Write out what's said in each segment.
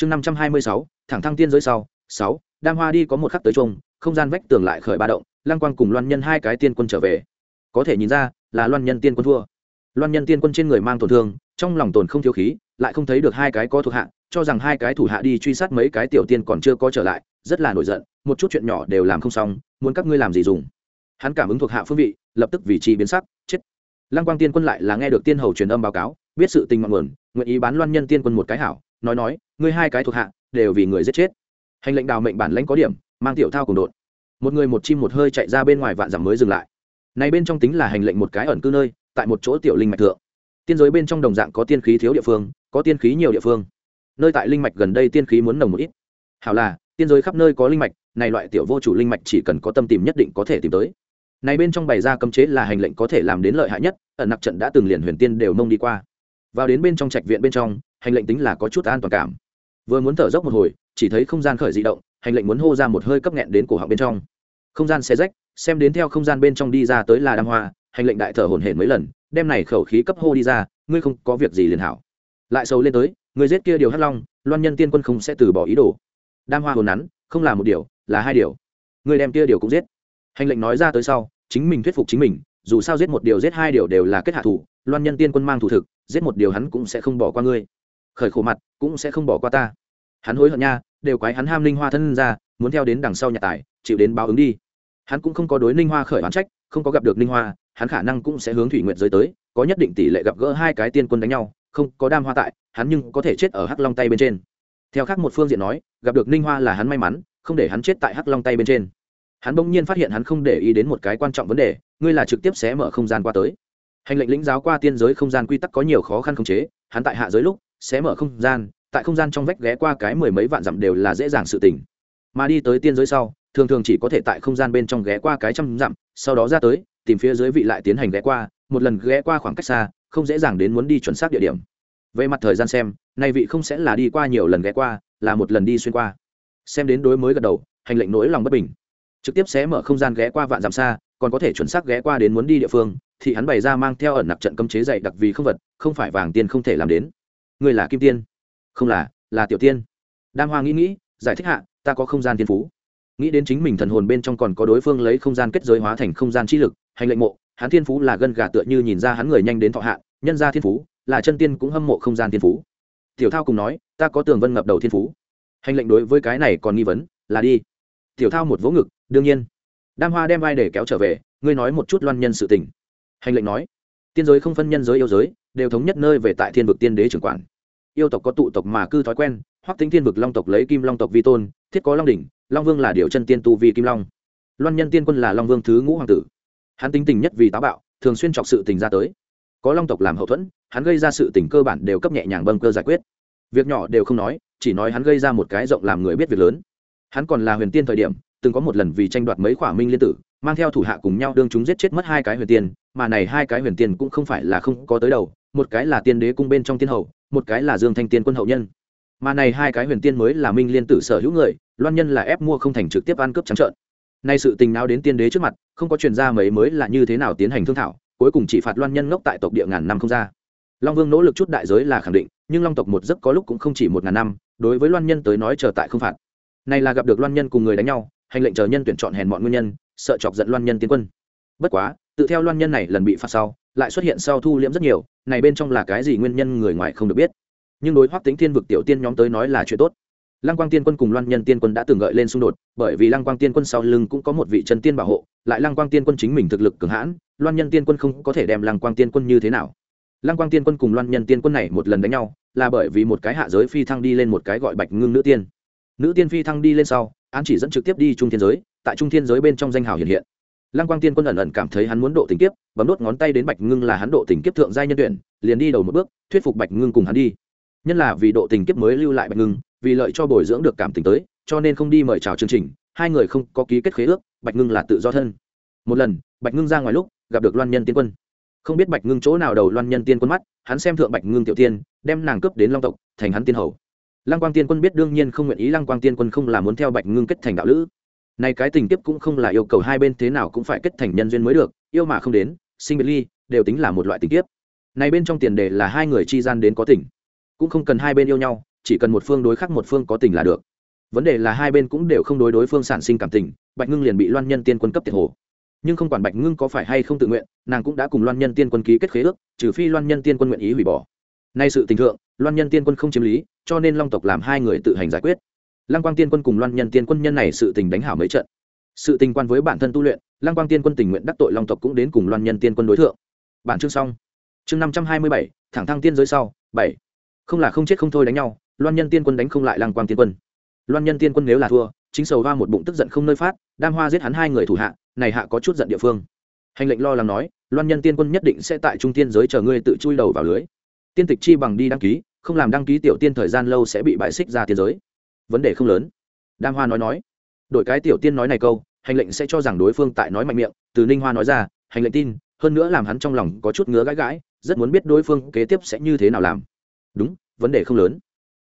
chương năm trăm hai mươi sáu, thẳng thăng tiên giới sau, sáu, đam hoa đi có một khắc tới chung, không gian vách tường lại khởi ba động, lăng quang cùng loan nhân hai cái tiên quân trở về. Có thể nhìn ra, là loan nhân tiên quân thua. Loan nhân tiên quân trên người mang tổn thương, trong lòng tồn không thiếu khí, lại không thấy được hai cái có thuộc hạ, cho rằng hai cái thủ hạ đi truy sát mấy cái tiểu tiên còn chưa có trở lại, rất là nổi giận, một chút chuyện nhỏ đều làm không xong, muốn các ngươi làm gì dùng. Hắn cảm ứng thuộc hạ phương vị, lập tức vì chi biến sắc, chết. Lăng quang tiên quân lại là nghe được tiên hầu truyền âm báo cáo, biết sự tình mọn nguồn, nguyện ý bán loan nhân tiên quân một cái hảo nói nói, ngươi hai cái thuộc hạ, đều vì người giết chết. Hành lệnh đào mệnh bản lãnh có điểm, mang tiểu thao cùng đột. Một người một chim một hơi chạy ra bên ngoài vạn dặm mới dừng lại. Này bên trong tính là hành lệnh một cái ẩn cư nơi, tại một chỗ tiểu linh mạch thượng. Tiên giới bên trong đồng dạng có tiên khí thiếu địa phương, có tiên khí nhiều địa phương. Nơi tại linh mạch gần đây tiên khí muốn nồng một ít. Hảo là, tiên giới khắp nơi có linh mạch, này loại tiểu vô chủ linh mạch chỉ cần có tâm tìm nhất định có thể tìm tới. Này bên trong bày ra cấm chế là hành lệnh có thể làm đến lợi hại nhất, ẩn nặc trận đã từng liền huyền tiên đều mông đi qua. Vào đến bên trong trạch viện bên trong hành lệnh tính là có chút an toàn cảm. Vừa muốn thở dốc một hồi, chỉ thấy không gian khởi di động, hành lệnh muốn hô ra một hơi cấp nghẹn đến cổ họng bên trong. Không gian xe rách, xem đến theo không gian bên trong đi ra tới là đam hoa, hành lệnh đại thở hổn hển mấy lần, đem này khẩu khí cấp hô đi ra, ngươi không có việc gì liền hảo. Lại sâu lên tới người giết kia điều hắc long, loan nhân tiên quân không sẽ từ bỏ ý đồ. Đam hoa hồn nắn, không là một điều, là hai điều. Người đem kia điều cũng giết. Hành lệnh nói ra tới sau, chính mình thuyết phục chính mình, dù sao giết một điều giết hai điều đều là kết hạ thủ, loan nhân tiên quân mang thủ thực, giết một điều hắn cũng sẽ không bỏ qua ngươi khởi khổ mặt, cũng sẽ không bỏ qua ta. Hắn hối hận nha, đều quái hắn ham linh hoa thân ra, muốn theo đến đằng sau nhà tài, chịu đến báo ứng đi. Hắn cũng không có đối ninh hoa khởi oán trách, không có gặp được ninh hoa, hắn khả năng cũng sẽ hướng thủy nguyện giới tới, có nhất định tỷ lệ gặp gỡ hai cái tiên quân đánh nhau, không có đam hoa tại, hắn nhưng có thể chết ở hắc long tay bên trên. Theo khác một phương diện nói, gặp được ninh hoa là hắn may mắn, không để hắn chết tại hắc long tay bên trên. Hắn bỗng nhiên phát hiện hắn không để ý đến một cái quan trọng vấn đề, ngươi là trực tiếp sẽ mở không gian qua tới. Hành lệnh lĩnh giáo qua tiên giới không gian quy tắc có nhiều khó khăn khống chế, hắn tại hạ giới lúc sẽ mở không gian, tại không gian trong vách ghé qua cái mười mấy vạn dặm đều là dễ dàng sự tình. Mà đi tới tiên giới sau, thường thường chỉ có thể tại không gian bên trong ghé qua cái trăm dặm, sau đó ra tới, tìm phía dưới vị lại tiến hành ghé qua, một lần ghé qua khoảng cách xa, không dễ dàng đến muốn đi chuẩn xác địa điểm. Về mặt thời gian xem, nay vị không sẽ là đi qua nhiều lần ghé qua, là một lần đi xuyên qua. Xem đến đối mới gật đầu, hành lệnh nỗi lòng bất bình. Trực tiếp sẽ mở không gian ghé qua vạn dặm xa, còn có thể chuẩn xác ghé qua đến muốn đi địa phương, thì hắn bày ra mang theo ẩn nặc trận cấm chế dạy đặc vì không vật, không phải vàng tiền không thể làm đến người là kim tiên, không là là tiểu tiên. Đam hoa nghĩ nghĩ, giải thích hạ, ta có không gian tiên phú. Nghĩ đến chính mình thần hồn bên trong còn có đối phương lấy không gian kết giới hóa thành không gian chi lực, hành lệnh mộ, hắn thiên phú là gân gà tựa như nhìn ra hắn người nhanh đến thọ hạ nhân ra thiên phú là chân tiên cũng hâm mộ không gian thiên phú. Tiểu thao cùng nói, ta có tường vân ngập đầu thiên phú. Hành lệnh đối với cái này còn nghi vấn, là đi. Tiểu thao một vỗ ngực, đương nhiên. Đam hoa đem vai để kéo trở về, ngươi nói một chút loan nhân sự tình. Hành lệnh nói, tiên giới không phân nhân giới yêu giới đều thống nhất nơi về tại thiên vực tiên đế trưởng quản. Yêu tộc có tụ tộc mà cư thói quen hoặc tính thiên vực long tộc lấy kim long tộc vi tôn, thiết có long đỉnh, long vương là điều chân tiên tu vi kim long. Loan nhân tiên quân là long vương thứ ngũ hoàng tử. Hắn tính tình nhất vì táo bạo, thường xuyên chọc sự tình ra tới. Có long tộc làm hậu thuẫn, hắn gây ra sự tình cơ bản đều cấp nhẹ nhàng bâng cơ giải quyết. Việc nhỏ đều không nói, chỉ nói hắn gây ra một cái rộng làm người biết việc lớn. Hắn còn là huyền tiên thời điểm, từng có một lần vì tranh đoạt mấy khỏa minh liên tử, mang theo thủ hạ cùng nhau đương chúng giết chết mất hai cái huyền tiên, mà này hai cái huyền tiên cũng không phải là không có tới đầu một cái là tiên đế cung bên trong tiên hậu một cái là dương thanh tiên quân hậu nhân. Mà này hai cái huyền tiên mới là minh liên tử sở hữu người, loan nhân là ép mua không thành trực tiếp ăn cướp trắng trợn. Nay sự tình nào đến tiên đế trước mặt, không có truyền ra mấy mới là như thế nào tiến hành thương thảo, cuối cùng chỉ phạt loan nhân ngốc tại tộc địa ngàn năm không ra. Long vương nỗ lực chút đại giới là khẳng định, nhưng long tộc một giấc có lúc cũng không chỉ một ngàn năm, đối với loan nhân tới nói chờ tại không phạt. Này là gặp được loan nhân cùng người đánh nhau, hành lệnh chờ nhân tuyển chọn hèn mọi nguyên nhân, sợ chọc giận loan nhân tiến quân. Bất quá tự theo loan nhân này lần bị phạt sau, lại xuất hiện sau thu liễm rất nhiều, này bên trong là cái gì nguyên nhân người ngoài không được biết. Nhưng đối hoắc tính thiên vực tiểu tiên nhóm tới nói là chuyện tốt. Lăng quang tiên quân cùng loan nhân tiên quân đã từng gợi lên xung đột, bởi vì lăng quang tiên quân sau lưng cũng có một vị chân tiên bảo hộ, lại lăng quang tiên quân chính mình thực lực cường hãn, loan nhân tiên quân không có thể đem lăng quang tiên quân như thế nào. Lăng quang tiên quân cùng loan nhân tiên quân này một lần đánh nhau, là bởi vì một cái hạ giới phi thăng đi lên một cái gọi bạch ngưng nữ tiên. Nữ tiên phi thăng đi lên sau an chỉ dẫn trực tiếp đi trung thiên giới, tại trung thiên giới bên trong danh hào hiện hiện lăng quang tiên quân ẩn ẩn cảm thấy hắn muốn độ tình kiếp, bấm đốt ngón tay đến bạch ngưng là hắn độ tình kiếp thượng giai nhân tuyển, liền đi đầu một bước, thuyết phục bạch ngưng cùng hắn đi. Nhân là vì độ tình kiếp mới lưu lại bạch ngưng, vì lợi cho bồi dưỡng được cảm tình tới, cho nên không đi mời chào chương trình, hai người không có ký kết khế ước, bạch ngưng là tự do thân. Một lần, bạch ngưng ra ngoài lúc, gặp được loan nhân tiên quân. Không biết bạch ngưng chỗ nào đầu loan nhân tiên quân mắt, hắn xem thượng bạch ngưng tiểu tiên, đem nàng cướp đến long tộc, thành hắn tiên hầu. Lăng quang tiên quân biết đương nhiên không nguyện ý lăng quang tiên quân không là muốn theo bạch ngưng kết thành đạo lữ này cái tình tiếp cũng không là yêu cầu hai bên thế nào cũng phải kết thành nhân duyên mới được, yêu mà không đến, sinh biệt ly, đều tính là một loại tình tiếp này bên trong tiền đề là hai người chi gian đến có tình. Cũng không cần hai bên yêu nhau, chỉ cần một phương đối khác một phương có tình là được. Vấn đề là hai bên cũng đều không đối đối phương sản sinh cảm tình, bạch ngưng liền bị loan nhân tiên quân cấp tiệt hồ. Nhưng không quản bạch ngưng có phải hay không tự nguyện, nàng cũng đã cùng loan nhân tiên quân ký kết khế ước, trừ phi loan nhân tiên quân nguyện ý hủy bỏ. Nay sự tình thượng, loan nhân tiên quân không chiếm lý, cho nên long tộc làm hai người tự hành giải quyết lăng quang tiên quân cùng loan nhân tiên quân nhân này sự tình đánh hảo mấy trận. Sự tình quan với bản thân tu luyện, lăng quang tiên quân tình nguyện đắc tội long tộc cũng đến cùng loan nhân tiên quân đối tượng bản chương xong. Chương năm trăm hai mươi bảy, thẳng thăng tiên giới sau, bảy. Không là không chết không thôi đánh nhau, loan nhân tiên quân đánh không lại lăng quang tiên quân. Loan nhân tiên quân nếu là thua, chính sầu hoa một bụng tức giận không nơi phát, đam hoa giết hắn hai người thủ hạ, này hạ có chút giận địa phương. Hành lệnh lo lắng nói, loan nhân tiên quân nhất định sẽ tại trung tiên giới chờ ngươi tự chui đầu vào lưới. Tiên tịch chi bằng đi đăng ký, không làm đăng ký tiểu tiên thời gian lâu sẽ bị bại xích ra tiên giới vấn đề không lớn. Đam hoa nói nói. Đội cái tiểu tiên nói này câu, hành lệnh sẽ cho rằng đối phương tại nói mạnh miệng. Từ ninh hoa nói ra, hành lệnh tin, hơn nữa làm hắn trong lòng có chút ngứa gãi gãi, rất muốn biết đối phương kế tiếp sẽ như thế nào làm. Đúng, vấn đề không lớn.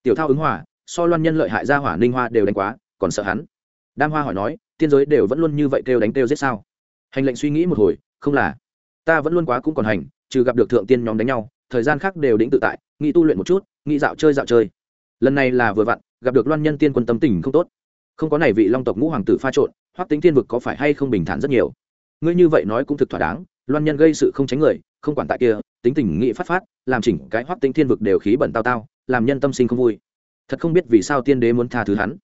Tiểu thao ứng hòa, so loan nhân lợi hại ra hỏa ninh hoa đều đánh quá, còn sợ hắn. Đam hoa hỏi nói, tiên giới đều vẫn luôn như vậy kêu đánh kêu giết sao? Hành lệnh suy nghĩ một hồi, không là. Ta vẫn luôn quá cũng còn hành, trừ gặp được thượng tiên nhóm đánh nhau, thời gian khác đều đĩnh tự tại, nghĩ tu luyện một chút, nghĩ dạo chơi dạo chơi lần này là vừa vặn, gặp được loan nhân tiên quân tâm tình không tốt. Không có này vị long tộc ngũ hoàng tử pha trộn hoặc tính thiên vực có phải hay không bình thản rất nhiều? Ngươi như vậy nói cũng thực thỏa đáng, loan nhân gây sự không tránh người, không quản tại kia, tính tình nghị phát phát, làm chỉnh cái hoắc tính thiên vực đều khí bẩn tao tao, làm nhân tâm sinh không vui. Thật không biết vì sao tiên đế muốn tha thứ hắn.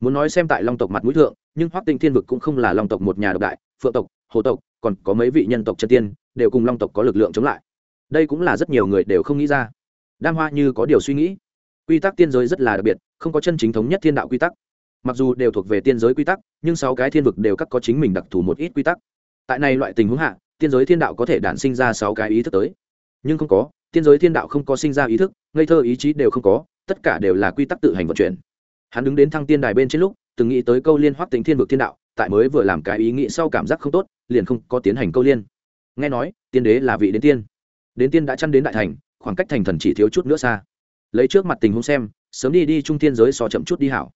Muốn nói xem tại long tộc mặt mũi thượng, nhưng hoắc tinh thiên vực cũng không là long tộc một nhà độc đại, phượng tộc, hồ tộc, còn có mấy vị nhân tộc chân tiên, đều cùng long tộc có lực lượng chống lại. Đây cũng là rất nhiều người đều không nghĩ ra. Đam hoa như có điều suy nghĩ quy tắc tiên giới rất là đặc biệt, không có chân chính thống nhất thiên đạo quy tắc. Mặc dù đều thuộc về tiên giới quy tắc, nhưng sáu cái thiên vực đều các có chính mình đặc thù một ít quy tắc. Tại này loại tình huống hạ, tiên giới thiên đạo có thể đản sinh ra sáu cái ý thức tới. Nhưng không có, tiên giới thiên đạo không có sinh ra ý thức, ngây thơ ý chí đều không có, tất cả đều là quy tắc tự hành vận chuyển. Hắn đứng đến thăng tiên đài bên trên lúc, từng nghĩ tới câu liên hoác tính thiên vực thiên đạo, tại mới vừa làm cái ý nghĩ sau cảm giác không tốt, liền không có tiến hành câu liên. Nghe nói, tiên đế là vị đến tiên. Đến tiên đã chăn đến đại thành, khoảng cách thành thần chỉ thiếu chút nữa xa lấy trước mặt tình huống xem, sớm đi đi trung thiên giới so chậm chút đi hảo.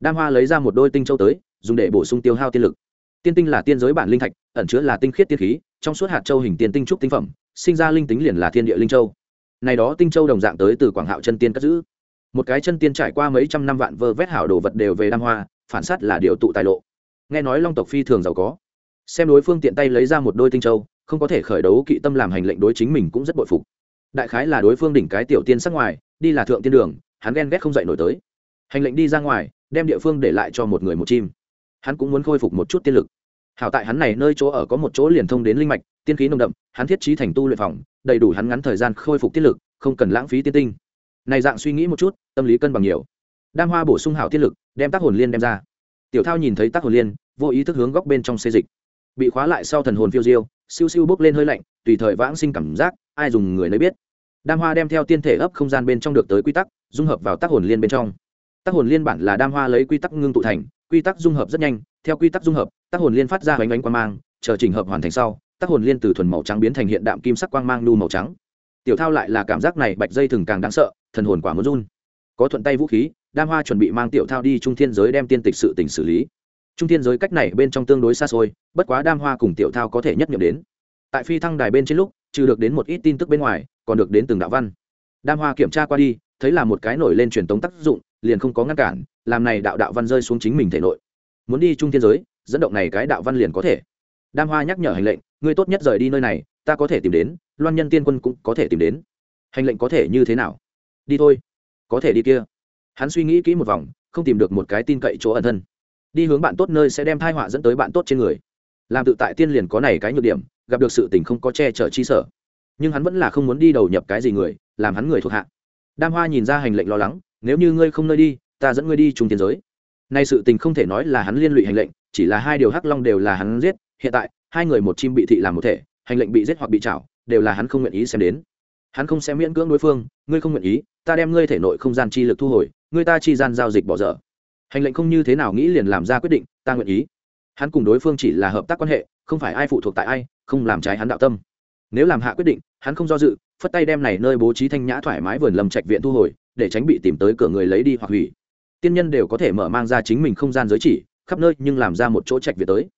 Đam hoa lấy ra một đôi tinh châu tới, dùng để bổ sung tiêu hao tiên lực. Tiên tinh là tiên giới bản linh thạch, ẩn chứa là tinh khiết tiên khí, trong suốt hạt châu hình tiên tinh trúc tinh phẩm, sinh ra linh tính liền là thiên địa linh châu. Này đó tinh châu đồng dạng tới từ quảng hạo chân tiên cất giữ. Một cái chân tiên trải qua mấy trăm năm vạn vơ vét hảo đồ vật đều về đam hoa, phản sát là điều tụ tài lộ. Nghe nói long tộc phi thường giàu có. Xem đối phương tiện tay lấy ra một đôi tinh châu, không có thể khởi đấu kỵ tâm làm hành lệnh đối chính mình cũng rất bội phục. Đại khái là đối phương đỉnh cái tiểu tiên sắc ngoài đi là thượng tiên đường, hắn ghen ghét không dậy nổi tới. Hành lệnh đi ra ngoài, đem địa phương để lại cho một người một chim. Hắn cũng muốn khôi phục một chút tiên lực. Hảo tại hắn này nơi chỗ ở có một chỗ liền thông đến linh mạch, tiên khí nồng đậm, hắn thiết trí thành tu luyện phòng, đầy đủ hắn ngắn thời gian khôi phục tiên lực, không cần lãng phí tiên tinh. Này dạng suy nghĩ một chút, tâm lý cân bằng nhiều. Đam hoa bổ sung hảo tiên lực, đem tác hồn liên đem ra. Tiểu thao nhìn thấy tác hồn liên, vô ý thức hướng góc bên trong xê dịch. Bị khóa lại sau thần hồn phiêu diêu, siêu siêu bốc lên hơi lạnh, tùy thời vãng sinh cảm giác, ai dùng người nấy biết đam hoa đem theo tiên thể ấp không gian bên trong được tới quy tắc, dung hợp vào tác hồn liên bên trong. Tác hồn liên bản là đam hoa lấy quy tắc ngưng tụ thành, quy tắc dung hợp rất nhanh, theo quy tắc dung hợp, tác hồn liên phát ra hoành ánh quang mang, chờ trình hợp hoàn thành sau, tác hồn liên từ thuần màu trắng biến thành hiện đạm kim sắc quang mang nu màu trắng. Tiểu thao lại là cảm giác này bạch dây thừng càng đáng sợ, thần hồn quả muốn run. Có thuận tay vũ khí, đam hoa chuẩn bị mang tiểu thao đi trung thiên giới đem tiên tịch sự tỉnh xử lý. Trung thiên giới cách này bên trong tương đối xa xôi, bất quá đam hoa cùng tiểu thao có thể nhất nghiệm đến. Tại phi thăng đài bên trên lúc trừ được đến một ít tin tức bên ngoài, còn được đến từng đạo văn. Đam hoa kiểm tra qua đi, thấy là một cái nổi lên truyền tống tác dụng, liền không có ngăn cản, làm này đạo đạo văn rơi xuống chính mình thể nội. Muốn đi trung thiên giới, dẫn động này cái đạo văn liền có thể. Đam hoa nhắc nhở hành lệnh, ngươi tốt nhất rời đi nơi này, ta có thể tìm đến, loan nhân tiên quân cũng có thể tìm đến. Hành lệnh có thể như thế nào? Đi thôi. Có thể đi kia. Hắn suy nghĩ kỹ một vòng, không tìm được một cái tin cậy chỗ ẩn thân. Đi hướng bạn tốt nơi sẽ đem thai họa dẫn tới bạn tốt trên người. Làm tự tại tiên liền có này cái nhược điểm gặp được sự tình không có che chở chi sở. Nhưng hắn vẫn là không muốn đi đầu nhập cái gì người, làm hắn người thuộc hạ. Đam hoa nhìn ra hành lệnh lo lắng, nếu như ngươi không nơi đi, ta dẫn ngươi đi trung tiến giới. Nay sự tình không thể nói là hắn liên lụy hành lệnh, chỉ là hai điều hắc long đều là hắn giết, hiện tại, hai người một chim bị thị làm một thể, hành lệnh bị giết hoặc bị chảo đều là hắn không nguyện ý xem đến. Hắn không xem miễn cưỡng đối phương, ngươi không nguyện ý, ta đem ngươi thể nội không gian chi lực thu hồi, ngươi ta chi gian giao dịch bỏ dở. Hành lệnh không như thế nào nghĩ liền làm ra quyết định, ta nguyện ý. Hắn cùng đối phương chỉ là hợp tác quan hệ không phải ai phụ thuộc tại ai, không làm trái hắn đạo tâm. Nếu làm hạ quyết định, hắn không do dự, phất tay đem này nơi bố trí thanh nhã thoải mái vườn lâm trạch viện thu hồi, để tránh bị tìm tới cửa người lấy đi hoặc hủy. Tiên nhân đều có thể mở mang ra chính mình không gian giới chỉ, khắp nơi nhưng làm ra một chỗ trạch viện tới.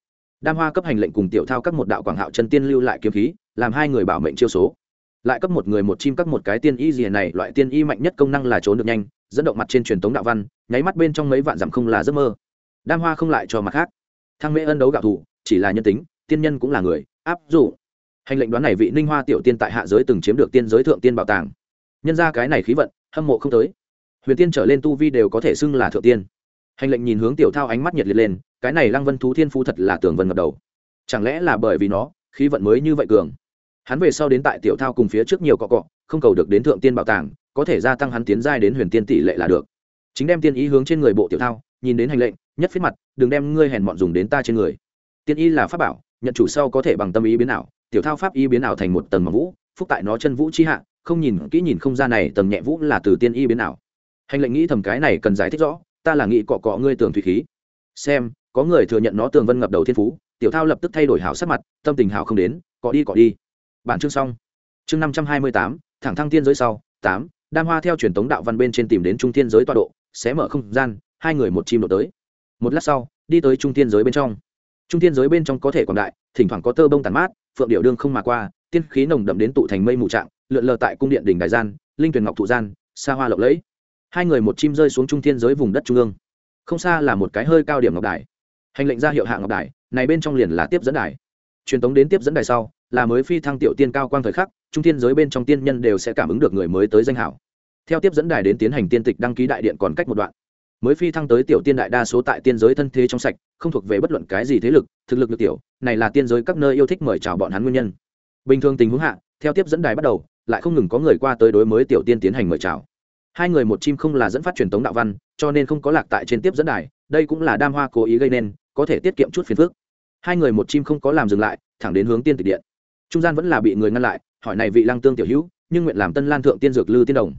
Đam hoa cấp hành lệnh cùng tiểu thao các một đạo quảng hạo chân tiên lưu lại kiếm khí, làm hai người bảo mệnh chiêu số. Lại cấp một người một chim các một cái tiên y gì này, loại tiên y mạnh nhất công năng là trốn được nhanh, dẫn động mặt trên truyền thống đạo văn, nháy mắt bên trong mấy vạn dặm không là giấc mơ. Đam hoa không lại cho mặt khác. Thang mễ ân đấu gạo thủ, chỉ là nhân tính tiên nhân cũng là người, áp dụng. Hành lệnh đoán này vị ninh hoa tiểu tiên tại hạ giới từng chiếm được tiên giới thượng tiên bảo tàng. Nhân ra cái này khí vận, hâm mộ không tới. Huyền tiên trở lên tu vi đều có thể xưng là thượng tiên. Hành lệnh nhìn hướng tiểu thao ánh mắt nhiệt liệt lên, cái này lăng vân thú thiên phú thật là tường vân ngập đầu. Chẳng lẽ là bởi vì nó, khí vận mới như vậy cường? Hắn về sau đến tại tiểu thao cùng phía trước nhiều cọ cọ, không cầu được đến thượng tiên bảo tàng, có thể gia tăng hắn tiến giai đến huyền tiên tỷ lệ là được. Chính đem tiên ý hướng trên người bộ tiểu thao, nhìn đến hành lệnh, nhất phía mặt, đừng đem ngươi hèn mọn dùng đến ta trên người. Tiên y là pháp bảo nhận chủ sau có thể bằng tâm ý biến ảo, tiểu thao pháp y biến ảo thành một tầng mà vũ, phúc tại nó chân vũ chi hạ, không nhìn kỹ nhìn không ra này tầng nhẹ vũ là từ tiên y biến ảo. Hành lệnh nghĩ thầm cái này cần giải thích rõ, ta là nghĩ cọ cọ ngươi tường thủy khí. Xem, có người thừa nhận nó tường vân ngập đầu thiên phú, tiểu thao lập tức thay đổi hảo sắc mặt, tâm tình hảo không đến, cọ đi cọ đi. Bản chương xong. Chương năm trăm hai mươi tám, thẳng thăng tiên giới sau, tám, đam hoa theo truyền tống đạo văn bên trên tìm đến trung thiên giới tọa độ, xé mở không gian, hai người một chim độ tới. Một lát sau, đi tới trung thiên giới bên trong trung Thiên giới bên trong có thể quảng đại, thỉnh thoảng có tơ bông tàn mát, phượng điệu đương không mà qua, tiên khí nồng đậm đến tụ thành mây mù trạng, lượn lờ tại cung điện đỉnh đại gian, linh tuyển ngọc thụ gian, xa hoa lộng lẫy. Hai người một chim rơi xuống trung thiên giới vùng đất trung ương. Không xa là một cái hơi cao điểm ngọc đài. Hành lệnh ra hiệu hạ ngọc đài, này bên trong liền là tiếp dẫn đài. Truyền tống đến tiếp dẫn đài sau, là mới phi thăng tiểu tiên cao quang thời khắc, trung thiên giới bên trong tiên nhân đều sẽ cảm ứng được người mới tới danh hảo. Theo tiếp dẫn đài đến tiến hành tiên tịch đăng ký đại điện còn cách một đoạn mới phi thăng tới tiểu tiên đại đa số tại tiên giới thân thế trong sạch, không thuộc về bất luận cái gì thế lực, thực lực được tiểu, này là tiên giới các nơi yêu thích mời chào bọn hắn nguyên nhân. Bình thường tình huống hạ, theo tiếp dẫn đài bắt đầu, lại không ngừng có người qua tới đối mới tiểu tiên tiến hành mời chào. Hai người một chim không là dẫn phát truyền tống đạo văn, cho nên không có lạc tại trên tiếp dẫn đài, đây cũng là đam hoa cố ý gây nên, có thể tiết kiệm chút phiền phức. Hai người một chim không có làm dừng lại, thẳng đến hướng tiên tịch điện. Trung gian vẫn là bị người ngăn lại, hỏi này vị lăng tương tiểu hữu, nhưng nguyện làm tân lan thượng tiên dược lư tiên đồng.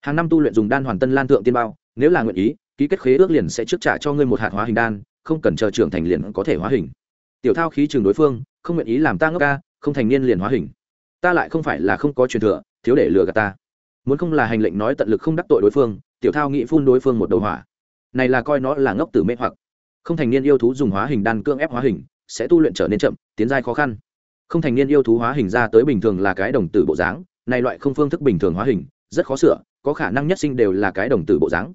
Hàng năm tu luyện dùng đan hoàn tân lan thượng tiên bao, nếu là nguyện ý ký kết khế ước liền sẽ trước trả cho ngươi một hạt hóa hình đan, không cần chờ trưởng thành liền có thể hóa hình. Tiểu thao khí trường đối phương, không nguyện ý làm ta ngốc ca, không thành niên liền hóa hình. Ta lại không phải là không có truyền thừa, thiếu để lừa gạt ta. Muốn không là hành lệnh nói tận lực không đắc tội đối phương, tiểu thao nghị phun đối phương một đầu hỏa. Này là coi nó là ngốc tử mê hoặc. Không thành niên yêu thú dùng hóa hình đan cưỡng ép hóa hình, sẽ tu luyện trở nên chậm, tiến giai khó khăn. Không thành niên yêu thú hóa hình ra tới bình thường là cái đồng tử bộ dáng, này loại không phương thức bình thường hóa hình, rất khó sửa, có khả năng nhất sinh đều là cái đồng tử bộ dáng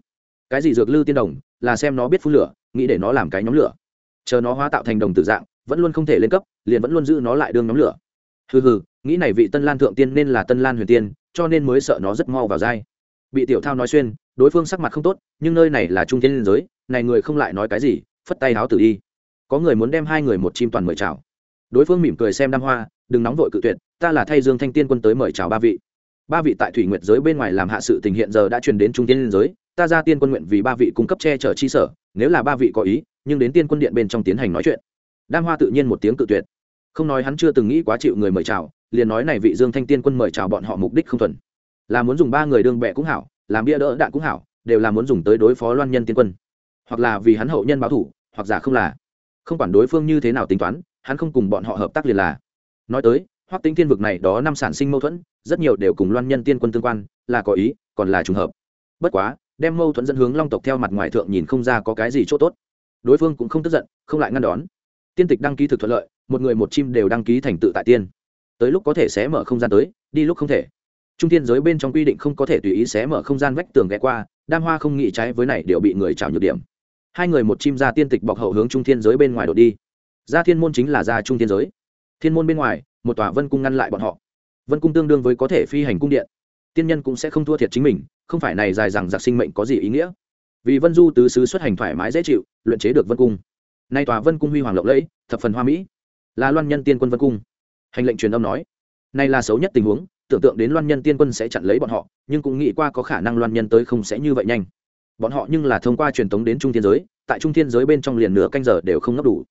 cái gì dược lư tiên đồng, là xem nó biết phun lửa, nghĩ để nó làm cái nhóm lửa. Chờ nó hóa tạo thành đồng tử dạng, vẫn luôn không thể lên cấp, liền vẫn luôn giữ nó lại đương nhóm lửa. Hừ hừ, nghĩ này vị tân lan thượng tiên nên là tân lan huyền tiên, cho nên mới sợ nó rất mau vào dai. Bị tiểu thao nói xuyên, đối phương sắc mặt không tốt, nhưng nơi này là trung thiên liên giới, này người không lại nói cái gì, phất tay háo tử đi. Có người muốn đem hai người một chim toàn mời chào. Đối phương mỉm cười xem đam hoa, đừng nóng vội cự tuyệt, ta là thay dương thanh tiên quân tới mời chào ba vị. Ba vị tại thủy nguyệt giới bên ngoài làm hạ sự tình hiện giờ đã truyền đến trung tiên liên giới ta ra tiên quân nguyện vì ba vị cung cấp che chở chi sở, nếu là ba vị có ý, nhưng đến tiên quân điện bên trong tiến hành nói chuyện. Đam hoa tự nhiên một tiếng cự tuyệt. Không nói hắn chưa từng nghĩ quá chịu người mời chào, liền nói này vị dương thanh tiên quân mời chào bọn họ mục đích không thuần. Là muốn dùng ba người đương bệ cũng hảo, làm bia đỡ đạn cũng hảo, đều là muốn dùng tới đối phó loan nhân tiên quân. Hoặc là vì hắn hậu nhân báo thủ, hoặc giả không là. Không quản đối phương như thế nào tính toán, hắn không cùng bọn họ hợp tác liền là. Nói tới hoặc tính thiên vực này đó năm sản sinh mâu thuẫn, rất nhiều đều cùng loan nhân tiên quân tương quan, là có ý, còn là trùng hợp. Bất quá đem mâu thuẫn dẫn hướng long tộc theo mặt ngoài thượng nhìn không ra có cái gì chỗ tốt. Đối phương cũng không tức giận, không lại ngăn đón. Tiên tịch đăng ký thực thuận lợi, một người một chim đều đăng ký thành tự tại tiên. Tới lúc có thể xé mở không gian tới, đi lúc không thể. Trung tiên giới bên trong quy định không có thể tùy ý xé mở không gian vách tường ghé qua, đam hoa không nghĩ trái với này đều bị người trào nhược điểm. Hai người một chim ra tiên tịch bọc hậu hướng trung thiên giới bên ngoài đột đi. Ra thiên môn chính là ra trung thiên giới. Thiên môn bên ngoài, một tòa vân cung ngăn lại bọn họ. Vân cung tương đương với có thể phi hành cung điện. Tiên nhân cũng sẽ không thua thiệt chính mình không phải này dài rằng giặc sinh mệnh có gì ý nghĩa. Vì vân du tứ sứ xuất hành thoải mái dễ chịu, luyện chế được vân cung. Nay tòa vân cung huy hoàng lộng lẫy, thập phần hoa mỹ. Là loan nhân tiên quân vân cung. Hành lệnh truyền âm nói, nay là xấu nhất tình huống, tưởng tượng đến loan nhân tiên quân sẽ chặn lấy bọn họ, nhưng cũng nghĩ qua có khả năng loan nhân tới không sẽ như vậy nhanh. Bọn họ nhưng là thông qua truyền tống đến trung thiên giới, tại trung thiên giới bên trong liền nửa canh giờ đều không ngấp đủ.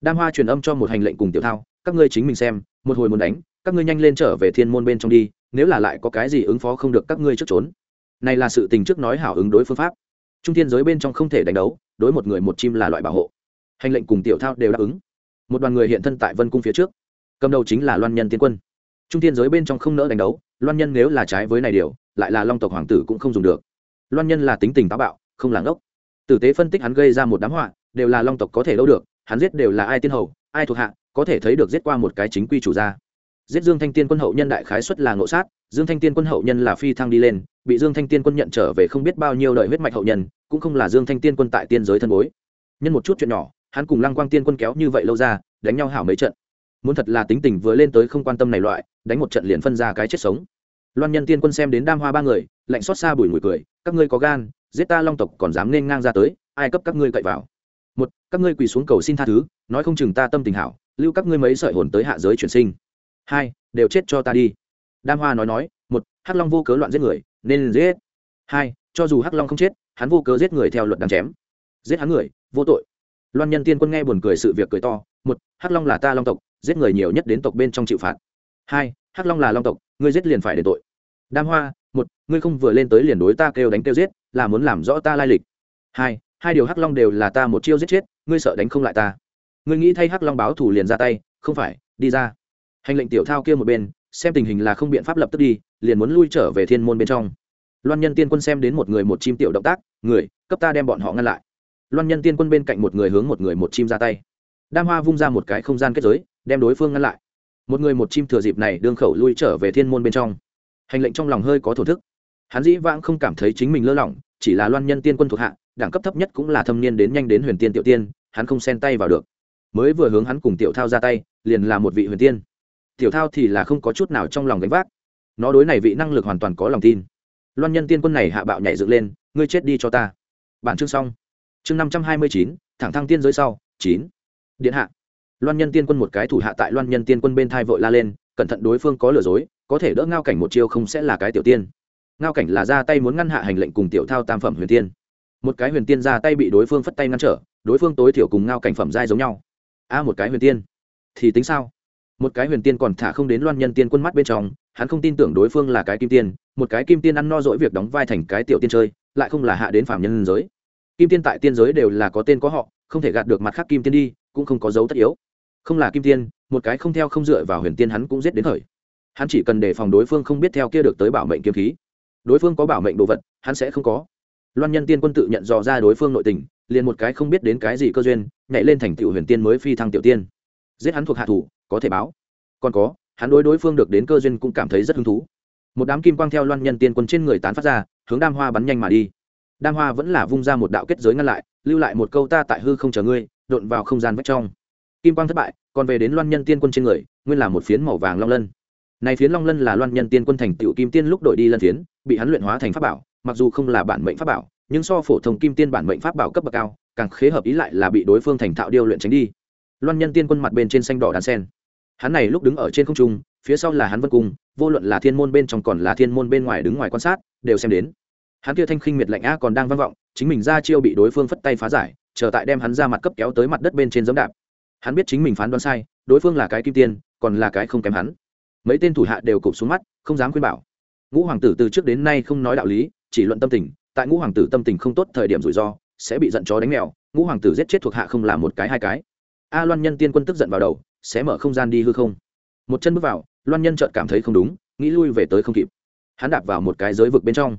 Đam hoa truyền âm cho một hành lệnh cùng tiểu thao, các ngươi chính mình xem, một hồi muốn đánh, các ngươi nhanh lên trở về thiên môn bên trong đi, nếu là lại có cái gì ứng phó không được các ngươi trước trốn này là sự tình trước nói hảo ứng đối phương pháp. Trung thiên giới bên trong không thể đánh đấu, đối một người một chim là loại bảo hộ. Hành lệnh cùng tiểu thao đều đáp ứng. Một đoàn người hiện thân tại vân cung phía trước. Cầm đầu chính là loan nhân tiên quân. Trung thiên giới bên trong không nỡ đánh đấu, loan nhân nếu là trái với này điều, lại là long tộc hoàng tử cũng không dùng được. Loan nhân là tính tình táo bạo, không là ngốc tử tế phân tích hắn gây ra một đám họa, đều là long tộc có thể đâu được, hắn giết đều là ai tiên hầu, ai thuộc hạ, có thể thấy được giết qua một cái chính quy chủ gia. Giết dương thanh tiên quân hậu nhân đại khái xuất là ngộ sát, dương thanh tiên quân hậu nhân là phi thăng đi lên bị dương thanh tiên quân nhận trở về không biết bao nhiêu đời huyết mạch hậu nhân, cũng không là dương thanh tiên quân tại tiên giới thân bối. Nhân một chút chuyện nhỏ, hắn cùng lăng quang tiên quân kéo như vậy lâu ra, đánh nhau hảo mấy trận. Muốn thật là tính tình vừa lên tới không quan tâm này loại, đánh một trận liền phân ra cái chết sống. Loan nhân tiên quân xem đến đam hoa ba người, lạnh xót xa bùi mùi cười, các ngươi có gan, giết ta long tộc còn dám nên ngang ra tới, ai cấp các ngươi cậy vào? Một, các ngươi quỳ xuống cầu xin tha thứ, nói không chừng ta tâm tình hảo, lưu các ngươi mấy sợi hồn tới hạ giới chuyển sinh. Hai, đều chết cho ta đi. Đam hoa nói nói, một, hắc long vô cớ loạn giết người nên giết. Hai, cho dù hắc long không chết, hắn vô cớ giết người theo luật đáng chém. Giết hắn người, vô tội. Loan nhân tiên quân nghe buồn cười sự việc cười to, một, hắc long là ta long tộc, giết người nhiều nhất đến tộc bên trong chịu phạt. Hai, hắc long là long tộc, ngươi giết liền phải để tội. Đam hoa, một, ngươi không vừa lên tới liền đối ta kêu đánh kêu giết, là muốn làm rõ ta lai lịch. Hai hai điều hắc long đều là ta một chiêu giết chết, ngươi sợ đánh không lại ta. Ngươi nghĩ thay hắc long báo thủ liền ra tay, không phải, đi ra. Hành lệnh tiểu thao kia một bên xem tình hình là không biện pháp lập tức đi, liền muốn lui trở về thiên môn bên trong. Loan nhân tiên quân xem đến một người một chim tiểu động tác, người, cấp ta đem bọn họ ngăn lại. Loan nhân tiên quân bên cạnh một người hướng một người một chim ra tay. Đam hoa vung ra một cái không gian kết giới, đem đối phương ngăn lại. Một người một chim thừa dịp này đương khẩu lui trở về thiên môn bên trong. Hành lệnh trong lòng hơi có thổ thức. Hắn dĩ vãng không cảm thấy chính mình lơ lỏng, chỉ là loan nhân tiên quân thuộc hạ, đẳng cấp thấp nhất cũng là thâm niên đến nhanh đến huyền tiên tiểu tiên, hắn không xen tay vào được. Mới vừa hướng hắn cùng tiểu thao ra tay, liền là một vị huyền tiên tiểu thao thì là không có chút nào trong lòng gánh vác. Nó đối này vị năng lực hoàn toàn có lòng tin. Loan nhân tiên quân này hạ bạo nhảy dựng lên, ngươi chết đi cho ta. Bản chương xong. Chương năm trăm hai mươi chín, thẳng thăng tiên giới sau, chín. Điện hạ. Loan nhân tiên quân một cái thủ hạ tại loan nhân tiên quân bên thai vội la lên, cẩn thận đối phương có lừa dối, có thể đỡ ngao cảnh một chiêu không sẽ là cái tiểu tiên. Ngao cảnh là ra tay muốn ngăn hạ hành lệnh cùng tiểu thao tam phẩm huyền tiên. Một cái huyền tiên ra tay bị đối phương phất tay ngăn trở, đối phương tối thiểu cùng ngao cảnh phẩm dai giống nhau. A, một cái huyền tiên. Thì tính sao? Một cái huyền tiên còn thả không đến loan nhân tiên quân mắt bên trong, hắn không tin tưởng đối phương là cái kim tiên, một cái kim tiên ăn no dỗi việc đóng vai thành cái tiểu tiên chơi, lại không là hạ đến phạm nhân giới. Kim tiên tại tiên giới đều là có tên có họ, không thể gạt được mặt khác kim tiên đi, cũng không có dấu tất yếu. Không là kim tiên, một cái không theo không dựa vào huyền tiên hắn cũng giết đến thời. Hắn chỉ cần đề phòng đối phương không biết theo kia được tới bảo mệnh kiếm khí. Đối phương có bảo mệnh đồ vật, hắn sẽ không có. Loan nhân tiên quân tự nhận dò ra đối phương nội tình, liền một cái không biết đến cái gì cơ duyên, nhảy lên thành tiểu huyền tiên mới phi thăng tiểu tiên giết hắn thuộc hạ thủ, có thể báo. Còn có, hắn đối đối phương được đến cơ duyên cũng cảm thấy rất hứng thú. Một đám kim quang theo loan nhân tiên quân trên người tán phát ra, hướng đam hoa bắn nhanh mà đi. Đam hoa vẫn là vung ra một đạo kết giới ngăn lại, lưu lại một câu ta tại hư không chờ ngươi đột vào không gian vách trong. Kim quang thất bại, còn về đến loan nhân tiên quân trên người, nguyên là một phiến màu vàng long lân. Này phiến long lân là loan nhân tiên quân thành tựu kim tiên lúc đội đi lân phiến, bị hắn luyện hóa thành pháp bảo, mặc dù không là bản mệnh pháp bảo, nhưng so phổ thông kim tiên bản mệnh pháp bảo cấp bậc cao, càng khế hợp ý lại là bị đối phương thành thạo điêu luyện tránh đi loan nhân tiên quân mặt bên trên xanh đỏ đàn sen. Hắn này lúc đứng ở trên không trung, phía sau là hắn vân cung, vô luận là thiên môn bên trong còn là thiên môn bên ngoài đứng ngoài quan sát, đều xem đến. Hắn kia thanh khinh miệt lạnh a còn đang vang vọng, chính mình ra chiêu bị đối phương phất tay phá giải, chờ tại đem hắn ra mặt cấp kéo tới mặt đất bên trên giấm đạp. Hắn biết chính mình phán đoán sai, đối phương là cái kim tiên, còn là cái không kém hắn. Mấy tên thủ hạ đều cụp xuống mắt, không dám khuyên bảo. Ngũ hoàng tử từ trước đến nay không nói đạo lý, chỉ luận tâm tình, tại ngũ hoàng tử tâm tình không tốt thời điểm rủi ro, sẽ bị giận chó đánh mèo, ngũ hoàng tử giết chết thuộc hạ không là một cái hai cái a loan nhân tiên quân tức giận vào đầu sẽ mở không gian đi hư không. Một chân bước vào, loan nhân chợt cảm thấy không đúng, nghĩ lui về tới không kịp. Hắn đạp vào một cái giới vực bên trong.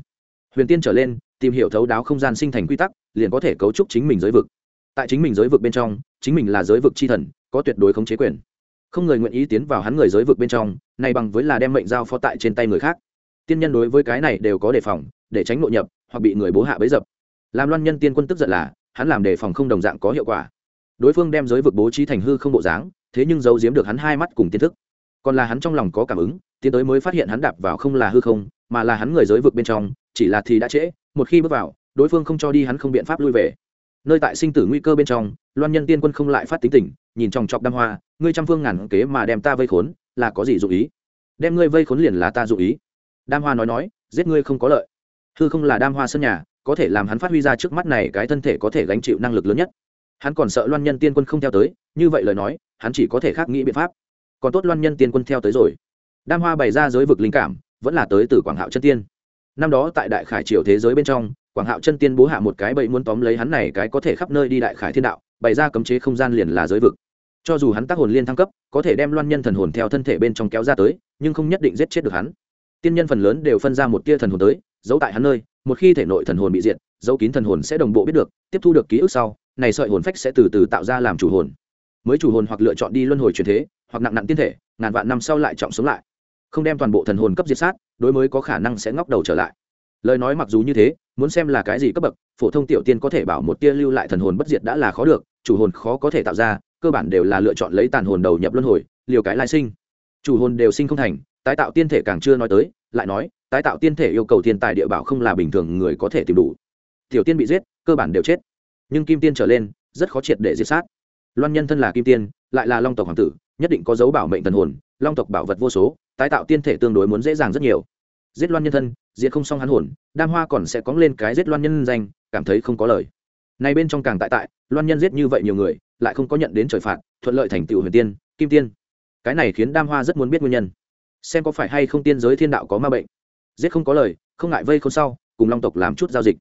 Huyền tiên trở lên, tìm hiểu thấu đáo không gian sinh thành quy tắc, liền có thể cấu trúc chính mình giới vực. Tại chính mình giới vực bên trong, chính mình là giới vực c h i thần, có tuyệt đối khống chế quyền. Không người nguyện ý tiến vào hắn người giới vực bên trong, này bằng với là đem mệnh giao phó tại trên tay người khác. Tiên nhân đối với cái này đều có đề phòng, để tránh nội nhập, hoặc bị người bố hạ bấy dập. Làm loan nhân tiên quân tức giận là, hắn làm đề phòng không đồng dạng có hiệu quả đối phương đem giới vực bố trí thành hư không bộ dáng, thế nhưng giấu giếm được hắn hai mắt cùng tiên thức. Còn là hắn trong lòng có cảm ứng, tiến tới mới phát hiện hắn đạp vào không là hư không, mà là hắn người giới vực bên trong, chỉ là thì đã trễ, một khi bước vào, đối phương không cho đi hắn không biện pháp lui về. Nơi tại sinh tử nguy cơ bên trong, loan nhân tiên quân không lại phát tính tình, nhìn trong chọc đam hoa, ngươi trăm phương ngàn kế mà đem ta vây khốn, là có gì dụ ý? Đem ngươi vây khốn liền là ta dụ ý. Đam hoa nói nói, giết ngươi không có lợi. Hư không là đam hoa sân nhà, có thể làm hắn phát huy ra trước mắt này cái thân thể có thể gánh chịu năng lực lớn nhất hắn còn sợ loan nhân tiên quân không theo tới, như vậy lời nói, hắn chỉ có thể khác nghĩ biện pháp. Còn tốt loan nhân tiên quân theo tới rồi. Đam hoa bày ra giới vực linh cảm, vẫn là tới từ quảng hạo chân tiên. Năm đó tại đại khải triều thế giới bên trong, quảng hạo chân tiên bố hạ một cái bậy muốn tóm lấy hắn này cái có thể khắp nơi đi đại khải thiên đạo, bày ra cấm chế không gian liền là giới vực. Cho dù hắn tác hồn liên thăng cấp, có thể đem loan nhân thần hồn theo thân thể bên trong kéo ra tới, nhưng không nhất định giết chết được hắn. Tiên nhân phần lớn đều phân ra một tia thần hồn tới, giấu tại hắn nơi, một khi thể nội thần hồn bị diệt dấu kín thần hồn sẽ đồng bộ biết được, tiếp thu được ký ức sau này sợi hồn phách sẽ từ từ tạo ra làm chủ hồn. Mới chủ hồn hoặc lựa chọn đi luân hồi truyền thế, hoặc nặng nặng tiên thể, ngàn vạn năm sau lại trọng sống lại. Không đem toàn bộ thần hồn cấp diệt sát, đối mới có khả năng sẽ ngóc đầu trở lại. Lời nói mặc dù như thế, muốn xem là cái gì cấp bậc, phổ thông tiểu tiên có thể bảo một tia lưu lại thần hồn bất diệt đã là khó được, chủ hồn khó có thể tạo ra, cơ bản đều là lựa chọn lấy tàn hồn đầu nhập luân hồi, liều cái lai sinh. Chủ hồn đều sinh không thành, tái tạo tiên thể càng chưa nói tới, lại nói, tái tạo tiên thể yêu cầu thiên tài địa bảo không là bình thường người có thể tìm đủ. Tiểu tiên bị giết, cơ bản đều chết nhưng kim tiên trở lên, rất khó triệt để diệt sát. Loan nhân thân là kim tiên, lại là long tộc hoàng tử, nhất định có dấu bảo mệnh thần hồn, long tộc bảo vật vô số, tái tạo tiên thể tương đối muốn dễ dàng rất nhiều. Giết loan nhân thân, diệt không xong hắn hồn, đam hoa còn sẽ cóng lên cái giết loan nhân danh, cảm thấy không có lời. Này bên trong càng tại tại, loan nhân giết như vậy nhiều người, lại không có nhận đến trời phạt, thuận lợi thành tựu huyền tiên, kim tiên. Cái này khiến đam hoa rất muốn biết nguyên nhân. Xem có phải hay không tiên giới thiên đạo có ma bệnh. Giết không có lời, không ngại vây không sau, cùng long tộc làm chút giao dịch.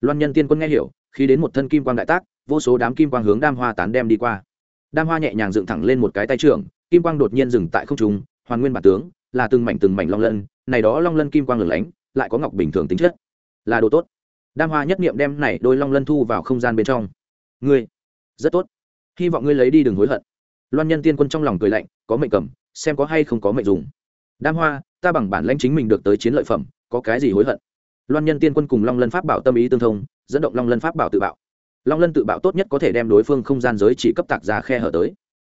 Loan nhân tiên quân nghe hiểu khi đến một thân kim quang đại tác, vô số đám kim quang hướng đam hoa tán đem đi qua. Đam hoa nhẹ nhàng dựng thẳng lên một cái tay trưởng, kim quang đột nhiên dừng tại không trung, hoàn nguyên bản tướng, là từng mảnh từng mảnh long lân, này đó long lân kim quang lửng lánh, lại có ngọc bình thường tính chất. Là đồ tốt. Đam hoa nhất niệm đem này đôi long lân thu vào không gian bên trong. Ngươi, rất tốt. Hy vọng ngươi lấy đi đừng hối hận. Loan nhân tiên quân trong lòng cười lạnh, có mệnh cầm, xem có hay không có mệnh dùng. Đam hoa, ta bằng bản lãnh chính mình được tới chiến lợi phẩm, có cái gì hối hận? Loan nhân tiên quân cùng long lân pháp bảo tâm ý tương thông dẫn động long lân pháp bảo tự bạo. Long lân tự bạo tốt nhất có thể đem đối phương không gian giới chỉ cấp tạc ra khe hở tới.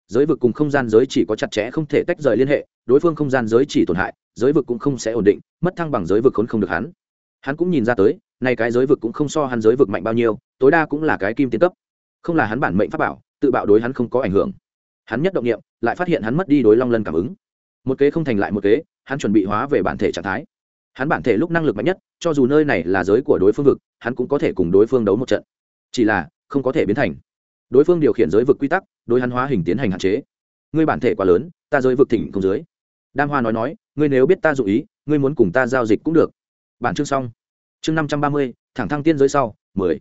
Giới vực cùng không gian giới chỉ có chặt chẽ không thể tách rời liên hệ, đối phương không gian giới chỉ tổn hại, giới vực cũng không sẽ ổn định, mất thăng bằng giới vực khốn không được hắn. Hắn cũng nhìn ra tới nay cái giới vực cũng không so hắn giới vực mạnh bao nhiêu, tối đa cũng là cái kim tiến cấp. Không là hắn bản mệnh pháp bảo, tự bạo đối hắn không có ảnh hưởng. Hắn nhất động nghiệm lại phát hiện hắn mất đi đối long lân cảm ứng. Một kế không thành lại một kế, hắn chuẩn bị hóa về bản thể trạng thái hắn bản thể lúc năng lực mạnh nhất, cho dù nơi này là giới của đối phương vực, hắn cũng có thể cùng đối phương đấu một trận. Chỉ là, không có thể biến thành. Đối phương điều khiển giới vực quy tắc, đối hắn hóa hình tiến hành hạn chế. Ngươi bản thể quá lớn, ta giới vực thỉnh không dưới. Đam hoa nói nói, ngươi nếu biết ta dụ ý, ngươi muốn cùng ta giao dịch cũng được. Bản chương xong. Chương năm trăm ba mươi, thẳng thăng tiên giới sau, mười.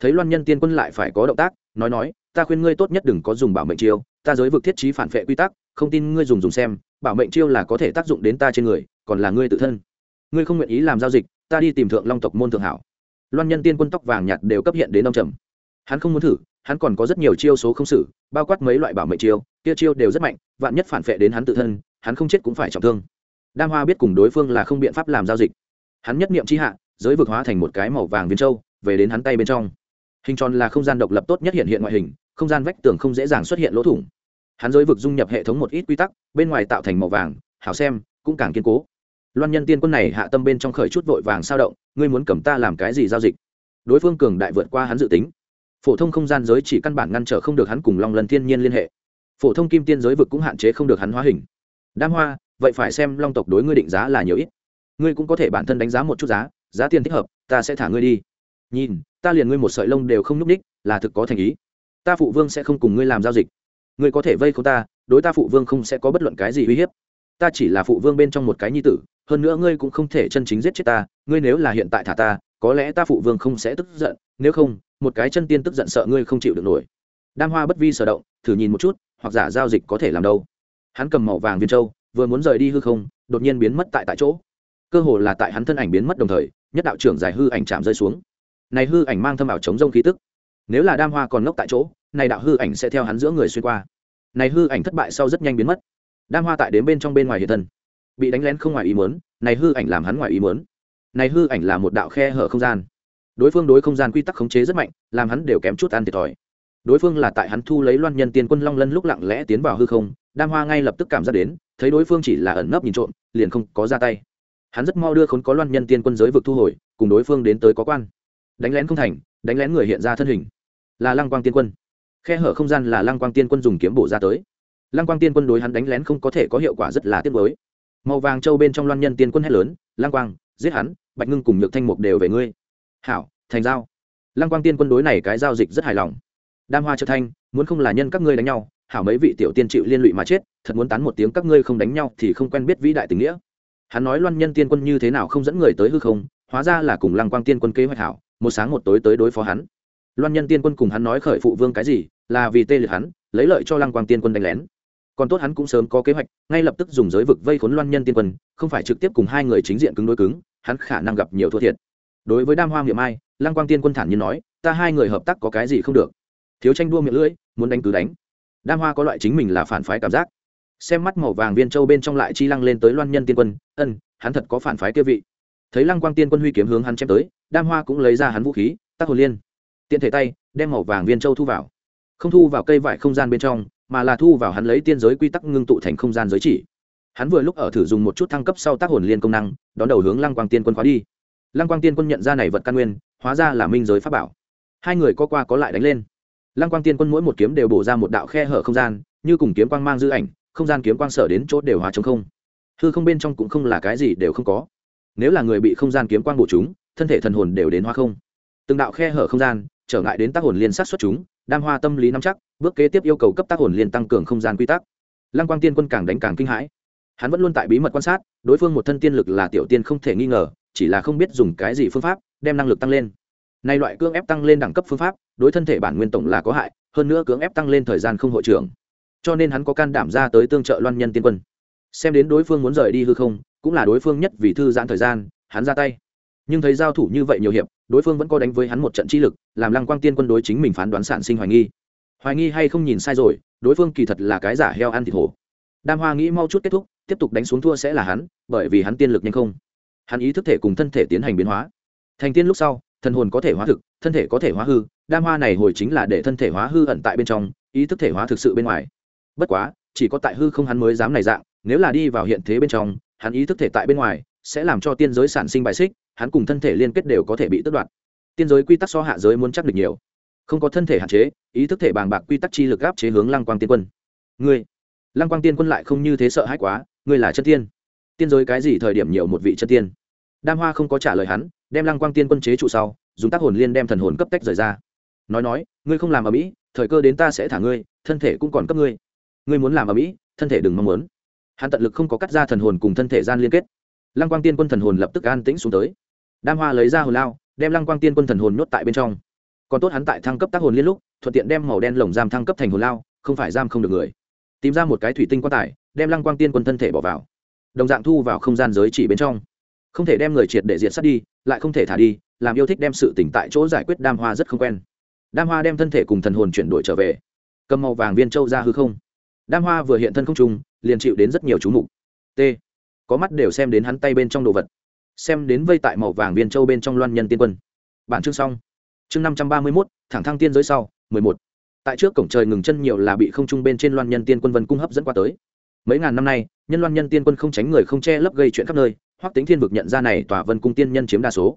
Thấy loan nhân tiên quân lại phải có động tác, nói nói, ta khuyên ngươi tốt nhất đừng có dùng bảo mệnh chiêu, ta giới vực thiết trí phản vệ quy tắc, không tin ngươi dùng dùng xem, bảo mệnh chiêu là có thể tác dụng đến ta trên người, còn là ngươi tự thân ngươi không nguyện ý làm giao dịch, ta đi tìm thượng long tộc môn thượng hảo. Loan nhân tiên quân tóc vàng nhạt đều cấp hiện đến ông trầm. Hắn không muốn thử, hắn còn có rất nhiều chiêu số không xử, bao quát mấy loại bảo mệnh chiêu, kia chiêu đều rất mạnh, vạn nhất phản vệ đến hắn tự thân, hắn không chết cũng phải trọng thương. Đam hoa biết cùng đối phương là không biện pháp làm giao dịch. Hắn nhất niệm chi hạ, giới vực hóa thành một cái màu vàng viên châu, về đến hắn tay bên trong. Hình tròn là không gian độc lập tốt nhất hiện hiện ngoại hình, không gian vách tường không dễ dàng xuất hiện lỗ thủng. Hắn giới vực dung nhập hệ thống một ít quy tắc, bên ngoài tạo thành màu vàng, hảo xem, cũng càng kiên cố loan nhân tiên quân này hạ tâm bên trong khởi chút vội vàng sao động, ngươi muốn cầm ta làm cái gì giao dịch? Đối phương cường đại vượt qua hắn dự tính. Phổ thông không gian giới chỉ căn bản ngăn trở không được hắn cùng long lần thiên nhiên liên hệ. Phổ thông kim tiên giới vực cũng hạn chế không được hắn hóa hình. Đam hoa, vậy phải xem long tộc đối ngươi định giá là nhiều ít. Ngươi cũng có thể bản thân đánh giá một chút giá giá tiền thích hợp, ta sẽ thả ngươi đi. Nhìn, ta liền ngươi một sợi lông đều không n ú c ních là thực có thành ý. Ta phụ vương sẽ không cùng ngươi làm giao dịch. Ngươi có thể vây không ta, đối ta phụ vương không sẽ có bất luận cái gì uy hiếp. Ta chỉ là phụ vương bên trong một cái nhi tử hơn nữa ngươi cũng không thể chân chính giết chết ta, ngươi nếu là hiện tại thả ta, có lẽ ta phụ vương không sẽ tức giận, nếu không, một cái chân tiên tức giận sợ ngươi không chịu được nổi. Đam hoa bất vi sở động, thử nhìn một chút, hoặc giả giao dịch có thể làm đâu. Hắn cầm màu vàng viên châu, vừa muốn rời đi hư không, đột nhiên biến mất tại tại chỗ. Cơ hồ là tại hắn thân ảnh biến mất đồng thời, nhất đạo trưởng giải hư ảnh chạm rơi xuống. Này hư ảnh mang thâm ảo chống rông khí tức. Nếu là đam hoa còn ngốc tại chỗ, này đạo hư ảnh sẽ theo hắn giữa người xuyên qua. Này hư ảnh thất bại sau rất nhanh biến mất. Đam hoa tại đến bên trong bên ngoài hiện thân bị đánh lén không ngoài ý muốn, này hư ảnh làm hắn ngoài ý muốn. Này hư ảnh là một đạo khe hở không gian. Đối phương đối không gian quy tắc khống chế rất mạnh, làm hắn đều kém chút ăn thiệt thòi. Đối phương là tại hắn thu lấy loan nhân tiên quân long lân lúc lặng lẽ tiến vào hư không, đam hoa ngay lập tức cảm giác đến, thấy đối phương chỉ là ẩn nấp nhìn trộm, liền không có ra tay. Hắn rất mau đưa khốn có loan nhân tiên quân giới vực thu hồi, cùng đối phương đến tới có quan. Đánh lén không thành, đánh lén người hiện ra thân hình. Là lăng quang tiên quân. Khe hở không gian là lăng quang tiên quân dùng kiếm bổ ra tới. Lăng quang tiên quân đối hắn đánh lén không có thể có hiệu quả rất là tiếc mới màu vàng châu bên trong loan nhân tiên quân hét lớn Lang quang, giết hắn, bạch ngưng cùng nhược thanh mục đều về ngươi. Hảo, thành giao. Lang quang tiên quân đối này cái giao dịch rất hài lòng. Đam hoa trợ thanh, muốn không là nhân các ngươi đánh nhau, hảo mấy vị tiểu tiên chịu liên lụy mà chết, thật muốn tán một tiếng các ngươi không đánh nhau thì không quen biết vĩ đại tình nghĩa. Hắn nói loan nhân tiên quân như thế nào không dẫn người tới hư không, hóa ra là cùng lăng quang tiên quân kế hoạch hảo, một sáng một tối tới đối phó hắn. Loan nhân tiên quân cùng hắn nói khởi phụ vương cái gì, là vì tê liệt hắn, lấy lợi cho lăng quang tiên quân đánh lén còn tốt hắn cũng sớm có kế hoạch, ngay lập tức dùng giới vực vây khốn loan nhân tiên quân, không phải trực tiếp cùng hai người chính diện cứng đối cứng, hắn khả năng gặp nhiều thua thiệt. Đối với đam hoa miệng mai, lăng quang tiên quân thản nhiên nói, ta hai người hợp tác có cái gì không được. Thiếu tranh đua miệng lưỡi, muốn đánh cứ đánh. Đam hoa có loại chính mình là phản phái cảm giác. Xem mắt màu vàng viên châu bên trong lại chi lăng lên tới loan nhân tiên quân, ân, hắn thật có phản phái kia vị. Thấy lăng quang tiên quân huy kiếm hướng hắn chém tới, đam hoa cũng lấy ra hắn vũ khí, tác hồn liên. Tiện thể tay, đem màu vàng viên châu thu vào. Không thu vào cây vải không gian bên trong mà là thu vào hắn lấy tiên giới quy tắc ngưng tụ thành không gian giới chỉ. Hắn vừa lúc ở thử dùng một chút thăng cấp sau tác hồn liên công năng, đón đầu hướng lăng quang tiên quân khóa đi. Lăng quang tiên quân nhận ra này vật căn nguyên, hóa ra là minh giới pháp bảo. Hai người có qua có lại đánh lên. Lăng quang tiên quân mỗi một kiếm đều bổ ra một đạo khe hở không gian, như cùng kiếm quang mang dư ảnh, không gian kiếm quang sở đến chỗ đều hóa chống không. Hư không bên trong cũng không là cái gì đều không có. Nếu là người bị không gian kiếm quang bổ chúng, thân thể thần hồn đều đến hóa không. Từng đạo khe hở không gian, trở ngại đến tác hồn liên sát xuất chúng, đam hoa tâm lý nắm chắc bước kế tiếp yêu cầu cấp tác hồn liên tăng cường không gian quy tắc. Lăng quang tiên quân càng đánh càng kinh hãi. Hắn vẫn luôn tại bí mật quan sát, đối phương một thân tiên lực là tiểu tiên không thể nghi ngờ, chỉ là không biết dùng cái gì phương pháp, đem năng lực tăng lên. Nay loại cưỡng ép tăng lên đẳng cấp phương pháp, đối thân thể bản nguyên tổng là có hại, hơn nữa cưỡng ép tăng lên thời gian không hội trưởng. Cho nên hắn có can đảm ra tới tương trợ loan nhân tiên quân. Xem đến đối phương muốn rời đi hư không, cũng là đối phương nhất vì thư giãn thời gian, hắn ra tay. Nhưng thấy giao thủ như vậy nhiều hiệp, đối phương vẫn có đánh với hắn một trận chi lực, làm lăng quang tiên quân đối chính mình phán đoán sản sinh hoài nghi hoài nghi hay không nhìn sai rồi, đối phương kỳ thật là cái giả heo ăn thịt hổ. Đam hoa nghĩ mau chút kết thúc, tiếp tục đánh xuống thua sẽ là hắn, bởi vì hắn tiên lực nhanh không. Hắn ý thức thể cùng thân thể tiến hành biến hóa. Thành tiên lúc sau, thần hồn có thể hóa thực, thân thể có thể hóa hư, đam hoa này hồi chính là để thân thể hóa hư ẩn tại bên trong, ý thức thể hóa thực sự bên ngoài. Bất quá, chỉ có tại hư không hắn mới dám này dạng, nếu là đi vào hiện thế bên trong, hắn ý thức thể tại bên ngoài, sẽ làm cho tiên giới sản sinh bài xích, hắn cùng thân thể liên kết đều có thể bị tước đoạt. Tiên giới quy tắc so hạ giới muốn chắc được nhiều không có thân thể hạn chế, ý thức thể bàng bạc quy tắc chi lực gáp chế hướng lăng quang tiên quân. Ngươi, lăng quang tiên quân lại không như thế sợ hãi quá, ngươi là chân tiên. Tiên giới cái gì thời điểm nhiều một vị chân tiên? Đam hoa không có trả lời hắn, đem lăng quang tiên quân chế trụ sau, dùng tác hồn liên đem thần hồn cấp tách rời ra. Nói nói, ngươi không làm ở mỹ, thời cơ đến ta sẽ thả ngươi, thân thể cũng còn cấp ngươi. Ngươi muốn làm ở mỹ, thân thể đừng mong muốn. Hắn tận lực không có cắt ra thần hồn cùng thân thể gian liên kết. Lăng quang tiên quân thần hồn lập tức an tĩnh xuống tới. Đam hoa lấy ra hồn lao, đem lăng quang tiên quân thần hồn nhốt tại bên trong còn tốt hắn tại thăng cấp tác hồn liên lúc, thuận tiện đem màu đen lồng giam thăng cấp thành hồn lao, không phải giam không được người. Tìm ra một cái thủy tinh quan tài, đem lăng quang tiên quân thân thể bỏ vào. Đồng dạng thu vào không gian giới chỉ bên trong. Không thể đem người triệt để diệt sát đi, lại không thể thả đi, làm yêu thích đem sự tỉnh tại chỗ giải quyết đam hoa rất không quen. Đam hoa đem thân thể cùng thần hồn chuyển đổi trở về. Cầm màu vàng viên châu ra hư không. Đam hoa vừa hiện thân không trung, liền chịu đến rất nhiều chú mục. T. Có mắt đều xem đến hắn tay bên trong đồ vật. Xem đến vây tại màu vàng viên châu bên trong loan nhân tiên quân. Bản chương xong chương năm trăm ba mươi mốt, thẳng thăng tiên giới sau, mười một. Tại trước cổng trời ngừng chân nhiều là bị không trung bên trên loan nhân tiên quân vân cung hấp dẫn qua tới. Mấy ngàn năm nay, nhân loan nhân tiên quân không tránh người không che lấp gây chuyện khắp nơi hoặc tính thiên vực nhận ra này tòa vân cung tiên nhân chiếm đa số.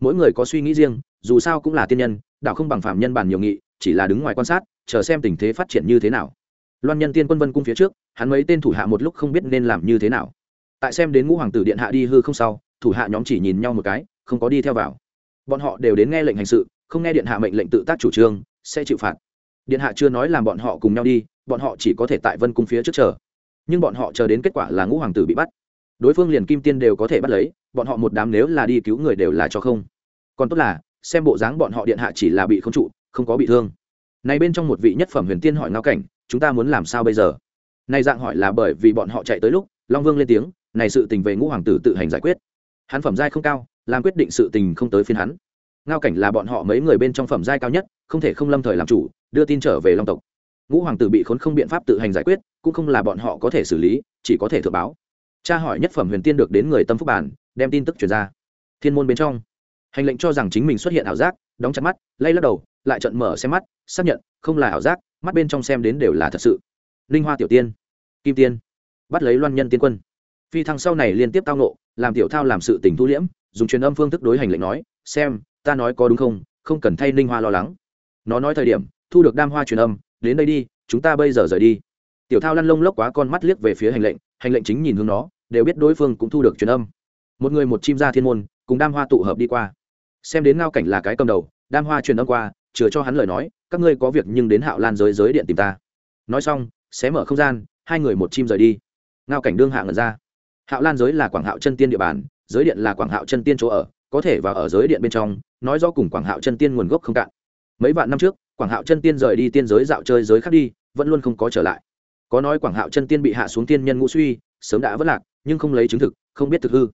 Mỗi người có suy nghĩ riêng, dù sao cũng là tiên nhân đạo không bằng phạm nhân bản nhiều nghị, chỉ là đứng ngoài quan sát, chờ xem tình thế phát triển như thế nào. Loan nhân tiên quân vân cung phía trước, hắn mấy tên thủ hạ một lúc không biết nên làm như thế nào. Tại xem đến ngũ hoàng tử điện hạ đi hư không sau, thủ hạ nhóm chỉ nhìn nhau một cái, không có đi theo vào. Bọn họ đều đến nghe lệnh hành sự không nghe điện hạ mệnh lệnh tự tác chủ trương, sẽ chịu phạt. Điện hạ chưa nói làm bọn họ cùng nhau đi, bọn họ chỉ có thể tại vân cung phía trước chờ. Nhưng bọn họ chờ đến kết quả là ngũ hoàng tử bị bắt. Đối phương liền kim tiên đều có thể bắt lấy, bọn họ một đám nếu là đi cứu người đều là cho không. Còn tốt là, xem bộ dáng bọn họ điện hạ chỉ là bị không trụ, không có bị thương. Này bên trong một vị nhất phẩm huyền tiên hỏi ngao cảnh, chúng ta muốn làm sao bây giờ? Này dạng hỏi là bởi vì bọn họ chạy tới lúc, long vương lên tiếng, này sự tình về ngũ hoàng tử tự hành giải quyết. Hắn phẩm giai không cao, làm quyết định sự tình không tới phiên hắn ngao cảnh là bọn họ mấy người bên trong phẩm giai cao nhất, không thể không lâm thời làm chủ, đưa tin trở về long tộc. Ngũ hoàng tử bị khốn không biện pháp tự hành giải quyết, cũng không là bọn họ có thể xử lý, chỉ có thể thừa báo. Cha hỏi nhất phẩm huyền tiên được đến người tâm phúc bản, đem tin tức truyền ra. Thiên môn bên trong, hành lệnh cho rằng chính mình xuất hiện ảo giác, đóng chặt mắt, lay lắc đầu, lại trận mở xem mắt, xác nhận, không là ảo giác, mắt bên trong xem đến đều là thật sự. Linh hoa tiểu tiên, kim tiên, bắt lấy loan nhân tiên quân. Phi thăng sau này liên tiếp tao nộ làm tiểu thao làm sự tình thu liễm, dùng truyền âm phương thức đối hành lệnh nói, xem ta nói có đúng không không cần thay linh hoa lo lắng. Nó nói thời điểm, thu được đam hoa truyền âm, đến đây đi, chúng ta bây giờ rời đi. Tiểu thao lăn lông lốc quá con mắt liếc về phía hành lệnh hành lệnh chính nhìn hướng nó, đều biết đối phương cũng thu được truyền âm. Một người một chim ra thiên môn, cùng đam hoa tụ hợp đi qua. Xem đến ngao cảnh là cái cầm đầu, đam hoa truyền âm qua, chừa cho hắn lời nói, các ngươi có việc nhưng đến hạo lan giới giới điện tìm ta. Nói xong, xé mở không gian, hai người một chim rời đi. Ngao cảnh đương hạ ngẩn ra. Hạo lan giới là quảng hạo chân tiên địa bàn, giới điện là quảng hạo chân tiên chỗ ở có thể vào ở giới điện bên trong, nói do cùng quảng hạo chân tiên nguồn gốc không cạn. Mấy vạn năm trước, quảng hạo chân tiên rời đi tiên giới dạo chơi giới khác đi, vẫn luôn không có trở lại. Có nói quảng hạo chân tiên bị hạ xuống tiên nhân ngũ suy, sớm đã vất lạc, nhưng không lấy chứng thực, không biết thực hư.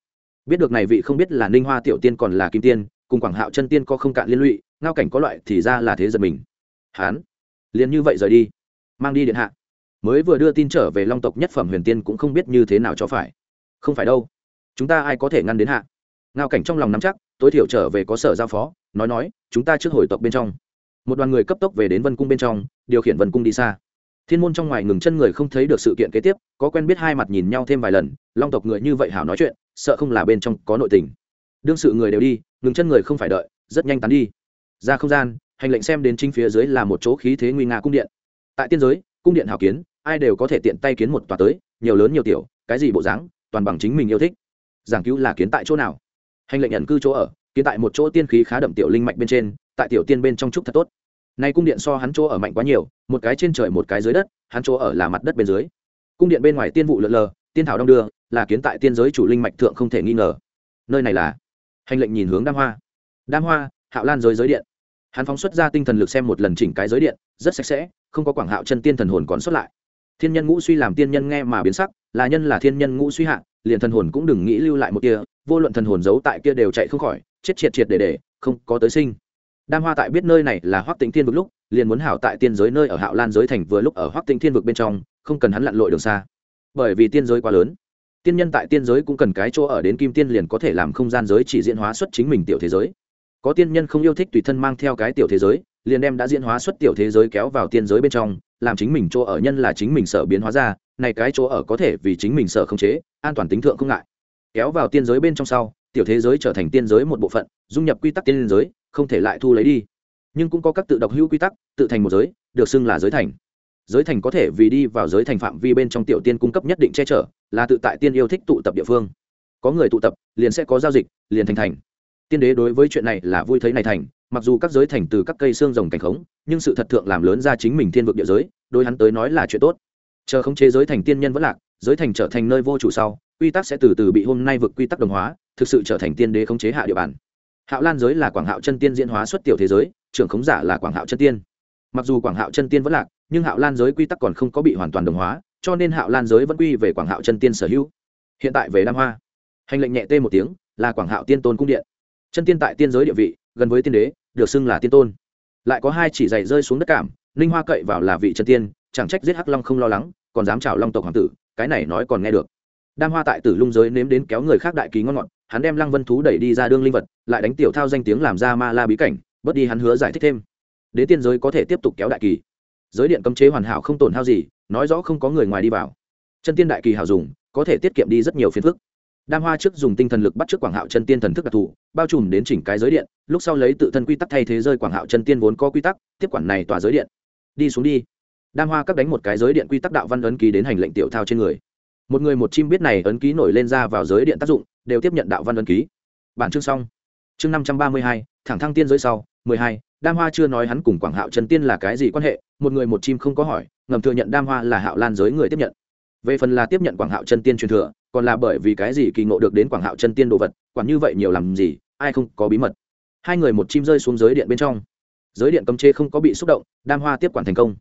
Biết được này vị không biết là ninh hoa tiểu tiên còn là kim tiên, cùng quảng hạo chân tiên có không cạn liên lụy, ngao cảnh có loại thì ra là thế giật mình. Hán, liền như vậy rời đi, mang đi điện hạ. Mới vừa đưa tin trở về long tộc nhất phẩm huyền tiên cũng không biết như thế nào cho phải. Không phải đâu, chúng ta ai có thể ngăn đến hạ? Ngao cảnh trong lòng nắm chắc, tối thiểu trở về có sở giao phó, nói nói, chúng ta trước hồi tộc bên trong. Một đoàn người cấp tốc về đến vân cung bên trong, điều khiển vân cung đi xa. Thiên môn trong ngoài ngừng chân người không thấy được sự kiện kế tiếp, có quen biết hai mặt nhìn nhau thêm vài lần, long tộc người như vậy hảo nói chuyện, sợ không là bên trong có nội tình. Đương sự người đều đi, ngừng chân người không phải đợi, rất nhanh tán đi. Ra không gian, hành lệnh xem đến chính phía dưới là một chỗ khí thế nguy nga cung điện. Tại tiên giới, cung điện hào kiến, ai đều có thể tiện tay kiến một tòa tới, nhiều lớn nhiều tiểu, cái gì bộ dáng, toàn bằng chính mình yêu thích. Giảng cứu là kiến tại chỗ nào? Hành lệnh nhận cư chỗ ở, kiến tại một chỗ tiên khí khá đậm tiểu linh mạnh bên trên, tại tiểu tiên bên trong trúc thật tốt. Nay cung điện so hắn chỗ ở mạnh quá nhiều, một cái trên trời một cái dưới đất, hắn chỗ ở là mặt đất bên dưới. Cung điện bên ngoài tiên vụ lượn lờ, tiên thảo đông đưa, là kiến tại tiên giới chủ linh mạch thượng không thể nghi ngờ. Nơi này là hành lệnh nhìn hướng đam hoa. Đam hoa, hạo lan giới giới điện. Hắn phóng xuất ra tinh thần lực xem một lần chỉnh cái giới điện, rất sạch sẽ, không có quảng hạo chân tiên thần hồn còn xuất lại. Thiên nhân ngũ suy làm tiên nhân nghe mà biến sắc là nhân là thiên nhân ngũ suy hạ, liền thần hồn cũng đừng nghĩ lưu lại một kia, vô luận thần hồn giấu tại kia đều chạy không khỏi, chết triệt triệt để để, không có tới sinh. Đam hoa tại biết nơi này là hoắc tĩnh thiên vực lúc, liền muốn hảo tại tiên giới nơi ở hạo lan giới thành vừa lúc ở hoắc tĩnh thiên vực bên trong, không cần hắn lặn lội đường xa. Bởi vì tiên giới quá lớn, tiên nhân tại tiên giới cũng cần cái chỗ ở đến kim tiên liền có thể làm không gian giới chỉ diễn hóa xuất chính mình tiểu thế giới. Có tiên nhân không yêu thích tùy thân mang theo cái tiểu thế giới, liền đem đã diễn hóa xuất tiểu thế giới kéo vào tiên giới bên trong, làm chính mình chỗ ở nhân là chính mình sở biến hóa ra này cái chỗ ở có thể vì chính mình sở không chế, an toàn tính thượng không ngại. Kéo vào tiên giới bên trong sau, tiểu thế giới trở thành tiên giới một bộ phận, dung nhập quy tắc tiên giới, không thể lại thu lấy đi. Nhưng cũng có các tự độc hữu quy tắc, tự thành một giới, được xưng là giới thành. Giới thành có thể vì đi vào giới thành phạm vi bên trong tiểu tiên cung cấp nhất định che chở, là tự tại tiên yêu thích tụ tập địa phương. Có người tụ tập, liền sẽ có giao dịch, liền thành thành. Tiên đế đối với chuyện này là vui thấy này thành, mặc dù các giới thành từ các cây xương rồng cảnh khống, nhưng sự thật thượng làm lớn ra chính mình thiên vực địa giới, đối hắn tới nói là chuyện tốt chờ khống chế giới thành tiên nhân vẫn lạc, giới thành trở thành nơi vô chủ sau, quy tắc sẽ từ từ bị hôm nay vượt quy tắc đồng hóa, thực sự trở thành tiên đế khống chế hạ địa bàn. Hạo lan giới là quảng hạo chân tiên diễn hóa xuất tiểu thế giới, trưởng khống giả là quảng hạo chân tiên. Mặc dù quảng hạo chân tiên vẫn lạc, nhưng hạo lan giới quy tắc còn không có bị hoàn toàn đồng hóa, cho nên hạo lan giới vẫn quy về quảng hạo chân tiên sở hữu. Hiện tại về đam hoa, hành lệnh nhẹ tê một tiếng, là quảng hạo tiên tôn cung điện. Chân tiên tại tiên giới địa vị, gần với tiên đế, được xưng là tiên tôn. Lại có hai chỉ dày rơi xuống đất cảm, ninh hoa cậy vào là vị chân tiên, chẳng trách giết hắc long không lo lắng còn dám chào long tộc hoàng tử, cái này nói còn nghe được. Đam hoa tại tử lung giới nếm đến kéo người khác đại ký ngon ngọt, hắn đem lăng vân thú đẩy đi ra đương linh vật, lại đánh tiểu thao danh tiếng làm ra ma la bí cảnh, bớt đi hắn hứa giải thích thêm. Đến tiên giới có thể tiếp tục kéo đại kỳ. Giới điện cấm chế hoàn hảo không tổn hao gì, nói rõ không có người ngoài đi vào. Chân tiên đại kỳ hảo dùng, có thể tiết kiệm đi rất nhiều phiền phức. Đam hoa trước dùng tinh thần lực bắt trước quảng hạo chân tiên thần thức đặc thù, bao trùm đến chỉnh cái giới điện, lúc sau lấy tự thân quy tắc thay thế rơi quảng hạo chân tiên vốn có quy tắc, tiếp quản này tòa giới điện. Đi xuống đi đam hoa cấp đánh một cái giới điện quy tắc đạo văn ấn ký đến hành lệnh tiểu thao trên người. Một người một chim biết này ấn ký nổi lên ra vào giới điện tác dụng, đều tiếp nhận đạo văn ấn ký. Bản chương xong. Chương năm trăm ba mươi hai, thẳng thăng tiên giới sau. mười hai, đam hoa chưa nói hắn cùng quảng hạo Trần tiên là cái gì quan hệ, một người một chim không có hỏi, ngầm thừa nhận đam hoa là hạo lan giới người tiếp nhận. Về phần là tiếp nhận quảng hạo chân tiên truyền thừa, còn là bởi vì cái gì kỳ ngộ được đến quảng hạo chân tiên đồ vật, quản như vậy nhiều làm gì, ai không có bí mật. Hai người một chim rơi xuống giới điện bên trong. Giới điện cấm chê không có bị xúc động, đam hoa tiếp quản thành công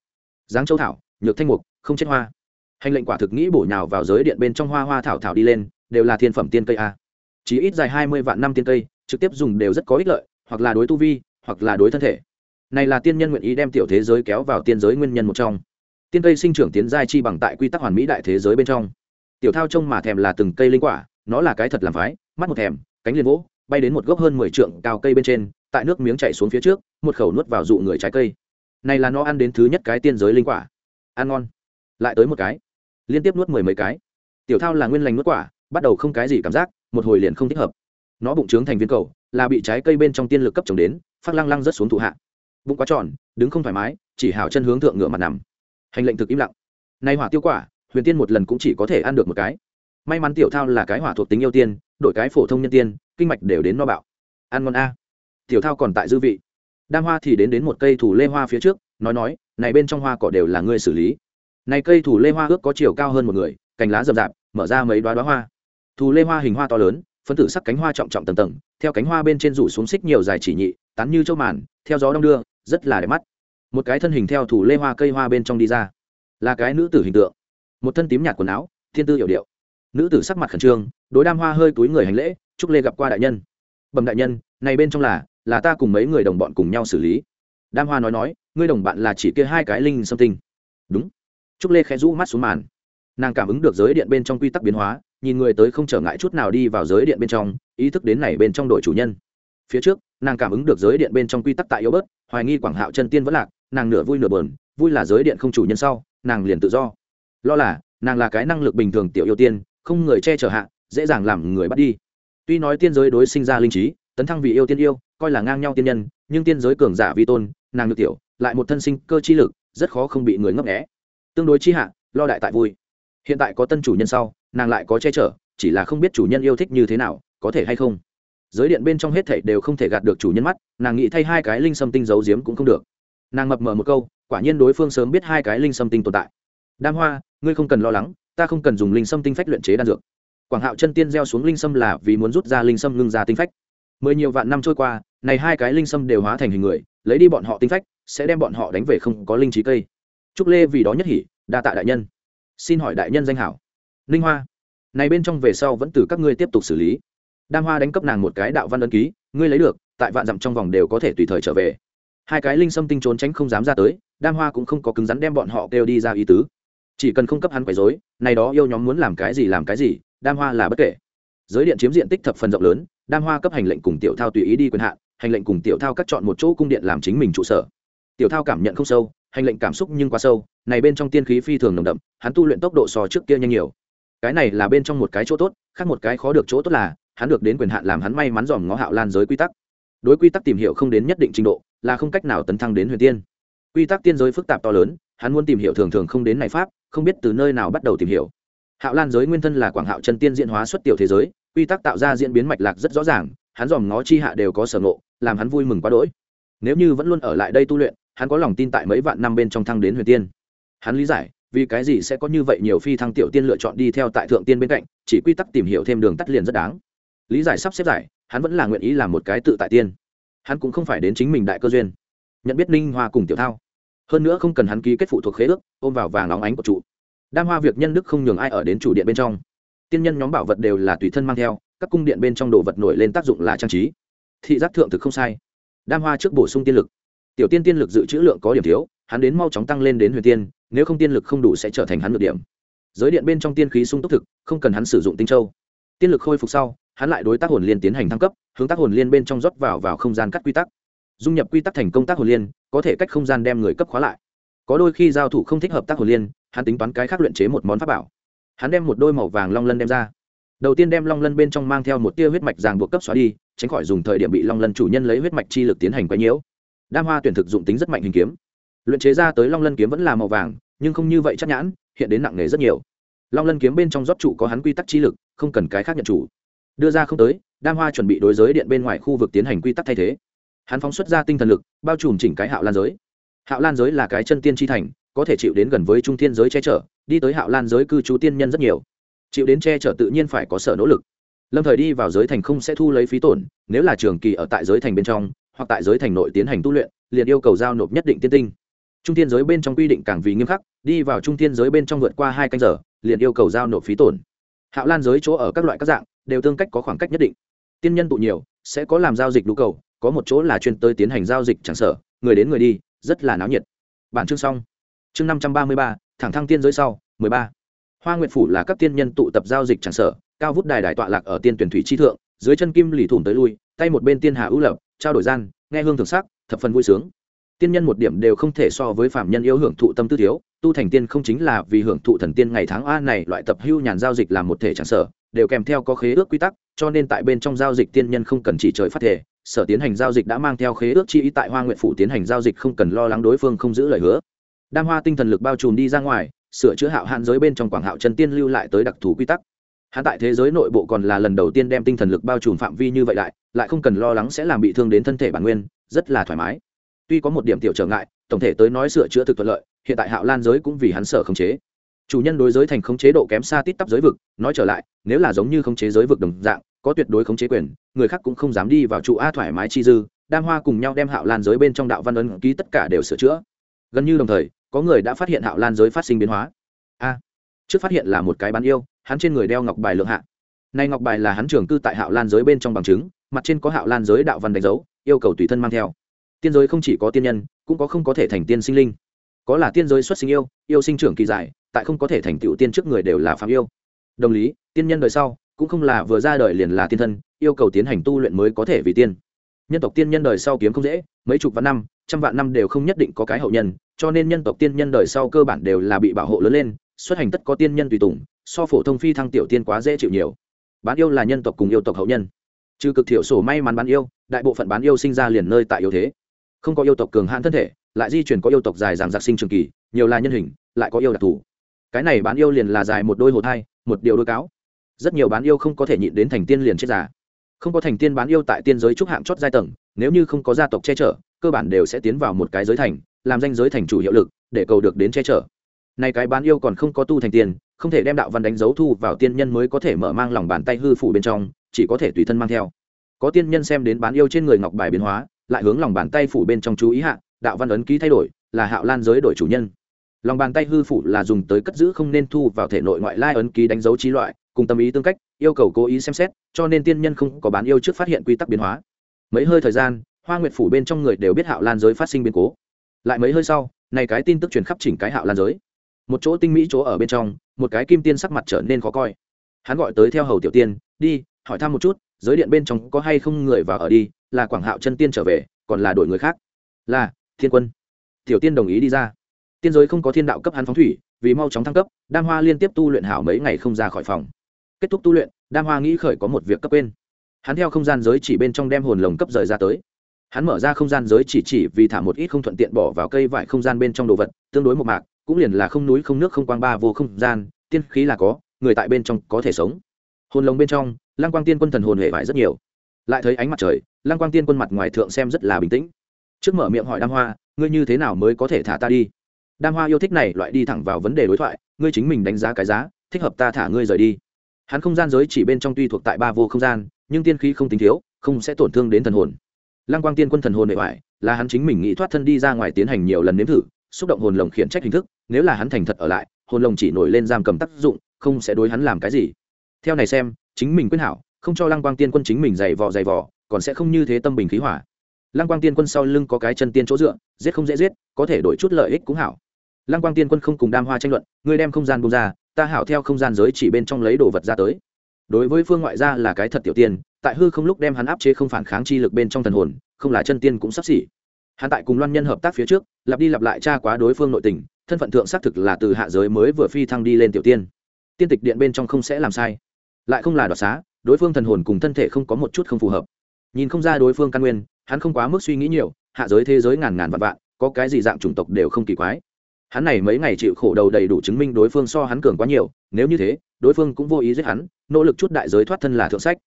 giáng châu thảo, nhược thanh mục, không chết hoa. Hành lệnh quả thực nghĩ bổ nhào vào giới điện bên trong hoa hoa thảo thảo đi lên, đều là thiên phẩm tiên cây a. Chỉ ít dài hai mươi vạn năm tiên cây, trực tiếp dùng đều rất có ích lợi, hoặc là đối tu vi, hoặc là đối thân thể. Này là tiên nhân nguyện ý đem tiểu thế giới kéo vào tiên giới nguyên nhân một trong. Tiên cây sinh trưởng tiến giai chi bằng tại quy tắc hoàn mỹ đại thế giới bên trong. Tiểu thao trông mà thèm là từng cây linh quả, nó là cái thật làm phái, mắt một thèm, cánh liền vỗ, bay đến một gốc hơn mười trượng cao cây bên trên, tại nước miếng chảy xuống phía trước, một khẩu nuốt vào dụ người trái cây này là nó ăn đến thứ nhất cái tiên giới linh quả. Ăn ngon. Lại tới một cái. Liên tiếp nuốt mười mấy cái. Tiểu thao là nguyên lành nuốt quả, bắt đầu không cái gì cảm giác, một hồi liền không thích hợp. Nó bụng trướng thành viên cầu, là bị trái cây bên trong tiên lực cấp trồng đến, phát lăng lăng rất xuống thụ hạ. Bụng quá tròn, đứng không thoải mái, chỉ hảo chân hướng thượng ngựa mặt nằm. Hành lệnh thực im lặng. Nay hỏa tiêu quả, huyền tiên một lần cũng chỉ có thể ăn được một cái. May mắn tiểu thao là cái hỏa thuộc tính yêu tiên, đổi cái phổ thông nhân tiên, kinh mạch đều đến no bạo. Ăn ngon a. Tiểu thao còn tại dư vị đam hoa thì đến đến một cây thủ lê hoa phía trước, nói nói, này bên trong hoa cỏ đều là ngươi xử lý. Này cây thủ lê hoa ước có chiều cao hơn một người, cành lá rậm rạp, mở ra mấy đoá đoá hoa. Thủ lê hoa hình hoa to lớn, phân tử sắc cánh hoa trọng trọng tầng tầng, theo cánh hoa bên trên rủ xuống xích nhiều dài chỉ nhị, tán như châu màn, theo gió đông đưa, rất là đẹp mắt. Một cái thân hình theo thủ lê hoa cây hoa bên trong đi ra, là cái nữ tử hình tượng. Một thân tím nhạt quần áo, thiên tư hiểu điệu. Nữ tử sắc mặt khẩn trương, đối đam hoa hơi túi người hành lễ, chúc lê gặp qua đại nhân. Bẩm đại nhân, này bên trong là là ta cùng mấy người đồng bọn cùng nhau xử lý. Đam hoa nói nói, ngươi đồng bạn là chỉ kia hai cái linh sâm tinh. Đúng. Trúc lê khẽ rũ mắt xuống màn. Nàng cảm ứng được giới điện bên trong quy tắc biến hóa, nhìn người tới không trở ngại chút nào đi vào giới điện bên trong, ý thức đến này bên trong đội chủ nhân. Phía trước, nàng cảm ứng được giới điện bên trong quy tắc tại yếu bớt, hoài nghi quảng hạo chân tiên vẫn lạc, nàng nửa vui nửa bờn vui là giới điện không chủ nhân sau, nàng liền tự do. Lo là, nàng là cái năng lực bình thường tiểu yêu tiên, không người che chở hạ, dễ dàng làm người bắt đi. Tuy nói tiên giới đối sinh ra linh trí, tấn thăng vì yêu tiên yêu coi là ngang nhau tiên nhân, nhưng tiên giới cường giả vi tôn, nàng được tiểu, lại một thân sinh cơ chi lực, rất khó không bị người ngấp nghé. Tương đối chi hạ, lo đại tại vui. Hiện tại có tân chủ nhân sau, nàng lại có che chở, chỉ là không biết chủ nhân yêu thích như thế nào, có thể hay không. Giới điện bên trong hết thảy đều không thể gạt được chủ nhân mắt, nàng nghĩ thay hai cái linh sâm tinh giấu giếm cũng không được. Nàng mập mờ một câu, quả nhiên đối phương sớm biết hai cái linh sâm tinh tồn tại. Đam hoa, ngươi không cần lo lắng, ta không cần dùng linh sâm tinh phách luyện chế đan dược. Quảng hạo chân tiên gieo xuống linh sâm là vì muốn rút ra linh sâm ngưng ra tinh phách. Mười nhiều vạn năm trôi qua này hai cái linh sâm đều hóa thành hình người, lấy đi bọn họ tinh phách, sẽ đem bọn họ đánh về không có linh trí cây. Trúc lê vì đó nhất hỉ, đa tạ đại nhân. Xin hỏi đại nhân danh hảo. Ninh hoa, này bên trong về sau vẫn từ các ngươi tiếp tục xử lý. Đam hoa đánh cấp nàng một cái đạo văn ấn ký, ngươi lấy được, tại vạn dặm trong vòng đều có thể tùy thời trở về. Hai cái linh sâm tinh trốn tránh không dám ra tới, đam hoa cũng không có cứng rắn đem bọn họ kêu đi ra ý tứ. Chỉ cần không cấp hắn quấy dối này đó yêu nhóm muốn làm cái gì làm cái gì, đam hoa là bất kể. Giới điện chiếm diện tích thập phần rộng lớn, đam hoa cấp hành lệnh cùng tiểu thao tùy ý đi quyền hạn hành lệnh cùng tiểu thao cắt chọn một chỗ cung điện làm chính mình trụ sở. Tiểu thao cảm nhận không sâu, hành lệnh cảm xúc nhưng quá sâu, này bên trong tiên khí phi thường nồng đậm, hắn tu luyện tốc độ so trước kia nhanh nhiều. Cái này là bên trong một cái chỗ tốt, khác một cái khó được chỗ tốt là, hắn được đến quyền hạn làm hắn may mắn dòm ngó hạo lan giới quy tắc. Đối quy tắc tìm hiểu không đến nhất định trình độ, là không cách nào tấn thăng đến huyền tiên. Quy tắc tiên giới phức tạp to lớn, hắn muốn tìm hiểu thường thường không đến này pháp, không biết từ nơi nào bắt đầu tìm hiểu. Hạo lan giới nguyên thân là quảng hạo chân tiên diễn hóa xuất tiểu thế giới, quy tắc tạo ra diễn biến mạch lạc rất rõ ràng hắn dòm ngó chi hạ đều có sở ngộ, làm hắn vui mừng quá đỗi. Nếu như vẫn luôn ở lại đây tu luyện, hắn có lòng tin tại mấy vạn năm bên trong thăng đến huyền tiên. Hắn lý giải, vì cái gì sẽ có như vậy nhiều phi thăng tiểu tiên lựa chọn đi theo tại thượng tiên bên cạnh, chỉ quy tắc tìm hiểu thêm đường tắt liền rất đáng. Lý giải sắp xếp giải, hắn vẫn là nguyện ý làm một cái tự tại tiên. Hắn cũng không phải đến chính mình đại cơ duyên. Nhận biết ninh hoa cùng tiểu thao. Hơn nữa không cần hắn ký kết phụ thuộc khế ước, ôm vào vàng óng ánh của trụ đam hoa việc nhân đức không nhường ai ở đến chủ điện bên trong. Tiên nhân nhóm bảo vật đều là tùy thân mang theo các cung điện bên trong đồ vật nổi lên tác dụng là trang trí. Thị giác thượng thực không sai. Đam hoa trước bổ sung tiên lực. Tiểu tiên tiên lực dự trữ lượng có điểm thiếu, hắn đến mau chóng tăng lên đến huyền tiên, nếu không tiên lực không đủ sẽ trở thành hắn được điểm. Giới điện bên trong tiên khí sung túc thực, không cần hắn sử dụng tinh châu. Tiên lực khôi phục sau, hắn lại đối tác hồn liên tiến hành thăng cấp, hướng tác hồn liên bên trong rót vào vào không gian cắt quy tắc. Dung nhập quy tắc thành công tác hồn liên, có thể cách không gian đem người cấp khóa lại. Có đôi khi giao thủ không thích hợp tác hồn liên, hắn tính toán cái khác luyện chế một món pháp bảo. Hắn đem một đôi màu vàng long lân đem ra đầu tiên đem long lân bên trong mang theo một tia huyết mạch ràng buộc cấp xóa đi, tránh khỏi dùng thời điểm bị long lân chủ nhân lấy huyết mạch chi lực tiến hành quấy nhiễu. Đam hoa tuyển thực dụng tính rất mạnh hình kiếm. Luyện chế ra tới long lân kiếm vẫn là màu vàng, nhưng không như vậy chắc nhãn, hiện đến nặng nề rất nhiều. Long lân kiếm bên trong rót trụ có hắn quy tắc chi lực, không cần cái khác nhận chủ. Đưa ra không tới, đam hoa chuẩn bị đối giới điện bên ngoài khu vực tiến hành quy tắc thay thế. Hắn phóng xuất ra tinh thần lực, bao trùm chỉnh cái hạo lan giới. Hạo lan giới là cái chân tiên tri thành, có thể chịu đến gần với trung thiên giới che chở, đi tới hạo lan giới cư trú tiên nhân rất nhiều chịu đến che chở tự nhiên phải có sở nỗ lực. Lâm thời đi vào giới thành không sẽ thu lấy phí tổn, nếu là trường kỳ ở tại giới thành bên trong, hoặc tại giới thành nội tiến hành tu luyện, liền yêu cầu giao nộp nhất định tiên tinh. Trung thiên giới bên trong quy định càng vì nghiêm khắc, đi vào trung thiên giới bên trong vượt qua hai canh giờ, liền yêu cầu giao nộp phí tổn. Hạo lan giới chỗ ở các loại các dạng, đều tương cách có khoảng cách nhất định. Tiên nhân tụ nhiều, sẽ có làm giao dịch đủ cầu, có một chỗ là chuyên tới tiến hành giao dịch chẳng sở người đến người đi, rất là náo nhiệt. Bản chương xong. Chương năm trăm ba mươi ba, thẳng thăng tiên giới sau, mười ba hoa nguyệt phủ là các tiên nhân tụ tập giao dịch tràn sở, cao vút đài đài tọa lạc ở tiên tuyển thủy chi thượng, dưới chân kim lì thủng tới lui, tay một bên tiên hà ưu lập, trao đổi gian, nghe hương thường sắc, thập phần vui sướng. Tiên nhân một điểm đều không thể so với phạm nhân yêu hưởng thụ tâm tư thiếu, tu thành tiên không chính là vì hưởng thụ thần tiên ngày tháng a này loại tập hưu nhàn giao dịch làm một thể tràn sở, đều kèm theo có khế ước quy tắc, cho nên tại bên trong giao dịch tiên nhân không cần chỉ trời phát thể, sở tiến hành giao dịch đã mang theo khế ước chi ý tại hoa nguyện phủ tiến hành giao dịch không cần lo lắng đối phương không giữ lời hứa. Đam hoa tinh thần lực bao trùm đi ra ngoài sửa chữa hạo hạn giới bên trong quảng hạo chân tiên lưu lại tới đặc thù quy tắc. Hắn tại thế giới nội bộ còn là lần đầu tiên đem tinh thần lực bao trùm phạm vi như vậy lại lại không cần lo lắng sẽ làm bị thương đến thân thể bản nguyên, rất là thoải mái. Tuy có một điểm tiểu trở ngại, tổng thể tới nói sửa chữa thực thuận lợi, hiện tại hạo lan giới cũng vì hắn sợ khống chế. Chủ nhân đối giới thành khống chế độ kém xa tít tắp giới vực, nói trở lại, nếu là giống như khống chế giới vực đồng dạng, có tuyệt đối khống chế quyền, người khác cũng không dám đi vào trụ a thoải mái chi dư, đam hoa cùng nhau đem hạo lan giới bên trong đạo văn ấn ký tất cả đều sửa chữa. Gần như đồng thời có người đã phát hiện hạo lan giới phát sinh biến hóa. A, trước phát hiện là một cái bán yêu, hắn trên người đeo ngọc bài lượng hạ. Nay ngọc bài là hắn trường cư tại hạo lan giới bên trong bằng chứng, mặt trên có hạo lan giới đạo văn đánh dấu, yêu cầu tùy thân mang theo. Tiên giới không chỉ có tiên nhân, cũng có không có thể thành tiên sinh linh. Có là tiên giới xuất sinh yêu yêu sinh trưởng kỳ dài, tại không có thể thành tựu tiên trước người đều là phạm yêu. Đồng lý, tiên nhân đời sau, cũng không là vừa ra đời liền là tiên thân, yêu cầu tiến hành tu luyện mới có thể vì tiên nhân tộc tiên nhân đời sau kiếm không dễ, mấy chục vạn năm, trăm vạn năm đều không nhất định có cái hậu nhân, cho nên nhân tộc tiên nhân đời sau cơ bản đều là bị bảo hộ lớn lên, xuất hành tất có tiên nhân tùy tùng, so phổ thông phi thăng tiểu tiên quá dễ chịu nhiều. Bán yêu là nhân tộc cùng yêu tộc hậu nhân. Trừ cực thiểu sổ may mắn bán yêu, đại bộ phận bán yêu sinh ra liền nơi tại yếu thế. Không có yêu tộc cường hãn thân thể, lại di chuyển có yêu tộc dài dàng giặc sinh trường kỳ, nhiều là nhân hình, lại có yêu đặc thù. Cái này bán yêu liền là dài một đôi hồ thai, một điều đôi cáo. Rất nhiều bán yêu không có thể nhịn đến thành tiên liền chết già không có thành tiên bán yêu tại tiên giới trúc hạng chót giai tầng, nếu như không có gia tộc che chở, cơ bản đều sẽ tiến vào một cái giới thành, làm danh giới thành chủ hiệu lực, để cầu được đến che chở. Này cái bán yêu còn không có tu thành tiên, không thể đem đạo văn đánh dấu thu vào tiên nhân mới có thể mở mang lòng bàn tay hư phủ bên trong, chỉ có thể tùy thân mang theo. Có tiên nhân xem đến bán yêu trên người ngọc bài biến hóa, lại hướng lòng bàn tay phủ bên trong chú ý hạ, đạo văn ấn ký thay đổi, là hạo lan giới đổi chủ nhân. Lòng bàn tay hư phủ là dùng tới cất giữ không nên thu vào thể nội ngoại lai ấn ký đánh dấu trí loại, cùng tâm ý tương cách yêu cầu cố ý xem xét, cho nên tiên nhân không có bán yêu trước phát hiện quy tắc biến hóa. Mấy hơi thời gian, hoa nguyệt phủ bên trong người đều biết hạo lan giới phát sinh biến cố. Lại mấy hơi sau, này cái tin tức truyền khắp chỉnh cái hạo lan giới. Một chỗ tinh mỹ chỗ ở bên trong, một cái kim tiên sắc mặt trở nên khó coi. Hắn gọi tới theo hầu tiểu tiên, đi, hỏi thăm một chút, giới điện bên trong có hay không người vào ở đi, là quảng hạo chân tiên trở về, còn là đổi người khác? Là, thiên quân. Tiểu tiên đồng ý đi ra. Tiên giới không có thiên đạo cấp hắn phóng thủy, vì mau chóng thăng cấp, đam hoa liên tiếp tu luyện hảo mấy ngày không ra khỏi phòng kết thúc tu luyện, đam hoa nghĩ khởi có một việc cấp quên. Hắn theo không gian giới chỉ bên trong đem hồn lồng cấp rời ra tới. Hắn mở ra không gian giới chỉ chỉ vì thả một ít không thuận tiện bỏ vào cây vải không gian bên trong đồ vật, tương đối một mạc, cũng liền là không núi không nước không quang ba vô không gian, tiên khí là có, người tại bên trong có thể sống. Hồn lồng bên trong, lăng quang tiên quân thần hồn hệ vải rất nhiều. Lại thấy ánh mặt trời, lăng quang tiên quân mặt ngoài thượng xem rất là bình tĩnh. Trước mở miệng hỏi đam hoa, ngươi như thế nào mới có thể thả ta đi? Đam hoa yêu thích này, loại đi thẳng vào vấn đề đối thoại, ngươi chính mình đánh giá cái giá, thích hợp ta thả ngươi rời đi hắn không gian giới chỉ bên trong tuy thuộc tại ba vô không gian, nhưng tiên khí không tính thiếu, không sẽ tổn thương đến thần hồn. Lăng quang tiên quân thần hồn nội hoại là hắn chính mình nghĩ thoát thân đi ra ngoài tiến hành nhiều lần nếm thử, xúc động hồn lồng khiển trách hình thức, nếu là hắn thành thật ở lại, hồn lồng chỉ nổi lên giam cầm tác dụng, không sẽ đối hắn làm cái gì. Theo này xem, chính mình quyết hảo, không cho lăng quang tiên quân chính mình dày vò dày vò, còn sẽ không như thế tâm bình khí hỏa. Lăng quang tiên quân sau lưng có cái chân tiên chỗ dựa, giết không dễ giết, có thể đổi chút lợi ích cũng hảo lăng quang tiên quân không cùng đam hoa tranh luận, ngươi đem không gian bông ra, ta hảo theo không gian giới chỉ bên trong lấy đồ vật ra tới. Đối với phương ngoại gia là cái thật tiểu tiên, tại hư không lúc đem hắn áp chế không phản kháng chi lực bên trong thần hồn, không là chân tiên cũng sắp xỉ. Hắn tại cùng loan nhân hợp tác phía trước, lặp đi lặp lại tra quá đối phương nội tình, thân phận thượng xác thực là từ hạ giới mới vừa phi thăng đi lên tiểu tiên. Tiên tịch điện bên trong không sẽ làm sai. Lại không là đoạt xá, đối phương thần hồn cùng thân thể không có một chút không phù hợp. Nhìn không ra đối phương căn nguyên, hắn không quá mức suy nghĩ nhiều, hạ giới thế giới ngàn ngàn vạn vạn, có cái gì dạng chủng tộc đều không kỳ quái hắn này mấy ngày chịu khổ đầu đầy đủ chứng minh đối phương so hắn cường quá nhiều, nếu như thế, đối phương cũng vô ý giết hắn, nỗ lực chút đại giới thoát thân là thượng sách.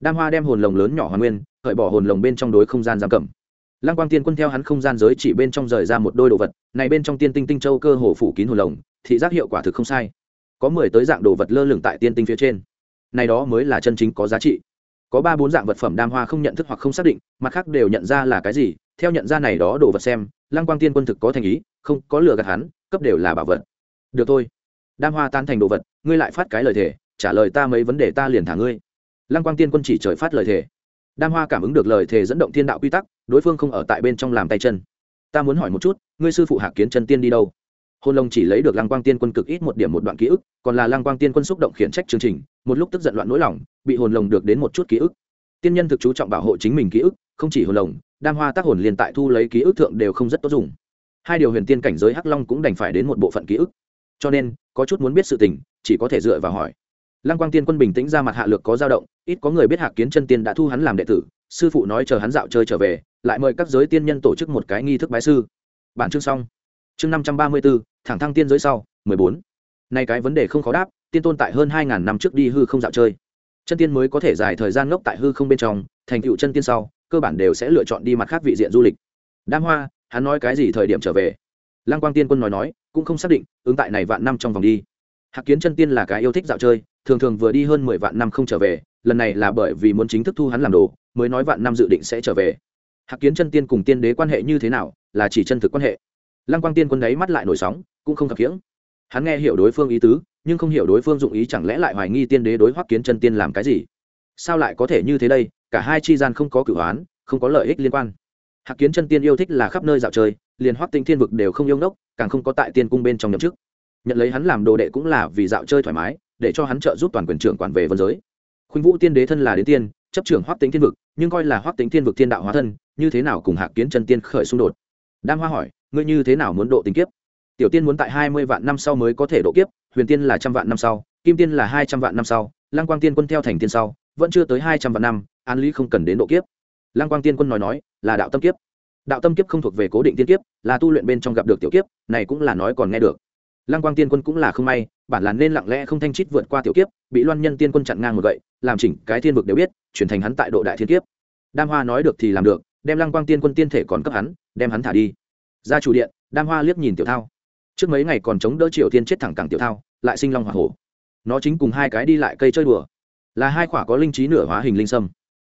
Đam hoa đem hồn lồng lớn nhỏ hoàn nguyên, cởi bỏ hồn lồng bên trong đối không gian giam cầm. Lăng quang tiên quân theo hắn không gian giới chỉ bên trong rời ra một đôi đồ vật, này bên trong tiên tinh tinh châu cơ hồ phủ kín hồn lồng, thị giác hiệu quả thực không sai. Có mười tới dạng đồ vật lơ lửng tại tiên tinh phía trên. Này đó mới là chân chính có giá trị có ba bốn dạng vật phẩm đam hoa không nhận thức hoặc không xác định, mặt khác đều nhận ra là cái gì, theo nhận ra này đó đồ vật xem, lăng quang tiên quân thực có thành ý, không có lừa gạt hắn, cấp đều là bảo vật. Được thôi. Đam hoa tan thành đồ vật, ngươi lại phát cái lời thề, trả lời ta mấy vấn đề ta liền thả ngươi. Lăng quang tiên quân chỉ trời phát lời thề. Đam hoa cảm ứng được lời thề dẫn động thiên đạo quy tắc, đối phương không ở tại bên trong làm tay chân. Ta muốn hỏi một chút, ngươi sư phụ hạc kiến chân tiên đi đâu? Hôn lông chỉ lấy được lăng quang tiên quân cực ít một điểm một đoạn ký ức, còn là lăng quang tiên quân xúc động khiển trách chương trình, một lúc tức giận loạn nỗi lòng bị hồn lồng được đến một chút ký ức. Tiên nhân thực chú trọng bảo hộ chính mình ký ức, không chỉ hồn lồng, đam hoa tác hồn liền tại thu lấy ký ức thượng đều không rất tốt dùng. Hai điều huyền tiên cảnh giới hắc long cũng đành phải đến một bộ phận ký ức. Cho nên, có chút muốn biết sự tình, chỉ có thể dựa vào hỏi. Lăng quang tiên quân bình tĩnh ra mặt hạ lược có dao động, ít có người biết hạc kiến chân tiên đã thu hắn làm đệ tử, sư phụ nói chờ hắn dạo chơi trở về, lại mời các giới tiên nhân tổ chức một cái nghi thức bái sư. Bản chương xong. Chương năm trăm ba mươi b ố thẳng thăng tiên giới sau, mười bốn. Nay cái vấn đề không khó đáp, tiên tôn tại hơn hai ngàn năm trước đi hư không dạo chơi chân tiên mới có thể dài thời gian ngốc tại hư không bên trong, thành tựu chân tiên sau, cơ bản đều sẽ lựa chọn đi mặt khác vị diện du lịch. Đam hoa, hắn nói cái gì thời điểm trở về? Lăng quang tiên quân nói nói, cũng không xác định, ứng tại này vạn năm trong vòng đi. Hạc kiến chân tiên là cái yêu thích dạo chơi, thường thường vừa đi hơn mười vạn năm không trở về, lần này là bởi vì muốn chính thức thu hắn làm đồ, mới nói vạn năm dự định sẽ trở về. Hạc kiến chân tiên cùng tiên đế quan hệ như thế nào, là chỉ chân thực quan hệ. Lăng quang tiên quân ấy mắt lại nổi sóng, cũng không khập khiễng hắn nghe hiểu đối phương ý tứ, nhưng không hiểu đối phương dụng ý chẳng lẽ lại hoài nghi tiên đế đối hoắc kiến chân tiên làm cái gì? Sao lại có thể như thế đây? Cả hai chi gian không có cửu hoán không có lợi ích liên quan. Hạc kiến chân tiên yêu thích là khắp nơi dạo chơi, liền hoắc tinh thiên vực đều không yêu ngốc, càng không có tại tiên cung bên trong nhậm chức. Nhận lấy hắn làm đồ đệ cũng là vì dạo chơi thoải mái, để cho hắn trợ giúp toàn quyền trưởng quản về vân giới. Khuynh vũ tiên đế thân là đến tiên, chấp trưởng hoắc tính thiên vực, nhưng coi là hoắc tính thiên vực thiên đạo hóa thân, như thế nào cùng hạc kiến chân tiên khởi xung đột? Đam hoa hỏi, ngươi như thế nào muốn độ tình kiếp? Tiểu tiên muốn tại hai mươi vạn năm sau mới có thể độ kiếp, huyền tiên là trăm vạn năm sau, kim tiên là hai trăm vạn năm sau, lăng quang tiên quân theo thành tiên sau, vẫn chưa tới hai trăm vạn năm an lý không cần đến độ kiếp. Lăng quang tiên quân nói nói, là đạo tâm kiếp. Đạo tâm kiếp không thuộc về cố định tiên kiếp, là tu luyện bên trong gặp được tiểu kiếp, này cũng là nói còn nghe được. Lăng quang tiên quân cũng là không may, bản là nên lặng lẽ không thanh chít vượt qua tiểu kiếp, bị loan nhân tiên quân chặn ngang một gậy, làm chỉnh cái thiên vực đều biết, chuyển thành hắn tại độ đại thiên kiếp. Đam hoa nói được thì làm được, đem lăng quang tiên quân tiên thể còn cấp hắn, đem hắn thả đi. Ra chủ điện, đam hoa liếc nhìn tiểu thao trước mấy ngày còn chống đỡ triều tiên chết thẳng cẳng tiểu thao, lại sinh long Hoa hổ. Nó chính cùng hai cái đi lại cây chơi đùa. Là hai quả có linh trí nửa hóa hình linh sâm.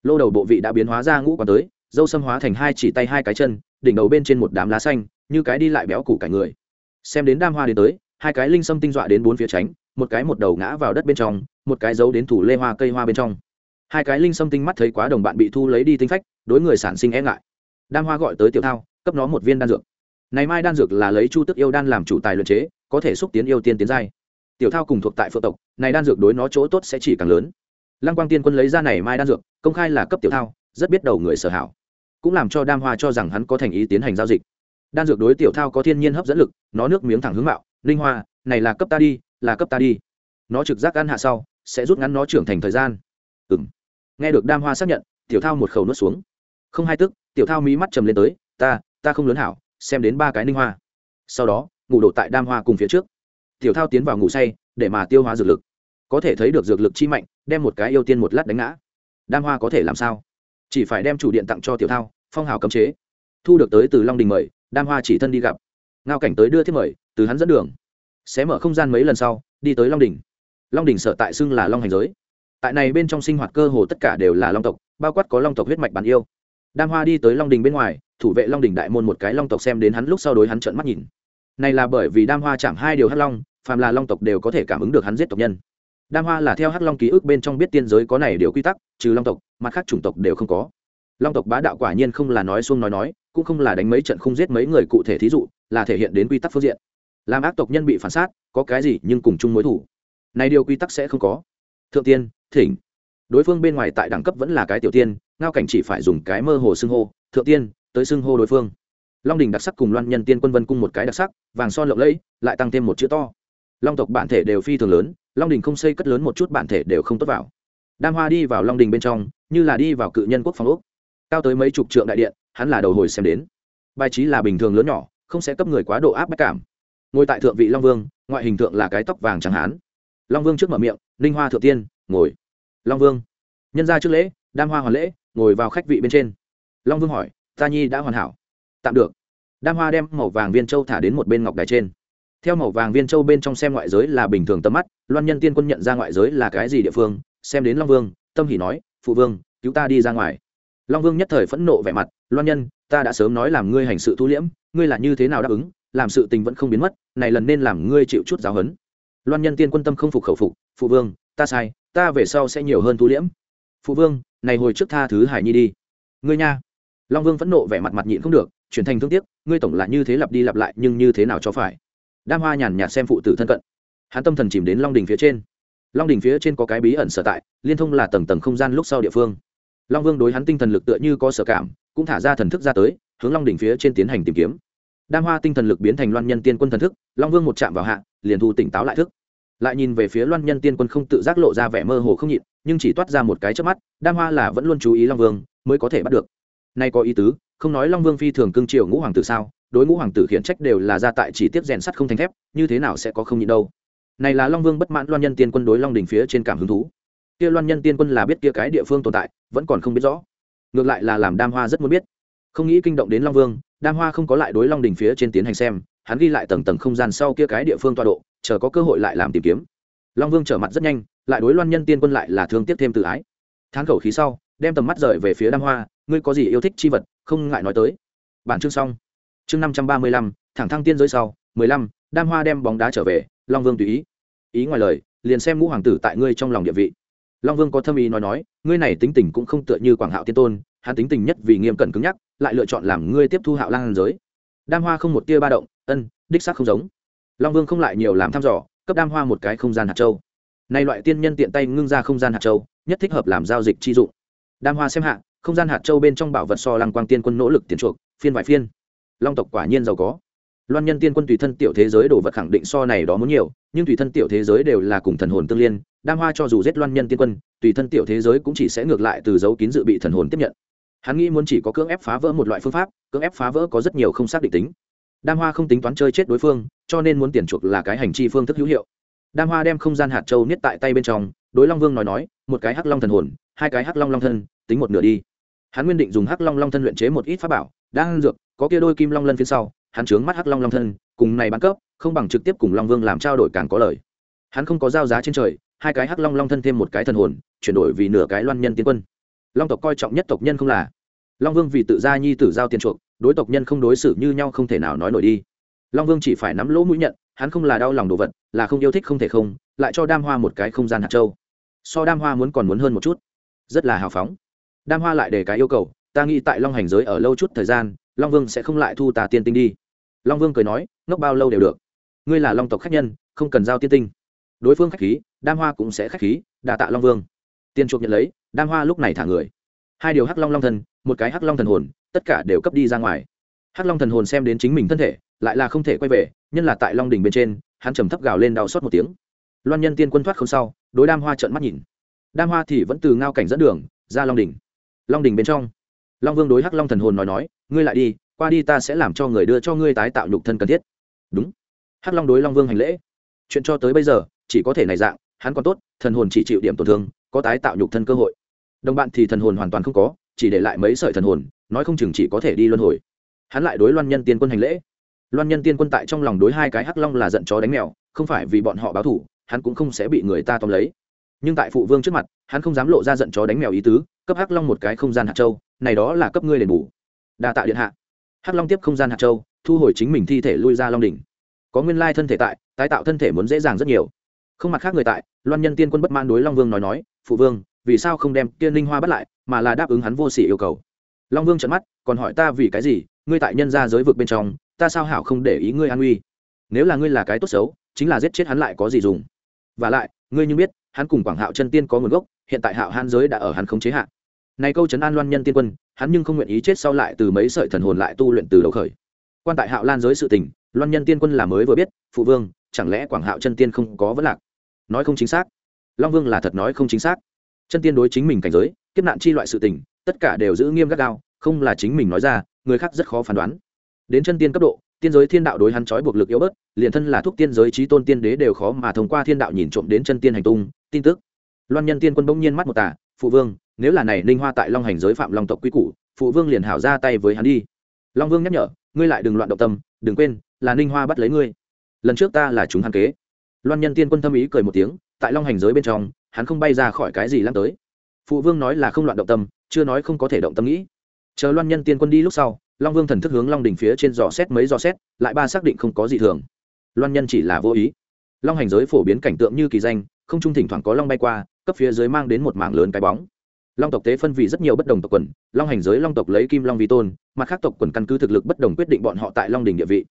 Lô đầu bộ vị đã biến hóa ra ngũ còn tới, dâu sâm hóa thành hai chỉ tay hai cái chân, đỉnh đầu bên trên một đám lá xanh, như cái đi lại béo củ cả người. Xem đến đam hoa đến tới, hai cái linh sâm tinh dọa đến bốn phía tránh, một cái một đầu ngã vào đất bên trong, một cái giấu đến thủ lê hoa cây hoa bên trong. Hai cái linh sâm tinh mắt thấy quá đồng bạn bị thu lấy đi tinh phách, đối người sản sinh e ngại. Đam hoa gọi tới tiểu thao, cấp nó một viên đan dược này mai đan dược là lấy chu tức yêu đan làm chủ tài luyện chế, có thể xúc tiến yêu tiên tiến giai. Tiểu thao cùng thuộc tại phượng tộc, này đan dược đối nó chỗ tốt sẽ chỉ càng lớn. Lăng quang tiên quân lấy ra này mai đan dược, công khai là cấp tiểu thao, rất biết đầu người sở hảo. Cũng làm cho đam hoa cho rằng hắn có thành ý tiến hành giao dịch. Đan dược đối tiểu thao có thiên nhiên hấp dẫn lực, nó nước miếng thẳng hướng mạo, linh hoa, này là cấp ta đi, là cấp ta đi. Nó trực giác ăn hạ sau, sẽ rút ngắn nó trưởng thành thời gian. Ừ m nghe được đam hoa xác nhận, tiểu thao một khẩu nuốt xuống. Không hai tức, tiểu thao mí mắt trầm lên tới, ta ta không lớn hảo xem đến ba cái ninh hoa. Sau đó, ngủ đổ tại đam hoa cùng phía trước. Tiểu thao tiến vào ngủ say, để mà tiêu hóa dược lực. Có thể thấy được dược lực chi mạnh, đem một cái yêu tiên một lát đánh ngã. Đam hoa có thể làm sao? Chỉ phải đem chủ điện tặng cho tiểu thao, phong hào cấm chế. Thu được tới từ long đình mời, đam hoa chỉ thân đi gặp. Ngao cảnh tới đưa thiết mời, từ hắn dẫn đường. Xé mở không gian mấy lần sau, đi tới long đình. Long đình sở tại xưng là long hành giới. Tại này bên trong sinh hoạt cơ hồ tất cả đều là long tộc, bao quát có long tộc huyết mạch bản yêu đam hoa đi tới long đình bên ngoài, thủ vệ long đình đại môn một cái long tộc xem đến hắn lúc sau đối hắn trợn mắt nhìn. Này là bởi vì đam hoa chạm hai điều hắc long, phàm là long tộc đều có thể cảm ứng được hắn giết tộc nhân. Đam hoa là theo hắc long ký ức bên trong biết tiên giới có này điều quy tắc, trừ long tộc, mặt khác chủng tộc đều không có. Long tộc bá đạo quả nhiên không là nói xuông nói nói, cũng không là đánh mấy trận không giết mấy người cụ thể thí dụ, là thể hiện đến quy tắc phương diện. Làm ác tộc nhân bị phản sát, có cái gì nhưng cùng chung mối thủ. Này điều quy tắc sẽ không có. Thượng tiên, thỉnh đối phương bên ngoài tại đẳng cấp vẫn là cái tiểu tiên, ngao cảnh chỉ phải dùng cái mơ hồ xưng hô, thượng tiên, tới xưng hô đối phương. Long đình đặc sắc cùng loan nhân tiên quân vân cung một cái đặc sắc, vàng son lộng lẫy, lại tăng thêm một chữ to. Long tộc bản thể đều phi thường lớn, long đình không xây cất lớn một chút bản thể đều không tốt vào. Đam hoa đi vào long đình bên trong, như là đi vào cự nhân quốc phòng úc cao tới mấy chục trượng đại điện, hắn là đầu hồi xem đến. Bài trí là bình thường lớn nhỏ, không sẽ cấp người quá độ áp bách cảm. Ngồi tại thượng vị long vương, ngoại hình thượng là cái tóc vàng chẳng hán. Long vương trước mở miệng, ninh hoa thượng tiên, ngồi long vương. Nhân ra trước lễ, đam hoa hoàn lễ, ngồi vào khách vị bên trên. Long vương hỏi, ta nhi đã hoàn hảo? Tạm được. Đam hoa đem màu vàng viên châu thả đến một bên ngọc đài trên. Theo màu vàng viên châu bên trong xem ngoại giới là bình thường tâm mắt, loan nhân tiên quân nhận ra ngoại giới là cái gì địa phương, xem đến long vương, tâm hỉ nói, phụ vương, cứu ta đi ra ngoài. Long vương nhất thời phẫn nộ vẻ mặt, loan nhân, ta đã sớm nói làm ngươi hành sự thu liễm, ngươi là như thế nào đáp ứng, làm sự tình vẫn không biến mất, này lần nên làm ngươi chịu chút giáo hấn loan nhân tiên quân tâm không phục khẩu phục, phụ vương, ta sai ta về sau sẽ nhiều hơn thu liễm. Phụ vương, này hồi trước tha thứ hải nhi đi. Ngươi nha. Long vương phẫn nộ vẻ mặt mặt nhịn không được, chuyển thành thương tiếc, ngươi tổng là như thế lặp đi lặp lại, nhưng như thế nào cho phải? Đam hoa nhàn nhạt xem phụ tử thân cận. Hắn tâm thần chìm đến long đình phía trên. Long đình phía trên có cái bí ẩn sở tại, liên thông là tầng tầng không gian lúc sau địa phương. Long vương đối hắn tinh thần lực tựa như có sở cảm, cũng thả ra thần thức ra tới, hướng long đỉnh phía trên tiến hành tìm kiếm. Đam hoa tinh thần lực biến thành loan nhân tiên quân thần thức, long vương một chạm vào hạ, liền thu tỉnh táo lại thức lại nhìn về phía loan nhân tiên quân không tự giác lộ ra vẻ mơ hồ không nhịn, nhưng chỉ toát ra một cái trước mắt, đam hoa là vẫn luôn chú ý long vương, mới có thể bắt được. Nay có ý tứ, không nói long vương phi thường cương triều ngũ hoàng tử sao, đối ngũ hoàng tử khiển trách đều là ra tại chỉ tiếp rèn sắt không thành thép, như thế nào sẽ có không nhịn đâu. Này là long vương bất mãn loan nhân tiên quân đối long Đình phía trên cảm hứng thú. Kia loan nhân tiên quân là biết kia cái địa phương tồn tại, vẫn còn không biết rõ. Ngược lại là làm đam hoa rất muốn biết. Không nghĩ kinh động đến long vương, đam hoa không có lại đối long Đình phía trên tiến hành xem, hắn ghi lại tầng tầng không gian sau kia cái địa phương tọa độ chờ có cơ hội lại làm tìm kiếm. Long vương trở mặt rất nhanh, lại đối loan nhân tiên quân lại là thương tiếc thêm tự ái. Thán khẩu khí sau, đem tầm mắt rời về phía đam hoa, ngươi có gì yêu thích chi vật, không ngại nói tới. Bản chương xong. Chương năm trăm ba mươi lăm, thẳng thăng tiên giới sau, mười lăm, đam hoa đem bóng đá trở về, long vương tùy ý. Ý ngoài lời, liền xem ngũ hoàng tử tại ngươi trong lòng địa vị. Long vương có thâm ý nói nói, ngươi này tính tình cũng không tựa như quảng hạo tiên tôn, hắn tính tình nhất vì nghiêm cẩn cứng nhắc, lại lựa chọn làm ngươi tiếp thu hạo lang giới. Đam hoa không một tia ba động, ân, đích xác không giống long vương không lại nhiều làm thăm dò, cấp đam hoa một cái không gian hạt châu. Nay loại tiên nhân tiện tay ngưng ra không gian hạt châu, nhất thích hợp làm giao dịch chi dụng. Đam hoa xem hạ, không gian hạt châu bên trong bảo vật so lăng quang tiên quân nỗ lực tiền chuộc, phiên vài phiên. Long tộc quả nhiên giàu có. Loan nhân tiên quân tùy thân tiểu thế giới đồ vật khẳng định so này đó muốn nhiều, nhưng tùy thân tiểu thế giới đều là cùng thần hồn tương liên, đam hoa cho dù giết loan nhân tiên quân, tùy thân tiểu thế giới cũng chỉ sẽ ngược lại từ dấu kín dự bị thần hồn tiếp nhận. Hắn nghĩ muốn chỉ có cưỡng ép phá vỡ một loại phương pháp, cưỡng ép phá vỡ có rất nhiều không xác định tính đam hoa không tính toán chơi chết đối phương, cho nên muốn tiền chuộc là cái hành chi phương thức hữu hiệu. Đam hoa đem không gian hạt châu niết tại tay bên trong, đối long vương nói nói, một cái hắc long thần hồn, hai cái hắc long long thân, tính một nửa đi. Hắn nguyên định dùng hắc long long thân luyện chế một ít pháp bảo đang dược, có kia đôi kim long lân phía sau, hắn chướng mắt hắc long long thân, cùng này bán cấp, không bằng trực tiếp cùng long vương làm trao đổi càng có lời hắn không có giao giá trên trời, hai cái hắc long long thân thêm một cái thần hồn, chuyển đổi vì nửa cái loan nhân tiến quân. Long tộc coi trọng nhất tộc nhân không là. Long vương vì tự gia nhi tử giao tiền chuộc đối tộc nhân không đối xử như nhau không thể nào nói nổi đi. Long vương chỉ phải nắm lỗ mũi nhận, hắn không là đau lòng đồ vật, là không yêu thích không thể không, lại cho đam hoa một cái không gian hạt châu. So đam hoa muốn còn muốn hơn một chút. Rất là hào phóng. Đam hoa lại để cái yêu cầu, ta nghĩ tại long hành giới ở lâu chút thời gian, long vương sẽ không lại thu tà tiên tinh đi. Long vương cười nói, ngốc bao lâu đều được. Ngươi là long tộc khách nhân, không cần giao tiên tinh. Đối phương khách khí, đam hoa cũng sẽ khách khí đà tạ long vương. Tiên chuộc nhận lấy, đam hoa lúc này thả người. Hai điều hắc long long thần, một cái hắc long thần hồn tất cả đều cấp đi ra ngoài. Hắc long thần hồn xem đến chính mình thân thể, lại là không thể quay về, nhân là tại long đình bên trên, hắn trầm thấp gào lên đau xót một tiếng. Loan nhân tiên quân thoát không sau, đối đam hoa trợn mắt nhìn. Đam hoa thì vẫn từ ngao cảnh dẫn đường, ra long đình long đình bên trong, long vương đối hắc long thần hồn nói nói, ngươi lại đi, qua đi ta sẽ làm cho người đưa cho ngươi tái tạo nhục thân cần thiết. Đúng. Hắc long đối long vương hành lễ. Chuyện cho tới bây giờ, chỉ có thể này dạng, hắn còn tốt, thần hồn chỉ chịu điểm tổn thương, có tái tạo nhục thân cơ hội. Đồng bạn thì thần hồn hoàn toàn không có, chỉ để lại mấy sợi thần hồn nói không chừng chỉ có thể đi luân hồi. Hắn lại đối loan nhân tiên quân hành lễ. Loan nhân tiên quân tại trong lòng đối hai cái hắc long là giận chó đánh mèo, không phải vì bọn họ báo thủ hắn cũng không sẽ bị người ta tóm lấy. Nhưng tại phụ vương trước mặt, hắn không dám lộ ra giận chó đánh mèo ý tứ, cấp hắc long một cái không gian hạt châu, này đó là cấp ngươi đền bù. Đa tạ điện hạ. Hắc long tiếp không gian hạt châu, thu hồi chính mình thi thể lui ra long đỉnh. Có nguyên lai thân thể tại, tái tạo thân thể muốn dễ dàng rất nhiều. Không mặt khác người tại, loan nhân tiên quân bất mãn đối long vương nói nói, phụ vương, vì sao không đem tiên linh hoa bắt lại, mà là đáp ứng hắn vô sỉ yêu cầu? Long vương trợn mắt, còn hỏi ta vì cái gì? Ngươi tại nhân gia giới vực bên trong, ta sao hảo không để ý ngươi an nguy nếu là ngươi là cái tốt xấu, chính là giết chết hắn lại có gì dùng? Và lại, ngươi như biết, hắn cùng quảng hạo chân tiên có nguồn gốc, hiện tại hạo han giới đã ở hắn không chế hạn. này câu trấn an loan nhân tiên quân, hắn nhưng không nguyện ý chết sau lại từ mấy sợi thần hồn lại tu luyện từ đầu khởi. Quan tại hạo lan giới sự tình, loan nhân tiên quân là mới vừa biết, phụ vương, chẳng lẽ quảng hạo chân tiên không có vấn lạc? Nói không chính xác. Long vương là thật nói không chính xác. Chân tiên đối chính mình cảnh giới kiếp nạn chi loại sự tình, tất cả đều giữ nghiêm gắt gao, không là chính mình nói ra, người khác rất khó phán đoán. Đến chân tiên cấp độ, tiên giới thiên đạo đối hắn trói buộc lực yếu bớt, liền thân là thuốc tiên giới trí tôn tiên đế đều khó mà thông qua thiên đạo nhìn trộm đến chân tiên hành tung, tin tức. Loan nhân tiên quân bỗng nhiên mắt một tà, phụ vương, nếu là này ninh hoa tại long hành giới phạm long tộc quy củ, phụ vương liền hảo ra tay với hắn đi. Long vương nhắc nhở, ngươi lại đừng loạn động tâm, đừng quên, là ninh hoa bắt lấy ngươi. Lần trước ta là chúng hắn kế. Loan nhân tiên quân thâm ý cười một tiếng, tại long hành giới bên trong, hắn không bay ra khỏi cái gì lắm tới phụ vương nói là không loạn động tâm, chưa nói không có thể động tâm nghĩ. Chờ loan nhân tiên quân đi lúc sau, long vương thần thức hướng long đỉnh phía trên dò xét mấy dò xét, lại ba xác định không có gì thường. Loan nhân chỉ là vô ý. Long hành giới phổ biến cảnh tượng như kỳ danh, không trung thỉnh thoảng có long bay qua, cấp phía dưới mang đến một mảng lớn cái bóng. Long tộc tế phân vì rất nhiều bất đồng tộc quần, long hành giới long tộc lấy kim long vi tôn, mặt khác tộc quần căn cứ thực lực bất đồng quyết định bọn họ tại long đình địa vị.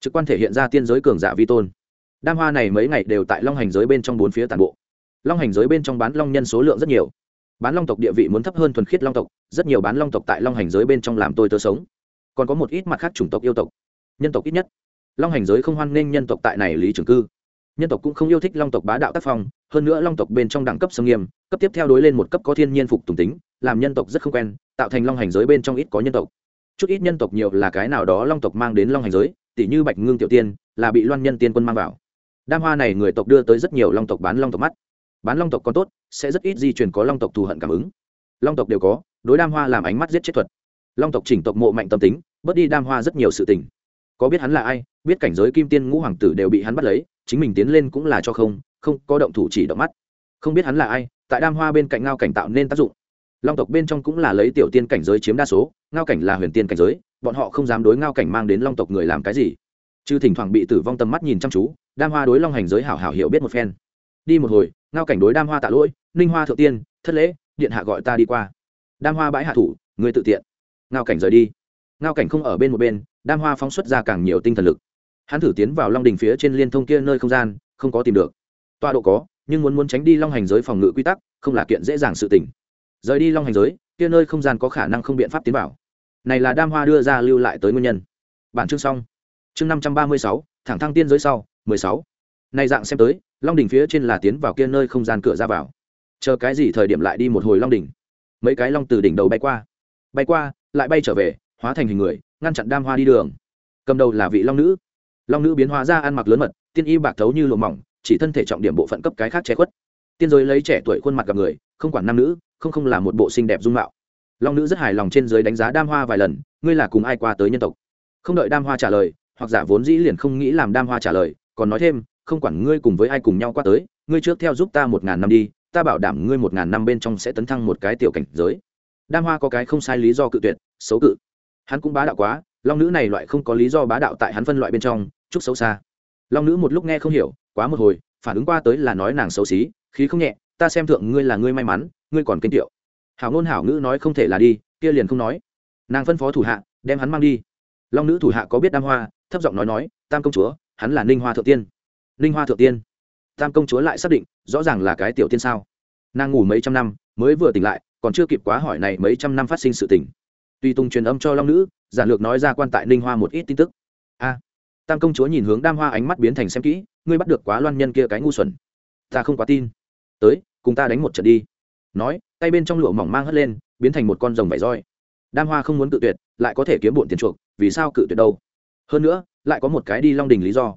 Trực quan thể hiện ra tiên giới cường giả vi tôn. Đam hoa này mấy ngày đều tại long hành giới bên trong bốn phía tàn bộ. Long hành giới bên trong bán long nhân số lượng rất nhiều bán long tộc địa vị muốn thấp hơn thuần khiết long tộc, rất nhiều bán long tộc tại long hành giới bên trong làm tôi tớ sống. Còn có một ít mặt khác chủng tộc yêu tộc. Nhân tộc ít nhất. Long hành giới không hoan nghênh nhân tộc tại này lý trường cư. Nhân tộc cũng không yêu thích long tộc bá đạo tác phong, hơn nữa long tộc bên trong đẳng cấp sông nghiêm, cấp tiếp theo đối lên một cấp có thiên nhiên phục tùng tính, làm nhân tộc rất không quen, tạo thành long hành giới bên trong ít có nhân tộc. Chút ít nhân tộc nhiều là cái nào đó long tộc mang đến long hành giới tỷ như bạch ngưng tiểu tiên, là bị loan nhân tiên quân mang vào. Đam hoa này người tộc đưa tới rất nhiều long tộc bán long tộc mắt bán long tộc còn tốt, sẽ rất ít di truyền có long tộc thù hận cảm ứng. Long tộc đều có, đối đam hoa làm ánh mắt giết chết thuật. Long tộc chỉnh tộc mộ mạnh tâm tính, bớt đi đam hoa rất nhiều sự tình. Có biết hắn là ai, biết cảnh giới kim tiên ngũ hoàng tử đều bị hắn bắt lấy, chính mình tiến lên cũng là cho không không có động thủ chỉ động mắt. Không biết hắn là ai, tại đam hoa bên cạnh ngao cảnh tạo nên tác dụng. Long tộc bên trong cũng là lấy tiểu tiên cảnh giới chiếm đa số, ngao cảnh là huyền tiên cảnh giới, bọn họ không dám đối ngao cảnh mang đến long tộc người làm cái gì. Chứ thỉnh thoảng bị tử vong tầm mắt nhìn chăm chú, đam hoa đối long hành giới hảo hảo hiểu biết một phen. Đi một hồi ngao cảnh đối đam hoa tạ lỗi, ninh hoa thượng tiên, thất lễ, điện hạ gọi ta đi qua. Đam hoa bãi hạ thủ người tự tiện. Ngao cảnh rời đi. Ngao cảnh không ở bên một bên, đam hoa phóng xuất ra càng nhiều tinh thần lực. Hắn thử tiến vào long đình phía trên liên thông kia nơi không gian, không có tìm được. Tọa độ có, nhưng muốn muốn tránh đi long hành giới phòng ngự quy tắc, không là kiện dễ dàng sự tỉnh rời đi long hành giới, kia nơi không gian có khả năng không biện pháp tiến vào. Này là đam hoa đưa ra lưu lại tới nguyên nhân. Bản chương xong. Chương năm trăm ba mươi sáu, thẳng thăng tiên giới sau, mười sáu. Nay dạng xem tới long đỉnh phía trên là tiến vào kia nơi không gian cửa ra vào. Chờ cái gì thời điểm lại đi một hồi long đỉnh. Mấy cái long từ đỉnh đầu bay qua. Bay qua, lại bay trở về, hóa thành hình người, ngăn chặn đam hoa đi đường. Cầm đầu là vị long nữ. Long nữ biến hóa ra ăn mặc lớn mật, tiên y bạc thấu như lụa mỏng, chỉ thân thể trọng điểm bộ phận cấp cái khác che khuất. Tiên giới lấy trẻ tuổi khuôn mặt gặp người, không quản nam nữ, không không là một bộ xinh đẹp dung mạo. Long nữ rất hài lòng trên giới đánh giá đam hoa vài lần, ngươi là cùng ai qua tới nhân tộc. Không đợi đam hoa trả lời, hoặc giả vốn dĩ liền không nghĩ làm đam hoa trả lời, còn nói thêm không quản ngươi cùng với ai cùng nhau qua tới, ngươi trước theo giúp ta một ngàn năm đi, ta bảo đảm ngươi một ngàn năm bên trong sẽ tấn thăng một cái tiểu cảnh giới. Đam hoa có cái không sai lý do cự tuyệt, xấu cự. Hắn cũng bá đạo quá, long nữ này loại không có lý do bá đạo tại hắn phân loại bên trong chúc xấu xa. Long nữ một lúc nghe không hiểu, quá một hồi, phản ứng qua tới là nói nàng xấu xí, khí không nhẹ, ta xem thượng ngươi là ngươi may mắn, ngươi còn kinh tiệu hảo ngôn hảo ngữ nói không thể là đi, kia liền không nói. Nàng phân phó thủ hạ, đem hắn mang đi. Long nữ thủ hạ có biết đam hoa, thấp giọng nói nói, tam công chúa, hắn là ninh hoa thượng tiên ninh hoa thượng tiên. Tam công chúa lại xác định, rõ ràng là cái tiểu tiên sao? Nàng ngủ mấy trăm năm, mới vừa tỉnh lại, còn chưa kịp quá hỏi này mấy trăm năm phát sinh sự tỉnh tuy tùng truyền âm cho long nữ, giản lược nói ra quan tại ninh hoa một ít tin tức. A, tam công chúa nhìn hướng đam hoa ánh mắt biến thành xem kỹ, ngươi bắt được quá loan nhân kia cái ngu xuẩn. Ta không quá tin. Tới, cùng ta đánh một trận đi. Nói, tay bên trong lụa mỏng mang hất lên, biến thành một con rồng vải roi. Đam hoa không muốn cự tuyệt, lại có thể kiếm bổn tiền chuộc, vì sao cự tuyệt đâu? Hơn nữa, lại có một cái đi long đình lý do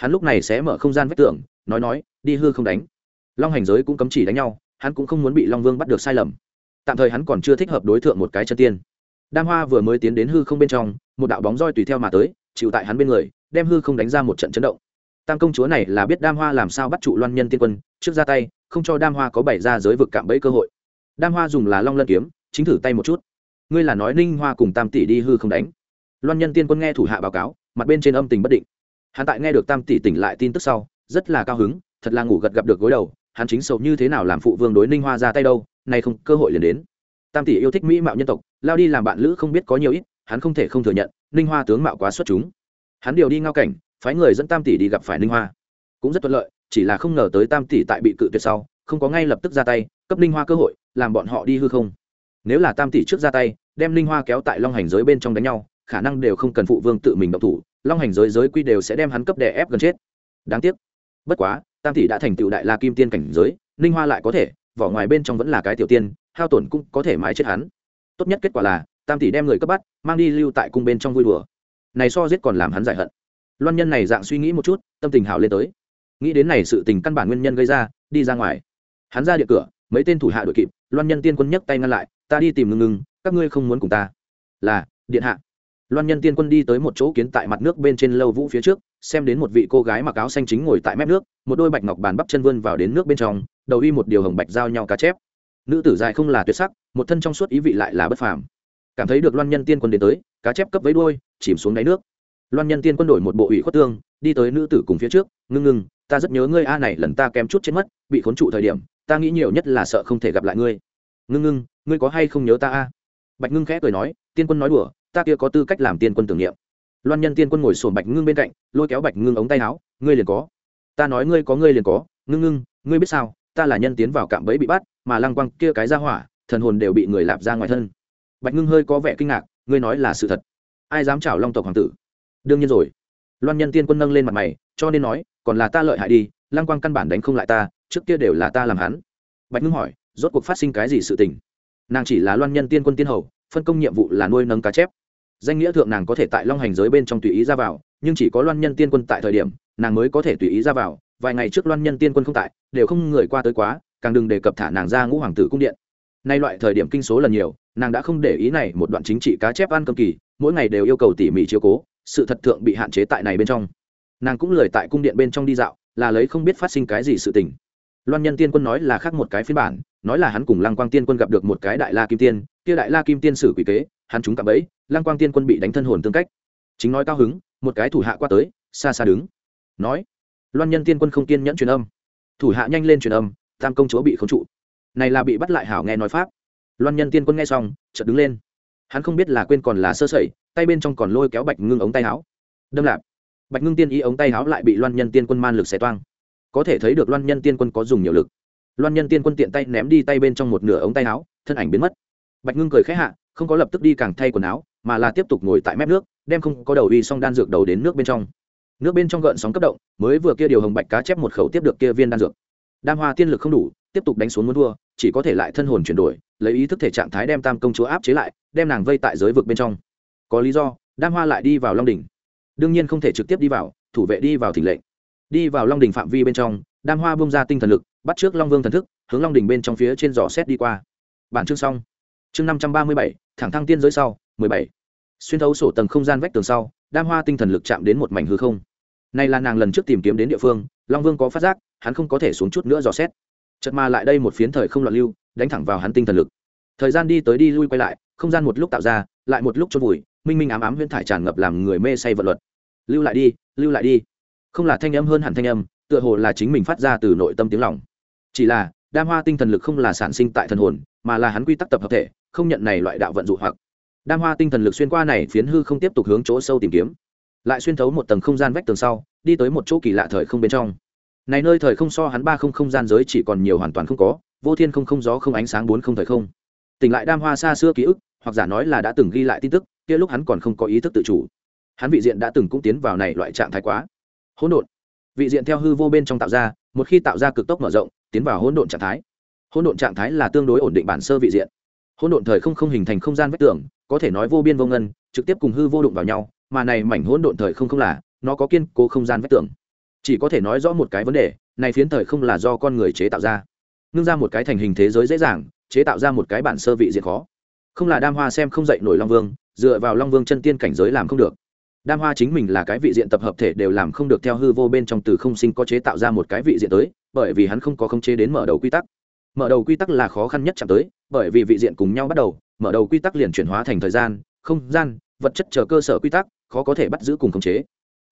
hắn lúc này sẽ mở không gian vách tường, nói nói, đi hư không đánh. Long hành giới cũng cấm chỉ đánh nhau, hắn cũng không muốn bị long vương bắt được sai lầm. Tạm thời hắn còn chưa thích hợp đối tượng một cái chân tiên. Đam hoa vừa mới tiến đến hư không bên trong, một đạo bóng roi tùy theo mà tới, chịu tại hắn bên người, đem hư không đánh ra một trận chấn động. Tam công chúa này là biết đam hoa làm sao bắt trụ loan nhân tiên quân, trước ra tay, không cho đam hoa có bày ra giới vực cạm bẫy cơ hội. Đam hoa dùng là long lân kiếm, chính thử tay một chút. Ngươi là nói ninh hoa cùng tam tỷ đi hư không đánh. Loan nhân tiên quân nghe thủ hạ báo cáo, mặt bên trên âm tình bất định hắn tại nghe được tam tỷ tỉnh lại tin tức sau, rất là cao hứng, thật là ngủ gật gặp được gối đầu, hắn chính sầu như thế nào làm phụ vương đối ninh hoa ra tay đâu, nay không, cơ hội liền đến. Tam tỷ yêu thích mỹ mạo nhân tộc, lao đi làm bạn lữ không biết có nhiều ít, hắn không thể không thừa nhận, ninh hoa tướng mạo quá xuất chúng. Hắn điều đi ngao cảnh, phái người dẫn tam tỷ đi gặp phải ninh hoa. Cũng rất thuận lợi, chỉ là không ngờ tới tam tỷ tại bị cự tuyệt sau, không có ngay lập tức ra tay, cấp ninh hoa cơ hội, làm bọn họ đi hư không. Nếu là tam tỷ trước ra tay, đem ninh hoa kéo tại long hành giới bên trong đánh nhau khả năng đều không cần phụ vương tự mình động thủ, long hành giới giới quy đều sẽ đem hắn cấp đè ép gần chết. Đáng tiếc. Bất quá, tam tỷ đã thành tựu đại la kim tiên cảnh giới, ninh hoa lại có thể, vỏ ngoài bên trong vẫn là cái tiểu tiên, hao tổn cũng có thể mái chết hắn. Tốt nhất kết quả là, tam tỷ đem người cấp bắt, mang đi lưu tại cung bên trong vui đùa. Này so giết còn làm hắn giải hận. Loan nhân này dạng suy nghĩ một chút, tâm tình hào lên tới. Nghĩ đến này sự tình căn bản nguyên nhân gây ra, đi ra ngoài. Hắn ra địa cửa, mấy tên thủ hạ đội kịp, loan nhân tiên quân nhấc tay ngăn lại, ta đi tìm ngưng ngưng, các ngươi không muốn cùng ta. Là, điện hạ loan nhân tiên quân đi tới một chỗ kiến tại mặt nước bên trên lâu vũ phía trước, xem đến một vị cô gái mặc áo xanh chính ngồi tại mép nước, một đôi bạch ngọc bàn bắp chân vươn vào đến nước bên trong, đầu y một điều hồng bạch giao nhau cá chép. Nữ tử dài không là tuyệt sắc, một thân trong suốt ý vị lại là bất phàm. Cảm thấy được loan nhân tiên quân đến tới, cá chép cấp với đôi chìm xuống đáy nước. Loan nhân tiên quân đổi một bộ ủy khuất tương, đi tới nữ tử cùng phía trước, ngưng ngưng, ta rất nhớ ngươi a này lần ta kém chút chết mất, bị khốn trụ thời điểm, ta nghĩ nhiều nhất là sợ không thể gặp lại ngươi. Ngưng ngưng, ngươi có hay không nhớ ta a? Bạch ngưng khẽ cười nói, tiên quân nói đùa ta kia có tư cách làm tiên quân tưởng niệm. Loan nhân tiên quân ngồi sổm bạch ngưng bên cạnh, lôi kéo bạch ngưng ống tay áo, ngươi liền có. Ta nói ngươi có, ngươi liền có. Ngưng ngưng, ngươi biết sao, ta là nhân tiến vào cạm bẫy bị bắt, mà lăng quăng kia cái ra hỏa, thần hồn đều bị người lạp ra ngoài thân. Bạch ngưng hơi có vẻ kinh ngạc, ngươi nói là sự thật. Ai dám chảo long tộc hoàng tử? Đương nhiên rồi. Loan nhân tiên quân nâng lên mặt mày, cho nên nói, còn là ta lợi hại đi, lăng quang căn bản đánh không lại ta, trước kia đều là ta làm hắn. Bạch ngưng hỏi, rốt cuộc phát sinh cái gì sự tình? Nàng chỉ là loan nhân tiên quân tiên hầu, phân công nhiệm vụ là nuôi nấng cá chép danh nghĩa thượng nàng có thể tại long hành giới bên trong tùy ý ra vào, nhưng chỉ có loan nhân tiên quân tại thời điểm, nàng mới có thể tùy ý ra vào. Vài ngày trước loan nhân tiên quân không tại, đều không người qua tới quá, càng đừng đề cập thả nàng ra ngũ hoàng tử cung điện. Nay loại thời điểm kinh số lần nhiều, nàng đã không để ý này một đoạn chính trị cá chép ăn cơm kỳ, mỗi ngày đều yêu cầu tỉ mỉ chiếu cố, sự thật thượng bị hạn chế tại này bên trong. Nàng cũng lời tại cung điện bên trong đi dạo, là lấy không biết phát sinh cái gì sự tình. Loan nhân tiên quân nói là khác một cái phiên bản, nói là hắn cùng lăng quang tiên quân gặp được một cái đại la kim tiên, kia đại la kim tiên sử quỷ kế hắn chúng cạm bẫy, lăng quang tiên quân bị đánh thân hồn tương cách. Chính nói cao hứng, một cái thủ hạ qua tới, xa xa đứng. Nói, loan nhân tiên quân không kiên nhẫn truyền âm. Thủ hạ nhanh lên truyền âm, tam công chúa bị khống trụ. Này là bị bắt lại hảo nghe nói pháp. Loan nhân tiên quân nghe xong, chợt đứng lên. Hắn không biết là quên còn là sơ sẩy, tay bên trong còn lôi kéo bạch ngưng ống tay áo. Đâm lạp. Bạch ngưng tiên ý ống tay áo lại bị loan nhân tiên quân man lực xé toang. Có thể thấy được loan nhân tiên quân có dùng nhiều lực. Loan nhân tiên quân tiện tay ném đi tay bên trong một nửa ống tay áo, thân ảnh biến mất. Bạch ngưng cười khẽ hạ không có lập tức đi càng thay quần áo, mà là tiếp tục ngồi tại mép nước, đem không có đầu uy xong đan dược đầu đến nước bên trong. Nước bên trong gợn sóng cấp động, mới vừa kia điều hồng bạch cá chép một khẩu tiếp được kia viên đan dược. Đam hoa tiên lực không đủ, tiếp tục đánh xuống muốn thua, chỉ có thể lại thân hồn chuyển đổi, lấy ý thức thể trạng thái đem tam công chúa áp chế lại, đem nàng vây tại giới vực bên trong. Có lý do, đam hoa lại đi vào long đình đương nhiên không thể trực tiếp đi vào, thủ vệ đi vào thỉnh lệnh. Đi vào long đình phạm vi bên trong, đam hoa bung ra tinh thần lực, bắt trước long vương thần thức, hướng long đình bên trong phía trên giỏ xét đi qua. Bản chương xong chương năm trăm ba mươi bảy, thẳng thăng tiên giới sau, mười bảy. Xuyên thấu sổ tầng không gian vách tường sau, đam hoa tinh thần lực chạm đến một mảnh hư không. Này là nàng lần trước tìm kiếm đến địa phương, long vương có phát giác, hắn không có thể xuống chút nữa dò xét. Chật mà lại đây một phiến thời không loạn lưu, đánh thẳng vào hắn tinh thần lực. Thời gian đi tới đi lui quay lại, không gian một lúc tạo ra, lại một lúc chôn vùi, minh minh ám ám huyễn thải tràn ngập làm người mê say vật luật. Lưu lại đi, lưu lại đi. Không là thanh âm hơn hẳn thanh âm, tựa hồ là chính mình phát ra từ nội tâm tiếng lòng. Chỉ là, đam hoa tinh thần lực không là sản sinh tại thần hồn, mà là hắn quy tắc tập hợp thể không nhận này loại đạo vận dụ hoặc. Đam hoa tinh thần lực xuyên qua này phiến hư không tiếp tục hướng chỗ sâu tìm kiếm. Lại xuyên thấu một tầng không gian vách tường sau, đi tới một chỗ kỳ lạ thời không bên trong. Này nơi thời không so hắn ba không không gian giới chỉ còn nhiều hoàn toàn không có, vô thiên không không gió không ánh sáng bốn không thời không. Tỉnh lại đam hoa xa xưa ký ức, hoặc giả nói là đã từng ghi lại tin tức, kia lúc hắn còn không có ý thức tự chủ. Hắn vị diện đã từng cũng tiến vào này loại trạng thái quá. Hỗn độn. Vị diện theo hư vô bên trong tạo ra, một khi tạo ra cực tốc mở rộng, tiến vào hỗn độn trạng thái. Hỗn độn trạng thái là tương đối ổn định bản sơ vị diện hỗn độn thời không không hình thành không gian vách tường, có thể nói vô biên vô ngân, trực tiếp cùng hư vô đụng vào nhau, mà này mảnh hỗn độn thời không không là, nó có kiên cố không gian vách tường. Chỉ có thể nói rõ một cái vấn đề, này phiến thời không là do con người chế tạo ra. Ngưng ra một cái thành hình thế giới dễ dàng, chế tạo ra một cái bản sơ vị diện khó. Không là đam hoa xem không dậy nổi long vương, dựa vào long vương chân tiên cảnh giới làm không được. Đam hoa chính mình là cái vị diện tập hợp thể đều làm không được theo hư vô bên trong từ không sinh có chế tạo ra một cái vị diện tới, bởi vì hắn không có khống chế đến mở đầu quy tắc mở đầu quy tắc là khó khăn nhất chạm tới, bởi vì vị diện cùng nhau bắt đầu, mở đầu quy tắc liền chuyển hóa thành thời gian, không gian, vật chất chờ cơ sở quy tắc, khó có thể bắt giữ cùng khống chế.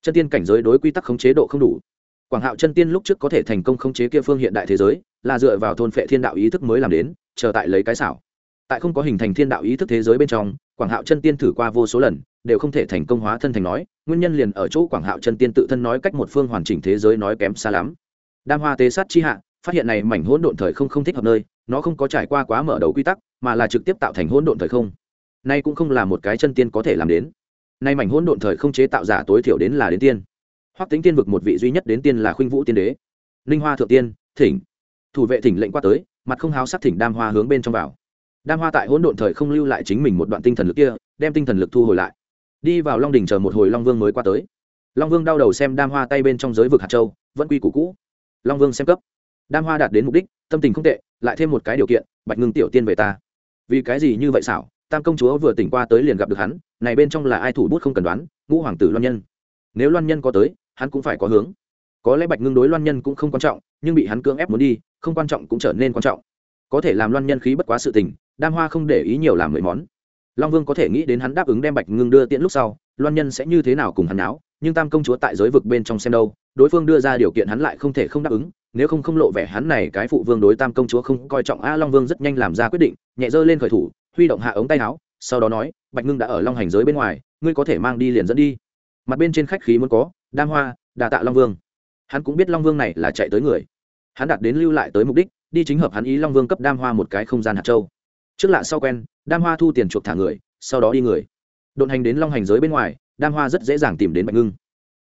Chân tiên cảnh giới đối quy tắc khống chế độ không đủ. Quảng hạo chân tiên lúc trước có thể thành công khống chế kia phương hiện đại thế giới, là dựa vào thôn phệ thiên đạo ý thức mới làm đến, chờ tại lấy cái xảo. Tại không có hình thành thiên đạo ý thức thế giới bên trong, quảng hạo chân tiên thử qua vô số lần, đều không thể thành công hóa thân thành nói, nguyên nhân liền ở chỗ quảng hạo chân tiên tự thân nói cách một phương hoàn chỉnh thế giới nói kém xa lắm. Đam hoa tế sát chi hạ phát hiện này mảnh hỗn độn thời không không thích hợp nơi, nó không có trải qua quá mở đầu quy tắc, mà là trực tiếp tạo thành hỗn độn thời không. Nay cũng không là một cái chân tiên có thể làm đến. Nay mảnh hỗn độn thời không chế tạo giả tối thiểu đến là đến tiên. Hoặc tính tiên vực một vị duy nhất đến tiên là khuynh vũ tiên đế. Ninh hoa thượng tiên, thỉnh. Thủ vệ thỉnh lệnh qua tới, mặt không háo sắc thỉnh đam hoa hướng bên trong vào. Đam hoa tại hỗn độn thời không lưu lại chính mình một đoạn tinh thần lực kia, đem tinh thần lực thu hồi lại. Đi vào long đình chờ một hồi long vương mới qua tới. Long vương đau đầu xem đam hoa tay bên trong giới vực hạt châu, vẫn quy củ cũ. Long vương xem cấp đam hoa đạt đến mục đích, tâm tình không tệ, lại thêm một cái điều kiện, bạch ngưng tiểu tiên về ta. Vì cái gì như vậy xảo? Tam công chúa vừa tỉnh qua tới liền gặp được hắn, này bên trong là ai thủ bút không cần đoán, ngũ hoàng tử loan nhân. Nếu loan nhân có tới, hắn cũng phải có hướng. Có lẽ bạch ngưng đối loan nhân cũng không quan trọng, nhưng bị hắn cưỡng ép muốn đi, không quan trọng cũng trở nên quan trọng. Có thể làm loan nhân khí bất quá sự tình, đam hoa không để ý nhiều làm mười món. Long vương có thể nghĩ đến hắn đáp ứng đem bạch ngưng đưa tiễn lúc sau, loan nhân sẽ như thế nào cùng hắn áo nhưng tam công chúa tại giới vực bên trong xem đâu, đối phương đưa ra điều kiện hắn lại không thể không đáp ứng nếu không không lộ vẻ hắn này cái phụ vương đối tam công chúa không coi trọng a long vương rất nhanh làm ra quyết định, nhẹ dơ lên khởi thủ, huy động hạ ống tay áo, sau đó nói, bạch ngưng đã ở long hành giới bên ngoài, ngươi có thể mang đi liền dẫn đi. Mặt bên trên khách khí muốn có, đam hoa, đà tạ long vương. Hắn cũng biết long vương này là chạy tới người. Hắn đạt đến lưu lại tới mục đích, đi chính hợp hắn ý long vương cấp đam hoa một cái không gian hạt châu. Trước lạ sau quen, đam hoa thu tiền chuộc thả người, sau đó đi người. Đột hành đến long hành giới bên ngoài, đam hoa rất dễ dàng tìm đến bạch ngưng.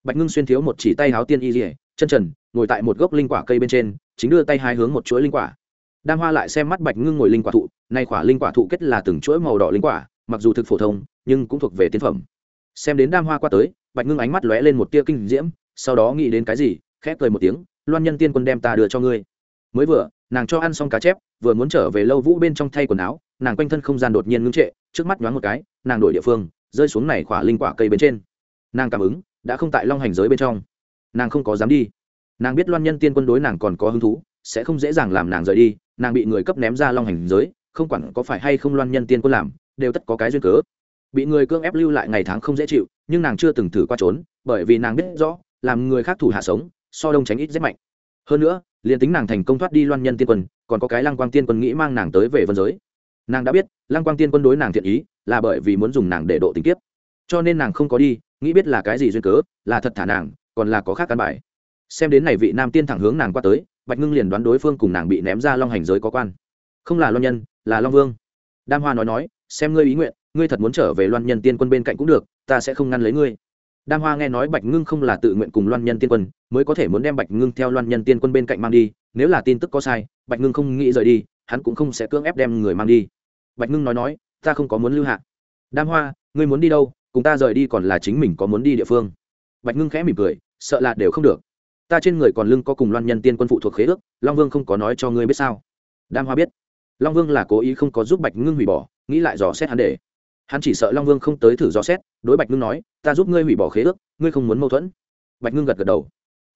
Bạch ngưng xuyên thiếu một chỉ tay háo tiên y dỉa chân trần ngồi tại một gốc linh quả cây bên trên, chính đưa tay hai hướng một chuỗi linh quả. Đam hoa lại xem mắt bạch ngưng ngồi linh quả thụ, nay quả linh quả thụ kết là từng chuỗi màu đỏ linh quả, mặc dù thực phổ thông, nhưng cũng thuộc về tiên phẩm. Xem đến đam hoa qua tới, bạch ngưng ánh mắt lóe lên một tia kinh diễm, sau đó nghĩ đến cái gì khép cười một tiếng, loan nhân tiên quân đem ta đưa cho ngươi. Mới vừa, nàng cho ăn xong cá chép, vừa muốn trở về lâu vũ bên trong thay quần áo, nàng quanh thân không gian đột nhiên ngưng trệ, trước mắt nhoáng một cái, nàng đổi địa phương, rơi xuống này khỏa linh quả cây bên trên. Nàng cảm ứng, đã không tại long hành giới bên trong. Nàng không có dám đi nàng biết loan nhân tiên quân đối nàng còn có hứng thú, sẽ không dễ dàng làm nàng rời đi, nàng bị người cấp ném ra long hành giới, không quản có phải hay không loan nhân tiên quân làm, đều tất có cái duyên cớ. Bị người cưỡng ép lưu lại ngày tháng không dễ chịu, nhưng nàng chưa từng thử qua trốn, bởi vì nàng biết rõ, làm người khác thủ hạ sống, so đông tránh ít rất mạnh. Hơn nữa, liền tính nàng thành công thoát đi loan nhân tiên quân, còn có cái lăng quang tiên quân nghĩ mang nàng tới về vân giới. Nàng đã biết, lăng quang tiên quân đối nàng thiện ý, là bởi vì muốn dùng nàng để độ tình kiếp. Cho nên nàng không có đi, nghĩ biết là cái gì duyên cớ, là thật thả nàng, còn là có khác căn bài xem đến này vị nam tiên thẳng hướng nàng qua tới, bạch ngưng liền đoán đối phương cùng nàng bị ném ra long hành giới có quan. Không là loan nhân, là long vương. Đam hoa nói nói, xem ngươi ý nguyện, ngươi thật muốn trở về loan nhân tiên quân bên cạnh cũng được, ta sẽ không ngăn lấy ngươi. Đam hoa nghe nói bạch ngưng không là tự nguyện cùng loan nhân tiên quân, mới có thể muốn đem bạch ngưng theo loan nhân tiên quân bên cạnh mang đi, nếu là tin tức có sai, bạch ngưng không nghĩ rời đi, hắn cũng không sẽ cưỡng ép đem người mang đi. Bạch ngưng nói nói, ta không có muốn lưu hạ. Đam hoa, ngươi muốn đi đâu, cùng ta rời đi còn là chính mình có muốn đi địa phương. Bạch ngưng khẽ mỉm cười, sợ là đều không được ta trên người còn lưng có cùng loan nhân tiên quân phụ thuộc khế ước, long vương không có nói cho ngươi biết sao? Đam hoa biết. Long vương là cố ý không có giúp bạch ngưng hủy bỏ, nghĩ lại dò xét hắn để. Hắn chỉ sợ long vương không tới thử dò xét, đối bạch ngưng nói, ta giúp ngươi hủy bỏ khế ước, ngươi không muốn mâu thuẫn. Bạch ngưng gật gật đầu.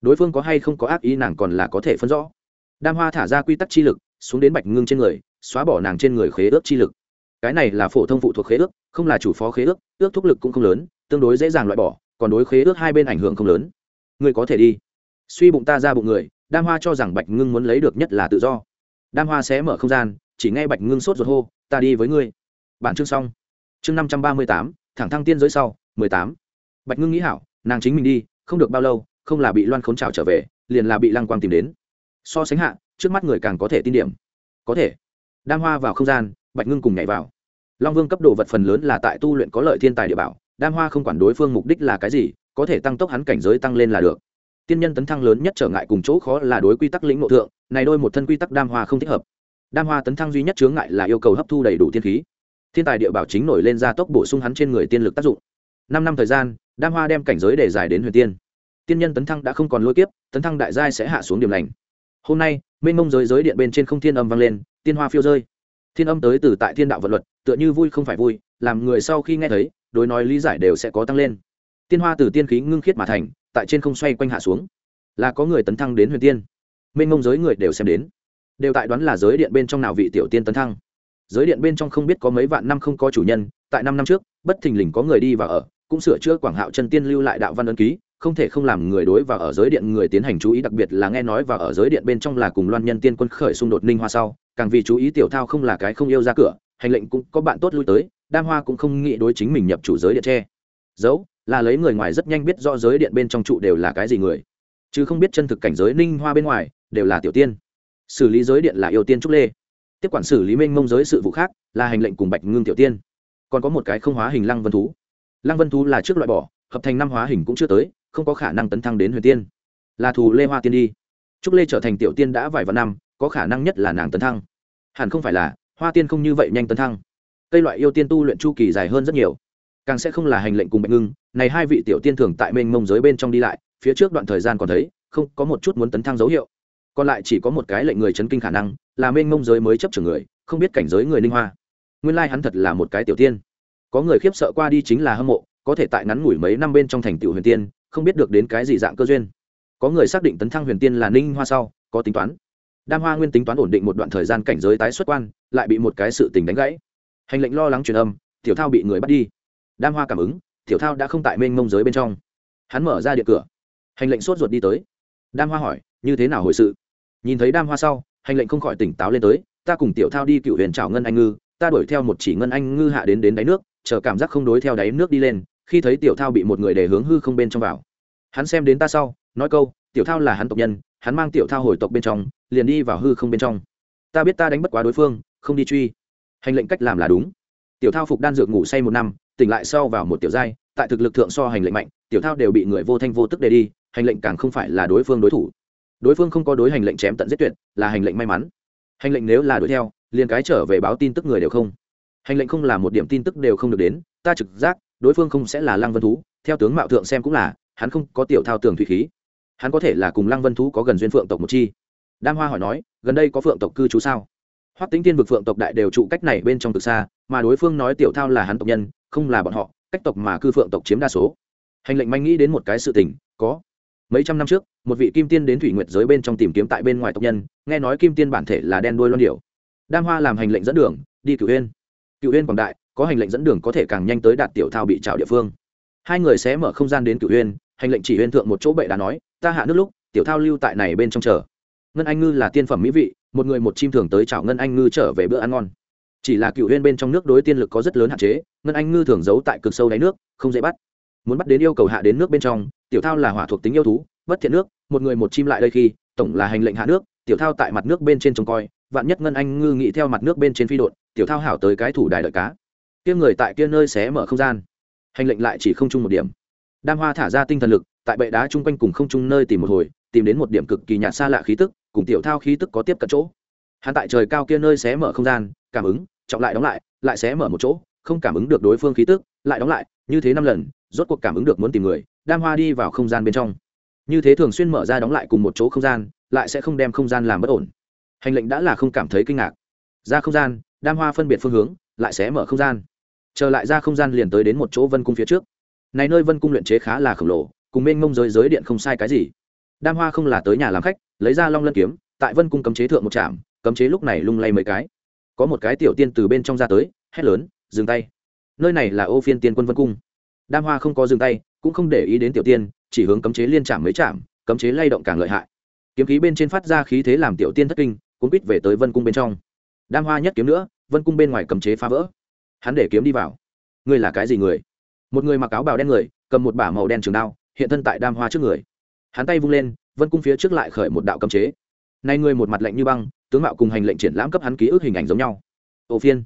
Đối phương có hay không có ác ý nàng còn là có thể phân rõ. Đam hoa thả ra quy tắc chi lực, xuống đến bạch ngưng trên người, xóa bỏ nàng trên người khế ước chi lực. Cái này là phổ thông phụ thuộc khế ước, không là chủ phó khế ước ước thúc lực cũng không lớn, tương đối dễ dàng loại bỏ, còn đối khế ước hai bên ảnh hưởng không lớn. Ngươi có thể đi suy bụng ta ra bụng người, đam hoa cho rằng bạch ngưng muốn lấy được nhất là tự do. Đam hoa sẽ mở không gian, chỉ nghe bạch ngưng sốt ruột hô, ta đi với ngươi. Bản chương xong. Chương năm trăm ba mươi tám, thẳng thăng tiên giới sau, mười tám. Bạch ngưng nghĩ hảo, nàng chính mình đi, không được bao lâu, không là bị loan khốn trào trở về, liền là bị lăng quang tìm đến. So sánh hạ, trước mắt người càng có thể tin điểm. Có thể. Đam hoa vào không gian, bạch ngưng cùng nhảy vào. Long vương cấp độ vật phần lớn là tại tu luyện có lợi thiên tài địa bảo, đam hoa không quản đối phương mục đích là cái gì, có thể tăng tốc hắn cảnh giới tăng lên là được tiên nhân tấn thăng lớn nhất trở ngại cùng chỗ khó là đối quy tắc lĩnh ngộ thượng, này đôi một thân quy tắc đam hoa không thích hợp. Đam hoa tấn thăng duy nhất chướng ngại là yêu cầu hấp thu đầy đủ tiên khí. Thiên tài địa bảo chính nổi lên gia tốc bổ sung hắn trên người tiên lực tác dụng. Năm năm thời gian, đam hoa đem cảnh giới để giải đến huyền tiên. Tiên nhân tấn thăng đã không còn lôi kiếp, tấn thăng đại giai sẽ hạ xuống điểm lành. Hôm nay, mênh mông giới giới điện bên trên không thiên âm vang lên, tiên hoa phiêu rơi. Thiên âm tới từ tại thiên đạo vật luật, tựa như vui không phải vui, làm người sau khi nghe thấy, đối nói lý giải đều sẽ có tăng lên. Tiên hoa từ tiên khí ngưng khiết mà thành tại trên không xoay quanh hạ xuống. Là có người tấn thăng đến huyền tiên. Mênh mông giới người đều xem đến. Đều tại đoán là giới điện bên trong nào vị tiểu tiên tấn thăng. Giới điện bên trong không biết có mấy vạn năm không có chủ nhân, tại năm năm trước, bất thình lình có người đi và ở, cũng sửa chữa quảng hạo chân tiên lưu lại đạo văn ấn ký, không thể không làm người đối và ở giới điện người tiến hành chú ý, đặc biệt là nghe nói và ở giới điện bên trong là cùng loan nhân tiên quân khởi xung đột ninh hoa sau, càng vì chú ý tiểu thao không là cái không yêu ra cửa, hành lệnh cũng có bạn tốt lui tới, đam hoa cũng không nghĩ đối chính mình nhập chủ giới điện tre dấu là lấy người ngoài rất nhanh biết rõ giới điện bên trong trụ đều là cái gì người. Chứ không biết chân thực cảnh giới ninh hoa bên ngoài, đều là tiểu tiên. Xử lý giới điện là yêu tiên trúc lê. Tiếp quản xử lý minh mông giới sự vụ khác, là hành lệnh cùng bạch ngưng tiểu tiên. Còn có một cái không hóa hình lăng vân thú. Lăng vân thú là trước loại bỏ, hợp thành năm hóa hình cũng chưa tới, không có khả năng tấn thăng đến huyền tiên. Là thù lê hoa tiên đi. Trúc lê trở thành tiểu tiên đã vài vạn năm, có khả năng nhất là nàng tấn thăng. Hẳn không phải là, hoa tiên không như vậy nhanh tấn thăng. Cây loại yêu tiên tu luyện chu kỳ dài hơn rất nhiều. Càng sẽ không là hành lệnh cùng bạch ngưng này hai vị tiểu tiên thường tại mênh mông giới bên trong đi lại, phía trước đoạn thời gian còn thấy, không, có một chút muốn tấn thăng dấu hiệu. Còn lại chỉ có một cái lệnh người chấn kinh khả năng, là mênh mông giới mới chấp trưởng người, không biết cảnh giới người ninh hoa. Nguyên lai hắn thật là một cái tiểu tiên. Có người khiếp sợ qua đi chính là hâm mộ, có thể tại ngắn ngủi mấy năm bên trong thành tiểu huyền tiên, không biết được đến cái gì dạng cơ duyên. Có người xác định tấn thăng huyền tiên là ninh hoa sau, có tính toán. Đam hoa nguyên tính toán ổn định một đoạn thời gian cảnh giới tái xuất quan, lại bị một cái sự tình đánh gãy. Hành lệnh lo lắng truyền âm, tiểu thao bị người bắt đi. Đam hoa cảm ứng tiểu thao đã không tại mênh mông giới bên trong. Hắn mở ra điện cửa. Hành lệnh sốt ruột đi tới. Đam hoa hỏi, như thế nào hồi sự? Nhìn thấy đam hoa sau, hành lệnh không khỏi tỉnh táo lên tới, ta cùng tiểu thao đi cựu huyền trào ngân anh ngư, ta đuổi theo một chỉ ngân anh ngư hạ đến đến đáy nước, chờ cảm giác không đối theo đáy nước đi lên, khi thấy tiểu thao bị một người để hướng hư không bên trong vào. Hắn xem đến ta sau, nói câu, tiểu thao là hắn tộc nhân, hắn mang tiểu thao hồi tộc bên trong, liền đi vào hư không bên trong. Ta biết ta đánh bất quá đối phương, không đi truy. Hành lệnh cách làm là đúng tiểu thao phục đan dược ngủ say một năm, tỉnh lại sau vào một tiểu giai, tại thực lực thượng so hành lệnh mạnh, tiểu thao đều bị người vô thanh vô tức để đi, hành lệnh càng không phải là đối phương đối thủ. Đối phương không có đối hành lệnh chém tận giết tuyệt, là hành lệnh may mắn. Hành lệnh nếu là đuổi theo, liền cái trở về báo tin tức người đều không. Hành lệnh không là một điểm tin tức đều không được đến, ta trực giác, đối phương không sẽ là lăng vân thú, theo tướng mạo thượng xem cũng là, hắn không có tiểu thao tường thủy khí. Hắn có thể là cùng lăng vân thú có gần duyên phượng tộc một chi. Đam hoa hỏi nói, gần đây có phượng tộc cư trú sao? Hoắc tính tiên vực phượng tộc đại đều trụ cách này bên trong từ xa, mà đối phương nói tiểu thao là hắn tộc nhân, không là bọn họ, cách tộc mà cư phượng tộc chiếm đa số. Hành lệnh manh nghĩ đến một cái sự tình, có mấy trăm năm trước, một vị kim tiên đến thủy nguyệt giới bên trong tìm kiếm tại bên ngoài tộc nhân, nghe nói kim tiên bản thể là đen đuôi loan điểu. Đam hoa làm hành lệnh dẫn đường, đi cửu huyên cửu huyên quảng đại, có hành lệnh dẫn đường có thể càng nhanh tới đạt tiểu thao bị trào địa phương. Hai người sẽ mở không gian đến cửu huyên hành lệnh chỉ huyên thượng một chỗ bệ đã nói, ta hạ nước lúc, tiểu thao lưu tại này bên trong chờ. Ngân anh ngư là tiên phẩm mỹ vị một người một chim thường tới chào ngân anh ngư trở về bữa ăn ngon. Chỉ là cựu huyên bên trong nước đối tiên lực có rất lớn hạn chế, ngân anh ngư thường giấu tại cực sâu đáy nước, không dễ bắt. Muốn bắt đến yêu cầu hạ đến nước bên trong, tiểu thao là hỏa thuộc tính yêu thú, bất thiện nước, một người một chim lại đây khi, tổng là hành lệnh hạ nước, tiểu thao tại mặt nước bên trên trông coi, vạn nhất ngân anh ngư nghĩ theo mặt nước bên trên phi đột tiểu thao hảo tới cái thủ đài đợi cá. Kia người tại kia nơi xé mở không gian. Hành lệnh lại chỉ không chung một điểm. Đam hoa thả ra tinh thần lực, tại bệ đá chung quanh cùng không chung nơi tìm một hồi, tìm đến một điểm cực kỳ nhạt xa lạ khí tức cùng tiểu thao khí tức có tiếp cận chỗ. Hắn tại trời cao kia nơi xé mở không gian, cảm ứng, trọng lại đóng lại lại xé mở một chỗ, không cảm ứng được đối phương khí tức, lại đóng lại, như thế năm lần, rốt cuộc cảm ứng được muốn tìm người, đam hoa đi vào không gian bên trong. Như thế thường xuyên mở ra đóng lại cùng một chỗ không gian, lại sẽ không đem không gian làm bất ổn. Hành lệnh đã là không cảm thấy kinh ngạc. Ra không gian, đam hoa phân biệt phương hướng, lại sẽ mở không gian. Trở lại ra không gian liền tới đến một chỗ vân cung phía trước. Này nơi vân cung luyện chế khá là khổng lồ, cùng mênh mông giới giới điện không sai cái gì. Đam hoa không là tới nhà làm khách lấy ra long lân kiếm, tại vân cung cấm chế thượng một trạm, cấm chế lúc này lung lay mấy cái. Có một cái tiểu tiên từ bên trong ra tới, hét lớn, dừng tay. Nơi này là ô phiên tiên quân vân cung. Đam hoa không có dừng tay, cũng không để ý đến tiểu tiên, chỉ hướng cấm chế liên chạm mấy chạm cấm chế lay động càng lợi hại. Kiếm khí bên trên phát ra khí thế làm tiểu tiên thất kinh, cuốn quýt về tới vân cung bên trong. Đam hoa nhất kiếm nữa, vân cung bên ngoài cấm chế phá vỡ. Hắn để kiếm đi vào. Ngươi là cái gì người? Một người mặc áo bào đen người, cầm một bả màu đen trường đao, hiện thân tại đam hoa trước người. Hắn tay vung lên vân cung phía trước lại khởi một đạo cấm chế. Nay ngươi một mặt lạnh như băng, tướng mạo cùng hành lệnh triển lãm cấp hắn ký ức hình ảnh giống nhau. Ô phiên,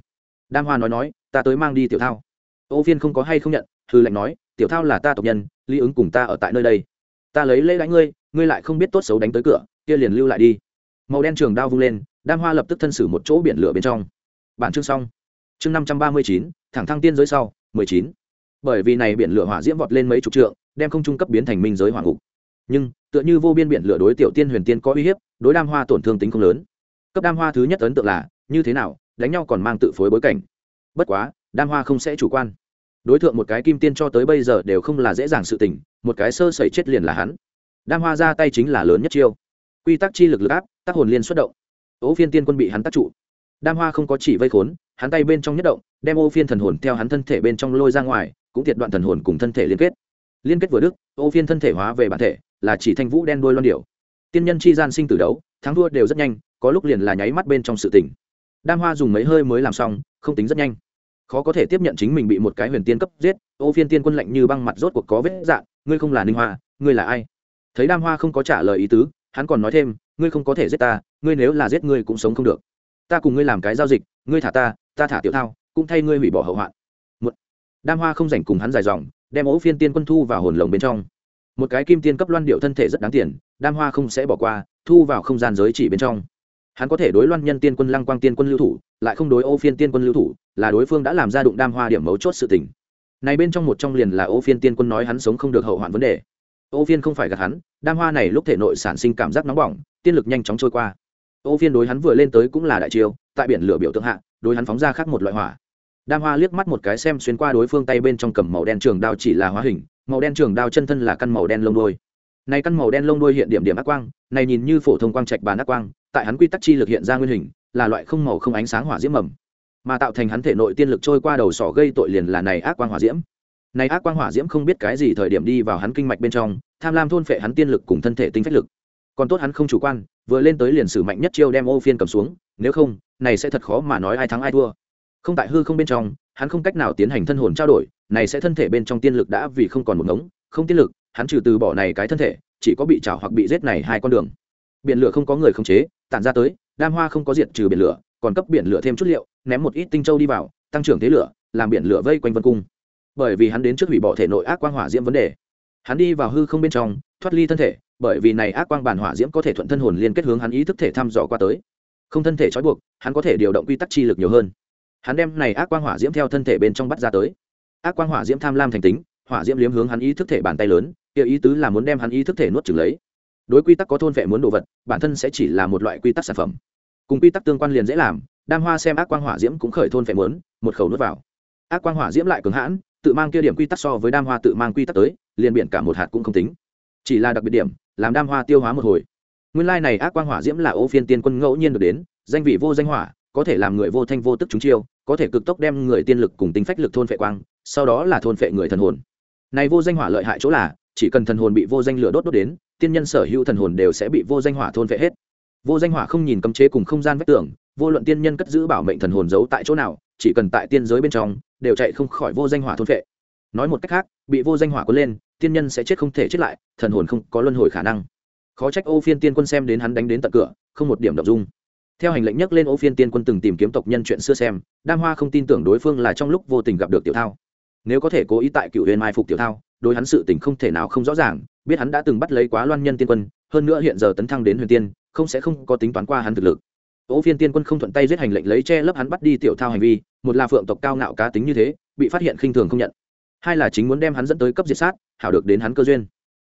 đam hoa nói nói, ta tới mang đi tiểu thao. Ô phiên không có hay không nhận thư lệnh nói, tiểu thao là ta tộc nhân ly ứng cùng ta ở tại nơi đây. Ta lấy lễ đánh ngươi ngươi lại không biết tốt xấu đánh tới cửa, kia liền lưu lại đi. Màu đen trường đao vung lên, đam hoa lập tức thân xử một chỗ biển lửa bên trong. Bản chương xong. Chương năm trăm ba mươi chín, thẳng thăng tiên giới sau, mười chín. Bởi vì này biển lửa hỏa diễm vọt lên mấy chục trượng, đem không trung cấp biến thành minh giới hỏa ngục nhưng tựa như vô biên biển lửa đối tiểu tiên huyền tiên có uy hiếp, đối đam hoa tổn thương tính không lớn. Cấp đam hoa thứ nhất ấn tượng là, như thế nào, đánh nhau còn mang tự phối bối cảnh. Bất quá, đam hoa không sẽ chủ quan. Đối tượng một cái kim tiên cho tới bây giờ đều không là dễ dàng sự tình, một cái sơ sẩy chết liền là hắn. Đam hoa ra tay chính là lớn nhất chiêu. Quy tắc chi lực lực áp, tác hồn liên xuất động. Ố phiên tiên quân bị hắn tác trụ. Đam hoa không có chỉ vây khốn, hắn tay bên trong nhất động, đem ô phiên thần hồn theo hắn thân thể bên trong lôi ra ngoài, cũng thiệt đoạn thần hồn cùng thân thể liên kết. Liên kết vừa đức, ô phiên thân thể hóa về bản thể là chỉ thanh vũ đen đôi loan điệu tiên nhân chi gian sinh tử đấu, thắng thua đều rất nhanh, có lúc liền là nháy mắt bên trong sự tỉnh đam hoa dùng mấy hơi mới làm xong, không tính rất nhanh. Khó có thể tiếp nhận chính mình bị một cái huyền tiên cấp giết, ô phiên tiên quân lạnh như băng mặt rốt cuộc có vết dạn ngươi không là ninh hoa, ngươi là ai? Thấy đam hoa không có trả lời ý tứ, hắn còn nói thêm, ngươi không có thể giết ta, ngươi nếu là giết ngươi cũng sống không được. Ta cùng ngươi làm cái giao dịch, ngươi thả ta ta thả tiểu thao, cũng thay ngươi hủy bỏ hậu hoạn. Một đam hoa không dành cùng hắn dài dòng, đem ô phiên tiên quân thu vào hồn lồng bên trong một cái kim tiên cấp loan điệu thân thể rất đáng tiền, đam hoa không sẽ bỏ qua, thu vào không gian giới chỉ bên trong. Hắn có thể đối loan nhân tiên quân, lăng quang tiên quân lưu thủ, lại không đối ô phiên tiên quân lưu thủ, là đối phương đã làm ra đụng đam hoa điểm mấu chốt sự tình. Này bên trong một trong liền là ô phiên tiên quân nói hắn sống không được hậu hoạn vấn đề. Ô phiên không phải gạt hắn, đam hoa này lúc thể nội sản sinh cảm giác nóng bỏng, tiên lực nhanh chóng trôi qua. Ô phiên đối hắn vừa lên tới cũng là đại chiêu, tại biển lửa biểu tượng hạ, đối hắn phóng ra khác một loại hỏa. Đam hoa liếc mắt một cái xem xuyên qua đối phương tay bên trong cầm màu đen trường đao chỉ là hóa hình màu đen trường đao chân thân là căn màu đen lông đôi này căn màu đen lông đôi hiện điểm điểm ác quang, này nhìn như phổ thông quang trạch bàn ác quang, tại hắn quy tắc chi lực hiện ra nguyên hình, là loại không màu không ánh sáng hỏa diễm mầm. Mà tạo thành hắn thể nội tiên lực trôi qua đầu sỏ gây tội liền là này ác quang hỏa diễm. Này ác quang hỏa diễm không biết cái gì thời điểm đi vào hắn kinh mạch bên trong, tham lam thôn phệ hắn tiên lực cùng thân thể tinh phách lực. Còn tốt hắn không chủ quan, vừa lên tới liền sử mạnh nhất chiêu đem ô phiên cầm xuống, nếu không, này sẽ thật khó mà nói ai thắng ai thua. Không tại hư không bên trong, hắn không cách nào tiến hành thân hồn trao đổi này sẽ thân thể bên trong tiên lực đã vì không còn một ngống, không tiên lực, hắn trừ từ bỏ này cái thân thể, chỉ có bị trào hoặc bị giết này hai con đường. Biển lửa không có người khống chế, tản ra tới, đam hoa không có diện trừ biển lửa, còn cấp biển lửa thêm chút liệu, ném một ít tinh châu đi vào, tăng trưởng thế lửa, làm biển lửa vây quanh vân cung. Bởi vì hắn đến trước hủy bỏ thể nội ác quang hỏa diễm vấn đề. Hắn đi vào hư không bên trong, thoát ly thân thể, bởi vì này ác quang bản hỏa diễm có thể thuận thân hồn liên kết hướng hắn ý thức thể thăm dò qua tới. Không thân thể trói buộc, hắn có thể điều động quy tắc chi lực nhiều hơn. Hắn đem này ác quang hỏa diễm theo thân thể bên trong bắt ra tới ác quang hỏa diễm tham lam thành tính, hỏa diễm liếm hướng hắn ý thức thể bàn tay lớn, kia ý tứ là muốn đem hắn ý thức thể nuốt chửng lấy. Đối quy tắc có thôn vệ muốn đồ vật, bản thân sẽ chỉ là một loại quy tắc sản phẩm. Cùng quy tắc tương quan liền dễ làm, đam hoa xem ác quang hỏa diễm cũng khởi thôn vệ muốn, một khẩu nuốt vào. Ác quang hỏa diễm lại cứng hãn, tự mang kia điểm quy tắc so với đam hoa tự mang quy tắc tới, liền biển cả một hạt cũng không tính. Chỉ là đặc biệt điểm, làm đam hoa tiêu hóa một hồi. Nguyên lai này ác quang hỏa diễm là ô phiên tiên quân ngẫu nhiên được đến, danh vị vô danh hỏa, có thể làm người vô thanh vô tức chúng chiêu, có thể cực tốc đem người tiên lực cùng tính phách lực thôn phệ quang sau đó là thôn phệ người thần hồn. Này vô danh hỏa lợi hại chỗ là, chỉ cần thần hồn bị vô danh lửa đốt đốt đến, tiên nhân sở hữu thần hồn đều sẽ bị vô danh hỏa thôn phệ hết. Vô danh hỏa không nhìn cấm chế cùng không gian vách tường, vô luận tiên nhân cất giữ bảo mệnh thần hồn giấu tại chỗ nào, chỉ cần tại tiên giới bên trong, đều chạy không khỏi vô danh hỏa thôn phệ. nói một cách khác, bị vô danh hỏa cuốn lên, tiên nhân sẽ chết không thể chết lại, thần hồn không có luân hồi khả năng. Khó trách ô phiên tiên quân xem đến hắn đánh đến tận cửa, không một điểm động dung. Theo hành lệnh nhắc lên ô phiên tiên quân từng tìm kiếm tộc nhân chuyện xưa xem, đam hoa không tin tưởng đối phương là trong lúc vô tình gặp được tiểu thao nếu có thể cố ý tại cựu huyền mai phục tiểu thao, đối hắn sự tình không thể nào không rõ ràng, biết hắn đã từng bắt lấy quá loan nhân tiên quân, hơn nữa hiện giờ tấn thăng đến huyền tiên, không sẽ không có tính toán qua hắn thực lực. Ố phiên tiên quân không thuận tay giết hành lệnh lấy che lấp hắn bắt đi tiểu thao hành vi, một là phượng tộc cao ngạo cá tính như thế, bị phát hiện khinh thường không nhận. Hai là chính muốn đem hắn dẫn tới cấp diệt sát, hảo được đến hắn cơ duyên.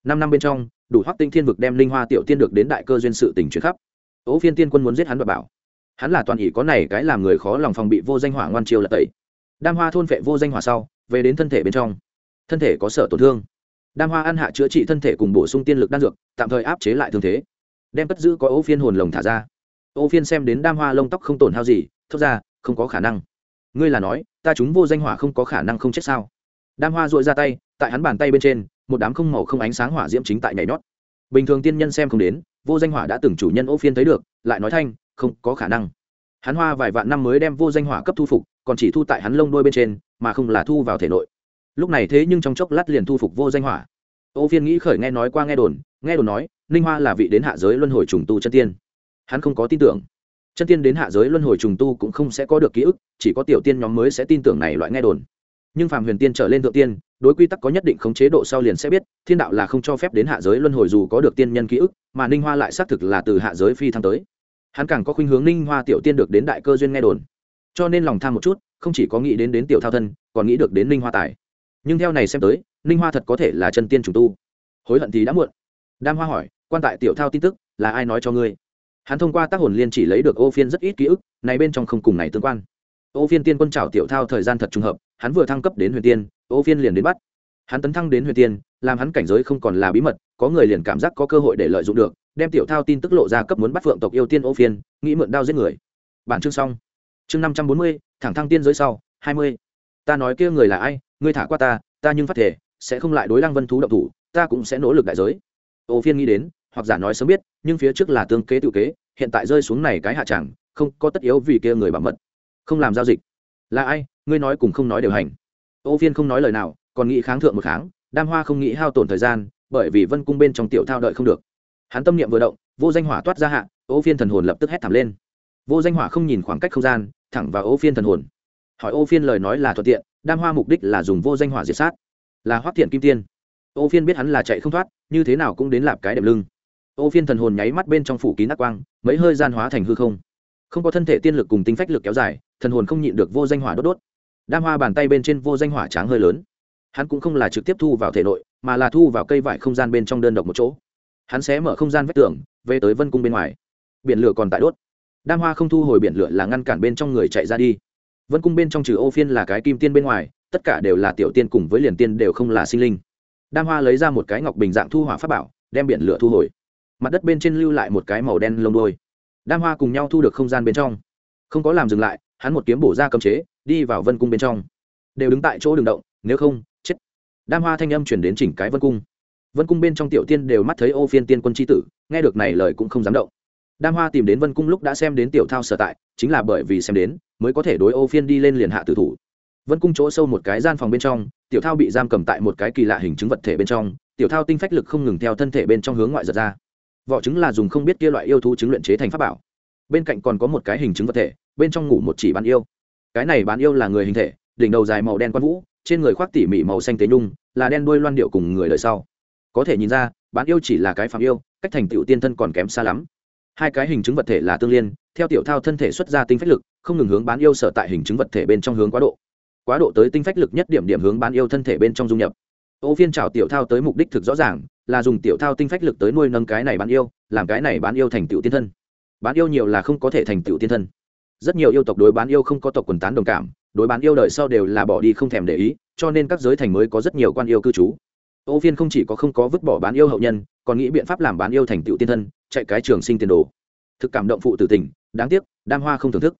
Năm năm bên trong, đủ hoắc tinh thiên vực đem linh hoa tiểu tiên được đến đại cơ duyên sự tình chuyển khắp. Ố phiên tiên quân muốn giết hắn và bảo. Hắn là toàn ỷ có này cái làm người khó lòng phòng bị vô danh hỏa ngoan chiêu là tẩy. Đam hoa thôn vệ vô danh hỏa sau về đến thân thể bên trong. Thân thể có sở tổn thương. Đam hoa ăn hạ chữa trị thân thể cùng bổ sung tiên lực đan dược, tạm thời áp chế lại thương thế. Đem cất giữ có ô phiên hồn lồng thả ra. Ô phiên xem đến đam hoa lông tóc không tổn hao gì, thốt ra, không có khả năng. Ngươi là nói, ta chúng vô danh hỏa không có khả năng không chết sao? Đam hoa dội ra tay, tại hắn bàn tay bên trên, một đám không màu không ánh sáng hỏa diễm chính tại nhảy nhót. Bình thường tiên nhân xem không đến, vô danh hỏa đã từng chủ nhân ô phiên thấy được, lại nói thanh, không có khả năng. Hắn hoa vài vạn năm mới đem vô danh hỏa cấp thu phục còn chỉ thu tại hắn lông đuôi bên trên, mà không là thu vào thể nội. Lúc này thế nhưng trong chốc lát liền thu phục vô danh hỏa. Ô phiên nghĩ khởi nghe nói qua nghe đồn nghe đồn nói, ninh hoa là vị đến hạ giới luân hồi trùng tu chân tiên. Hắn không có tin tưởng. Chân tiên đến hạ giới luân hồi trùng tu cũng không sẽ có được ký ức, chỉ có tiểu tiên nhóm mới sẽ tin tưởng này loại nghe đồn. Nhưng phàm huyền tiên trở lên thượng tiên, đối quy tắc có nhất định khống chế độ sau liền sẽ biết, thiên đạo là không cho phép đến hạ giới luân hồi dù có được tiên nhân ký ức, mà ninh hoa lại xác thực là từ hạ giới phi thăng tới. Hắn càng có khuynh hướng ninh hoa tiểu tiên được đến đại cơ duyên nghe đồn cho nên lòng tham một chút, không chỉ có nghĩ đến đến tiểu thao thân, còn nghĩ được đến ninh hoa tài. Nhưng theo này xem tới, ninh hoa thật có thể là chân tiên trùng tu. Hối hận thì đã muộn. Đam hoa hỏi, quan tại tiểu thao tin tức, là ai nói cho ngươi? Hắn thông qua tác hồn liên chỉ lấy được ô phiên rất ít ký ức, này bên trong không cùng này tương quan. Ô phiên tiên quân trào tiểu thao thời gian thật trùng hợp, hắn vừa thăng cấp đến huyền tiên, ô phiên liền đến bắt. Hắn tấn thăng đến huyền tiên, làm hắn cảnh giới không còn là bí mật, có người liền cảm giác có cơ hội để lợi dụng được, đem tiểu thao tin tức lộ ra cấp muốn bắt phượng tộc yêu tiên ô phiên, nghĩ mượn đao giết người. Bản chương xong chương năm trăm bốn mươi, thẳng thăng tiên giới sau, hai mươi. Ta nói kia người là ai, ngươi thả qua ta ta nhưng phát thể, sẽ không lại đối lăng vân thú động thủ, ta cũng sẽ nỗ lực đại giới. Ô phiên nghĩ đến, hoặc giả nói sớm biết, nhưng phía trước là tương kế tự kế, hiện tại rơi xuống này cái hạ chẳng, không có tất yếu vì kia người bảo mật. Không làm giao dịch. Là ai, ngươi nói cùng không nói đều hành. Ô phiên không nói lời nào, còn nghĩ kháng thượng một kháng, đam hoa không nghĩ hao tổn thời gian, bởi vì vân cung bên trong tiểu thao đợi không được. Hắn tâm niệm vừa động, vô danh hỏa toát ra hạ, ô phiên thần hồn lập tức hét thảm lên vô danh hỏa không nhìn khoảng cách không gian, thẳng vào ô phiên thần hồn. Hỏi ô phiên lời nói là thuận tiện, đam hoa mục đích là dùng vô danh hỏa diệt sát. Là hoác thiện kim tiên. Ô phiên biết hắn là chạy không thoát, như thế nào cũng đến lạp cái đệm lưng. Ô phiên thần hồn nháy mắt bên trong phủ kín ác quang, mấy hơi gian hóa thành hư không. Không có thân thể tiên lực cùng tinh phách lực kéo dài, thần hồn không nhịn được vô danh hỏa đốt đốt. Đam hoa bàn tay bên trên vô danh hỏa tráng hơi lớn. Hắn cũng không là trực tiếp thu vào thể nội, mà là thu vào cây vải không gian bên trong đơn độc một chỗ. Hắn sẽ mở không gian vách tường, về tới vân cung bên ngoài. Biển lửa còn tại đốt đam hoa không thu hồi biển lửa là ngăn cản bên trong người chạy ra đi. Vân cung bên trong trừ ô phiên là cái kim tiên bên ngoài, tất cả đều là tiểu tiên cùng với liền tiên đều không là sinh linh. Đam hoa lấy ra một cái ngọc bình dạng thu hỏa pháp bảo, đem biển lửa thu hồi. Mặt đất bên trên lưu lại một cái màu đen lông đôi đam hoa cùng nhau thu được không gian bên trong. Không có làm dừng lại, hắn một kiếm bổ ra cấm chế, đi vào vân cung bên trong. Đều đứng tại chỗ đường động, nếu không, chết. Đam hoa thanh âm chuyển đến chỉnh cái vân cung. Vân cung bên trong tiểu tiên đều mắt thấy ô phiên tiên quân tri tử, nghe được này lời cũng không dám động đam hoa tìm đến vân cung lúc đã xem đến tiểu thao sở tại, chính là bởi vì xem đến, mới có thể đối ô phiên đi lên liền hạ tử thủ. Vân cung chỗ sâu một cái gian phòng bên trong, tiểu thao bị giam cầm tại một cái kỳ lạ hình chứng vật thể bên trong, tiểu thao tinh phách lực không ngừng theo thân thể bên trong hướng ngoại giật ra. Vỏ trứng là dùng không biết kia loại yêu thú trứng luyện chế thành pháp bảo. Bên cạnh còn có một cái hình chứng vật thể, bên trong ngủ một chỉ bán yêu. Cái này bán yêu là người hình thể, đỉnh đầu dài màu đen quan vũ, trên người khoác tỉ mỉ màu xanh tế nhung, là đen đuôi loan điệu cùng người đời sau. Có thể nhìn ra, bán yêu chỉ là cái phạm yêu, cách thành tựu tiên thân còn kém xa lắm hai cái hình chứng vật thể là tương liên, theo tiểu thao thân thể xuất ra tinh phách lực, không ngừng hướng bán yêu sở tại hình chứng vật thể bên trong hướng quá độ. Quá độ tới tinh phách lực nhất điểm điểm hướng bán yêu thân thể bên trong dung nhập. Ô phiên trào tiểu thao tới mục đích thực rõ ràng, là dùng tiểu thao tinh phách lực tới nuôi nâng cái này bán yêu, làm cái này bán yêu thành tựu tiên thân. Bán yêu nhiều là không có thể thành tựu tiên thân. Rất nhiều yêu tộc đối bán yêu không có tộc quần tán đồng cảm, đối bán yêu đời sau đều là bỏ đi không thèm để ý, cho nên các giới thành mới có rất nhiều quan yêu cư trú ô phiên không chỉ có không có vứt bỏ bán yêu hậu nhân, còn nghĩ biện pháp làm bán yêu thành tựu tiên thân, chạy cái trường sinh tiền đồ. Thực cảm động phụ tử tình, đáng tiếc, đam hoa không thưởng thức.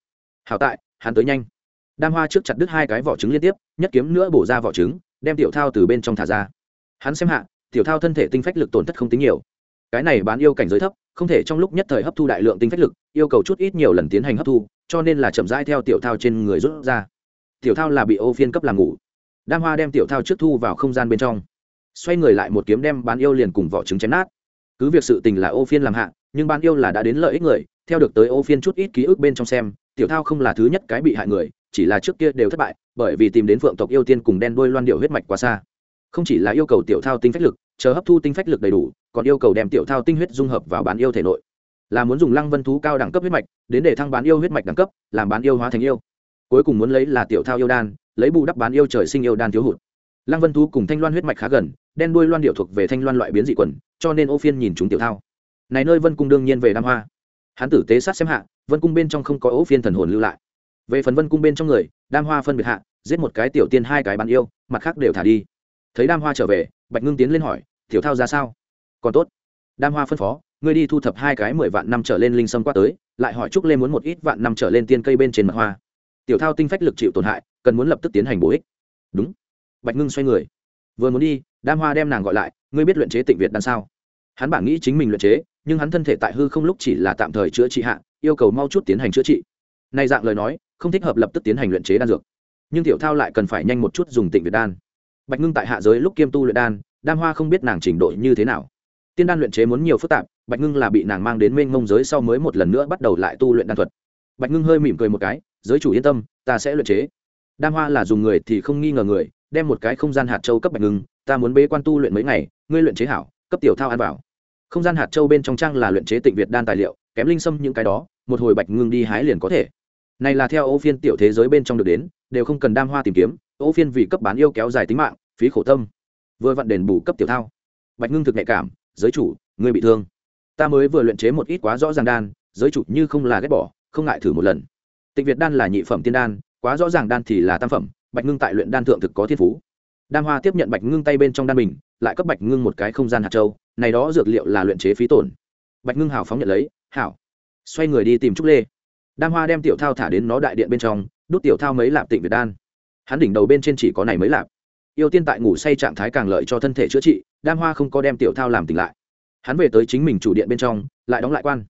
Hảo tại, hắn tới nhanh. Đam hoa trước chặt đứt hai cái vỏ trứng liên tiếp, nhất kiếm nữa bổ ra vỏ trứng, đem tiểu thao từ bên trong thả ra. Hắn xem hạ, tiểu thao thân thể tinh phách lực tổn thất không tính nhiều. Cái này bán yêu cảnh giới thấp, không thể trong lúc nhất thời hấp thu đại lượng tinh phách lực, yêu cầu chút ít nhiều lần tiến hành hấp thu, cho nên là chậm rãi theo tiểu thao trên người rút ra. Tiểu thao là bị ô phiên cấp làm ngủ. Đam hoa đem tiểu thao trước thu vào không gian bên trong xoay người lại một kiếm đem bán yêu liền cùng vỏ trứng chém nát. Cứ việc sự tình là ô phiên làm hạ, nhưng bán yêu là đã đến lợi ích người, theo được tới ô phiên chút ít ký ức bên trong xem, tiểu thao không là thứ nhất cái bị hại người, chỉ là trước kia đều thất bại, bởi vì tìm đến phượng tộc yêu tiên cùng đen đôi loan điệu huyết mạch quá xa. Không chỉ là yêu cầu tiểu thao tinh phách lực, chờ hấp thu tinh phách lực đầy đủ, còn yêu cầu đem tiểu thao tinh huyết dung hợp vào bán yêu thể nội. Là muốn dùng lăng vân thú cao đẳng cấp huyết mạch, đến để thăng bán yêu huyết mạch đẳng cấp, làm bán yêu hóa thành yêu. Cuối cùng muốn lấy là tiểu thao yêu đan, lấy bù đắp bán yêu trời sinh yêu đan thiếu hụt lăng vân thú cùng thanh loan huyết mạch khá gần, đen đuôi loan điệu thuộc về thanh loan loại biến dị quần, cho nên ô phiên nhìn chúng tiểu thao. Này nơi vân cung đương nhiên về đam hoa. Hắn tử tế sát xem hạ, vân cung bên trong không có ô phiên thần hồn lưu lại. Về phần vân cung bên trong người, đam hoa phân biệt hạ, giết một cái tiểu tiên hai cái bán yêu, mặt khác đều thả đi. Thấy đam hoa trở về, bạch ngưng tiến lên hỏi, tiểu thao ra sao? Còn tốt. Đam hoa phân phó, ngươi đi thu thập hai cái mười vạn năm trở lên linh sâm qua tới, lại hỏi trúc lê muốn một ít vạn năm trở lên tiên cây bên trên mặt hoa. Tiểu thao tinh phách lực chịu tổn hại, cần muốn lập tức tiến hành bổ ích. Đúng bạch ngưng xoay người. Vừa muốn đi, đam hoa đem nàng gọi lại, ngươi biết luyện chế tịnh việt đan sao? Hắn bản nghĩ chính mình luyện chế, nhưng hắn thân thể tại hư không lúc chỉ là tạm thời chữa trị hạ, yêu cầu mau chút tiến hành chữa trị. Nay dạng lời nói, không thích hợp lập tức tiến hành luyện chế đan dược. Nhưng tiểu thao lại cần phải nhanh một chút dùng tịnh việt đan. Bạch ngưng tại hạ giới lúc kiêm tu luyện đan, đam hoa không biết nàng trình độ như thế nào. Tiên đan luyện chế muốn nhiều phức tạp, bạch ngưng là bị nàng mang đến mênh mông giới sau mới một lần nữa bắt đầu lại tu luyện đan thuật. Bạch ngưng hơi mỉm cười một cái, giới chủ yên tâm, ta sẽ luyện chế. Đam hoa là dùng người thì không nghi ngờ người đem một cái không gian hạt châu cấp bạch ngưng, ta muốn bế quan tu luyện mấy ngày, ngươi luyện chế hảo, cấp tiểu thao ăn vào. Không gian hạt châu bên trong trang là luyện chế tịnh việt đan tài liệu, kém linh sâm những cái đó, một hồi bạch ngưng đi hái liền có thể. Này là theo ô phiên tiểu thế giới bên trong được đến, đều không cần đam hoa tìm kiếm, ô phiên vì cấp bán yêu kéo dài tính mạng, phí khổ tâm. Vừa vặn đền bù cấp tiểu thao. Bạch ngưng thực nhạy cảm, giới chủ, ngươi bị thương. Ta mới vừa luyện chế một ít quá rõ ràng đan, giới chủ như không là ghét bỏ, không ngại thử một lần. Tịnh việt đan là nhị phẩm tiên đan, quá rõ ràng đan thì là tam phẩm bạch ngưng tại luyện đan thượng thực có thiên phú. Đan hoa tiếp nhận bạch ngưng tay bên trong đan bình, lại cấp bạch ngưng một cái không gian hạt châu, này đó dược liệu là luyện chế phí tổn. Bạch ngưng hào phóng nhận lấy, hảo. Xoay người đi tìm trúc lê. Đan hoa đem tiểu thao thả đến nó đại điện bên trong, đút tiểu thao mấy lạp tịnh việt đan. Hắn đỉnh đầu bên trên chỉ có này mấy lạp. Yêu tiên tại ngủ say trạng thái càng lợi cho thân thể chữa trị, Đan hoa không có đem tiểu thao làm tỉnh lại. Hắn về tới chính mình chủ điện bên trong, lại đóng lại quan.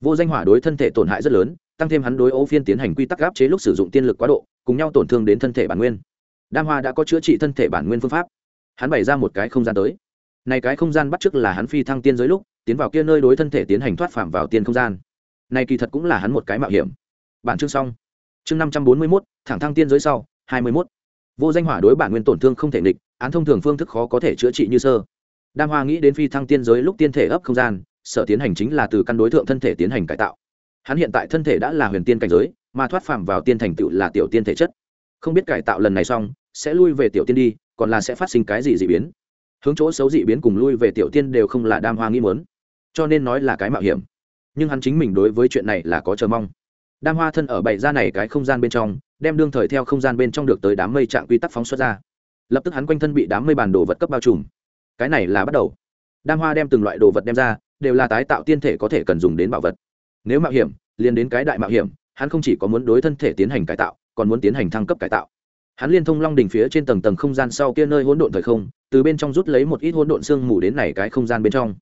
Vô danh hỏa đối thân thể tổn hại rất lớn, tăng thêm hắn đối ô phiên tiến hành quy tắc gáp chế lúc sử dụng tiên lực quá độ cùng nhau tổn thương đến thân thể bản nguyên. Đam hoa đã có chữa trị thân thể bản nguyên phương pháp. Hắn bày ra một cái không gian tới. Này cái không gian bắt chước là hắn phi thăng tiên giới lúc, tiến vào kia nơi đối thân thể tiến hành thoát phạm vào tiên không gian. Này kỳ thật cũng là hắn một cái mạo hiểm. Bản chương xong. Chương năm trăm bốn mươi mốt, thẳng thăng tiên giới sau, hai mươi mốt. Vô danh hỏa đối bản nguyên tổn thương không thể nghịch, án thông thường phương thức khó có thể chữa trị như sơ. Đam hoa nghĩ đến phi thăng tiên giới lúc tiên thể ấp không gian, sở tiến hành chính là từ căn đối tượng thân thể tiến hành cải tạo hắn hiện tại thân thể đã là huyền tiên cảnh giới, mà thoát phạm vào tiên thành tựu là tiểu tiên thể chất. Không biết cải tạo lần này xong, sẽ lui về tiểu tiên đi, còn là sẽ phát sinh cái gì d ị biến. Hướng chỗ xấu dị biến cùng lui về tiểu tiên đều không là đam hoa nghĩ muốn. Cho nên nói là cái mạo hiểm. Nhưng hắn chính mình đối với chuyện này là có chờ mong. Đam hoa thân ở bảy ra này cái không gian bên trong, đem đương thời theo không gian bên trong được tới đám mây trạng quy tắc phóng xuất ra. Lập tức hắn quanh thân bị đám mây bản đồ vật cấp bao trùm. Cái này là bắt đầu. Đam hoa đem từng loại đồ vật đem ra, đều là tái tạo tiên thể có thể cần dùng đến bảo vật nếu mạo hiểm, liền đến cái đại mạo hiểm, hắn không chỉ có muốn đối thân thể tiến hành cải tạo, còn muốn tiến hành thăng cấp cải tạo. Hắn liên thông long đỉnh phía trên tầng tầng không gian sau kia nơi hỗn độn thời không, từ bên trong rút lấy một ít hỗn độn xương mù đến này cái không gian bên trong.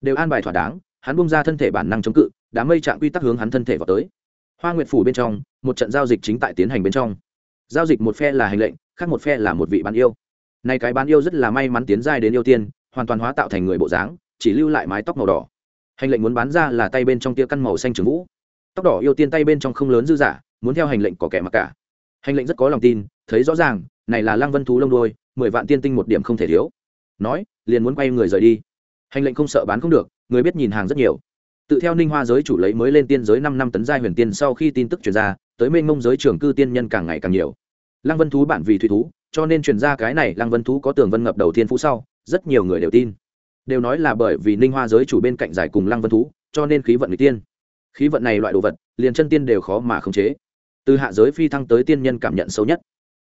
Đều an bài thỏa đáng, hắn bung ra thân thể bản năng chống cự, đám mây trạng quy tắc hướng hắn thân thể vào tới. Hoa nguyệt phủ bên trong, một trận giao dịch chính tại tiến hành bên trong. Giao dịch một phe là hành lệnh, khác một phe là một vị bán yêu. Này cái bán yêu rất là may mắn tiến giai đến yêu tiên, hoàn toàn hóa tạo thành người bộ dáng, chỉ lưu lại mái tóc màu đỏ hành lệnh muốn bán ra là tay bên trong tia căn màu xanh trường vũ. Tóc đỏ yêu tiên tay bên trong không lớn dư giả muốn theo hành lệnh có kẻ mặc cả. Hành lệnh rất có lòng tin, thấy rõ ràng, này là lăng vân thú lông đôi mười vạn tiên tinh một điểm không thể thiếu. Nói, liền muốn quay người rời đi. Hành lệnh không sợ bán không được, người biết nhìn hàng rất nhiều. Tự theo ninh hoa giới chủ lấy mới lên tiên giới năm năm tấn giai huyền tiên sau khi tin tức truyền ra, tới mênh mông giới trưởng cư tiên nhân càng ngày càng nhiều. Lăng vân thú bản vì thủy thú, cho nên truyền ra cái này lăng vân thú có tường vân ngập đầu tiên phú sau, rất nhiều người đều tin đều nói là bởi vì ninh hoa giới chủ bên cạnh giải cùng lăng vân thú, cho nên khí vận người tiên. Khí vận này loại đồ vật, liền chân tiên đều khó mà khống chế. Từ hạ giới phi thăng tới tiên nhân cảm nhận sâu nhất.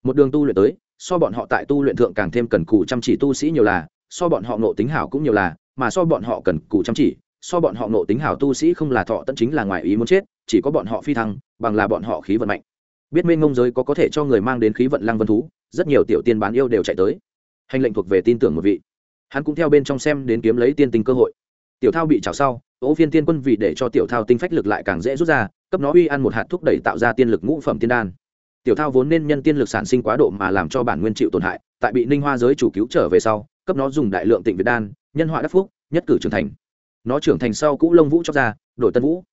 Một đường tu luyện tới, so bọn họ tại tu luyện thượng càng thêm cần cù chăm chỉ tu sĩ nhiều là, so bọn họ nộ tính hảo cũng nhiều là, mà so bọn họ cần cù chăm chỉ, so bọn họ nộ tính hảo tu sĩ không là thọ tận chính là ngoài ý muốn chết, chỉ có bọn họ phi thăng, bằng là bọn họ khí vận mạnh. Biết mê ngông giới có có thể cho người mang đến khí vận lăng vân thú, rất nhiều tiểu tiên bán yêu đều chạy tới. Hành lệnh thuộc về tin tưởng một vị hắn cũng theo bên trong xem đến kiếm lấy tiên tình cơ hội. Tiểu thao bị trào sau ố phiên tiên quân vì để cho tiểu thao tinh phách lực lại càng dễ rút ra, cấp nó uy ăn một hạt thúc đẩy tạo ra tiên lực ngũ phẩm tiên đan. Tiểu thao vốn nên nhân tiên lực sản sinh quá độ mà làm cho bản nguyên chịu tổn hại, tại bị ninh hoa giới chủ cứu trở về sau, cấp nó dùng đại lượng tịnh việt đan, nhân họa đắc phúc, nhất cử trưởng thành. Nó trưởng thành sau cũ lông vũ chóc ra, đổi tân vũ.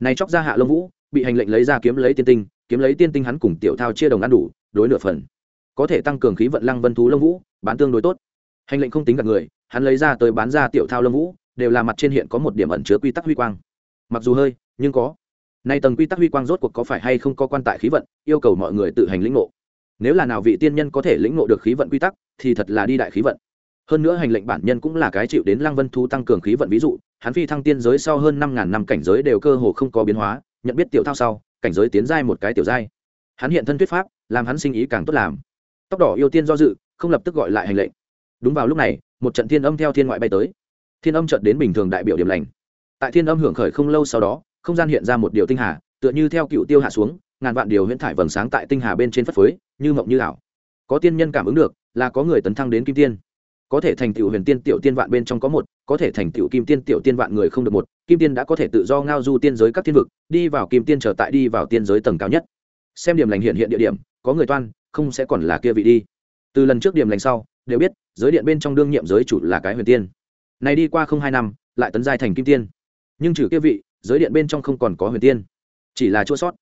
Này chóc ra hạ lông vũ, bị hành lệnh lấy ra kiếm lấy tiên tinh, kiếm lấy tiên tinh hắn cùng tiểu thao chia đồng ăn đủ, đối nửa phần. Có thể tăng cường khí vận lăng vân thú lông vũ, bán tương đối tốt hành lệnh không tính gặp người, hắn lấy ra tới bán ra tiểu thao lâm vũ, đều là mặt trên hiện có một điểm ẩn chứa quy tắc huy quang. Mặc dù hơi, nhưng có. Nay tầng quy tắc huy quang rốt cuộc có phải hay không có quan tại khí vận, yêu cầu mọi người tự hành lĩnh ngộ. Nếu là nào vị tiên nhân có thể lĩnh ngộ được khí vận quy tắc, thì thật là đi đại khí vận. Hơn nữa hành lệnh bản nhân cũng là cái chịu đến lăng vân thu tăng cường khí vận ví dụ, hắn phi thăng tiên giới sau hơn năm ngàn năm cảnh giới đều cơ hồ không có biến hóa, nhận biết tiểu thao sau, cảnh giới tiến giai một cái tiểu giai. Hắn hiện thân thuyết pháp, làm hắn sinh ý càng tốt làm. Tóc đỏ yêu tiên do dự, không lập tức gọi lại hành lệnh đúng vào lúc này, một trận thiên âm theo thiên ngoại bay tới. Thiên âm trận đến bình thường đại biểu điểm lành. Tại thiên âm hưởng khởi không lâu sau đó, không gian hiện ra một điều tinh hà, tựa như theo cựu tiêu hạ xuống, ngàn vạn điều huyễn thải vầng sáng tại tinh hà bên trên phất phới, như mộng như ảo. Có tiên nhân cảm ứng được, là có người tấn thăng đến kim tiên. Có thể thành tựu huyền tiên, tiểu tiên vạn bên trong có một, có thể thành tựu kim tiên, tiểu tiên vạn người không được một. Kim tiên đã có thể tự do ngao du tiên giới các thiên vực, đi vào kim tiên trở tại đi vào tiên giới tầng cao nhất. Xem điểm lành hiện hiện địa điểm, có người toan, không sẽ còn là kia vị đi. Từ lần trước điểm lành sau đều biết, giới điện bên trong đương nhiệm giới chủ là cái huyền tiên. Này đi qua không hai năm, lại tấn giai thành kim tiên. Nhưng trừ kia vị, giới điện bên trong không còn có huyền tiên. Chỉ là chua sót,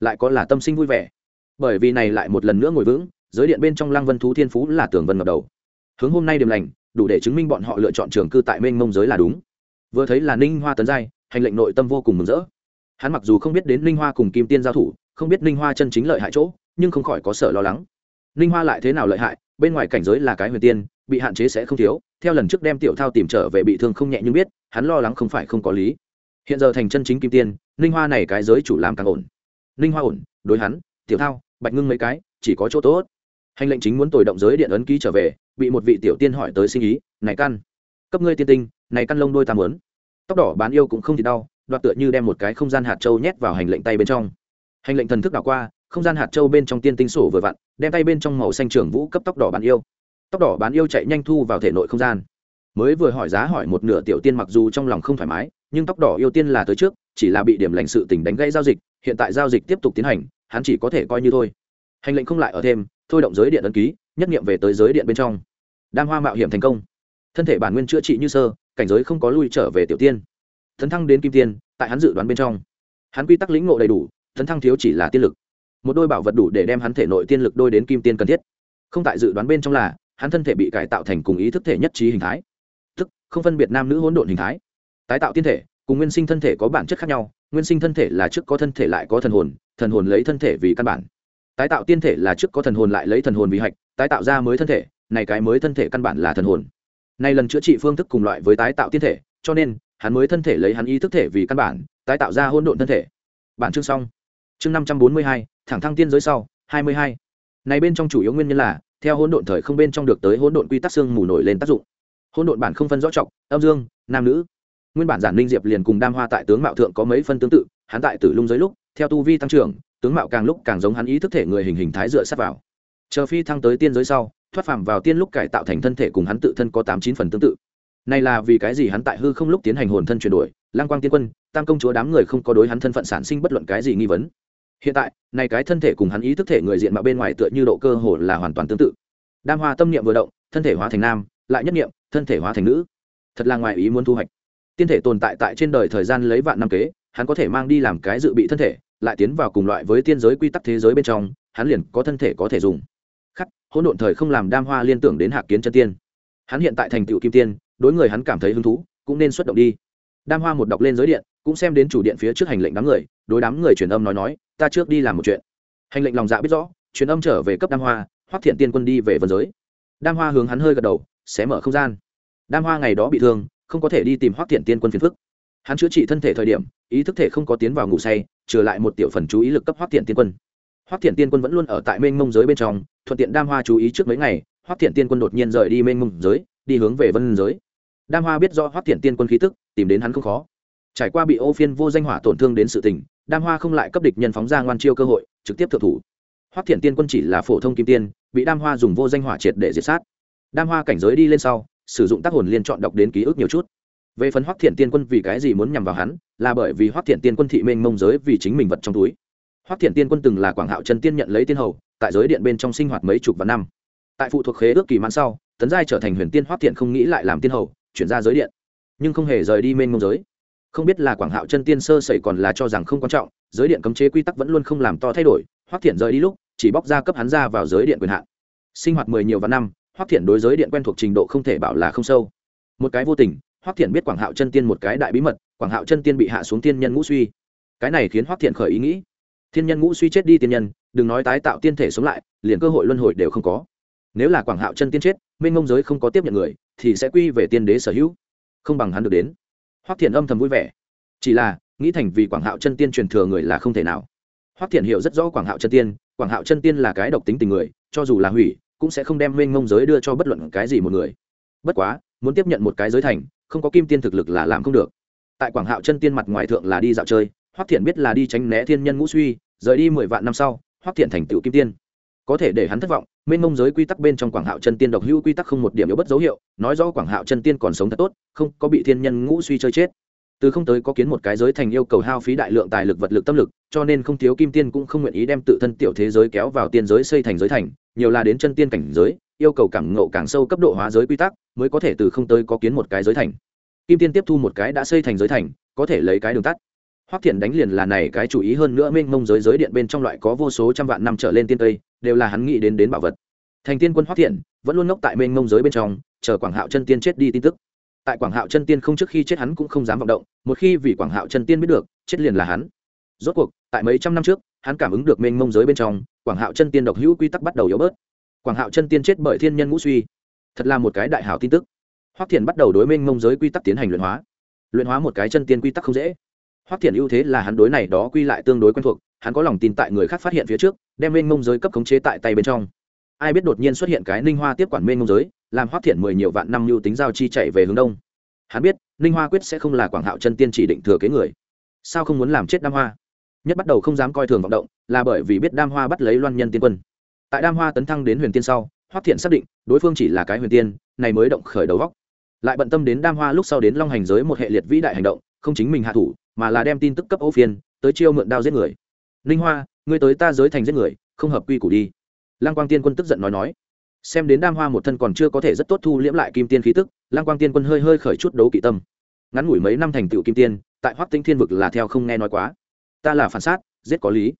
lại có là tâm sinh vui vẻ. Bởi vì này lại một lần nữa ngồi vững, giới điện bên trong lăng vân thú thiên phú là tường vân ngập đầu. Hướng hôm nay điểm lành, đủ để chứng minh bọn họ lựa chọn trường cư tại mênh mông giới là đúng. Vừa thấy là ninh hoa tấn giai, hành lệnh nội tâm vô cùng mừng rỡ. Hắn mặc dù không biết đến ninh hoa cùng kim tiên giao thủ, không biết ninh hoa chân chính lợi hại chỗ, nhưng không khỏi có sợ lo lắng. Ninh hoa lại thế nào lợi hại bên ngoài cảnh giới là cái huyền tiên, bị hạn chế sẽ không thiếu, theo lần trước đem tiểu thao tìm trở về bị thương không nhẹ nhưng biết, hắn lo lắng không phải không có lý. Hiện giờ thành chân chính kim tiên, ninh hoa này cái giới chủ làm càng ổn. Ninh hoa ổn, đối hắn, tiểu thao, bạch ngưng mấy cái, chỉ có chỗ tốt. Hành lệnh chính muốn tồi động giới điện ấn ký trở về, bị một vị tiểu tiên hỏi tới sinh ý, này căn, cấp ngươi tiên tinh, này căn lông đôi tam lớn tóc đỏ bán yêu cũng không thì đau, đoạt tựa như đem một cái không gian hạt châu nhét vào hành lệnh tay bên trong. Hành lệnh thần thức đảo qua không gian hạt châu bên trong tiên tinh sổ vừa vặn, đem tay bên trong màu xanh trưởng vũ cấp tóc đỏ bán yêu. Tóc đỏ bán yêu chạy nhanh thu vào thể nội không gian. Mới vừa hỏi giá hỏi một nửa tiểu tiên mặc dù trong lòng không thoải mái, nhưng tóc đỏ yêu tiên là tới trước, chỉ là bị điểm lãnh sự tình đánh gây giao dịch, hiện tại giao dịch tiếp tục tiến hành, hắn chỉ có thể coi như thôi. Hành lệnh không lại ở thêm, thôi động giới điện ấn ký, nhất nghiệm về tới giới điện bên trong. Đam hoa mạo hiểm thành công. Thân thể bản nguyên chữa trị như sơ, cảnh giới không có lui trở về tiểu tiên. Thấn thăng đến kim tiên, tại hắn dự đoán bên trong. Hắn quy tắc lĩnh ngộ đầy đủ thấn thăng thiếu chỉ là tiên lực một đôi bảo vật đủ để đem hắn thể nội tiên lực đôi đến kim tiên cần thiết. Không tại dự đoán bên trong là, hắn thân thể bị cải tạo thành cùng ý thức thể nhất trí hình thái. Tức, không phân biệt nam nữ hỗn độn hình thái. Tái tạo tiên thể, cùng nguyên sinh thân thể có bản chất khác nhau, nguyên sinh thân thể là trước có thân thể lại có thần hồn thần hồn lấy thân thể vì căn bản. Tái tạo tiên thể là trước có thần hồn lại lấy thần hồn vì hạch, tái tạo ra mới thân thể, này cái mới thân thể căn bản là thần hồn. Này lần chữa trị phương thức cùng loại với tái tạo tiên thể, cho nên, hắn mới thân thể lấy hắn ý thức thể vì căn bản, tái tạo ra hỗn độn thân thể. Bản chương xong chương năm trăm bốn mươi hai, thẳng thăng tiên giới sau, hai mươi hai. Này bên trong chủ yếu nguyên nhân là, theo hỗn độn thời không bên trong được tới hỗn độn quy tắc xương mù nổi lên tác dụng. Hỗn độn bản không phân rõ trọng, âm dương, nam nữ. Nguyên bản giản linh diệp liền cùng đam hoa tại tướng mạo thượng có mấy phân tương tự, hắn tại tử lung giới lúc, theo tu vi tăng trưởng, tướng mạo càng lúc càng giống hắn ý thức thể người hình hình thái dựa sát vào. Chờ phi thăng tới tiên giới sau, thoát phàm vào tiên lúc cải tạo thành thân thể cùng hắn tự thân có tám chín phần tương tự. Này là vì cái gì hắn tại hư không lúc tiến hành hồn thân chuyển đổi, lang quang tiên quân, tam công chúa đám người không có đối hắn thân phận sản sinh bất luận cái gì nghi vấn hiện tại, này cái thân thể cùng hắn ý thức thể người diện mạo bên ngoài tựa như độ cơ hồ là hoàn toàn tương tự. Đam hoa tâm niệm vừa động, thân thể hóa thành nam, lại nhất niệm, thân thể hóa thành nữ. Thật là ngoài ý muốn thu hoạch. Tiên thể tồn tại tại trên đời thời gian lấy vạn năm kế, hắn có thể mang đi làm cái dự bị thân thể, lại tiến vào cùng loại với tiên giới quy tắc thế giới bên trong, hắn liền có thân thể có thể dùng. Khắc, hỗn độn thời không làm đam hoa liên tưởng đến hạc kiến chân tiên. Hắn hiện tại thành tựu kim tiên, đối người hắn cảm thấy hứng thú, cũng nên xuất động đi đam hoa một đọc lên giới điện, cũng xem đến chủ điện phía trước hành lệnh đám người, đối đám người truyền âm nói nói, ta trước đi làm một chuyện. Hành lệnh lòng dạ biết rõ, truyền âm trở về cấp đam hoa, hoắc thiện tiên quân đi về vân giới. Đam hoa hướng hắn hơi gật đầu xé mở không gian. Đam hoa ngày đó bị thương, không có thể đi tìm hoắc thiện tiên quân phiền phức. Hắn chữa trị thân thể thời điểm, ý thức thể không có tiến vào ngủ say, trừ lại một tiểu phần chú ý lực cấp hoắc thiện tiên quân. Hoắc thiện tiên quân vẫn luôn ở tại mênh mông giới bên trong, thuận tiện đam hoa chú ý trước mấy ngày, hoắc thiện tiên quân đột nhiên rời đi mênh mông giới, đi hướng về vân giới đam hoa biết do hoắc thiện tiên quân khí tức, tìm đến hắn không khó. Trải qua bị ô phiên vô danh hỏa tổn thương đến sự tình, đam hoa không lại cấp địch nhân phóng ra ngoan chiêu cơ hội, trực tiếp thượng thủ. Hoắc thiện tiên quân chỉ là phổ thông kim tiên, bị đam hoa dùng vô danh hỏa triệt để diệt sát. Đam hoa cảnh giới đi lên sau, sử dụng tác hồn liên chọn đọc đến ký ức nhiều chút. Về phần hoắc thiện tiên quân vì cái gì muốn nhằm vào hắn, là bởi vì hoắc thiện tiên quân thị mênh mông giới vì chính mình vật trong túi. Hoắc thiện tiên quân từng là quảng hạo chân tiên nhận lấy tiên hầu, tại giới điện bên trong sinh hoạt mấy chục vạn năm. Tại phụ thuộc khế ước kỳ mãn sau, tấn giai trở thành huyền tiên hoắc thiện không nghĩ lại làm tiên hầu chuyển ra giới điện, nhưng không hề rời đi mênh mông giới. Không biết là quảng hạo chân tiên sơ sẩy còn là cho rằng không quan trọng, giới điện cấm chế quy tắc vẫn luôn không làm to thay đổi, hoắc thiện rời đi lúc, chỉ bóc ra cấp hắn ra vào giới điện quyền hạn. Sinh hoạt mười nhiều vạn năm, hoắc thiện đối giới điện quen thuộc trình độ không thể bảo là không sâu. Một cái vô tình, hoắc thiện biết quảng hạo chân tiên một cái đại bí mật, quảng hạo chân tiên bị hạ xuống tiên nhân ngũ suy. Cái này khiến hoắc thiện khởi ý nghĩ. Thiên nhân ngũ suy chết đi tiên nhân, đừng nói tái tạo tiên thể sống lại, liền cơ hội luân hồi đều không có nếu là quảng hạo chân tiên chết, minh ngông giới không có tiếp nhận người, thì sẽ quy về tiên đế sở hữu. Không bằng hắn được đến. Hoắc thiện âm thầm vui vẻ. Chỉ là, nghĩ thành vì quảng hạo chân tiên truyền thừa người là không thể nào. Hoắc thiện hiểu rất rõ quảng hạo chân tiên, quảng hạo chân tiên là cái độc tính tình người, cho dù là hủy, cũng sẽ không đem Minh ngông giới đưa cho bất luận cái gì một người. Bất quá, muốn tiếp nhận một cái giới thành, không có kim tiên thực lực là làm không được. Tại quảng hạo chân tiên mặt ngoài thượng là đi dạo chơi, hoắc thiện biết là đi tránh né thiên nhân ngũ suy, rời đi mười vạn năm sau, hoắc thiện thành tựu kim tiên có thể để hắn thất vọng, mênh mông giới quy tắc bên trong quảng hạo chân tiên độc hữu quy tắc không một điểm yếu bất dấu hiệu, nói rõ quảng hạo chân tiên còn sống thật tốt, không có bị thiên nhân ngũ suy chơi chết. Từ không tới có kiến một cái giới thành yêu cầu hao phí đại lượng tài lực vật lực tâm lực, cho nên không thiếu kim tiên cũng không nguyện ý đem tự thân tiểu thế giới kéo vào tiên giới xây thành giới thành, nhiều là đến chân tiên cảnh giới, yêu cầu càng ngộ càng sâu cấp độ hóa giới quy tắc, mới có thể từ không tới có kiến một cái giới thành. Kim tiên tiếp thu một cái đã xây thành giới thành, có thể lấy cái đường tắt hoắc thiện đánh liền là này cái chủ ý hơn nữa mênh mông giới giới điện bên trong loại có vô số trăm vạn năm trở lên tiên tây, đều là hắn nghĩ đến đến bảo vật. Thành tiên quân hoắc thiện vẫn luôn ngốc tại mênh mông giới bên trong, chờ quảng hạo chân tiên chết đi tin tức. Tại quảng hạo chân tiên không trước khi chết hắn cũng không dám vọng động, một khi vì quảng hạo chân tiên biết được, chết liền là hắn. Rốt cuộc, tại mấy trăm năm trước, hắn cảm ứng được mênh mông giới bên trong, quảng hạo chân tiên độc hữu quy tắc bắt đầu yếu bớt. Quảng hạo chân tiên chết bởi thiên nhân ngũ suy. Thật là một cái đại hảo tin tức. Hoắc thiện bắt đầu đối mênh mông giới quy tắc tiến hành luyện hóa. Luyện hóa một cái chân tiên quy tắc không dễ hoắc thiện ưu thế là hắn đối này đó quy lại tương đối quen thuộc, hắn có lòng tin tại người khác phát hiện phía trước, đem mênh mông giới cấp khống chế tại tay bên trong. Ai biết đột nhiên xuất hiện cái ninh hoa tiếp quản mênh mông giới, làm hoắc thiện mười nhiều vạn năm lưu tính giao chi chạy về hướng đông. Hắn biết, ninh hoa quyết sẽ không là quảng hạo chân tiên chỉ định thừa kế người. Sao không muốn làm chết đam hoa? Nhất bắt đầu không dám coi thường vọng động, là bởi vì biết đam hoa bắt lấy loan nhân tiên quân. Tại đam hoa tấn thăng đến huyền tiên sau, hoắc thiện xác định, đối phương chỉ là cái huyền tiên, này mới động khởi đầu góc lại bận tâm đến đam hoa lúc sau đến long hành giới một hệ liệt vĩ đại hành động không chính mình hạ thủ, mà là đem tin tức cấp ô phiên, tới chiêu mượn đao giết người. Ninh hoa, ngươi tới ta giới thành giết người, không hợp quy củ đi. Lăng quang tiên quân tức giận nói nói. Xem đến đam hoa một thân còn chưa có thể rất tốt thu liễm lại kim tiên khí tức, lăng quang tiên quân hơi hơi khởi chút đấu kỵ tâm. Ngắn ngủi mấy năm thành tựu kim tiên, tại hoắc tinh thiên vực là theo không nghe nói quá. Ta là phản sát, giết có lý.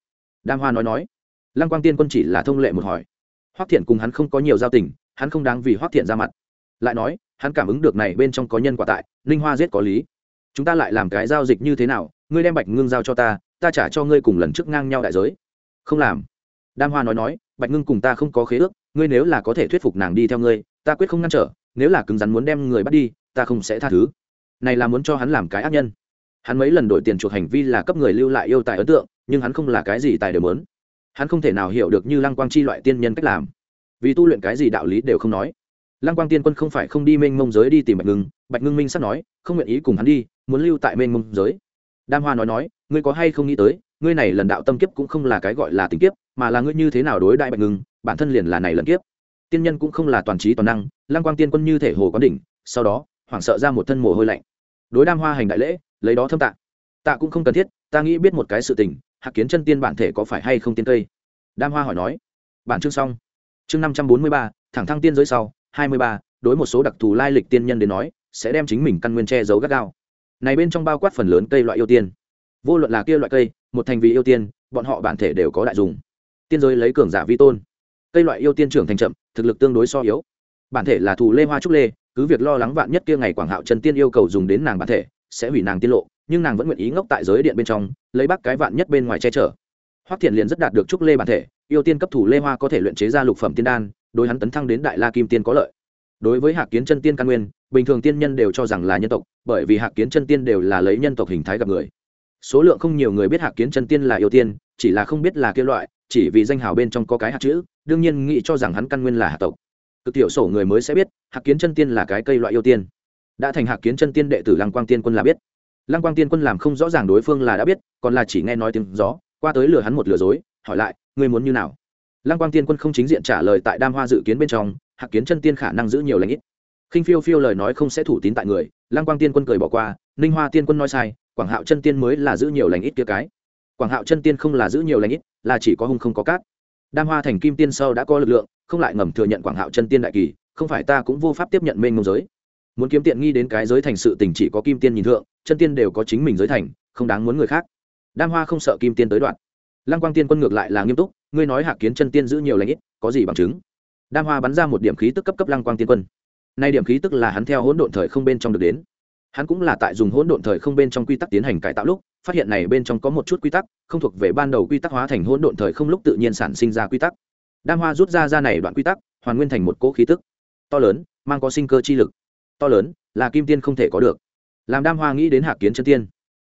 Đam hoa nói nói. Lăng quang tiên quân chỉ là thông lệ một hỏi. Hoắc thiện cùng hắn không có nhiều giao tình, hắn không đáng vì hoắc thiện ra mặt. Lại nói, hắn cảm ứng được này bên trong có nhân quả tại ninh hoa giết có lý chúng ta lại làm cái giao dịch như thế nào? Ngươi đem bạch ngưng giao cho ta ta trả cho ngươi cùng lần trước ngang nhau đại giới. Không làm. Đam hoa nói nói, bạch ngưng cùng ta không có khế ước, ngươi nếu là có thể thuyết phục nàng đi theo ngươi, ta quyết không ngăn trở, nếu là cứng rắn muốn đem người bắt đi, ta không sẽ tha thứ. Này là muốn cho hắn làm cái ác nhân. Hắn mấy lần đổi tiền chuộc hành vi là cấp người lưu lại yêu tài ấn tượng, nhưng hắn không là cái gì tài đều lớn. hắn không thể nào hiểu được như lăng quang chi loại tiên nhân cách làm. Vì tu luyện cái gì đạo lý đều không nói. Lăng quang tiên quân không phải không đi mênh mông giới đi tìm bạch ngưng bạch ngưng minh sắp nói, không nguyện ý cùng hắn đi muốn lưu tại mênh mông giới. Đam hoa nói nói, ngươi có hay không nghĩ tới, ngươi này lần đạo tâm kiếp cũng không là cái gọi là tình kiếp, mà là ngươi như thế nào đối đại bạch ngưng, bản thân liền là này lần kiếp. Tiên nhân cũng không là toàn trí toàn năng, lăng quang tiên quân như thể hồ có đỉnh, sau đó, hoảng sợ ra một thân mồ hôi lạnh. Đối đam hoa hành đại lễ, lấy đó thâm tạ. Tạ cũng không cần thiết, ta nghĩ biết một cái sự tình, hạc kiến chân tiên bản thể có phải hay không tiên cây? Đam hoa hỏi nói. Bản chương xong. Chương năm trăm bốn mươi ba, thẳng thăng tiên giới sau, hai mươi ba, đối một số đặc thù lai lịch tiên nhân đến nói, sẽ đem chính mình căn nguyên che giấu gắt gao này bên trong bao quát phần lớn cây loại yêu tiên. Vô luận là kia loại cây, một thành vị yêu tiên, bọn họ bản thể đều có đại dùng. Tiên giới lấy cường giả vi tôn. Cây loại yêu tiên trưởng thành chậm, thực lực tương đối so yếu. Bản thể là thù lê hoa trúc lê, cứ việc lo lắng vạn nhất kia ngày quảng hạo trần tiên yêu cầu dùng đến nàng bản thể, sẽ hủy nàng tiên lộ, nhưng nàng vẫn nguyện ý ngốc tại giới điện bên trong, lấy bắt cái vạn nhất bên ngoài che chở. Hoắc thiện liền rất đạt được trúc lê bản thể, yêu tiên cấp thủ lê hoa có thể luyện chế ra lục phẩm tiên đan, đối hắn tấn thăng đến đại la kim tiên có lợi đối với hạc kiến chân tiên căn nguyên, bình thường tiên nhân đều cho rằng là nhân tộc, bởi vì hạc kiến chân tiên đều là lấy nhân tộc hình thái gặp người. Số lượng không nhiều người biết hạc kiến chân tiên là yêu tiên, chỉ là không biết là kia loại, chỉ vì danh hào bên trong có cái hạt chữ, đương nhiên nghĩ cho rằng hắn căn nguyên là hạt tộc. Cực tiểu sổ người mới sẽ biết, hạc kiến chân tiên là cái cây loại yêu tiên. Đã thành hạc kiến chân tiên đệ tử lăng quang tiên quân là biết. Lăng quang tiên quân làm không rõ ràng đối phương là đã biết, còn là chỉ nghe nói tiếng gió, qua tới lừa hắn một lừa dối, hỏi lại, ngươi muốn như nào? Lăng quang tiên quân không chính diện trả lời tại đam hoa dự kiến bên trong hạc kiến chân tiên khả năng giữ nhiều lãnh ít. Khinh phiêu phiêu lời nói không sẽ thủ tín tại người, lăng quang tiên quân cười bỏ qua, ninh hoa tiên quân nói sai, quảng hạo chân tiên mới là giữ nhiều lành ít kia cái. Quảng hạo chân tiên không là giữ nhiều lành ít, là chỉ có hung không có cát. Đam hoa thành kim tiên sâu đã có lực lượng, không lại ngầm thừa nhận quảng hạo chân tiên đại kỳ, không phải ta cũng vô pháp tiếp nhận mênh ngông giới. Muốn kiếm tiện nghi đến cái giới thành sự tình chỉ có kim tiên nhìn thượng, chân tiên đều có chính mình giới thành, không đáng muốn người khác. Đam hoa không sợ kim tiên tới đoạn. Lăng quang tiên quân ngược lại là nghiêm túc, ngươi nói hạ kiến chân tiên giữ nhiều lãnh ít, có gì bằng chứng? Đam hoa bắn ra một điểm khí tức cấp cấp lăng quang tiên quân. Nay điểm khí tức là hắn theo hỗn độn thời không bên trong được đến. Hắn cũng là tại dùng hỗn độn thời không bên trong quy tắc tiến hành cải tạo lúc, phát hiện này bên trong có một chút quy tắc, không thuộc về ban đầu quy tắc hóa thành hỗn độn thời không lúc tự nhiên sản sinh ra quy tắc. Đam hoa rút ra ra này đoạn quy tắc, hoàn nguyên thành một cỗ khí tức. To lớn, mang có sinh cơ chi lực. To lớn, là kim tiên không thể có được. Làm đam hoa nghĩ đến hạc kiến chân tiên.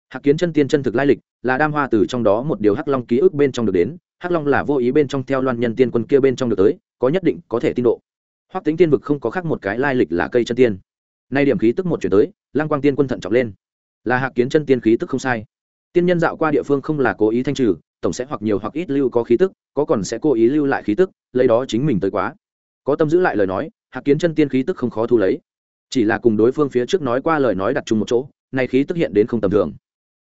Hạc kiến chân tiên chân thực lai lịch, là đam hoa từ trong đó một điều hắc long ký ức bên trong được đến hắc long là vô ý bên trong theo loan nhân tiên quân kia bên trong được tới, có nhất định, có thể tin độ. Hoặc tính tiên vực không có khác một cái lai lịch là cây chân tiên. Nay điểm khí tức một chuyển tới lang quang tiên quân thận trọng lên. Là hạc kiến chân tiên khí tức không sai. Tiên nhân dạo qua địa phương không là cố ý thanh trừ, tổng sẽ hoặc nhiều hoặc ít lưu có khí tức, có còn sẽ cố ý lưu lại khí tức, lấy đó chính mình tới quá. Có tâm giữ lại lời nói, hạc kiến chân tiên khí tức không khó thu lấy. Chỉ là cùng đối phương phía trước nói qua lời nói đặt chung một chỗ, nay khí tức hiện đến không tầm thường.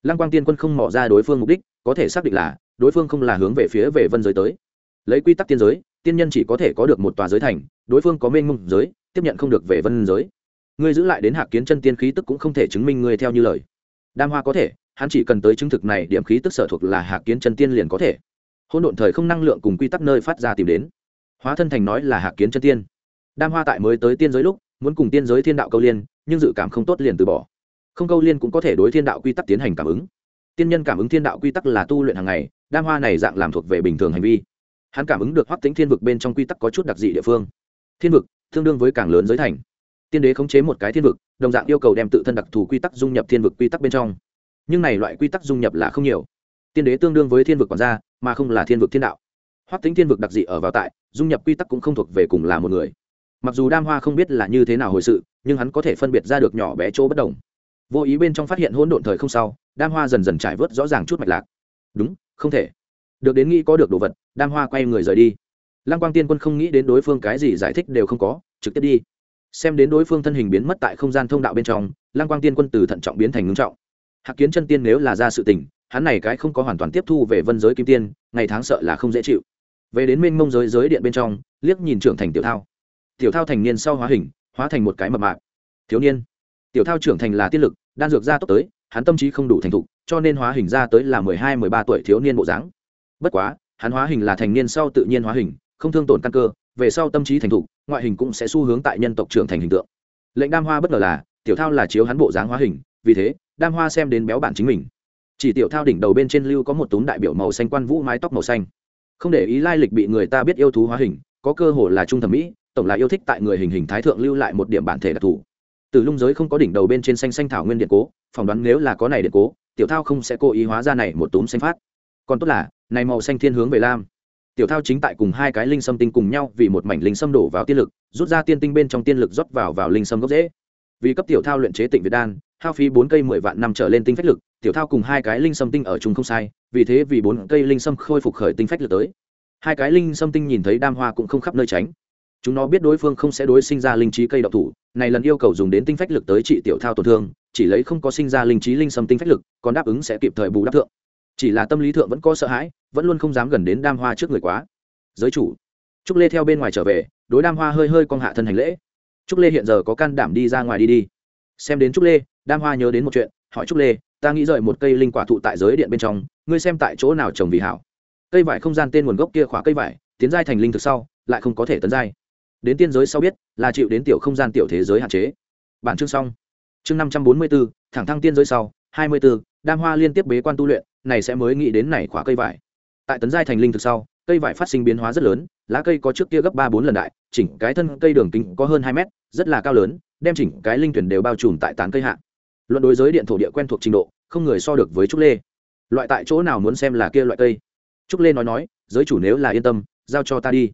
Lăng quang tiên quân không mỏ ra đối phương mục đích, có thể xác định là đối phương không là hướng về phía về vân giới tới. Lấy quy tắc tiên giới, tiên nhân chỉ có thể có được một tòa giới thành, đối phương có mênh mông giới, tiếp nhận không được về vân giới. Ngươi giữ lại đến hạc kiến chân tiên khí tức cũng không thể chứng minh ngươi theo như lời. Đam hoa có thể, hắn chỉ cần tới chứng thực này điểm khí tức sở thuộc là hạc kiến chân tiên liền có thể. Hôn độn thời không năng lượng cùng quy tắc nơi phát ra tìm đến. Hóa thân thành nói là hạc kiến chân tiên. Đam hoa tại mới tới tiên giới lúc, muốn cùng tiên giới thiên đạo câu liên, nhưng dự cảm không tốt liền từ bỏ. Không câu liên cũng có thể đối thiên đạo quy tắc tiến hành cảm ứng tiên nhân cảm ứng thiên đạo quy tắc là tu luyện hàng ngày, đam hoa này dạng làm thuộc về bình thường hành vi. Hắn cảm ứng được hoắc tính thiên vực bên trong quy tắc có chút đặc dị địa phương. Thiên vực, tương đương với càng lớn giới thành. Tiên đế khống chế một cái thiên vực, đồng dạng yêu cầu đem tự thân đặc thù quy tắc dung nhập thiên vực quy tắc bên trong. Nhưng này loại quy tắc dung nhập là không nhiều. Tiên đế tương đương với thiên vực còn ra mà không là thiên vực thiên đạo. Hoắc tính thiên vực đặc dị ở vào tại, dung nhập quy tắc cũng không thuộc về cùng là một người. Mặc dù đam hoa không biết là như thế nào hồi sự, nhưng hắn có thể phân biệt ra được nhỏ bé chỗ bất đồng. Vô ý bên trong phát hiện hỗn độn thời không sau đam hoa dần dần trải vớt rõ ràng chút mạch lạc. Đúng, không thể. Được đến nghĩ có được đồ vật, đam hoa quay người rời đi. Lăng quang tiên quân không nghĩ đến đối phương cái gì giải thích đều không có, trực tiếp đi. Xem đến đối phương thân hình biến mất tại không gian thông đạo bên trong, lăng quang tiên quân từ thận trọng biến thành ngưng trọng. Hạc kiến chân tiên nếu là ra sự tình, hắn này cái không có hoàn toàn tiếp thu về vân giới kim tiên, ngày tháng sợ là không dễ chịu. Về đến minh mông giới giới điện bên trong, liếc nhìn trưởng thành tiểu thao. Tiểu thao thành niên sau hóa hình, hóa thành một cái mập mạp. Thiếu niên. Tiểu thao trưởng thành là tiên lực, đan dược ra tốc tới hắn tâm trí không đủ thành thục, cho nên hóa hình ra tới là mười hai, mười ba tuổi thiếu niên bộ dáng. Bất quá, hắn hóa hình là thành niên sau tự nhiên hóa hình, không thương tổn căn cơ, về sau tâm trí thành thục, ngoại hình cũng sẽ xu hướng tại nhân tộc trưởng thành hình tượng. Lệnh đam hoa bất ngờ là, tiểu thao là chiếu hắn bộ dáng hóa hình, vì thế, đam hoa xem đến béo bản chính mình. Chỉ tiểu thao đỉnh đầu bên trên lưu có một túm đại biểu màu xanh quan vũ mái tóc màu xanh. Không để ý lai lịch bị người ta biết yêu thú hóa hình, có cơ hội là trung thẩm mỹ, tổng là yêu thích tại người hình hình thái thượng lưu lại một điểm bản thể đặc thù từ lung giới không có đỉnh đầu bên trên xanh xanh thảo nguyên điện cố, phỏng đoán nếu là có này điện cố, tiểu thao không sẽ cố ý hóa ra này một túm xanh phát. Còn tốt là, này màu xanh thiên hướng về lam. Tiểu thao chính tại cùng hai cái linh sâm tinh cùng nhau vì một mảnh linh sâm đổ vào tiên lực, rút ra tiên tinh bên trong tiên lực rót vào vào linh sâm gốc dễ vì cấp tiểu thao luyện chế tịnh việt đan, hao phí bốn cây mười vạn năm trở lên tinh phách lực, tiểu thao cùng hai cái linh sâm tinh ở chung không sai, vì thế vì bốn cây linh sâm khôi phục khởi tinh phách lực tới. Hai cái linh sâm tinh nhìn thấy đam hoa cũng không khắp nơi tránh chúng nó biết đối phương không sẽ đối sinh ra linh trí cây độc thủ, này lần yêu cầu dùng đến tinh phách lực tới trị tiểu thao tổn thương, chỉ lấy không có sinh ra linh trí linh sâm tinh phách lực, còn đáp ứng sẽ kịp thời bù đắp thượng. Chỉ là tâm lý thượng vẫn có sợ hãi, vẫn luôn không dám gần đến đam hoa trước người quá. Giới chủ, trúc lê theo bên ngoài trở về, đối đam hoa hơi hơi cong hạ thân hành lễ. Trúc lê hiện giờ có can đảm đi ra ngoài đi đi. Xem đến trúc lê, đam hoa nhớ đến một chuyện, hỏi trúc lê, ta nghĩ rời một cây linh quả thụ tại giới điện bên trong, ngươi xem tại chỗ nào trồng vì hảo. Cây vải không gian tên nguồn gốc kia khóa cây vải, tiến giai thành linh thực sau, lại không có thể tấn giai đến tiên giới sau biết, là chịu đến tiểu không gian tiểu thế giới hạn chế. Bản chương xong. Chương năm trăm bốn mươi bốn thẳng thăng tiên giới sau, hai mươi bốn đam hoa liên tiếp bế quan tu luyện, này sẽ mới nghĩ đến này khóa cây vải. Tại tấn giai thành linh thực sau, cây vải phát sinh biến hóa rất lớn, lá cây có trước kia gấp ba bốn lần đại, chỉnh cái thân cây đường kính có hơn hai mét, rất là cao lớn, đem chỉnh cái linh tuyển đều bao trùm tại tán cây hạ. Luận đối giới điện thổ địa quen thuộc trình độ, không người so được với trúc lê. Loại tại chỗ nào muốn xem là kia loại cây? Trúc lê nói nói, giới chủ nếu là yên tâm, giao cho ta đi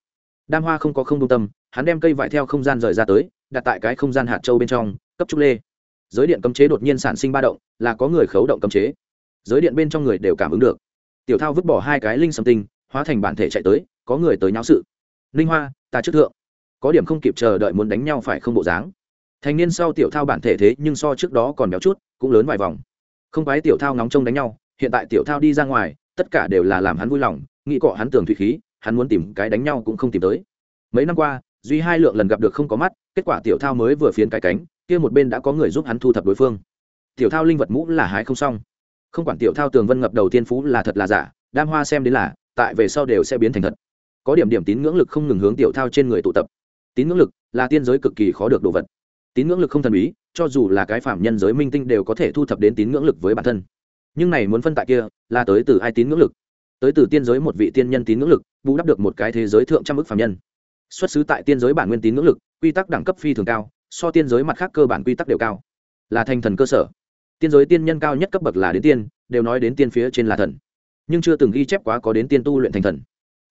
đam hoa không có không công tâm, hắn đem cây vải theo không gian rời ra tới, đặt tại cái không gian hạt châu bên trong, cấp trúc lê. Giới điện cấm chế đột nhiên sản sinh ba động, là có người khấu động cấm chế. Giới điện bên trong người đều cảm ứng được. Tiểu thao vứt bỏ hai cái linh sầm tinh, hóa thành bản thể chạy tới, có người tới nháo sự. Ninh hoa, ta trước thượng. Có điểm không kịp chờ đợi muốn đánh nhau phải không bộ dáng. Thành niên sau tiểu thao bản thể thế nhưng so trước đó còn béo chút, cũng lớn vài vòng. Không quái tiểu thao nóng trông đánh nhau, hiện tại tiểu thao đi ra ngoài, tất cả đều là làm hắn vui lòng, nghĩ cọ hắn tưởng thủy khí hắn muốn tìm cái đánh nhau cũng không tìm tới. Mấy năm qua, duy hai lượng lần gặp được không có mắt, kết quả tiểu thao mới vừa phiến cái cánh, kia một bên đã có người giúp hắn thu thập đối phương. Tiểu thao linh vật mũ là hái không xong. Không quản tiểu thao tường vân ngập đầu tiên phú là thật là giả, đam hoa xem đến là, tại về sau đều sẽ biến thành thật. Có điểm điểm tín ngưỡng lực không ngừng hướng tiểu thao trên người tụ tập. Tín ngưỡng lực là tiên giới cực kỳ khó được đồ vật. Tín ngưỡng lực không thần bí, cho dù là cái phạm nhân giới minh tinh đều có thể thu thập đến tín ngưỡng lực với bản thân. Nhưng này muốn phân tại kia, là tới từ ai tín ngưỡng lực? Tới từ tiên giới một vị tiên nhân tín ngưỡng lực, bù đắp được một cái thế giới thượng trăm ức phạm nhân. Xuất xứ tại tiên giới bản nguyên tín ngưỡng lực, quy tắc đẳng cấp phi thường cao, so tiên giới mặt khác cơ bản quy tắc đều cao. Là thành thần cơ sở. Tiên giới tiên nhân cao nhất cấp bậc là đến tiên, đều nói đến tiên phía trên là thần. Nhưng chưa từng ghi chép quá có đến tiên tu luyện thành thần.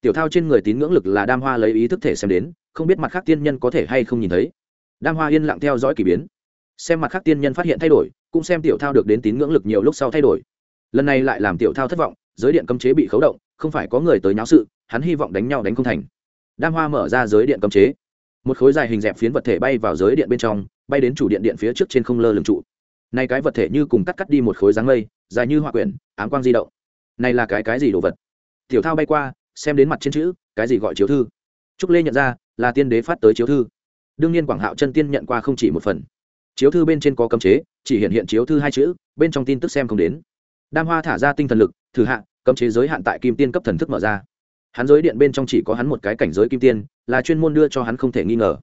Tiểu thao trên người tín ngưỡng lực là đam hoa lấy ý thức thể xem đến, không biết mặt khác tiên nhân có thể hay không nhìn thấy. Đam hoa yên lặng theo dõi k ỳ biến. Xem mặt khác tiên nhân phát hiện thay đổi, cũng xem tiểu thao được đến tín ngưỡng lực nhiều lúc sau thay đổi. Lần này lại làm tiểu thao thất vọng giới điện cấm chế bị khấu động, không phải có người tới nháo sự, hắn hy vọng đánh nhau đánh không thành. Đam hoa mở ra giới điện cấm chế. Một khối dài hình dẹp phiến vật thể bay vào giới điện bên trong, bay đến chủ điện điện phía trước trên không lơ lửng trụ. Này cái vật thể như cùng cắt cắt đi một khối dáng mây, dài như hoa quyển, ám quang di động. Này là cái cái gì đồ vật? Tiểu thao bay qua, xem đến mặt trên chữ, cái gì gọi chiếu thư? Trúc lê nhận ra, là tiên đế phát tới chiếu thư. Đương nhiên quảng hạo chân tiên nhận qua không chỉ một phần. Chiếu thư bên trên có cấm chế, chỉ hiện hiện chiếu thư hai chữ, bên trong tin tức xem không đến. Đam hoa thả ra tinh thần lực, thử hạ cấm chế giới hạn tại kim tiên cấp thần thức mở ra. Hắn giới điện bên trong chỉ có hắn một cái cảnh giới kim tiên, là chuyên môn đưa cho hắn không thể nghi ngờ.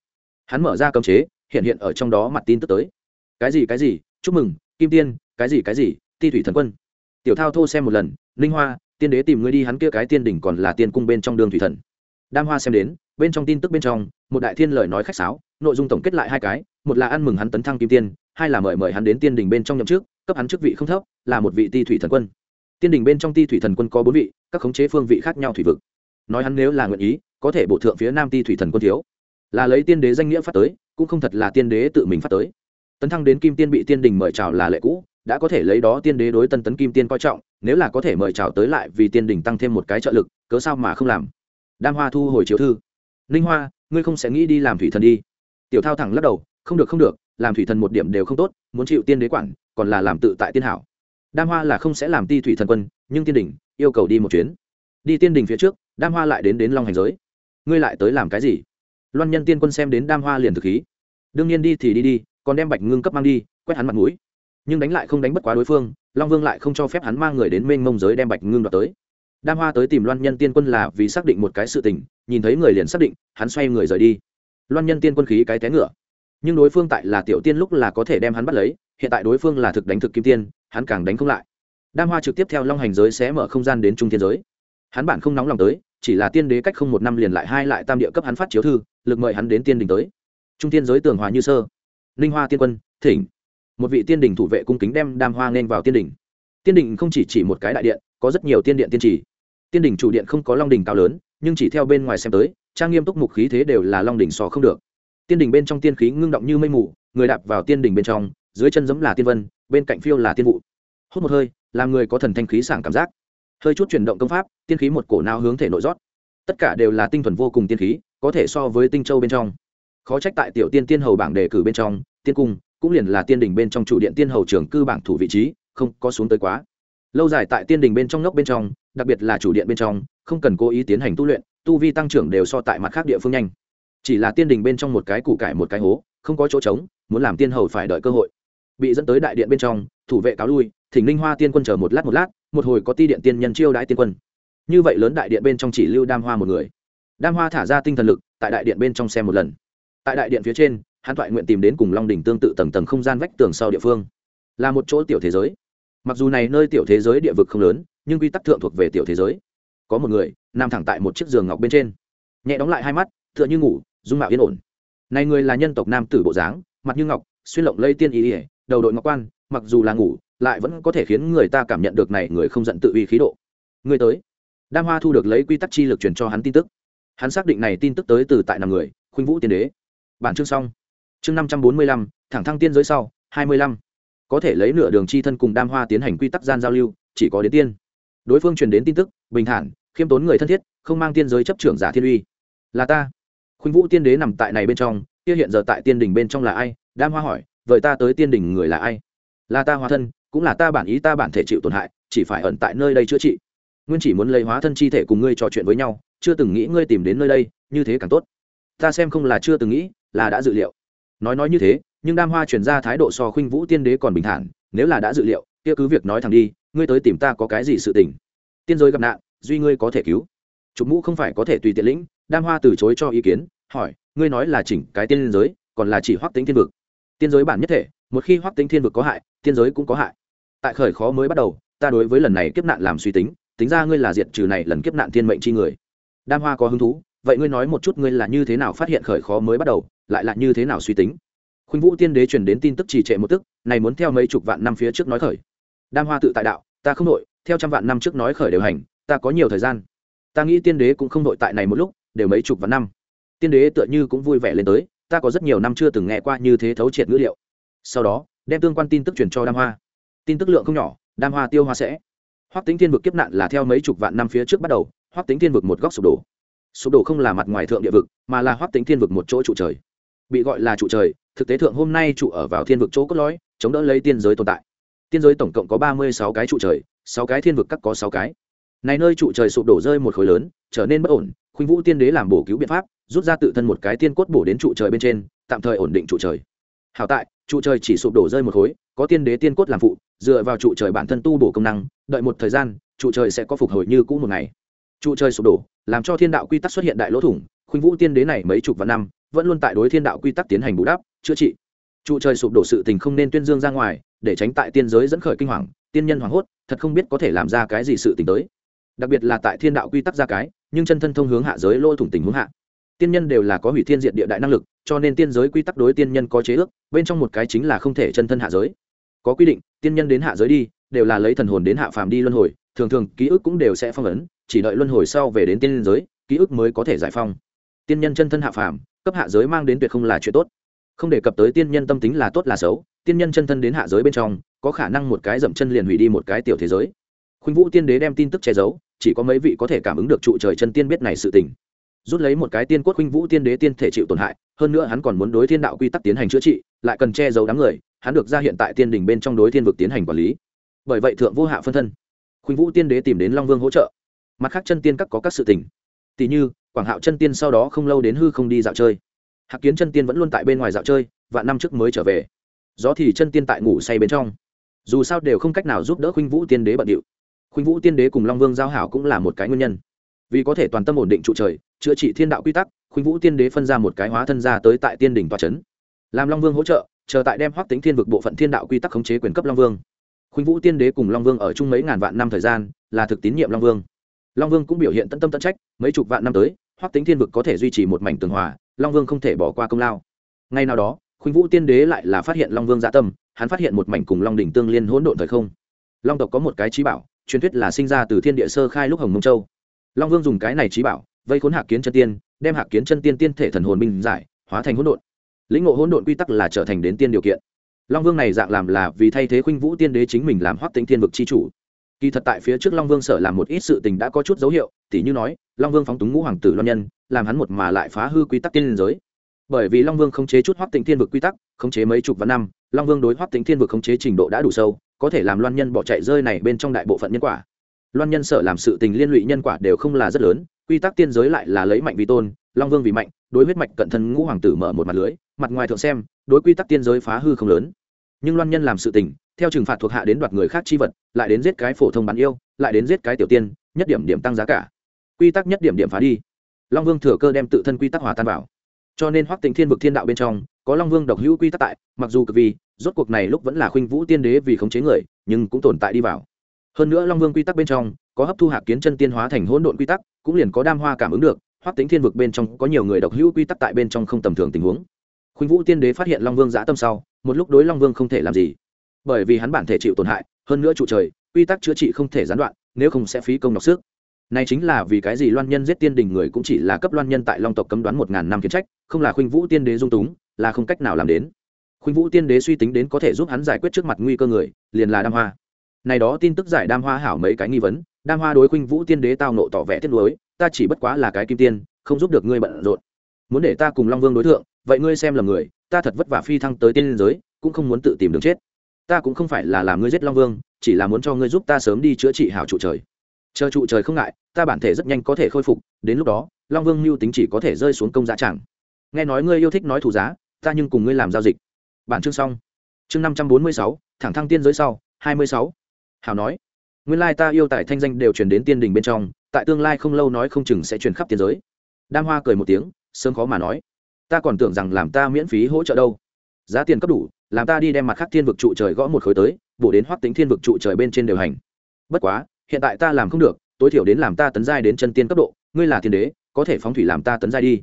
Hắn mở ra cấm chế, hiện hiện ở trong đó mặt tin tức tới. Cái gì cái gì? Chúc mừng, kim tiên, cái gì cái gì? Ti thủy thần quân. Tiểu thao thô xem một lần linh hoa, tiên đế tìm ngươi đi, hắn kia cái tiên đỉnh còn là tiên cung bên trong đường thủy thần. Đam hoa xem đến, bên trong tin tức bên trong, một đại thiên lời nói khách sáo, nội dung tổng kết lại hai cái, một là ăn mừng hắn tấn thăng kim tiên, hai là mời mời hắn đến tiên đỉnh bên trong nhậm chức, cấp hắn chức vị không thấp, là một vị ti thủy thần quân tiên đình bên trong ti thủy thần quân có bốn vị, các khống chế phương vị khác nhau thủy vực. Nói hắn nếu là nguyện ý, có thể bổ thượng phía nam ti thủy thần quân thiếu. Là lấy tiên đế danh nghĩa phát tới, cũng không thật là tiên đế tự mình phát tới. Tấn thăng đến kim tiên bị tiên đình mời chào là lệ cũ, đã có thể lấy đó tiên đế đối tân tấn kim tiên coi trọng, nếu là có thể mời chào tới lại vì tiên đình tăng thêm một cái trợ lực, cớ sao mà không làm? Đam hoa thu hồi chiếu thư. Ninh hoa, ngươi không sẽ nghĩ đi làm thủy thần đi. Tiểu thao thẳng lắc đầu, không được không được, làm thủy thần một điểm đều không tốt, muốn chịu tiên đế quản, còn là làm tự tại tiên hảo đam hoa là không sẽ làm ti thủy thần quân, nhưng tiên đình yêu cầu đi một chuyến. Đi tiên đình phía trước, đam hoa lại đến đến long hành giới. Ngươi lại tới làm cái gì? Loan nhân tiên quân xem đến đam hoa liền thực khí. Đương nhiên đi thì đi đi, còn đem bạch ngưng cấp mang đi, quét hắn mặt mũi. Nhưng đánh lại không đánh bất quá đối phương, long vương lại không cho phép hắn mang người đến mênh mông giới đem bạch ngưng đoạt tới. Đam hoa tới tìm loan nhân tiên quân là vì xác định một cái sự tình, nhìn thấy người liền xác định, hắn xoay người rời đi. Loan nhân tiên quân khí cái té ngựa. Nhưng đối phương tại là tiểu tiên lúc là có thể đem hắn bắt lấy, hiện tại đối phương là thực đánh thực kim tiên hắn càng đánh không lại. Đam hoa trực tiếp theo long hành giới sẽ mở không gian đến trung thiên giới. Hắn bản không nóng lòng tới, chỉ là tiên đế cách không một năm liền lại hai lại tam địa cấp hắn phát chiếu thư, lực mời hắn đến tiên đình tới. Trung tiên giới tường hòa như sơ. Ninh hoa tiên quân, thỉnh. Một vị tiên đình thủ vệ cung kính đem đam hoa nên vào tiên đình tiên đình không chỉ chỉ một cái đại điện, có rất nhiều tiên điện tiên trì. Tiên đình chủ điện không có long đình cao lớn, nhưng chỉ theo bên ngoài xem tới, trang nghiêm túc mục khí thế đều là long đình sò không được. Tiên đình bên trong tiên khí ngưng động như mây mù, người đạp vào tiên đình bên trong dưới chân giống là tiên vân, bên cạnh phiêu là tiên vụ. Hút một hơi, làm người có thần thanh khí sảng cảm giác. Hơi chút chuyển động công pháp, tiên khí một cổ nào hướng thể nội rót. Tất cả đều là tinh thuần vô cùng tiên khí, có thể so với tinh châu bên trong. Khó trách tại tiểu tiên tiên hầu bảng đề cử bên trong, tiên cung cũng liền là tiên đình bên trong chủ điện tiên hầu trưởng cư bảng thủ vị trí, không có xuống tới quá. Lâu dài tại tiên đình bên trong ngốc bên trong, đặc biệt là chủ điện bên trong, không cần cố ý tiến hành tu luyện, tu vi tăng trưởng đều so tại mặt khác địa phương nhanh. Chỉ là tiên đình bên trong một cái củ cải một cái hố, không có chỗ trống, muốn làm tiên hầu phải đợi cơ hội bị dẫn tới đại điện bên trong, thủ vệ cáo lui, thỉnh linh hoa tiên quân chờ một lát một lát, một hồi có ti điện tiên nhân chiêu đãi tiên quân. Như vậy lớn đại điện bên trong chỉ lưu đam hoa một người. Đam hoa thả ra tinh thần lực, tại đại điện bên trong xem một lần. Tại đại điện phía trên, hắn thoại nguyện tìm đến cùng long đỉnh tương tự tầng tầng không gian vách tường sau địa phương. Là một chỗ tiểu thế giới. Mặc dù này nơi tiểu thế giới địa vực không lớn, nhưng quy tắc thượng thuộc về tiểu thế giới. Có một người, nằm thẳng tại một chiếc giường ngọc bên trên. Nhẹ đóng lại hai mắt, tựa như ngủ, dung mạo yên ổn. Này người là nhân tộc nam tử bộ dáng, mặt như ngọc, xuyên lộng lây tiên ý ỉa đầu đội ngọc quan, mặc dù là ngủ, lại vẫn có thể khiến người ta cảm nhận được này người không giận tự uy khí độ. Người tới. Đam hoa thu được lấy quy tắc chi lực truyền cho hắn tin tức. Hắn xác định này tin tức tới từ tại nằm người, khuynh vũ tiên đế. Bản chương xong. Chương năm trăm bốn mươi lăm, thẳng thăng tiên giới sau, hai mươi lăm. Có thể lấy nửa đường chi thân cùng đam hoa tiến hành quy tắc gian giao lưu, chỉ có đến tiên. Đối phương truyền đến tin tức, bình thản, khiêm tốn người thân thiết, không mang tiên giới chấp trưởng giả thiên uy. Là ta. Khuynh vũ tiên đế nằm tại này bên trong, kia hiện giờ tại tiên đình bên trong là ai? Đam hoa hỏi vậy ta tới tiên đình người là ai? Là ta hóa thân, cũng là ta bản ý ta bản thể chịu tổn hại, chỉ phải ẩn tại nơi đây chữa trị. Nguyên chỉ muốn lấy hóa thân chi thể cùng ngươi trò chuyện với nhau, chưa từng nghĩ ngươi tìm đến nơi đây, như thế càng tốt. Ta xem không là chưa từng nghĩ, là đã dự liệu. Nói nói như thế, nhưng đam hoa chuyển ra thái độ so khuynh vũ tiên đế còn bình thản, nếu là đã dự liệu, kia cứ việc nói thẳng đi, ngươi tới tìm ta có cái gì sự tình? Tiên giới gặp nạn, duy ngươi có thể cứu. Trục mũ không phải có thể tùy tiện lĩnh, đam hoa từ chối cho ý kiến, hỏi, ngươi nói là chỉnh cái tiên giới, còn là chỉ hoắc tính thiên vực tiên giới bản nhất thể, một khi hoắc tính thiên vực có hại, tiên giới cũng có hại. Tại khởi khó mới bắt đầu, ta đối với lần này kiếp nạn làm suy tính tính ra ngươi là diệt trừ này lần kiếp nạn thiên mệnh chi người. Đam hoa có hứng thú, vậy ngươi nói một chút ngươi là như thế nào phát hiện khởi khó mới bắt đầu, lại là như thế nào suy tính? Khuynh vũ tiên đế truyền đến tin tức trì trệ một tức, này muốn theo mấy chục vạn năm phía trước nói khởi. Đam hoa tự tại đạo, ta không nội, theo trăm vạn năm trước nói khởi đều hành, ta có nhiều thời gian. Ta nghĩ tiên đế cũng không nội tại này một lúc, đều mấy chục vạn năm. Tiên đế tựa như cũng vui vẻ lên tới ta có rất nhiều năm chưa từng nghe qua như thế thấu triệt ngữ liệu. Sau đó, đem tương quan tin tức truyền cho đam hoa. Tin tức lượng không nhỏ, đam hoa tiêu hoa sẽ. Hoắc tính thiên vực kiếp nạn là theo mấy chục vạn năm phía trước bắt đầu, hoắc tính thiên vực một góc sụp đổ. Sụp đổ không là mặt ngoài thượng địa vực, mà là hoắc tính thiên vực một chỗ trụ trời. Bị gọi là trụ trời, thực tế thượng hôm nay trụ ở vào thiên vực chỗ cốt lõi, chống đỡ lấy tiên giới tồn tại. Tiên giới tổng cộng có ba mươi sáu cái trụ trời, sáu cái thiên vực các có sáu cái. Này nơi trụ trời sụp đổ rơi một khối lớn, trở nên bất ổn, khuynh vũ tiên đế làm bổ cứu biện pháp rút ra tự thân một cái tiên cốt bổ đến trụ trời bên trên, tạm thời ổn định trụ trời. Hảo tại, trụ trời chỉ sụp đổ rơi một khối, có tiên đế tiên cốt làm phụ, dựa vào trụ trời bản thân tu bổ công năng, đợi một thời gian, trụ trời sẽ có phục hồi như cũ một ngày. Trụ trời sụp đổ, làm cho thiên đạo quy tắc xuất hiện đại lỗ thủng, khuynh vũ tiên đế này mấy chục vạn năm, vẫn luôn tại đối thiên đạo quy tắc tiến hành bù đắp, chữa trị. Trụ trời sụp đổ sự tình không nên tuyên dương ra ngoài, để tránh tại tiên giới dẫn khởi kinh hoàng, tiên nhân hoảng hốt, thật không biết có thể làm ra cái gì sự tình tới. Đặc biệt là tại thiên đạo quy tắc ra cái, nhưng chân thân thông hướng hạ giới lỗ thủng tình hướng hạ tiên nhân đều là có hủy thiên diện địa đại năng lực, cho nên tiên giới quy tắc đối tiên nhân có chế ước, bên trong một cái chính là không thể chân thân hạ giới. Có quy định, tiên nhân đến hạ giới đi, đều là lấy thần hồn đến hạ phàm đi luân hồi, thường thường ký ức cũng đều sẽ phong ấn, chỉ đợi luân hồi sau về đến tiên giới, ký ức mới có thể giải phong. Tiên nhân chân thân hạ phàm, cấp hạ giới mang đến tuyệt không là chuyện tốt. Không đề cập tới tiên nhân tâm tính là tốt là xấu, tiên nhân chân thân đến hạ giới bên trong, có khả năng một cái dậm chân liền hủy đi một cái tiểu thế giới. Khuynh vũ tiên đế đem tin tức che giấu, chỉ có mấy vị có thể cảm ứng được trụ trời chân tiên biết này sự tình rút lấy một cái tiên cốt khuynh vũ tiên đế tiên thể chịu tổn hại, hơn nữa hắn còn muốn đối thiên đạo quy tắc tiến hành chữa trị, lại cần che giấu đám người, hắn được ra hiện tại tiên đình bên trong đối thiên vực tiến hành quản lý. Bởi vậy thượng vô hạ phân thân, khuynh vũ tiên đế tìm đến long vương hỗ trợ. Mặt khác chân tiên các có các sự tình. Tỷ như, quảng hạo chân tiên sau đó không lâu đến hư không đi dạo chơi. Hạc kiến chân tiên vẫn luôn tại bên ngoài dạo chơi và năm trước mới trở về. Gió thì chân tiên tại ngủ say bên trong. Dù sao đều không cách nào giúp đỡ khuynh vũ tiên đế bận điệu. Khuynh vũ tiên đế cùng long vương giao hảo cũng là một cái nguyên nhân vì có thể toàn tâm ổn định trụ trời, chữa trị thiên đạo quy tắc, khuynh vũ tiên đế phân ra một cái hóa thân ra tới tại tiên đỉnh tòa trấn làm long vương hỗ trợ, chờ tại đem hoác tính thiên vực bộ phận thiên đạo quy tắc khống chế quyền cấp long vương. Khuynh vũ tiên đế cùng long vương ở chung mấy ngàn vạn năm thời gian, là thực tín nhiệm long vương. Long vương cũng biểu hiện tận tâm tận trách, mấy chục vạn năm tới hoác tính thiên vực có thể duy trì một mảnh tường hòa, long vương không thể bỏ qua công lao. Ngay nào đó, khuynh vũ tiên đế lại là phát hiện long vương dạ tâm, hắn phát hiện một mảnh cùng long đỉnh tương liên hỗn độn thời không. Long tộc có một cái trí bảo, truyền thuyết là sinh ra từ thiên địa sơ khai lúc hồng mông châu long vương dùng cái này trí bảo, vây khốn hạc kiến chân tiên, đem hạc kiến chân tiên tiên thể thần hồn minh giải, hóa thành hỗn độn. Lĩnh ngộ hỗn độn quy tắc là trở thành đến tiên điều kiện. Long vương này dạng làm là vì thay thế khuynh vũ tiên đế chính mình làm hoác tính thiên vực c h i chủ. Kỳ thật tại phía trước long vương sở làm một ít sự tình đã có chút dấu hiệu, tỉ như nói, long vương phóng túng ngũ hoàng tử loan nhân, làm hắn một mà lại phá hư quy tắc tiên liên giới. Bởi vì long vương không chế chút hoác tính thiên vực quy tắc không chế mấy chục vạn năm, long vương đối hoác tính thiên vực không chế trình độ đã đủ sâu, có thể làm loan nhân bỏ chạy rơi này bên trong đại bộ phận nhân quả loan nhân sợ làm sự tình liên lụy nhân quả đều không là rất lớn, quy tắc tiên giới lại là lấy mạnh vì tôn, long vương vì mạnh, đối huyết mạch cận thân ngũ hoàng tử mở một mặt lưới, mặt ngoài thượng xem, đối quy tắc tiên giới phá hư không lớn. Nhưng loan nhân làm sự tình, theo trừng phạt thuộc hạ đến đoạt người khác chi vật, lại đến giết cái phổ thông bán yêu, lại đến giết cái tiểu tiên, nhất điểm điểm tăng giá cả. Quy tắc nhất điểm điểm phá đi. Long vương thừa cơ đem tự thân quy tắc hòa tan vào. Cho nên hoắc tình thiên vực thiên đạo bên trong, có long vương độc hữu quy tắc tại, mặc dù cực vì, rốt cuộc này lúc vẫn là khuynh vũ tiên đế vì khống chế người, nhưng cũng tồn tại đi vào hơn nữa long vương quy tắc bên trong, có hấp thu hạc kiến chân tiên hóa thành hỗn độn quy tắc, cũng liền có đam hoa cảm ứng được, hoắc tính thiên vực bên trong có nhiều người độc hữu quy tắc tại bên trong không tầm thường tình huống. Khuynh vũ tiên đế phát hiện long vương giã tâm sau, một lúc đối long vương không thể làm gì. Bởi vì hắn bản thể chịu tổn hại, hơn nữa trụ trời, quy tắc chữa trị không thể gián đoạn, nếu không sẽ phí công nọc sức. Này chính là vì cái gì loan nhân giết tiên đình người cũng chỉ là cấp loan nhân tại long tộc cấm đoán một ngàn năm kiến trách, không là khuynh vũ tiên đế dung túng, là không cách nào làm đến. Khuynh vũ tiên đế suy tính đến có thể giúp hắn giải quyết trước mặt nguy cơ người, liền là đam hoa này đó tin tức giải đam hoa hảo mấy cái nghi vấn, đam hoa đối khuynh vũ tiên đế tao nộ tỏ vẻ tiếc nuối, ta chỉ bất quá là cái kim tiên, không giúp được ngươi bận rộn. Muốn để ta cùng long vương đối tượng vậy ngươi xem là người, ta thật vất vả phi thăng tới tiên giới, cũng không muốn tự tìm đường chết. Ta cũng không phải là làm ngươi giết long vương, chỉ là muốn cho ngươi giúp ta sớm đi chữa trị hảo trụ trời. Chờ trụ trời không ngại, ta bản thể rất nhanh có thể khôi phục, đến lúc đó, long vương mưu tính chỉ có thể rơi xuống công giá chẳng. Nghe nói ngươi yêu thích nói thủ giá, ta nhưng cùng ngươi làm giao dịch. Bản chương xong. Chương năm trăm bốn mươi sáu, thẳng thăng tiên giới sau, hai mươi sáu hảo nói, nguyên lai ta yêu tại thanh danh đều truyền đến tiên đình bên trong, tại tương lai không lâu nói không chừng sẽ truyền khắp tiên giới. Đam hoa cười một tiếng, sớm khó mà nói, ta còn tưởng rằng làm ta miễn phí hỗ trợ đâu. Giá tiền cấp đủ, làm ta đi đem mặt khác thiên vực trụ trời gõ một khối tới, bổ đến hoắc tính thiên vực trụ trời bên trên đều hành. Bất quá, hiện tại ta làm không được, tối thiểu đến làm ta tấn giai đến chân tiên cấp độ, ngươi là thiên đế, có thể phóng thủy làm ta tấn giai đi.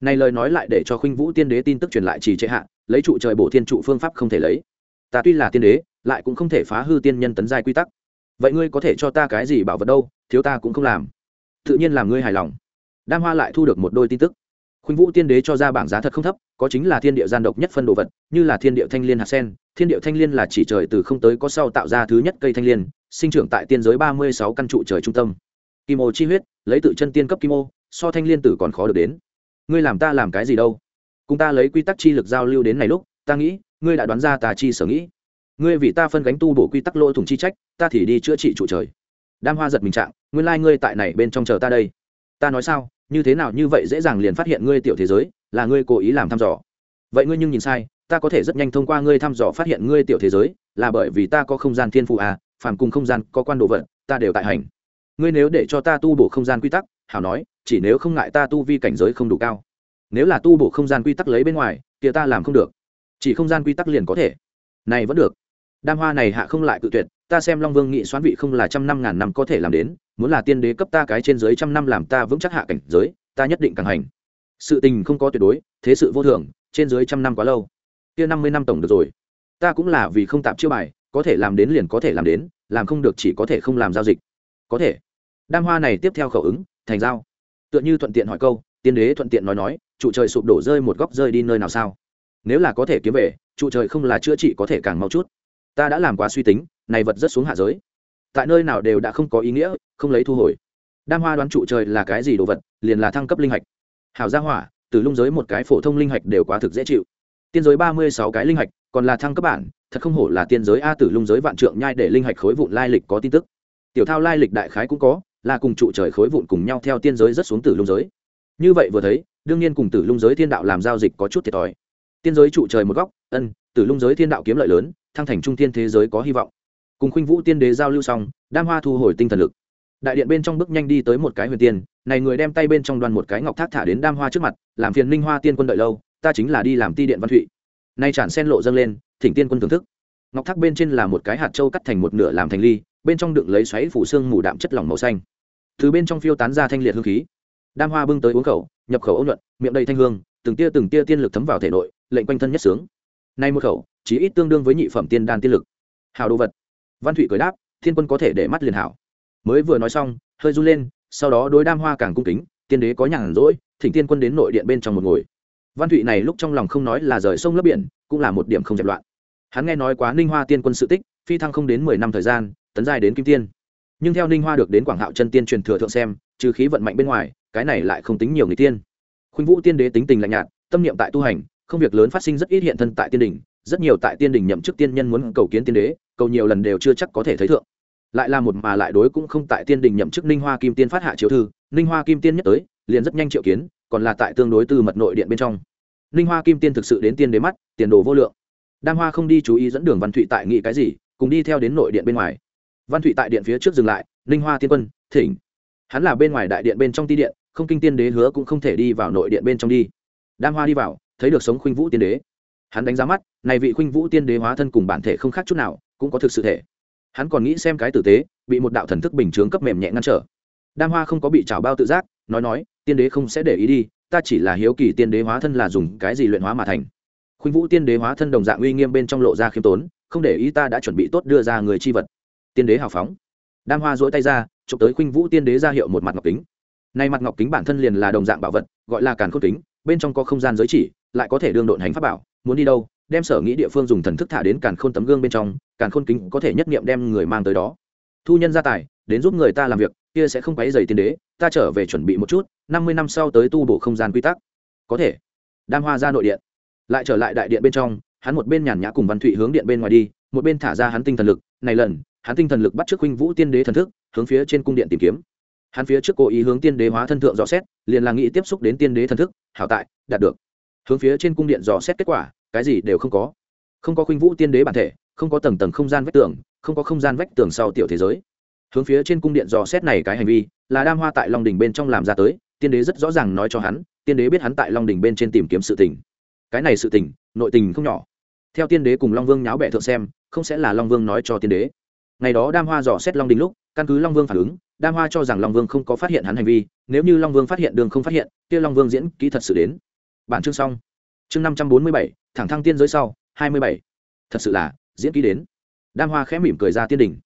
Này lời nói lại để cho khuynh vũ tiên đế tin tức truyền lại trì trệ hạ, lấy trụ trời bổ thiên trụ phương pháp không thể lấy. Ta tuy là tiên đế lại cũng không thể phá hư tiên nhân tấn giai quy tắc. Vậy ngươi có thể cho ta cái gì bảo vật đâu, thiếu ta cũng không làm. Tự nhiên làm ngươi hài lòng. Đam hoa lại thu được một đôi tin tức. Khuynh vũ tiên đế cho ra bảng giá thật không thấp, có chính là thiên địa gian độc nhất phân đồ vật, như là thiên địa thanh liên hạt sen. Thiên địa thanh liên là chỉ trời từ không tới có sau tạo ra thứ nhất cây thanh liên, sinh trưởng tại tiên giới ba mươi sáu căn trụ trời trung tâm. Kim ô chi huyết, lấy tự chân tiên cấp kim ô, so thanh liên tử còn khó được đến. Ngươi làm ta làm cái gì đâu? Cùng ta lấy quy tắc chi lực giao lưu đến này lúc, ta nghĩ, ngươi đã đoán ra tà chi sở nghĩ ngươi vì ta phân gánh tu bổ quy tắc lỗ thủng chi trách, ta thì đi chữa trị trụ trời. Đam hoa giật mình trạng, nguyên lai、like、ngươi tại này bên trong chờ ta đây. Ta nói sao, như thế nào như vậy dễ dàng liền phát hiện ngươi tiểu thế giới, là ngươi cố ý làm thăm dò. Vậy ngươi nhưng nhìn sai, ta có thể rất nhanh thông qua ngươi thăm dò phát hiện ngươi tiểu thế giới, là bởi vì ta có không gian thiên phụ à phàm cùng không gian có quan đồ vật, ta đều tại hành. Ngươi nếu để cho ta tu bổ không gian quy tắc, hảo nói, chỉ nếu không ngại ta tu vi cảnh giới không đủ cao. Nếu là tu bổ không gian quy tắc lấy bên ngoài thì ta làm không được. Chỉ không gian quy tắc liền có thể. Này vẫn được đam hoa này hạ không lại cự tuyệt, ta xem long vương nghị xoán vị không là trăm năm ngàn năm có thể làm đến, muốn là tiên đế cấp ta cái trên dưới trăm năm làm ta vững chắc hạ cảnh giới, ta nhất định càng hành. Sự tình không có tuyệt đối, thế sự vô thường, trên dưới trăm năm quá lâu. Kia năm mươi năm tổng được rồi. Ta cũng là vì không tạm chiêu bài, có thể làm đến liền có thể làm đến, làm không được chỉ có thể không làm giao dịch. Có thể. Đam hoa này tiếp theo khẩu ứng, thành giao. Tựa như thuận tiện hỏi câu, tiên đế thuận tiện nói nói, trụ trời sụp đổ rơi một góc rơi đi nơi nào sao? Nếu là có thể kiếm về, trụ trời không là chữa trị có thể càng mau chút ta đã làm quá suy tính, này vật rất xuống hạ giới. Tại nơi nào đều đã không có ý nghĩa, không lấy thu hồi. Đam hoa đoán trụ trời là cái gì đồ vật, liền là thăng cấp linh hạch. Hảo gia hỏa, từ lung giới một cái phổ thông linh hạch đều quá thực dễ chịu. Tiên giới ba mươi sáu cái linh hạch, còn là thăng cấp bản, thật không hổ là tiên giới a tử lung giới vạn trượng nhai để linh hạch khối vụn lai lịch có tin tức. Tiểu thao lai lịch đại khái cũng có, là cùng trụ trời khối vụn cùng nhau theo tiên giới rất xuống tử lung giới. Như vậy vừa thấy, đương nhiên cùng tử lung giới thiên đạo làm giao dịch có chút thiệt thòi. Tiên giới trụ trời một góc, ân tử lung giới thiên đạo kiếm lợi lớn thăng thành trung tiên thế giới có hy vọng. Cùng khuynh vũ tiên đế giao lưu xong, đam hoa thu hồi tinh thần lực. Đại điện bên trong bước nhanh đi tới một cái huyền tiên, này người đem tay bên trong đoàn một cái ngọc thác thả đến đam hoa trước mặt, làm phiền linh hoa tiên quân đợi lâu, ta chính là đi làm ti điện văn thụy. Nay tràn sen lộ dâng lên, thỉnh tiên quân thưởng thức. Ngọc thác bên trên là một cái hạt trâu cắt thành một nửa làm thành ly, bên trong đựng lấy xoáy phủ xương mù đạm chất lỏng màu xanh. Thứ bên trong phiêu tán ra thanh liệt hương khí. Đam hoa bưng tới uống khẩu, nhập khẩu ấu nhuận miệng đầy thanh hương, từng tia từng tia tiên lực thấm vào thể nội, lệnh quanh thân nhất sướng nay một khẩu chỉ ít tương đương với nhị phẩm tiên đan tiên lực. Hào đồ vật. Văn thụy cười đáp, thiên quân có thể để mắt liền hảo. Mới vừa nói xong, hơi run lên, sau đó đối đam hoa càng cung kính, tiên đế có nhàn rỗi, thỉnh tiên quân đến nội điện bên trong một ngồi. Văn thụy này lúc trong lòng không nói là rời sông lấp biển, cũng là một điểm không dẹp loạn. Hắn nghe nói quá ninh hoa tiên quân sự tích, phi thăng không đến mười năm thời gian, tấn dài đến kim tiên. Nhưng theo ninh hoa được đến quảng hạo chân tiên truyền thừa thượng xem, trừ khí vận mạnh bên ngoài, cái này lại không tính nhiều người tiên. Khuynh vũ tiên đế tính tình lạnh nhạt, tâm niệm tại tu hành không việc lớn phát sinh rất ít hiện thân tại tiên đình rất nhiều tại tiên đình nhậm chức tiên nhân muốn cầu kiến tiên đế, cầu nhiều lần đều chưa chắc có thể thấy thượng. Lại là một mà lại đối cũng không tại tiên đình nhậm chức ninh hoa kim tiên phát hạ chiếu thư, ninh hoa kim tiên nhất tới, liền rất nhanh triệu kiến, còn là tại tương đối từ mật nội điện bên trong. Ninh hoa kim tiên thực sự đến tiên đế mắt, tiền đồ vô lượng. Đam hoa không đi chú ý dẫn đường văn thụy tại nghĩ cái gì, cùng đi theo đến nội điện bên ngoài. Văn thụy tại điện phía trước dừng lại, ninh hoa tiên quân, thỉnh. Hắn là bên ngoài đại điện bên trong ti điện, không kinh tiên đế hứa cũng không thể đi vào nội điện bên trong đi. Đam hoa đi vào thấy được sống khuynh vũ tiên đế. Hắn đánh giá mắt, này vị khuynh vũ tiên đế hóa thân cùng bản thể không khác chút nào, cũng có thực sự thể. Hắn còn nghĩ xem cái tử tế, bị một đạo thần thức bình chướng cấp mềm nhẹ ngăn trở. Đam hoa không có bị trào bao tự giác, nói nói, tiên đế không sẽ để ý đi, ta chỉ là hiếu kỳ tiên đế hóa thân là dùng cái gì luyện hóa mà thành. Khuynh vũ tiên đế hóa thân đồng dạng uy nghiêm bên trong lộ ra khiêm tốn, không để ý ta đã chuẩn bị tốt đưa ra người chi vật. Tiên đế hào phóng. Đam hoa dỗi tay ra, chụp tới khuynh vũ tiên đế ra hiệu một mặt ngọc kính. Nay mặt ngọc kính bản thân liền là đồng dạng bảo vật, gọi là càn khôn kính, bên trong có không gian giới chỉ lại có thể đương độn hành pháp bảo, muốn đi đâu, đem sở nghĩ địa phương dùng thần thức thả đến càn khôn tấm gương bên trong, càn khôn kính có thể nhất nghiệm đem người mang tới đó. Thu nhân gia tài, đến giúp người ta làm việc, kia sẽ không quấy dày tiên đế, ta trở về chuẩn bị một chút, năm mươi năm sau tới tu bổ không gian quy tắc. Có thể. Đam hoa ra nội điện. Lại trở lại đại điện bên trong, hắn một bên nhàn nhã cùng văn thụy hướng điện bên ngoài đi, một bên thả ra hắn tinh thần lực. Này lần, hắn tinh thần lực bắt trước huynh vũ tiên đế thần thức, hướng phía trên cung điện tìm kiếm. Hắn phía trước cố ý hướng tiên đế hóa thân thượng rõ xét, liền là nghĩ tiếp xúc đến tiên đế thần thức, hảo tại, đạt được hướng phía trên cung điện dò xét kết quả, cái gì đều không có. Không có khuynh vũ tiên đế bản thể, không có tầng tầng không gian vách tường, không có không gian vách tường sau tiểu thế giới. Hướng phía trên cung điện dò xét này cái hành vi, là đam hoa tại long đình bên trong làm ra tới, tiên đế rất rõ ràng nói cho hắn, tiên đế biết hắn tại long đình bên trên tìm kiếm sự tình. Cái này sự tình, nội tình không nhỏ. Theo tiên đế cùng long vương nháo bẹ thượng xem, không sẽ là long vương nói cho tiên đế. Ngày đó đam hoa dò xét long đình lúc, căn cứ long vương phản ứng, đam hoa cho rằng long vương không có phát hiện hắn hành vi, nếu như long vương phát hiện đường không phát hiện, kia long vương diễn kỹ thật sự đến bản chương xong. Chương năm trăm bốn mươi bảy, thẳng thăng tiên giới sau, hai mươi bảy. Thật sự là, diễn ký đến. Đam hoa khẽ mỉm cười ra tiên đỉnh.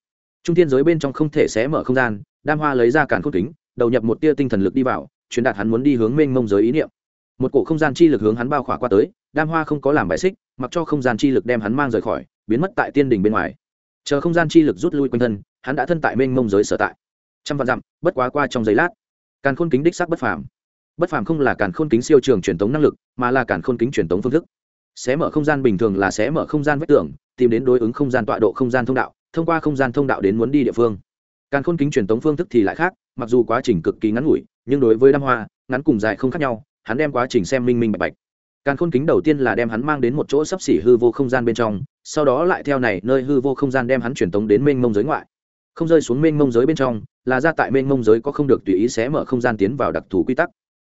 Trung tiên giới bên trong không thể xé mở không gian, đam hoa lấy ra càn khôn kính, đầu nhập một tia tinh thần lực đi vào, truyền đạt hắn muốn đi hướng mênh mông giới ý niệm. Một cổ không gian chi lực hướng hắn bao khỏa qua tới, đam hoa không có làm bài xích, mặc cho không gian chi lực đem hắn mang rời khỏi, biến mất tại tiên đỉnh bên ngoài. Chờ không gian chi lực rút lui quanh thân, hắn đã thân tại mênh mông giới sở tại. Trăm vạn dặm, bất quá qua trong giây lát. Càn khôn kính đích sắc bất phàm bất phàm không là càn khôn kính siêu trường truyền tống năng lực, mà là càn khôn kính truyền tống phương thức. Xé mở không gian bình thường là xé mở không gian vách tường, tìm đến đối ứng không gian tọa độ không gian thông đạo, thông qua không gian thông đạo đến muốn đi địa phương. Càn khôn kính truyền tống phương thức thì lại khác, mặc dù quá trình cực kỳ ngắn ngủi, nhưng đối với đam hoa, ngắn cùng dài không khác nhau, hắn đem quá trình xem minh minh bạch bạch. Càn khôn kính đầu tiên là đem hắn mang đến một chỗ sấp xỉ hư vô không gian bên trong, sau đó lại theo này nơi hư vô không gian đem hắn truyền tống đến mênh mông giới ngoại. Không rơi xuống mênh mông giới bên trong, là ra tại mênh mông giới có không được tùy ý xé mở không gian tiến vào đặc thù quy tắc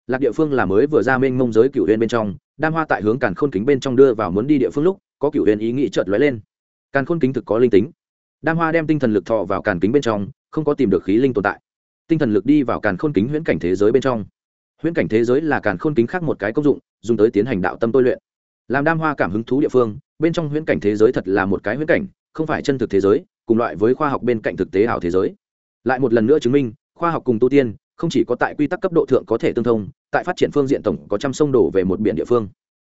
lạc địa phương là mới vừa ra mênh mông giới cựu huyền bên trong đam hoa tại hướng càn khôn kính bên trong đưa vào muốn đi địa phương lúc, có cựu huyền ý nghĩ chợt lóe lên. Càn khôn kính thực có linh tính. Đam hoa đem tinh thần lực thọ vào càn kính bên trong, không có tìm được khí linh tồn tại. Tinh thần lực đi vào càn khôn kính huyễn cảnh thế giới bên trong. Huyễn cảnh thế giới là càn khôn kính khác một cái công dụng, dùng tới tiến hành đạo tâm tôi luyện. Làm đam hoa cảm hứng thú địa phương, bên trong huyễn cảnh thế giới thật là một cái huyễn cảnh, không phải chân thực thế giới, cùng loại với khoa học bên cạnh thực tế ảo thế giới. Lại một lần nữa chứng minh, khoa học cùng tu tiên không chỉ có tại quy tắc cấp độ thượng có thể tương thông, tại phát triển phương diện tổng có trăm sông đổ về một biển địa phương.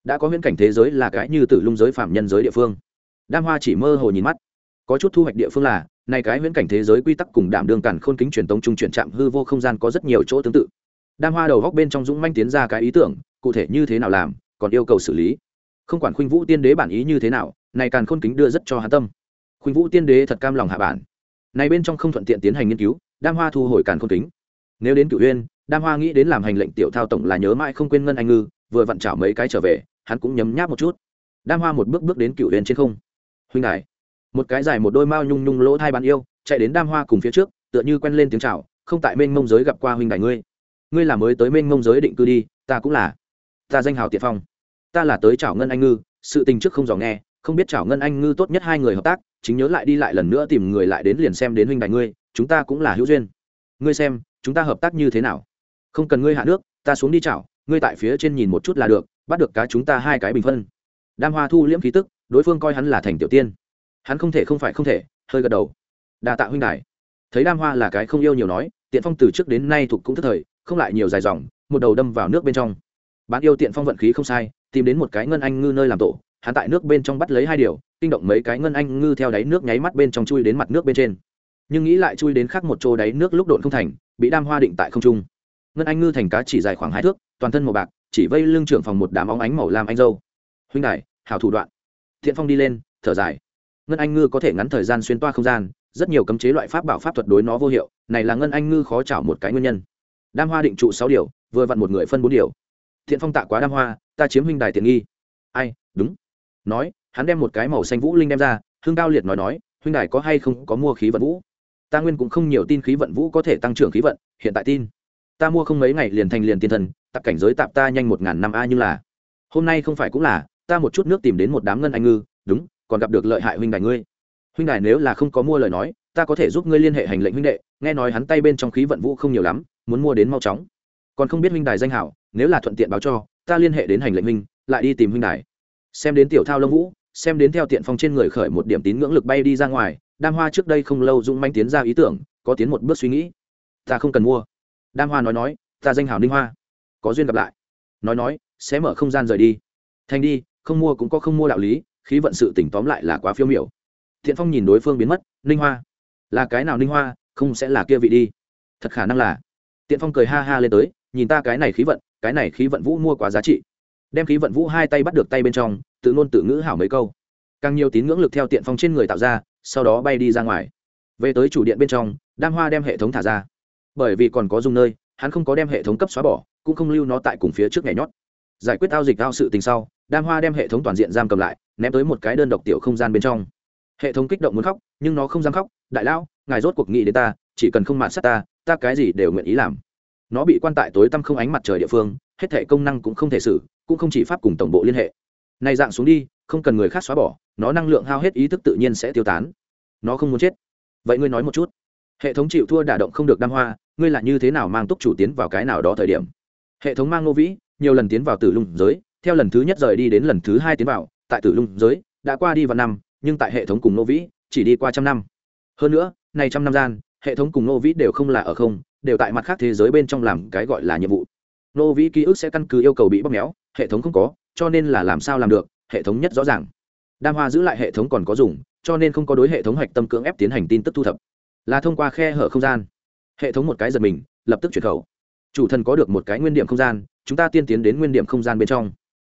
Đã có huyễn cảnh thế giới là cái như tử lung giới phạm nhân giới địa phương. Đam hoa chỉ mơ hồ nhìn mắt. Có chút thu hoạch địa phương là, này cái huyễn cảnh thế giới quy tắc cùng đảm đương cản khôn kính truyền tống trung chuyển trạm hư vô không gian có rất nhiều chỗ tương tự. Đam hoa đầu góc bên trong dũng manh tiến ra cái ý tưởng, cụ thể như thế nào làm, còn yêu cầu xử lý. Không quản khuynh vũ tiên đế bản ý như thế nào, này càn khôn kính đưa rất cho hạ tâm. Khuynh vũ tiên đế thật cam lòng hạ bản. Này bên trong không thuận tiện tiến hành nghiên cứu, đam hoa thu hồi càn khôn kính nếu đến cựu huyên đam hoa nghĩ đến làm hành lệnh tiểu thao tổng là nhớ mãi không quên ngân anh ngư, vừa vặn chảo mấy cái trở về, hắn cũng nhấm nháp một chút. Đam hoa một bước bước đến cựu huyên trên không. Huynh đại một cái dài một đôi mao nhung nhung lỗ thai bàn yêu, chạy đến đam hoa cùng phía trước, tựa như quen lên tiếng chào, không tại mênh mông giới gặp qua huynh đại ngươi. Ngươi là mới tới mênh mông giới định cư đi, ta cũng là. Ta danh hào tiệt phong. Ta là tới chào ngân anh ngư, sự tình trước không dò nghe, không biết chào ngân anh ngư tốt nhất hai người hợp tác, chính nhớ lại đi lại lần nữa tìm người lại đến liền xem đến huynh đại ngươi, chúng ta cũng là hữu duyên. Ngươi xem chúng ta hợp tác như thế nào? Không cần ngươi hạ nước, ta xuống đi chảo, ngươi tại phía trên nhìn một chút là được, bắt được cá chúng ta hai cái bình phân. Đam hoa thu liễm khí tức, đối phương coi hắn là thành tiểu tiên. Hắn không thể không phải không thể, hơi gật đầu. Đa tạ huynh đài. Thấy đam hoa là cái không yêu nhiều nói, tiện phong từ trước đến nay thuộc cũng thất thời, không lại nhiều dài dòng, một đầu đâm vào nước bên trong. Bạn yêu tiện phong vận khí không sai, tìm đến một cái ngân anh ngư nơi làm tổ, hắn tại nước bên trong bắt lấy hai điều, kinh động mấy cái ngân anh ngư theo đáy nước nháy mắt bên trong chui đến mặt nước bên trên. Nhưng nghĩ lại chui đến khác một chỗ đáy nước lúc độn không thành bị đam hoa định tại không trung. Ngân anh ngư thành cá chỉ dài khoảng hai thước, toàn thân màu bạc, chỉ vây lưng trưởng phòng một đám óng ánh màu lam anh dâu. Huynh đại hảo thủ đoạn. Thiện phong đi lên, thở dài. Ngân anh ngư có thể ngắn thời gian xuyên toa không gian, rất nhiều cấm chế loại pháp bảo pháp thuật đối nó vô hiệu, này là ngân anh ngư khó chảo một cái nguyên nhân. Đam hoa định trụ sáu điều, vừa vặn một người phân bốn điều. Thiện phong tạ quá đam hoa, ta chiếm huynh đài tiện nghi. Ai, đúng. Nói, hắn đem một cái màu xanh vũ linh đem ra, hương cao liệt nói nói, huynh đài có hay không có mua khí vận vũ? Ta nguyên cũng không nhiều tin khí vận vũ có thể tăng trưởng khí vận, hiện tại tin. Ta mua không mấy ngày liền thành liền tiên thần, tạp cảnh giới tạp ta nhanh một ngàn năm a nhưng là, hôm nay không phải cũng là, ta một chút nước tìm đến một đám ngân anh ngư, đúng, còn gặp được lợi hại huynh đài ngươi. Huynh đài nếu là không có mua lời nói, ta có thể giúp ngươi liên hệ hành lệnh huynh đệ, nghe nói hắn tay bên trong khí vận vũ không nhiều lắm, muốn mua đến mau chóng. Còn không biết huynh đài danh hảo, nếu là thuận tiện báo cho, ta liên hệ đến hành lệnh huynh, lại đi tìm huynh đài. Xem đến tiểu thao lông vũ, xem đến theo tiện phong trên người khởi một điểm tín ngưỡng lực bay đi ra ngoài đam hoa trước đây không lâu dũng manh tiến ra ý tưởng, có tiến một bước suy nghĩ. Ta không cần mua. Đam hoa nói nói, ta danh hảo ninh hoa. Có duyên gặp lại. Nói nói, sẽ mở không gian rời đi. Thành đi, không mua cũng có không mua đạo lý, khí vận sự tỉnh tóm lại là quá phiêu miểu. Thiện phong nhìn đối phương biến mất, ninh hoa. Là cái nào ninh hoa, không sẽ là kia vị đi. Thật khả năng là. Tiện phong cười ha ha lên tới, nhìn ta cái này khí vận, cái này khí vận vũ mua quá giá trị. Đem khí vận vũ hai tay bắt được tay bên trong, tự ngôn tự ngữ hảo mấy câu. Càng nhiều tín ngưỡng lực theo tiện phong trên người tạo ra sau đó bay đi ra ngoài. Về tới chủ điện bên trong, đam hoa đem hệ thống thả ra. Bởi vì còn có dùng nơi, hắn không có đem hệ thống cấp xóa bỏ, cũng không lưu nó tại cùng phía trước nhảy nhót. Giải quyết ao dịch ao sự tình sau, đam hoa đem hệ thống toàn diện giam cầm lại, ném tới một cái đơn độc tiểu không gian bên trong. Hệ thống kích động muốn khóc, nhưng nó không dám khóc, đại lão, ngài rốt cuộc nghĩ đến ta, chỉ cần không mạn sát ta ta cái gì đều nguyện ý làm. Nó bị quan tại tối tăm không ánh mặt trời địa phương, hết thể công năng cũng không thể xử, cũng không chỉ pháp cùng tổng bộ liên hệ. Này dạng xuống đi, không cần người khác xóa bỏ, nó năng lượng hao hết ý thức tự nhiên sẽ tiêu tán nó không muốn chết. Vậy ngươi nói một chút. Hệ thống chịu thua đả động không được đam hoa, ngươi là như thế nào mang túc chủ tiến vào cái nào đó thời điểm? Hệ thống mang ngô vĩ, nhiều lần tiến vào tử lung giới, theo lần thứ nhất rời đi đến lần thứ hai tiến vào, tại tử lung giới, đã qua đi vào năm, nhưng tại hệ thống cùng ngô vĩ, chỉ đi qua trăm năm. Hơn nữa này trăm năm gian, hệ thống cùng ngô vĩ đều không là ở không, đều tại mặt khác thế giới bên trong làm cái gọi là nhiệm vụ. Ngô vĩ ký ức sẽ căn cứ yêu cầu bị bóp méo, hệ thống không có, cho nên là làm sao làm được, hệ thống nhất rõ ràng. Đam hoa giữ lại hệ thống còn có dùng cho nên không có đối hệ thống hoạch tâm cưỡng ép tiến hành tin tức thu thập. Là thông qua khe hở không gian. Hệ thống một cái giật mình, lập tức chuyển khẩu. Chủ thần có được một cái nguyên điểm không gian, chúng ta tiên tiến đến nguyên điểm không gian bên trong.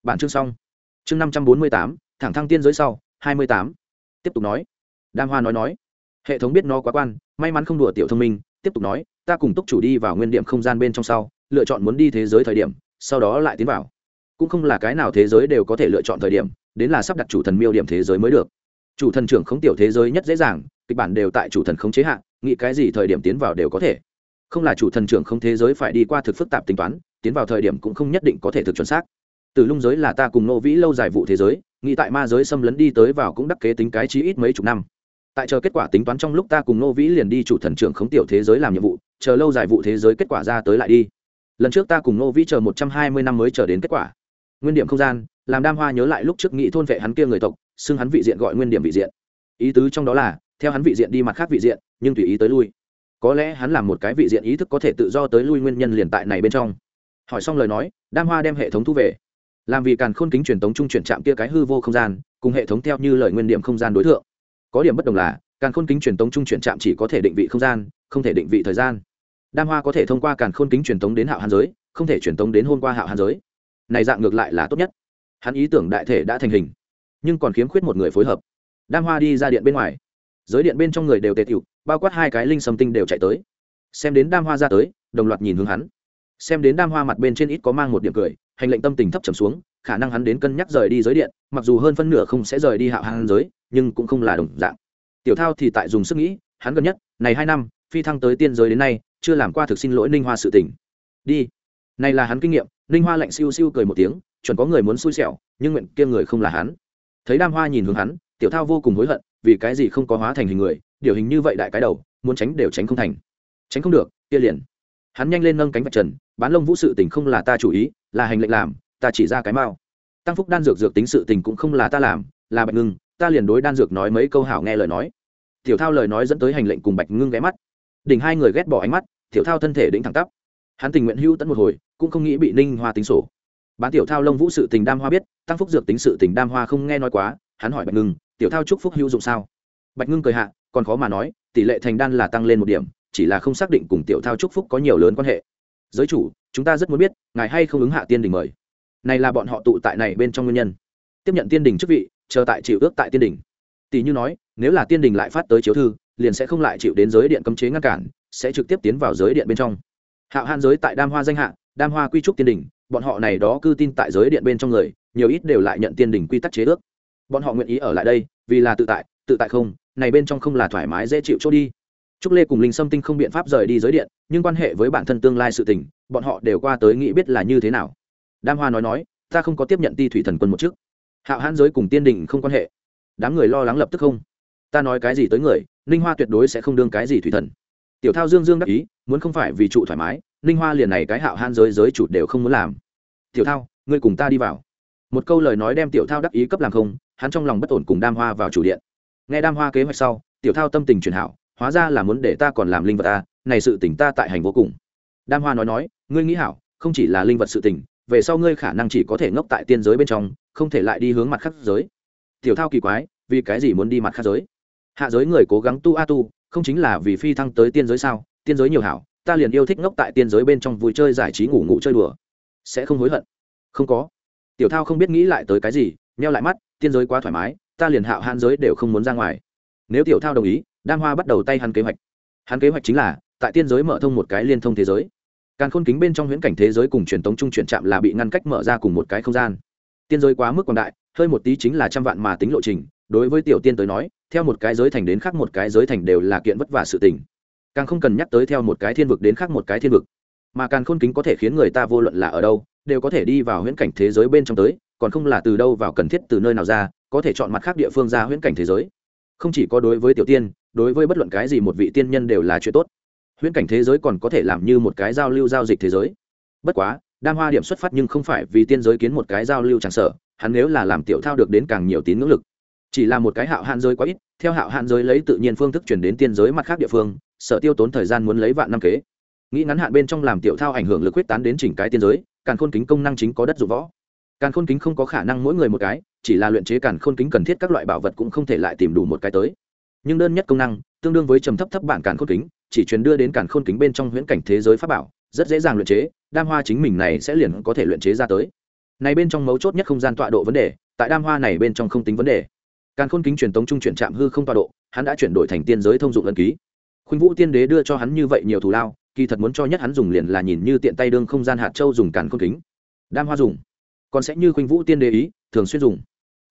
Bản chương xong. Chương năm trăm bốn mươi tám, thẳng thăng tiên giới sau, hai mươi tám. Tiếp tục nói. Đam hoa nói nói. Hệ thống biết nó quá quan, may mắn không đùa tiểu thông minh, tiếp tục nói, ta cùng túc chủ đi vào nguyên điểm không gian bên trong sau, lựa chọn muốn đi thế giới thời điểm, sau đó lại tiến vào. Cũng không là cái nào thế giới đều có thể lựa chọn thời điểm, đến là sắp đặt chủ thần miêu điểm thế giới mới được chủ thần trưởng không tiểu thế giới nhất dễ dàng, kịch bản đều tại chủ thần không chế hạn nghĩ cái gì thời điểm tiến vào đều có thể. Không là chủ thần trưởng không thế giới phải đi qua thực phức tạp tính toán, tiến vào thời điểm cũng không nhất định có thể thực chuẩn xác. Từ lung giới là ta cùng nô vĩ lâu dài vụ thế giới, nghĩ tại ma giới xâm lấn đi tới vào cũng đắc kế tính cái chí ít mấy chục năm. Tại chờ kết quả tính toán trong lúc ta cùng nô vĩ liền đi chủ thần trưởng khống tiểu thế giới làm nhiệm vụ, chờ lâu dài vụ thế giới kết quả ra tới lại đi. Lần trước ta cùng nô vĩ chờ một trăm hai mươi năm mới chờ đến kết quả. Nguyên điểm không gian, làm đam hoa nhớ lại lúc trước nghị thôn vệ hắn kia người tộc xưng hắn vị diện gọi nguyên điểm vị diện. Ý tứ trong đó là, theo hắn vị diện đi mặt khác vị diện, nhưng tùy ý tới lui. Có lẽ hắn làm một cái vị diện ý thức có thể tự do tới lui nguyên nhân liền tại này bên trong. Hỏi xong lời nói, đam hoa đem hệ thống thu về. Làm vì càn khôn kính truyền tống trung chuyển chạm kia cái hư vô không gian, cùng hệ thống theo như lời nguyên điểm không gian đối tượng có điểm bất đồng là, càn khôn kính truyền tống trung chuyển chạm chỉ có thể định vị không gian, không thể định vị thời gian. Đam hoa có thể thông qua càn khôn kính truyền tống đến hạo hàn giới, không thể truyền tống đến hôm qua hạo hàn giới. Này dạng ngược lại là tốt nhất. Hắn ý tưởng đại thể đã thành hình nhưng còn khiếm khuyết một người phối hợp. Đam hoa đi ra điện bên ngoài. Giới điện bên trong người đều tề tiểu, bao quát hai cái linh sầm tinh đều chạy tới. Xem đến đam hoa ra tới, đồng loạt nhìn hướng hắn. Xem đến đam hoa mặt bên trên ít có mang một điểm cười, hành lệnh tâm tình thấp trầm xuống, khả năng hắn đến cân nhắc rời đi giới điện, mặc dù hơn phân nửa không sẽ rời đi hạo hàng giới, nhưng cũng không là đồng dạng. Tiểu thao thì tại dùng sức nghĩ, hắn gần nhất, này hai năm, phi thăng tới tiên giới đến nay, chưa làm qua thực xin lỗi ninh hoa sự tình. Đi. Này là hắn kinh nghiệm, ninh hoa lạnh siêu siêu cười một tiếng, chuẩn có người muốn xui xẻo, nhưng nguyện kia người không là hắn thấy đam hoa nhìn hướng hắn, tiểu thao vô cùng hối hận, vì cái gì không có hóa thành hình người, điều hình như vậy đại cái đầu, muốn tránh đều tránh không thành. Tránh không được, kia liền. Hắn nhanh lên nâng cánh vạch trần, bán lông vũ sự tình không là ta chủ ý, là hành lệnh làm, ta chỉ ra cái mao tăng phúc đan dược dược tính sự tình cũng không là ta làm, là bạch ngưng, ta liền đối đan dược nói mấy câu hảo nghe lời nói. Tiểu thao lời nói dẫn tới hành lệnh cùng bạch ngưng ghé mắt. Đỉnh hai người ghét bỏ ánh mắt, tiểu thao thân thể đĩnh thẳng tắp. Hắn tình nguyện hưu tận một hồi, cũng không nghĩ bị ninh hoa tính sổ bán tiểu thao lông vũ sự tình đam hoa biết, tăng phúc dược tính sự tình đam hoa không nghe nói quá, hắn hỏi bạch ngưng, tiểu thao chúc phúc hữu dụng sao? Bạch ngưng cười hạ, còn khó mà nói, tỷ lệ thành đan là tăng lên một điểm, chỉ là không xác định cùng tiểu thao chúc phúc có nhiều lớn quan hệ. Giới chủ, chúng ta rất muốn biết, ngài hay không ứng hạ tiên đình mời? Này là bọn họ tụ tại này bên trong nguyên nhân. Tiếp nhận tiên đình chức vị, chờ tại chịu ước tại tiên đình. Tỷ như nói, nếu là tiên đình lại phát tới chiếu thư, liền sẽ không lại chịu đến giới điện cấm chế ngăn cản, sẽ trực tiếp tiến vào giới điện bên trong. Hạo han giới tại đam hoa danh hạ, đam hoa quy trúc tiên đình bọn họ này đó cư tin tại giới điện bên trong người, nhiều ít đều lại nhận tiên đình quy tắc chế ước. Bọn họ nguyện ý ở lại đây, vì là tự tại tự tại không, này bên trong không là thoải mái dễ chịu chỗ đi. Trúc lê cùng linh sâm tinh không biện pháp rời đi giới điện, nhưng quan hệ với bản thân tương lai sự tình, bọn họ đều qua tới nghĩ biết là như thế nào. Đam hoa nói nói, ta không có tiếp nhận ti thủy thần quân một chức. Hạo hãn giới cùng tiên đình không quan hệ. Đám người lo lắng lập tức không. Ta nói cái gì tới người, ninh hoa tuyệt đối sẽ không đương cái gì thủy thần. Tiểu thao dương dương đắc ý, muốn không phải vì trụ thoải mái ninh hoa liền này cái hạo han giới giới chủ đều không muốn làm. Tiểu thao, ngươi cùng ta đi vào. Một câu lời nói đem tiểu thao đắc ý cấp làm không, hắn trong lòng bất ổn cùng đam hoa vào chủ điện. Nghe đam hoa kế hoạch sau, tiểu thao tâm tình truyền hảo, hóa ra là muốn để ta còn làm linh vật ta này sự tỉnh ta tại hành vô cùng. Đam hoa nói nói, ngươi nghĩ hảo, không chỉ là linh vật sự tình, về sau ngươi khả năng chỉ có thể ngốc tại tiên giới bên trong, không thể lại đi hướng mặt khác giới. Tiểu thao kỳ quái, vì cái gì muốn đi mặt khác giới? Hạ giới người cố gắng tu a tu, không chính là vì phi thăng tới tiên giới sao? Tiên giới nhiều hảo ta liền yêu thích ngốc tại tiên giới bên trong vui chơi giải trí ngủ ngủ chơi đùa. Sẽ không hối hận. Không có. Tiểu thao không biết nghĩ lại tới cái gì neo lại mắt, tiên giới quá thoải mái, ta liền hạo hạn giới đều không muốn ra ngoài. Nếu tiểu thao đồng ý, đam hoa bắt đầu tay hắn kế hoạch. Hắn kế hoạch chính là, tại tiên giới mở thông một cái liên thông thế giới. Càng khôn kính bên trong huyễn cảnh thế giới cùng truyền tống trung chuyển chạm là bị ngăn cách mở ra cùng một cái không gian. Tiên giới quá mức quảng đại, hơi một tí chính là trăm vạn mà tính lộ trình, đối với tiểu tiên tới nói, theo một cái giới thành đến khác một cái giới thành đều là kiện vất vả sự tình càng không cần nhắc tới theo một cái thiên vực đến khác một cái thiên vực. Mà càng khôn kính có thể khiến người ta vô luận là ở đâu, đều có thể đi vào huyễn cảnh thế giới bên trong tới, còn không là từ đâu vào cần thiết từ nơi nào ra, có thể chọn mặt khác địa phương ra huyễn cảnh thế giới. Không chỉ có đối với tiểu tiên, đối với bất luận cái gì một vị tiên nhân đều là chuyện tốt. Huyễn cảnh thế giới còn có thể làm như một cái giao lưu giao dịch thế giới. Bất quá, đam hoa điểm xuất phát nhưng không phải vì tiên giới kiến một cái giao lưu tràn sở hắn nếu là làm tiểu thao được đến càng nhiều tín ngưỡng lực. Chỉ là một cái hạo hạn giới quá ít, theo hạo hạn giới lấy tự nhiên phương thức chuyển đến tiên giới mặt khác địa phương sợ tiêu tốn thời gian muốn lấy vạn năm kế. Nghĩ ngắn hạn bên trong làm tiểu thao ảnh hưởng lực quyết tán đến chỉnh cái tiên giới, càn khôn kính công năng chính có đất dụng võ. Càn khôn kính không có khả năng mỗi người một cái, chỉ là luyện chế càn khôn kính cần thiết các loại bảo vật cũng không thể lại tìm đủ một cái tới. Nhưng đơn nhất công năng, tương đương với trầm thấp thấp bản càn khôn kính, chỉ truyền đưa đến càn khôn kính bên trong huyễn cảnh thế giới pháp bảo, rất dễ dàng luyện chế, đam hoa chính mình này sẽ liền có thể luyện chế ra tới. Này bên trong mấu chốt nhất không gian tọa độ vấn đề, tại đam hoa này bên trong không tính vấn đề. Càn khôn kính truyền tống trung chuyển trạm hư không tọa độ, hắn đã chuyển đổi thành tiên giới thông dụng ân ký khuynh vũ tiên đế đưa cho hắn như vậy nhiều thù lao, kỳ thật muốn cho nhất hắn dùng liền là nhìn như tiện tay đương không gian hạt châu dùng càn khôn kính. Đam hoa dùng. Còn sẽ như khuynh vũ tiên đế ý, thường xuyên dùng.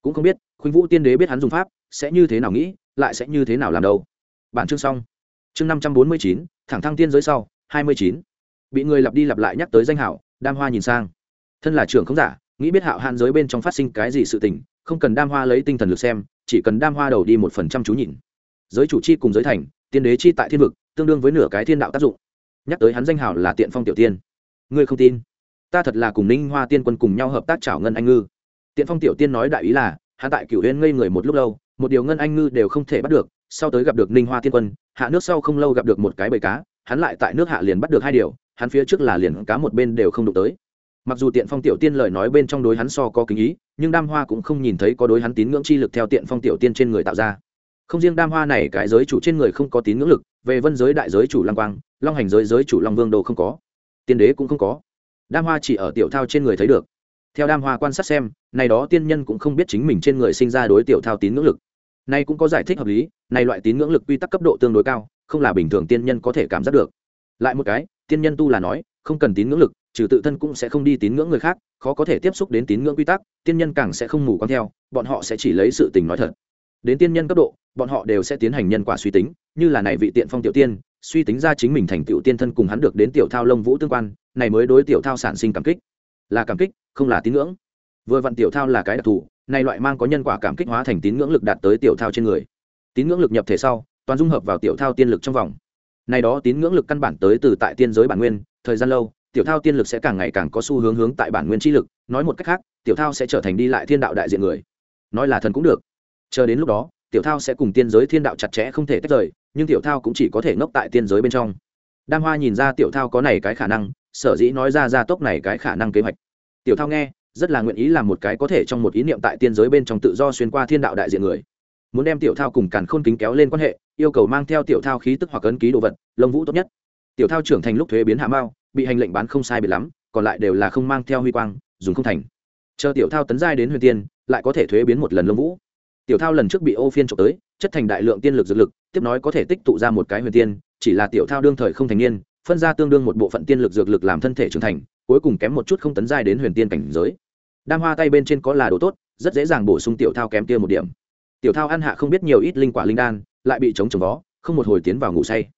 Cũng không biết, khuynh vũ tiên đế biết hắn dùng pháp, sẽ như thế nào nghĩ, lại sẽ như thế nào làm đâu. Bản chương xong. Chương năm trăm bốn mươi chín, thẳng thăng tiên giới sau, hai mươi chín. Bị người lặp đi lặp lại nhắc tới danh hảo, đam hoa nhìn sang. Thân là trưởng không giả, nghĩ biết hạo hạn giới bên trong phát sinh cái gì sự tình, không cần đam hoa lấy tinh thần lực xem, chỉ cần đam hoa đầu đi một phần trăm chú nhìn. Giới chủ chi cùng giới thành tiên đế chi tại thiên vực, tương đương với nửa cái thiên đạo tác dụng. Nhắc tới hắn danh hào là tiện phong tiểu tiên. Ngươi không tin? Ta thật là cùng ninh hoa tiên quân cùng nhau hợp tác chảo ngân anh ngư. Tiện phong tiểu tiên nói đại ý là hạ tại cửu huyên ngây người một lúc lâu, một điều ngân anh ngư đều không thể bắt được, sau tới gặp được ninh hoa tiên quân, hạ nước sau không lâu gặp được một cái bầy cá, hắn lại tại nước hạ liền bắt được hai điều, hắn phía trước là liền cá một bên đều không đụng tới. Mặc dù tiện phong tiểu tiên lời nói bên trong đối hắn so có kính ý, nhưng đam hoa cũng không nhìn thấy có đối hắn tín ngưỡng chi lực theo tiện phong tiểu tiên trên người tạo ra không riêng đam hoa này, cái giới chủ trên người không có tín ngưỡng lực, về vân giới đại giới chủ lăng quang, long hành giới giới chủ long vương đồ không có. Tiên đế cũng không có. Đam hoa chỉ ở tiểu thao trên người thấy được. Theo đam hoa quan sát xem, này đó tiên nhân cũng không biết chính mình trên người sinh ra đối tiểu thao tín ngưỡng lực. Này cũng có giải thích hợp lý, này loại tín ngưỡng lực quy tắc cấp độ tương đối cao, không là bình thường tiên nhân có thể cảm giác được. Lại một cái, tiên nhân tu là nói, không cần tín ngưỡng lực, trừ tự thân cũng sẽ không đi tín ngưỡng người khác, khó có thể tiếp xúc đến tín ngưỡng quy tắc, tiên nhân càng sẽ không mù quáng theo, bọn họ sẽ chỉ lấy sự tình nói thật. Đến tiên nhân cấp độ bọn họ đều sẽ tiến hành nhân quả suy tính, như là này vị tiện phong tiểu tiên, suy tính ra chính mình thành tiểu tiên thân cùng hắn được đến tiểu thao lông vũ tương quan, này mới đối tiểu thao sản sinh cảm kích. Là cảm kích, không là tín ngưỡng. Vừa vặn tiểu thao là cái đặc thù, này loại mang có nhân quả cảm kích hóa thành tín ngưỡng lực đạt tới tiểu thao trên người. Tín ngưỡng lực nhập thể sau, toàn dung hợp vào tiểu thao tiên lực trong vòng. Này đó tín ngưỡng lực căn bản tới từ tại tiên giới bản nguyên, thời gian lâu, tiểu thao tiên lực sẽ càng ngày càng có xu hướng hướng tại bản nguyên chi lực, nói một cách khác, tiểu thao sẽ trở thành đi lại thiên đạo đại diện người. Nói là thần cũng được. Chờ đến lúc đó tiểu thao sẽ cùng tiên giới thiên đạo chặt chẽ không thể tách rời, nhưng tiểu thao cũng chỉ có thể ngốc tại tiên giới bên trong. Đam hoa nhìn ra tiểu thao có này cái khả năng, sở dĩ nói ra gia tốc này cái khả năng kế hoạch. Tiểu thao nghe, rất là nguyện ý làm một cái có thể trong một ý niệm tại tiên giới bên trong tự do xuyên qua thiên đạo đại diện người. Muốn đem tiểu thao cùng càn khôn kính kéo lên quan hệ, yêu cầu mang theo tiểu thao khí tức hoặc ấn ký đồ vật, lông vũ tốt nhất. Tiểu thao trưởng thành lúc thuế biến hạ mao, bị hành lệnh bán không sai biệt lắm, còn lại đều là không mang theo huy quang, dùng không thành. Chờ tiểu thao tấn giai đến huyền tiên, lại có thể thuế biến một lần lông vũ tiểu thao lần trước bị ô phiên trộm tới, chất thành đại lượng tiên lực dược lực, tiếp nói có thể tích tụ ra một cái huyền tiên, chỉ là tiểu thao đương thời không thành niên, phân ra tương đương một bộ phận tiên lực dược lực làm thân thể trưởng thành, cuối cùng kém một chút không tấn giai đến huyền tiên cảnh giới. Đam hoa tay bên trên có là đồ tốt, rất dễ dàng bổ sung tiểu thao kém kia một điểm. Tiểu thao ăn hạ không biết nhiều ít linh quả linh đan, lại bị chống trồng vó không một hồi tiến vào ngủ say.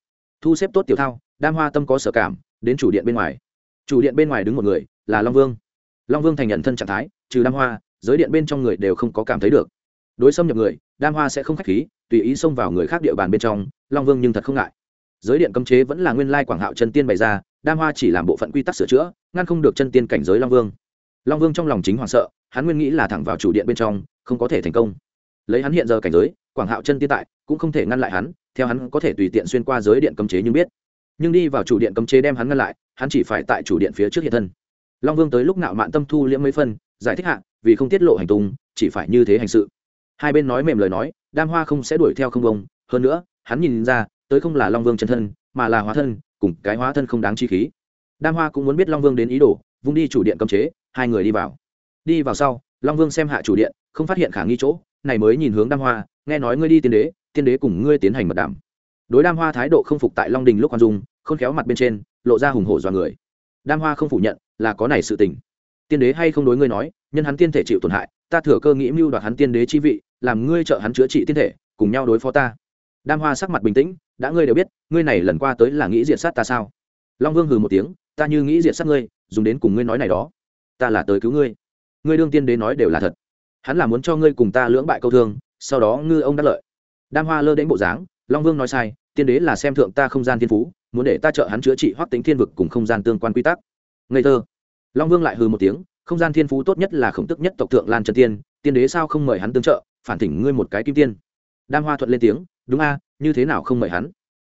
Thu xếp tốt tiểu thao, đam hoa tâm có sở cảm, đến chủ điện bên ngoài. Chủ điện bên ngoài đứng một người, là long vương. Long vương thành nhận thân trạng thái, trừ đam hoa, giới điện bên trong người đều không có cảm thấy được đối xâm nhập người, đam hoa sẽ không k h á c h khí, tùy ý xông vào người khác địa bàn bên trong, long vương nhưng thật không ngại. Giới điện cấm chế vẫn là nguyên lai quảng hạo chân tiên bày ra, đam hoa chỉ làm bộ phận quy tắc sửa chữa, ngăn không được chân tiên cảnh giới long vương. Long vương trong lòng chính hoảng sợ, hắn nguyên nghĩ là thẳng vào chủ điện bên trong, không có thể thành công. Lấy hắn hiện giờ cảnh giới, quảng hạo chân tiên tại, cũng không thể ngăn lại hắn, theo hắn có thể tùy tiện xuyên qua giới điện cấm chế nhưng biết. Nhưng đi vào chủ điện cấm chế đem hắn ngăn lại, hắn chỉ phải tại chủ điện phía trước hiện thân. Long vương tới lúc nạo mạn tâm thu liễm mấy phân, giải thích hạ, vì không tiết lộ hành tung, chỉ phải như thế hành sự hai bên nói mềm lời nói, đam hoa không sẽ đuổi theo không bông. Hơn nữa, hắn nhìn ra, tới không là long vương chân thân, mà là hóa thân, cùng cái hóa thân không đáng chi khí. Đam hoa cũng muốn biết long vương đến ý đồ, vung đi chủ điện cấm chế, hai người đi vào. Đi vào sau, long vương xem hạ chủ điện, không phát hiện khả nghi chỗ, này mới nhìn hướng đam hoa, nghe nói ngươi đi tiên đế tiên đế cùng ngươi tiến hành mật đàm. Đối đam hoa thái độ không phục tại long đình lúc quan dung, khôn khéo mặt bên trên, lộ ra hùng hổ dọa người. Đam hoa không phủ nhận, là có này sự tình. Tiên đế hay không đối ngươi nói, nhân hắn tiên thể chịu tổn hại, ta thừa cơ nghĩ mưu đoạt hắn tiên đế chi vị làm ngươi trợ hắn chữa trị tiên thể, cùng nhau đối phó ta. Đam hoa sắc mặt bình tĩnh, đã ngươi đều biết, ngươi này lần qua tới là nghĩ diệt sát ta sao? Long vương hừ một tiếng, ta như nghĩ diệt sát ngươi, dùng đến cùng ngươi nói này đó. Ta là tới cứu ngươi. Ngươi đương tiên đế nói đều là thật. Hắn là muốn cho ngươi cùng ta lưỡng bại câu thương, sau đó ngư ông đắc lợi. Đam hoa lơ đến bộ dáng, long vương nói sai, tiên đế là xem thượng ta không gian thiên phú, muốn để ta trợ hắn chữa trị hoặc tính thiên vực cùng không gian tương quan quy tắc. Ngây thơ. Long vương lại hừ một tiếng, không gian thiên phú tốt nhất là khổng tức nhất tộc thượng lan trần tiên tiên đế sao không mời hắn tương trợ? Phản thỉnh ngươi một cái kim tiên. Đam hoa thuận lên tiếng, đúng a, như thế nào không mời hắn?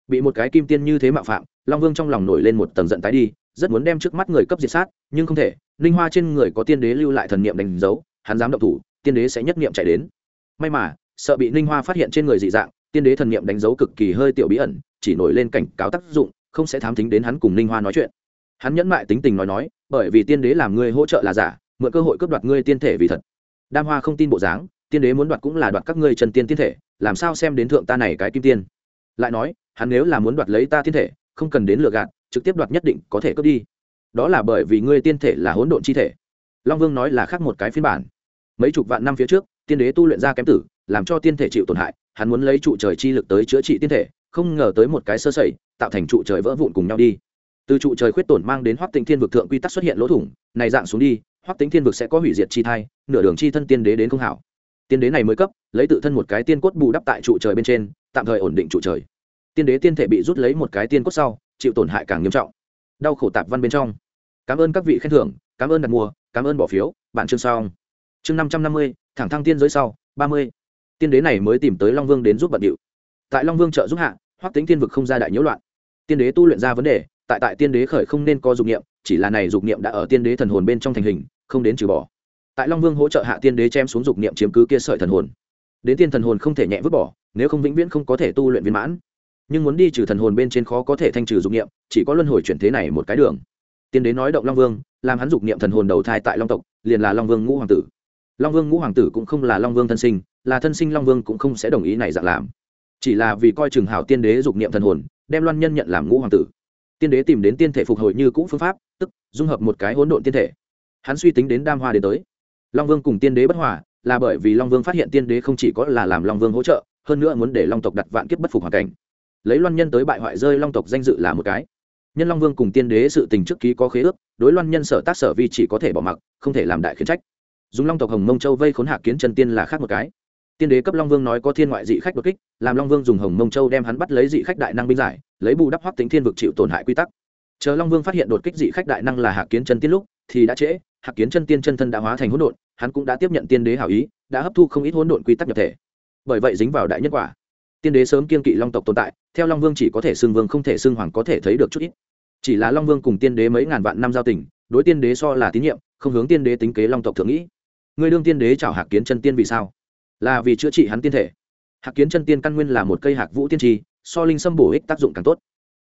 Bị một cái kim tiên như thế mạo phạm, long vương trong lòng nổi lên một tầng giận tái đi, rất muốn đem trước mắt người cấp diệt sát, nhưng không thể, ninh hoa trên người có tiên đế lưu lại thần niệm đánh dấu, hắn dám động thủ, tiên đế sẽ nhất niệm chạy đến. May mà, sợ bị ninh hoa phát hiện trên người dị dạng, tiên đế thần niệm đánh dấu cực kỳ hơi tiểu bí ẩn, chỉ nổi lên cảnh cáo tác dụng, không sẽ thám tính đến hắn cùng ninh hoa nói chuyện. Hắn nhẫn mại tính tình nói nói, bởi vì tiên đế làm ngươi hỗ trợ là giả, mượn cơ hội cướp đoạt ngươi tiên thể vì thật. Đam hoa không tin bộ dáng tiên đế muốn đoạt cũng là đoạt các ngươi trần tiên tiên thể, làm sao xem đến thượng ta này cái kim tiên? Lại nói, hắn nếu là muốn đoạt lấy ta tiên thể, không cần đến lựa gạt, trực tiếp đoạt nhất định có thể cướp đi. Đó là bởi vì ngươi tiên thể là hỗn độn chi thể. Long vương nói là khác một cái phiên bản. Mấy chục vạn năm phía trước, tiên đế tu luyện ra kém tử, làm cho tiên thể chịu tổn hại, hắn muốn lấy trụ trời chi lực tới chữa trị tiên thể, không ngờ tới một cái sơ sẩy, tạo thành trụ trời vỡ vụn cùng nhau đi. Từ trụ trời khuyết tổn mang đến hoắc tĩnh thiên vực thượng quy tắc xuất hiện lỗ thủng, này dạng xuống đi, hoắc tĩnh thiên vực sẽ có hủy diệt chi thai, nửa đường chi thân tiên đế đến không hảo tiên đế này mới cấp, lấy tự thân một cái tiên cốt bù đắp tại trụ trời bên trên, tạm thời ổn định trụ trời. Tiên đế tiên thể bị rút lấy một cái tiên cốt sau, chịu tổn hại càng nghiêm trọng. Đau khổ tạp văn bên trong. Cảm ơn các vị khen thưởng, cảm ơn đặt mua, cảm ơn bỏ phiếu bản chương sau chương năm trăm năm mươi, thẳng thăng tiên giới sau, ba mươi. Tiên đế này mới tìm tới long vương đến giúp bận điệu. Tại long vương trợ giúp hạ, hoắc tính tiên vực không ra đại nhiễu loạn. Tiên đế tu luyện ra vấn đề, tại tại tiên đế khởi không nên có dục niệm, chỉ là này dục niệm đã ở tiên đế thần hồn bên trong thành hình, không đến trừ bỏ tại long vương hỗ trợ hạ tiên đế chém xuống dục niệm chiếm cứ kia sợi thần hồn. Đến tiên thần hồn không thể nhẹ vứt bỏ, nếu không vĩnh viễn không có thể tu luyện viên mãn. Nhưng muốn đi trừ thần hồn bên trên khó có thể thanh trừ dục niệm, chỉ có luân hồi chuyển thế này một cái đường. Tiên đế nói động long vương, làm hắn dục niệm thần hồn đầu thai tại long tộc, liền là long vương ngũ hoàng tử. Long vương ngũ hoàng tử cũng không là long vương thân sinh, là thân sinh long vương cũng không sẽ đồng ý này dạng làm. Chỉ là vì coi chừng hảo tiên đế dục niệm thần hồn, đem loan nhân nhận làm ngũ hoàng tử. Tiên đế tìm đến tiên thể phục hồi như cũ phương pháp, tức dung hợp một cái hỗn độn tiên thể. Hắn suy tính đến đam hoa đến tới long vương cùng tiên đế bất hòa, là bởi vì long vương phát hiện tiên đế không chỉ có là làm long vương hỗ trợ, hơn nữa muốn để long tộc đặt vạn kiếp bất phục hoàn cảnh. Lấy loan nhân tới bại hoại rơi long tộc danh dự là một cái. Nhân long vương cùng tiên đế sự tình trước ký có khế ước, đối loan nhân sở tác sở vi chỉ có thể bỏ mặc, không thể làm đại khiến trách. Dùng long tộc hồng mông châu vây khốn hạ kiến chân tiên là khác một cái. Tiên đế cấp long vương nói có thiên ngoại dị khách đột kích, làm long vương dùng hồng mông châu đem hắn bắt lấy dị khách đại năng binh giải, lấy bù đắp hoác tính thiên vực chịu tổn hại quy tắc. Chờ long vương phát hiện đột kích dị khách đại năng là hạ kiến chân tiên lúc, thì đã trễ Hạc kiến chân tiên chân thân đã hóa thành hỗn độn, hắn cũng đã tiếp nhận tiên đế hảo ý, đã hấp thu không ít hỗn độn quy tắc nhập thể. Bởi vậy dính vào đại nhất quả. Tiên đế sớm kiên kỵ long tộc tồn tại, theo long vương chỉ có thể xưng vương không thể xưng hoàng có thể thấy được chút ít. Chỉ là long vương cùng tiên đế mấy ngàn vạn năm giao tình, đối tiên đế so là tín nhiệm, không hướng tiên đế tính kế long tộc thượng nghĩ. Người đương tiên đế chào hạc kiến chân tiên vì sao? Là vì chữa trị hắn tiên thể. Hạc kiến chân tiên căn nguyên là một cây hạc vũ tiên tri so linh sâm bổ ích tác dụng càng tốt.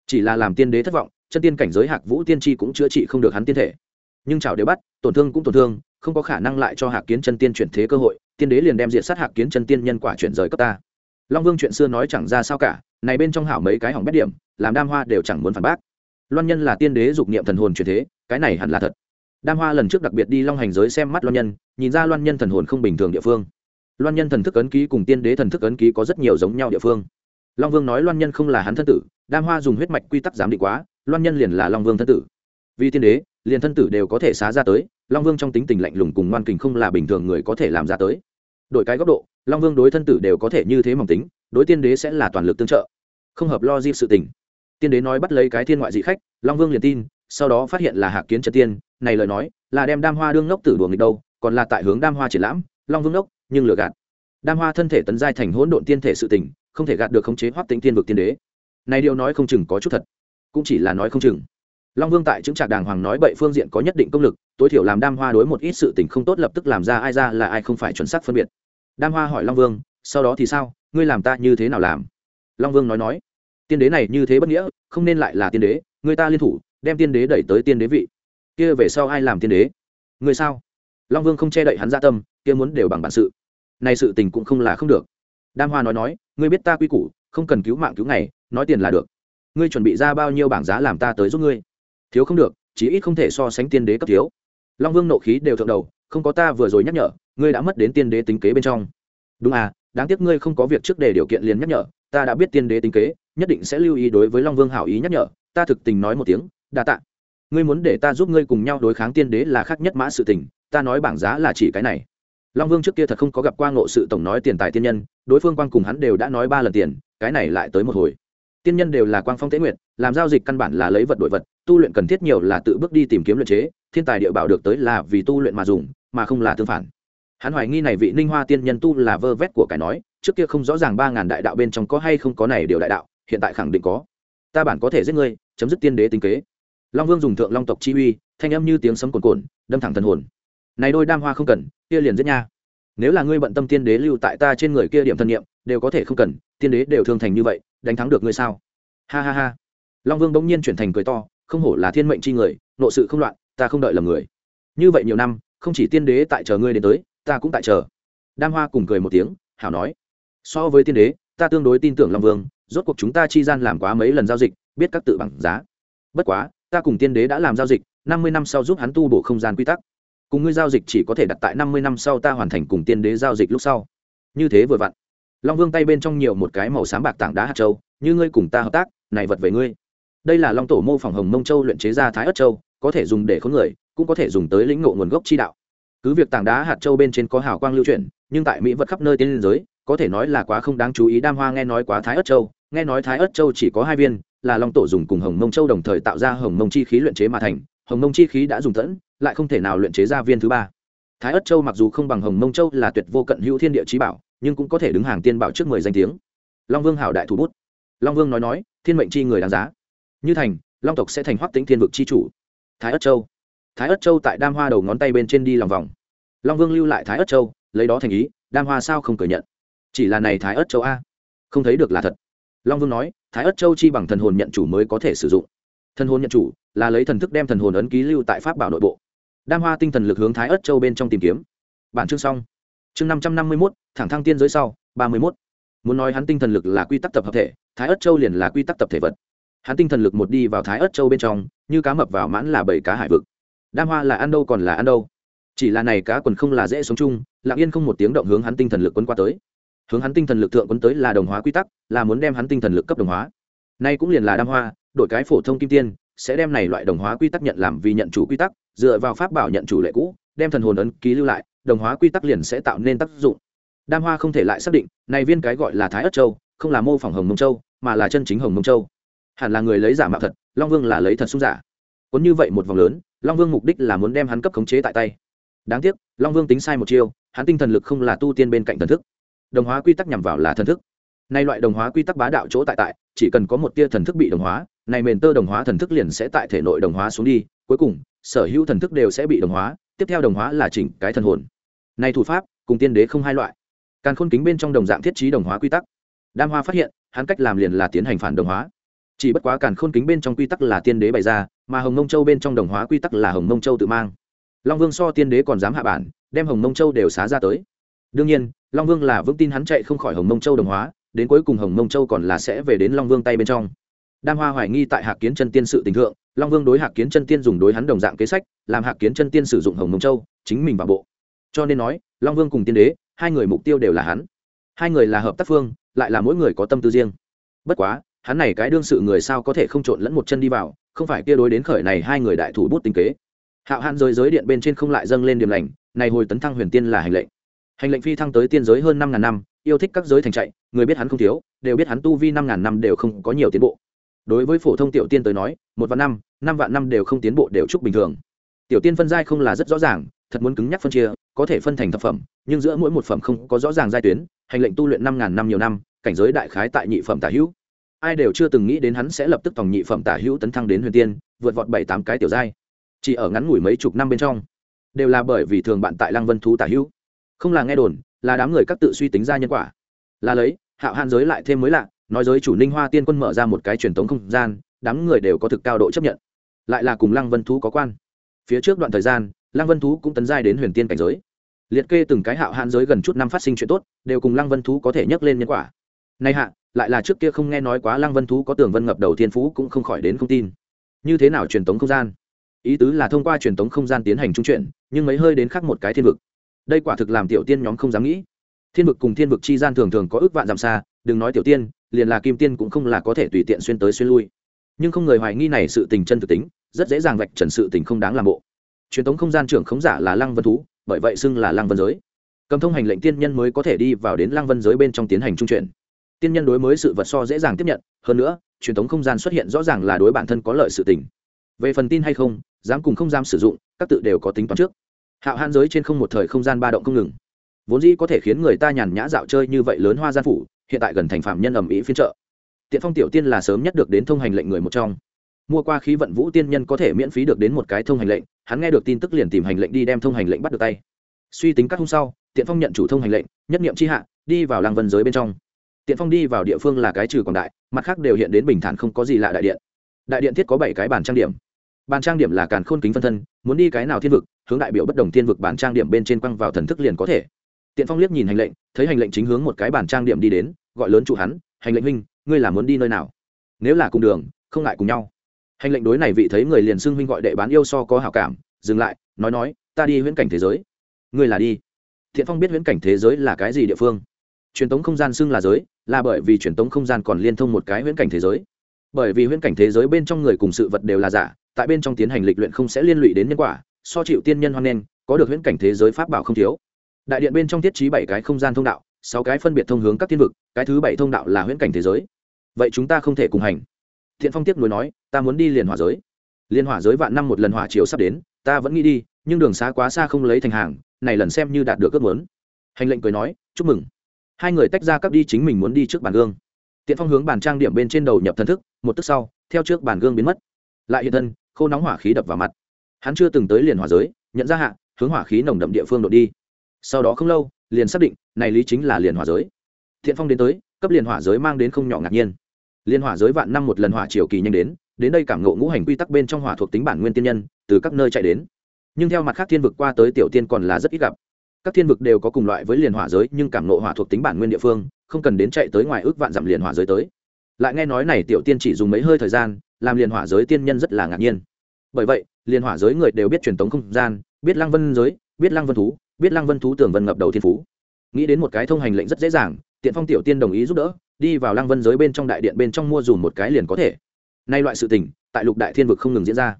Chỉ là làm tiên đế thất vọng, chân tiên cảnh giới hạc vũ tiên tri cũng chữa trị không được hắn tiên thể nhưng chảo đều bắt, tổn thương cũng tổn thương, không có khả năng lại cho hạc kiến chân tiên chuyển thế cơ hội, tiên đế liền đem diện sát hạc kiến chân tiên nhân quả chuyển rời cấp ta. Long vương chuyện xưa nói chẳng ra sao cả, này bên trong hảo mấy cái hỏng bét điểm, làm đam hoa đều chẳng muốn phản bác. Loan nhân là tiên đế dục niệm thần hồn chuyển thế, cái này hẳn là thật. Đam hoa lần trước đặc biệt đi long hành giới xem mắt loan nhân, nhìn ra loan nhân thần hồn không bình thường địa phương. Loan nhân thần thức ấn ký cùng tiên đế thần thức ấn ký có rất nhiều giống nhau địa phương. Long vương nói loan nhân không là hắn thân tử, đam hoa dùng huyết mạch quy tắc giám định quá, loan nhân liền là long vương thân tử vì tiên đế, liền thân tử đều có thể xá ra tới, long vương trong tính tình lạnh lùng cùng ngoan kình không là bình thường người có thể làm ra tới. Đổi cái góc độ, long vương đối thân tử đều có thể như thế mỏng tính, đối tiên đế sẽ là toàn lực tương trợ. Không hợp lo di sự tình. Tiên đế nói bắt lấy cái thiên ngoại dị khách, long vương liền tin, sau đó phát hiện là hạ kiến trần tiên, này lời nói, là đem đam hoa đương ngốc tử đùa nghịch đâu, còn là tại hướng đam hoa triển lãm, long vương ngốc, nhưng lừa gạt. Đam hoa thân thể tấn giai thành hỗn độn tiên thể sự tình, không thể gạt được khống chế hoác tính tiên vực tiên đế. Này điều nói không chừng có chút thật, cũng chỉ là nói không chừng long vương tại chứng trạc đàng hoàng nói bậy phương diện có nhất định công lực, tối thiểu làm đam hoa đối một ít sự tình không tốt lập tức làm ra ai ra là ai không phải chuẩn xác phân biệt. Đam hoa hỏi long vương, sau đó thì sao? Ngươi làm ta như thế nào làm? Long vương nói nói, tiên đế này như thế bất nghĩa, không nên lại là tiên đế, người ta liên thủ, đem tiên đế đẩy tới tiên đế vị. Kia về sau ai làm tiên đế? Người sao? Long vương không che đậy hắn gia tâm, kia muốn đều bằng bản sự. Này sự tình cũng không là không được. Đam hoa nói nói, ngươi biết ta quy củ, không cần cứu mạng cứu ngày, nói tiền là được. Ngươi chuẩn bị ra bao nhiêu bảng giá làm ta tới giúp ngươi thiếu không được, chí ít không thể so sánh tiên đế cấp thiếu. Long vương nộ khí đều thượng đầu, không có ta vừa rồi nhắc nhở, ngươi đã mất đến tiên đế tính kế bên trong. Đúng à đáng tiếc ngươi không có việc trước để điều kiện liền nhắc nhở, ta đã biết tiên đế tính kế, nhất định sẽ lưu ý đối với long vương hảo ý nhắc nhở, ta thực tình nói một tiếng, đa tạ. Ngươi muốn để ta giúp ngươi cùng nhau đối kháng tiên đế là khác nhất mã sự tình, ta nói bảng giá là chỉ cái này. Long vương trước kia thật không có gặp qua ngộ sự tổng nói tiền tài tiên nhân, đối phương quan cùng hắn đều đã nói ba lần tiền, cái này lại tới một hồi tiên nhân đều là quang phong tế nguyện làm giao dịch căn bản là lấy vật đổi vật, tu luyện cần thiết nhiều là tự bước đi tìm kiếm luyện chế, thiên tài địa bảo được tới là vì tu luyện mà dùng, mà không là tương phản. Hắn hoài nghi này vị ninh hoa tiên nhân tu là vơ vét của cái nói, trước kia không rõ ràng ba ngàn đại đạo bên trong có hay không có này điều đại đạo, hiện tại khẳng định có. Ta bản có thể giết ngươi, chấm dứt tiên đế tính kế. Long vương dùng thượng long tộc chi uy, thanh âm như tiếng sấm cồn cồn đâm thẳng thần hồn. Này đôi đam hoa không cần, kia liền giết nha. Nếu là ngươi bận tâm tiên đế lưu tại ta trên người kia điểm thân nhiệm đều có thể không cần, tiên đế đều thương thành như vậy đánh thắng được ngươi sao? Ha ha ha. Long vương bỗng nhiên chuyển thành cười to, không hổ là thiên mệnh chi người, nộ sự không loạn, ta không đợi lầm người. Như vậy nhiều năm, không chỉ tiên đế tại chờ ngươi đến tới, ta cũng tại chờ. Đam hoa cùng cười một tiếng, hảo nói. So với tiên đế, ta tương đối tin tưởng long vương, rốt cuộc chúng ta chi gian làm quá mấy lần giao dịch, biết các tự bằng giá. Bất quá, ta cùng tiên đế đã làm giao dịch, năm mươi năm sau giúp hắn tu bổ không gian quy tắc. Cùng ngươi giao dịch chỉ có thể đặt tại năm mươi năm sau ta hoàn thành cùng tiên đế giao dịch lúc sau. Như thế vừa vặn long vương tay bên trong nhiều một cái màu xám bạc tảng đá hạt châu, như ngươi cùng ta hợp tác, này vật về ngươi. Đây là long tổ mô phỏng hồng mông châu luyện chế ra thái ất châu, có thể dùng để khống người, cũng có thể dùng tới lĩnh ngộ nguồn gốc chi đạo. Cứ việc tảng đá hạt châu bên trên có hào quang lưu chuyển, nhưng tại mỹ vật khắp nơi trên giới, có thể nói là quá không đáng chú ý, đam hoa nghe nói quá thái ất châu, nghe nói thái ất châu chỉ có hai viên, là long tổ dùng cùng hồng mông châu đồng thời tạo ra hồng mông chi khí luyện chế mà thành, hồng mông chi khí đã dùng tẫn, lại không thể nào luyện chế ra viên thứ ba. Thái ất châu mặc dù không bằng hồng mông châu là tuyệt vô cận hữu thiên địa trí bảo nhưng cũng có thể đứng hàng tiên bảo trước mười danh tiếng. Long vương hảo đại thủ bút. Long vương nói nói, thiên mệnh chi người đáng giá. Như thành, long tộc sẽ thành hoắc tính thiên vực chi chủ. Thái ất châu. Thái ất châu tại đam hoa đầu ngón tay bên trên đi lòng vòng. Long vương lưu lại thái ất châu, lấy đó thành ý, đam hoa sao không cởi nhận. Chỉ là này thái ất châu a? Không thấy được là thật. Long vương nói, thái ất châu chi bằng thần hồn nhận chủ mới có thể sử dụng. Thần hồn nhận chủ là lấy thần thức đem thần hồn ấn ký lưu tại pháp bảo nội bộ. Đam hoa tinh thần lực hướng thái ất châu bên trong tìm kiếm. Bản chương xong chương năm trăm năm mươi mốt, thẳng thăng tiên giới sau, ba mươi mốt. Muốn nói hắn tinh thần lực là quy tắc tập hợp thể, thái ất châu liền là quy tắc tập thể vật. Hắn tinh thần lực một đi vào thái ất châu bên trong, như cá mập vào mãn là bảy cá hải vực. Đam hoa là ăn đâu còn là ăn đâu. Chỉ là này cá quần không là dễ sống chung, lặng yên không một tiếng động hướng hắn tinh thần lực quấn qua tới. Hướng hắn tinh thần lực thượng quấn tới là đồng hóa quy tắc, là muốn đem hắn tinh thần lực cấp đồng hóa. Nay cũng liền là đam hoa, đổi cái phổ thông kim tiên, sẽ đem này loại đồng hóa quy tắc nhận làm vì nhận chủ quy tắc, dựa vào pháp bảo nhận chủ lệ cũ, đem thần hồn ấn ký lưu lại đồng hóa quy tắc liền sẽ tạo nên tác dụng. Đam hoa không thể lại xác định, này viên cái gọi là thái ất châu, không là mô phỏng hồng mông châu, mà là chân chính hồng mông châu. Hẳn là người lấy giả mạo thật, long vương là lấy thật sung giả. Cuốn như vậy một vòng lớn, long vương mục đích là muốn đem hắn cấp khống chế tại tay. Đáng tiếc, long vương tính sai một chiêu, hắn tinh thần lực không là tu tiên bên cạnh thần thức. Đồng hóa quy tắc nhằm vào là thần thức. Nay loại đồng hóa quy tắc bá đạo chỗ tại tại, chỉ cần có một tia thần thức bị đồng hóa, này mền tơ đồng hóa thần thức liền sẽ tại thể nội đồng hóa xuống đi, cuối cùng, sở hữu thần thức đều sẽ bị đồng hóa, tiếp theo đồng hóa là chỉnh cái thần hồn này thủ pháp, cùng tiên đế không hai loại. Càn khôn kính bên trong đồng dạng thiết trí đồng hóa quy tắc. Đam hoa phát hiện, hắn cách làm liền là tiến hành phản đồng hóa. Chỉ bất quá càn khôn kính bên trong quy tắc là tiên đế bày ra, mà hồng mông châu bên trong đồng hóa quy tắc là hồng mông châu tự mang. Long vương so tiên đế còn dám hạ bản, đem hồng mông châu đều xá ra tới. Đương nhiên, long vương là vững tin hắn chạy không khỏi hồng mông châu đồng hóa, đến cuối cùng hồng mông châu còn là sẽ về đến long vương tay bên trong. Đam hoa hoài nghi tại hạc kiến chân tiên sự tình thượng, long vương đối hạc kiến chân tiên dùng đối hắn đồng dạng kế sách, làm hạc kiến chân tiên sử dụng hồng mông châu, chính mình vào bộ cho nên nói, long vương cùng tiên đế, hai người mục tiêu đều là hắn. Hai người là hợp tác phương, lại là mỗi người có tâm tư riêng. Bất quá, hắn này cái đương sự người sao có thể không trộn lẫn một chân đi vào, không phải kia đối đến khởi này hai người đại thủ bút tinh kế. Hạo hạn rời giới điện bên trên không lại dâng lên điểm lành, này hồi tấn thăng huyền tiên là hành lệnh. Hành lệnh phi thăng tới tiên giới hơn năm ngàn năm, yêu thích các giới thành chạy người biết hắn không thiếu, đều biết hắn tu vi năm ngàn năm đều không có nhiều tiến bộ. Đối với phổ thông tiểu tiên tới nói, một vạn năm năm vạn năm đều không tiến bộ đều chúc bình thường. Tiểu tiên phân giai không là rất rõ ràng thật muốn cứng nhắc phân chia, có thể phân thành thập phẩm, nhưng giữa mỗi một phẩm không có rõ ràng giai tuyến, hành lệnh tu luyện năm ngàn năm nhiều năm, cảnh giới đại khái tại nhị phẩm tả hữu. Ai đều chưa từng nghĩ đến hắn sẽ lập tức tòng nhị phẩm tả hữu tấn thăng đến huyền tiên, vượt vọt bảy tám cái tiểu giai. Chỉ ở ngắn ngủi mấy chục năm bên trong, đều là bởi vì thường bạn tại lăng vân thú tả hữu. Không là nghe đồn, là đám người các tự suy tính ra nhân quả. Là lấy, hạo hạn giới lại thêm mới lạ, nói giới chủ ninh hoa tiên quân mở ra một cái truyền thống không gian, đám người đều có thực cao độ chấp nhận. Lại là cùng lăng vân thú có quan. Phía trước đoạn thời gian lăng vân thú cũng tấn giai đến huyền tiên cảnh giới. Liệt kê từng cái hạo hạn giới gần chút năm phát sinh chuyện tốt, đều cùng lăng vân thú có thể nhấc lên nhân quả. Nay hạ, lại là trước kia không nghe nói quá lăng vân thú có tường vân ngập đầu thiên phú cũng không khỏi đến không tin. Như thế nào truyền tống không gian? Ý tứ là thông qua truyền tống không gian tiến hành trung chuyển, nhưng mấy hơi đến khác một cái thiên vực. Đây quả thực làm tiểu tiên nhóm không dám nghĩ. Thiên vực cùng thiên vực chi gian thường thường có ước vạn dặm xa, đừng nói tiểu tiên, liền là kim tiên cũng không là có thể tùy tiện xuyên tới xuyên lui. Nhưng không người hoài nghi này sự tình chân thực tính, rất dễ dàng vạch trần sự tình không đáng làm bộ truyền thống không gian trưởng khống giả là lăng vân thú, bởi vậy xưng là lăng vân giới. Cầm thông hành lệnh tiên nhân mới có thể đi vào đến lăng vân giới bên trong tiến hành trung chuyển. Tiên nhân đối mới sự vật so dễ dàng tiếp nhận, hơn nữa, truyền thống không gian xuất hiện rõ ràng là đối bản thân có lợi sự tình. Về phần tin hay không, dám cùng không dám sử dụng, các tự đều có tính toán trước. Hạo hạn giới trên không một thời không gian ba động không ngừng. Vốn dĩ có thể khiến người ta nhàn nhã dạo chơi như vậy lớn hoa gian phủ, hiện tại gần thành phạm nhân ẩm ý phiên trợ tiện phong tiểu tiên là sớm nhất được đến thông hành lệnh người một trong mua qua khí vận vũ tiên nhân có thể miễn phí được đến một cái thông hành lệnh, hắn nghe được tin tức liền tìm hành lệnh đi đem thông hành lệnh bắt được tay. Suy tính các hôm sau, tiện phong nhận chủ thông hành lệnh, nhất nghiệm chi hạ, đi vào làng vân giới bên trong. Tiện phong đi vào địa phương là cái trừ quảng đại, mặt khác đều hiện đến bình thản không có gì lạ đại điện. Đại điện thiết có bảy cái bàn trang điểm. Bàn trang điểm là càn khôn kính phân thân, muốn đi cái nào thiên vực, hướng đại biểu bất đồng thiên vực bàn trang điểm bên trên quăng vào thần thức liền có thể. Tiện phong liếc nhìn hành lệnh, thấy hành lệnh chính hướng một cái bàn trang điểm đi đến, gọi lớn chủ hắn, hành lệnh huynh, ngươi là muốn đi nơi nào? Nếu là cùng đường, không ngại cùng nhau hành lệnh đối này vị thấy người liền xưng huynh gọi đệ bán yêu so có hảo cảm, dừng lại, nói nói, ta đi huyễn cảnh thế giới. Ngươi là đi. Thiện phong biết huyễn cảnh thế giới là cái gì địa phương. Truyền tống không gian xưng là giới, là bởi vì truyền tống không gian còn liên thông một cái huyễn cảnh thế giới. Bởi vì huyễn cảnh thế giới bên trong người cùng sự vật đều là giả, tại bên trong tiến hành lịch luyện không sẽ liên lụy đến nhân quả, so chịu tiên nhân hoan nghênh, có được huyễn cảnh thế giới pháp bảo không thiếu. Đại điện bên trong thiết trí bảy cái không gian thông đạo, sáu cái phân biệt thông hướng các thiên vực, cái thứ bảy thông đạo là huyễn cảnh thế giới. Vậy chúng ta không thể cùng hành. Thiện phong tiếp nối nói ta muốn đi liền hỏa giới. Liên hỏa giới vạn năm một lần hỏa chiều sắp đến, ta vẫn nghĩ đi, nhưng đường xa quá xa không lấy thành hàng, này lần xem như đạt được ước muốn. Hành lệnh cười nói, chúc mừng. Hai người tách ra cấp đi chính mình muốn đi trước bàn gương. Tiện phong hướng bàn trang điểm bên trên đầu nhập thân thức, một tức sau, theo trước bàn gương biến mất. Lại hiện thân, khô nóng hỏa khí đập vào mặt. Hắn chưa từng tới liền hỏa giới, nhận ra hạ, hướng hỏa khí nồng đậm địa phương đột đi. Sau đó không lâu, liền xác định, này lý chính là liền hỏa giới. Thiện phong đến tới, cấp liền hỏa giới mang đến không nhỏ ngạc nhiên. Liên hỏa giới vạn năm một lần hỏa triều kỳ nhanh đến đến đây cảm ngộ ngũ hành quy tắc bên trong hỏa thuộc tính bản nguyên tiên nhân, từ các nơi chạy đến. Nhưng theo mặt khác thiên vực qua tới tiểu tiên còn là rất ít gặp. Các thiên vực đều có cùng loại với liền hỏa giới, nhưng cảm ngộ hỏa thuộc tính bản nguyên địa phương, không cần đến chạy tới ngoài ước vạn dặm liền hỏa giới tới. Lại nghe nói này tiểu tiên chỉ dùng mấy hơi thời gian, làm liền hỏa giới tiên nhân rất là ngạc nhiên. Bởi vậy, liền hỏa giới người đều biết truyền tống không gian, biết lăng vân giới, biết lăng vân thú, biết lăng vân thú tưởng vân ngập đầu thiên phú. Nghĩ đến một cái thông hành lệnh rất dễ dàng tiện phong tiểu tiên đồng ý giúp đỡ, đi vào lăng vân giới bên trong đại điện bên trong mua dùng một cái liền có thể nay loại sự tình, tại lục đại thiên vực không ngừng diễn ra.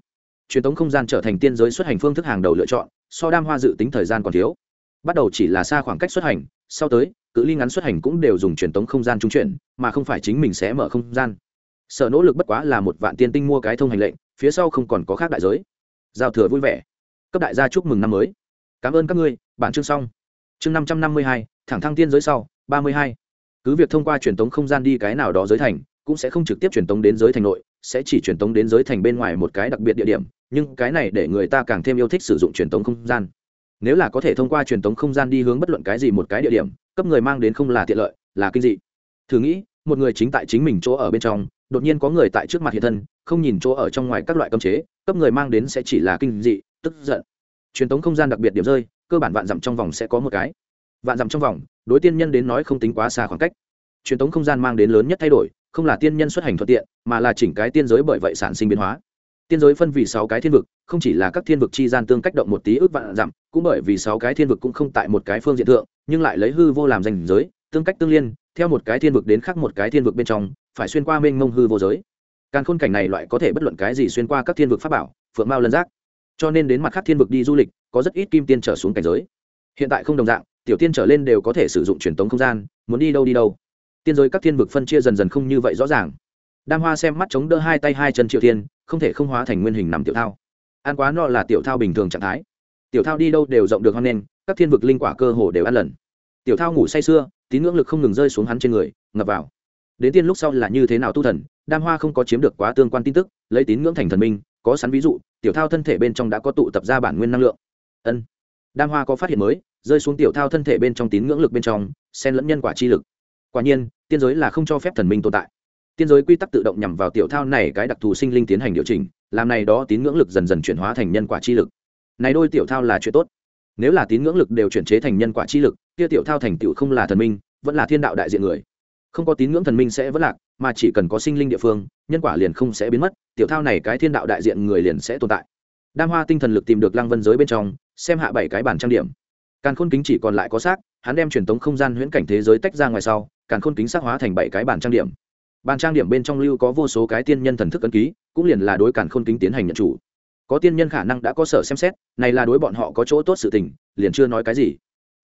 Truyền thống không gian trở thành tiên giới xuất hành phương thức hàng đầu lựa chọn, so đam hoa dự tính thời gian còn thiếu. Bắt đầu chỉ là xa khoảng cách xuất hành, sau tới, cự ly ngắn xuất hành cũng đều dùng truyền thống không gian trung chuyển, mà không phải chính mình sẽ mở không gian. Sở nỗ lực bất quá là một vạn tiên tinh mua cái thông hành lệnh, phía sau không còn có khác đại giới. Giao thừa vui vẻ. Cấp đại gia chúc mừng năm mới. Cảm ơn các ngươi, bản chương xong. Chương năm trăm năm mươi hai, thẳng thăng tiên giới sau, ba mươi hai. Cứ việc thông qua truyền tống không gian đi cái nào đó giới thành, cũng sẽ không trực tiếp truyền tống đến giới thành nội sẽ chỉ truyền tống đến giới thành bên ngoài một cái đặc biệt địa điểm, nhưng cái này để người ta càng thêm yêu thích sử dụng truyền tống không gian. Nếu là có thể thông qua truyền tống không gian đi hướng bất luận cái gì một cái địa điểm, cấp người mang đến không là tiện lợi, là kinh dị. Thử nghĩ, một người chính tại chính mình chỗ ở bên trong, đột nhiên có người tại trước mặt hiện thân, không nhìn chỗ ở trong ngoài các loại cơm chế, cấp người mang đến sẽ chỉ là kinh dị, tức giận. Truyền tống không gian đặc biệt điểm rơi, cơ bản vạn dặm trong vòng sẽ có một cái. Vạn dặm trong vòng, đối tiên nhân đến nói không tính quá xa khoảng cách. Truyền tống không gian mang đến lớn nhất thay đổi không là tiên nhân xuất hành thuận tiện, mà là chỉnh cái tiên giới bởi vậy sản sinh biến hóa. Tiên giới phân vì sáu cái thiên vực, không chỉ là các thiên vực chi gian tương cách động một tí ước vạn dặm, cũng bởi vì sáu cái thiên vực cũng không tại một cái phương diện thượng, nhưng lại lấy hư vô làm danh giới, tương cách tương liên, theo một cái thiên vực đến khác một cái thiên vực bên trong, phải xuyên qua mênh mông hư vô giới. Càng khôn cảnh này loại có thể bất luận cái gì xuyên qua các thiên vực pháp bảo, phượng mao lân giác. Cho nên đến mặt khác thiên vực đi du lịch, có rất ít kim tiên trở xuống cảnh giới. Hiện tại không đồng dạng, tiểu tiên trở lên đều có thể sử dụng truyền tống không gian, muốn đi đâu đi đâu tiên giới các thiên vực phân chia dần dần không như vậy rõ ràng. Đam hoa xem mắt chống đỡ hai tay hai chân triệu thiên, không thể không hóa thành nguyên hình nằm tiểu thao. Ăn quá no là tiểu thao bình thường trạng thái. Tiểu thao đi đâu đều rộng được hoan nghênh các thiên vực linh quả cơ hồ đều ăn lần. Tiểu thao ngủ say sưa tín ngưỡng lực không ngừng rơi xuống hắn trên người ngập vào. Đến tiên lúc sau là như thế nào tu thần đam hoa không có chiếm được quá tương quan tin tức lấy tín ngưỡng thành thần minh có sẵn ví dụ tiểu thao thân thể bên trong đã có tụ tập ra bản nguyên năng lượng. Ân. Đam hoa có phát hiện mới rơi xuống tiểu thao thân thể bên trong tín ngưỡng lực bên trong xen lẫn nhân quả chi lực quả nhiên, tiên giới là không cho phép thần minh tồn tại. Tiên giới quy tắc tự động nhằm vào tiểu thao này cái đặc thù sinh linh tiến hành điều chỉnh, làm này đó tín ngưỡng lực dần dần chuyển hóa thành nhân quả chi lực. Này đôi tiểu thao là chuyện tốt. Nếu là tín ngưỡng lực đều chuyển chế thành nhân quả chi lực, kia tiểu thao thành tựu không là thần minh, vẫn là thiên đạo đại diện người. Không có tín ngưỡng thần minh sẽ vẫn lạc, mà chỉ cần có sinh linh địa phương, nhân quả liền không sẽ biến mất, tiểu thao này cái thiên đạo đại diện người liền sẽ tồn tại. Đam hoa tinh thần lực tìm được lăng vân giới bên trong, xem hạ bảy cái bản trang điểm. Càn khôn kính chỉ còn lại có xác, hắn đem truyền tống không gian huyễn cảnh thế giới tách ra ngoài sau càn khôn kính xác hóa thành bảy cái bản trang điểm. Bản trang điểm bên trong lưu có vô số cái tiên nhân thần thức ấn ký, cũng liền là đối càn khôn kính tiến hành nhận chủ. Có tiên nhân khả năng đã có sở xem xét, này là đối bọn họ có chỗ tốt sự tình, liền chưa nói cái gì.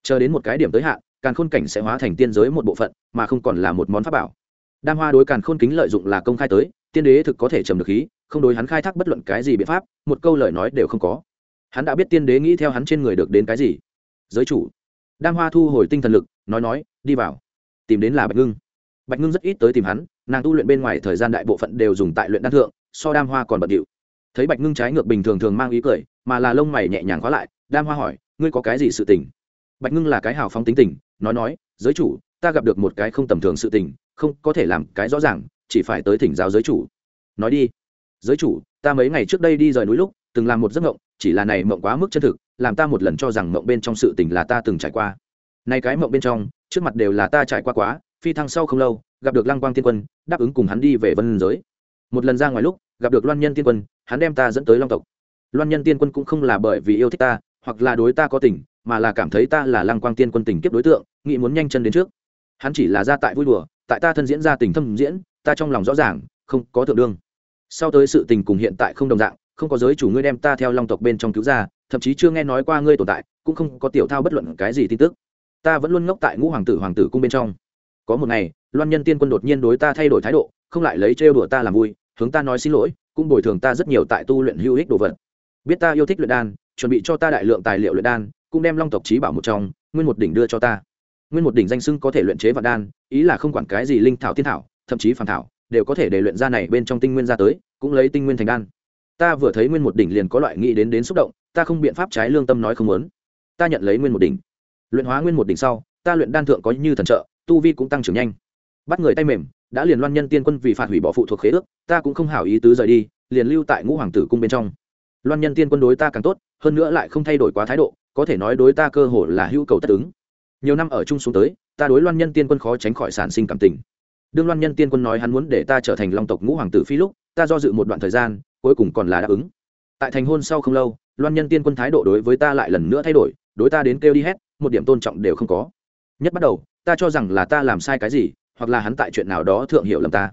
Chờ đến một cái điểm tới hạn, càn khôn cảnh sẽ hóa thành tiên giới một bộ phận, mà không còn là một món pháp bảo. Đam hoa đối càn khôn kính lợi dụng là công khai tới, tiên đế thực có thể trầm được khí, không đối hắn khai thác bất luận cái gì biện pháp, một câu lời nói đều không có. Hắn đã biết tiên đế nghĩ theo hắn trên người được đến cái gì. Giới chủ. Đam hoa thu hồi tinh thần lực, nói nói, đi vào tìm đến là bạch ngưng. Bạch ngưng rất ít tới tìm hắn, nàng tu luyện bên ngoài thời gian đại bộ phận đều dùng tại luyện đan thượng, so đam hoa còn bận điệu. Thấy bạch ngưng trái ngược bình thường thường mang ý cười, mà là lông mày nhẹ nhàng khóa lại, đam hoa hỏi, ngươi có cái gì sự tình? Bạch ngưng là cái hào phóng tính tình nói nói, giới chủ, ta gặp được một cái không tầm thường sự tình, không có thể làm cái rõ ràng, chỉ phải tới thỉnh giáo giới chủ. Nói đi, giới chủ, ta mấy ngày trước đây đi rời núi lúc, từng làm một giấc mộng, chỉ là này mộng quá mức chân thực, làm ta một lần cho rằng mộng bên trong sự tình là ta từng trải qua nay cái mộng bên trong, trước mặt đều là ta trải qua quá, phi thăng sau không lâu, gặp được lăng quang tiên quân, đáp ứng cùng hắn đi về vân giới. Một lần ra ngoài lúc, gặp được loan nhân tiên quân, hắn đem ta dẫn tới long tộc. Loan nhân tiên quân cũng không là bởi vì yêu thích ta, hoặc là đối ta có tình, mà là cảm thấy ta là lăng quang tiên quân tình kiếp đối tượng, nghĩ muốn nhanh chân đến trước. Hắn chỉ là ra tại vui đùa, tại ta thân diễn ra tình thâm diễn, ta trong lòng rõ ràng, không có thượng đương. Sau tới sự tình cùng hiện tại không đồng dạng, không có giới chủ ngươi đem ta theo long tộc bên trong cứu ra, thậm chí chưa nghe nói qua ngươi tồn tại, cũng không có tiểu thao bất luận cái gì tin tức ta vẫn luôn ngốc tại ngũ hoàng tử hoàng tử cung bên trong. Có một ngày, loan nhân tiên quân đột nhiên đối ta thay đổi thái độ, không lại lấy trêu đùa ta làm vui, hướng ta nói xin lỗi, cũng bồi thường ta rất nhiều tại tu luyện hữu ích đồ vật. Biết ta yêu thích luyện đan, chuẩn bị cho ta đại lượng tài liệu luyện đan, cũng đem long tộc trí bảo một trong, nguyên một đỉnh đưa cho ta. Nguyên một đỉnh danh sưng có thể luyện chế vạn đan, ý là không quản cái gì linh thảo tiên thảo, thậm chí phản thảo, đều có thể để luyện ra này bên trong tinh nguyên ra tới, cũng lấy tinh nguyên thành đan. Ta vừa thấy nguyên một đỉnh liền có loại nghĩ đến đến xúc động, ta không biện pháp trái lương tâm nói không muốn. Ta nhận lấy nguyên một đỉnh luyện hóa nguyên một đỉnh sau, ta luyện đan thượng có như thần trợ, tu vi cũng tăng trưởng nhanh. Bắt người tay mềm, đã liền loan nhân tiên quân vì phạt hủy bỏ phụ thuộc khế ước, ta cũng không hảo ý tứ rời đi, liền lưu tại ngũ hoàng tử cung bên trong. Loan nhân tiên quân đối ta càng tốt, hơn nữa lại không thay đổi quá thái độ, có thể nói đối ta cơ hồ là hữu cầu tất ứng. Nhiều năm ở chung xuống tới, ta đối loan nhân tiên quân khó tránh khỏi sản sinh cảm tình. Đương loan nhân tiên quân nói hắn muốn để ta trở thành long tộc ngũ hoàng tử phi lúc, ta do dự một đoạn thời gian, cuối cùng còn là đáp ứng. Tại thành hôn sau không lâu, loan nhân tiên quân thái độ đối với ta lại lần nữa thay đổi, đối ta đến kêu đi hết một điểm tôn trọng đều không có. Nhất bắt đầu, ta cho rằng là ta làm sai cái gì, hoặc là hắn tại chuyện nào đó thượng hiểu lầm ta.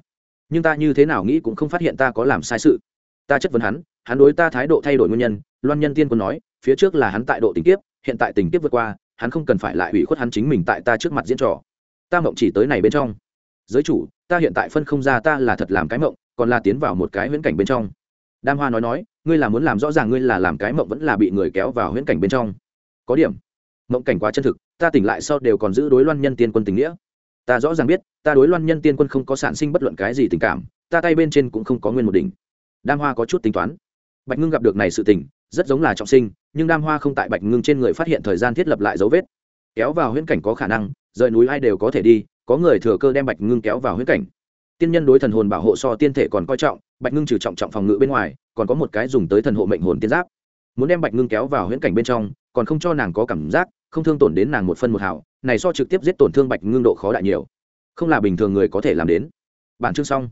Nhưng ta như thế nào nghĩ cũng không phát hiện ta có làm sai sự. Ta chất vấn hắn hắn đối ta thái độ thay đổi nguyên nhân, loan nhân tiên quân nói, phía trước là hắn tại độ tình kiếp, hiện tại tình kiếp vượt qua, hắn không cần phải lại hủy khuất hắn chính mình tại ta trước mặt diễn trò. Ta mộng chỉ tới này bên trong. Giới chủ, ta hiện tại phân không ra ta là thật làm cái mộng, còn là tiến vào một cái huyễn cảnh bên trong. Đam hoa nói nói, ngươi là muốn làm rõ ràng ngươi là làm cái mộng vẫn là bị người kéo vào huyễn cảnh bên trong. Có điểm mộng cảnh quá chân thực, ta tỉnh lại sau đều còn giữ đối loan nhân tiên quân tình nghĩa. Ta rõ ràng biết, ta đối loan nhân tiên quân không có sản sinh bất luận cái gì tình cảm, ta tay bên trên cũng không có nguyên một đỉnh. Đam hoa có chút tính toán. Bạch ngưng gặp được này sự tình, rất giống là trọng sinh, nhưng đam hoa không tại bạch ngưng trên người phát hiện thời gian thiết lập lại dấu vết. Kéo vào huyễn cảnh có khả năng, rời núi ai đều có thể đi, có người thừa cơ đem bạch ngưng kéo vào huyễn cảnh. Tiên nhân đối thần hồn bảo hộ so tiên thể còn coi trọng, bạch ngưng trừ trọng trọng phòng ngự bên ngoài, còn có một cái dùng tới thần hộ mệnh hồn tiên giáp. Muốn đem bạch ngưng kéo vào huyễn cảnh bên trong, còn không cho nàng có cảm giác không thương tổn đến nàng một phân một hào, này so trực tiếp giết tổn thương bạch ngưng độ khó đại nhiều. Không là bình thường người có thể làm đến. Bản chương xong.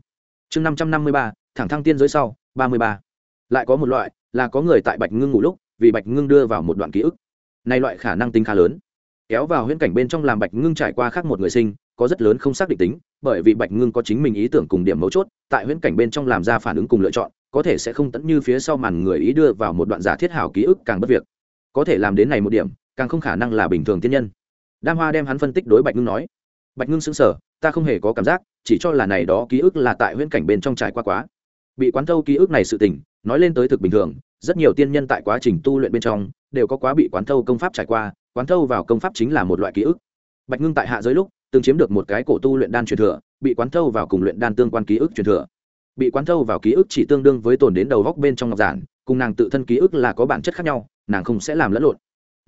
Chương năm trăm năm mươi ba, thẳng thăng tiên giới sau, ba mươi ba. Lại có một loại, là có người tại bạch ngưng ngủ lúc, vì bạch ngưng đưa vào một đoạn ký ức. Nay loại khả năng tính khá lớn. Kéo vào huyễn cảnh bên trong làm bạch ngưng trải qua khác một người sinh, có rất lớn không xác định tính, bởi vì bạch ngưng có chính mình ý tưởng cùng điểm mấu chốt, tại huyễn cảnh bên trong làm ra phản ứng cùng lựa chọn, có thể sẽ không tẫn như phía sau màn người ý đưa vào một đoạn giả thiết hảo ký ức càng bất việc. Có thể làm đến này một điểm càng không khả năng là bình thường tiên nhân. Đam hoa đem hắn phân tích đối bạch ngưng nói. Bạch ngưng xứng sở ta không hề có cảm giác, chỉ cho là này đó ký ức là tại huyễn cảnh bên trong trải qua quá. Bị quán thâu ký ức này sự tình, nói lên tới thực bình thường, rất nhiều tiên nhân tại quá trình tu luyện bên trong, đều có quá bị quán thâu công pháp trải qua, quán thâu vào công pháp chính là một loại ký ức. Bạch ngưng tại hạ giới lúc, từng chiếm được một cái cổ tu luyện đan truyền thừa, bị quán thâu vào cùng luyện đan tương quan ký ức truyền thừa. Bị quán thâu vào ký ức chỉ tương đương với tồn đến đầu góc bên trong ngọc giản, cùng nàng tự thân ký ức là có bản chất khác nhau, nàng không sẽ làm lẫn lộn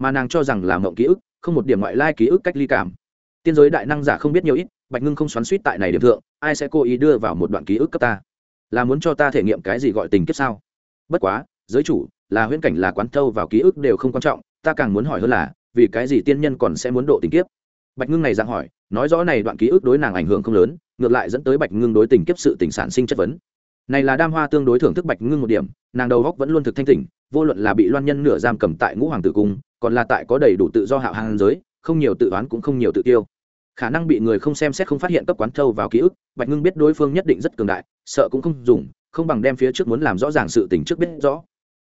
mà nàng cho rằng là mộng ký ức, không một điểm ngoại lai ký ức cách ly cảm. Tiên giới đại năng giả không biết nhiều ít, bạch ngưng không xoắn suýt tại này điểm thượng, ai sẽ cố ý đưa vào một đoạn ký ức cấp ta? Là muốn cho ta thể nghiệm cái gì gọi tình kiếp sao? Bất quá, giới chủ, là huyễn cảnh là quán thâu vào ký ức đều không quan trọng, ta càng muốn hỏi hơn là, vì cái gì tiên nhân còn sẽ muốn độ tình kiếp? Bạch ngưng này dạng hỏi, nói rõ này đoạn ký ức đối nàng ảnh hưởng không lớn, ngược lại dẫn tới bạch ngưng đối tình kiếp sự tình sản sinh chất vấn. Này là đam hoa tương đối thưởng thức bạch ngưng một điểm, nàng đầu góc vẫn luôn thực thanh tỉnh, vô luận là bị loan nhân nửa giam cầm tại ngũ hoàng tử cung còn là tại có đầy đủ tự do hạo hàng giới, không nhiều tự đoán cũng không nhiều tự tiêu khả năng bị người không xem xét không phát hiện cấp quán thâu vào ký ức, bạch ngưng biết đối phương nhất định rất cường đại, sợ cũng không dùng, không bằng đem phía trước muốn làm rõ ràng sự tình trước biết rõ.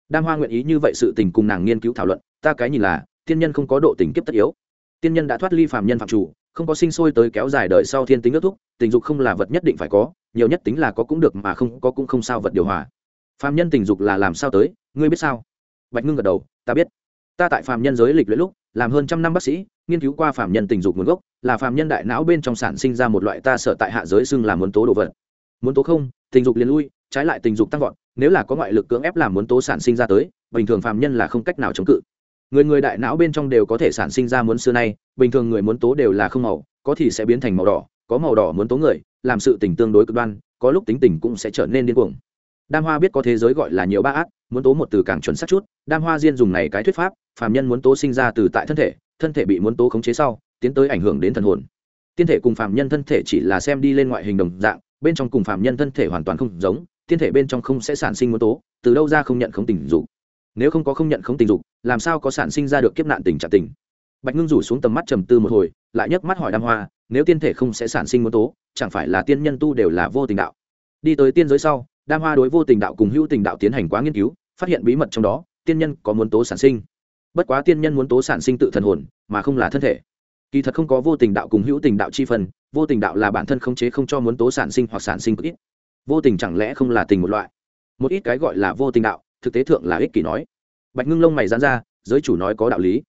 Đam hoa nguyện ý như vậy sự tình cùng nàng nghiên cứu thảo luận, ta cái nhìn là, tiên nhân không có độ tình kiếp tất yếu. Tiên nhân đã thoát ly phàm nhân phạm chủ, không có sinh sôi tới kéo dài đời sau thiên tính ước thúc, tình dục không là vật nhất định phải có, nhiều nhất tính là có cũng được mà không có cũng không sao vật điều hòa. Phàm nhân tình dục là làm sao tới, ngươi biết sao? Bạch ngưng gật đầu, ta biết ta tại phàm nhân giới lịch luyện lúc, làm hơn trăm năm bác sĩ, nghiên cứu qua phàm nhân tình dục nguồn gốc, là phàm nhân đại não bên trong sản sinh ra một loại ta sợ tại hạ giới xưng là muốn tố đồ vật. Muốn tố không, tình dục liền lui, trái lại tình dục tăng vọt, nếu là có ngoại lực cưỡng ép làm muốn tố sản sinh ra tới, bình thường phàm nhân là không cách nào chống cự. Người người đại não bên trong đều có thể sản sinh ra muốn xưa nay, bình thường người muốn tố đều là không màu, có thì sẽ biến thành màu đỏ, có màu đỏ muốn tố người, làm sự tình tương đối cực đoan, có lúc tính tình cũng sẽ trở nên điên cuồng. Đam hoa biết có thế giới gọi là nhiều ba ác, muốn tố một từ càng chuẩn xác chút, đam hoa diên dùng này cái thuyết pháp phàm nhân muốn tố sinh ra từ tại thân thể thân thể bị muốn tố khống chế sau, tiến tới ảnh hưởng đến thần hồn. Tiên thể cùng phàm nhân thân thể chỉ là xem đi lên ngoại hình đồng dạng, bên trong cùng phàm nhân thân thể hoàn toàn không giống, tiên thể bên trong không sẽ sản sinh muốn tố, từ đâu ra không nhận không tình dục. Nếu không có không nhận không tình dục, làm sao có sản sinh ra được kiếp nạn tình trạng tình? Bạch ngưng rủ xuống tầm mắt trầm tư một hồi, lại nhấc mắt hỏi đam hoa, nếu tiên thể không sẽ sản sinh muốn tố, chẳng phải là tiên nhân tu đều là vô tình đạo? Đi tới tiên giới sau, đam hoa đối vô tình đạo cùng hữu tình đạo tiến hành quá nghiên cứu, phát hiện bí mật trong đó, tiên nhân có muốn tố sản sinh bất quá tiên nhân muốn tố sản sinh tự thần hồn, mà không là thân thể. Kỳ thật không có vô tình đạo cùng hữu tình đạo chi phần vô tình đạo là bản thân khống chế không cho muốn tố sản sinh hoặc sản sinh cực ít. Vô tình chẳng lẽ không là tình một loại? Một ít cái gọi là vô tình đạo, thực tế thượng là ích kỷ nói. Bạch ngưng lông mày dán ra, giới chủ nói có đạo lý.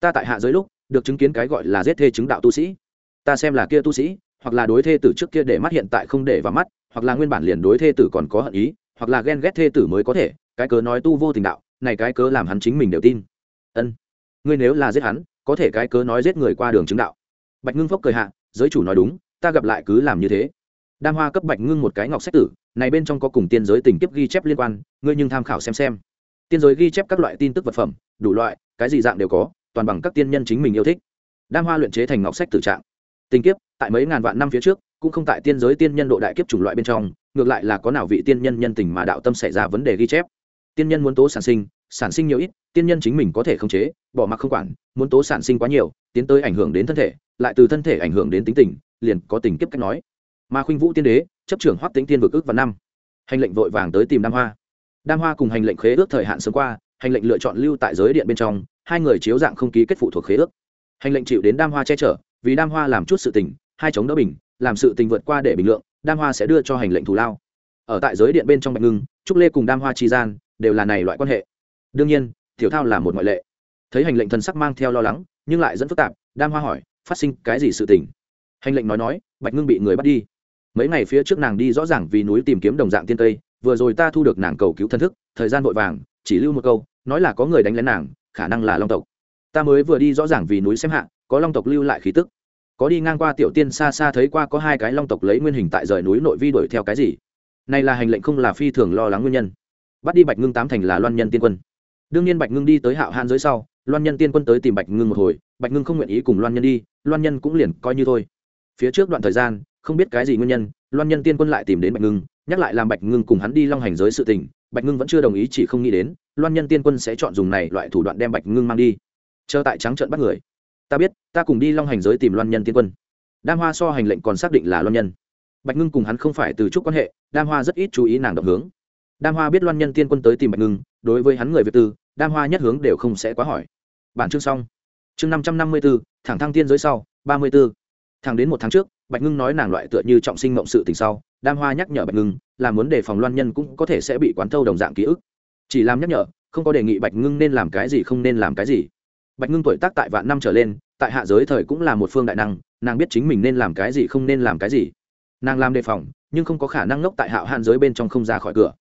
Ta tại hạ giới lúc, được chứng kiến cái gọi là giết thê chứng đạo tu sĩ. Ta xem là kia tu sĩ, hoặc là đối thê tử trước kia để mắt hiện tại không để vào mắt, hoặc là nguyên bản liền đối thê tử còn có hận ý, hoặc là ghen ghét thê tử mới có thể. Cái cớ nói tu vô tình đạo, này cái cớ làm hắn chính mình đều tin ân ngươi nếu là giết hắn có thể cái cớ nói giết người qua đường chứng đạo bạch ngưng phốc cười hạ giới chủ nói đúng ta gặp lại cứ làm như thế đam hoa cấp bạch ngưng một cái ngọc sách tử này bên trong có cùng tiên giới tình kiếp ghi chép liên quan ngươi nhưng tham khảo xem xem tiên giới ghi chép các loại tin tức vật phẩm đủ loại cái gì dạng đều có toàn bằng các tiên nhân chính mình yêu thích đam hoa luyện chế thành ngọc sách tử trạng tình kiếp tại mấy ngàn vạn năm phía trước cũng không tại tiên giới tiên nhân độ đại kiếp chủng loại bên trong ngược lại là có nào vị tiên nhân nhân tình mà đạo tâm xảy ra vấn đề ghi chép tiên nhân muốn tố sản sinh sản sinh nhiều ít, tiên nhân chính mình có thể khống chế, bỏ mặc không quản, muốn tố sản sinh quá nhiều, tiến tới ảnh hưởng đến thân thể, lại từ thân thể ảnh hưởng đến tính tình, liền có tình kiếp cách nói. Mà khuynh vũ tiên đế, chấp trưởng hoắc tính tiên vực ước và năm. Hành lệnh vội vàng tới tìm đam hoa. Đam hoa cùng hành lệnh khế ước thời hạn sớm qua, hành lệnh lựa chọn lưu tại giới điện bên trong, hai người chiếu dạng không ký kết phụ thuộc khế ước. Hành lệnh chịu đến đam hoa che chở, vì đam hoa làm chút sự tình, hai chống đỡ bình, làm sự tình vượt qua để bình lượng, đam hoa sẽ đưa cho hành lệnh thù lao. Ở tại giới điện bên trong bạch ngưng, trúc lê cùng đam hoa tri gian, đều là này loại quan hệ đương nhiên, tiểu thao là một ngoại lệ. Thấy hành lệnh thần sắc mang theo lo lắng, nhưng lại dẫn phức tạp, đam hoa hỏi, phát sinh cái gì sự tình? Hành lệnh nói nói, bạch ngưng bị người bắt đi. Mấy ngày phía trước nàng đi rõ ràng vì núi tìm kiếm đồng dạng tiên tây, vừa rồi ta thu được nàng cầu cứu thân thức, thời gian vội vàng, chỉ lưu một câu, nói là có người đánh lén nàng, khả năng là long tộc. Ta mới vừa đi rõ ràng vì núi xem hạ, có long tộc lưu lại khí tức. Có đi ngang qua tiểu tiên xa xa thấy qua có hai cái long tộc lấy nguyên hình tại rời núi nội vi đuổi theo cái gì? Này là hành lệnh không là phi thường lo lắng nguyên nhân. Bắt đi bạch ngưng tám thành là loan nhân tiên quân đương nhiên bạch ngưng đi tới hạo han dưới sau, loan nhân tiên quân tới tìm bạch ngưng một hồi, bạch ngưng không nguyện ý cùng loan nhân đi, loan nhân cũng liền coi như thôi. Phía trước đoạn thời gian, không biết cái gì nguyên nhân, loan nhân tiên quân lại tìm đến bạch ngưng, nhắc lại làm bạch ngưng cùng hắn đi long hành giới sự tình, bạch ngưng vẫn chưa đồng ý chỉ không nghĩ đến, loan nhân tiên quân sẽ chọn dùng này loại thủ đoạn đem bạch ngưng mang đi. Chờ tại trắng trận bắt người. Ta biết, ta cùng đi long hành giới tìm loan nhân tiên quân. Đam hoa so hành lệnh còn xác định là loan nhân. Bạch ngưng cùng hắn không phải từ chúc quan hệ, đam hoa rất ít chú ý nàng động hướng. Đam hoa biết loan nhân tiên quân tới tìm bạch ngưng, đối với hắn người việt tư đam hoa nhất hướng đều không sẽ quá hỏi. Bản chương xong. Chương năm trăm năm mươi b ố thẳng thăng tiên giới sau, ba mươi b ố thẳng đến một tháng trước, bạch ngưng nói nàng loại tựa như trọng sinh mộng sự tình sau, đam hoa nhắc nhở bạch ngưng, là muốn đề phòng loan nhân cũng có thể sẽ bị quán thâu đồng dạng ký ức. Chỉ làm nhắc nhở, không có đề nghị bạch ngưng nên làm cái gì không nên làm cái gì. Bạch ngưng tuổi tác tại vạn năm trở lên, tại hạ giới thời cũng là một phương đại năng, nàng biết chính mình nên làm cái gì không nên làm cái gì. Nàng làm đề phòng, nhưng không có khả năng ngốc tại hạo hạn giới bên trong không ra khỏi cửa.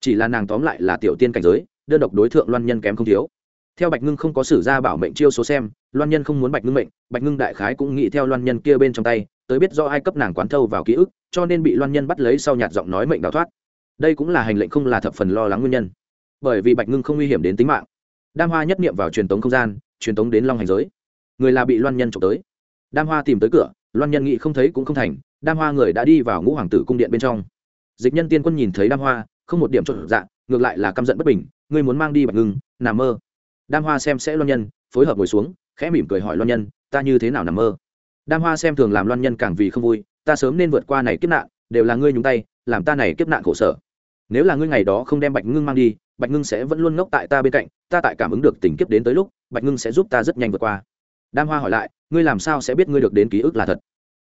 Chỉ là nàng tóm lại là tiểu tiên cảnh giới đơn độc đối tượng loan nhân kém không thiếu. Theo bạch ngưng không có sử ra bảo mệnh chiêu số xem, loan nhân không muốn bạch ngưng mệnh, bạch ngưng đại khái cũng nghĩ theo loan nhân kia bên trong tay, tới biết do ai cấp nàng quán thâu vào ký ức, cho nên bị loan nhân bắt lấy sau nhạt giọng nói mệnh đào thoát. Đây cũng là hành lệnh không là thập phần lo lắng nguyên nhân. Bởi vì bạch ngưng không nguy hiểm đến tính mạng. Đam hoa nhất niệm vào truyền tống không gian, truyền tống đến long hành giới. Người là bị loan nhân trộm tới. Đam hoa tìm tới cửa, loan nhân nghĩ không thấy cũng không thành, đam hoa người đã đi vào ngũ hoàng tử cung điện bên trong. Dịch nhân tiên quân nhìn thấy đam hoa, không một điểm trộn dạng ngược lại là căm giận bất bình ngươi muốn mang đi bạch ngưng, nằm mơ. Đam hoa xem sẽ loan nhân, phối hợp ngồi xuống, khẽ mỉm cười hỏi loan nhân, ta như thế nào nằm mơ? Đam hoa xem thường làm loan nhân càng vì không vui, ta sớm nên vượt qua này kiếp nạn, đều là ngươi nhúng tay, làm ta này kiếp nạn khổ sở. Nếu là ngươi ngày đó không đem bạch ngưng mang đi, bạch ngưng sẽ vẫn luôn ngốc tại ta bên cạnh, ta tại cảm ứng được tình kiếp đến tới lúc, bạch ngưng sẽ giúp ta rất nhanh vượt qua. Đam hoa hỏi lại, ngươi làm sao sẽ biết ngươi được đến ký ức là thật?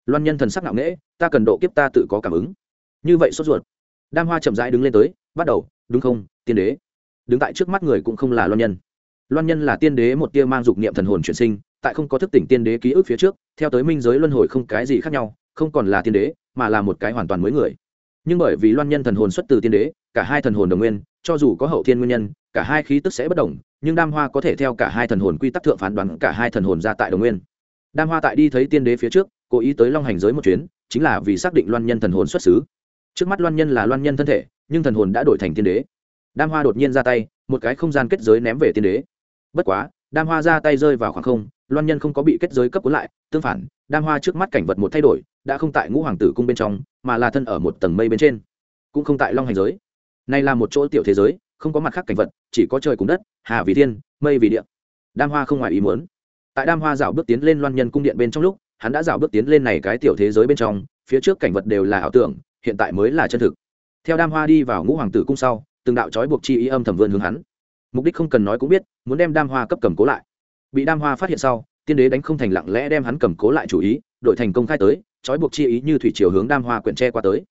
Loan nhân thần sắc nặng nễ ta cần độ kiếp ta tự có cảm ứng. Như vậy sốt ruột. Đam hoa chậm rãi đứng lên tới, bắt đầu, đúng không, tiên đế? Đứng tại trước mắt người cũng không là loan nhân. Loan nhân là tiên đế một tia mang dục niệm thần hồn chuyển sinh, tại không có thức tỉnh tiên đế ký ức phía trước, theo tới minh giới luân hồi không cái gì khác nhau, không còn là tiên đế, mà là một cái hoàn toàn mới người. Nhưng bởi vì loan nhân thần hồn xuất từ tiên đế, cả hai thần hồn đồng nguyên, cho dù có hậu thiên nguyên nhân, cả hai khí tức sẽ bất đồng nhưng đam hoa có thể theo cả hai thần hồn quy tắc thượng phán đoán cả hai thần hồn ra tại đồng nguyên. Đam hoa tại đi thấy tiên đế phía trước, cố ý tới long hành giới một chuyến, chính là vì xác định loan nhân thần hồn xuất xứ. Trước mắt loan nhân là loan nhân thân thể, nhưng thần hồn đã đổi thành tiên đế đam hoa đột nhiên ra tay, một cái không gian kết giới ném về tiên đế. Bất quá, đam hoa ra tay rơi vào khoảng không, loan nhân không có bị kết giới cấp cuốn lại, tương phản, đam hoa trước mắt cảnh vật một thay đổi, đã không tại ngũ hoàng tử cung bên trong, mà là thân ở một tầng mây bên trên, cũng không tại long hành giới. Nay là một chỗ tiểu thế giới, không có mặt khác cảnh vật, chỉ có trời cùng đất, hà vì thiên, mây vì địa. Đam hoa không ngoài ý muốn. Tại đam hoa dạo bước tiến lên loan nhân cung điện bên trong lúc, hắn đã dạo bước tiến lên này cái tiểu thế giới bên trong, phía trước cảnh vật đều là ảo tưởng, hiện tại mới là chân thực. Theo đam hoa đi vào ngũ hoàng tử cung sau từng đạo trói buộc chi ý âm thầm vươn hướng hắn. Mục đích không cần nói cũng biết, muốn đem đam hoa cấp cầm cố lại. Bị đam hoa phát hiện sau, tiên đế đánh không thành lặng lẽ đem hắn cầm cố lại chủ ý, đội thành công khai tới, trói buộc chi ý như thủy chiều hướng đam hoa quyển tre qua tới.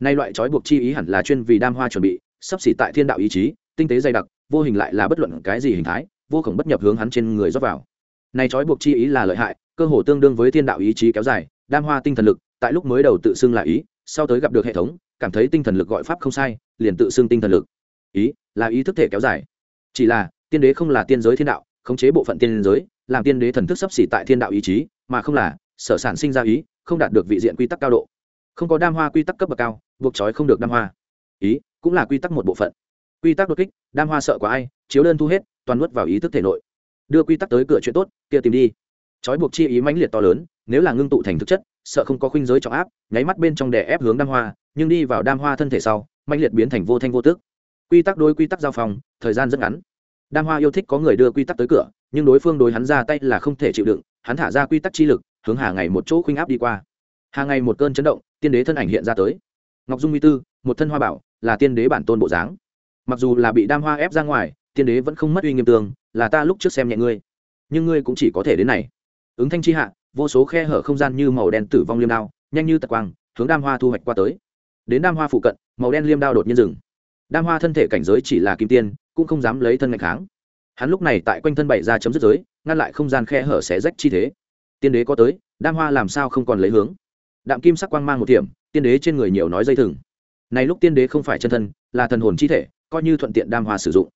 Nay loại trói buộc chi ý hẳn là chuyên vì đam hoa chuẩn bị, sắp xỉ tại thiên đạo ý chí, tinh tế dày đặc, vô hình lại là bất luận cái gì hình thái, vô khổng bất nhập hướng hắn trên người rót vào. Này trói buộc chi ý là lợi hại, cơ hồ tương đương với thiên đạo ý chí kéo dài, đam hoa tinh thần lực, tại lúc mới đầu tự xưng là ý, sau tới gặp được hệ thống, cảm thấy tinh thần lực gọi pháp không sai, liền tự xưng tinh thần lực ý là ý thức thể kéo dài. Chỉ là, tiên đế không là tiên giới thiên đạo, khống chế bộ phận tiên giới, làm tiên đế thần thức sắp xỉ tại thiên đạo ý chí, mà không là, sở sản sinh ra ý, không đạt được vị diện quy tắc cao độ. Không có đam hoa quy tắc cấp bậc cao, buộc trói không được đam hoa. Ý cũng là quy tắc một bộ phận. Quy tắc đột kích, đam hoa sợ của ai, chiếu đơn thu hết, toàn nuốt vào ý thức thể nội. Đưa quy tắc tới cửa chuyện tốt, kia tìm đi. Trói buộc chi ý mãnh liệt to lớn, nếu là ngưng tụ thành thực chất, sợ không có khuynh giới trọng áp, nháy mắt bên trong đè ép hướng đam hoa, nhưng đi vào đam hoa thân thể sau, mãnh liệt biến thành vô thanh vô tước quy tắc đối quy tắc giao phòng, thời gian rất ngắn. Đam hoa yêu thích có người đưa quy tắc tới cửa, nhưng đối phương đối hắn ra tay là không thể chịu đựng, hắn thả ra quy tắc chi lực, hướng hà ngày một chỗ khuynh áp đi qua. Hà ngày một cơn chấn động, tiên đế thân ảnh hiện ra tới. Ngọc dung nguy tư, một thân hoa bảo, là tiên đế bản tôn bộ dáng. Mặc dù là bị đam hoa ép ra ngoài, tiên đế vẫn không mất uy nghiêm tường, là ta lúc trước xem nhẹ ngươi. Nhưng ngươi cũng chỉ có thể đến này. Ứng thanh chi hạ, vô số khe hở không gian như màu đen tử vong liêm đao, nhanh như tật quang, hướng đam hoa thu hoạch qua tới. Đến đam hoa phụ cận, màu đen liêm đao đột nhiên dừng đam hoa thân thể cảnh giới chỉ là kim tiên, cũng không dám lấy thân ngạch kháng. Hắn lúc này tại quanh thân bảy ra chấm dứt giới, ngăn lại không gian khe hở xé rách chi thế. Tiên đế có tới, đam hoa làm sao không còn lấy hướng? Đạm kim sắc quang mang một điểm, tiên đế trên người nhiều nói dây thừng. Này lúc tiên đế không phải chân thân, là thần hồn chi thể, coi như thuận tiện đam hoa sử dụng.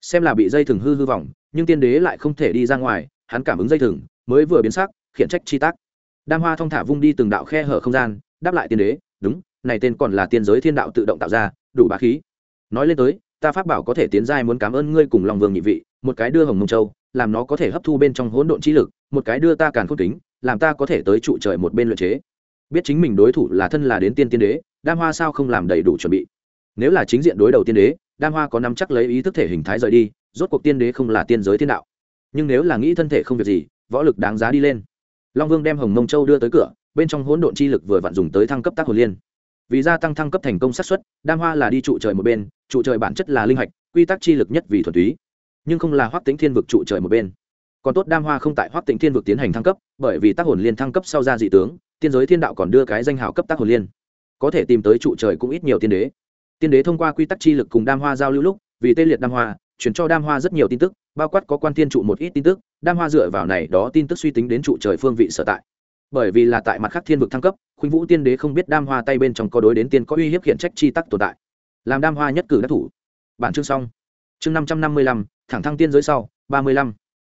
Xem là bị dây thừng hư hư vọng, nhưng tiên đế lại không thể đi ra ngoài, hắn cảm ứng dây thừng, mới vừa biến sắc, khiển trách chi tác. Đam hoa thong thả vung đi từng đạo khe hở không gian, đáp lại tiên đế, đúng, này tên còn là tiên giới thiên đạo tự động tạo ra, đủ bá khí nói lên tới, ta pháp bảo có thể tiến giai muốn cảm ơn ngươi cùng lòng vương nhị vị, một cái đưa hồng mông châu, làm nó có thể hấp thu bên trong hỗn độn chi lực, một cái đưa ta càn khôn kính, làm ta có thể tới trụ trời một bên luyện chế. Biết chính mình đối thủ là thân là đến tiên tiên đế, đam hoa sao không làm đầy đủ chuẩn bị? Nếu là chính diện đối đầu tiên đế, đam hoa có nắm chắc lấy ý thức thể hình thái rời đi, rốt cuộc tiên đế không là tiên giới thiên đạo. Nhưng nếu là nghĩ thân thể không việc gì, võ lực đáng giá đi lên. Long vương đem hồng mông châu đưa tới cửa, bên trong hỗn độn chi lực vừa vặn dùng tới thăng cấp tác hồn liên vì gia tăng thăng cấp thành công xác suất, đam hoa là đi trụ trời một bên, trụ trời bản chất là linh hạch, quy tắc chi lực nhất vì thuần túy. Nhưng không là hoác tính thiên vực trụ trời một bên. Còn tốt đam hoa không tại hoác tính thiên vực tiến hành thăng cấp, bởi vì tác hồn liên thăng cấp sau ra dị tướng, tiên giới thiên đạo còn đưa cái danh hào cấp tác hồn liên. Có thể tìm tới trụ trời cũng ít nhiều tiên đế. Tiên đế thông qua quy tắc chi lực cùng đam hoa giao lưu lúc, vì tê liệt đam hoa chuyển cho đam hoa rất nhiều tin tức, bao quát có quan thiên trụ một ít tin tức, đam hoa dựa vào này đó tin tức suy tính đến trụ trời phương vị sở tại bởi vì là tại mặt khác thiên vực thăng cấp, khuynh vũ tiên đế không biết đam hoa tay bên trong có đối đến tiên có uy hiếp hiện trách chi tắc tồn tại. Làm đam hoa nhất cử đắc thủ. Bản chương xong. Chương năm trăm năm mươi lăm, thẳng thăng tiên giới sau, ba mươi lăm.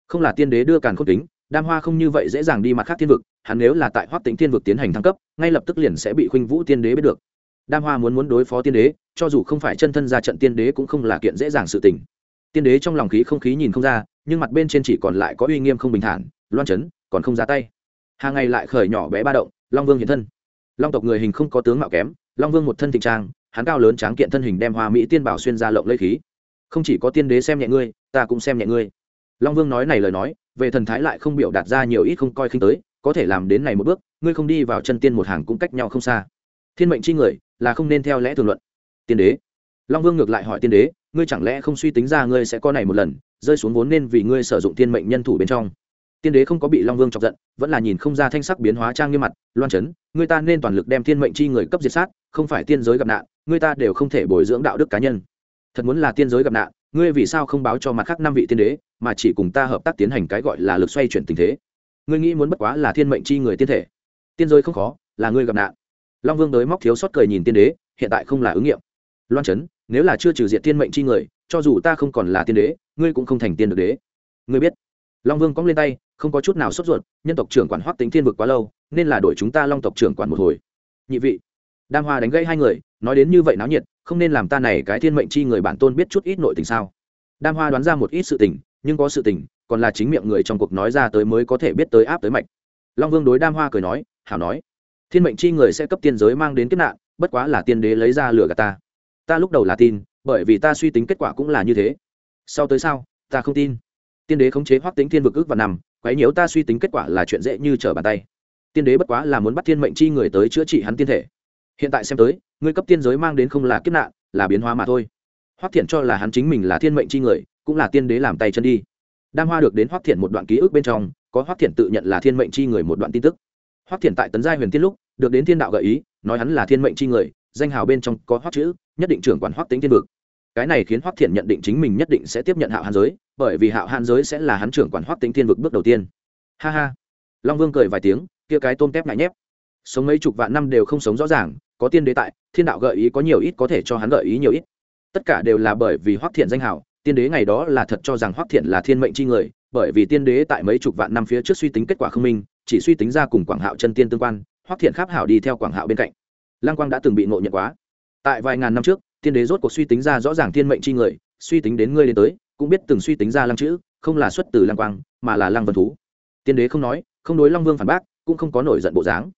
Không là tiên đế đưa càn khôn tính đam hoa không như vậy dễ dàng đi mặt khác thiên vực, hắn nếu là tại hoác tính thiên vực tiến hành thăng cấp, ngay lập tức liền sẽ bị khuynh vũ tiên đế biết được. Đam hoa muốn muốn đối phó tiên đế, cho dù không phải chân thân ra trận tiên đế cũng không là kiện dễ dàng sự tình. Tiên đế trong lòng khí không khí nhìn không ra, nhưng mặt bên trên chỉ còn lại có uy nghiêm không bình thản, loan chấn, còn không ra tay hàng ngày lại khởi nhỏ bé ba động, long vương hiện thân. Long tộc người hình không có tướng mạo kém, long vương một thân thịnh trang, hắn cao lớn tráng kiện thân hình đem hoa mỹ tiên bảo xuyên ra lộng lây khí. Không chỉ có tiên đế xem nhẹ ngươi, ta cũng xem nhẹ ngươi. Long vương nói này lời nói, về thần thái lại không biểu đạt ra nhiều ít không coi khinh tới, có thể làm đến này một bước, ngươi không đi vào chân tiên một hàng cũng cách nhau không xa. Thiên mệnh chi người, là không nên theo lẽ thường luận. Tiên đế. Long vương ngược lại hỏi tiên đế, ngươi chẳng lẽ không suy tính ra ngươi sẽ có này một lần, rơi xuống vốn nên vì ngươi sử dụng tiên mệnh nhân thủ bên trong tiên đế không có bị long vương chọc giận, vẫn là nhìn không ra thanh sắc biến hóa trang nghiêm mặt, loan chấn, người ta nên toàn lực đem thiên mệnh chi người cấp diệt sát, không phải tiên giới gặp nạn, người ta đều không thể bồi dưỡng đạo đức cá nhân. Thật muốn là tiên giới gặp nạn, ngươi vì sao không báo cho mặt khác năm vị tiên đế, mà chỉ cùng ta hợp tác tiến hành cái gọi là lực xoay chuyển tình thế? Ngươi nghĩ muốn bất quá là thiên mệnh chi người tiên thể. Tiên giới không khó, là ngươi gặp nạn. Long vương đới móc thiếu sót cười nhìn tiên đế, hiện tại không là ứng nghiệm. Loan chấn, nếu là chưa trừ diện Thiên mệnh chi người, cho dù ta không còn là tiên đế, ngươi cũng không thành tiên được đế. Ngươi biết long vương cong lên tay, không có chút nào sốt ruột, nhân tộc trưởng quản hoắc tính thiên vực quá lâu, nên là đổi chúng ta long tộc trưởng quản một hồi. Nhị vị, đam hoa đánh gây hai người, nói đến như vậy náo nhiệt, không nên làm ta này cái thiên mệnh chi người bản tôn biết chút ít nội tình sao? Đam hoa đoán ra một ít sự tình, nhưng có sự tình, còn là chính miệng người trong cuộc nói ra tới mới có thể biết tới áp tới mạnh long vương đối đam hoa cười nói, hảo nói, thiên mệnh chi người sẽ cấp tiên giới mang đến kiếp nạn, bất quá là tiên đế lấy ra lửa gạt ta. Ta lúc đầu là tin, bởi vì ta suy tính kết quả cũng là như thế. Sau tới sao, ta không tin tiên đế khống chế hoắc tính thiên vực ước và nằm quấy nhiễu ta suy tính kết quả là chuyện dễ như trở bàn tay. Tiên đế bất quá là muốn bắt thiên mệnh chi người tới chữa trị hắn tiên thể. Hiện tại xem tới, ngươi cấp tiên giới mang đến không là kiếp nạn, là biến hóa mà thôi. Hoắc thiện cho là hắn chính mình là thiên mệnh chi người, cũng là tiên đế làm tay chân đi. Đam hoa được đến hoắc thiện một đoạn ký ức bên trong, có hoắc thiện tự nhận là thiên mệnh chi người một đoạn tin tức. Hoắc thiện tại tấn giai huyền tiên lúc, được đến thiên đạo gợi ý, nói hắn là thiên mệnh chi người, danh hào bên trong có hoắc chữ, nhất định trưởng quản hoắc tính thiên vực cái này khiến hoắc thiện nhận định chính mình nhất định sẽ tiếp nhận hạo hàn giới, bởi vì hạo hàn giới sẽ là hắn trưởng quản hoắc tính thiên vực bước đầu tiên. Ha ha. Long vương cười vài tiếng, kia cái tôm tép ngại nhép. Sống mấy chục vạn năm đều không sống rõ ràng, có tiên đế tại, thiên đạo gợi ý có nhiều ít có thể cho hắn gợi ý nhiều ít. Tất cả đều là bởi vì hoắc thiện danh hào, tiên đế ngày đó là thật cho rằng hoắc thiện là thiên mệnh chi người, bởi vì tiên đế tại mấy chục vạn năm phía trước suy tính kết quả không minh, chỉ suy tính ra cùng quảng hạo chân tiên tương quan, hoắc thiện kháp hảo đi theo quảng hạo bên cạnh. Lăng quang đã từng bị ngộ nhận quá. Tại vài ngàn năm trước tiên đế rốt cuộc suy tính ra rõ ràng thiên mệnh chi người, suy tính đến ngươi đến tới, cũng biết từng suy tính ra lăng chữ, không là xuất từ lăng quang, mà là lăng vân thú. Tiên đế không nói, không đối long vương phản bác, cũng không có nổi giận bộ dáng.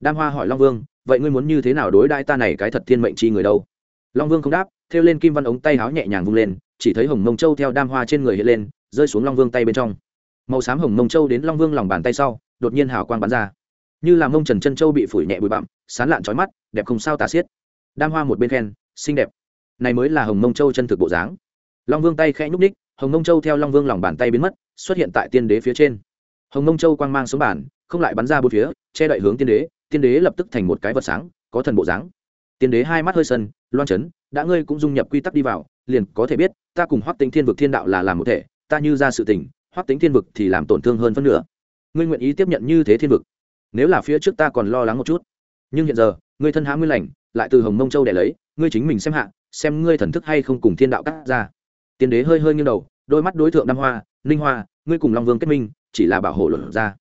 Đam hoa hỏi long vương, vậy ngươi muốn như thế nào đối đãi ta này cái thật thiên mệnh chi người đâu? Long vương không đáp, thêu lên kim văn ống tay háo nhẹ nhàng vung lên, chỉ thấy hồng mông châu theo đam hoa trên người hiện lên, rơi xuống long vương tay bên trong. Màu xám hồng mông châu đến long vương lòng bàn tay sau, đột nhiên hào quang bắn ra. Như là mông trần chân châu bị phủi nhẹ bụi bặm, sán lạn trói mắt, đẹp không sao tà xiết. Đam hoa một bên khen xinh đẹp. Này mới là hồng mông châu chân thực bộ dáng. Long vương tay khẽ nhúc ních hồng mông châu theo long vương lòng bàn tay biến mất, xuất hiện tại tiên đế phía trên. Hồng mông châu quang mang xuống bản không lại bắn ra bốn phía, che đậy hướng tiên đế tiên đế lập tức thành một cái vật sáng, có thần bộ dáng. Tiên đế hai mắt hơi sân, loan chấn, đã ngươi cũng dung nhập quy tắc đi vào, liền có thể biết, ta cùng hoác tính thiên vực thiên đạo là làm một thể, ta như ra sự tình hoác tính thiên vực thì làm tổn thương hơn phân nửa. Ngươi nguyện ý tiếp nhận như thế thiên vực? Nếu là phía trước ta còn lo lắng một chút. Nhưng hiện giờ, ngươi thân há nguyên lành, lại từ hồng mông châu để lấy ngươi chính mình xem hạ, xem ngươi thần thức hay không cùng thiên đạo cắt ra. Tiên đế hơi hơi nghiêng đầu, đôi mắt đối tượng nam hoa, ninh hoa, ngươi cùng long vương kết minh, chỉ là bảo hộ luận ra.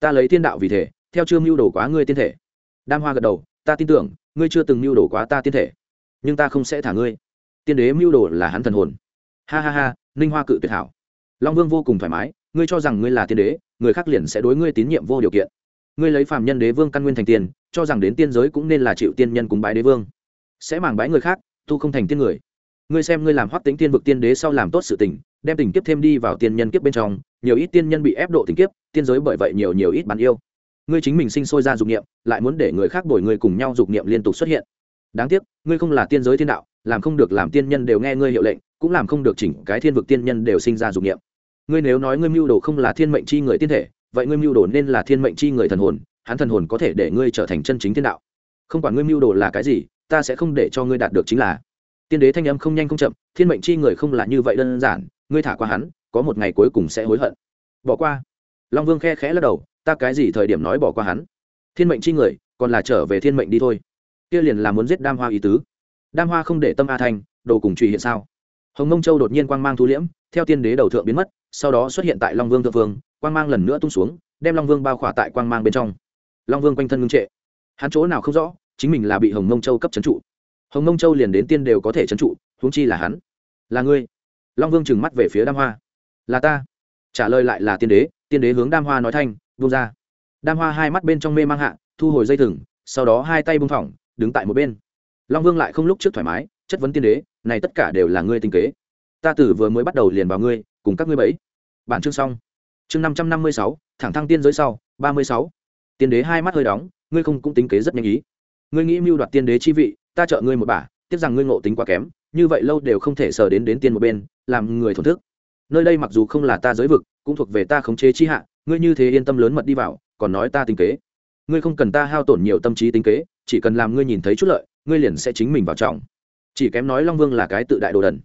Ta lấy thiên đạo vì thể, theo chưa mưu đồ quá ngươi tiên thể. Đam hoa gật đầu, ta tin tưởng, ngươi chưa từng mưu đồ quá ta tiên thể. Nhưng ta không sẽ thả ngươi. Tiên đế mưu đồ là hắn thần hồn. Ha ha ha, ninh hoa cự tuyệt hảo. Long vương vô cùng thoải mái, ngươi cho rằng ngươi là tiên đế, người khác liền sẽ đối ngươi tín nhiệm vô điều kiện. Ngươi lấy phàm nhân đế vương căn nguyên thành tiền, cho rằng đến tiên giới cũng nên là chịu tiên nhân cúng bái đế vương sẽ màng bái người khác, tu không thành tiên người. Ngươi xem ngươi làm hoắc tính tiên vực tiên đế sau làm tốt sự tình, đem tình kiếp thêm đi vào tiên nhân kiếp bên trong, nhiều ít tiên nhân bị ép độ tình kiếp, tiên giới bởi vậy nhiều nhiều ít bán yêu. Ngươi chính mình sinh sôi ra dục niệm, lại muốn để người khác đổi ngươi cùng nhau dục niệm liên tục xuất hiện. Đáng tiếc, ngươi không là tiên giới thiên đạo, làm không được làm tiên nhân đều nghe ngươi hiệu lệnh, cũng làm không được chỉnh cái thiên vực tiên nhân đều sinh ra dục niệm. Ngươi nếu nói ngươi mưu đồ không là thiên mệnh chi người tiên thể, vậy ngươi mưu đồ nên là thiên mệnh chi người thần hồn, hắn thần hồn có thể để ngươi trở thành chân chính thiên đạo. Không quản ngươi mưu đồ là cái gì ta sẽ không để cho ngươi đạt được chính là. Tiên đế thanh âm không nhanh không chậm, thiên mệnh chi người không là như vậy đơn giản, ngươi thả qua hắn, có một ngày cuối cùng sẽ hối hận. Bỏ qua. Long vương khe khẽ lắc đầu, ta cái gì thời điểm nói bỏ qua hắn? Thiên mệnh chi người, còn là trở về thiên mệnh đi thôi. Kia liền là muốn giết đam hoa ý tứ. Đam hoa không để tâm a thanh đồ cùng truy hiện sao? Hồng mông châu đột nhiên quang mang thu liễm, theo tiên đế đầu thượng biến mất, sau đó xuất hiện tại long vương thượng vương, quang mang lần nữa tung xuống, đem long vương bao khỏa tại quang mang bên trong. Long vương quanh thân ngưng trệ. Hắn chỗ nào không rõ chính mình là bị hồng mông châu cấp trấn trụ. Hồng mông châu liền đến tiên đều có thể trấn trụ huống chi là hắn. Là ngươi. Long vương trừng mắt về phía đam hoa. Là ta. Trả lời lại là tiên đế tiên đế hướng đam hoa nói thanh vung ra. Đam hoa hai mắt bên trong mê mang hạ thu hồi dây thừng sau đó hai tay bung thỏng đứng tại một bên. Long vương lại không lúc trước thoải mái chất vấn tiên đế này tất cả đều là ngươi tinh kế. Ta tử vừa mới bắt đầu liền vào ngươi cùng các ngươi bẫy, bản chương xong. Chương năm trăm năm mươi sáu thẳng thăng tiên giới sau ba mươi sáu. Tiên đế hai mắt hơi đóng ngươi không cũng tính kế rất nhanh ý ngươi nghĩ mưu đoạt tiên đế chi vị, ta trợ ngươi một bả, tiếc rằng ngươi ngộ tính quá kém, như vậy lâu đều không thể sờ đến đến tiên một bên, làm người thổn thức. Nơi đây mặc dù không là ta giới vực, cũng thuộc về ta khống chế chi hạ, ngươi như thế yên tâm lớn mật đi vào, còn nói ta tính kế. Ngươi không cần ta hao tổn nhiều tâm trí tính kế, chỉ cần làm ngươi nhìn thấy chút lợi, ngươi liền sẽ chính mình vào trọng. Chỉ kém nói long vương là cái tự đại đồ đần.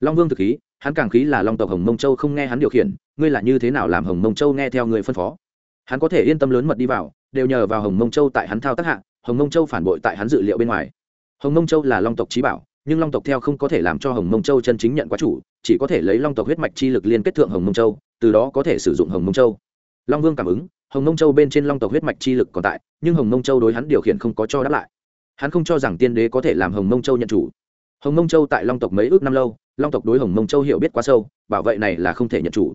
Long vương thực khí, hắn càng khí là long tộc hồng mông châu không nghe hắn điều khiển, ngươi là như thế nào làm hồng mông châu nghe theo người phân phó? Hắn có thể yên tâm lớn mật đi vào, đều nhờ vào hồng mông châu tại hắn thao tác hạ hồng mông châu phản bội tại hắn dự liệu bên ngoài hồng mông châu là long tộc trí bảo nhưng long tộc theo không có thể làm cho hồng mông châu chân chính nhận quá chủ chỉ có thể lấy long tộc huyết mạch chi lực liên kết thượng hồng mông châu từ đó có thể sử dụng hồng mông châu long vương cảm ứng hồng mông châu bên trên long tộc huyết mạch chi lực còn tại nhưng hồng mông châu đối hắn điều khiển không có cho đáp lại hắn không cho rằng tiên đế có thể làm hồng mông châu nhận chủ hồng mông châu tại long tộc mấy ước năm lâu long tộc đối hồng mông châu hiểu biết quá sâu bảo vệ này là không thể nhận chủ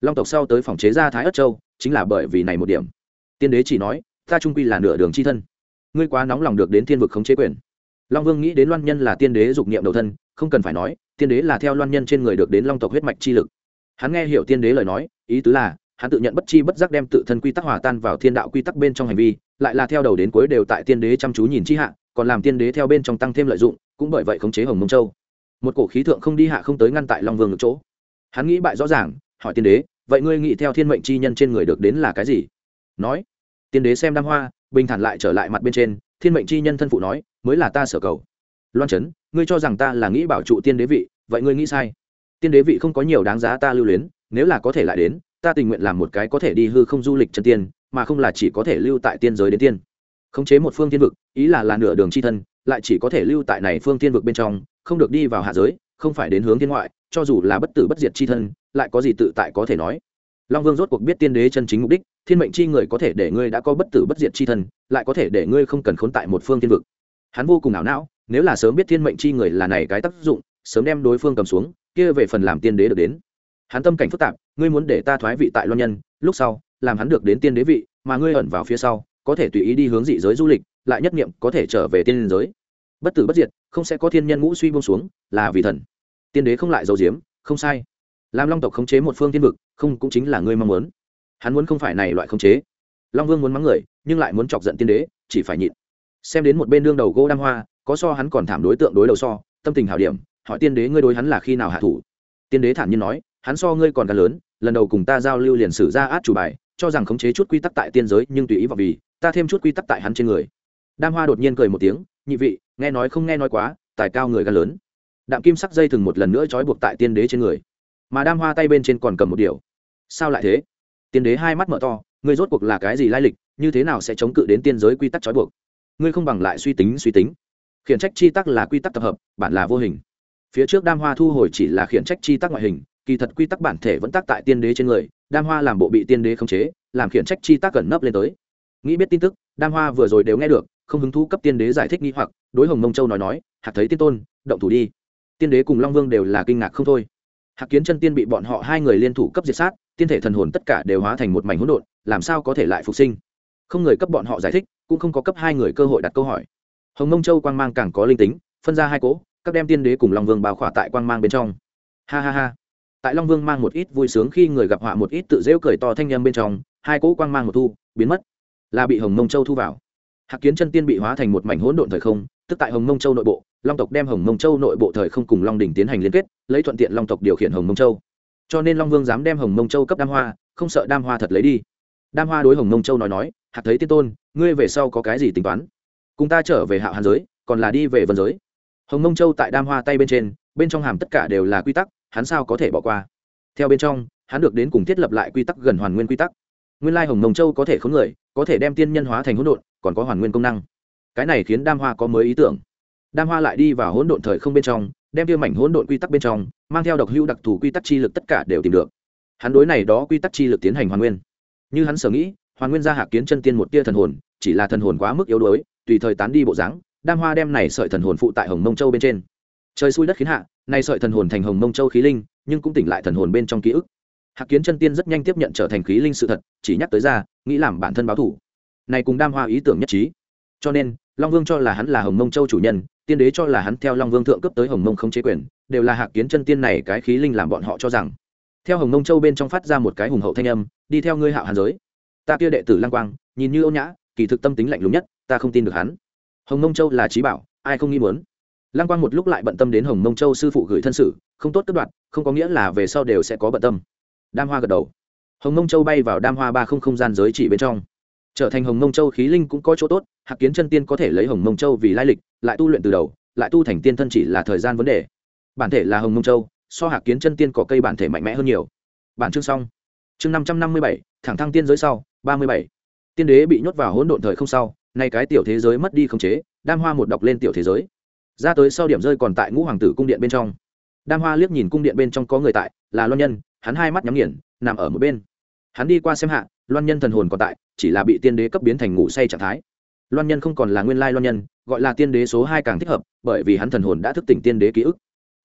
long tộc sau tới phòng chế ra thái ất châu chính là bởi vì này một điểm tiên đế chỉ nói ta trung quy là nửa đường c h i thân ngươi quá nóng lòng được đến thiên vực khống chế quyền. Long vương nghĩ đến loan nhân là tiên đế dục niệm đầu thân, không cần phải nói, tiên đế là theo loan nhân trên người được đến long tộc huyết mạch chi lực. Hắn nghe hiểu tiên đế lời nói, ý tứ là, hắn tự nhận bất chi bất giác đem tự thân quy tắc hòa tan vào thiên đạo quy tắc bên trong hành vi, lại là theo đầu đến cuối đều tại tiên đế chăm chú nhìn chi hạ, còn làm tiên đế theo bên trong tăng thêm lợi dụng, cũng bởi vậy khống chế hồng mông châu. Một cổ khí thượng không đi hạ không tới ngăn tại long vương được chỗ. Hắn nghĩ bại rõ ràng, hỏi tiên đế, vậy ngươi nghĩ theo thiên mệnh chi nhân trên người được đến là cái gì? Nói, tiên đế xem đam hoa bình thản lại trở lại mặt bên trên, thiên mệnh chi nhân thân phụ nói, mới là ta sở cầu. Loan trấn ngươi cho rằng ta là nghĩ bảo trụ tiên đế vị, vậy ngươi nghĩ sai. Tiên đế vị không có nhiều đáng giá ta lưu luyến, nếu là có thể lại đến, ta tình nguyện làm một cái có thể đi hư không du lịch chân tiên, mà không là chỉ có thể lưu tại tiên giới đến tiên. Khống chế một phương tiên vực, ý là là nửa đường c h i thân, lại chỉ có thể lưu tại này phương tiên vực bên trong, không được đi vào hạ giới, không phải đến hướng thiên ngoại, cho dù là bất tử bất diệt c h i thân, lại có gì tự tại có thể nói long vương rốt cuộc biết tiên đế chân chính mục đích, thiên mệnh chi người có thể để ngươi đã có bất tử bất diệt c h i thân, lại có thể để ngươi không cần khốn tại một phương tiên vực. Hắn vô cùng ảo não, nếu là sớm biết thiên mệnh chi người là này cái tác dụng, sớm đem đối phương cầm xuống, kia về phần làm tiên đế được đến. Hắn tâm cảnh phức tạp, ngươi muốn để ta thoái vị tại loan nhân, lúc sau, làm hắn được đến tiên đế vị, mà ngươi ẩn vào phía sau, có thể tùy ý đi hướng dị giới du lịch, lại nhất nghiệm có thể trở về tiên giới. Bất tử bất diệt, không sẽ có thiên nhân ngũ suy bông xuống, là vì thần. Tiên đế không lại giấu diếm không sai làm long tộc khống chế một phương thiên vực, không cũng chính là ngươi mong muốn. Hắn muốn không phải này loại khống chế. Long vương muốn mắng người, nhưng lại muốn chọc giận tiên đế, chỉ phải nhịn. Xem đến một bên đương đầu gỗ Đam hoa, có so hắn còn thảm đối tượng đối đầu so, tâm tình hảo điểm, hỏi tiên đế ngươi đối hắn là khi nào hạ thủ. Tiên đế thản nhiên nói, hắn so ngươi còn cả lớn, lần đầu cùng ta giao lưu liền sử ra át chủ bài, cho rằng khống chế chút quy tắc tại tiên giới, nhưng tùy ý vào vì, ta thêm chút quy tắc tại hắn trên người. Đam hoa đột nhiên cười một tiếng, nhị vị, nghe nói không nghe nói quá, tài cao người gan lớn. Đạm kim sắc dây thừng một lần nữa trói buộc tại tiên đế trên người mà đam hoa tay bên trên còn cầm một điều. Sao lại thế? Tiên đế hai mắt mở to, ngươi rốt cuộc là cái gì lai lịch, như thế nào sẽ chống cự đến tiên giới quy tắc trói buộc? Ngươi không bằng lại suy tính suy tính. Khiển trách chi tắc là quy tắc tập hợp, bản là vô hình. Phía trước đam hoa thu hồi chỉ là khiển trách chi tắc ngoại hình, kỳ thật quy tắc bản thể vẫn tắc tại tiên đế trên người, đam hoa làm bộ bị tiên đế khống chế, làm khiển trách chi tắc cẩn nấp lên tới. Nghĩ biết tin tức, đam hoa vừa rồi đều nghe được, không hứng thú cấp tiên đế giải thích nghi hoặc, đối hồng mông châu nói nói hạt thấy tiên tôn, động thủ đi. Tiên đế cùng long vương đều là kinh ngạc không thôi hạc kiến chân tiên bị bọn họ hai người liên thủ cấp diệt sát, tiên thể thần hồn tất cả đều hóa thành một mảnh hỗn độn, làm sao có thể lại phục sinh? Không người cấp bọn họ giải thích, cũng không có cấp hai người cơ hội đặt câu hỏi. Hồng mông châu quang mang càng có linh tính, phân ra hai cỗ, các đem tiên đế cùng long vương bao khỏa tại quang mang bên trong. Ha ha ha. Tại long vương mang một ít vui sướng khi người gặp họa một ít tự rêu cười to thanh â bên trong, hai cỗ quang mang một thu, biến mất. Là bị hồng mông châu thu vào. Hạc kiến chân tiên bị hóa thành một mảnh hỗn độn thời không tức tại hồng mông châu nội bộ, long tộc đem hồng mông châu nội bộ thời không cùng long đình tiến hành liên kết, lấy thuận tiện long tộc điều khiển hồng mông châu. Cho nên long vương dám đem hồng mông châu cấp đam hoa, không sợ đam hoa thật lấy đi. Đam hoa đối hồng mông châu nói nói hạt thấy tiên tôn, ngươi về sau có cái gì tính toán? Cùng ta trở về hạo hàn giới, còn là đi về vân giới. Hồng mông châu tại đam hoa tay bên trên, bên trong hàm tất cả đều là quy tắc, hắn sao có thể bỏ qua? Theo bên trong, hắn được đến cùng thiết lập lại quy tắc gần hoàn nguyên quy tắc. Nguyên lai hồng mông châu có thể khống người, có thể đem tiên nhân hóa thành hỗn độn, còn có hoàn nguyên công năng cái này khiến đam hoa có mới ý tưởng. Đam hoa lại đi vào hỗn độn thời không bên trong, đem tiêu mảnh hỗn độn quy tắc bên trong, mang theo độc hữu đặc thù quy tắc chi lực tất cả đều tìm được. Hắn đối này đó quy tắc chi lực tiến hành hoàn nguyên. Như hắn sở nghĩ, hoàn nguyên ra hạ kiến chân tiên một tia thần hồn, chỉ là thần hồn quá mức yếu đuối, tùy thời tán đi bộ dáng, đam hoa đem này sợi thần hồn phụ tại hồng mông châu bên trên. Trời xui đất khiến hạ nay sợi thần hồn thành hồng mông châu khí linh, nhưng cũng tỉnh lại thần hồn bên trong ký ức. Hạc kiến chân tiên rất nhanh tiếp nhận trở thành khí linh sự thật, chỉ nhắc tới ra, nghĩ làm bản thân báo thủ. Này cùng đam hoa ý tưởng nhất trí. Cho nên long vương cho là hắn là hồng mông châu chủ nhân tiên đế cho là hắn theo long vương thượng cấp tới hồng mông không chế quyền đều là hạc kiến chân tiên này cái khí linh làm bọn họ cho rằng. Theo hồng mông châu bên trong phát ra một cái hùng hậu thanh âm đi theo ngươi hạo hàn giới. Ta kia đệ tử lang quang nhìn như ôn nhã kỳ thực tâm tính lạnh lùng nhất ta không tin được hắn. Hồng mông châu là trí bảo ai không nghi muốn? Lang quang một lúc lại bận tâm đến hồng mông châu sư phụ gửi thân sự không tốt cất đoạt, không có nghĩa là về sau đều sẽ có bận tâm. Đam hoa gật đầu. Hồng mông châu bay vào đam hoa ba không không gian giới chỉ bên trong. Trở thành hồng mông châu khí linh cũng có chỗ tốt hạc kiến chân tiên có thể lấy hồng mông châu vì lai lịch, lại tu luyện từ đầu, lại tu thành tiên thân chỉ là thời gian vấn đề. Bản thể là hồng mông châu, so hạc kiến chân tiên có cây bản thể mạnh mẽ hơn nhiều. Bản chương xong. Chương năm trăm năm mươi bảy, thẳng thăng tiên giới sau, ba mươi bảy. Tiên đế bị nhốt vào hỗn độn thời không sau, nay cái tiểu thế giới mất đi khống chế, đam hoa một đọc lên tiểu thế giới. Ra tới sau điểm rơi còn tại ngũ hoàng tử cung điện bên trong. Đam hoa liếc nhìn cung điện bên trong có người tại, là loan nhân, hắn hai mắt nhắm nghiền, nằm ở một bên. Hắn đi qua xem hạ, loan nhân thần hồn còn tại, chỉ là bị tiên đế cấp biến thành ngủ say trạng thái loan nhân không còn là nguyên lai loan nhân, gọi là tiên đế số hai càng thích hợp, bởi vì hắn thần hồn đã thức tỉnh tiên đế ký ức.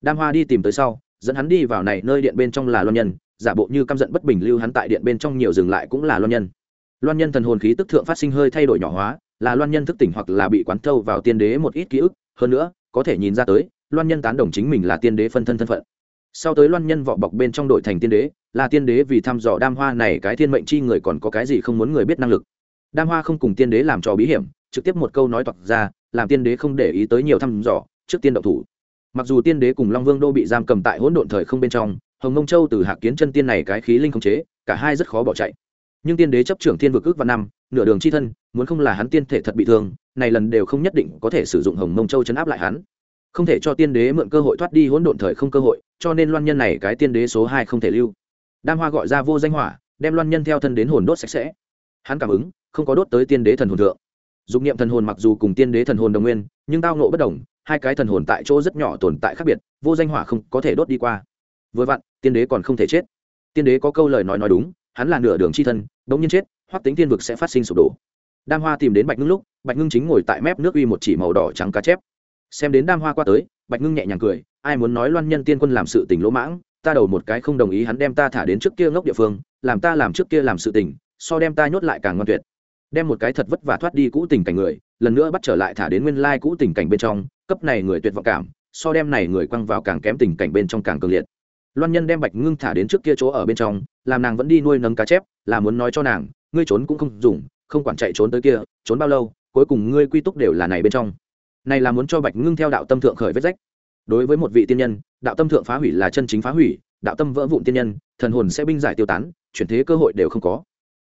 Đam hoa đi tìm tới sau, dẫn hắn đi vào này nơi điện bên trong là loan nhân, giả bộ như căm giận bất bình lưu hắn tại điện bên trong nhiều dừng lại cũng là loan nhân. Loan nhân thần hồn khí tức thượng phát sinh hơi thay đổi nhỏ hóa, là loan nhân thức tỉnh hoặc là bị quán thâu vào tiên đế một ít ký ức, hơn nữa, có thể nhìn ra tới, loan nhân tán đồng chính mình là tiên đế phân thân thân phận. Sau tới loan nhân vỏ bọc bên trong đội thành tiên đế, là tiên đế vì thăm dò đam hoa này cái thiên mệnh chi người còn có cái gì không muốn người biết năng lực đam hoa không cùng tiên đế làm trò bí hiểm, trực tiếp một câu nói toạc ra, làm tiên đế không để ý tới nhiều thăm dò, trước tiên động thủ. Mặc dù tiên đế cùng long vương đô bị giam cầm tại hỗn độn thời không bên trong, hồng mông châu từ hạc kiến chân tiên này cái khí linh không chế, cả hai rất khó bỏ chạy. Nhưng tiên đế chấp trưởng thiên vực ước và năm, nửa đường c h i thân, muốn không là hắn tiên thể thật bị thương, này lần đều không nhất định có thể sử dụng hồng mông châu chấn áp lại hắn. Không thể cho tiên đế mượn cơ hội thoát đi hỗn độn thời không cơ hội, cho nên loan nhân này cái tiên đế số hai không thể lưu. Đam hoa gọi ra vô danh hỏa, đem loan nhân theo thân đến hồn đốt sạch sẽ. Hắn cảm ứng không có đốt tới tiên đế thần hồn thượng. Dụng niệm thần hồn mặc dù cùng tiên đế thần hồn đồng nguyên, nhưng tao nộ bất đồng, hai cái thần hồn tại chỗ rất nhỏ tồn tại khác biệt, vô danh hỏa không có thể đốt đi qua. Vừa vặn, tiên đế còn không thể chết. Tiên đế có câu lời nói nói đúng, hắn là nửa đường c h i thân đ ố n g nhiên chết hoặc tính tiên vực sẽ phát sinh sụp đổ. Đam hoa tìm đến bạch ngưng lúc, bạch ngưng chính ngồi tại mép nước uy một chỉ màu đỏ trắng cá chép. Xem đến đam hoa qua tới, bạch ngưng nhẹ nhàng cười, ai muốn nói loan nhân tiên quân làm sự tình lỗ mãng, ta đầu một cái không đồng ý hắn đem ta thả đến trước kia ngốc địa phương, làm ta làm trước kia làm sự tình, so đem ta nhốt lại càng ngoan tuyệt đem một cái thật vất vả thoát đi cũ tình cảnh người, lần nữa bắt trở lại thả đến nguyên lai cũ tình cảnh bên trong, cấp này người tuyệt vọng cảm, so đem này người quăng vào càng kém tình cảnh bên trong càng cường liệt. Loan nhân đem bạch ngưng thả đến trước kia chỗ ở bên trong, làm nàng vẫn đi nuôi nấng cá chép, là muốn nói cho nàng, ngươi trốn cũng không dùng, không quản chạy trốn tới kia, trốn bao lâu, cuối cùng ngươi quy túc đều là này bên trong. Này là muốn cho bạch ngưng theo đạo tâm thượng khởi vết rách. Đối với một vị tiên nhân, đạo tâm thượng phá hủy là chân chính phá hủy, đạo tâm vỡ vụn tiên nhân, thần hồn sẽ binh giải tiêu tán, chuyển thế cơ hội đều không có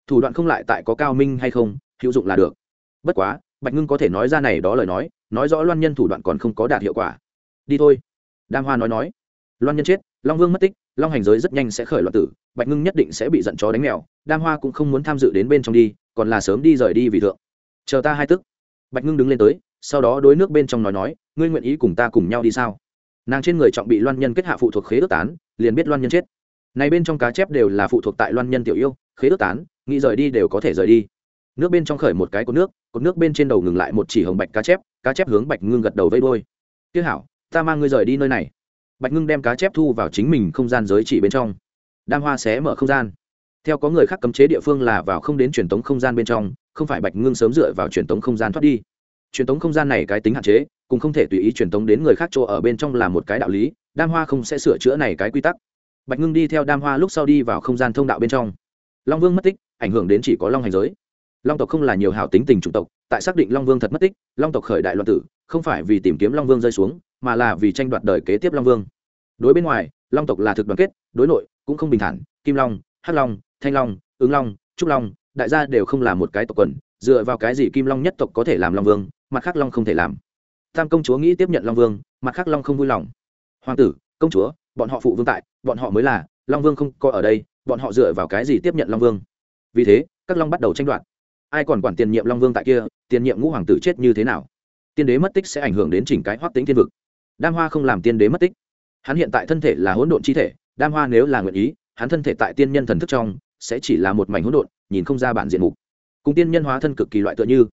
thủ đoạn không lại tại có cao minh hay không, hữu dụng là được. Bất quá, bạch ngưng có thể nói ra này đó lời nói nói rõ loan nhân thủ đoạn còn không có đạt hiệu quả. Đi thôi. Đam hoa nói nói. Loan nhân chết, long vương mất tích, long hành giới rất nhanh sẽ khởi loạn tử, bạch ngưng nhất định sẽ bị giận chó đánh mèo, đam hoa cũng không muốn tham dự đến bên trong đi, còn là sớm đi rời đi vì thượng. Chờ ta hai tức. Bạch ngưng đứng lên tới, sau đó đối nước bên trong nói nói, ngươi nguyện ý cùng ta cùng nhau đi sao? Nàng trên người trọng bị loan nhân kết hạ phụ thuộc khế ước tán, liền biết loan nhân chết. Này bên trong cá chép đều là phụ thuộc tại loan nhân tiểu yêu, khế ước tán nghĩ rời đi đều có thể rời đi. Nước bên trong khởi một cái cột nước cột nước bên trên đầu ngừng lại một chỉ hồng bạch cá chép cá chép hướng bạch ngưng gật đầu vây đôi tiếc hảo, ta mang ngươi rời đi nơi này. Bạch ngưng đem cá chép thu vào chính mình không gian giới chỉ bên trong. Đam hoa xé mở không gian. Theo có người khác cấm chế địa phương là vào không đến truyền tống không gian bên trong, không phải bạch ngưng sớm dựa vào truyền tống không gian thoát đi. Truyền tống không gian này cái tính hạn chế, cũng không thể tùy ý truyền tống đến người khác chỗ ở bên trong là một cái đạo lý, đam hoa không sẽ sửa chữa này cái quy tắc. Bạch ngưng đi theo đam hoa lúc sau đi vào không gian thông đạo bên trong. Long vương mất tích ảnh hưởng đến chỉ có long hành giới. Long tộc không là nhiều hảo tính tình chủng tộc, tại xác định long vương thật mất tích, long tộc khởi đại loạn tử, không phải vì tìm kiếm long vương rơi xuống, mà là vì tranh đoạt đời kế tiếp long vương. Đối bên ngoài, long tộc là thực đoàn kết, đối nội cũng không bình thản, kim long, hắc long, thanh long, ứng long, trúc long, đại gia đều không là một cái tộc quần, dựa vào cái gì kim long nhất tộc có thể làm long vương, mặt khác long không thể làm. Tam công chúa nghĩ tiếp nhận long vương, mặt khác long không vui lòng. Hoàng tử, công chúa, bọn họ phụ vương tại, bọn họ mới là, long vương không có ở đây, bọn họ dựa vào cái gì tiếp nhận long vương? Vì thế, các long bắt đầu tranh đoạt. Ai còn quản tiền nhiệm long vương tại kia, tiền nhiệm ngũ hoàng tử chết như thế nào? Tiên đế mất tích sẽ ảnh hưởng đến chỉnh cái hoác tính thiên vực. Đam hoa không làm tiên đế mất tích. Hắn hiện tại thân thể là hỗn độn chi thể, đam hoa nếu là nguyện ý, hắn thân thể tại tiên nhân thần thức trong, sẽ chỉ là một mảnh hỗn độn, nhìn không ra bản diện mục. Cùng tiên nhân hóa thân cực kỳ loại tựa như.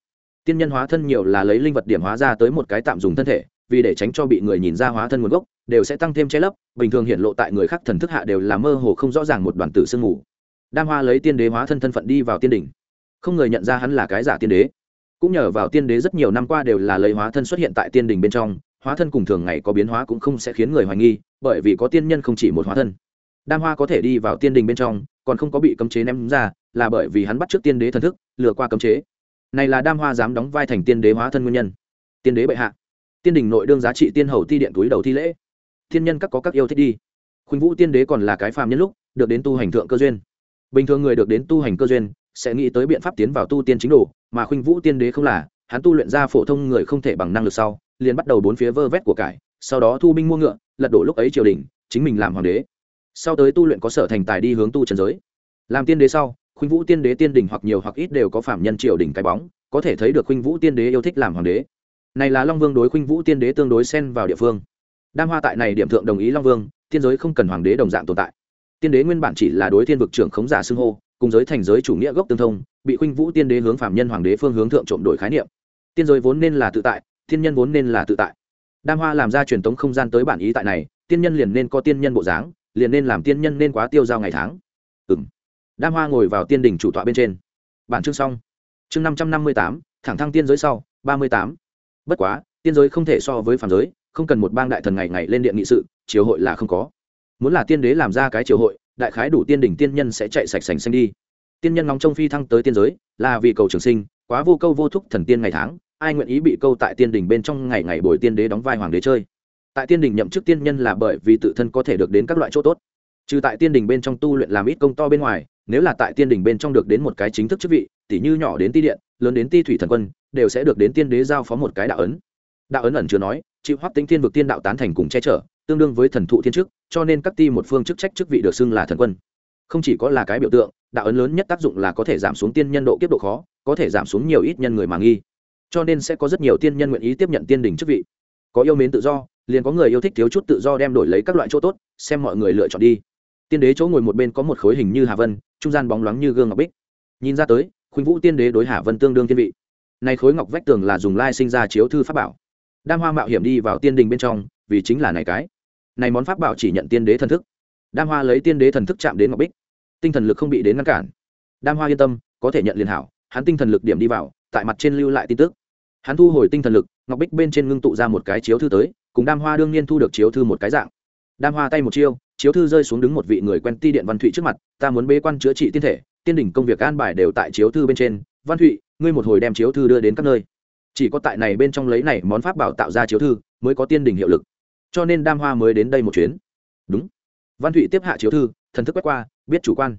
Tiên nhân hóa thân nhiều là lấy linh vật điểm hóa ra tới một cái tạm dùng thân thể, vì để tránh cho bị người nhìn ra hóa thân nguồn gốc, đều sẽ tăng thêm che lấp, bình thường hiện lộ tại người khác thần thức hạ đều là mơ hồ không rõ ràng một đoàn tử sương mù đam hoa lấy tiên đế hóa thân thân phận đi vào tiên đỉnh. Không người nhận ra hắn là cái giả tiên đế. Cũng nhờ vào tiên đế rất nhiều năm qua đều là lấy hóa thân xuất hiện tại tiên đỉnh bên trong, hóa thân cùng thường ngày có biến hóa cũng không sẽ khiến người hoài nghi, bởi vì có tiên nhân không chỉ một hóa thân. Đam hoa có thể đi vào tiên đình bên trong, còn không có bị cấm chế ném ra, là bởi vì hắn bắt trước tiên đế thần thức, lừa qua cấm chế. Này là đam hoa dám đóng vai thành tiên đế hóa thân nguyên nhân. Tiên đế bệ hạ. Tiên đình nội đương giá trị tiên hầu ti điện túi đầu thi lễ. Thiên nhân các có các yêu thích đi. Khuynh vũ tiên đế còn là cái phàm nhân lúc, được đến tu hành thượng cơ duyên bình thường người được đến tu hành cơ duyên, sẽ nghĩ tới biện pháp tiến vào tu tiên chính đồ, mà khuynh vũ tiên đế không là, hắn tu luyện ra phổ thông người không thể bằng năng lực sau, liền bắt đầu bốn phía vơ vét của cải, sau đó thu binh mua ngựa, lật đổ lúc ấy triều đình, chính mình làm hoàng đế. Sau tới tu luyện có sở thành tài đi hướng tu trần giới. Làm tiên đế sau, khuynh vũ tiên đế tiên đình hoặc nhiều hoặc ít đều có phạm nhân triều đình cái bóng, có thể thấy được khuynh vũ tiên đế yêu thích làm hoàng đế. Này là long vương đối khuynh vũ tiên đế tương đối xen vào địa phương. Đam hoa tại này điểm thượng đồng ý long vương, tiên giới không cần hoàng đế đồng dạng tồn tại tiên đế nguyên bản chỉ là đối thiên vực trưởng khống giả xưng hô, cùng giới thành giới chủ nghĩa gốc tương thông, bị khuynh vũ tiên đế hướng phạm nhân hoàng đế phương hướng thượng trộm đổi khái niệm. Tiên giới vốn nên là tự tại, thiên nhân vốn nên là tự tại. Đam hoa làm ra truyền thống không gian tới bản ý tại này, tiên nhân liền nên có tiên nhân bộ dáng, liền nên làm tiên nhân nên quá tiêu giao ngày tháng. Ừ m đam hoa ngồi vào tiên đình chủ tọa bên trên. Bản chương xong. Chương năm trăm năm mươi tám, thẳng thăng tiên giới sau, ba mươi tám. Bất quá, tiên giới không thể so với phản giới, không cần một bang đại thần ngày ngày lên điện nghị sự, chiều hội là không có muốn là tiên đế làm ra cái triều hội, đại khái đủ tiên đỉnh tiên nhân sẽ chạy sạch sành xanh đi. Tiên nhân nóng trong phi thăng tới tiên giới, là vì cầu trường sinh, quá vô câu vô thúc thần tiên ngày tháng, ai nguyện ý bị câu tại tiên đỉnh bên trong ngày ngày bồi tiên đế đóng vai hoàng đế chơi. Tại tiên đỉnh nhậm chức tiên nhân là bởi vì tự thân có thể được đến các loại chỗ tốt. Trừ tại tiên đỉnh bên trong tu luyện làm ít công to bên ngoài, nếu là tại tiên đỉnh bên trong được đến một cái chính thức chức vị tỷ như nhỏ đến ti điện, lớn đến ti thủy thần quân, đều sẽ được đến tiên đế giao phó một cái đạo ấn. Đạo ấn ẩn chưa nói, chịu hoắc tính tiên vực tiên đạo tán thành cùng che chở tương đương với thần thụ thiên chức, cho nên các ti một phương chức trách chức vị được xưng là thần quân. Không chỉ có là cái biểu tượng, đạo ấn lớn nhất tác dụng là có thể giảm xuống tiên nhân độ kiếp độ khó, có thể giảm xuống nhiều ít nhân người mà nghi. Cho nên sẽ có rất nhiều tiên nhân nguyện ý tiếp nhận tiên đình chức vị. Có yêu mến tự do, liền có người yêu thích thiếu chút tự do đem đổi lấy các loại chỗ tốt, xem mọi người lựa chọn đi. Tiên đế chỗ ngồi một bên có một khối hình như hà vân, trung gian bóng loáng như gương ngọc bích. Nhìn ra tới, khuynh vũ tiên đế đối hà vân tương đương thiên vị. Này khối ngọc vách tường là dùng lai sinh ra chiếu thư pháp bảo. Đam hoa mạo hiểm đi vào tiên đình bên trong, vì chính là này cái này món pháp bảo chỉ nhận tiên đế thần thức. Đam hoa lấy tiên đế thần thức chạm đến ngọc bích. Tinh thần lực không bị đến ngăn cản. Đam hoa yên tâm, có thể nhận liền hảo, hắn tinh thần lực điểm đi vào, tại mặt trên lưu lại tin tức. Hắn thu hồi tinh thần lực, ngọc bích bên trên ngưng tụ ra một cái chiếu thư tới, cùng đam hoa đương nhiên thu được chiếu thư một cái dạng. Đam hoa tay một chiêu, chiếu thư rơi xuống đứng một vị người quen ti điện văn thụy trước mặt, ta muốn bế quan chữa trị tiên thể, tiên đỉnh công việc an bài đều tại chiếu thư bên trên. Văn thụy, ngươi một hồi đem chiếu thư đưa đến các nơi. Chỉ có tại này bên trong lấy này món pháp bảo tạo ra chiếu thư, mới có tiên đỉnh hiệu lực cho nên đam hoa mới đến đây một chuyến. Đúng. Văn thụy tiếp hạ chiếu thư, thần thức quét qua, biết chủ quan.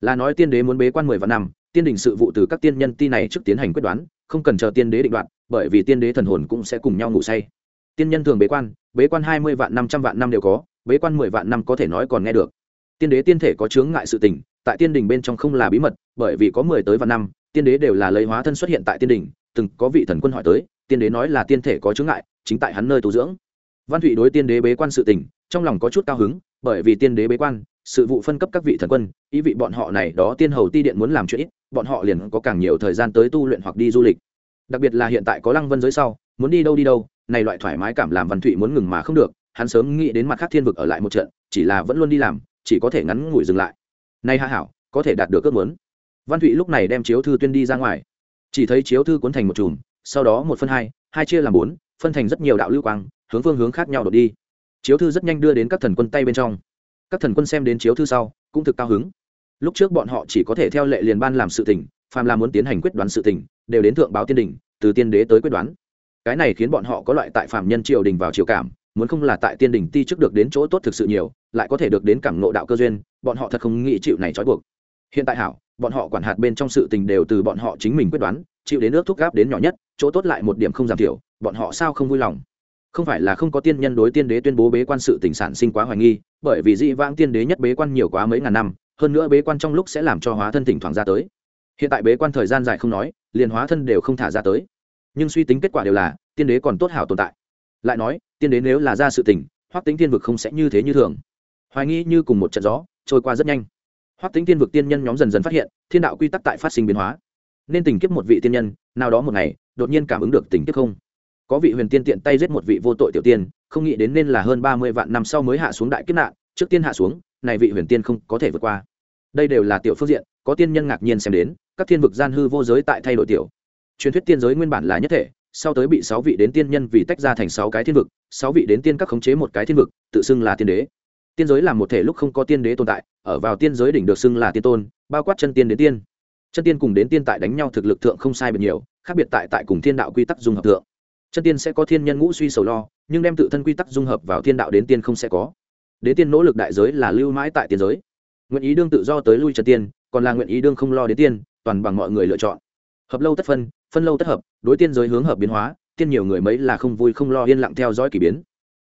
Là nói tiên đế muốn bế quan mười vạn năm, tiên đình sự vụ từ các tiên nhân ti này trước tiến hành quyết đoán, không cần chờ tiên đế định đoạt, bởi vì tiên đế thần hồn cũng sẽ cùng nhau ngủ say. Tiên nhân thường bế quan bế quan hai mươi vạn năm trăm vạn năm đều có, bế quan mười vạn năm có thể nói còn nghe được. Tiên đế tiên thể có chướng ngại sự tình, tại tiên đình bên trong không là bí mật, bởi vì có mười tới vạn năm, tiên đế đều là lấy hóa thân xuất hiện tại tiên đình, từng có vị thần quân hỏi tới, tiên đế nói là tiên thể có chướng ngại, chính tại hắn nơi tu dưỡng văn thụy đối tiên đế bế quan sự tình, trong lòng có chút cao hứng, bởi vì tiên đế bế quan, sự vụ phân cấp các vị thần quân, ý vị bọn họ này đó tiên hầu ti điện muốn làm chuyện ít, bọn họ liền có càng nhiều thời gian tới tu luyện hoặc đi du lịch. Đặc biệt là hiện tại có lăng vân giới sau, muốn đi đâu đi đâu, này loại thoải mái cảm làm văn thụy muốn ngừng mà không được, hắn sớm nghĩ đến mặt khác thiên vực ở lại một trận, chỉ là vẫn luôn đi làm, chỉ có thể ngắn ngủi dừng lại. Nay hạ hảo, có thể đạt được ước muốn. Văn thụy lúc này đem chiếu thư tuyên đi ra ngoài. Chỉ thấy chiếu thư cuốn thành một chùm, sau đó một phân hai hai chia làm bốn, phân thành rất nhiều đạo lưu quang hướng phương hướng khác nhau đột đi. Chiếu thư rất nhanh đưa đến các thần quân tay bên trong. Các thần quân xem đến chiếu thư sau, cũng thực cao hứng. Lúc trước bọn họ chỉ có thể theo lệ liền ban làm sự tình, phàm là muốn tiến hành quyết đoán sự tình, đều đến thượng báo tiên đình, từ tiên đế tới quyết đoán. Cái này khiến bọn họ có loại tại phạm nhân triều đình vào triều cảm, muốn không là tại tiên đình ti trước được đến chỗ tốt thực sự nhiều, lại có thể được đến cảm nộ đạo cơ duyên, bọn họ thật không nghĩ chịu này trói buộc. Hiện tại hảo, bọn họ quản hạt bên trong sự tình đều từ bọn họ chính mình quyết đoán, chịu đến nước thuốc gáp đến nhỏ nhất, chỗ tốt lại một điểm không giảm thiểu, bọn họ sao không vui lòng? Không phải là không có tiên nhân đối tiên đế tuyên bố bế quan sự tình sản sinh quá hoài nghi, bởi vì dị vãng tiên đế nhất bế quan nhiều quá mấy ngàn năm, hơn nữa bế quan trong lúc sẽ làm cho hóa thân thỉnh thoảng ra tới. Hiện tại bế quan thời gian dài không nói, liền hóa thân đều không thả ra tới. Nhưng suy tính kết quả đều là, tiên đế còn tốt hảo tồn tại. Lại nói, tiên đế nếu là ra sự tình, hoắc tính tiên vực không sẽ như thế như thường. Hoài nghi như cùng một trận gió, trôi qua rất nhanh. Hoắc tính tiên vực tiên nhân nhóm dần dần phát hiện, thiên đạo quy tắc tại phát sinh biến hóa. Nên tình kiếp một vị tiên nhân, nào đó một ngày, đột nhiên cảm ứng được tình kiếp không? Có vị huyền tiên tiện tay giết một vị vô tội tiểu tiên, không nghĩ đến nên là hơn ba mươi vạn năm sau mới hạ xuống đại kiếp nạn, trước tiên hạ xuống, này vị huyền tiên không có thể vượt qua. Đây đều là tiểu phương diện, có tiên nhân ngạc nhiên xem đến, các thiên vực gian hư vô giới tại thay đổi tiểu. Truyền thuyết tiên giới nguyên bản là nhất thể, sau tới bị sáu vị đến tiên nhân vì tách ra thành sáu cái thiên vực, sáu vị đến tiên các khống chế một cái thiên vực, tự xưng là tiên đế. Tiên giới là một thể lúc không có tiên đế tồn tại, ở vào tiên giới đỉnh được xưng là tiên tôn, bao quát chân tiên đến tiên. Chân tiên cùng đến tiên tại đánh nhau thực lực thượng không sai biệt nhiều, khác biệt tại tại cùng thiên đạo quy tắc dung hợp thượng chân tiên sẽ có thiên nhân ngũ suy sầu lo, nhưng đem tự thân quy tắc dung hợp vào thiên đạo đến tiên không sẽ có. Đế tiên nỗ lực đại giới là lưu mãi tại tiên giới. Nguyện ý đương tự do tới lui Trần tiên, còn là nguyện ý đương không lo đến tiên, toàn bằng mọi người lựa chọn. Hợp lâu tất phân phân lâu tất hợp, đối tiên giới hướng hợp biến hóa, tiên nhiều người mấy là không vui không lo yên lặng theo dõi k ỳ biến.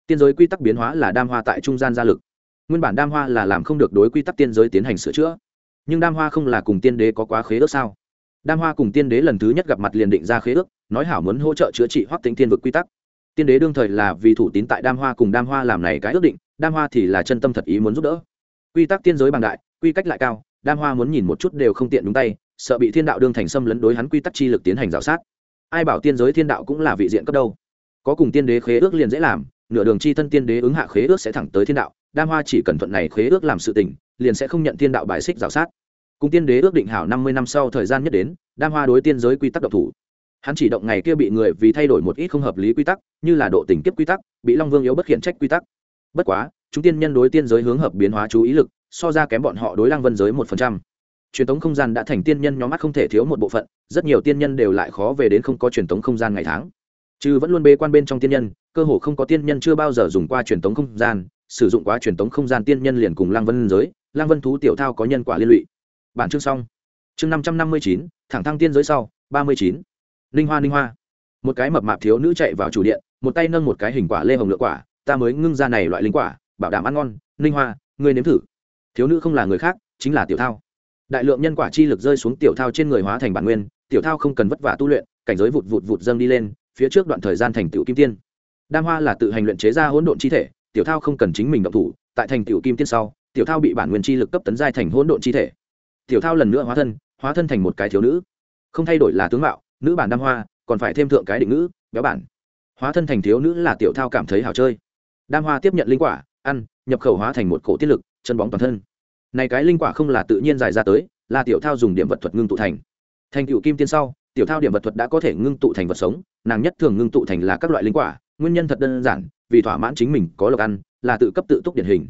Tiên giới quy tắc biến hóa là đam hoa tại trung gian gia lực. Nguyên bản đam hoa là làm không được đối quy tắc tiên giới tiến hành sửa chữa. Nhưng đam hoa không là cùng tiên đế có quá khế ước sao? Đam hoa cùng tiên đế lần thứ nhất gặp mặt liền định ra khế ước, nói hảo muốn hỗ trợ chữa trị hoặc tính thiên vực quy tắc. Tiên đế đương thời là vì thủ tín tại đam hoa cùng đam hoa làm này cái ước định, đam hoa thì là chân tâm thật ý muốn giúp đỡ. Quy tắc tiên giới bằng đại, quy cách lại cao, đam hoa muốn nhìn một chút đều không tiện đúng tay, sợ bị thiên đạo đương thành xâm lấn đối hắn quy tắc chi lực tiến hành rào sát. Ai bảo tiên giới thiên đạo cũng là vị diện cấp đâu? Có cùng tiên đế khế ước liền dễ làm, nửa đường chi thân tiên đế ứng hạ khế ước sẽ thẳng tới thiên đạo, đam hoa chỉ cần thuận này khế ước làm sự tình, liền sẽ không nhận thiên đạo bài xích rào sát cùng tiên đế ước định hảo năm mươi năm sau thời gian nhất đến, đam hoa đối tiên giới quy tắc độc thủ. Hắn chỉ động ngày kia bị người vì thay đổi một ít không hợp lý quy tắc, như là độ tình kiếp quy tắc, bị long vương yếu bất khiển trách quy tắc. Bất quá, chúng tiên nhân đối tiên giới hướng hợp biến hóa chú ý lực, so ra kém bọn họ đối lang vân giới một phần trăm. Truyền thống không gian đã thành tiên nhân nhóm mắt không thể thiếu một bộ phận, rất nhiều tiên nhân đều lại khó về đến không có truyền thống không gian ngày tháng. Chứ vẫn luôn bê quan bên trong tiên nhân, cơ hồ không có tiên nhân chưa bao giờ dùng qua truyền thống không gian, sử dụng quá truyền thống không gian tiên nhân liền cùng lang vân giới lang vân thú tiểu thao có nhân quả liên lụy bản chương xong. Chương năm trăm năm mươi chín, thẳng thăng tiên giới sau, ba mươi chín. Ninh hoa ninh hoa. Một cái mập mạp thiếu nữ chạy vào chủ điện, một tay nâng một cái hình quả lê hồng lựa quả, ta mới ngưng ra này loại linh quả, bảo đảm ăn ngon. Ninh hoa, ngươi nếm thử. Thiếu nữ không là người khác, chính là tiểu thao. Đại lượng nhân quả chi lực rơi xuống tiểu thao trên người hóa thành bản nguyên, tiểu thao không cần vất vả tu luyện, cảnh giới vụt vụt vụt dâng đi lên, phía trước đoạn thời gian thành tiểu kim tiên. Đam hoa là tự hành luyện chế ra hỗn độn chi thể, tiểu thao không cần chính mình động thủ, tại thành tiểu kim tiên sau, tiểu thao bị bản nguyên chi lực cấp tấn giai thành hỗn độn chi thể tiểu thao lần nữa hóa thân hóa thân thành một cái thiếu nữ. Không thay đổi là tướng mạo, nữ bản đam hoa, còn phải thêm thượng cái định ngữ, béo bản. Hóa thân thành thiếu nữ là tiểu thao cảm thấy hào chơi. Đam hoa tiếp nhận linh quả, ăn, nhập khẩu hóa thành một cổ tiết lực, chân bóng toàn thân. Này cái linh quả không là tự nhiên dài ra tới, là tiểu thao dùng điểm vật thuật ngưng tụ thành. Thành cựu kim tiên sau, tiểu thao điểm vật thuật đã có thể ngưng tụ thành vật sống, nàng nhất thường ngưng tụ thành là các loại linh quả, nguyên nhân thật đơn giản, vì thỏa mãn chính mình có lộc ăn, là tự cấp tự túc điển hình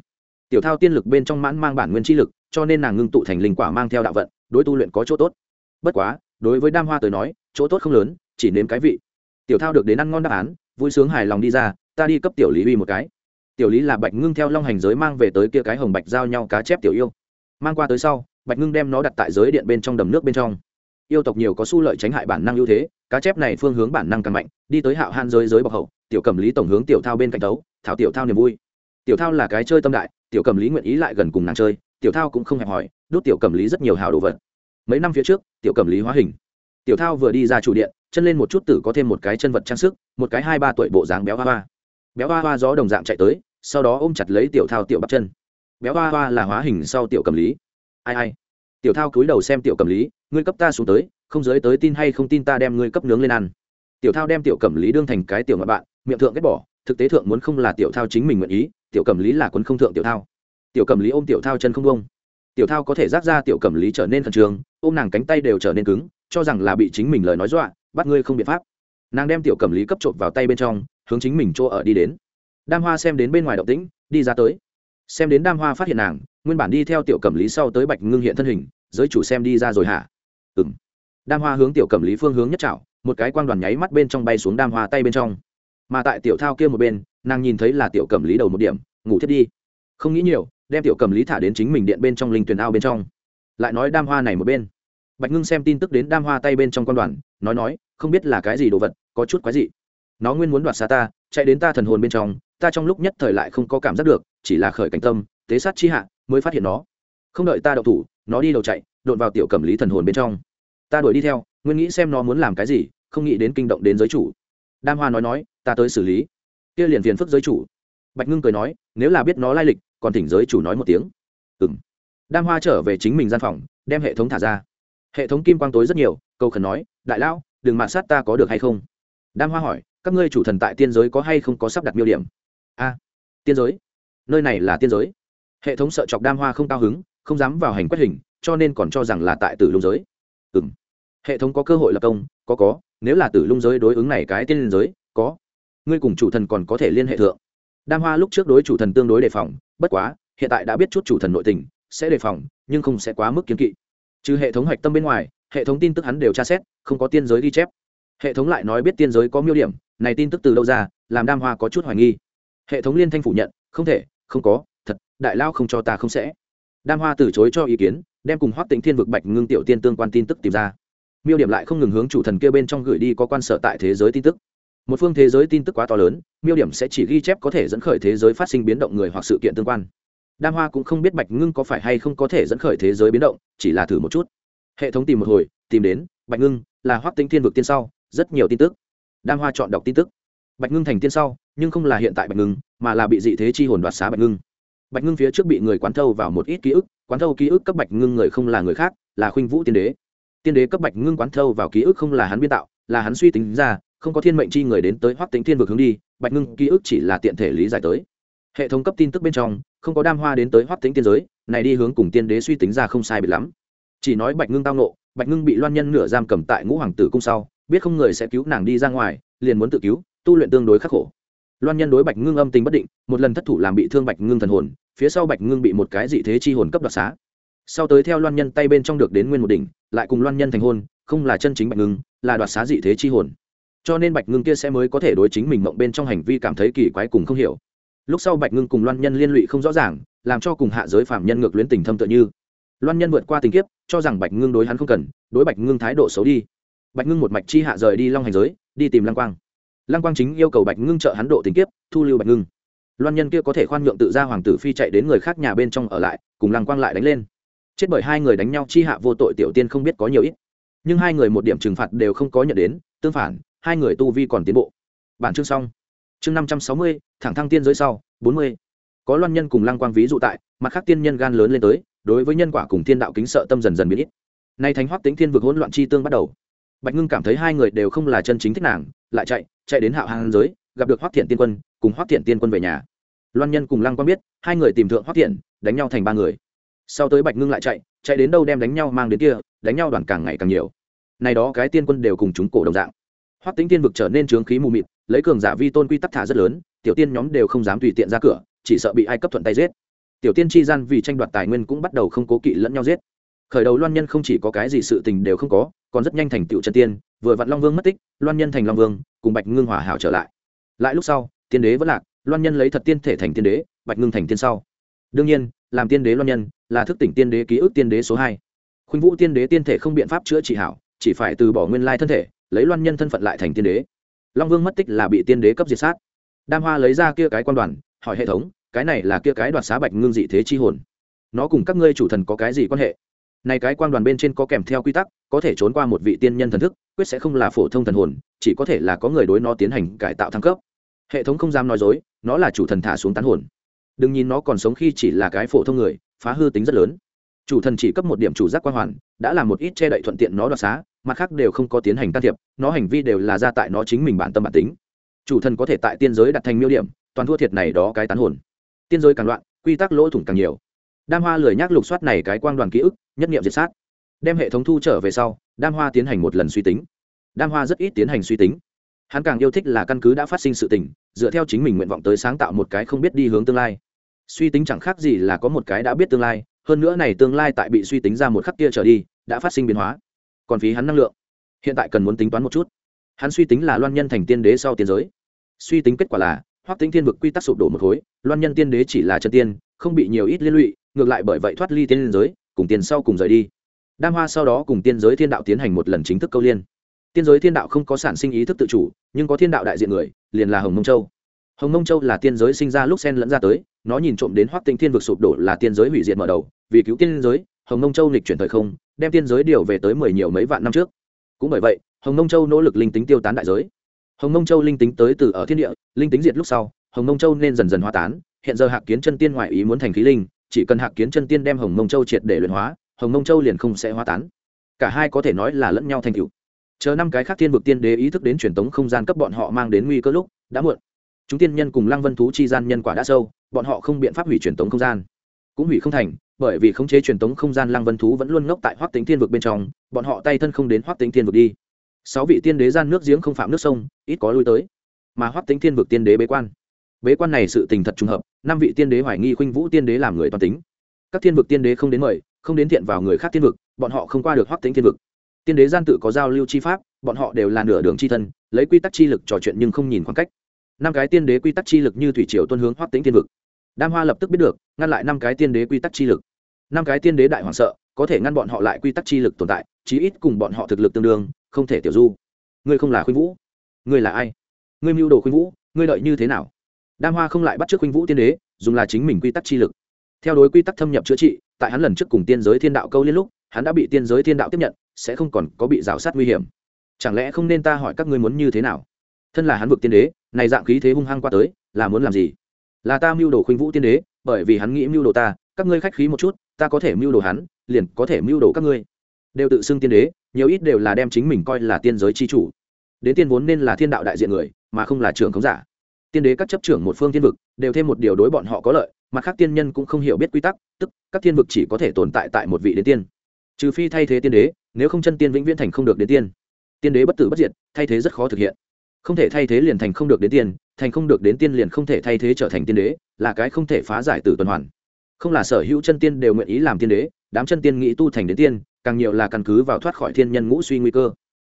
tiểu thao tiên lực bên trong mãn mang bản nguyên chi lực, cho nên nàng ngưng tụ thành linh quả mang theo đạo vận, đối tu luyện có chỗ tốt. Bất quá, đối với đam hoa tới nói, chỗ tốt không lớn, chỉ nếm cái vị. Tiểu thao được đến ăn ngon đáp án, vui sướng hài lòng đi ra, ta đi cấp tiểu lý uy một cái. Tiểu lý là bạch ngưng theo long hành giới mang về tới kia cái hồng bạch giao nhau cá chép tiểu yêu. Mang qua tới sau, bạch ngưng đem nó đặt tại giới điện bên trong đầm nước bên trong. Yêu tộc nhiều có su lợi tránh hại bản năng ưu thế, cá chép này phương hướng bản năng càng mạnh, đi tới hạo han giới giới bọc hậu, tiểu cầm lý tổng hướng tiểu thao bên cạnh tấu thảo tiểu thao niềm vui tiểu thao là cái chơi tâm đại, tiểu cầm lý nguyện ý lại gần cùng nàng chơi, tiểu thao cũng không hẹp hỏi đốt tiểu cầm lý rất nhiều hào đồ vật. Mấy năm phía trước, tiểu cầm lý hóa hình. Tiểu thao vừa đi ra chủ điện, chân lên một chút tử có thêm một cái chân vật trang sức, một cái hai ba tuổi bộ dáng béo hoa hoa. Béo hoa hoa gió đồng dạng chạy tới, sau đó ôm chặt lấy tiểu thao tiểu bắp chân. Béo hoa hoa là hóa hình sau tiểu cầm lý. Ai ai. Tiểu thao cúi đầu xem tiểu cầm lý, ngươi cấp ta xuống tới, không giới tới tin hay không tin ta đem ngươi cấp nướng lên ăn. Tiểu thao đem tiểu cầm lý đương thành cái tiểu ngoại bạn, miệng thượng ghét bỏ, thực tế thượng muốn không là tiểu thao chính mình nguyện ý tiểu cầm lý là quân không thượng tiểu thao. Tiểu cầm lý ôm tiểu thao chân không bông tiểu thao có thể rác ra tiểu cầm lý trở nên khẩn trương, ôm nàng cánh tay đều trở nên cứng, cho rằng là bị chính mình lời nói dọa, bắt ngươi không biện pháp. Nàng đem tiểu cầm lý cấp trộm vào tay bên trong, hướng chính mình chỗ ở đi đến. Đam hoa xem đến bên ngoài động tĩnh, đi ra tới. Xem đến đam hoa phát hiện nàng, nguyên bản đi theo tiểu cẩm lý sau tới bạch ngưng hiện thân hình, giới chủ xem đi ra rồi hả? Ừ m đam hoa hướng tiểu cẩm lý phương hướng nhất trảo một cái quang đoàn nháy mắt bên trong bay xuống đam hoa tay bên trong. Mà tại tiểu thao kia một bên nàng nhìn thấy là tiểu cẩm lý đầu một điểm, ngủ thiết đi. Không nghĩ nhiều, đem tiểu cẩm lý thả đến chính mình điện bên trong linh tuyển ao bên trong. Lại nói đam hoa này một bên. Bạch ngưng xem tin tức đến đam hoa tay bên trong quan đoàn, nói nói, không biết là cái gì đồ vật, có chút quái gì nó nguyên muốn đoạt xa ta, chạy đến ta thần hồn bên trong, ta trong lúc nhất thời lại không có cảm giác được, chỉ là khởi cảnh tâm, tế sát chi hạ, mới phát hiện nó. Không đợi ta đậu thủ, nó đi đầu chạy, đột vào tiểu cẩm lý thần hồn bên trong. Ta đuổi đi theo, nguyên nghĩ xem nó muốn làm cái gì, không nghĩ đến kinh động đến giới chủ. Đam hoa nói nói, ta tới xử lý kia liền phiền phức giới chủ. Bạch ngưng cười nói, nếu là biết nó lai lịch, còn thỉnh giới chủ nói một tiếng. Ừ m đam hoa trở về chính mình gian phòng, đem hệ thống thả ra. Hệ thống kim quang tối rất nhiều, câu khẩn nói, đại lão, đừng mạ sát ta có được hay không? Đam hoa hỏi, các ngươi chủ thần tại tiên giới có hay không có sắp đặt miêu điểm? A, tiên giới? Nơi này là tiên giới. Hệ thống sợ chọc đam hoa không cao hứng, không dám vào hành quét hình, cho nên còn cho rằng là tại tử lung giới. Ừng hệ thống có cơ hội lập công, có có, nếu là tử lung giới đối ứng này cái tiên giới, có ngươi cùng chủ thần còn có thể liên hệ thượng. Đam hoa lúc trước đối chủ thần tương đối đề phòng, bất quá, hiện tại đã biết chút chủ thần nội tình, sẽ đề phòng, nhưng không sẽ quá mức kiến kỵ. Trừ hệ thống hạch tâm bên ngoài, hệ thống tin tức hắn đều tra xét, không có tiên giới ghi chép. Hệ thống lại nói biết tiên giới có miêu điểm, này tin tức từ đâu ra, làm đam hoa có chút hoài nghi. Hệ thống liên thanh phủ nhận, không thể, không có, thật, đại lao không cho ta không sẽ. Đam hoa từ chối cho ý kiến, đem cùng hoác tính thiên vực bạch ngưng tiểu tiên tương quan tin tức tìm ra. Miêu điểm lại không ngừng hướng chủ thần kia bên trong gửi đi có quan sở tại thế giới tin tức một phương thế giới tin tức quá to lớn, miêu điểm sẽ chỉ ghi chép có thể dẫn khởi thế giới phát sinh biến động người hoặc sự kiện tương quan. Đam hoa cũng không biết bạch ngưng có phải hay không có thể dẫn khởi thế giới biến động, chỉ là thử một chút. Hệ thống tìm một hồi, tìm đến, bạch ngưng, là hoác tính thiên vực tiên sau, rất nhiều tin tức. Đam hoa chọn đọc tin tức. Bạch ngưng thành tiên sau, nhưng không là hiện tại bạch ngưng, mà là bị dị thế chi hồn đoạt xá bạch ngưng. Bạch ngưng phía trước bị người quán thâu vào một ít ký ức, quán thâu ký ức cấp bạch ngưng người không là người khác, là khuynh vũ tiên đế. Tiên đế cấp bạch ngưng quán thâu vào ký ức không là hắn biên tạo, là hắn suy tính ra không có thiên mệnh chi người đến tới hoắc tính thiên vực hướng đi, bạch ngưng ký ức chỉ là tiện thể lý giải tới. Hệ thống cấp tin tức bên trong, không có đam hoa đến tới hoắc tính tiên giới, này đi hướng cùng tiên đế suy tính ra không sai biệt lắm. Chỉ nói bạch ngưng tao nộ bạch ngưng bị loan nhân nửa giam cầm tại ngũ hoàng tử cung sau, biết không người sẽ cứu nàng đi ra ngoài, liền muốn tự cứu, tu luyện tương đối khắc khổ. Loan nhân đối bạch ngưng âm tình bất định, một lần thất thủ làm bị thương bạch ngưng thần hồn, phía sau bạch ngưng bị một cái dị thế chi hồn cấp đoạt xá. Sau tới theo loan nhân tay bên trong được đến nguyên một đỉnh, lại cùng loan nhân thành hôn, không là chân chính bạch ngưng, là đoạt xá dị thế chi hồn cho nên bạch ngưng kia sẽ mới có thể đối chính mình mộng bên trong hành vi cảm thấy kỳ quái cùng không hiểu. Lúc sau bạch ngưng cùng loan nhân liên lụy không rõ ràng, làm cho cùng hạ giới phạm nhân ngược luyến tình thâm tựa như. Loan nhân vượt qua tình kiếp, cho rằng bạch ngưng đối hắn không cần, đối bạch ngưng thái độ xấu đi. Bạch ngưng một mạch chi hạ rời đi long hành giới, đi tìm lăng quang. Lăng quang chính yêu cầu bạch ngưng trợ hắn độ tình kiếp, thu lưu bạch ngưng. Loan nhân kia có thể khoan nhượng tự ra hoàng tử phi chạy đến người khác nhà bên trong ở lại, cùng lăng quang lại đánh lên. Chết bởi hai người đánh nhau chi hạ vô tội tiểu tiên không biết có nhiều ít. Nhưng hai người một điểm trừng phạt đều không có nhận đến, tương phản hai người tu vi còn tiến bộ. Bản chương xong. Chương năm trăm sáu mươi, thẳng thăng tiên giới sau, bốn mươi. Có loan nhân cùng lăng quang ví dụ tại, mặt khác tiên nhân gan lớn lên tới, đối với nhân quả cùng thiên đạo kính sợ tâm dần dần biến ít. Nay thánh hoắc tính thiên vực hỗn loạn chi tương bắt đầu. Bạch ngưng cảm thấy hai người đều không là chân chính thích nàng, lại chạy chạy đến hạo hàng giới, gặp được hoắc thiện tiên quân, cùng hoắc thiện tiên quân về nhà. Loan nhân cùng lăng quang biết, hai người tìm thượng hoắc thiện, đánh nhau thành ba người. Sau tới bạch ngưng lại chạy chạy đến đâu đem đánh nhau mang đến kia, đánh nhau đoàn càng ngày càng nhiều. Này đó cái tiên quân đều cùng chúng cổ đồng dạng hoắc tính tiên vực trở nên trướng khí mù mịt, lấy cường giả vi tôn quy tắc thả rất lớn, tiểu tiên nhóm đều không dám tùy tiện ra cửa, chỉ sợ bị ai cấp thuận tay giết. Tiểu tiên chi gian vì tranh đoạt tài nguyên cũng bắt đầu không cố kỵ lẫn nhau giết. Khởi đầu loan nhân không chỉ có cái gì sự tình đều không có, còn rất nhanh thành tựu chân tiên, vừa vặn long vương mất tích, loan nhân thành long vương, cùng bạch ngưng hòa hảo trở lại. Lại lúc sau, tiên đế vẫn lạc, loan nhân lấy thật tiên thể thành tiên đế, bạch ngưng thành tiên sau. Đương nhiên, làm tiên đế loan nhân là thức tỉnh tiên đế ký ức tiên đế số hai. Khuynh vũ tiên đế tiên thể không biện pháp chữa trị hảo, chỉ phải từ bỏ nguyên lai thân thể lấy loan nhân thân phận lại thành tiên đế. Long vương mất tích là bị tiên đế cấp diệt sát. Đam hoa lấy ra kia cái quan đoàn, hỏi hệ thống, cái này là kia cái đoạt xá bạch ngưng dị thế chi hồn. Nó cùng các ngươi chủ thần có cái gì quan hệ? Này cái quan đoàn bên trên có kèm theo quy tắc, có thể trốn qua một vị tiên nhân thần thức, quyết sẽ không là phổ thông thần hồn, chỉ có thể là có người đối nó tiến hành cải tạo thăng cấp. Hệ thống không dám nói dối, nó là chủ thần thả xuống tán hồn. Đừng nhìn nó còn sống khi chỉ là cái phổ thông người, phá hư tính rất lớn. Chủ thần chỉ cấp một điểm chủ giác quan hoàn, đã làm một ít che đậy thuận tiện nó đoạt xá mặt khác đều không có tiến hành can thiệp, nó hành vi đều là ra tại nó chính mình bản tâm bản tính. Chủ thần có thể tại tiên giới đặt thành miêu điểm, toàn thua thiệt này đó cái tán hồn. Tiên giới càng loạn, quy tắc lỗ thủng càng nhiều. Đam hoa lười nhác lục soát này cái quang đoàn ký ức, nhất nghiệm diệt sát. Đem hệ thống thu trở về sau, đam hoa tiến hành một lần suy tính. Đam hoa rất ít tiến hành suy tính. Hắn càng yêu thích là căn cứ đã phát sinh sự tình, dựa theo chính mình nguyện vọng tới sáng tạo một cái không biết đi hướng tương lai. Suy tính chẳng khác gì là có một cái đã biết tương lai, hơn nữa này tương lai tại bị suy tính ra một khắc kia trở đi, đã phát sinh biến hóa còn phí hắn năng lượng. Hiện tại cần muốn tính toán một chút. Hắn suy tính là loan nhân thành tiên đế sau tiên giới. Suy tính kết quả là, hoắc tính thiên vực quy tắc sụp đổ một khối, loan nhân tiên đế chỉ là chân tiên, không bị nhiều ít liên lụy, ngược lại bởi vậy thoát ly tiên giới, cùng tiền sau cùng rời đi. Đam hoa sau đó cùng tiên giới thiên đạo tiến hành một lần chính thức câu liên. Tiên giới thiên đạo không có sản sinh ý thức tự chủ, nhưng có thiên đạo đại diện người, liền là hồng mông châu. Hồng mông châu là tiên giới sinh ra lúc sen lẫn ra tới, nó nhìn trộm đến hoắc tinh thiên vực sụp đổ là tiên giới hủy diệt mở đầu, vì cứu tiên giới hồng Nông châu lịch chuyển thời không, đem tiên giới điều về tới mười nhiều mấy vạn năm trước. Cũng bởi vậy, hồng Nông châu nỗ lực linh tính tiêu tán đại giới. Hồng Nông châu linh tính tới từ ở thiên địa, linh tính diệt lúc sau, hồng Nông châu nên dần dần hóa tán. Hiện giờ hạc kiến chân tiên ngoại ý muốn thành khí linh, chỉ cần hạc kiến chân tiên đem hồng Nông châu triệt để luyện hóa, hồng Nông châu liền không sẽ hóa tán. Cả hai có thể nói là lẫn nhau thành cựu chờ năm cái khác thiên vực tiên đế ý thức đến truyền tống không gian cấp bọn họ mang đến nguy cơ lúc, đã muộn. Chúng tiên nhân cùng lăng vân thú chi gian nhân quả đã sâu, bọn họ không biện pháp hủy truyền tống không gian. Cũng hủy không thành bởi vì khống chế truyền tống không gian lăng vân thú vẫn luôn ngốc tại hoác tính thiên vực bên trong, bọn họ tay thân không đến hoác tính thiên vực đi. Sáu vị tiên đế gian nước giếng không phạm nước sông, ít có lui tới. Mà hoác tính thiên vực tiên đế bế quan. Bế quan này sự tình thật trùng hợp, năm vị tiên đế hoài nghi khuynh vũ tiên đế làm người toàn tính. Các thiên vực tiên đế không đến mời, không đến thiện vào người khác thiên vực, bọn họ không qua được hoác tính thiên vực. Tiên đế gian tự có giao lưu chi pháp, bọn họ đều là nửa đường chi thân, lấy quy tắc chi lực trò chuyện nhưng không nhìn khoảng cách. Năm cái tiên đế quy tắc chi lực như thủy triều tuân hướng hoác tính thiên vực. Đam hoa lập tức biết được, ngăn lại năm cái tiên đế quy tắc chi lực năm cái tiên đế đại hoàng sợ, có thể ngăn bọn họ lại quy tắc chi lực tồn tại, chí ít cùng bọn họ thực lực tương đương, không thể tiểu du. Ngươi không là khuynh vũ. Ngươi là ai? Ngươi mưu đồ khuynh vũ, ngươi đợi như thế nào? Đam hoa không lại bắt t r ư ớ c khuynh vũ tiên đế, dùng là chính mình quy tắc chi lực. Theo đối quy tắc thâm nhập chữa trị, tại hắn lần trước cùng tiên giới thiên đạo câu liên lúc, hắn đã bị tiên giới thiên đạo tiếp nhận, sẽ không còn có bị rào sát nguy hiểm. Chẳng lẽ không nên ta hỏi các ngươi muốn như thế nào? Thân là hắn vực tiên đế, này dạng khí thế hung hăng qua tới, là muốn làm gì? Là ta mưu đồ khuynh vũ tiên đế, bởi vì hắn nghĩ mưu đồ ta, các ngươi khách khí một chút ta có thể mưu đồ hắn, liền có thể mưu đồ các ngươi. Đều tự xưng tiên đế, nhiều ít đều là đem chính mình coi là tiên giới c h i chủ. Đến tiên vốn nên là thiên đạo đại diện người, mà không là trưởng khống giả. Tiên đế các chấp trưởng một phương thiên vực, đều thêm một điều đối bọn họ có lợi, mặt khác tiên nhân cũng không hiểu biết quy tắc, tức các thiên vực chỉ có thể tồn tại tại một vị đến tiên. Trừ phi thay thế tiên đế, nếu không chân tiên vĩnh viễn thành không được đến tiên. Tiên đế bất tử bất diệt, thay thế rất khó thực hiện. Không thể thay thế liền thành không được đến tiên, thành không được đến tiên liền không thể thay thế trở thành tiên đế, là cái không thể phá giải từ tuần hoàn không là sở hữu chân tiên đều nguyện ý làm tiên đế, đám chân tiên nghĩ tu thành đến tiên, càng nhiều là căn cứ vào thoát khỏi thiên nhân ngũ suy nguy cơ.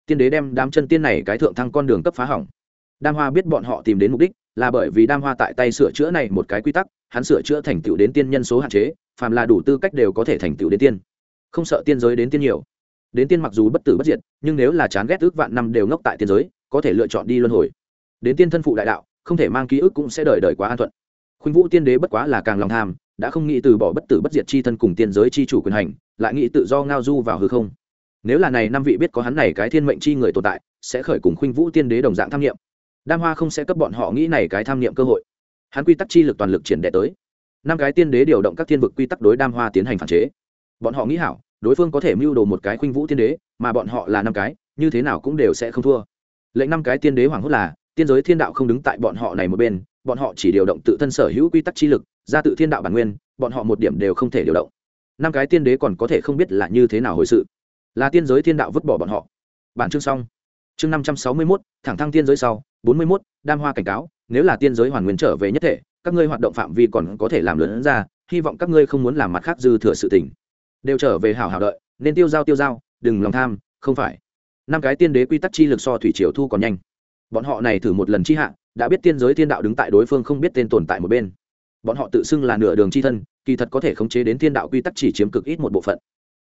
Tiên đế đem đám chân tiên này cái thượng thăng con đường cấp phá hỏng. Đam hoa biết bọn họ tìm đến mục đích, là bởi vì đam hoa tại tay sửa chữa này một cái quy tắc, hắn sửa chữa thành tựu đến tiên nhân số hạn chế, phàm là đủ tư cách đều có thể thành tựu đến tiên. Không sợ tiên giới đến tiên nhiều. Đến tiên mặc dù bất tử bất diệt, nhưng nếu là chán ghét ước vạn năm đều ngốc tại tiên giới, có thể lựa chọn đi luân hồi. Đến tiên thân phụ đại đạo, không thể mang ký ức cũng sẽ đời đời quá an thuận. Khuynh vũ tiên đế bất quá là càng lòng tham đã không nghĩ từ bỏ bất tử bất diệt chi thân cùng tiên giới chi chủ quyền hành, lại nghĩ tự do ngao du vào hư không. Nếu là này năm vị biết có hắn này cái thiên mệnh chi người tồn tại, sẽ khởi cùng khuynh vũ tiên đế đồng dạng tham nghiệm đam hoa không sẽ cấp bọn họ nghĩ này cái tham nghiệm cơ hội. Hắn quy tắc chi lực toàn lực triển đệ tới. Năm cái tiên đế điều động các thiên vực quy tắc đối đam hoa tiến hành phản chế. Bọn họ nghĩ hảo, đối phương có thể mưu đồ một cái khuynh vũ tiên đế, mà bọn họ là năm cái, như thế nào cũng đều sẽ không thua. Lệnh năm cái tiên đế hoảng hốt là, tiên giới thiên đạo không đứng tại bọn họ này một bên bọn họ chỉ điều động tự thân sở hữu quy tắc chi lực, ra tự thiên đạo bản nguyên, bọn họ một điểm đều không thể điều động. Năm cái tiên đế còn có thể không biết là như thế nào hồi sự. Là tiên giới thiên đạo vứt bỏ bọn họ. Bản chương xong. Chương năm trăm sáu mươi mốt, thẳng thăng tiên giới sau. bốn mươi mốt, đam hoa cảnh cáo, nếu là tiên giới hoàn nguyên trở về nhất thể, các ngươi hoạt động phạm vi còn có thể làm lớn ra, hy vọng các ngươi không muốn làm mặt khác dư thừa sự tình. Đều trở về hảo hảo đợi, nên tiêu giao tiêu giao, đừng lòng tham, không phải. Năm cái tiên đế quy tắc chi lực so thủy triều thu còn nhanh. Bọn họ này thử một lần chi hạ đã biết tiên giới thiên đạo đứng tại đối phương không biết tên tồn tại một bên. Bọn họ tự xưng là nửa đường chi thân, kỳ thật có thể khống chế đến thiên đạo quy tắc chỉ chiếm cực ít một bộ phận.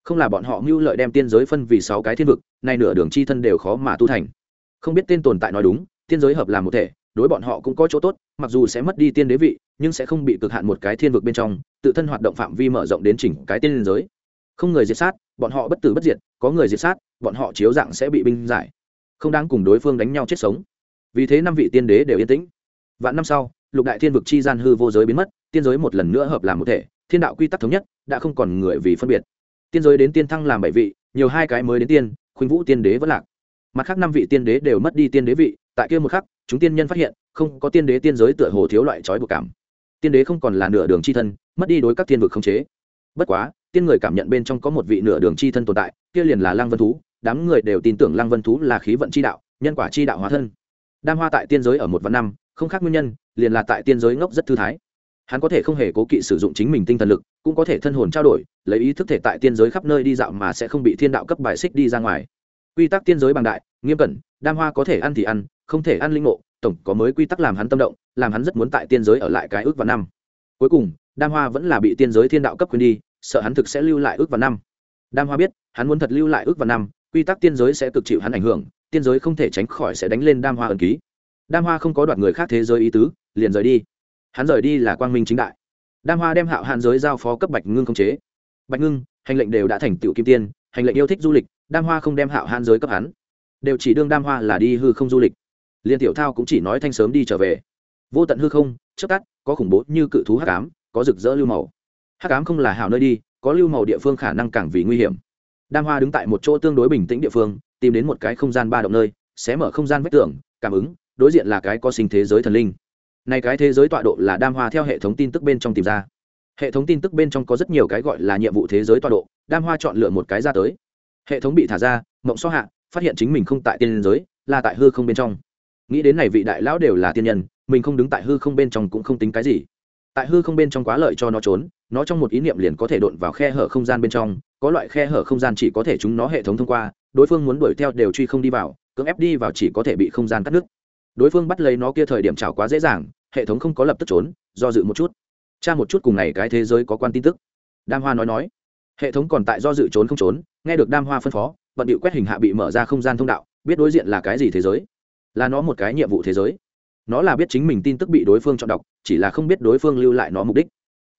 Không là bọn họ mưu lợi đem tiên giới phân vì sáu cái thiên vực, nay nửa đường chi thân đều khó mà tu thành. Không biết tên tồn tại nói đúng, tiên giới hợp làm một thể, đối bọn họ cũng có chỗ tốt, mặc dù sẽ mất đi tiên đế vị, nhưng sẽ không bị cực hạn một cái thiên vực bên trong, tự thân hoạt động phạm vi mở rộng đến chỉnh cái tiên giới. Không người diệt sát, bọn họ bất tử bất diệt, có người diệt sát, bọn họ chiếu dạng sẽ bị binh giải. Không đáng cùng đối phương đánh nhau chết sống vì thế năm vị tiên đế đều yên tĩnh. Vạn năm sau, lục đại thiên vực chi gian hư vô giới biến mất, tiên giới một lần nữa hợp làm một thể, thiên đạo quy tắc thống nhất, đã không còn người vì phân biệt. Tiên giới đến tiên thăng làm bảy vị, nhiều hai cái mới đến tiên, khuynh vũ tiên đế vẫn lạc. Mặt khác năm vị tiên đế đều mất đi tiên đế vị, tại kia một khắc, chúng tiên nhân phát hiện, không có tiên đế tiên giới tựa hồ thiếu loại trói buộc cảm. Tiên đế không còn là nửa đường c h i thân, mất đi đối các tiên vực không chế. Bất quá, tiên người cảm nhận bên trong có một vị nửa đường c h i thân tồn tại, kia liền là lăng vân thú, đám người đều tin tưởng lăng vân thú là khí vận c h i đạo, nhân quả c h i đạo hóa thân đam hoa tại tiên giới ở một vạn năm, không khác nguyên nhân, liền là tại tiên giới ngốc rất thư thái. Hắn có thể không hề cố kỵ sử dụng chính mình tinh thần lực, cũng có thể thân hồn trao đổi, lấy ý thức thể tại tiên giới khắp nơi đi dạo mà sẽ không bị thiên đạo cấp bài xích đi ra ngoài. Quy tắc tiên giới bằng đại, nghiêm cẩn, đam hoa có thể ăn thì ăn, không thể ăn linh ngộ, tổng có mới quy tắc làm hắn tâm động, làm hắn rất muốn tại tiên giới ở lại cái ước và năm. Cuối cùng, đam hoa vẫn là bị tiên giới thiên đạo cấp quyền đi, sợ hắn thực sẽ lưu lại ước và năm. Đam hoa biết, hắn muốn thật lưu lại ước và năm, quy tắc tiên giới sẽ cực chịu hắn ảnh hưởng tiên giới không thể tránh khỏi sẽ đánh lên đam hoa ẩn ký. Đam hoa không có đoạt người khác thế giới ý tứ, liền rời đi. Hắn rời đi là quang minh chính đại. Đam hoa đem hạo hạn giới giao phó cấp bạch ngưng không chế. Bạch ngưng, hành lệnh đều đã thành tựu kim tiên, hành lệnh yêu thích du lịch, đam hoa không đem hạo hạn giới cấp hắn. Đều chỉ đương đam hoa là đi hư không du lịch. Liên tiểu thao cũng chỉ nói thanh sớm đi trở về. Vô tận hư không trước tắt, có khủng bố như cự thú hắc ám, có rực rỡ lưu màu. Hắc ám không là hào nơi đi, có lưu màu địa phương khả năng càng vì nguy hiểm. Đam hoa đứng tại một chỗ tương đối bình tĩnh địa phương tìm đến một cái không gian ba động nơi, sẽ mở không gian vách tường, cảm ứng, đối diện là cái có sinh thế giới thần linh. Này cái thế giới tọa độ là đam hoa theo hệ thống tin tức bên trong tìm ra. Hệ thống tin tức bên trong có rất nhiều cái gọi là nhiệm vụ thế giới tọa độ, đam hoa chọn lựa một cái ra tới. Hệ thống bị thả ra, mộng so hạ, phát hiện chính mình không tại tiên giới, là tại hư không bên trong. Nghĩ đến này vị đại lão đều là tiên nhân, mình không đứng tại hư không bên trong cũng không tính cái gì. Tại hư không bên trong quá lợi cho nó trốn, nó trong một ý niệm liền có thể đột vào khe hở không gian bên trong, có loại khe hở không gian chỉ có thể chúng nó hệ thống thông qua đối phương muốn đuổi theo đều truy không đi vào, cưỡng ép đi vào chỉ có thể bị không gian cắt đứt đối phương bắt lấy nó kia thời điểm chảo quá dễ dàng, hệ thống không có lập tức trốn, do dự một chút. Tra một chút cùng này cái thế giới có quan tin tức. Đam hoa nói nói. Hệ thống còn tại do dự trốn không trốn, nghe được đam hoa phân phó, vận điệu quét hình hạ bị mở ra không gian thông đạo, biết đối diện là cái gì thế giới. Là nó một cái nhiệm vụ thế giới. Nó là biết chính mình tin tức bị đối phương chọn đọc, chỉ là không biết đối phương lưu lại nó mục đích.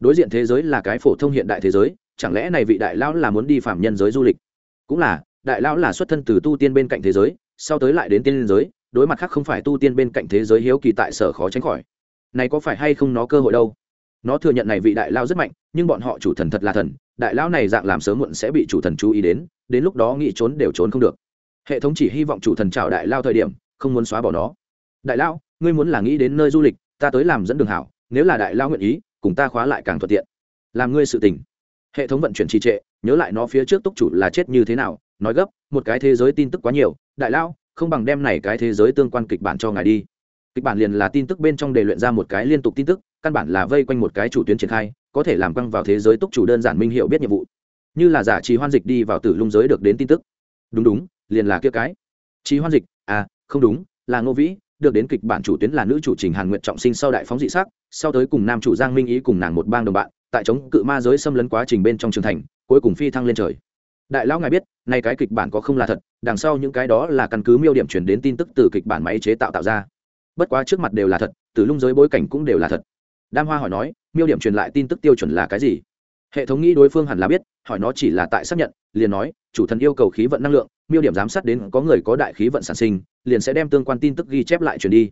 Đối diện thế giới là cái phổ thông hiện đại thế giới, chẳng lẽ này vị đại lão là muốn đi phạm nhân giới du lịch? Cũng là đại lão là xuất thân từ tu tiên bên cạnh thế giới sau tới lại đến tiên giới đối mặt khác không phải tu tiên bên cạnh thế giới hiếu kỳ tại sở khó tránh khỏi. Này có phải hay không nó cơ hội đâu? Nó thừa nhận này vị đại lao rất mạnh nhưng bọn họ chủ thần thật là thần đại lão này dạng làm sớm muộn sẽ bị chủ thần chú ý đến đến lúc đó nghĩ trốn đều trốn không được. Hệ thống chỉ hy vọng chủ thần chào đại lao thời điểm không muốn xóa bỏ nó. Đại Lão, ngươi muốn là nghĩ đến nơi du lịch ta tới làm dẫn đường hảo nếu là đại lao nguyện ý cùng ta khóa lại càng thuận tiện. Làm ngươi sự tình. Hệ thống vận chuyển trì trệ nhớ lại nó phía trước túc chủ là chết như thế nào nói gấp, một cái thế giới tin tức quá nhiều, đại lao không bằng đem này cái thế giới tương quan kịch bản cho ngài đi. Kịch bản liền là tin tức bên trong đề luyện ra một cái liên tục tin tức, căn bản là vây quanh một cái chủ tuyến triển khai, có thể làm căng vào thế giới túc chủ đơn giản minh hiệu biết nhiệm vụ. Như là giả trì hoan dịch đi vào tử lung giới được đến tin tức. Đúng đúng, liền là kia cái. Trì hoan dịch à không đúng, là ngô vĩ, được đến kịch bản chủ tuyến là nữ chủ trình hàn nguyện trọng sinh sau đại phóng dị sắc, sau tới cùng nam chủ giang minh ý cùng nàng một bang đồng bạn, tại chống cự ma giới xâm lấn quá trình bên trong trường thành, cuối cùng phi thăng lên trời đại lão ngài biết, nay cái kịch bản có không là thật, đằng sau những cái đó là căn cứ miêu điểm chuyển đến tin tức từ kịch bản máy chế tạo tạo ra. Bất quá trước mặt đều là thật, từ lung giới bối cảnh cũng đều là thật. Đam hoa hỏi nói, miêu điểm truyền lại tin tức tiêu chuẩn là cái gì? Hệ thống nghĩ đối phương hẳn là biết, hỏi nó chỉ là tại xác nhận, liền nói, chủ thần yêu cầu khí vận năng lượng, miêu điểm giám sát đến có người có đại khí vận sản sinh, liền sẽ đem tương quan tin tức ghi chép lại truyền đi.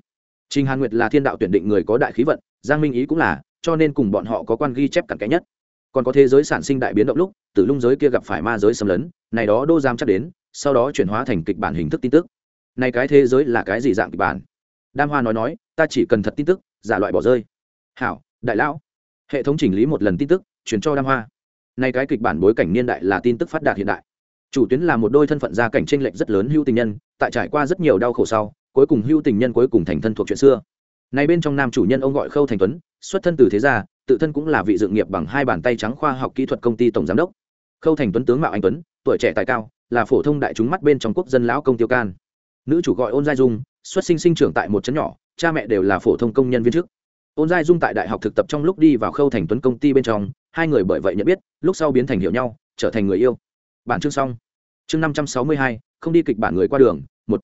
Trình hàn nguyệt là thiên đạo tuyển định người có đại khí vận, giang minh ý cũng là, cho nên cùng bọn họ có quan ghi chép cặn kẽ nhất còn có thế giới sản sinh đại biến động lúc tử lung giới kia gặp phải ma giới xâm lấn, này đó đô giam chắc đến, sau đó chuyển hóa thành kịch bản hình thức tin tức. Này cái thế giới là cái gì dạng kịch bản? Đam hoa nói nói, ta chỉ cần thật tin tức, giả loại bỏ rơi. Hảo, đại lão. Hệ thống chỉnh lý một lần tin tức, chuyển cho đam hoa. Nay cái kịch bản bối cảnh niên đại là tin tức phát đạt hiện đại. Chủ tuyến là một đôi thân phận gia cảnh tranh lệch rất lớn hưu tình nhân, tại trải qua rất nhiều đau khổ sau, cuối cùng hưu tình nhân cuối cùng thành thân thuộc chuyện xưa. Này bên trong nam chủ nhân ông gọi khâu thành tuấn, xuất thân từ thế gia tự thân cũng là vị dự nghiệp bằng hai bàn tay trắng khoa học kỹ thuật công ty tổng giám đốc. Khâu thành tuấn tướng mạo anh tuấn, tuổi trẻ tài cao, là phổ thông đại chúng mắt bên trong quốc dân lão công tiêu can. Nữ chủ gọi ôn giai dung, xuất sinh sinh trưởng tại một trấn nhỏ, cha mẹ đều là phổ thông công nhân viên chức. Ôn giai dung tại đại học thực tập trong lúc đi vào khâu thành tuấn công ty bên trong, hai người bởi vậy nhận biết, lúc sau biến thành hiểu nhau, trở thành người yêu. Bản chương xong. Chương năm trăm sáu mươi hai, không đi kịch bản người qua đường, một.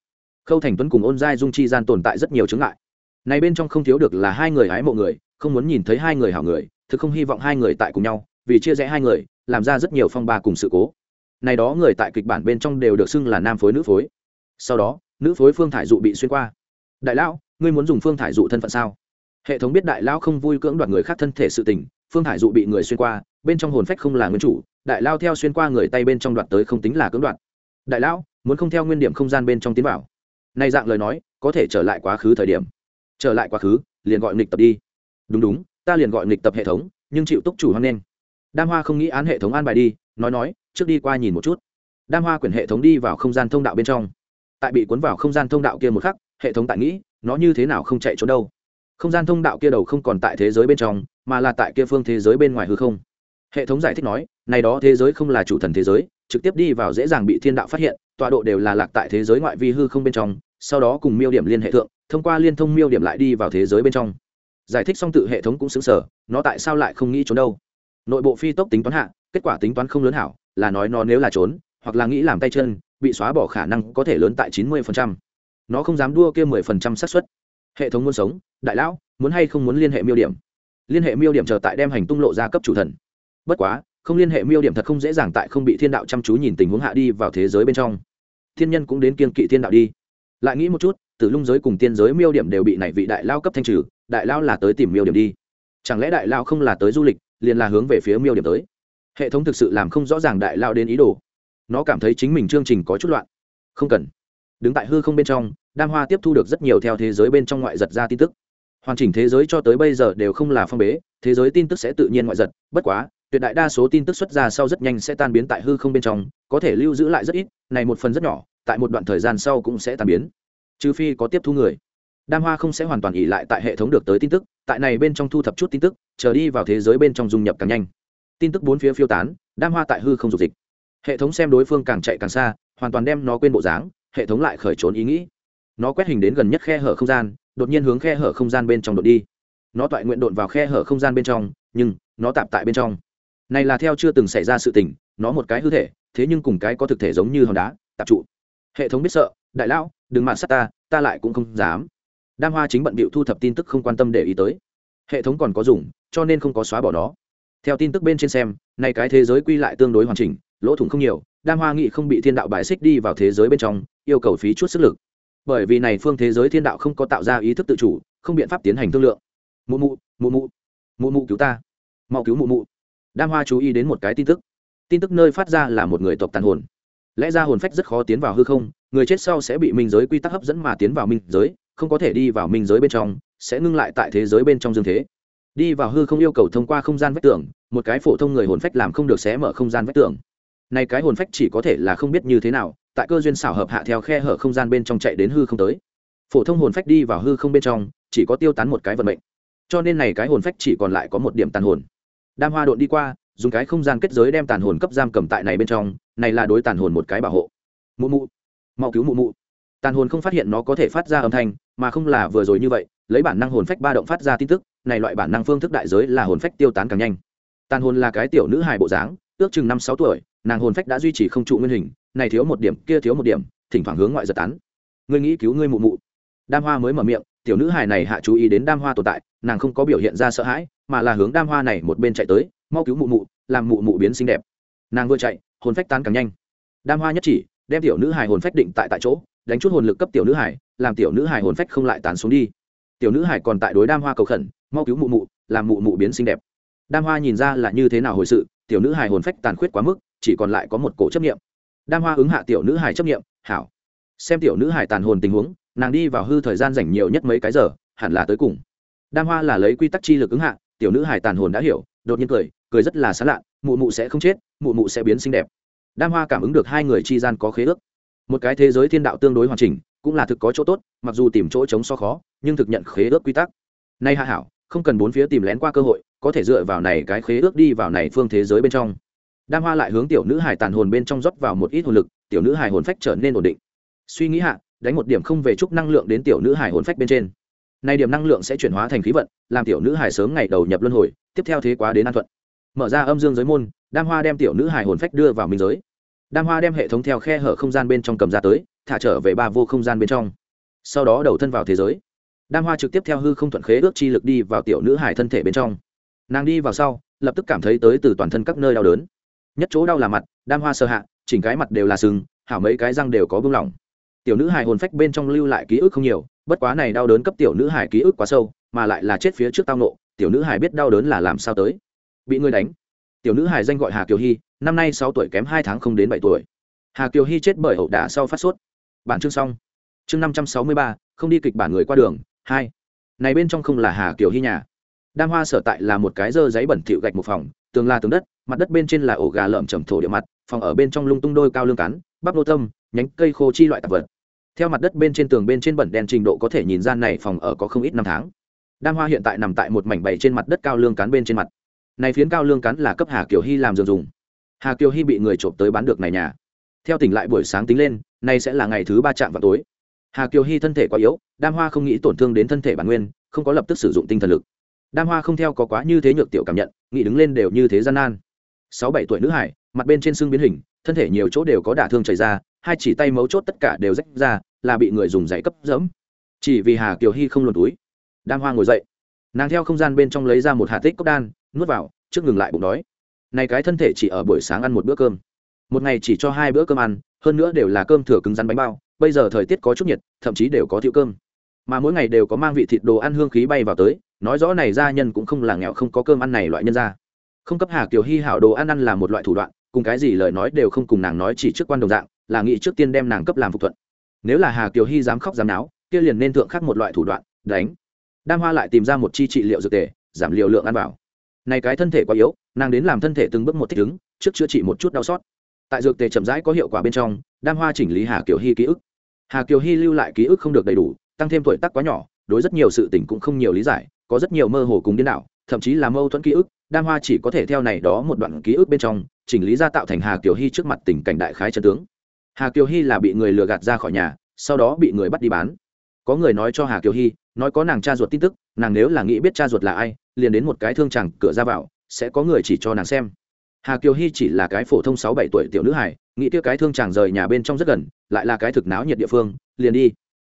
Khâu thành tuấn cùng ôn giai dung chi gian tồn tại rất nhiều chứng ngại. Này bên trong không thiếu được là hai người hái mộ người không muốn nhìn thấy hai người hảo người, thực không hy vọng hai người tại cùng nhau, vì chia rẽ hai người, làm ra rất nhiều phong ba cùng sự cố. Này đó người tại kịch bản bên trong đều được xưng là nam phối nữ phối. Sau đó, nữ phối phương thải dụ bị xuyên qua. Đại lão, ngươi muốn dùng phương thải dụ thân phận sao? Hệ thống biết đại lão không vui cưỡng đoạt người khác thân thể sự tình, phương thải dụ bị người xuyên qua, bên trong hồn phách không là nguyên chủ, đại lao theo xuyên qua người tay bên trong đoạt tới không tính là cưỡng đoạt. Đại lão, muốn không theo nguyên điểm không gian bên trong tiến vào. Nay dạng lời nói, có thể trở lại quá khứ thời điểm. Trở lại quá khứ, liền gọi nghịch tập đi đúng đúng, ta liền gọi nghịch tập hệ thống, nhưng chịu túc chủ hoan nghênh. Đam hoa không nghĩ án hệ thống an bài đi, nói nói, trước đi qua nhìn một chút. Đam hoa quyển hệ thống đi vào không gian thông đạo bên trong. Tại bị cuốn vào không gian thông đạo kia một khắc, hệ thống tại nghĩ, nó như thế nào không chạy trốn đâu. Không gian thông đạo kia đầu không còn tại thế giới bên trong, mà là tại kia phương thế giới bên ngoài hư không. Hệ thống giải thích nói, này đó thế giới không là chủ thần thế giới, trực tiếp đi vào dễ dàng bị thiên đạo phát hiện, tọa độ đều là lạc tại thế giới ngoại vi hư không bên trong, sau đó cùng miêu điểm liên hệ thượng, thông qua liên thông miêu điểm lại đi vào thế giới bên trong giải thích xong tự hệ thống cũng xứng sở, nó tại sao lại không nghĩ trốn đâu? Nội bộ phi tốc tính toán hạ, kết quả tính toán không lớn hảo, là nói nó nếu là trốn, hoặc là nghĩ làm tay chân, bị xóa bỏ khả năng có thể lớn tại chín mươi nó không dám đua kia mười phần trăm xác suất. Hệ thống muốn sống, đại lão, muốn hay không muốn liên hệ miêu điểm? Liên hệ miêu điểm chờ tại đem hành tung lộ ra cấp chủ thần. Bất quá, không liên hệ miêu điểm thật không dễ dàng tại không bị thiên đạo chăm chú nhìn tình huống hạ đi vào thế giới bên trong. Thiên nhân cũng đến kiên kỵ thiên đạo đi. Lại nghĩ một chút từ lung giới cùng tiên giới miêu điểm đều bị nảy vị đại lao cấp thanh trừ đại lao là tới tìm miêu điểm đi. Chẳng lẽ đại lao không là tới du lịch, liền là hướng về phía miêu điểm tới? Hệ thống thực sự làm không rõ ràng đại lao đến ý đồ. Nó cảm thấy chính mình chương trình có chút loạn. Không cần. Đứng tại hư không bên trong, đam hoa tiếp thu được rất nhiều theo thế giới bên trong ngoại giật ra tin tức. Hoàn chỉnh thế giới cho tới bây giờ đều không là phong bế, thế giới tin tức sẽ tự nhiên ngoại giật, bất quá, tuyệt đại đa số tin tức xuất ra sau rất nhanh sẽ tan biến tại hư không bên trong, có thể lưu giữ lại rất ít, này một phần rất nhỏ, tại một đoạn thời gian sau cũng sẽ tan biến. Trừ phi có tiếp thu người đam hoa không sẽ hoàn toàn ỉ lại tại hệ thống được tới tin tức, tại này bên trong thu thập chút tin tức, chờ đi vào thế giới bên trong dung nhập càng nhanh. Tin tức bốn phía phiêu tán, đam hoa tại hư không dục dịch. Hệ thống xem đối phương càng chạy càng xa, hoàn toàn đem nó quên bộ dáng, hệ thống lại khởi trốn ý nghĩ. Nó quét hình đến gần nhất khe hở không gian, đột nhiên hướng khe hở không gian bên trong đột đi. Nó toại nguyện đột vào khe hở không gian bên trong, nhưng nó tạp tại bên trong. Này là theo chưa từng xảy ra sự tình, nó một cái hư thể, thế nhưng cùng cái có thực thể giống như hòn đá, tạp trụ. Hệ thống biết sợ, đại lão, đừng mạng sát ta ta lại cũng không dám đam hoa chính bận bịu thu thập tin tức không quan tâm để ý tới. Hệ thống còn có dùng, cho nên không có xóa bỏ nó. Theo tin tức bên trên xem, nay cái thế giới quy lại tương đối hoàn chỉnh, lỗ thủng không nhiều, đam hoa nghị không bị thiên đạo bài xích đi vào thế giới bên trong, yêu cầu phí chút sức lực. Bởi vì này phương thế giới thiên đạo không có tạo ra ý thức tự chủ, không biện pháp tiến hành thương lượng. Mụ mụ mụ mụ mụ mụ cứu ta. Mau cứu mụ mụ. Đam hoa chú ý đến một cái tin tức. Tin tức nơi phát ra là một người tộc tàn hồn. Lẽ ra hồn phách rất khó tiến vào hư không, người chết sau sẽ bị minh giới quy tắc hấp dẫn mà tiến vào minh giới không có thể đi vào minh giới bên trong, sẽ ngưng lại tại thế giới bên trong dương thế. Đi vào hư không yêu cầu thông qua không gian vách tường, một cái phổ thông người hồn phách làm không được xé mở không gian vách tường. Này cái hồn phách chỉ có thể là không biết như thế nào, tại cơ duyên xảo hợp hạ theo khe hở không gian bên trong chạy đến hư không tới. Phổ thông hồn phách đi vào hư không bên trong, chỉ có tiêu tán một cái vận mệnh. Cho nên này cái hồn phách chỉ còn lại có một điểm tàn hồn. Đam hoa độn đi qua, dùng cái không gian kết giới đem tàn hồn cấp giam cầm tại này bên trong, này là đối tàn hồn một cái bảo hộ. Mụ mụ. Mau cứu mụ mụ tàn hồn không phát hiện nó có thể phát ra âm thanh, mà không là vừa rồi như vậy, lấy bản năng hồn phách ba động phát ra tin tức, này loại bản năng phương thức đại giới là hồn phách tiêu tán càng nhanh. Tàn hồn là cái tiểu nữ hài bộ dáng, ước chừng năm sáu tuổi, nàng hồn phách đã duy trì không trụ nguyên hình, này thiếu một điểm, kia thiếu một điểm, thỉnh thoảng hướng ngoại giật tán. Ngươi nghĩ cứu ngươi mụ mụ. Đam hoa mới mở miệng, tiểu nữ hài này hạ chú ý đến đam hoa tồn tại, nàng không có biểu hiện ra sợ hãi, mà là hướng đam hoa này một bên chạy tới, mau cứu mụ mụ, làm mụ mụ biến xinh đẹp. Nàng vừa chạy, hồn phách tan càng nhanh. Đam hoa nhất chỉ, đem tiểu nữ hài hồn phách định tại tại chỗ đánh chút hồn lực cấp tiểu nữ hải, làm tiểu nữ hải hồn phách không lại tán xuống đi. Tiểu nữ hải còn tại đối đam hoa cầu khẩn mau cứu mụ mụ làm mụ mụ biến xinh đẹp. Đam hoa nhìn ra là như thế nào hồi sự tiểu nữ hải hồn phách tàn khuyết quá mức chỉ còn lại có một cổ chấp nghiệm đam hoa ứng hạ tiểu nữ hải chấp nghiệm hảo. Xem tiểu nữ hải tàn hồn tình huống nàng đi vào hư thời gian dành nhiều nhất mấy cái giờ hẳn là tới cùng. Đam hoa là lấy quy tắc chi lực ứng hạ tiểu nữ hải tàn hồn đã hiểu đột nhiên cười cười rất là xa lạ mụ mụ sẽ không chết mụ mụ sẽ biến xinh đẹp. Đam hoa cảm ứng được hai người chi gian có khế ước một cái thế giới thiên đạo tương đối hoàn chỉnh, cũng là thực có chỗ tốt, mặc dù tìm chỗ chống so khó, nhưng thực nhận khế ước quy tắc. Nay hạ hảo, không cần bốn phía tìm lén qua cơ hội, có thể dựa vào này cái khế ước đi vào này phương thế giới bên trong. Đam hoa lại hướng tiểu nữ hải tàn hồn bên trong rót vào một ít hồn lực, tiểu nữ hải hồn phách trở nên ổn định. Suy nghĩ hạ, đánh một điểm không về chúc năng lượng đến tiểu nữ hải hồn phách bên trên. Nay điểm năng lượng sẽ chuyển hóa thành khí vận, làm tiểu nữ hải sớm ngày đầu nhập luân hồi, tiếp theo thế quá đến an thuận. Mở ra âm dương giới môn, đam hoa đem tiểu nữ hải hồn phách đưa vào minh giới đam hoa đem hệ thống theo khe hở không gian bên trong cầm ra tới, thả trở về ba vô không gian bên trong. Sau đó đầu thân vào thế giới. Đam hoa trực tiếp theo hư không thuận khế ước chi lực đi vào tiểu nữ hải thân thể bên trong. Nàng đi vào sau, lập tức cảm thấy tới từ toàn thân các nơi đau đớn. Nhất chỗ đau là mặt, đam hoa sơ hạ, chỉnh cái mặt đều là sừng, hảo mấy cái răng đều có bưng lỏng. Tiểu nữ hải hồn phách bên trong lưu lại ký ức không nhiều, bất quá này đau đớn cấp tiểu nữ hải ký ức quá sâu, mà lại là chết phía trước tao nộ tiểu nữ hải biết đau đớn là làm sao tới. Bị người đánh tiểu nữ hải danh gọi hà kiều hy, năm nay sáu tuổi kém hai tháng không đến bảy tuổi. Hà kiều hy chết bởi hậu đả sau phát sốt. Bản chương xong. Chương năm trăm sáu mươi ba, không đi kịch bản người qua đường, hai. Này bên trong không là hà kiều hy nhà. Đam hoa sở tại là một cái dơ giấy bẩn thịu gạch một phòng, tường là tường đất, mặt đất bên trên là ổ gà lợm trầm thổ địa mặt, phòng ở bên trong lung tung đôi cao lương cắn bắp nô tâm, nhánh cây khô chi loại tạp vật. Theo mặt đất bên trên tường bên trên bẩn đen trình độ có thể nhìn ra này phòng ở có không ít năm tháng. Đam hoa hiện tại nằm tại một mảnh bày trên mặt đất cao lương cắn bên trên mặt này phiến cao lương cắn là cấp hà kiều hy làm giường dùng. Hà kiều hy bị người trộm tới bán được này nhà. Theo tỉnh lại buổi sáng tính lên, nay sẽ là ngày thứ ba chạm vào tối. Hà kiều hy thân thể quá yếu, đam hoa không nghĩ tổn thương đến thân thể bản nguyên, không có lập tức sử dụng tinh thần lực. Đam hoa không theo có quá như thế nhược tiểu cảm nhận, nghĩ đứng lên đều như thế gian nan. Sáu bảy tuổi nữ hải, mặt bên trên xương biến hình, thân thể nhiều chỗ đều có đả thương chảy ra, hai chỉ tay mấu chốt tất cả đều rách ra, là bị người dùng giày cấp dẫm. Chỉ vì hà kiều hy không luồn túi. Đam hoa ngồi dậy. Nàng theo không gian bên trong lấy ra một hạt tích cốc đan nuốt vào, trước ngừng lại bụng đói. Này cái thân thể chỉ ở buổi sáng ăn một bữa cơm. Một ngày chỉ cho hai bữa cơm ăn, hơn nữa đều là cơm thừa cứng rắn bánh bao, bây giờ thời tiết có chút nhiệt, thậm chí đều có thiệu cơm. Mà mỗi ngày đều có mang vị thịt đồ ăn hương khí bay vào tới, nói rõ này gia nhân cũng không là nghèo không có cơm ăn này loại nhân ra không cấp hà kiều hy hảo đồ ăn ăn là một loại thủ đoạn, cùng cái gì lời nói đều không cùng nàng nói chỉ trước quan đồng dạng, là nghĩ trước tiên đem nàng cấp làm phục thuận. Nếu là hà kiều hy dám khóc dám náo, kia liền nên thượng khắc một loại thủ đoạn, đánh. Đam hoa lại tìm ra một chi trị liệu dược tề, giảm liều lượng ăn vào này cái thân thể quá yếu, nàng đến làm thân thể từng bước một thích ứng, trước chữa trị một chút đau xót. Tại dược tề chậm rãi có hiệu quả bên trong, đam hoa chỉnh lý hà kiều hy ký ức. Hà kiều hy lưu lại ký ức không được đầy đủ, tăng thêm tuổi tác quá nhỏ, đối rất nhiều sự tình cũng không nhiều lý giải, có rất nhiều mơ hồ cùng điên đảo, thậm chí là mâu thuẫn ký ức, đam hoa chỉ có thể theo này đó một đoạn ký ức bên trong, chỉnh lý ra tạo thành hà kiều hy trước mặt tình cảnh đại khái chân tướng. Hà kiều hy là bị người lừa gạt ra khỏi nhà, sau đó bị người bắt đi bán. Có người nói cho hà kiều hy nói có nàng cha ruột tin tức, nàng nếu là nghĩ biết cha ruột là ai, liền đến một cái thương chẳng cửa ra vào, sẽ có người chỉ cho nàng xem. Hà kiều hy chỉ là cái phổ thông sáu bảy tuổi tiểu nữ hải nghĩ tiêu cái thương chàng rời nhà bên trong rất gần, lại là cái thực náo nhiệt địa phương, liền đi.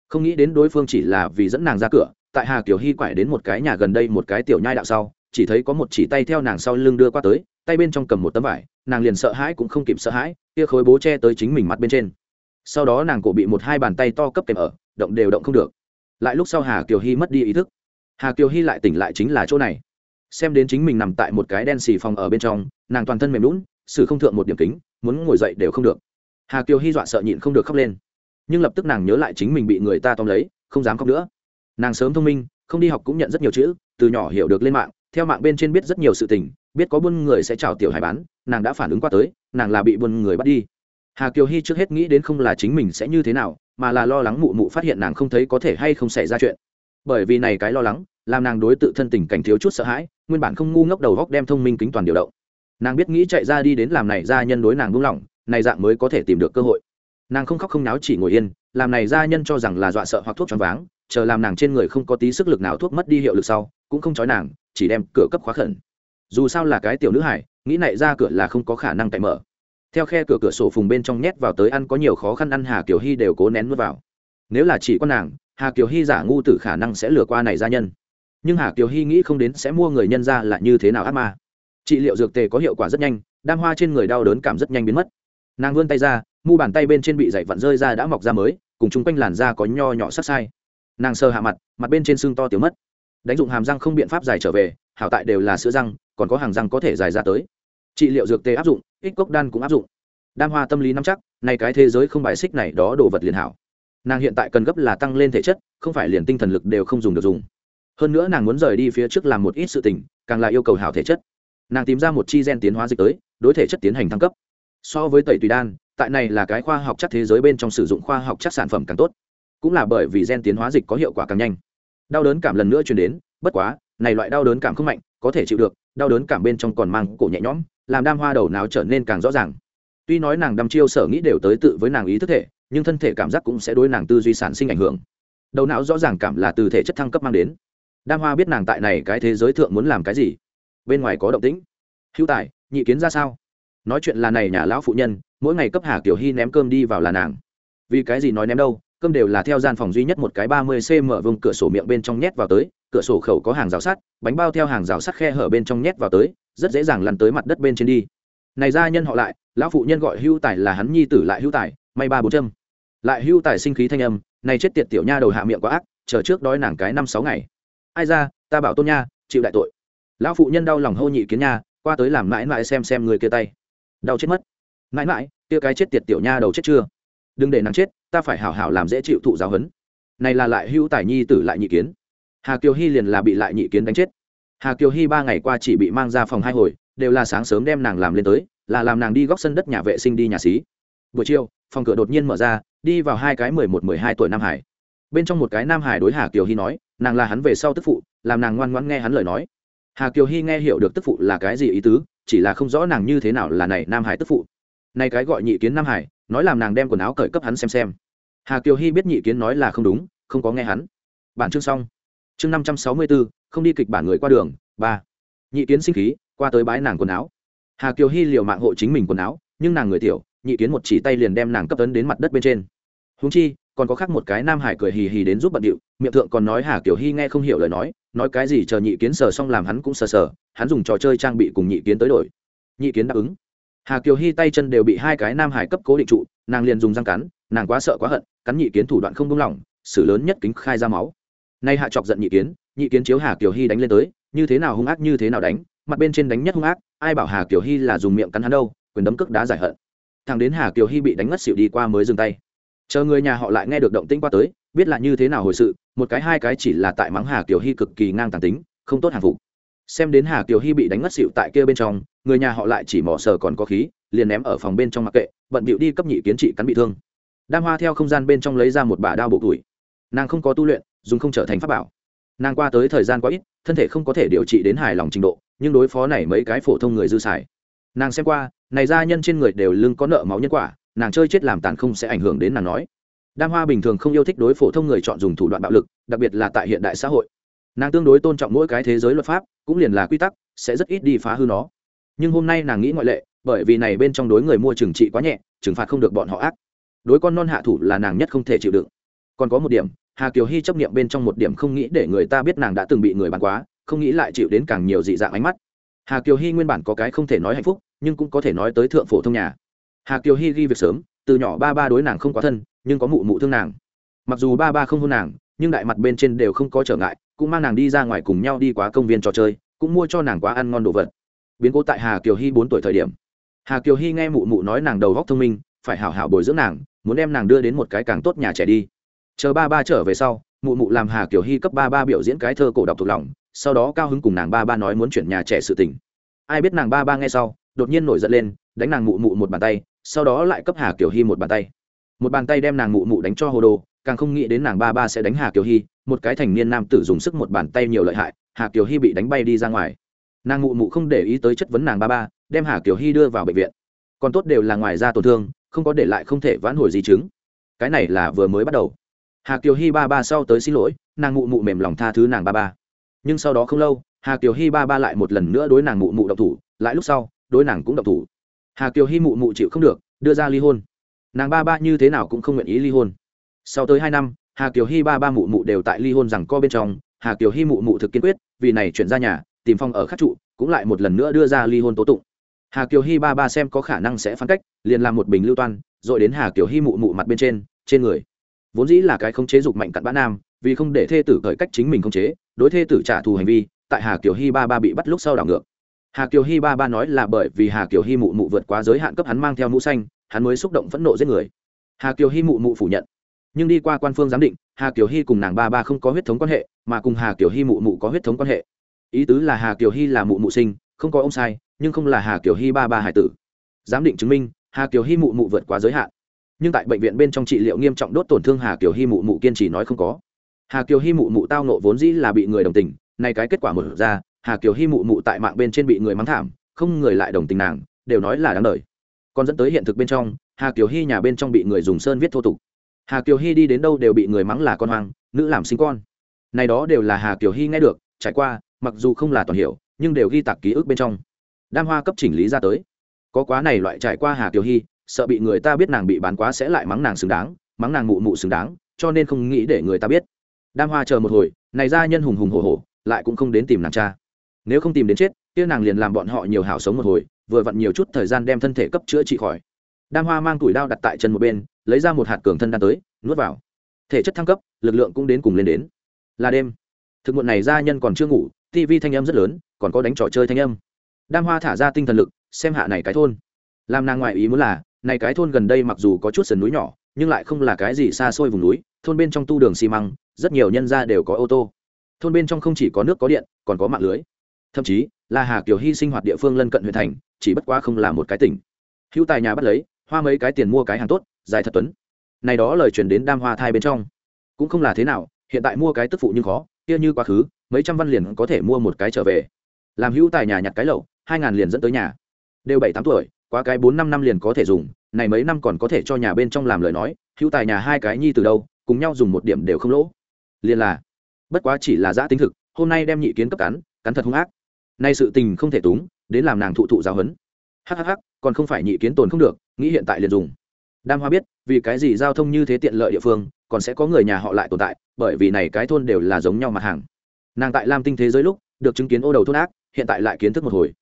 Không nghĩ đến đối phương chỉ là vì dẫn nàng ra cửa, tại hà kiều hy quải đến một cái nhà gần đây một cái tiểu nhai đạo sau, chỉ thấy có một chỉ tay theo nàng sau lưng đưa qua tới, tay bên trong cầm một tấm vải, nàng liền sợ hãi cũng không kịp sợ hãi, kia khối bố che tới chính mình mặt bên trên. Sau đó nàng cổ bị một hai bàn tay to cấp kèm ở, động đều động không được lại lúc sau hà kiều hy mất đi ý thức. Hà kiều hy lại tỉnh lại chính là chỗ này. Xem đến chính mình nằm tại một cái đen xì phòng ở bên trong, nàng toàn thân mềm lún xử không thượng một điểm kính, muốn ngồi dậy đều không được. Hà kiều hy dọa sợ nhịn không được khóc lên. Nhưng lập tức nàng nhớ lại chính mình bị người ta tóm lấy, không dám khóc nữa. Nàng sớm thông minh, không đi học cũng nhận rất nhiều chữ, từ nhỏ hiểu được lên mạng, theo mạng bên trên biết rất nhiều sự tình, biết có buôn người sẽ chào tiểu hải bán, nàng đã phản ứng qua tới, nàng là bị buôn người bắt đi hà kiều hy trước hết nghĩ đến không là chính mình sẽ như thế nào, mà là lo lắng mụ mụ phát hiện nàng không thấy có thể hay không xảy ra chuyện. Bởi vì này cái lo lắng, làm nàng đối tự thân tình cảnh thiếu chút sợ hãi, nguyên bản không ngu ngốc đầu góc đem thông minh kính toàn điều động. Nàng biết nghĩ chạy ra đi đến làm này ra nhân đối nàng buông lỏng, này dạng mới có thể tìm được cơ hội. Nàng không khóc không náo chỉ ngồi yên, làm này ra nhân cho rằng là dọa sợ hoặc thuốc choáng váng, chờ làm nàng trên người không có tí sức lực nào thuốc mất đi hiệu lực sau, cũng không chói nàng, chỉ đem cửa cấp khóa khẩn. Dù sao là cái tiểu nữ hải nghĩ này ra cửa là không có khả năng cậy mở theo khe cửa cửa sổ phùng bên trong nhét vào tới ăn có nhiều khó khăn, ăn hà kiều hy đều cố nén nuốt vào. Nếu là chỉ con nàng, hà kiều hy giả ngu tử khả năng sẽ lừa qua này gia nhân. Nhưng hà kiều hy nghĩ không đến sẽ mua người nhân ra là như thế nào ác ma. Trị liệu dược tề có hiệu quả rất nhanh, đam hoa trên người đau đớn cảm rất nhanh biến mất. Nàng vươn tay ra, mu bàn tay bên trên bị dậy vặn rơi ra đã mọc ra mới, cùng chung quanh làn da có nho nhỏ sắc sai. Nàng sờ hạ mặt mặt bên trên xương to tiểu mất. Đánh dụng hàm răng không biện pháp dài trở về, hảo tại đều là sữa răng, còn có hàng răng có thể dài ra tới. Trị liệu dược tê áp dụng ích cốc đan cũng áp dụng. Đam hoa tâm lý nắm chắc, nay cái thế giới không bài xích này đó đồ vật liền hảo. Nàng hiện tại cần gấp là tăng lên thể chất, không phải liền tinh thần lực đều không dùng được dùng. Hơn nữa nàng muốn rời đi phía trước làm một ít sự tình, càng là yêu cầu hảo thể chất. Nàng tìm ra một chi gen tiến hóa dịch tới, đối thể chất tiến hành thăng cấp. So với tẩy tùy đan, tại này là cái khoa học chắc thế giới bên trong sử dụng khoa học chắc sản phẩm càng tốt. Cũng là bởi vì gen tiến hóa dịch có hiệu quả càng nhanh. Đau đớn cảm lần nữa chuyển đến, bất quá, này loại đau đớn cảm không mạnh, có thể chịu được, đau đớn cảm bên trong còn mang cổ nhẹ nhõm làm đam hoa đầu não trở nên càng rõ ràng. Tuy nói nàng đăm chiêu sở nghĩ đều tới tự với nàng ý thức thể, nhưng thân thể cảm giác cũng sẽ đối nàng tư duy sản sinh ảnh hưởng. Đầu não rõ ràng cảm là từ thể chất thăng cấp mang đến. Đam hoa biết nàng tại này cái thế giới thượng muốn làm cái gì. Bên ngoài có động tĩnh. Hữu tài, nhị kiến ra sao? Nói chuyện là này nhà lão phụ nhân, mỗi ngày cấp hà kiểu hy ném cơm đi vào là nàng. Vì cái gì nói ném đâu, cơm đều là theo gian phòng duy nhất một cái ba mươi cm vùng cửa sổ miệng bên trong nhét vào tới, cửa sổ khẩu có hàng rào sắt, bánh bao theo hàng rào sắt khe hở bên trong nhét vào tới rất dễ dàng lăn tới mặt đất bên trên đi. Này gia nhân họ lại, lão phụ nhân gọi hưu tài là hắn nhi tử lại hưu tài, may ba bốn châm. Lại hưu tài sinh khí thanh âm, này chết tiệt tiểu nha đầu hạ miệng quá ác, chờ trước đói nàng cái năm sáu ngày. Ai ra, ta bảo tôn nha, chịu đại tội. Lão phụ nhân đau lòng hô nhị kiến nha, qua tới làm mãi mãi xem xem người kia tay. Đau chết mất. Mãi mãi, kia cái chết tiệt tiểu nha đầu chết chưa? Đừng để nàng chết, ta phải hảo hảo làm dễ chịu thụ giáo huấn. Này là lại hưu tài nhi tử lại nhị kiến. Hà kiều hy liền là bị lại nhị kiến đánh chết hà kiều hy ba ngày qua chỉ bị mang ra phòng hai hồi, đều là sáng sớm đem nàng làm lên tới, là làm nàng đi góc sân đất nhà vệ sinh đi nhà xí. Buổi chiều, phòng cửa đột nhiên mở ra, đi vào hai cái mười một, mười hai tuổi nam hải. Bên trong một cái nam hải đối hà kiều hy nói, nàng là hắn về sau tức phụ, làm nàng ngoan ngoãn nghe hắn lời nói. Hà kiều hy nghe hiểu được tức phụ là cái gì ý tứ, chỉ là không rõ nàng như thế nào là này nam hải tức phụ. Nay cái gọi nhị kiến nam hải, nói làm nàng đem quần áo cởi cấp hắn xem xem. Hà kiều hy biết nhị kiến nói là không đúng, không có nghe hắn. Bản chương xong. Chương năm trăm sáu mươi bốn không đi kịch bản người qua đường, ba. Nhị kiến sinh khí, qua tới bái nàng quần áo. Hà kiều hy liều mạng hộ chính mình quần áo, nhưng nàng người tiểu, nhị kiến một chỉ tay liền đem nàng cấp tấn đến mặt đất bên trên. Húng chi, còn có khác một cái nam hải cười hì hì đến giúp bận điệu, miệng thượng còn nói hà kiều hy nghe không hiểu lời nói nói cái gì chờ nhị kiến sờ xong làm hắn cũng sờ sờ, hắn dùng trò chơi trang bị cùng nhị kiến tới đổi. Nhị kiến đáp ứng. Hà kiều hy tay chân đều bị hai cái nam hải cấp cố định trụ, nàng liền dùng răng cắn, nàng quá sợ quá hận, cắn nhị kiến thủ đoạn không đúng lòng xử lớn nhất kính khai ra máu. Nay hạ chọc giận nhị kiến nhị kiến chiếu hà kiều hy đánh lên tới, như thế nào hung ác như thế nào đánh, mặt bên trên đánh nhất hung ác, ai bảo hà kiều hy là dùng miệng cắn hắn đâu, quyền đấm cước đá giải hận. Thằng đến hà kiều hy bị đánh ngất xỉu đi qua mới dừng tay. Chờ người nhà họ lại nghe được động tĩnh qua tới, biết là như thế nào hồi sự, một cái hai cái chỉ là tại mắng hà kiều hy cực kỳ ngang tàn tính, không tốt hàng phục. Xem đến hà kiều hy bị đánh ngất xỉu tại kia bên trong, người nhà họ lại chỉ mỏ sờ còn có khí, liền ném ở phòng bên trong mặc kệ, bận bịu đi cấp nhị kiến trị cắn bị thương. Đam hoa theo không gian bên trong lấy ra một bả đao bộ tuổi. Nàng không có tu luyện, dùng không trở thành pháp bảo nàng qua tới thời gian quá ít, thân thể không có thể điều trị đến hài lòng trình độ, nhưng đối phó này mấy cái phổ thông người dư xài. Nàng xem qua, này gia nhân trên người đều lưng có nợ máu nhân quả, nàng chơi chết làm tàn không sẽ ảnh hưởng đến nàng nói. Đam hoa bình thường không yêu thích đối phổ thông người chọn dùng thủ đoạn bạo lực, đặc biệt là tại hiện đại xã hội. Nàng tương đối tôn trọng mỗi cái thế giới luật pháp, cũng liền là quy tắc, sẽ rất ít đi phá hư nó. Nhưng hôm nay nàng nghĩ ngoại lệ, bởi vì này bên trong đối người mua trừng trị quá nhẹ, trừng phạt không được bọn họ ác. Đối con non hạ thủ là nàng nhất không thể chịu đựng. Còn có một điểm hà kiều hy chấp nghiệm bên trong một điểm không nghĩ để người ta biết nàng đã từng bị người bắn quá, không nghĩ lại chịu đến càng nhiều dị dạng ánh mắt. Hà kiều hy nguyên bản có cái không thể nói hạnh phúc, nhưng cũng có thể nói tới thượng phổ thông nhà. Hà kiều hy ghi việc sớm, từ nhỏ ba ba đối nàng không quá thân, nhưng có mụ mụ thương nàng. Mặc dù ba ba không hôn nàng, nhưng đại mặt bên trên đều không có trở ngại, cũng mang nàng đi ra ngoài cùng nhau đi qua công viên trò chơi, cũng mua cho nàng quá ăn ngon đồ vật. Biến cố tại hà kiều hy bốn tuổi thời điểm. Hà kiều hy nghe mụ mụ nói nàng đầu góc thông minh, phải hảo hảo bồi dưỡng nàng, muốn đem nàng đưa đến một cái càng tốt nhà trẻ đi chờ ba ba trở về sau, mụ mụ làm hà kiều hy cấp ba ba biểu diễn cái thơ cổ đọc thuộc lòng, sau đó cao hứng cùng nàng ba ba nói muốn chuyển nhà trẻ sự tình. Ai biết nàng ba ba nghe sau, đột nhiên nổi giận lên, đánh nàng mụ mụ một bàn tay, sau đó lại cấp hà kiều hy một bàn tay. Một bàn tay đem nàng mụ mụ đánh cho hồ đồ, càng không nghĩ đến nàng ba ba sẽ đánh hà kiều hy, một cái thành niên nam tử dùng sức một bàn tay nhiều lợi hại, hà kiều hy bị đánh bay đi ra ngoài. Nàng mụ mụ không để ý tới chất vấn nàng ba ba, đem hà kiều hy đưa vào bệnh viện. Còn tốt đều là ngoài ra tổn thương, không có để lại không thể vãn hồi di chứng. Cái này là vừa mới bắt đầu hà kiều hy ba ba sau tới xin lỗi, nàng mụ mụ mềm lòng tha thứ nàng ba ba. Nhưng sau đó không lâu, hà kiều hy ba ba lại một lần nữa đối nàng mụ mụ độc thủ, lại lúc sau, đối nàng cũng độc thủ. Hà kiều hy mụ mụ chịu không được, đưa ra ly hôn. Nàng ba ba như thế nào cũng không nguyện ý ly hôn. Sau tới hai năm, hà kiều hy ba ba mụ mụ đều tại ly hôn rằng co bên trong, hà kiều hy mụ mụ thực kiên quyết, vì này chuyển ra nhà, tìm phong ở khắc trụ, cũng lại một lần nữa đưa ra ly hôn tố tụng. Hà kiều hy ba ba xem có khả năng sẽ phán cách, liền làm một bình lưu toan, rồi đến hà kiều hy mụ mụ mặt bên trên trên người vốn dĩ là cái không chế dục mạnh cặn bã nam, vì không để thê tử cởi cách chính mình không chế, đối thê tử trả thù hành vi, tại hà kiều hy ba ba bị bắt lúc sau đảo ngược. Hà kiều hy ba ba nói là bởi vì hà kiều hy mụ mụ vượt quá giới hạn cấp hắn mang theo mũ xanh, hắn mới xúc động phẫn nộ giết người. Hà kiều hy mụ mụ phủ nhận. Nhưng đi qua quan phương giám định, hà kiều hy cùng nàng ba ba không có huyết thống quan hệ, mà cùng hà kiều hy mụ mụ có huyết thống quan hệ. Ý tứ là hà kiều hy là mụ mụ sinh, không có ông sai, nhưng không là hà kiều hy ba ba hải tử. Giám định chứng minh, hà kiều hy mụ mụ vượt quá giới hạn nhưng tại bệnh viện bên trong trị liệu nghiêm trọng đốt tổn thương hà kiều hy mụ mụ kiên trì nói không có. Hà kiều hy mụ mụ tao nộ vốn dĩ là bị người đồng tình, nay cái kết quả mở ra, hà kiều hy mụ mụ tại mạng bên trên bị người mắng thảm, không người lại đồng tình nàng, đều nói là đáng đời. Còn dẫn tới hiện thực bên trong, hà kiều hy nhà bên trong bị người dùng sơn viết thô tục. Hà kiều hy đi đến đâu đều bị người mắng là con hoang, nữ làm sinh con. Này đó đều là hà kiều hy nghe được, trải qua, mặc dù không là toàn hiểu, nhưng đều ghi tạc ký ức bên trong. Đam hoa cấp chỉnh lý ra tới. Có quá này loại trải qua hà kiều hy sợ bị người ta biết nàng bị bán quá sẽ lại mắng nàng xứng đáng, mắng nàng mụ mụ xứng đáng, cho nên không nghĩ để người ta biết. Đam hoa chờ một hồi, này ra nhân hùng hùng hổ hổ, lại cũng không đến tìm nàng cha. Nếu không tìm đến chết, kia nàng liền làm bọn họ nhiều hảo sống một hồi, vừa vặn nhiều chút thời gian đem thân thể cấp chữa trị khỏi. Đam hoa mang tuổi đao đặt tại chân một bên, lấy ra một hạt cường thân đan tới, nuốt vào. Thể chất thăng cấp, lực lượng cũng đến cùng lên đến. Là đêm. Thực muộn này gia nhân còn chưa ngủ tv thanh âm rất lớn, còn có đánh trò chơi thanh âm. Đam hoa thả ra tinh thần lực, xem hạ này cái thôn. Làm nàng ngoại ý muốn là này cái thôn gần đây mặc dù có chút sườn núi nhỏ, nhưng lại không là cái gì xa xôi vùng núi, thôn bên trong tu đường xi măng, rất nhiều nhân gia đều có ô tô. Thôn bên trong không chỉ có nước có điện, còn có mạng lưới. Thậm chí là hà kiều hy sinh hoạt địa phương lân cận huyện thành, chỉ bất quá không là một cái tỉnh. Hữu tài nhà bắt lấy, hoa mấy cái tiền mua cái hàng tốt, dài thật tuấn. Này đó lời truyền đến đam hoa thai bên trong. Cũng không là thế nào, hiện tại mua cái tức phụ nhưng khó, kia như quá khứ, mấy trăm văn liền có thể mua một cái trở về. Làm hữu tài nhà nhặt cái lậu hai ngàn liền dẫn tới nhà. Đều bảy tám tuổi quá cái bốn năm năm liền có thể dùng, này mấy năm còn có thể cho nhà bên trong làm lời nói, hữu tài nhà hai cái nhi từ đâu, cùng nhau dùng một điểm đều không lỗ. Liền là, bất quá chỉ là giã tính thực, hôm nay đem nhị kiến cấp cắn cắn thật hung ác. Nay sự tình không thể túng, đến làm nàng thụ thụ giáo huấn. Hhh còn không phải nhị kiến tồn không được, nghĩ hiện tại liền dùng. Đam hoa biết, vì cái gì giao thông như thế tiện lợi địa phương, còn sẽ có người nhà họ lại tồn tại, bởi vì này cái thôn đều là giống nhau mặt hàng. Nàng tại lam tinh thế giới lúc, được chứng kiến ô đầu thôn ác, hiện tại lại kiến thức một hồi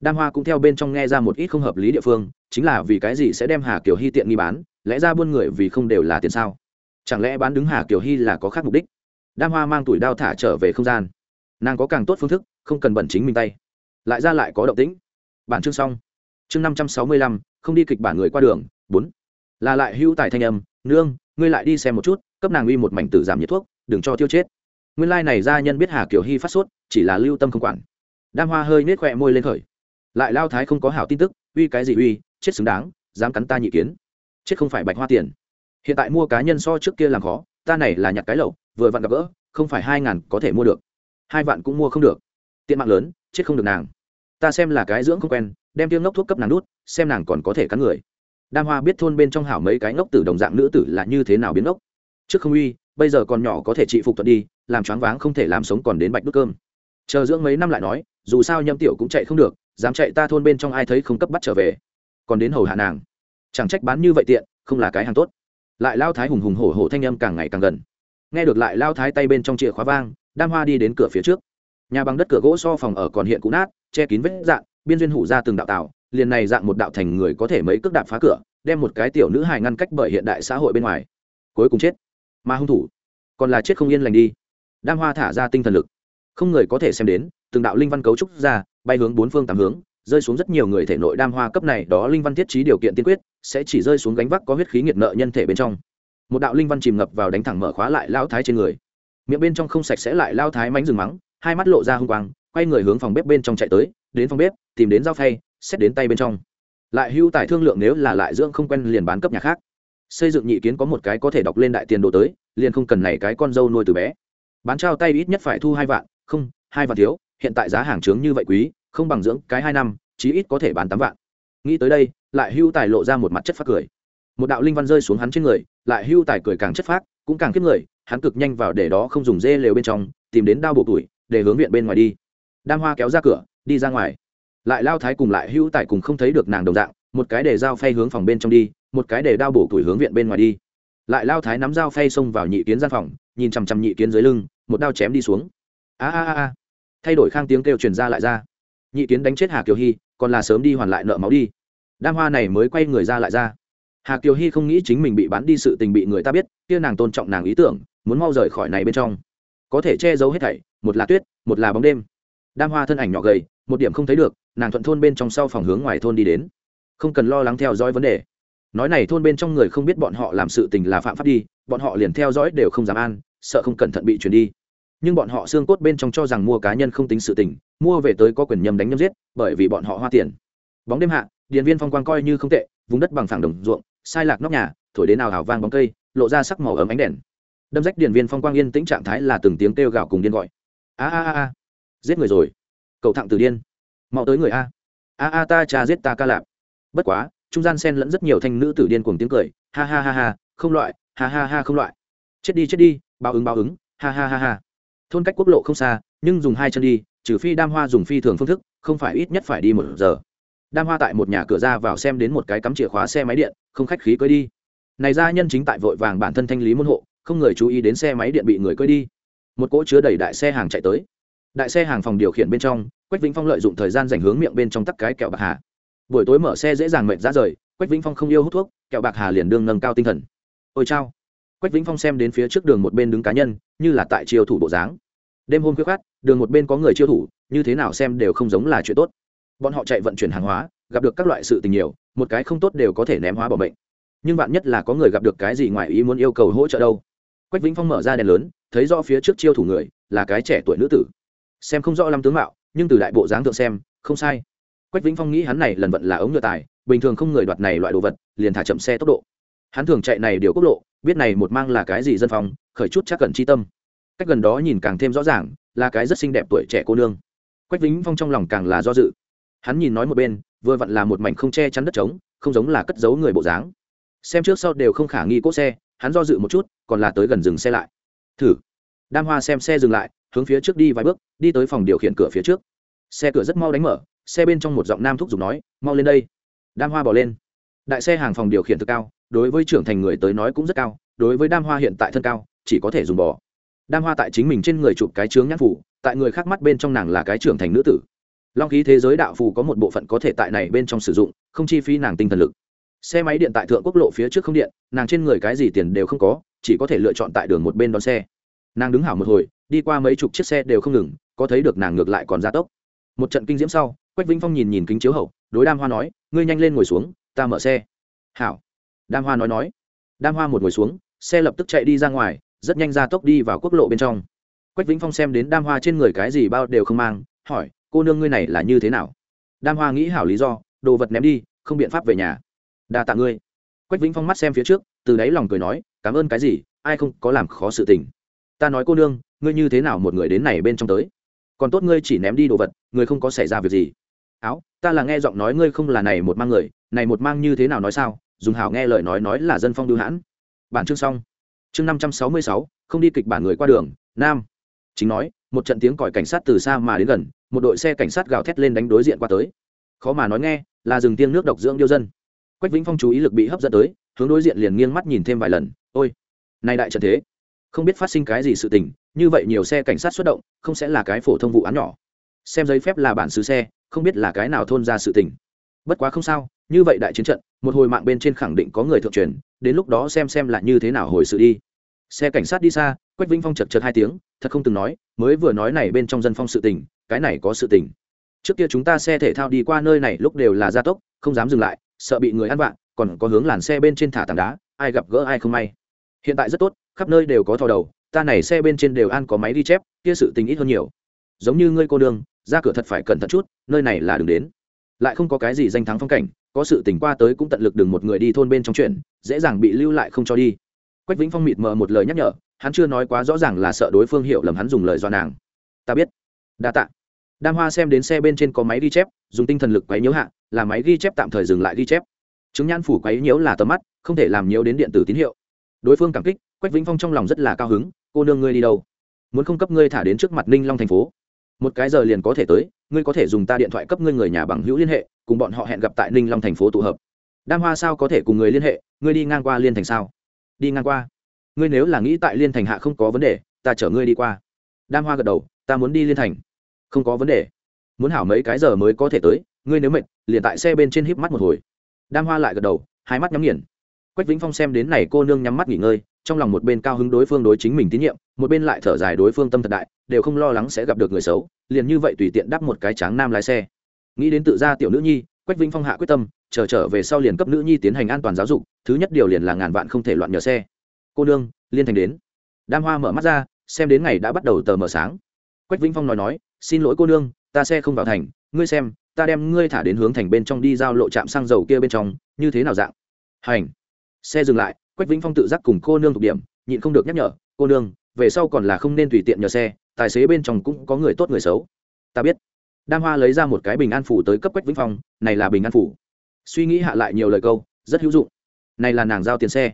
đam hoa cũng theo bên trong nghe ra một ít không hợp lý địa phương, chính là vì cái gì sẽ đem hà kiều hy tiện nghi bán, lẽ ra buôn người vì không đều là tiền sao? Chẳng lẽ bán đứng hà kiều hy là có khác mục đích? Đam hoa mang tuổi đao thả trở về không gian. Nàng có càng tốt phương thức, không cần bẩn chính mình tay. Lại ra lại có động tĩnh. Bản chương xong. Chương năm trăm sáu mươi lăm, không đi kịch bản người qua đường, bốn. Là lại hữu tài thanh âm, nương, ngươi lại đi xem một chút, cấp nàng uy một mảnh tử giảm nhiệt thuốc, đừng cho tiêu chết. Nguyên lai、like、này gia nhân biết hà kiều hy phát sốt, chỉ là lưu tâm không quản. Đam hoa hơi nết khỏe môi lên khởi lại lao thái không có hảo tin tức, uy cái gì uy, chết xứng đáng, dám cắn ta nhị kiến. Chết không phải bạch hoa tiền. Hiện tại mua cá nhân so trước kia làm khó, ta này là nhặt cái lậu, vừa vặn gặp gỡ, không phải hai ngàn có thể mua được. Hai vạn cũng mua không được. Tiện mạng lớn, chết không được nàng. Ta xem là cái dưỡng không quen, đem tiêm ngốc thuốc cấp nàng đút, xem nàng còn có thể cắn người. Đam hoa biết thôn bên trong hảo mấy cái ngốc tử đồng dạng nữ tử là như thế nào biến ngốc. Trước không uy, bây giờ còn nhỏ có thể trị phục thuận đi, làm choáng váng không thể làm sống còn đến bạch đút cơm. Chờ dưỡng mấy năm lại nói, dù sao nhâm tiểu cũng chạy không được dám chạy ta thôn bên trong ai thấy không cấp bắt trở về. Còn đến hầu hạ nàng. Chẳng trách bán như vậy tiện, không là cái hàng tốt. Lại lao thái hùng hùng hổ hổ thanh âm càng ngày càng gần. Nghe được lại lao thái tay bên trong chìa khóa vang, đam hoa đi đến cửa phía trước. Nhà bằng đất cửa gỗ so phòng ở còn hiện cũ nát, che kín vết dạng biên duyên hủ ra từng đạo tạo, liền này dạng một đạo thành người có thể mấy cước đạp phá cửa, đem một cái tiểu nữ hài ngăn cách bởi hiện đại xã hội bên ngoài. Cuối cùng chết. Mà hung thủ, còn là chết không yên lành đi. Đam hoa thả ra tinh thần lực. Không người có thể xem đến, từng đạo linh văn cấu trúc ra bay hướng bốn phương tám hướng, rơi xuống rất nhiều người thể nội đam hoa cấp này, đó linh văn thiết trí điều kiện tiên quyết, sẽ chỉ rơi xuống gánh vác có huyết khí nghiệt nợ nhân thể bên trong. Một đạo linh văn chìm ngập vào đánh thẳng mở khóa lại lao thái trên người. Miệng bên trong không sạch sẽ lại lao thái mánh rừng mắng, hai mắt lộ ra hung quang, quay người hướng phòng bếp bên trong chạy tới, đến phòng bếp, tìm đến dao phay, xét đến tay bên trong. Lại hưu tài thương lượng nếu là lại dưỡng không quen liền bán cấp nhà khác. Xây dựng nhị kiến có một cái có thể đọc lên đại tiền đồ tới, liền không cần này cái con dâu nuôi từ bé. Bán trao tay ít nhất phải thu hai vạn, không, hai vạn thiếu hiện tại giá hàng trướng như vậy quý, không bằng dưỡng cái hai năm, chí ít có thể bán tám vạn. Nghĩ tới đây, lại hưu tài lộ ra một mặt chất phát cười. Một đạo linh văn rơi xuống hắn trên người, lại hưu tài cười càng chất phát cũng càng kiếp người, hắn cực nhanh vào để đó không dùng dê lều bên trong, tìm đến đao bộ tuổi, để hướng viện bên ngoài đi. Đam hoa kéo ra cửa, đi ra ngoài. Lại lao thái cùng lại hưu tài cùng không thấy được nàng đồng dạng, một cái để dao phay hướng phòng bên trong đi, một cái để đao bổ tuổi hướng viện bên ngoài đi. Lại lao thái nắm dao phay xông vào nhị kiến gian phòng, nhìn chằm chằm nhị kiến dưới lưng, một đao chém đi xuống. A a a thay đổi khang tiếng kêu truyền ra lại ra. Nhị kiến đánh chết hà kiều hy, còn là sớm đi hoàn lại nợ máu đi. Đam hoa này mới quay người ra lại ra. Hà kiều hy không nghĩ chính mình bị bán đi sự tình bị người ta biết, kia nàng tôn trọng nàng ý tưởng, muốn mau rời khỏi này bên trong. Có thể che giấu hết thảy, một là tuyết, một là bóng đêm. Đam hoa thân ảnh nhỏ gầy, một điểm không thấy được, nàng thuận thôn bên trong sau phòng hướng ngoài thôn đi đến. Không cần lo lắng theo dõi vấn đề. Nói này thôn bên trong người không biết bọn họ làm sự tình là phạm pháp đi, bọn họ liền theo dõi đều không dám an, sợ không cẩn thận bị chuyển đi nhưng bọn họ xương cốt bên trong cho rằng mua cá nhân không tính sự tình, mua về tới có quyền nhầm đánh nhầm giết, bởi vì bọn họ hoa tiền. Bóng đêm hạ, điện viên phong quang coi như không tệ, vùng đất bằng phẳng đồng ruộng, sai lạc nóc nhà, thổi đến nào hào vang bóng cây, lộ ra sắc màu ấm ánh đèn. Đâm rách điện viên phong quang yên tĩnh trạng thái là từng tiếng kêu gào cùng điên gọi. A a a a. Giết người rồi. Cậu thẳng từ điên. Mau tới người a. A a ta cha giết ta ca lạp. Bất quá, trung gian xen lẫn rất nhiều thanh nữ tử điên cuồng tiếng cười. Ha ha ha ha, không loại. Ha ha ha không loại. Chết đi chết đi. Báo ứng báo ứng. Ha ha ha ha thôn cách quốc lộ không xa, nhưng dùng hai chân đi, trừ phi đam hoa dùng phi thường phương thức, không phải ít nhất phải đi một giờ. Đam hoa tại một nhà cửa ra vào xem đến một cái cắm chìa khóa xe máy điện, không khách khí cưới đi. Này ra nhân chính tại vội vàng bản thân thanh lý môn hộ, không người chú ý đến xe máy điện bị người cưới đi. Một cỗ chứa đầy đại xe hàng chạy tới. Đại xe hàng phòng điều khiển bên trong, quách vĩnh phong lợi dụng thời gian dành hướng miệng bên trong tắc cái kẹo bạc hà. Buổi tối mở xe dễ dàng mệt ra rời, quách vĩnh phong không yêu hút thuốc, kẹo bạc hà liền đương nâng cao tinh thần. Ôi chao quách vĩnh phong xem đến phía trước đường một bên đứng cá nhân, như là tại chiêu thủ bộ dáng. Đêm hôm khuya khát đường một bên có người chiêu thủ, như thế nào xem đều không giống là chuyện tốt. Bọn họ chạy vận chuyển hàng hóa, gặp được các loại sự tình nhiều, một cái không tốt đều có thể ném hóa bỏ bệnh nhưng bạn nhất là có người gặp được cái gì ngoài ý muốn yêu cầu hỗ trợ đâu? Quách vĩnh phong mở ra đèn lớn, thấy rõ phía trước chiêu thủ người, là cái trẻ tuổi nữ tử. Xem không rõ lắm tướng mạo, nhưng từ đại bộ dáng thượng xem, không sai. Quách vĩnh phong nghĩ hắn này lần vận là ống nhựa tài, bình thường không người đoạt này loại đồ vật, liền thả chậm xe tốc độ. Hắn thường chạy này điều quốc lộ biết này một mang là cái gì dân phòng khởi chút chắc cần chi tâm. Cách gần đó nhìn càng thêm rõ ràng, là cái rất xinh đẹp tuổi trẻ cô nương. Quách vĩnh phong trong lòng càng là do dự. Hắn nhìn nói một bên, vừa vặn là một mảnh không che chắn đất trống, không giống là cất giấu người bộ dáng. Xem trước sau đều không khả nghi cố xe, hắn do dự một chút, còn là tới gần dừng xe lại. Thử. Đam hoa xem xe dừng lại, hướng phía trước đi vài bước, đi tới phòng điều khiển cửa phía trước. Xe cửa rất mau đánh mở, xe bên trong một giọng nam thúc giục nói, mau lên đây. Đam hoa bỏ lên. Đại xe hàng phòng điều khiển thực cao đối với trưởng thành người tới nói cũng rất cao, đối với đam hoa hiện tại thân cao, chỉ có thể dùng bỏ đam hoa tại chính mình trên người chụp cái chướng nhãn phủ, tại người khác mắt bên trong nàng là cái trưởng thành nữ tử. Long khí thế giới đạo phù có một bộ phận có thể tại này bên trong sử dụng, không chi phí nàng tinh thần lực. Xe máy điện tại thượng quốc lộ phía trước không điện, nàng trên người cái gì tiền đều không có, chỉ có thể lựa chọn tại đường một bên đón xe. Nàng đứng hảo một hồi, đi qua mấy chục chiếc xe đều không ngừng, có thấy được nàng ngược lại còn gia tốc. Một trận kinh diễm sau, quách vĩnh phong nhìn nhìn kính chiếu hậu, đối đam hoa nói, ngươi nhanh lên ngồi xuống, ta mở xe. Hảo đam hoa nói nói. Đam hoa một ngồi xuống, xe lập tức chạy đi ra ngoài, rất nhanh ra tốc đi vào quốc lộ bên trong. Quách vĩnh phong xem đến đam hoa trên người cái gì bao đều không mang, hỏi, cô nương ngươi này là như thế nào? Đam hoa nghĩ hảo lý do, đồ vật ném đi, không biện pháp về nhà. Đa tạ ngươi. Quách vĩnh phong mắt xem phía trước, từ đáy lòng cười nói, cảm ơn cái gì, ai không có làm khó sự tình. Ta nói cô nương, ngươi như thế nào một người đến này bên trong tới? Còn tốt ngươi chỉ ném đi đồ vật ngươi không có xảy ra việc gì áo, ta là nghe giọng nói ngươi không là này một mang người, này một mang như thế nào nói sao? Dùng hảo nghe lời nói nói là dân phong đưu hãn. Bản chương xong. Chương năm trăm sáu mươi sáu, không đi kịch bản người qua đường, nam. Chính nói, một trận tiếng còi cảnh sát từ xa mà đến gần, một đội xe cảnh sát gào thét lên đánh đối diện qua tới. Khó mà nói nghe, là rừng tiên nước độc dưỡng điêu dân. Quách vĩnh phong chú ý lực bị hấp dẫn tới, hướng đối diện liền nghiêng mắt nhìn thêm vài lần. Ôi nay đại trận thế, không biết phát sinh cái gì sự tình, như vậy nhiều xe cảnh sát xuất động, không sẽ là cái phổ thông vụ án nhỏ. Xem giấy phép là bản xứ xe không biết là cái nào thôn ra sự tình. Bất quá không sao, như vậy đại chiến trận, một hồi mạng bên trên khẳng định có người thượng truyền, đến lúc đó xem xem là như thế nào hồi sự đi. Xe cảnh sát đi xa, quách vĩnh phong chật chật hai tiếng, thật không từng nói, mới vừa nói này bên trong dân phong sự tình, cái này có sự tình. Trước kia chúng ta xe thể thao đi qua nơi này lúc đều là gia tốc, không dám dừng lại, sợ bị người ăn vạ, còn có hướng làn xe bên trên thả tảng đá, ai gặp gỡ ai không may. Hiện tại rất tốt, khắp nơi đều có thò đầu, ta này xe bên trên đều ăn có máy đi chép, kia sự tình ít hơn nhiều. Giống như ngươi cô đường ra cửa thật phải cẩn thận chút, nơi này là đường đến. Lại không có cái gì danh thắng phong cảnh, có sự tình qua tới cũng tận lực đừng một người đi thôn bên trong chuyện, dễ dàng bị lưu lại không cho đi. Quách vĩnh phong mịt mờ một lời nhắc nhở, hắn chưa nói quá rõ ràng là sợ đối phương hiểu lầm hắn dùng lời do nàng. Ta biết. Đa tạ. Đam hoa xem đến xe bên trên có máy ghi chép, dùng tinh thần lực quấy nhiễu hạ, là máy ghi chép tạm thời dừng lại ghi chép. Chứng nhãn phủ quấy nhiễu là tầm mắt, không thể làm nhiễu đến điện tử tín hiệu. Đối phương cảm kích, quách vĩnh phong trong lòng rất là cao hứng, cô nương ngươi đi đâu? Muốn không cấp ngươi thả đến trước mặt ninh long thành phố một cái giờ liền có thể tới, ngươi có thể dùng ta điện thoại cấp ngươi người nhà bằng hữu liên hệ, cùng bọn họ hẹn gặp tại ninh long thành phố tụ hợp. Đam hoa sao có thể cùng người liên hệ, ngươi đi ngang qua liên thành sao? Đi ngang qua. Ngươi nếu là nghĩ tại liên thành hạ không có vấn đề, ta chở ngươi đi qua. Đam hoa gật đầu, ta muốn đi liên thành. Không có vấn đề. Muốn hảo mấy cái giờ mới có thể tới, ngươi nếu mệt, liền tại xe bên trên híp mắt một hồi. Đam hoa lại gật đầu, hai mắt nhắm nghiền. Quách vĩnh phong xem đến này cô nương nhắm mắt nghỉ ngơi trong lòng một bên cao hứng đối phương đối chính mình tín nhiệm, một bên lại thở dài đối phương tâm thật đại, đều không lo lắng sẽ gặp được người xấu, liền như vậy tùy tiện đắp một cái tráng nam lái xe. Nghĩ đến tự gia tiểu nữ nhi, quách vĩnh phong hạ quyết tâm, chờ trở về sau liền cấp nữ nhi tiến hành an toàn giáo dục, thứ nhất điều liền là ngàn vạn không thể loạn nhờ xe. Cô nương, liên thành đến. Đam hoa mở mắt ra, xem đến ngày đã bắt đầu tờ mờ sáng. Quách vĩnh phong nói nói, xin lỗi cô nương, ta xe không vào thành, ngươi xem, ta đem ngươi thả đến hướng thành bên trong đi giao lộ trạm xăng dầu kia bên trong, như thế nào dạng? Hành. Xe dừng lại quách vĩnh phong tự giác cùng cô nương thuộc điểm, nhịn không được nhắc nhở, cô nương, về sau còn là không nên tùy tiện nhờ xe, tài xế bên trong cũng có người tốt người xấu. Ta biết. Đam hoa lấy ra một cái bình an phủ tới cấp quách vĩnh phong, này là bình an phủ. Suy nghĩ hạ lại nhiều lời câu, rất hữu dụng. Này là nàng giao tiền xe.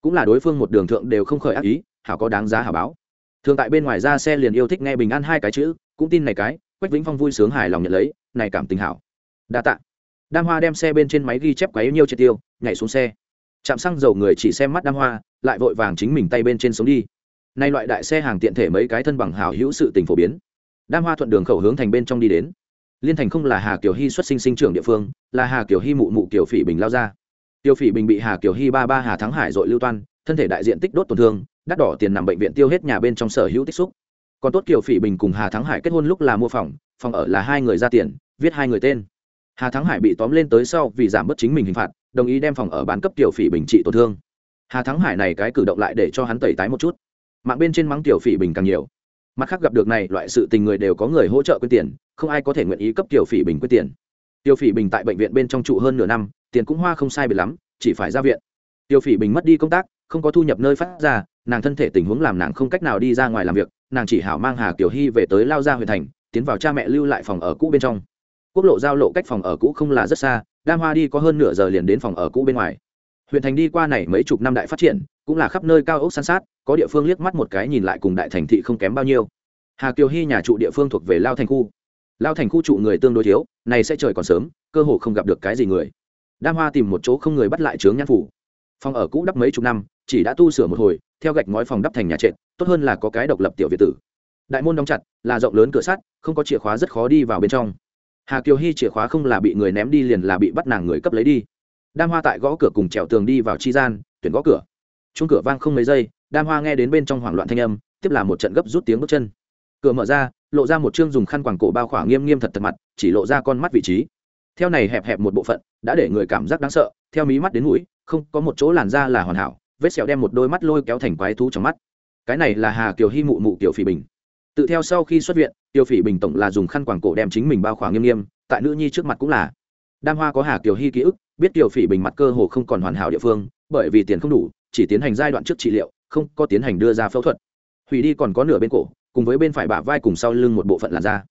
Cũng là đối phương một đường thượng đều không khởi ác ý, hảo có đáng giá hảo báo. Thường tại bên ngoài ra xe liền yêu thích nghe bình an hai cái chữ, cũng tin này cái, quách vĩnh phong vui sướng hài lòng nhận lấy, này cảm tình hảo. Đa tạ. Đam hoa đem xe bên trên máy ghi chép quấy nhiêu triệt tiêu, nhảy xuống xe chạm xăng dầu người chỉ xem mắt đam hoa, lại vội vàng chính mình tay bên trên sống đi. Nay loại đại xe hàng tiện thể mấy cái thân bằng hảo hữu sự tình phổ biến. Đam hoa thuận đường khẩu hướng thành bên trong đi đến. Liên thành không là hà kiều hy xuất sinh sinh trưởng địa phương, là hà kiều hy mụ mụ kiều phỉ bình lao ra. Tiêu phỉ bình bị hà kiều hy ba ba hà thắng hải dội lưu toan, thân thể đại diện tích đốt tổn thương, đắt đỏ tiền nằm bệnh viện tiêu hết nhà bên trong sở hữu tích xúc. Còn tốt kiều phỉ bình cùng hà thắng hải kết hôn lúc là mua phòng phòng ở là hai người ra tiền, viết hai người tên. Hà thắng hải bị tóm lên tới sau vì giảm bớt chính mình hình phạt đồng ý đem phòng ở bán cấp tiểu phỉ bình trị tổn thương. Hà thắng hải này cái cử động lại để cho hắn tẩy tái một chút. Mạng bên trên mắng tiểu phỉ bình càng nhiều. Mặt khác gặp được này, loại sự tình người đều có người hỗ trợ quyên tiền, không ai có thể nguyện ý cấp tiểu phỉ bình quyên tiền. Tiểu phỉ bình tại bệnh viện bên trong trụ hơn nửa năm, tiền cũng hoa không sai biệt lắm, chỉ phải ra viện. Tiểu phỉ bình mất đi công tác, không có thu nhập nơi phát ra, nàng thân thể tình huống làm nàng không cách nào đi ra ngoài làm việc, nàng chỉ hảo mang hà tiểu hy về tới lao ra huyện thành, tiến vào cha mẹ lưu lại phòng ở cũ bên trong. Quốc lộ giao lộ cách phòng ở cũ không là rất xa đam hoa đi có hơn nửa giờ liền đến phòng ở cũ bên ngoài. Huyện thành đi qua này mấy chục năm đại phát triển, cũng là khắp nơi cao ốc san sát, có địa phương liếc mắt một cái nhìn lại cùng đại thành thị không kém bao nhiêu. Hà kiều hy nhà trụ địa phương thuộc về lao thành khu. Lao thành khu trụ người tương đối thiếu, này sẽ trời còn sớm, cơ hồ không gặp được cái gì người. Đam hoa tìm một chỗ không người bắt lại trướng nhan phủ. Phòng ở cũ đắp mấy chục năm, chỉ đã tu sửa một hồi, theo gạch ngói phòng đắp thành nhà trệt, tốt hơn là có cái độc lập tiểu việt tử. Đại môn đóng chặt, là rộng lớn cửa sắt, không có chìa khóa rất khó đi vào bên trong hà kiều hy chìa khóa không là bị người ném đi liền là bị bắt nàng người cấp lấy đi. Đam hoa tại gõ cửa cùng trèo tường đi vào chi gian, tuyển gõ cửa. Chung cửa vang không mấy giây, đam hoa nghe đến bên trong hoảng loạn thanh âm, tiếp là một trận gấp rút tiếng bước chân. Cửa mở ra, lộ ra một chương dùng khăn quàng cổ bao khỏa nghiêm nghiêm thật thật mặt, chỉ lộ ra con mắt vị trí. Theo này hẹp hẹp một bộ phận, đã để người cảm giác đáng sợ, theo mí mắt đến mũi, không, có một chỗ làn da là hoàn hảo, vết sẹo đem một đôi mắt lôi kéo thành quái thú trong mắt. Cái này là hà kiều hy mụ mụ kiều phỉ bình tự theo sau khi xuất viện, Tiêu phỉ bình tổng là dùng khăn quàng cổ đem chính mình bao khoảng nghiêm nghiêm, tại nữ nhi trước mặt cũng là. Đam hoa có hà kiều hy ký ức, biết Tiêu phỉ bình mặt cơ hồ không còn hoàn hảo địa phương, bởi vì tiền không đủ, chỉ tiến hành giai đoạn trước trị liệu, không có tiến hành đưa ra phẫu thuật. Hủy đi còn có nửa bên cổ, cùng với bên phải bả vai cùng sau lưng một bộ phận làn da.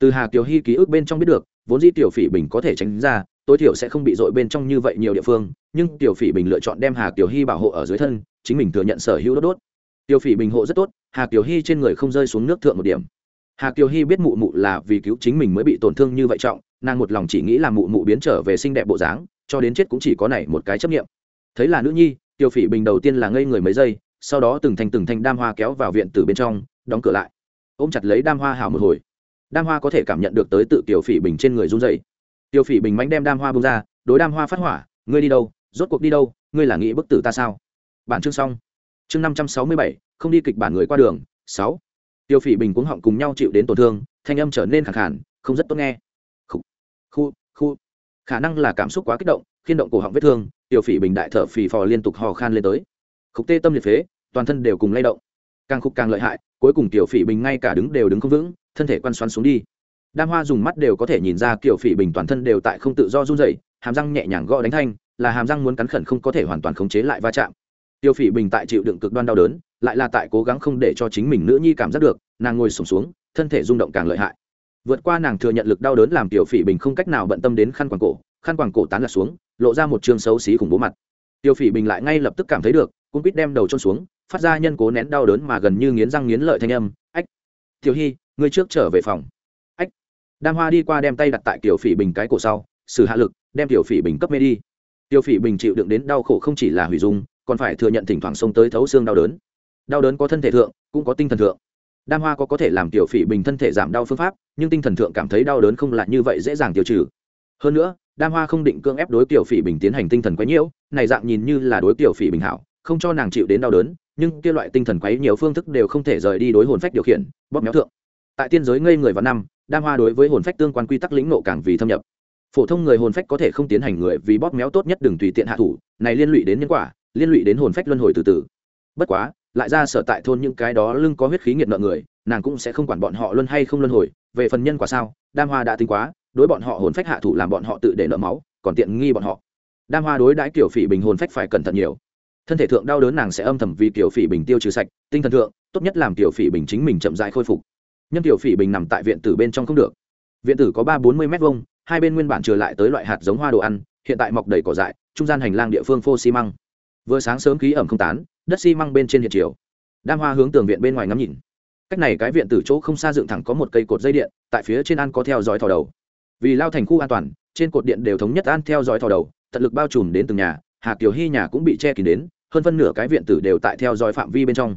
Từ hà kiều hy ký ức bên trong biết được, vốn dĩ tiểu phỉ bình có thể tránh ra, tối thiểu sẽ không bị dội bên trong như vậy nhiều địa phương, nhưng tiểu phỉ bình lựa chọn đem hà kiều hy bảo hộ ở dưới thân, chính mình thừa nhận sở hữu đốt đốt. Tiêu phỉ bình hộ rất tốt, hà kiều hy trên người không rơi xuống nước thượng một điểm. Hà kiều hy biết mụ mụ là vì cứu chính mình mới bị tổn thương như vậy trọng, nàng một lòng chỉ nghĩ là mụ mụ biến trở về xinh đẹp bộ dáng, cho đến chết cũng chỉ có này một cái chấp nghiệm thấy là nữ nhi, Tiêu phỉ bình đầu tiên là ngây người mấy giây, sau đó từng thành từng thành đam hoa kéo vào viện từ bên trong, đóng cửa lại. Ôm chặt lấy đam hoa hào một hồi. Đam hoa có thể cảm nhận được tới tự tiểu phỉ bình trên người run dày tiểu phỉ bình mánh đem đam hoa bông ra, đối đam hoa phát hỏa, ngươi đi đâu? Rốt cuộc đi đâu? Ngươi là nghĩ bức tử ta sao? Bản chương xong chương năm trăm sáu mươi bảy, không đi kịch bản người qua đường, sáu. Tiêu phỉ bình cuống họng cùng nhau chịu đến tổn thương, thanh âm trở nên khẳng khản không rất tốt nghe. Khu khu khu khả năng là cảm xúc quá kích động khiên động cổ họng vết thương, tiêu phỉ bình đại thở phì phò liên tục hò khan lên tới. Khúc tê tâm liệt phế, toàn thân đều cùng lay động. Càng khúc càng lợi hại, cuối cùng tiểu phỉ bình ngay cả đứng đều đứng không vững, thân thể quan xoắn xuống đi. Đam hoa dùng mắt đều có thể nhìn ra kiểu phỉ bình toàn thân đều tại không tự do run dậy hàm răng nhẹ nhàng gõ đánh thanh, là hàm răng muốn cắn khẩn không có thể hoàn toàn khống chế lại va chạm tiêu phỉ bình tại chịu đựng cực đoan đau đớn lại là tại cố gắng không để cho chính mình nữ nhi cảm giác được nàng ngồi sùng xuống, xuống thân thể rung động càng lợi hại. Vượt qua nàng thừa nhận lực đau đớn làm tiểu phỉ bình không cách nào bận tâm đến khăn quàng cổ khăn quàng cổ tán lạc xuống lộ ra một chương xấu xí khủng bố mặt. Tiêu phỉ bình lại ngay lập tức cảm thấy được cũng biết đem đầu trôn xuống phát ra nhân cố nén đau đớn mà gần như nghiến răng nghiến lợi thanh âm ách tiểu hy ngươi trước trở về phòng. Ách. Đam hoa đi qua đem tay đặt tại tiểu phỉ bình cái cổ sau sử hạ lực đem tiểu phỉ bình cấp mê đi. Tiểu phỉ bình chịu đựng đến đau khổ không chỉ là hủy dung còn phải thừa nhận thỉnh thoảng xông tới thấu xương đau đớn. Đau đớn có thân thể thượng, cũng có tinh thần thượng. Đam hoa có có thể làm tiểu phỉ bình thân thể giảm đau phương pháp, nhưng tinh thần thượng cảm thấy đau đớn không là như vậy dễ dàng tiêu trừ. Hơn nữa, đam hoa không định cưỡng ép đối tiểu phỉ bình tiến hành tinh thần quấy nhiễu, này dạng nhìn như là đối tiểu phỉ bình hảo, không cho nàng chịu đến đau đớn, nhưng kia loại tinh thần quấy nhiều phương thức đều không thể rời đi đối hồn phách điều khiển, bóp méo thượng. Tại tiên giới ngây người vào năm, đam hoa đối với hồn phách tương quan quy tắc lĩnh nộ càng vì thâm nhập. Phổ thông người hồn phách có thể không tiến hành người vì bóp méo tốt nhất đừng tùy tiện hạ thủ, này liên lụy đến nhân quả liên lụy đến hồn phách luân hồi từ từ. Bất quá, lại ra sở tại thôn những cái đó lưng có huyết khí nghiệt nợ người, nàng cũng sẽ không quản bọn họ luân hay không luân hồi, về phần nhân quả sao, đam hoa đã tính quá, đối bọn họ hồn phách hạ thủ làm bọn họ tự để nợ máu, còn tiện nghi bọn họ. Đam hoa đối đãi kiểu phỉ bình hồn phách phải cẩn thận nhiều. Thân thể thượng đau đớn nàng sẽ âm thầm vì kiểu phỉ bình tiêu trừ sạch, tinh thần thượng, tốt nhất làm kiểu phỉ bình chính mình chậm dại khôi phục. Nhân tiểu phỉ bình nằm tại viện tử bên trong không được. Viện tử có ba bốn mươi m hai hai bên nguyên bản trừ lại tới loại hạt giống hoa đồ ăn, hiện tại mọc đầy cỏ dại, trung gian hành lang địa phương phô xi măng vừa sáng sớm khí ẩm không tán, đất xi măng bên trên hiện chiều. Đam hoa hướng tường viện bên ngoài ngắm nhìn. Cách này cái viện từ chỗ không xa dựng thẳng có một cây cột dây điện, tại phía trên ăn có theo dõi thò đầu. Vì lao thành khu an toàn, trên cột điện đều thống nhất an theo dõi thò đầu, tận lực bao trùm đến từng nhà, hà kiều hy nhà cũng bị che kín đến, hơn phân nửa cái viện tử đều tại theo dõi phạm vi bên trong.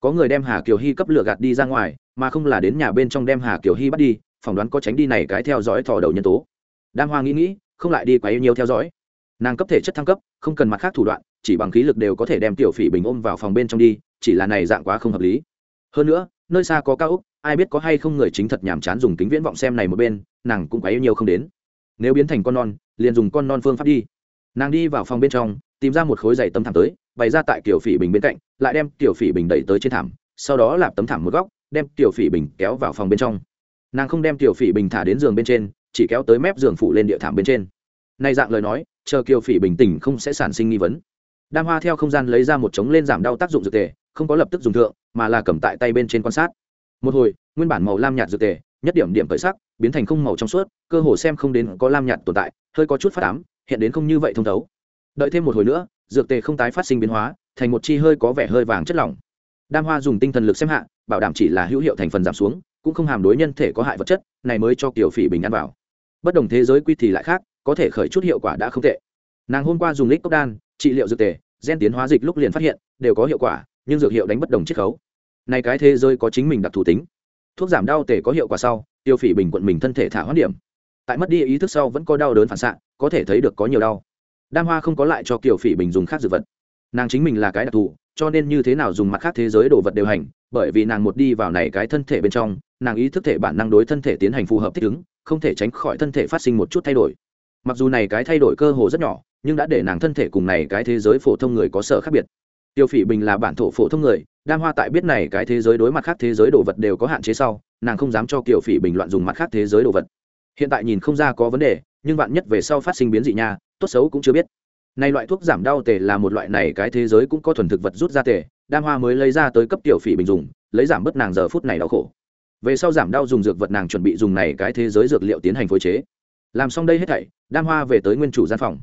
Có người đem hà kiều hy cấp lửa gạt đi ra ngoài, mà không là đến nhà bên trong đem hà kiều hy bắt đi, phỏng đoán có tránh đi này cái theo dõi thò đầu nhân tố. Đam hoa nghĩ nghĩ, không lại đi quá yêu nhiều theo dõi nàng cấp thể chất thăng cấp, không cần mặt khác thủ đoạn, chỉ bằng khí lực đều có thể đem tiểu phỉ bình ôm vào phòng bên trong đi, chỉ là này dạng quá không hợp lý. Hơn nữa, nơi xa có cao úc ai biết có hay không người chính thật nhàm chán dùng kính viễn vọng xem này một bên, nàng cũng quá yêu nhiều không đến. Nếu biến thành con non, liền dùng con non phương pháp đi. Nàng đi vào phòng bên trong, tìm ra một khối giày tấm thảm tới, bày ra tại tiểu phỉ bình bên cạnh, lại đem tiểu phỉ bình đẩy tới trên thảm, sau đó lạp tấm thảm một góc, đem tiểu phỉ bình kéo vào phòng bên trong. Nàng không đem tiểu phỉ bình thả đến giường bên trên, chỉ kéo tới mép giường phụ lên địa thảm bên trên nay dạng lời nói, chờ kiều phỉ bình tĩnh không sẽ sản sinh nghi vấn. Đam hoa theo không gian lấy ra một chống lên giảm đau tác dụng dược tề, không có lập tức dùng thượng, mà là cầm tại tay bên trên quan sát. Một hồi, nguyên bản màu lam nhạt dược tề, nhất điểm điểm khởi sắc, biến thành không màu trong suốt, cơ hồ xem không đến có lam nhạt tồn tại, hơi có chút phát ám, hiện đến không như vậy thông thấu. Đợi thêm một hồi nữa, dược tề không tái phát sinh biến hóa, thành một chi hơi có vẻ hơi vàng chất lỏng. Đam hoa dùng tinh thần lực xem hạ, bảo đảm chỉ là hữu hiệu thành phần giảm xuống, cũng không hàm đối nhân thể có hại vật chất, này mới cho kiểu phỉ bình ăn vào bất đồng thế giới quy thì lại khác có thể khởi chút hiệu quả đã không tệ. Nàng hôm qua dùng lít cốc đan, trị liệu dược tề, gen tiến hóa dịch lúc liền phát hiện, đều có hiệu quả, nhưng dược hiệu đánh bất đồng chiết khấu. Này cái thế giới có chính mình đặc thù tính. Thuốc giảm đau tề có hiệu quả sau, tiêu phỉ bình quận mình thân thể thả hoãn điểm. Tại mất đi ý thức sau vẫn có đau đớn phản xạ, có thể thấy được có nhiều đau. Đam hoa không có lại cho kiều phỉ bình dùng khác dược vật. Nàng chính mình là cái đặc thù, cho nên như thế nào dùng mặt khác thế giới đồ vật đều hành, bởi vì nàng một đi vào này cái thân thể bên trong, nàng ý thức thể bản năng đối thân thể tiến hành phù hợp thích ứng, không thể tránh khỏi thân thể phát sinh một chút thay đổi mặc dù này cái thay đổi cơ hồ rất nhỏ, nhưng đã để nàng thân thể cùng này cái thế giới phổ thông người có sở khác biệt. Tiêu phỉ bình là bản thổ phổ thông người, đam hoa tại biết này cái thế giới đối mặt khác thế giới đồ vật đều có hạn chế sau, nàng không dám cho kiều phỉ bình loạn dùng mặt khác thế giới đồ vật. Hiện tại nhìn không ra có vấn đề, nhưng bạn nhất về sau phát sinh biến dị nha, tốt xấu cũng chưa biết. Này loại thuốc giảm đau tề là một loại này cái thế giới cũng có thuần thực vật rút ra tề, đam hoa mới lấy ra tới cấp tiểu phỉ bình dùng, lấy giảm bớt nàng giờ phút này đau khổ. Về sau giảm đau dùng dược vật nàng chuẩn bị dùng này cái thế giới dược liệu tiến hành phối chế làm xong đây hết thảy, đam hoa về tới nguyên chủ gian phòng.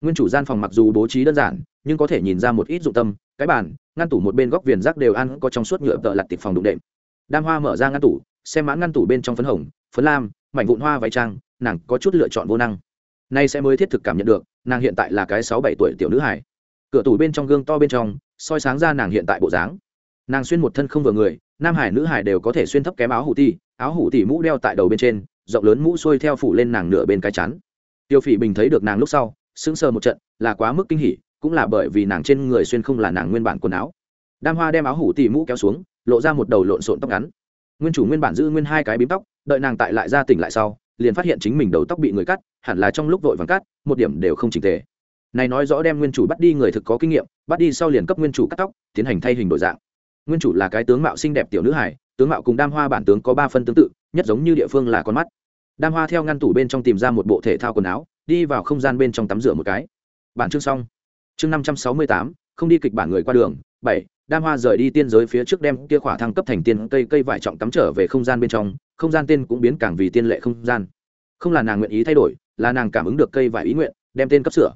Nguyên chủ gian phòng mặc dù bố trí đơn giản, nhưng có thể nhìn ra một ít dụng tâm, cái bàn, ngăn tủ một bên góc viền rác đều ăn có trong suốt nhựa tợ lặt tịch phòng đụng đệm. Đam hoa mở ra ngăn tủ, xem mãn ngăn tủ bên trong phấn hồng, phấn lam, mảnh vụn hoa váy trang, nàng có chút lựa chọn vô năng. Nay sẽ mới thiết thực cảm nhận được, nàng hiện tại là cái sáu bảy tuổi tiểu nữ hải cửa tủ bên trong gương to bên trong, soi sáng ra nàng hiện tại bộ dáng. Nàng xuyên một thân không vừa người, nam hải nữ hải đều có thể xuyên thấp kém áo hủ ti áo hủ tỉ mũ đeo tại đầu bên trên rộng lớn mũ xuôi theo phủ lên nàng nửa bên cái chắn tiêu phỉ bình thấy được nàng lúc sau, sững sờ một trận, là quá mức kinh hỉ, cũng là bởi vì nàng trên người xuyên không là nàng nguyên bản quần áo. Đam hoa đem áo hủ tỉ mũ kéo xuống, lộ ra một đầu lộn xộn tóc ngắn. Nguyên chủ nguyên bản giữ nguyên hai cái bím tóc, đợi nàng tại lại ra tỉnh lại sau, liền phát hiện chính mình đầu tóc bị người cắt, hẳn là trong lúc vội vàng cắt, một điểm đều không chỉnh tề. Này nói rõ đem nguyên chủ bắt đi người thực có kinh nghiệm, bắt đi sau liền cấp nguyên chủ cắt tóc, tiến hành thay hình đổi dạng. Nguyên chủ là cái tướng mạo xinh đẹp tiểu nữ hải tướng mạo cùng đam hoa bản tướng có ba phân tương tự nhất giống như địa phương là con mắt. Đam hoa theo ngăn tủ bên trong tìm ra một bộ thể thao quần áo, đi vào không gian bên trong tắm rửa một cái. Bản chương xong. Chương năm trăm sáu mươi tám, không đi kịch bản người qua đường. Bảy, đam hoa rời đi tiên giới phía trước đem kia khỏa thăng cấp thành tiên cây cây vải trọng tắm trở về không gian bên trong, không gian tên cũng biến càng vì tiên lệ không gian. Không là nàng nguyện ý thay đổi, là nàng cảm ứng được cây vải ý nguyện, đem tên cấp sửa.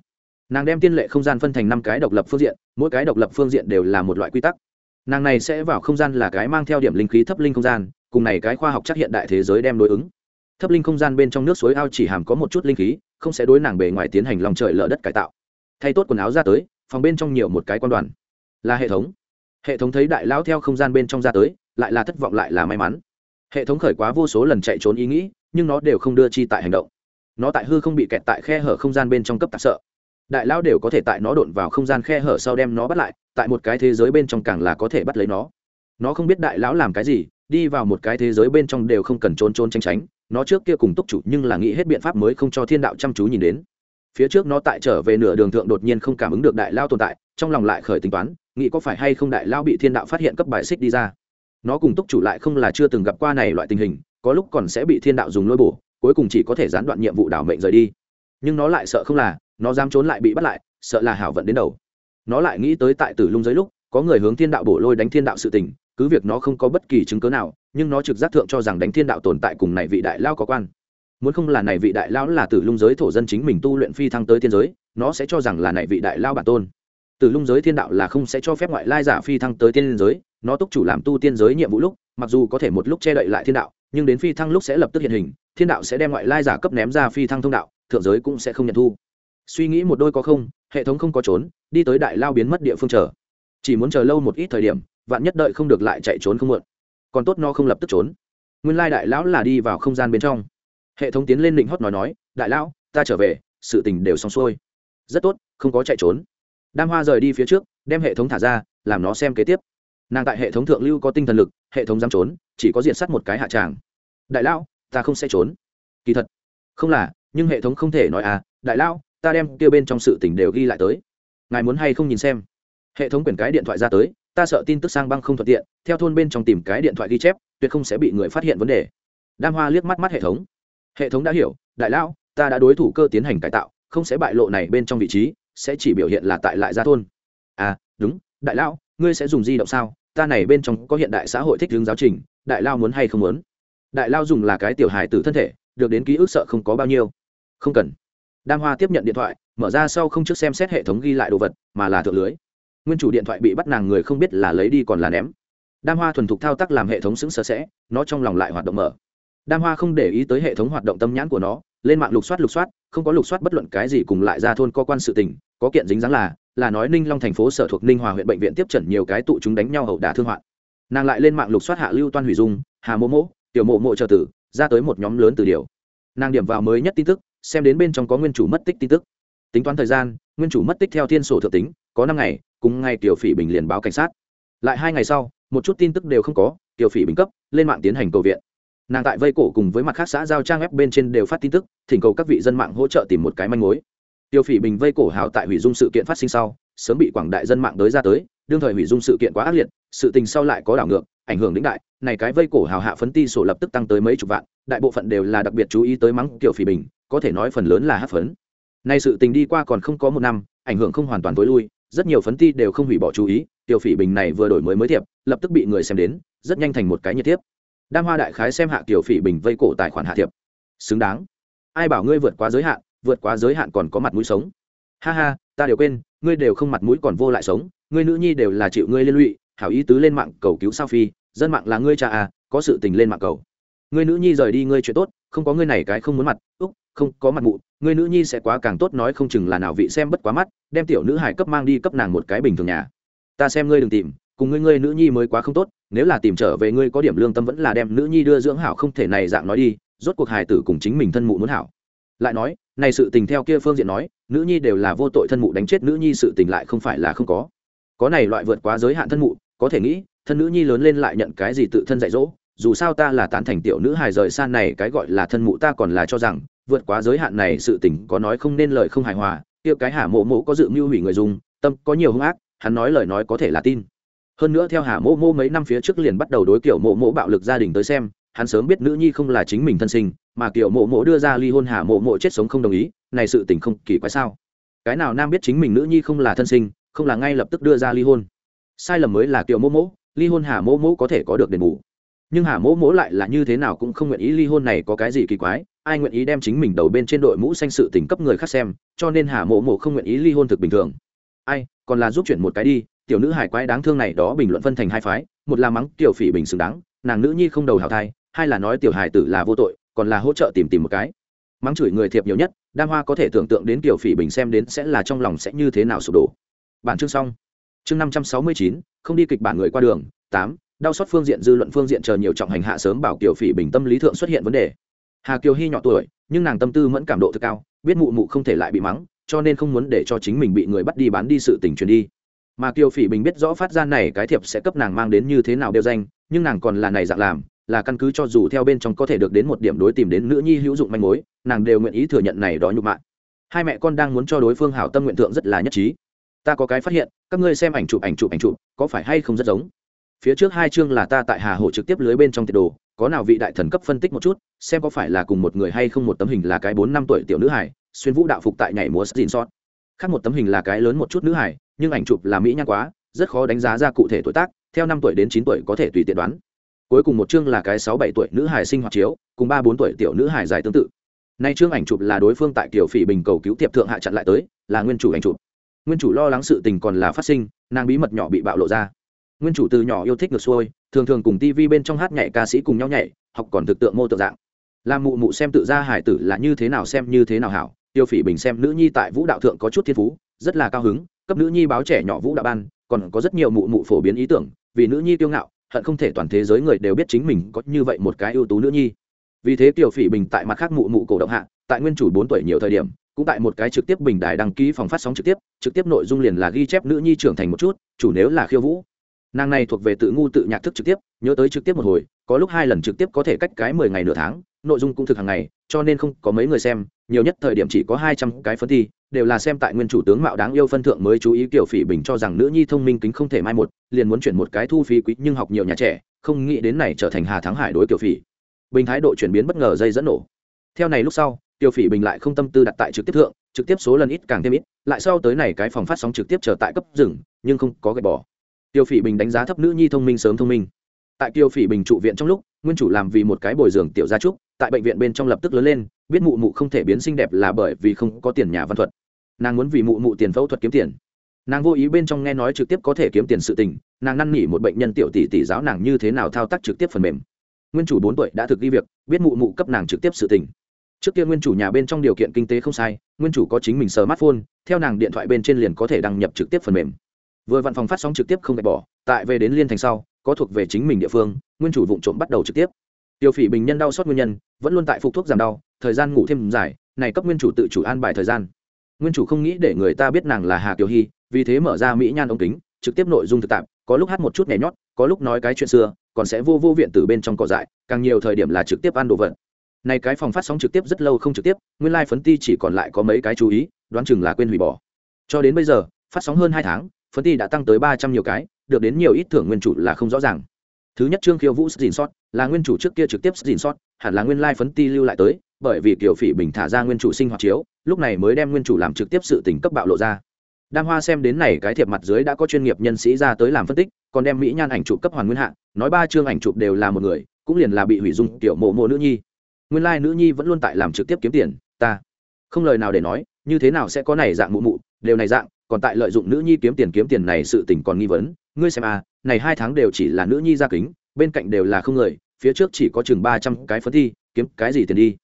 Nàng đem tiên lệ không gian phân thành năm cái độc lập phương diện, mỗi cái độc lập phương diện đều là một loại quy tắc. Nàng này sẽ vào không gian là cái mang theo điểm linh khí thấp linh không gian cùng này cái khoa học chắc hiện đại thế giới đem đối ứng. Thấp linh không gian bên trong nước suối ao chỉ hàm có một chút linh khí, không sẽ đối nàng bề ngoài tiến hành lòng trời lở đất cải tạo. Thay tốt quần áo ra tới, phòng bên trong nhiều một cái quan đoàn. Là hệ thống. Hệ thống thấy đại lão theo không gian bên trong ra tới, lại là thất vọng lại là may mắn. Hệ thống khởi quá vô số lần chạy trốn ý nghĩ, nhưng nó đều không đưa chi tại hành động. Nó tại hư không bị kẹt tại khe hở không gian bên trong cấp tạp sợ. Đại lão đều có thể tại nó đột vào không gian khe hở sau đem nó bắt lại, tại một cái thế giới bên trong càng là có thể bắt lấy nó. Nó không biết đại lão làm cái gì đi vào một cái thế giới bên trong đều không cần trốn trốn tránh tránh, nó trước kia cùng túc chủ nhưng là nghĩ hết biện pháp mới không cho thiên đạo chăm chú nhìn đến. Phía trước nó tại trở về nửa đường thượng đột nhiên không cảm ứng được đại lao tồn tại, trong lòng lại khởi tính toán, nghĩ có phải hay không đại lao bị thiên đạo phát hiện cấp bài xích đi ra. Nó cùng túc chủ lại không là chưa từng gặp qua này loại tình hình, có lúc còn sẽ bị thiên đạo dùng lôi bổ, cuối cùng chỉ có thể gián đoạn nhiệm vụ đảo mệnh rời đi. Nhưng nó lại sợ không là, nó dám trốn lại bị bắt lại, sợ là hảo vận đến đầu. Nó lại nghĩ tới tại tử lung giới lúc, có người hướng thiên đạo bổ lôi đánh thiên đạo sự tình cứ việc nó không có bất kỳ chứng cớ nào, nhưng nó trực giác thượng cho rằng đánh thiên đạo tồn tại cùng này vị đại lao có quan. Muốn không là này vị đại lao là từ lung giới thổ dân chính mình tu luyện phi thăng tới thiên giới, nó sẽ cho rằng là này vị đại lao bản tôn. Từ lung giới thiên đạo là không sẽ cho phép ngoại lai giả phi thăng tới tiên giới, nó túc chủ làm tu tiên giới nhiệm vụ lúc, mặc dù có thể một lúc che đậy lại thiên đạo, nhưng đến phi thăng lúc sẽ lập tức hiện hình, thiên đạo sẽ đem ngoại lai giả cấp ném ra phi thăng thông đạo, thượng giới cũng sẽ không nhận thu. Suy nghĩ một đôi có không, hệ thống không có trốn, đi tới đại lao biến mất địa phương chờ. Chỉ muốn chờ lâu một ít thời điểm vạn nhất đợi không được lại chạy trốn không muộn. Còn tốt nó không lập tức trốn. Nguyên lai đại lão là đi vào không gian bên trong. Hệ thống tiến lên định hót nói nói, đại lão, ta trở về, sự tình đều xong xuôi. Rất tốt, không có chạy trốn. Đam hoa rời đi phía trước, đem hệ thống thả ra, làm nó xem kế tiếp. Nàng tại hệ thống thượng lưu có tinh thần lực, hệ thống dám trốn, chỉ có diện sắt một cái hạ tràng. Đại lão, ta không sẽ trốn. Kỳ thật, không là, nhưng hệ thống không thể nói à đại lão, ta đem kêu bên trong sự tình đều ghi lại tới. Ngài muốn hay không nhìn xem? Hệ thống quyển cái điện thoại ra tới ta sợ tin tức sang băng không thuận tiện, theo thôn bên trong tìm cái điện thoại ghi chép, tuyệt không sẽ bị người phát hiện vấn đề. Đam hoa liếc mắt mắt hệ thống. Hệ thống đã hiểu, đại lão, ta đã đối thủ cơ tiến hành cải tạo, không sẽ bại lộ này bên trong vị trí, sẽ chỉ biểu hiện là tại lại gia thôn. À đúng, đại lão, ngươi sẽ dùng di động sao? Ta này bên trong có hiện đại xã hội thích hướng giáo trình, đại lao muốn hay không muốn? Đại lao dùng là cái tiểu hài tử thân thể, được đến ký ức sợ không có bao nhiêu. Không cần. Đam hoa tiếp nhận điện thoại, mở ra sau không trước xem xét hệ thống ghi lại đồ vật, mà là thượng lưới nguyên chủ điện thoại bị bắt nàng người không biết là lấy đi còn là ném. Đam hoa thuần thục thao tác làm hệ thống xứng sờ sẽ, nó trong lòng lại hoạt động mở. Đam hoa không để ý tới hệ thống hoạt động tâm nhãn của nó, lên mạng lục soát lục soát, không có lục soát bất luận cái gì cùng lại ra thôn có quan sự tình, có kiện dính dáng là là nói ninh long thành phố sở thuộc ninh hòa huyện bệnh viện tiếp trần nhiều cái tụ chúng đánh nhau hậu đả thương hoạn. Nàng lại lên mạng lục soát hạ lưu toan hủy dung, hà mô mỗ tiểu mộ mộ trợ tử, ra tới một nhóm lớn từ điều. Nàng điểm vào mới nhất tin tức, xem đến bên trong có nguyên chủ mất tích tin tức. Tính toán thời gian, nguyên chủ mất tích theo thiên sổ thượng tính, có năm ngày cùng ngay tiểu phỉ bình liền báo cảnh sát. Lại hai ngày sau, một chút tin tức đều không có tiểu phỉ bình cấp, lên mạng tiến hành cầu viện. Nàng tại vây cổ cùng với mặt khác xã giao trang web bên trên đều phát tin tức, thỉnh cầu các vị dân mạng hỗ trợ tìm một cái manh mối. Tiêu phỉ bình vây cổ hào tại hủy dung sự kiện phát sinh sau, sớm bị quảng đại dân mạng đới ra tới, đương thời hủy dung sự kiện quá ác liệt, sự tình sau lại có đảo ngược, ảnh hưởng đến đại, này cái vây cổ hào hạ phấn ti sổ lập tức tăng tới mấy chục vạn, đại bộ phận đều là đặc biệt chú ý tới mắng kiểu phỉ bình, có thể nói phần lớn là hát phấn. Nay sự tình đi qua còn không có một năm, ảnh hưởng không hoàn toàn tối lui rất nhiều phấn ti đều không hủy bỏ chú ý, tiểu phỉ bình này vừa đổi mới mới thiệp, lập tức bị người xem đến, rất nhanh thành một cái nhiệt tiếp đam hoa đại khái xem hạ tiểu phỉ bình vây cổ tài khoản hạ thiệp. Xứng đáng. Ai bảo ngươi vượt quá giới hạn, vượt quá giới hạn còn có mặt mũi sống. Ha ha, ta đều quên, ngươi đều không mặt mũi còn vô lại sống, ngươi nữ nhi đều là chịu ngươi liên lụy, hảo ý tứ lên mạng cầu cứu sao phi, dân mạng là ngươi cha à có sự tình lên mạng cầu. Ngươi nữ nhi rời đi ngươi chuyện tốt, không có ngươi này cái không muốn mặt, úc không có mặt mụ, người nữ nhi sẽ quá càng tốt nói không chừng là nào vị xem bất quá mắt, đem tiểu nữ hải cấp mang đi cấp nàng một cái bình thường nhà. Ta xem ngươi đừng tìm, cùng ngươi ngươi nữ nhi mới quá không tốt, nếu là tìm trở về ngươi có điểm lương tâm vẫn là đem nữ nhi đưa dưỡng hảo không thể này dạng nói đi, rốt cuộc hài tử cùng chính mình thân mụ muốn hảo. Lại nói, này sự tình theo kia phương diện nói, nữ nhi đều là vô tội thân mụ đánh chết nữ nhi sự tình lại không phải là không có. Có này loại vượt quá giới hạn thân mụ, có thể nghĩ, thân nữ nhi lớn lên lại nhận cái gì tự thân dạy dỗ? Dù sao ta là tán thành tiểu nữ hài rời xa này, cái gọi là thân mụ ta còn là cho rằng, vượt quá giới hạn này sự tình có nói không nên lời không hài hòa, kia cái hà mộ mộ có dự mưu hủy người dùng, tâm có nhiều hung ác, hắn nói lời nói có thể là tin. Hơn nữa theo hà mộ mộ mấy năm phía trước liền bắt đầu đối kiểu mộ mộ bạo lực gia đình tới xem, hắn sớm biết nữ nhi không là chính mình thân sinh, mà kiểu mộ mộ đưa ra ly hôn hà mộ mộ chết sống không đồng ý, này sự tình không kỳ quái sao? Cái nào nam biết chính mình nữ nhi không là thân sinh, không là ngay lập tức đưa ra ly hôn? Sai lầm mới là kiểu mộ mộ, ly hôn hà mộ mộ có thể có được đền bù nhưng hà mỗ mỗ lại là như thế nào cũng không nguyện ý ly hôn này có cái gì kỳ quái, ai nguyện ý đem chính mình đầu bên trên đội mũ xanh sự tình cấp người khác xem, cho nên hà mỗ mỗ không nguyện ý ly hôn thực bình thường. Ai, còn là giúp chuyển một cái đi, tiểu nữ hải quái đáng thương này đó bình luận phân thành hai phái, một là mắng tiểu phỉ bình xứng đáng, nàng nữ nhi không đầu hào thai, hai là nói tiểu hải tử là vô tội, còn là hỗ trợ tìm tìm một cái. Mắng chửi người thiệp nhiều nhất, đam hoa có thể tưởng tượng đến tiểu phỉ bình xem đến sẽ là trong lòng sẽ như thế nào sụp đổ. Bản chương xong. Chương năm trăm sáu mươi chín, không đi kịch bản người qua đường, tám đau xót phương diện dư luận phương diện chờ nhiều trọng hành hạ sớm bảo kiều phỉ bình tâm lý thượng xuất hiện vấn đề. Hà kiều hy nhỏ tuổi, nhưng nàng tâm tư mẫn cảm độ thực cao, biết mụ mụ không thể lại bị mắng, cho nên không muốn để cho chính mình bị người bắt đi bán đi sự tình truyền đi. Mà kiều phỉ bình biết rõ phát ra này cái thiệp sẽ cấp nàng mang đến như thế nào đeo danh, nhưng nàng còn là này dạng làm, là căn cứ cho dù theo bên trong có thể được đến một điểm đối tìm đến nữ nhi hữu dụng manh mối, nàng đều nguyện ý thừa nhận này đó nhục mạ. Hai mẹ con đang muốn cho đối phương hảo tâm nguyện thượng rất là nhất trí. Ta có cái phát hiện, các ngươi xem ảnh chụp ảnh chụp ảnh chụp, có phải hay không rất giống? Phía trước hai chương là ta tại hà hồ trực tiếp lưới bên trong tiệt đồ, có nào vị đại thần cấp phân tích một chút, xem có phải là cùng một người hay không một tấm hình là cái bốn năm tuổi tiểu nữ hải xuyên vũ đạo phục tại nhảy múa xin sót khác một tấm hình là cái lớn một chút nữ hải nhưng ảnh chụp là mỹ nhan quá, rất khó đánh giá ra cụ thể tuổi tác, theo năm tuổi đến chín tuổi có thể tùy tiện đoán. Cuối cùng một chương là cái sáu bảy tuổi nữ hải sinh hoạt chiếu, cùng ba bốn tuổi tiểu nữ hải dài tương tự. Nay chương ảnh chụp là đối phương tại kiểu phỉ bình cầu cứu tiệp thượng hạ chặn lại tới, là nguyên chủ ảnh chụp. Nguyên chủ lo lắng sự tình còn là phát sinh, nàng bí mật nhỏ bị bạo lộ ra nguyên chủ từ nhỏ yêu thích ngược xuôi, thường thường cùng tv bên trong hát nhảy ca sĩ cùng nhau nhảy, học còn thực tượng mô tượng dạng. Làm mụ mụ xem tự ra hải tử là như thế nào xem như thế nào hảo, tiêu phỉ bình xem nữ nhi tại vũ đạo thượng có chút thiên phú, rất là cao hứng, cấp nữ nhi báo trẻ nhỏ vũ đạo ban, còn có rất nhiều mụ mụ phổ biến ý tưởng, vì nữ nhi tiêu ngạo, hận không thể toàn thế giới người đều biết chính mình có như vậy một cái ưu tú nữ nhi. Vì thế tiêu phỉ bình tại mặt khác mụ mụ cổ động hạ, tại nguyên chủ bốn tuổi nhiều thời điểm, cũng tại một cái trực tiếp bình đài đăng ký phòng phát sóng trực tiếp trực tiếp nội dung liền là ghi chép nữ nhi trưởng thành một chút, chủ nếu là khiêu vũ nàng này thuộc về tự ngu tự nhạc thức trực tiếp, nhớ tới trực tiếp một hồi, có lúc hai lần trực tiếp có thể cách cái mười ngày nửa tháng, nội dung cũng thực hàng ngày, cho nên không có mấy người xem, nhiều nhất thời điểm chỉ có hai trăm cái phân thi, đều là xem tại nguyên chủ tướng mạo đáng yêu phân thượng mới chú ý kiểu phỉ bình cho rằng nữ nhi thông minh kính không thể mai một, liền muốn chuyển một cái thu phí quý nhưng học nhiều nhà trẻ, không nghĩ đến này trở thành hà thắng hải đối kiểu phỉ bình thái độ chuyển biến bất ngờ dây dẫn nổ. Theo này lúc sau tiểu phỉ bình lại không tâm tư đặt tại trực tiếp thượng, trực tiếp số lần ít càng thêm ít, lại sau tới này cái phòng phát sóng trực tiếp trở tại cấp rừng nhưng không có gạch bỏ tiêu phỉ bình đánh giá thấp nữ nhi thông minh sớm thông minh. Tại tiêu phỉ bình trụ viện trong lúc, nguyên chủ làm vì một cái bồi dưỡng tiểu gia trúc, tại bệnh viện bên trong lập tức lớn lên, biết mụ mụ không thể biến xinh đẹp là bởi vì không có tiền nhà văn thuật. Nàng muốn vì mụ mụ tiền phẫu thuật kiếm tiền. Nàng vô ý bên trong nghe nói trực tiếp có thể kiếm tiền sự tình, nàng năn nỉ một bệnh nhân tiểu tỷ tỷ giáo nàng như thế nào thao tác trực tiếp phần mềm. Nguyên chủ bốn tuổi đã thực ghi việc, biết mụ mụ cấp nàng trực tiếp sự tình. Trước kia nguyên chủ nhà bên trong điều kiện kinh tế không sai, nguyên chủ có chính mình smartphone, theo nàng điện thoại bên trên liền có thể đăng nhập trực tiếp phần mềm vừa văn phòng phát sóng trực tiếp không gạch bỏ, tại về đến liên thành sau, có thuộc về chính mình địa phương, nguyên chủ vụ trộm bắt đầu trực tiếp. Tiêu phỉ bình nhân đau xót nguyên nhân, vẫn luôn tại phục thuốc giảm đau, thời gian ngủ thêm dài, này cấp nguyên chủ tự chủ an bài thời gian. Nguyên chủ không nghĩ để người ta biết nàng là hà kiều hy, vì thế mở ra mỹ nhan ống kính, trực tiếp nội dung thực tạp, có lúc hát một chút nhảy nhót, có lúc nói cái chuyện xưa, còn sẽ vô vô viện từ bên trong cỏ dại, càng nhiều thời điểm là trực tiếp ăn đồ vật. Này cái phòng phát sóng trực tiếp rất lâu không trực tiếp, nguyên lai、like、phấn ti chỉ còn lại có mấy cái chú ý, đoán chừng là quên hủy bỏ. Cho đến bây giờ, phát sóng hơn hai tháng phấn ti đã tăng tới ba trăm nhiều cái được đến nhiều ít thưởng nguyên chủ là không rõ ràng. Thứ nhất trương khiêu vũ dìn sót là nguyên chủ trước kia trực tiếp dìn sót hẳn là nguyên lai、like、phấn ti lưu lại tới bởi vì kiểu phỉ bình thả ra nguyên chủ sinh hoạt chiếu lúc này mới đem nguyên chủ làm trực tiếp sự tình cấp bạo lộ ra. Đam hoa xem đến này cái thiệp mặt dưới đã có chuyên nghiệp nhân sĩ ra tới làm phân tích còn đem mỹ nhan ảnh chụp cấp hoàn nguyên hạ nói ba chương ảnh chụp đều là một người cũng liền là bị hủy dung kiểu mộ mộ nữ nhi. Nguyên lai、like, nữ nhi vẫn luôn tại làm trực tiếp kiếm tiền ta. Không lời nào để nói như thế nào sẽ có này dạng mụ mụ đều này dạng còn tại lợi dụng nữ nhi kiếm tiền kiếm tiền này sự tình còn nghi vấn. Ngươi xem à này hai tháng đều chỉ là nữ nhi ra kính, bên cạnh đều là không người, phía trước chỉ có chừng ba trăm cái phấn thi, kiếm cái gì tiền đi.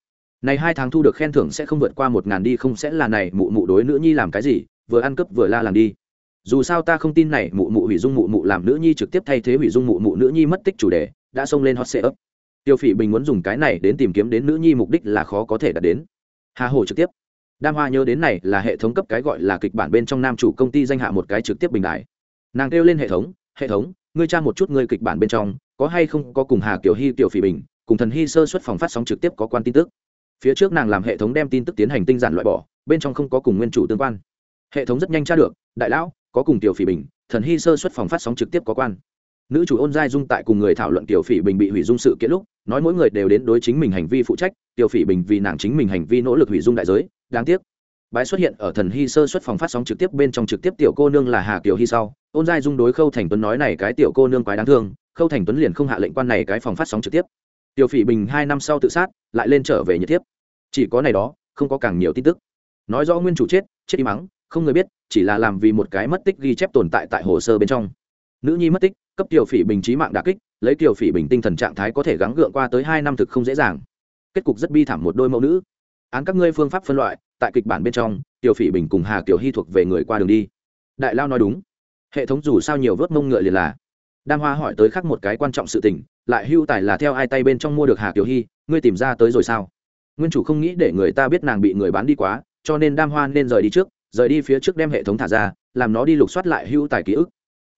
Này hai tháng thu được khen thưởng sẽ không vượt qua một ngàn đi, không sẽ là này, mụ mụ đối nữ nhi làm cái gì, vừa ăn cướp vừa la làm đi. Dù sao ta không tin này, mụ mụ hủy dung mụ mụ làm nữ nhi trực tiếp thay thế hủy dung mụ mụ nữ nhi mất tích chủ đề, đã xông lên hot sệ ấp tiêu phỉ bình muốn dùng cái này đến tìm kiếm đến nữ nhi mục đích là khó có thể đạt đến. Hà hồ trực tiếp đam hoa nhớ đến này là hệ thống cấp cái gọi là kịch bản bên trong nam chủ công ty danh hạ một cái trực tiếp bình đại nàng kêu lên hệ thống hệ thống, ngươi tra một chút ngươi kịch bản bên trong, có hay không có cùng hà kiều hy tiểu phỉ bình, cùng thần hy sơ xuất phòng phát sóng trực tiếp có quan tin tức? Phía trước nàng làm hệ thống đem tin tức tiến hành tinh giản loại bỏ, bên trong không có cùng nguyên chủ tương quan. Hệ thống rất nhanh tra được, đại lão, có cùng tiểu phỉ bình, thần hy sơ xuất phòng phát sóng trực tiếp có quan nữ chủ ôn giai dung tại cùng người thảo luận tiểu phỉ bình bị hủy dung sự kiện lúc, nói mỗi người đều đến đối chính mình hành vi phụ trách tiểu phỉ bình vì nàng chính mình hành vi nỗ lực hủy dung đại giới, đáng tiếc. Bái xuất hiện ở thần hy sơ xuất phòng phát sóng trực tiếp bên trong trực tiếp tiểu cô nương là hà kiều hy sau, ôn giai dung đối khâu thành tuấn nói này cái tiểu cô nương quái đáng thương, khâu thành tuấn liền không hạ lệnh quan này cái phòng phát sóng trực tiếp. Tiểu phỉ bình hai năm sau tự sát, lại lên trở về nhiệt tiếp chỉ có này đó, không có càng nhiều tin tức. Nói rõ nguyên chủ chết chết im mắng, không người biết, chỉ là làm vì một cái mất tích ghi chép tồn tại tại hồ sơ bên trong. Nữ nhi mất tích cấp tiểu phỉ bình trí mạng đà kích, lấy tiểu phỉ bình tinh thần trạng thái có thể gắng gượng qua tới hai năm thực không dễ dàng. Kết cục rất bi thảm một đôi mẫu nữ. Án các ngươi phương pháp phân loại, tại kịch bản bên trong, tiểu phỉ bình cùng hà kiều hy thuộc về người qua đường đi. Đại lao nói đúng. Hệ thống dù sao nhiều vớt mông ngựa liền là. Đam hoa hỏi tới khác một cái quan trọng sự tình, lại hưu tài là theo ai tay bên trong mua được hà kiều hy, ngươi tìm ra tới rồi sao? Nguyên chủ không nghĩ để người ta biết nàng bị người bán đi quá, cho nên đam hoa nên rời đi trước, rời đi phía trước đem hệ thống thả ra, làm nó đi lục soát lại hưu tài ký ức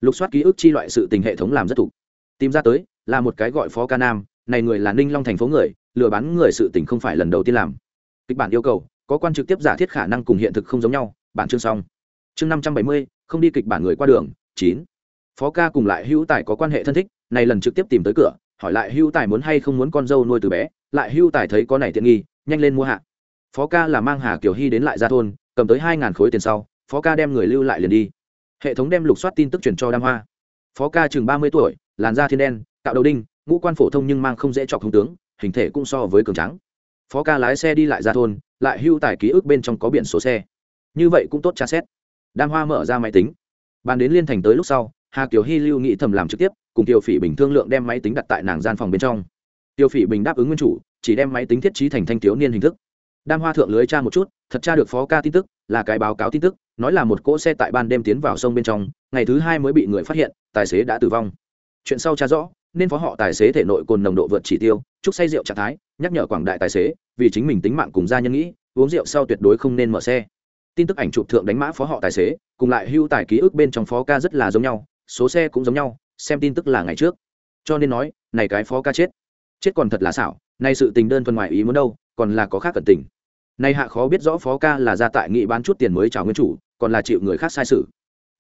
lục soát ký ức chi loại sự tình hệ thống làm rất thủ tìm ra tới, là một cái gọi phó ca nam, này người là ninh long thành phố người, lừa bán người sự tình không phải lần đầu tiên làm. Kịch bản yêu cầu, có quan trực tiếp giả thiết khả năng cùng hiện thực không giống nhau, bản chương xong. Chương năm trăm bảy mươi, không đi kịch bản người qua đường, chín. Phó ca cùng lại hữu tài có quan hệ thân thích, này lần trực tiếp tìm tới cửa, hỏi lại hữu tài muốn hay không muốn con dâu nuôi từ bé, lại hữu tài thấy có này tiện nghi, nhanh lên mua hạ. Phó ca là mang hà kiều hy đến lại ra thôn, cầm tới hai ngàn khối tiền sau, phó ca đem người lưu lại liền đi hệ thống đem lục soát tin tức truyền cho đam hoa. Phó ca chừng ba mươi tuổi, làn da thiên đen tạo đầu đinh, ngũ quan phổ thông nhưng mang không dễ chọc thông tướng, hình thể cũng so với cường trắng phó ca lái xe đi lại ra thôn, lại hưu tải ký ức bên trong có biển số xe. Như vậy cũng tốt tra xét. Đam hoa mở ra máy tính. Bàn đến liên thành tới lúc sau, hà kiều hy lưu nghĩ thầm làm trực tiếp, cùng tiêu phỉ bình thương lượng đem máy tính đặt tại nàng gian phòng bên trong. Tiêu phỉ bình đáp ứng nguyên chủ, chỉ đem máy tính thiết trí thành thanh thiếu niên hình thức. Đam hoa thượng lưới tra một chút thật tra được phó ca tin tức, là cái báo cáo tin tức, nói là một cỗ xe tại ban đêm tiến vào sông bên trong, ngày thứ hai mới bị người phát hiện, tài xế đã tử vong. Chuyện sau tra rõ, nên phó họ tài xế thể nội cồn nồng độ vượt chỉ tiêu, chúc say rượu trạng thái, nhắc nhở quảng đại tài xế, vì chính mình tính mạng cùng gia nhân nghĩ, uống rượu sau tuyệt đối không nên mở xe. Tin tức ảnh chụp thượng đánh mã phó họ tài xế, cùng lại hưu tài ký ức bên trong phó ca rất là giống nhau, số xe cũng giống nhau, xem tin tức là ngày trước. Cho nên nói, này cái phó ca chết. Chết còn thật là xảo, nay sự tình đơn thuần ngoài ý muốn đâu, còn là có khác cẩn tình nay hạ khó biết rõ phó ca là ra tại nghị bán chút tiền mới chào nguyên chủ, còn là chịu người khác sai sự.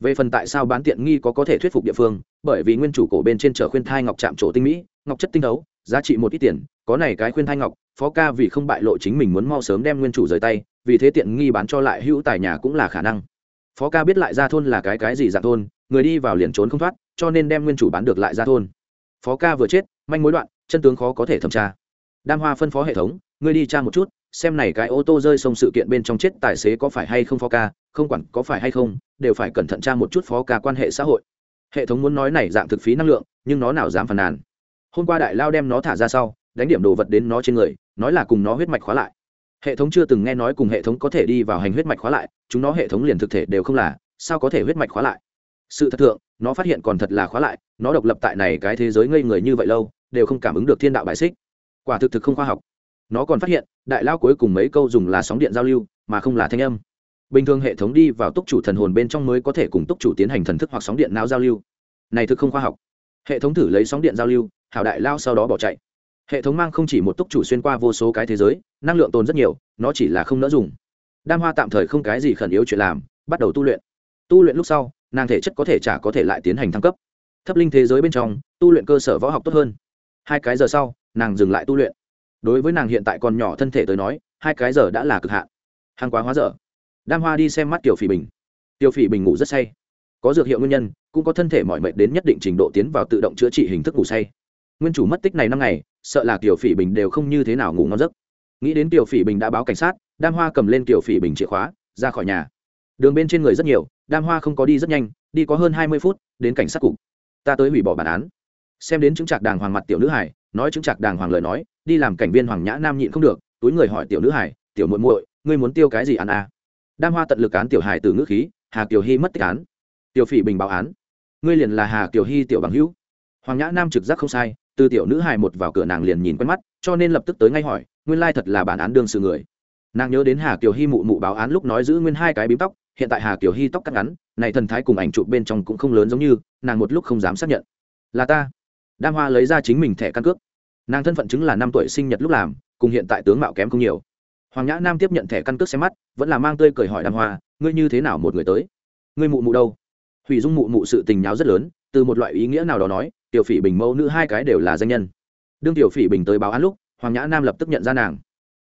Về phần tại sao bán tiện nghi có có thể thuyết phục địa phương, bởi vì nguyên chủ cổ bên trên chở khuyên thai ngọc chạm trổ tinh mỹ, ngọc chất tinh đấu giá trị một ít tiền, có này cái khuyên thai ngọc, phó ca vì không bại lộ chính mình muốn mau sớm đem nguyên chủ rời tay, vì thế tiện nghi bán cho lại hữu tài nhà cũng là khả năng. Phó ca biết lại ra thôn là cái cái gì dạng thôn, người đi vào liền trốn không thoát, cho nên đem nguyên chủ bán được lại ra thôn. Phó ca vừa chết, manh mối đoạn chân tướng khó có thể thẩm tra. Đam hoa phân phó hệ thống, ngươi đi tra một chút xem này cái ô tô rơi sông sự kiện bên trong chết tài xế có phải hay không phó ca, không quản có phải hay không, đều phải cẩn thận tra một chút phó ca quan hệ xã hội. Hệ thống muốn nói này dạng thực phí năng lượng, nhưng nó nào dám phàn nàn. Hôm qua đại lao đem nó thả ra sau, đánh điểm đồ vật đến nó trên người, nói là cùng nó huyết mạch khóa lại. Hệ thống chưa từng nghe nói cùng hệ thống có thể đi vào hành huyết mạch khóa lại, chúng nó hệ thống liền thực thể đều không là, sao có thể huyết mạch khóa lại? Sự thật thượng, nó phát hiện còn thật là khóa lại, nó độc lập tại này cái thế giới ngây người như vậy lâu, đều không cảm ứng được thiên đạo bài xích. Quả thực thực không khoa học nó còn phát hiện, đại lao cuối cùng mấy câu dùng là sóng điện giao lưu, mà không là thanh âm. Bình thường hệ thống đi vào túc chủ thần hồn bên trong mới có thể cùng túc chủ tiến hành thần thức hoặc sóng điện não giao lưu. Này thực không khoa học. Hệ thống thử lấy sóng điện giao lưu, hảo đại lao sau đó bỏ chạy. Hệ thống mang không chỉ một túc chủ xuyên qua vô số cái thế giới, năng lượng tồn rất nhiều, nó chỉ là không nỡ dùng. Đam hoa tạm thời không cái gì khẩn yếu chuyện làm, bắt đầu tu luyện. Tu luyện lúc sau, nàng thể chất có thể chả có thể lại tiến hành thăng cấp. Thấp linh thế giới bên trong, tu luyện cơ sở võ học tốt hơn. Hai cái giờ sau, nàng dừng lại tu luyện đối với nàng hiện tại còn nhỏ thân thể tới nói, hai cái giờ đã là cực hạn. Hàng quá hóa dở. Đam hoa đi xem mắt tiểu phỉ bình. Tiểu phỉ bình ngủ rất say. Có dược hiệu nguyên nhân, cũng có thân thể mọi mệnh đến nhất định trình độ tiến vào tự động chữa trị hình thức ngủ say. Nguyên chủ mất tích này năm ngày, sợ là tiểu phỉ bình đều không như thế nào ngủ ngon giấc. Nghĩ đến tiểu phỉ bình đã báo cảnh sát, đam hoa cầm lên tiểu phỉ bình chìa khóa, ra khỏi nhà. Đường bên trên người rất nhiều, đam hoa không có đi rất nhanh, đi có hơn hai mươi phút, đến cảnh sát cục. Ta tới hủy bỏ bản án. Xem đến chứng trạc đàng hoàng mặt tiểu nữ hải nói chứng chặt đàng hoàng lời nói, đi làm cảnh viên hoàng nhã nam nhịn không được, túi người hỏi tiểu nữ hải tiểu muội muội, ngươi muốn tiêu cái gì ăn à? đam hoa tận lực án tiểu hải từ ngữ khí, hà kiều hy mất tích án. Tiểu phỉ bình báo án. Ngươi liền là hà kiều hy tiểu bằng hữu. Hoàng nhã nam trực giác không sai, từ tiểu nữ hài một vào cửa nàng liền nhìn quen mắt, cho nên lập tức tới ngay hỏi, nguyên lai thật là bản án đương sự người. Nàng nhớ đến hà kiều hy mụ mụ báo án lúc nói giữ nguyên hai cái bím tóc, hiện tại hà kiều hy tóc cắt ngắn, này thần thái cùng ảnh chụp bên trong cũng không lớn giống như, nàng một lúc không dám xác nhận. Là ta. Đam hoa lấy ra chính mình thẻ căn cước nàng thân phận chứng là năm tuổi sinh nhật lúc làm, cùng hiện tại tướng mạo kém không nhiều. Hoàng nhã nam tiếp nhận thẻ căn cước xem mắt, vẫn là mang tươi cười hỏi đam hoa, ngươi như thế nào một người tới? Ngươi mụ mụ đâu? Hủy dung mụ mụ sự tình nháo rất lớn, từ một loại ý nghĩa nào đó nói, tiểu phỉ bình mẫu nữ hai cái đều là danh nhân. Đương tiểu phỉ bình tới báo án lúc, hoàng nhã nam lập tức nhận ra nàng.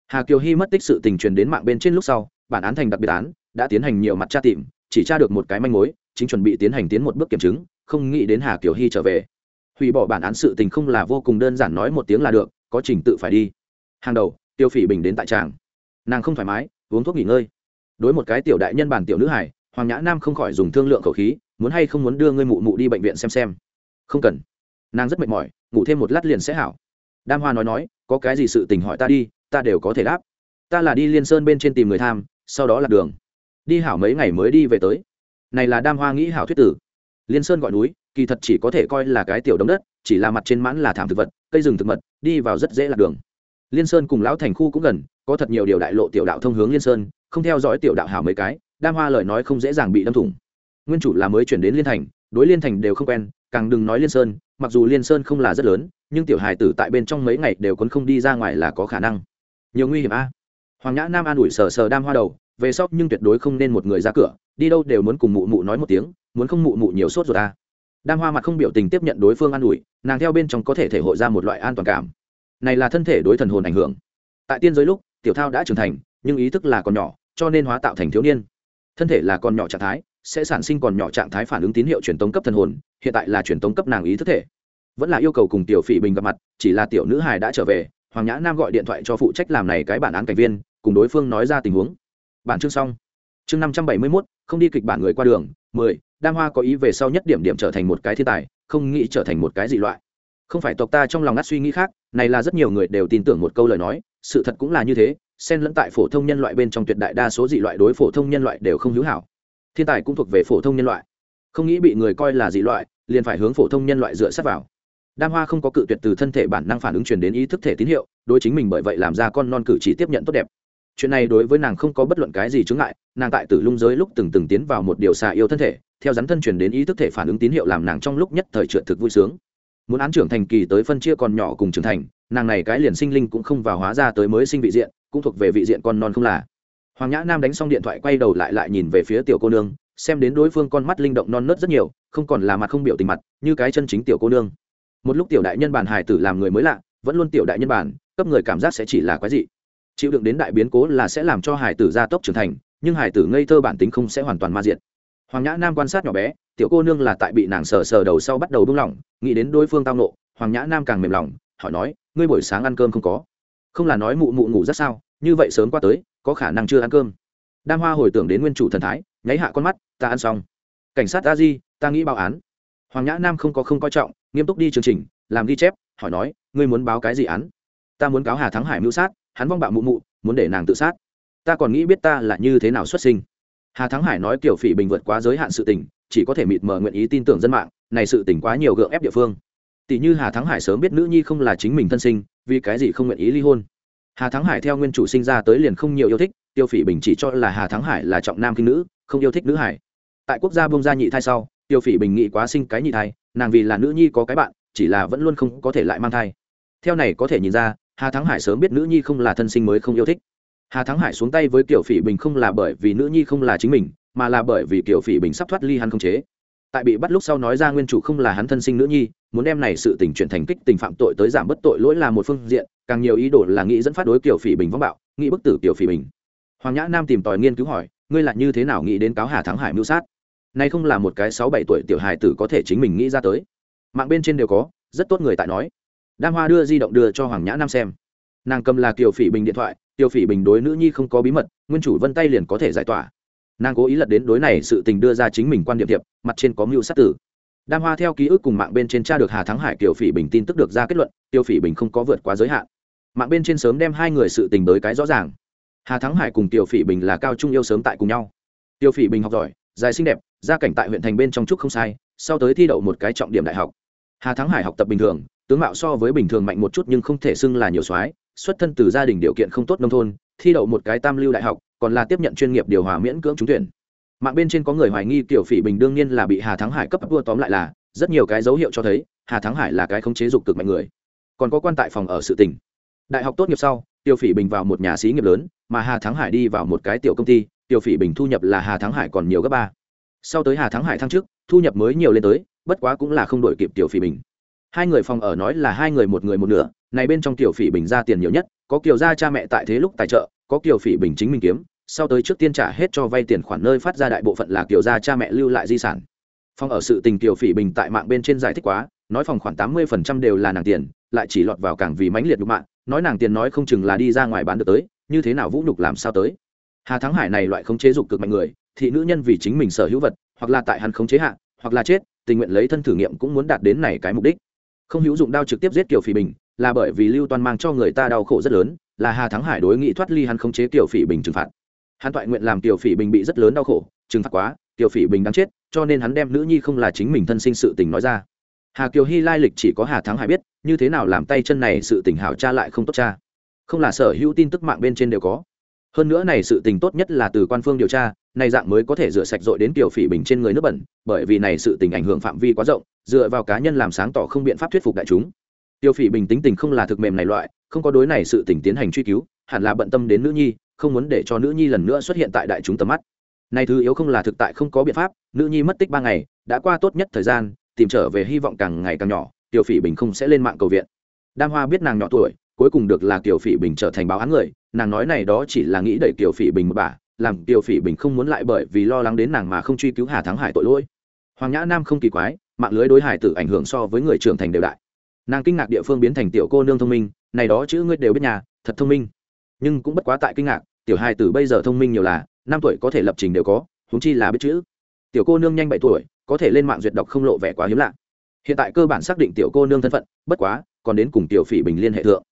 Hà kiều hy mất tích sự tình truyền đến mạng bên trên lúc sau, bản án thành đặc biệt án, đã tiến hành nhiều mặt tra tìm, chỉ tra được một cái manh mối, chính chuẩn bị tiến hành tiến một bước kiểm chứng, không nghĩ đến hà kiều hy trở về hủy bỏ bản án sự tình không là vô cùng đơn giản nói một tiếng là được, có trình tự phải đi. Hàng đầu, tiêu phỉ bình đến tại tràng. Nàng không thoải mái, uống thuốc nghỉ ngơi. Đối một cái tiểu đại nhân bản tiểu nữ hải hoàng nhã nam không khỏi dùng thương lượng khẩu khí, muốn hay không muốn đưa ngươi mụ mụ đi bệnh viện xem xem. Không cần. Nàng rất mệt mỏi, ngủ thêm một lát liền sẽ hảo. Đam hoa nói nói, có cái gì sự tình hỏi ta đi, ta đều có thể đáp. Ta là đi liên sơn bên trên tìm người tham, sau đó là đường. Đi hảo mấy ngày mới đi về tới. Này là đam hoa nghĩ hảo thuyết tử. Liên sơn gọi núi kỳ thật chỉ có thể coi là cái tiểu đống đất chỉ là mặt trên mãn là thảm thực vật cây rừng thực mật, đi vào rất dễ lạc đường. Liên sơn cùng lão thành khu cũng gần có thật nhiều điều đại lộ tiểu đạo thông hướng liên sơn không theo dõi tiểu đạo hảo mấy cái đam hoa lời nói không dễ dàng bị đâm thủng. Nguyên chủ là mới chuyển đến liên thành đối liên thành đều không quen càng đừng nói liên sơn mặc dù liên sơn không là rất lớn nhưng tiểu hài tử tại bên trong mấy ngày đều quấn không đi ra ngoài là có khả năng. Nhiều nguy hiểm a. Hoàng nhã nam an ủi sờ sờ đam hoa đầu về sóc nhưng tuyệt đối không nên một người ra cửa đi đâu đều muốn cùng mụ mụ nói một tiếng muốn không mụ mụ nhiều sốt rồi à? Đam hoa mặt không biểu tình tiếp nhận đối phương an ủi, nàng theo bên trong có thể thể hội ra một loại an toàn cảm. Này là thân thể đối thần hồn ảnh hưởng. Tại tiên giới lúc, tiểu thao đã trưởng thành, nhưng ý thức là còn nhỏ, cho nên hóa tạo thành thiếu niên. Thân thể là còn nhỏ trạng thái, sẽ sản sinh còn nhỏ trạng thái phản ứng tín hiệu truyền tống cấp thần hồn, hiện tại là truyền tống cấp nàng ý thức thể. Vẫn là yêu cầu cùng tiểu phỉ bình gặp mặt, chỉ là tiểu nữ hài đã trở về, hoàng nhã nam gọi điện thoại cho phụ trách làm này cái bản án cảnh viên, cùng đối phương nói ra tình huống. Bản chương xong. Chương năm trăm bảy mươi mốt, không đi kịch bản người qua đường, mười đam hoa có ý về sau nhất điểm điểm trở thành một cái thiên tài, không nghĩ trở thành một cái dị loại. Không phải tộc ta trong lòng ngắt suy nghĩ khác, này là rất nhiều người đều tin tưởng một câu lời nói, sự thật cũng là như thế, xen lẫn tại phổ thông nhân loại bên trong tuyệt đại đa số dị loại đối phổ thông nhân loại đều không hữu hảo. Thiên tài cũng thuộc về phổ thông nhân loại. Không nghĩ bị người coi là dị loại, liền phải hướng phổ thông nhân loại dựa sát vào. Đam hoa không có cự tuyệt từ thân thể bản năng phản ứng truyền đến ý thức thể tín hiệu, đối chính mình bởi vậy làm ra con non cử chỉ tiếp nhận tốt đẹp. Chuyện này đối với nàng không có bất luận cái gì chướng ngại, nàng tại tử lung giới lúc từng từng tiến vào một điều xà yêu thân thể theo rắn thân truyền đến ý thức thể phản ứng tín hiệu làm nàng trong lúc nhất thời trượt thực vui sướng. Muốn án trưởng thành kỳ tới phân chia còn nhỏ cùng trưởng thành, nàng này cái liền sinh linh cũng không vào hóa ra tới mới sinh vị diện, cũng thuộc về vị diện con non không là. Hoàng nhã nam đánh xong điện thoại quay đầu lại lại nhìn về phía tiểu cô nương, xem đến đối phương con mắt linh động non nớt rất nhiều, không còn là mặt không biểu tình mặt, như cái chân chính tiểu cô nương. Một lúc tiểu đại nhân bản Hải tử làm người mới lạ, vẫn luôn tiểu đại nhân bản cấp người cảm giác sẽ chỉ là quái dị. Chịu đựng đến đại biến cố là sẽ làm cho Hải tử gia tốc trưởng thành, nhưng Hải tử ngây thơ bản tính không sẽ hoàn toàn ma diệt hoàng nhã nam quan sát nhỏ bé, tiểu cô nương là tại bị nàng sờ sờ đầu sau bắt đầu buông lỏng, nghĩ đến đối phương tao nộ hoàng nhã nam càng mềm lòng, hỏi nói, ngươi buổi sáng ăn cơm không có? Không là nói mụ mụ ngủ rất sao? Như vậy sớm qua tới, có khả năng chưa ăn cơm. Đam hoa hồi tưởng đến nguyên chủ thần thái, nháy hạ con mắt, ta ăn xong. Cảnh sát a di, ta nghĩ báo án. Hoàng nhã nam không có không coi trọng, nghiêm túc đi chương trình, làm ghi chép, hỏi nói, ngươi muốn báo cái gì án? Ta muốn cáo hà thắng hải mưu sát, hắn vong bạo mụ mụ, muốn để nàng tự sát. Ta còn nghĩ biết ta là như thế nào xuất sinh hà thắng hải nói kiểu phỉ bình vượt quá giới hạn sự tình, chỉ có thể mịt mờ nguyện ý tin tưởng dân mạng, này sự tình quá nhiều gượng ép địa phương. Tỷ như hà thắng hải sớm biết nữ nhi không là chính mình thân sinh, vì cái gì không nguyện ý ly hôn. Hà thắng hải theo nguyên chủ sinh ra tới liền không nhiều yêu thích tiêu phỉ bình chỉ cho là hà thắng hải là trọng nam kinh nữ, không yêu thích nữ hải. Tại quốc gia bông gia nhị thai sau tiêu phỉ bình nghĩ quá sinh cái nhị thai, nàng vì là nữ nhi có cái bạn, chỉ là vẫn luôn không có thể lại mang thai. Theo này có thể nhìn ra, hà thắng hải sớm biết nữ nhi không là thân sinh mới không yêu thích hà thắng hải xuống tay với kiểu phỉ bình không là bởi vì nữ nhi không là chính mình, mà là bởi vì kiểu phỉ bình sắp thoát ly hắn không chế. Tại bị bắt lúc sau nói ra nguyên chủ không là hắn thân sinh nữ nhi, muốn đem này sự tình chuyển thành kích tình phạm tội tới giảm bất tội lỗi là một phương diện, càng nhiều ý đồ là nghĩ dẫn phát đối kiểu phỉ bình vong bạo, nghĩ bức tử kiểu phỉ bình. Hoàng nhã nam tìm tòi nghiên cứu hỏi, ngươi là như thế nào nghĩ đến cáo hà thắng hải mưu sát? Nay không là một cái sáu bảy tuổi tiểu hài tử có thể chính mình nghĩ ra tới. Mạng bên trên đều có, rất tốt người tại nói. Đam hoa đưa di động đưa cho hoàng nhã nam xem. Nàng cầm là kiều phỉ bình điện thoại Tiêu phỉ bình đối nữ nhi không có bí mật, nguyên chủ vân tay liền có thể giải tỏa. Nàng cố ý lật đến đối này sự tình đưa ra chính mình quan điểm thiệp, mặt trên có mưu sát tử. Đam hoa theo ký ức cùng mạng bên trên tra được hà thắng hải Tiêu phỉ bình tin tức được ra kết luận, Tiêu phỉ bình không có vượt quá giới hạn. Mạng bên trên sớm đem hai người sự tình tới cái rõ ràng. Hà thắng hải cùng Tiêu phỉ bình là cao trung yêu sớm tại cùng nhau. Tiêu phỉ bình học giỏi, dài xinh đẹp, gia cảnh tại huyện thành bên trong trúc không sai, sau tới thi đậu một cái trọng điểm đại học. Hà thắng hải học tập bình thường, tướng mạo so với bình thường mạnh một chút nhưng không thể xưng là nhiều soái xuất thân từ gia đình điều kiện không tốt nông thôn, thi đậu một cái tam lưu đại học, còn là tiếp nhận chuyên nghiệp điều hòa miễn cưỡng trúng tuyển. Mạng bên trên có người hoài nghi Tiểu phỉ bình đương nhiên là bị hà thắng hải cấp vua tóm lại là, rất nhiều cái dấu hiệu cho thấy, hà thắng hải là cái không chế dục cực mạnh người. Còn có quan tại phòng ở sự tỉnh đại học tốt nghiệp sau tiêu phỉ bình vào một nhà xí nghiệp lớn, mà hà thắng hải đi vào một cái tiểu công ty tiêu phỉ bình thu nhập là hà thắng hải còn nhiều gấp ba. Sau tới hà thắng hải thăng trước thu nhập mới nhiều lên tới, bất quá cũng là không đổi kịp tiểu phỉ bình. Hai người phòng ở nói là hai người một người một nửa này bên trong tiểu phỉ bình ra tiền nhiều nhất, có kiều gia cha mẹ tại thế lúc tài trợ, có kiều phỉ bình chính mình kiếm, sau tới trước tiên trả hết cho vay tiền khoản nơi phát ra đại bộ phận là kiều gia cha mẹ lưu lại di sản. Phong ở sự tình kiều phỉ bình tại mạng bên trên giải thích quá, nói phòng khoảng tám mươi phần trăm đều là nàng tiền, lại chỉ lọt vào càng vì mãnh liệt đục mạng nói nàng tiền nói không chừng là đi ra ngoài bán được tới, như thế nào vũ nhục làm sao tới. Hà thắng hải này loại không chế dục cực mạnh người, thị nữ nhân vì chính mình sở hữu vật, hoặc là tại hắn không chế hạ, hoặc là chết, tình nguyện lấy thân thử nghiệm cũng muốn đạt đến này cái mục đích. Không hữu dụng đao trực tiếp giết kiều phỉ bình là bởi vì lưu toàn mang cho người ta đau khổ rất lớn, là hà thắng hải đối nghị thoát ly hắn khống chế Tiểu phỉ bình trừng phạt. Hắn toại nguyện làm Tiểu phỉ bình bị rất lớn đau khổ, trừng phạt quá, Tiểu phỉ bình đáng chết, cho nên hắn đem nữ nhi không là chính mình thân sinh sự tình nói ra. Hà kiều hy lai lịch chỉ có hà thắng hải biết, như thế nào làm tay chân này sự tình hảo cha lại không tốt cha. Không là sở hữu tin tức mạng bên trên đều có. Hơn nữa này sự tình tốt nhất là từ quan phương điều tra, này dạng mới có thể rửa sạch dội đến Tiểu phỉ bình trên người nước bẩn, bởi vì này sự tình ảnh hưởng phạm vi quá rộng, dựa vào cá nhân làm sáng tỏ không biện pháp thuyết phục đại chúng tiêu phỉ bình tính tình không là thực mềm này loại, không có đối này sự tình tiến hành truy cứu, hẳn là bận tâm đến nữ nhi, không muốn để cho nữ nhi lần nữa xuất hiện tại đại chúng tầm mắt. Này thứ yếu không là thực tại không có biện pháp, nữ nhi mất tích ba ngày, đã qua tốt nhất thời gian, tìm trở về hy vọng càng ngày càng nhỏ tiểu phỉ bình không sẽ lên mạng cầu viện. Đam hoa biết nàng nhỏ tuổi, cuối cùng được là tiểu phỉ bình trở thành báo án người, nàng nói này đó chỉ là nghĩ đẩy tiểu phỉ bình một bà, làm tiểu phỉ bình không muốn lại bởi vì lo lắng đến nàng mà không truy cứu hà thắng hải tội lỗi. Hoàng nhã nam không kỳ quái, mạng lưới đối hải tử ảnh hưởng so với người trưởng thành đều đại nàng kinh ngạc địa phương biến thành tiểu cô nương thông minh, này đó chữ ngươi đều biết nhà, thật thông minh. Nhưng cũng bất quá tại kinh ngạc, tiểu hai tử bây giờ thông minh nhiều là, năm tuổi có thể lập trình đều có húng chi là biết chữ. Tiểu cô nương nhanh bảy tuổi, có thể lên mạng duyệt đọc không lộ vẻ quá hiếm lạ. Hiện tại cơ bản xác định tiểu cô nương thân phận, bất quá, còn đến cùng tiểu phỉ bình liên hệ thượng.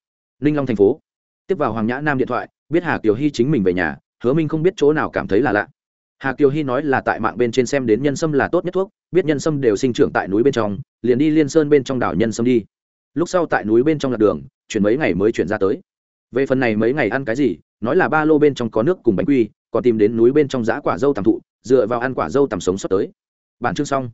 Ninh long thành phố. Tiếp vào hoàng nhã nam điện thoại, biết hà kiều hy chính mình về nhà, hứa minh không biết chỗ nào cảm thấy là lạ. Hà kiều hy nói là tại mạng bên trên xem đến nhân sâm là tốt nhất thuốc, biết nhân sâm đều sinh trưởng tại núi bên trong, liền đi liên sơn bên trong đảo nhân sâm đi lúc sau tại núi bên trong lạc đường, chuyển mấy ngày mới chuyển ra tới. Về phần này mấy ngày ăn cái gì, nói là ba lô bên trong có nước cùng bánh quy, còn tìm đến núi bên trong giã quả dâu tầm thụ, dựa vào ăn quả dâu tầm sống sắp tới. Bản chương xong.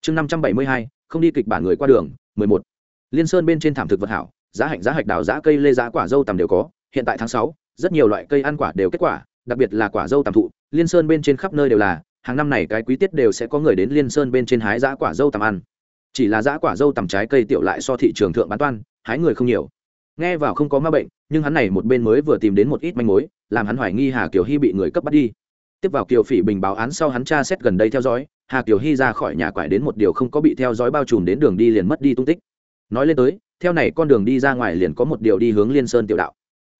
Chương năm trăm bảy mươi hai, không đi kịch bản người qua đường, mười một. Liên sơn bên trên thảm thực vật hảo, giá hạnh giá hạch đào giá cây lê giá quả dâu tầm đều có, hiện tại tháng sáu, rất nhiều loại cây ăn quả đều kết quả, đặc biệt là quả dâu tầm thụ, liên sơn bên trên khắp nơi đều là, hàng năm này cái quý tiết đều sẽ có người đến liên sơn bên trên hái giá quả dâu tầm ăn chỉ là giã quả dâu tầm trái cây tiểu lại so thị trường thượng bán toan, hái người không nhiều. Nghe vào không có ma bệnh, nhưng hắn này một bên mới vừa tìm đến một ít manh mối, làm hắn hoài nghi hà kiều hy bị người cấp bắt đi. Tiếp vào kiều phỉ bình báo án sau hắn tra xét gần đây theo dõi, hà kiều hy ra khỏi nhà quải đến một điều không có bị theo dõi bao trùm đến đường đi liền mất đi tung tích. Nói lên tới, theo này con đường đi ra ngoài liền có một điều đi hướng liên sơn tiểu đạo.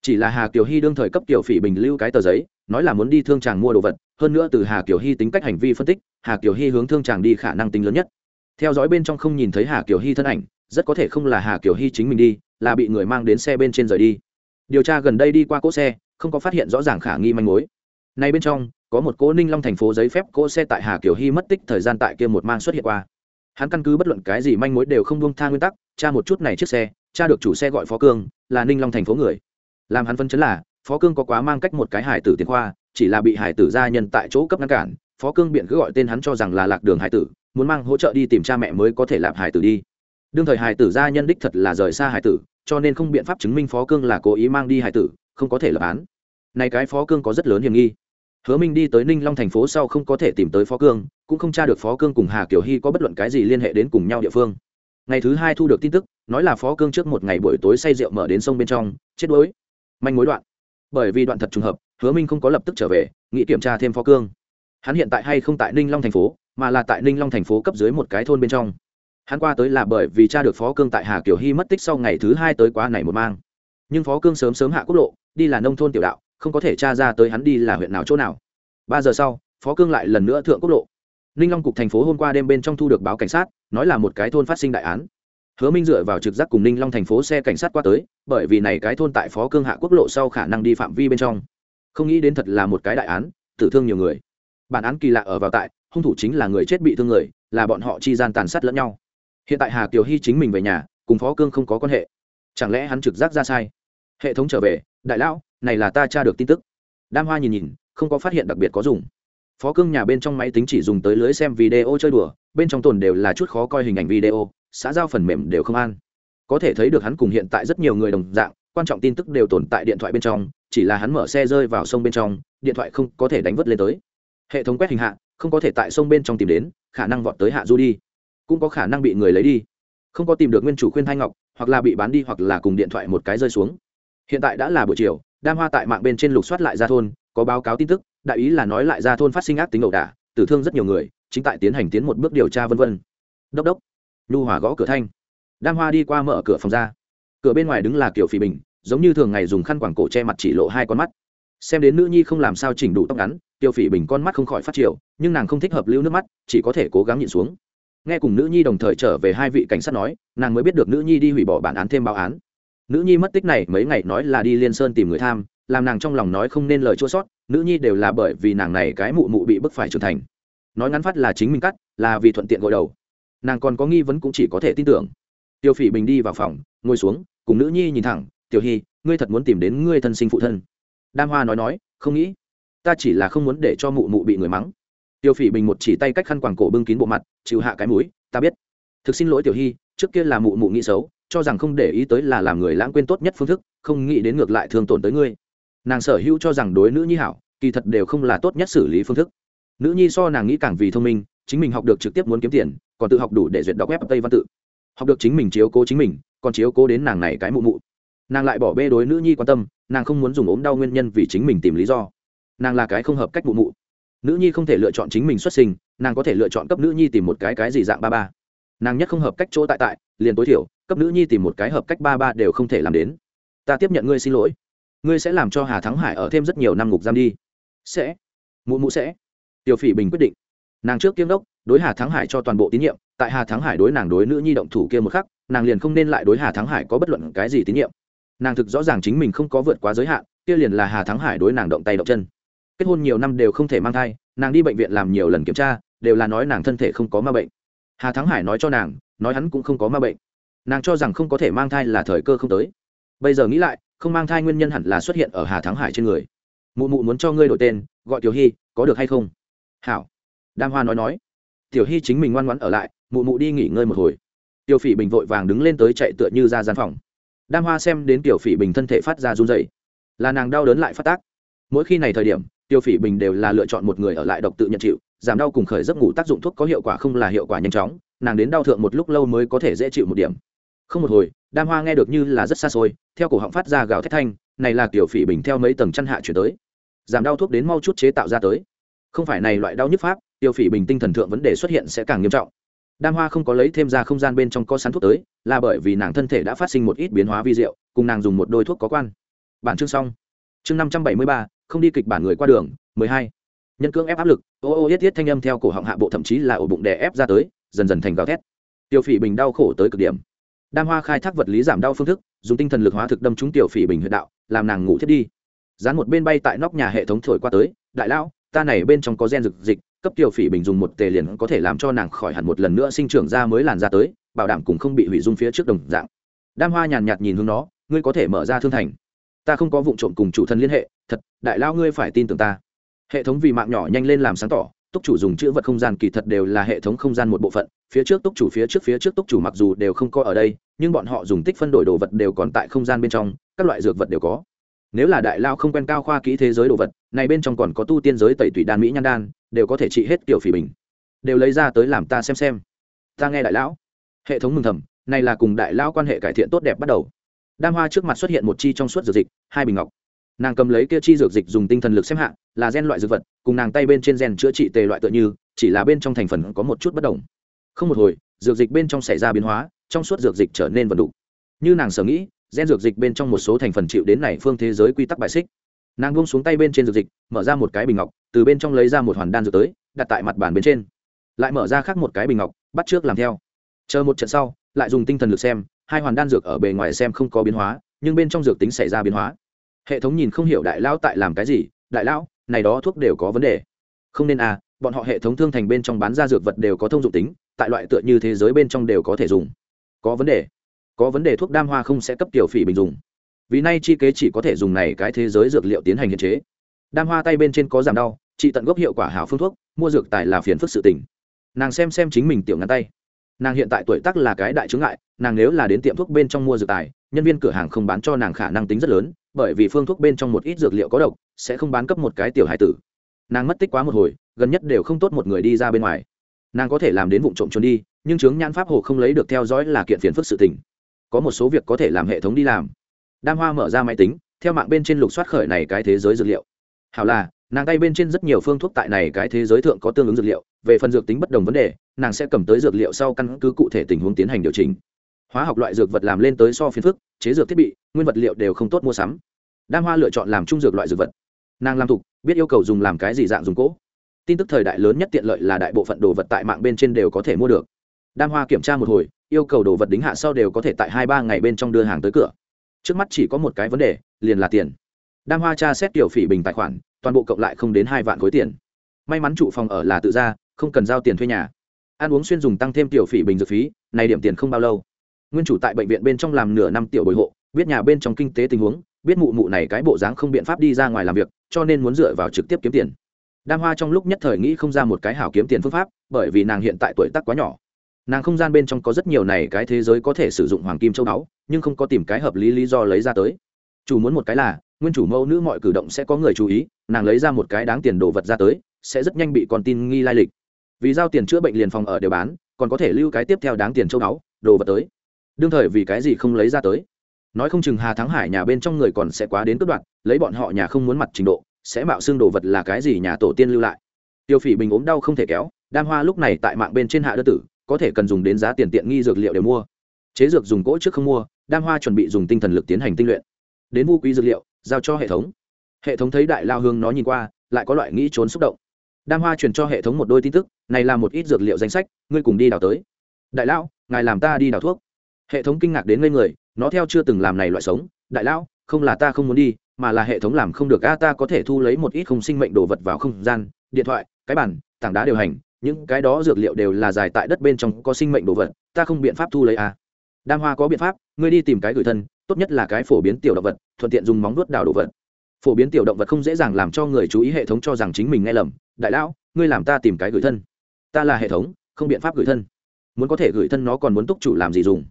Chỉ là hà kiều hy đương thời cấp kiều phỉ bình lưu cái tờ giấy, nói là muốn đi thương tràng mua đồ vật, hơn nữa từ hà kiều hy tính cách hành vi phân tích, hà kiều hy hướng thương tràng đi khả năng tính lớn nhất theo dõi bên trong không nhìn thấy hà kiều hy thân ảnh, rất có thể không là hà kiều hy chính mình đi, là bị người mang đến xe bên trên rời đi. Điều tra gần đây đi qua cỗ xe, không có phát hiện rõ ràng khả nghi manh mối. Nay bên trong, có một cỗ ninh long thành phố giấy phép cỗ xe tại hà kiều hy mất tích thời gian tại kia một mang xuất hiện qua. Hắn căn cứ bất luận cái gì manh mối đều không buông tha nguyên tắc, tra một chút này chiếc xe, tra được chủ xe gọi phó cương, là ninh long thành phố người. Làm hắn phân chấn là, phó cương có quá mang cách một cái hải tử tiền khoa, chỉ là bị hải tử gia nhân tại chỗ cấp ngăn cản, phó cương biện cứ gọi tên hắn cho rằng là lạc đường hải tử muốn mang hỗ trợ đi tìm cha mẹ mới có thể làm hải tử đi. Đương thời hải tử gia nhân đích thật là rời xa hải tử, cho nên không biện pháp chứng minh phó cương là cố ý mang đi hải tử, không có thể lập án. Này cái phó cương có rất lớn hiểm nghi. Hứa minh đi tới ninh long thành phố sau không có thể tìm tới phó cương, cũng không tra được phó cương cùng hà kiều hy có bất luận cái gì liên hệ đến cùng nhau địa phương. Ngày thứ hai thu được tin tức, nói là phó cương trước một ngày buổi tối say rượu mở đến sông bên trong, chết đuối. Manh mối đoạn. Bởi vì đoạn thật trùng hợp, hứa minh không có lập tức trở về, nghĩ kiểm tra thêm phó cương. Hắn hiện tại hay không tại ninh long thành phố mà là tại ninh long thành phố cấp dưới một cái thôn bên trong. Hắn qua tới là bởi vì cha được phó cương tại hà kiều hy mất tích sau ngày thứ hai tới quá này một mang. Nhưng phó cương sớm sớm hạ quốc lộ, đi là nông thôn tiểu đạo, không có thể tra ra tới hắn đi là huyện nào chỗ nào. Ba giờ sau, phó cương lại lần nữa thượng quốc lộ. Ninh long cục thành phố hôm qua đêm bên trong thu được báo cảnh sát, nói là một cái thôn phát sinh đại án. Hứa minh dựa vào trực giác cùng ninh long thành phố xe cảnh sát qua tới, bởi vì này cái thôn tại phó cương hạ quốc lộ sau khả năng đi phạm vi bên trong. Không nghĩ đến thật là một cái đại án, tử thương nhiều người. Bản án kỳ lạ ở vào tại hung thủ chính là người chết bị thương người, là bọn họ chi gian tàn sát lẫn nhau. Hiện tại hà kiều hy chính mình về nhà, cùng phó cương không có quan hệ. Chẳng lẽ hắn trực giác ra sai? Hệ thống trở về, đại lão, này là ta tra được tin tức. Đam hoa nhìn nhìn, không có phát hiện đặc biệt có dùng. Phó cương nhà bên trong máy tính chỉ dùng tới lưới xem video chơi đùa, bên trong tồn đều là chút khó coi hình ảnh video, xã giao phần mềm đều không an. Có thể thấy được hắn cùng hiện tại rất nhiều người đồng dạng, quan trọng tin tức đều tồn tại điện thoại bên trong, chỉ là hắn mở xe rơi vào sông bên trong, điện thoại không có thể đánh vớt lên tới. Hệ thống quét hình hạ không có thể tại sông bên trong tìm đến, khả năng vọt tới hạ du đi. Cũng có khả năng bị người lấy đi. Không có tìm được nguyên chủ khuyên thanh ngọc, hoặc là bị bán đi hoặc là cùng điện thoại một cái rơi xuống. Hiện tại đã là buổi chiều, đam hoa tại mạng bên trên lục soát lại ra thôn, có báo cáo tin tức, đại ý là nói lại ra thôn phát sinh ác tính ẩu đả, tử thương rất nhiều người, chính tại tiến hành tiến một bước điều tra vân vân. Đốc đốc. Nhu hòa gõ cửa thanh. Đam hoa đi qua mở cửa phòng ra. Cửa bên ngoài đứng là kiểu phì bình, giống như thường ngày dùng khăn quảng cổ che mặt chỉ lộ hai con mắt. Xem đến nữ nhi không làm sao chỉnh đủ tóc ngắn tiêu phỉ bình con mắt không khỏi phát triển nhưng nàng không thích hợp lưu nước mắt, chỉ có thể cố gắng nhịn xuống. Nghe cùng nữ nhi đồng thời trở về hai vị cảnh sát nói, nàng mới biết được nữ nhi đi hủy bỏ bản án thêm báo án. Nữ nhi mất tích này mấy ngày nói là đi liên sơn tìm người tham, làm nàng trong lòng nói không nên lời chua sót, nữ nhi đều là bởi vì nàng này cái mụ mụ bị bức phải trưởng thành. Nói ngắn phát là chính mình cắt, là vì thuận tiện gội đầu. Nàng còn có nghi vấn cũng chỉ có thể tin tưởng. Tiêu phỉ bình đi vào phòng, ngồi xuống, cùng nữ nhi nhìn thẳng, tiểu hy, ngươi thật muốn tìm đến ngươi thân sinh phụ thân? Đam hoa nói nói, không nghĩ ta chỉ là không muốn để cho mụ mụ bị người mắng. Tiêu phỉ bình một chỉ tay cách khăn quàng cổ bưng kín bộ mặt, chịu hạ cái mũi, ta biết. Thực xin lỗi tiểu hy, trước kia là mụ mụ nghĩ xấu, cho rằng không để ý tới là làm người lãng quên tốt nhất phương thức, không nghĩ đến ngược lại thương tổn tới ngươi. Nàng sở hữu cho rằng đối nữ nhi hảo, kỳ thật đều không là tốt nhất xử lý phương thức. Nữ nhi so nàng nghĩ càng vì thông minh, chính mình học được trực tiếp muốn kiếm tiền, còn tự học đủ để duyệt đọc web tây văn tự. Học được chính mình chiếu cố chính mình, còn chiếu cố đến nàng này cái mụ mụ. Nàng lại bỏ bê đối nữ nhi quan tâm, nàng không muốn dùng ốm đau nguyên nhân vì chính mình tìm lý do nàng là cái không hợp cách mụ mụ. Nữ nhi không thể lựa chọn chính mình xuất sinh, nàng có thể lựa chọn cấp nữ nhi tìm một cái cái gì dạng ba ba. Nàng nhất không hợp cách chỗ tại tại, liền tối thiểu, cấp nữ nhi tìm một cái hợp cách ba ba đều không thể làm đến. Ta tiếp nhận ngươi xin lỗi. Ngươi sẽ làm cho hà thắng hải ở thêm rất nhiều năm ngục giam đi. Sẽ. Mụ mụ sẽ. Tiểu phỉ bình quyết định. Nàng trước kiêm đốc, đối hà thắng hải cho toàn bộ tín nhiệm, tại hà thắng hải đối nàng đối nữ nhi động thủ kia một khắc, nàng liền không nên lại đối hà thắng hải có bất luận cái gì tín nhiệm. Nàng thực rõ ràng chính mình không có vượt quá giới hạn, kia liền là hà thắng hải đối nàng động tay động chân kết hôn nhiều năm đều không thể mang thai, nàng đi bệnh viện làm nhiều lần kiểm tra, đều là nói nàng thân thể không có ma bệnh. Hà thắng hải nói cho nàng, nói hắn cũng không có ma bệnh. Nàng cho rằng không có thể mang thai là thời cơ không tới. Bây giờ nghĩ lại, không mang thai nguyên nhân hẳn là xuất hiện ở hà thắng hải trên người. Mụ mụ muốn cho ngươi đổi tên, gọi tiểu hy, có được hay không? Hảo. Đam hoa nói nói. Tiểu hy chính mình ngoan ngoãn ở lại, mụ mụ đi nghỉ ngơi một hồi. Tiểu phỉ bình vội vàng đứng lên tới chạy tựa như ra gian phòng. Đam hoa xem đến tiểu phỉ bình thân thể phát ra run dày là nàng đau đớn lại phát tác. Mỗi khi này thời điểm tiêu phỉ bình đều là lựa chọn một người ở lại độc tự nhận chịu, giảm đau cùng khởi giấc ngủ tác dụng thuốc có hiệu quả không là hiệu quả nhanh chóng, nàng đến đau thượng một lúc lâu mới có thể dễ chịu một điểm. Không một hồi, đam hoa nghe được như là rất xa xôi, theo cổ họng phát ra gào thét thanh, này là tiểu phỉ bình theo mấy tầng chăn hạ chuyển tới. Giảm đau thuốc đến mau chút chế tạo ra tới. Không phải này loại đau nhức pháp tiêu phỉ bình tinh thần thượng vấn đề xuất hiện sẽ càng nghiêm trọng. Đam hoa không có lấy thêm ra không gian bên trong có sắn thuốc tới, là bởi vì nàng thân thể đã phát sinh một ít biến hóa vi diệu, cùng nàng dùng một đôi thuốc có quan. Bản chương xong. Chương năm trăm bảy mươi ba không đi kịch bản người qua đường, mười hai. Nhân cưỡng ép áp lực, ô ô yết yết thanh âm theo cổ họng hạ bộ thậm chí là ổ bụng đè ép ra tới, dần dần thành gào thét. Tiêu phỉ bình đau khổ tới cực điểm. Đam hoa khai thác vật lý giảm đau phương thức, dùng tinh thần lực hóa thực đâm trúng tiểu phỉ bình huyệt đạo, làm nàng ngủ thiết đi. Dán một bên bay tại nóc nhà hệ thống thổi qua tới, đại lão, ta này bên trong có gen dược dịch, cấp tiểu phỉ bình dùng một tề liền có thể làm cho nàng khỏi hẳn một lần nữa sinh trưởng ra mới làn ra tới, bảo đảm cùng không bị hủy dung phía trước đồng dạng. Đam hoa nhàn nhạt nhìn hướng nó, ngươi có thể mở ra thương thành ta không có vụ trộm cùng chủ thân liên hệ, thật, đại lao ngươi phải tin tưởng ta. Hệ thống vì mạng nhỏ nhanh lên làm sáng tỏ, túc chủ dùng chữ vật không gian kỳ thật đều là hệ thống không gian một bộ phận, phía trước túc chủ phía trước phía trước túc chủ mặc dù đều không có ở đây, nhưng bọn họ dùng tích phân đổi đồ vật đều còn tại không gian bên trong, các loại dược vật đều có. Nếu là đại lao không quen cao khoa kỹ thế giới đồ vật, này bên trong còn có tu tiên giới tẩy tủy đan mỹ nhan đan, đều có thể trị hết kiểu phỉ bình. Đều lấy ra tới làm ta xem xem. Ta nghe đại lão. Hệ thống mừng thầm, này là cùng đại lão quan hệ cải thiện tốt đẹp bắt đầu đam hoa trước mặt xuất hiện một chi trong suốt dược dịch, hai bình ngọc. Nàng cầm lấy kia chi dược dịch dùng tinh thần lực xem hạ, là gen loại dược vật, cùng nàng tay bên trên gen chữa trị tề loại tựa như, chỉ là bên trong thành phần có một chút bất đồng. Không một hồi, dược dịch bên trong xảy ra biến hóa, trong suốt dược dịch trở nên vận đủ. Như nàng sở nghĩ, gen dược dịch bên trong một số thành phần chịu đến này phương thế giới quy tắc bài xích. Nàng buông xuống tay bên trên dược dịch, mở ra một cái bình ngọc, từ bên trong lấy ra một hoàn đan dược tới, đặt tại mặt bàn bên trên. Lại mở ra khác một cái bình ngọc, bắt trước làm theo. Chờ một trận sau, lại dùng tinh thần lực xem hai hoàn đan dược ở bề ngoài xem không có biến hóa, nhưng bên trong dược tính xảy ra biến hóa. Hệ thống nhìn không hiểu đại lão tại làm cái gì, đại lão, này đó thuốc đều có vấn đề. Không nên à bọn họ hệ thống thương thành bên trong bán ra dược vật đều có thông dụng tính, tại loại tựa như thế giới bên trong đều có thể dùng. Có vấn đề. Có vấn đề thuốc đam hoa không sẽ cấp tiểu phỉ bình dùng. Vì nay chi kế chỉ có thể dùng này cái thế giới dược liệu tiến hành hiện chế. Đam hoa tay bên trên có giảm đau, trị tận gốc hiệu quả hảo phương thuốc, mua dược tài là phiền phức sự tình. Nàng xem xem chính mình tiểu ngắn tay nàng hiện tại tuổi tác là cái đại chứng ngại, nàng nếu là đến tiệm thuốc bên trong mua dược tài, nhân viên cửa hàng không bán cho nàng khả năng tính rất lớn, bởi vì phương thuốc bên trong một ít dược liệu có độc, sẽ không bán cấp một cái tiểu hải tử. Nàng mất tích quá một hồi, gần nhất đều không tốt một người đi ra bên ngoài. Nàng có thể làm đến vụ trộm trốn đi, nhưng chứng nhãn pháp hồ không lấy được theo dõi là kiện phiền phức sự tình. Có một số việc có thể làm hệ thống đi làm. Đam hoa mở ra máy tính, theo mạng bên trên lục soát khởi này cái thế giới dược liệu. Hảo là, nàng tay bên trên rất nhiều phương thuốc tại này cái thế giới thượng có tương ứng dược liệu, về phần dược tính bất đồng vấn đề nàng sẽ cầm tới dược liệu sau căn cứ cụ thể tình huống tiến hành điều chỉnh. Hóa học loại dược vật làm lên tới so phiền phức, chế dược thiết bị, nguyên vật liệu đều không tốt mua sắm. Đam hoa lựa chọn làm trung dược loại dược vật. Nàng làm thục biết yêu cầu dùng làm cái gì dạng dùng cỗ. Tin tức thời đại lớn nhất tiện lợi là đại bộ phận đồ vật tại mạng bên trên đều có thể mua được. Đam hoa kiểm tra một hồi, yêu cầu đồ vật đính hạ sau đều có thể tại hai ba ngày bên trong đưa hàng tới cửa. Trước mắt chỉ có một cái vấn đề, liền là tiền. Đam hoa tra xét tiểu phỉ bình tài khoản, toàn bộ cộng lại không đến hai vạn khối tiền. May mắn trụ phòng ở là tự ra không cần giao tiền thuê nhà ăn uống xuyên dùng tăng thêm tiểu phỉ bình dược phí, này điểm tiền không bao lâu. Nguyên chủ tại bệnh viện bên trong làm nửa năm tiểu bồi hộ, biết nhà bên trong kinh tế tình huống, biết mụ mụ này cái bộ dáng không biện pháp đi ra ngoài làm việc, cho nên muốn dựa vào trực tiếp kiếm tiền. Đam hoa trong lúc nhất thời nghĩ không ra một cái hảo kiếm tiền phương pháp, bởi vì nàng hiện tại tuổi tác quá nhỏ. Nàng không gian bên trong có rất nhiều này cái thế giới có thể sử dụng hoàng kim châu báu, nhưng không có tìm cái hợp lý lý do lấy ra tới. Chủ muốn một cái là, nguyên chủ mẫu nữ mọi cử động sẽ có người chú ý, nàng lấy ra một cái đáng tiền đồ vật ra tới, sẽ rất nhanh bị con tin nghi lai lịch vì giao tiền chữa bệnh liền phòng ở đều bán, còn có thể lưu cái tiếp theo đáng tiền châu báu, đồ vật tới. Đương thời vì cái gì không lấy ra tới? Nói không chừng hà thắng hải nhà bên trong người còn sẽ quá đến cướp đoạn lấy bọn họ nhà không muốn mặt trình độ, sẽ mạo xương đồ vật là cái gì nhà tổ tiên lưu lại. Tiêu phỉ bình ốm đau không thể kéo, đam hoa lúc này tại mạng bên trên hạ đơn tử, có thể cần dùng đến giá tiền tiện nghi dược liệu để mua. Chế dược dùng cỗ trước không mua, đam hoa chuẩn bị dùng tinh thần lực tiến hành tinh luyện. Đến vu quý dược liệu, giao cho hệ thống. Hệ thống thấy đại lao hương nó nhìn qua, lại có loại nghĩ trốn xúc động đam hoa truyền cho hệ thống một đôi tin tức, này là một ít dược liệu danh sách, ngươi cùng đi đào tới. Đại lão, ngài làm ta đi đào thuốc. Hệ thống kinh ngạc đến ngây người, nó theo chưa từng làm này loại sống. Đại lão, không là ta không muốn đi, mà là hệ thống làm không được, a, ta có thể thu lấy một ít không sinh mệnh đồ vật vào không gian, điện thoại, cái bản tảng đá điều hành, những cái đó dược liệu đều là dài tại đất bên trong có sinh mệnh đồ vật, ta không biện pháp thu lấy, a. Đam hoa có biện pháp, ngươi đi tìm cái gửi thân, tốt nhất là cái phổ biến tiểu động vật, thuận tiện dùng móng vuốt đào đồ vật. Phổ biến tiểu động vật không dễ dàng làm cho người chú ý, hệ thống cho rằng chính mình nghe lầm đại lão, ngươi làm ta tìm cái gửi thân. Ta là hệ thống, không biện pháp gửi thân. Muốn có thể gửi thân nó còn muốn túc chủ làm gì dùng?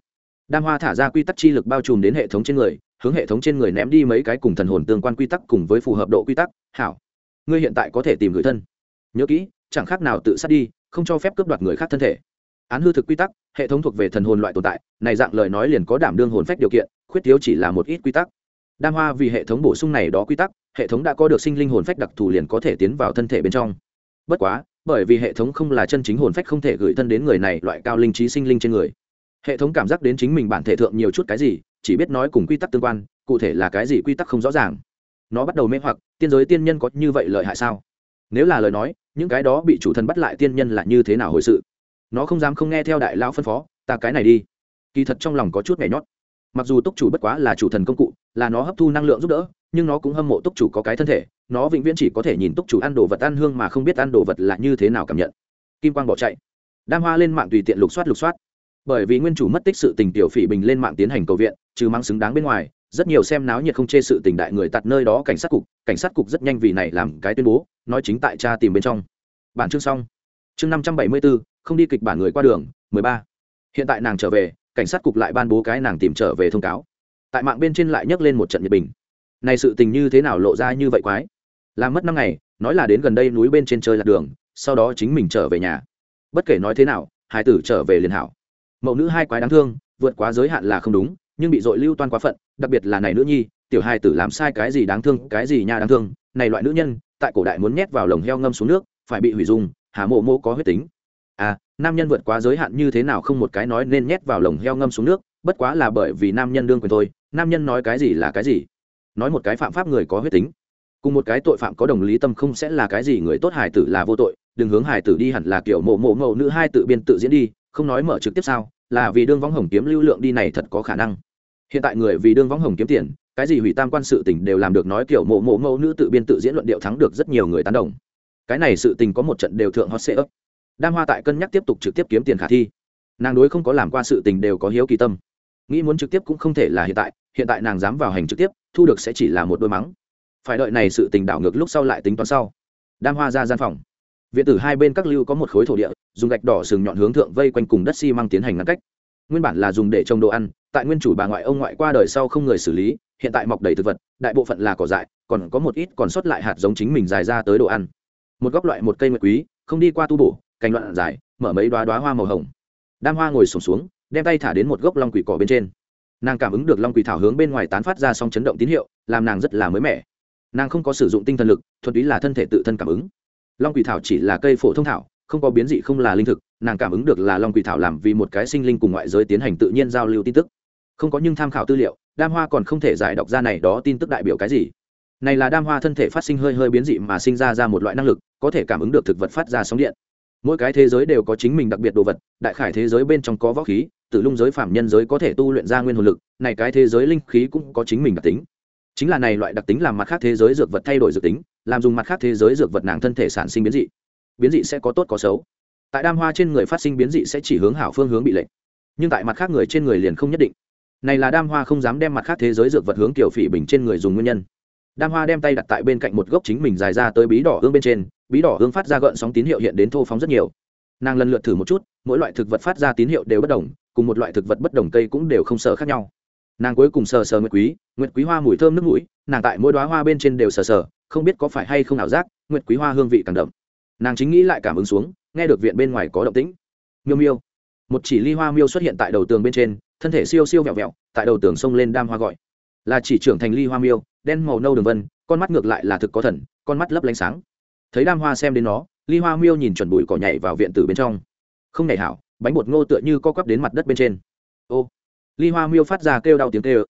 Đam hoa thả ra quy tắc chi lực bao trùm đến hệ thống trên người, hướng hệ thống trên người ném đi mấy cái cùng thần hồn tương quan quy tắc cùng với phù hợp độ quy tắc. Hảo, ngươi hiện tại có thể tìm gửi thân. Nhớ kỹ, chẳng khác nào tự sát đi, không cho phép cướp đoạt người khác thân thể. Án hư thực quy tắc, hệ thống thuộc về thần hồn loại tồn tại, này dạng lời nói liền có đảm đương hồn phách điều kiện, khuyết thiếu chỉ là một ít quy tắc. Đam hoa vì hệ thống bổ sung này đó quy tắc hệ thống đã có được sinh linh hồn phách đặc thù liền có thể tiến vào thân thể bên trong. Bất quá, bởi vì hệ thống không là chân chính hồn phách không thể gửi thân đến người này loại cao linh trí sinh linh trên người. Hệ thống cảm giác đến chính mình bản thể thượng nhiều chút cái gì, chỉ biết nói cùng quy tắc tương quan, cụ thể là cái gì quy tắc không rõ ràng. Nó bắt đầu mê hoặc, tiên giới tiên nhân có như vậy lợi hại sao? Nếu là lời nói, những cái đó bị chủ thần bắt lại tiên nhân là như thế nào hồi sự? Nó không dám không nghe theo đại lão phân phó, ta cái này đi. Kỳ thật trong lòng có chút mẻ nhót mặc dù túc chủ bất quá là chủ thần công cụ, là nó hấp thu năng lượng giúp đỡ, nhưng nó cũng hâm mộ túc chủ có cái thân thể, nó vĩnh viễn chỉ có thể nhìn túc chủ ăn đồ vật ăn hương mà không biết ăn đồ vật là như thế nào cảm nhận. Kim quang bỏ chạy. Đam hoa lên mạng tùy tiện lục soát lục soát. Bởi vì nguyên chủ mất tích sự tình tiểu phỉ bình lên mạng tiến hành cầu viện, trừ mang xứng đáng bên ngoài, rất nhiều xem náo nhiệt không chê sự tình đại người tạt nơi đó cảnh sát cục, cảnh sát cục rất nhanh vì này làm cái tuyên bố, nói chính tại cha tìm bên trong. Bản chương xong. Chương năm trăm bảy mươi bốn, không đi kịch bản người qua đường, mười ba. Hiện tại nàng trở về cảnh sát cục lại ban bố cái nàng tìm trở về thông cáo. Tại mạng bên trên lại nhấc lên một trận nhiệt bình. Này sự tình như thế nào lộ ra như vậy quái? Làm mất năm ngày, nói là đến gần đây núi bên trên chơi lạc đường, sau đó chính mình trở về nhà. Bất kể nói thế nào hải tử trở về liền hảo. Mẫu nữ hai quái đáng thương, vượt quá giới hạn là không đúng, nhưng bị dội lưu toan quá phận, đặc biệt là này nữ nhi, tiểu hai tử làm sai cái gì đáng thương, cái gì nha đáng thương. Này loại nữ nhân, tại cổ đại muốn nhét vào lồng heo ngâm xuống nước, phải bị hủy dung, hà mộ mô có huyết tính à nam nhân vượt quá giới hạn như thế nào không một cái nói nên nhét vào lồng heo ngâm xuống nước, bất quá là bởi vì nam nhân đương quyền thôi. Nam nhân nói cái gì là cái gì? Nói một cái phạm pháp người có huyết tính. Cùng một cái tội phạm có đồng lý tâm không sẽ là cái gì, người tốt hài tử là vô tội, đừng hướng hài tử đi hẳn là kiểu mộ mộ ngẫu nữ hai tự biên tự diễn đi, không nói mở trực tiếp sao, là vì đương võng hồng kiếm lưu lượng đi này thật có khả năng. Hiện tại người vì đương võng hồng kiếm tiền, cái gì hủy tam quan sự tình đều làm được nói kiểu mộ mộ ngẫu nữ tự biên tự diễn luận điệu thắng được rất nhiều người tán đồng. Cái này sự tình có một trận đều thượng hot sẽ ấp đam hoa tại cân nhắc tiếp tục trực tiếp kiếm tiền khả thi. Nàng đối không có làm qua sự tình đều có hiếu kỳ tâm. Nghĩ muốn trực tiếp cũng không thể là hiện tại hiện tại nàng dám vào hành trực tiếp, thu được sẽ chỉ là một đôi mắng. Phải đợi này sự tình đảo ngược lúc sau lại tính toán sau. Đam hoa ra gian phòng. Viện tử hai bên các lưu có một khối thổ địa, dùng gạch đỏ sừng nhọn hướng thượng vây quanh cùng đất xi、si、măng tiến hành ngăn cách. Nguyên bản là dùng để trồng đồ ăn, tại nguyên chủ bà ngoại ông ngoại qua đời sau không người xử lý, hiện tại mọc đầy thực vật, đại bộ phận là cỏ dại, còn có một ít còn sót lại hạt giống chính mình dài ra tới đồ ăn. Một góc loại một cây nguyệt quý, không đi qua tu bổ cành loạn dài, mở mấy đoá đoá hoa màu hồng. Đam hoa ngồi sổm xuống, đem tay thả đến một gốc long quỷ cỏ bên trên. Nàng cảm ứng được long quỷ thảo hướng bên ngoài tán phát ra song chấn động tín hiệu, làm nàng rất là mới mẻ. Nàng không có sử dụng tinh thần lực, thuần túy là thân thể tự thân cảm ứng. Long quỷ thảo chỉ là cây phổ thông thảo, không có biến dị, không là linh thực, nàng cảm ứng được là long quỷ thảo làm vì một cái sinh linh cùng ngoại giới tiến hành tự nhiên giao lưu tin tức. Không có nhưng tham khảo tư liệu, đam hoa còn không thể giải đọc ra này đó tin tức đại biểu cái gì. Này là đam hoa thân thể phát sinh hơi hơi biến dị mà sinh ra ra một loại năng lực, có thể cảm ứng được thực vật phát ra sóng điện mỗi cái thế giới đều có chính mình đặc biệt đồ vật, đại khải thế giới bên trong có võ khí, tử lung giới phạm nhân giới có thể tu luyện ra nguyên hồn lực, này cái thế giới linh khí cũng có chính mình đặc tính. Chính là này loại đặc tính làm mặt khác thế giới dược vật thay đổi dược tính, làm dùng mặt khác thế giới dược vật nàng thân thể sản sinh biến dị. Biến dị sẽ có tốt có xấu. Tại đam hoa trên người phát sinh biến dị sẽ chỉ hướng hảo phương hướng bị lệnh nhưng tại mặt khác người trên người liền không nhất định. Này là đam hoa không dám đem mặt khác thế giới dược vật hướng kiểu phỉ bình trên người dùng nguyên nhân đam hoa đem tay đặt tại bên cạnh một gốc chính mình dài ra tới bí đỏ hương bên trên, bí đỏ hương phát ra gợn sóng tín hiệu hiện đến thô phóng rất nhiều. Nàng lần lượt thử một chút, mỗi loại thực vật phát ra tín hiệu đều bất đồng, cùng một loại thực vật bất đồng cây cũng đều không sợ khác nhau. Nàng cuối cùng sờ sờ nguyệt quý nguyệt quý hoa mùi thơm nước mũi, nàng tại mỗi đoá hoa bên trên đều sờ sờ, không biết có phải hay không ảo giác, nguyệt quý hoa hương vị càng đậm. Nàng chính nghĩ lại cảm ứng xuống, nghe được viện bên ngoài có động tĩnh. Miêu miêu. Một chỉ ly hoa miêu xuất hiện tại đầu tường bên trên, thân thể siêu siêu vẹo vẹo, tại đầu tường sông lên đam hoa gọi. Là chỉ trưởng thành ly hoa miêu đen màu nâu đường vân, con mắt ngược lại là thực có thần, con mắt lấp lánh sáng. Thấy đam hoa xem đến nó, ly hoa miêu nhìn chuẩn bụi cỏ nhảy vào viện tử bên trong. Không nhảy hảo, bánh bột ngô tựa như co quắp đến mặt đất bên trên. Ô, ly hoa miêu phát ra kêu đau tiếng kêu.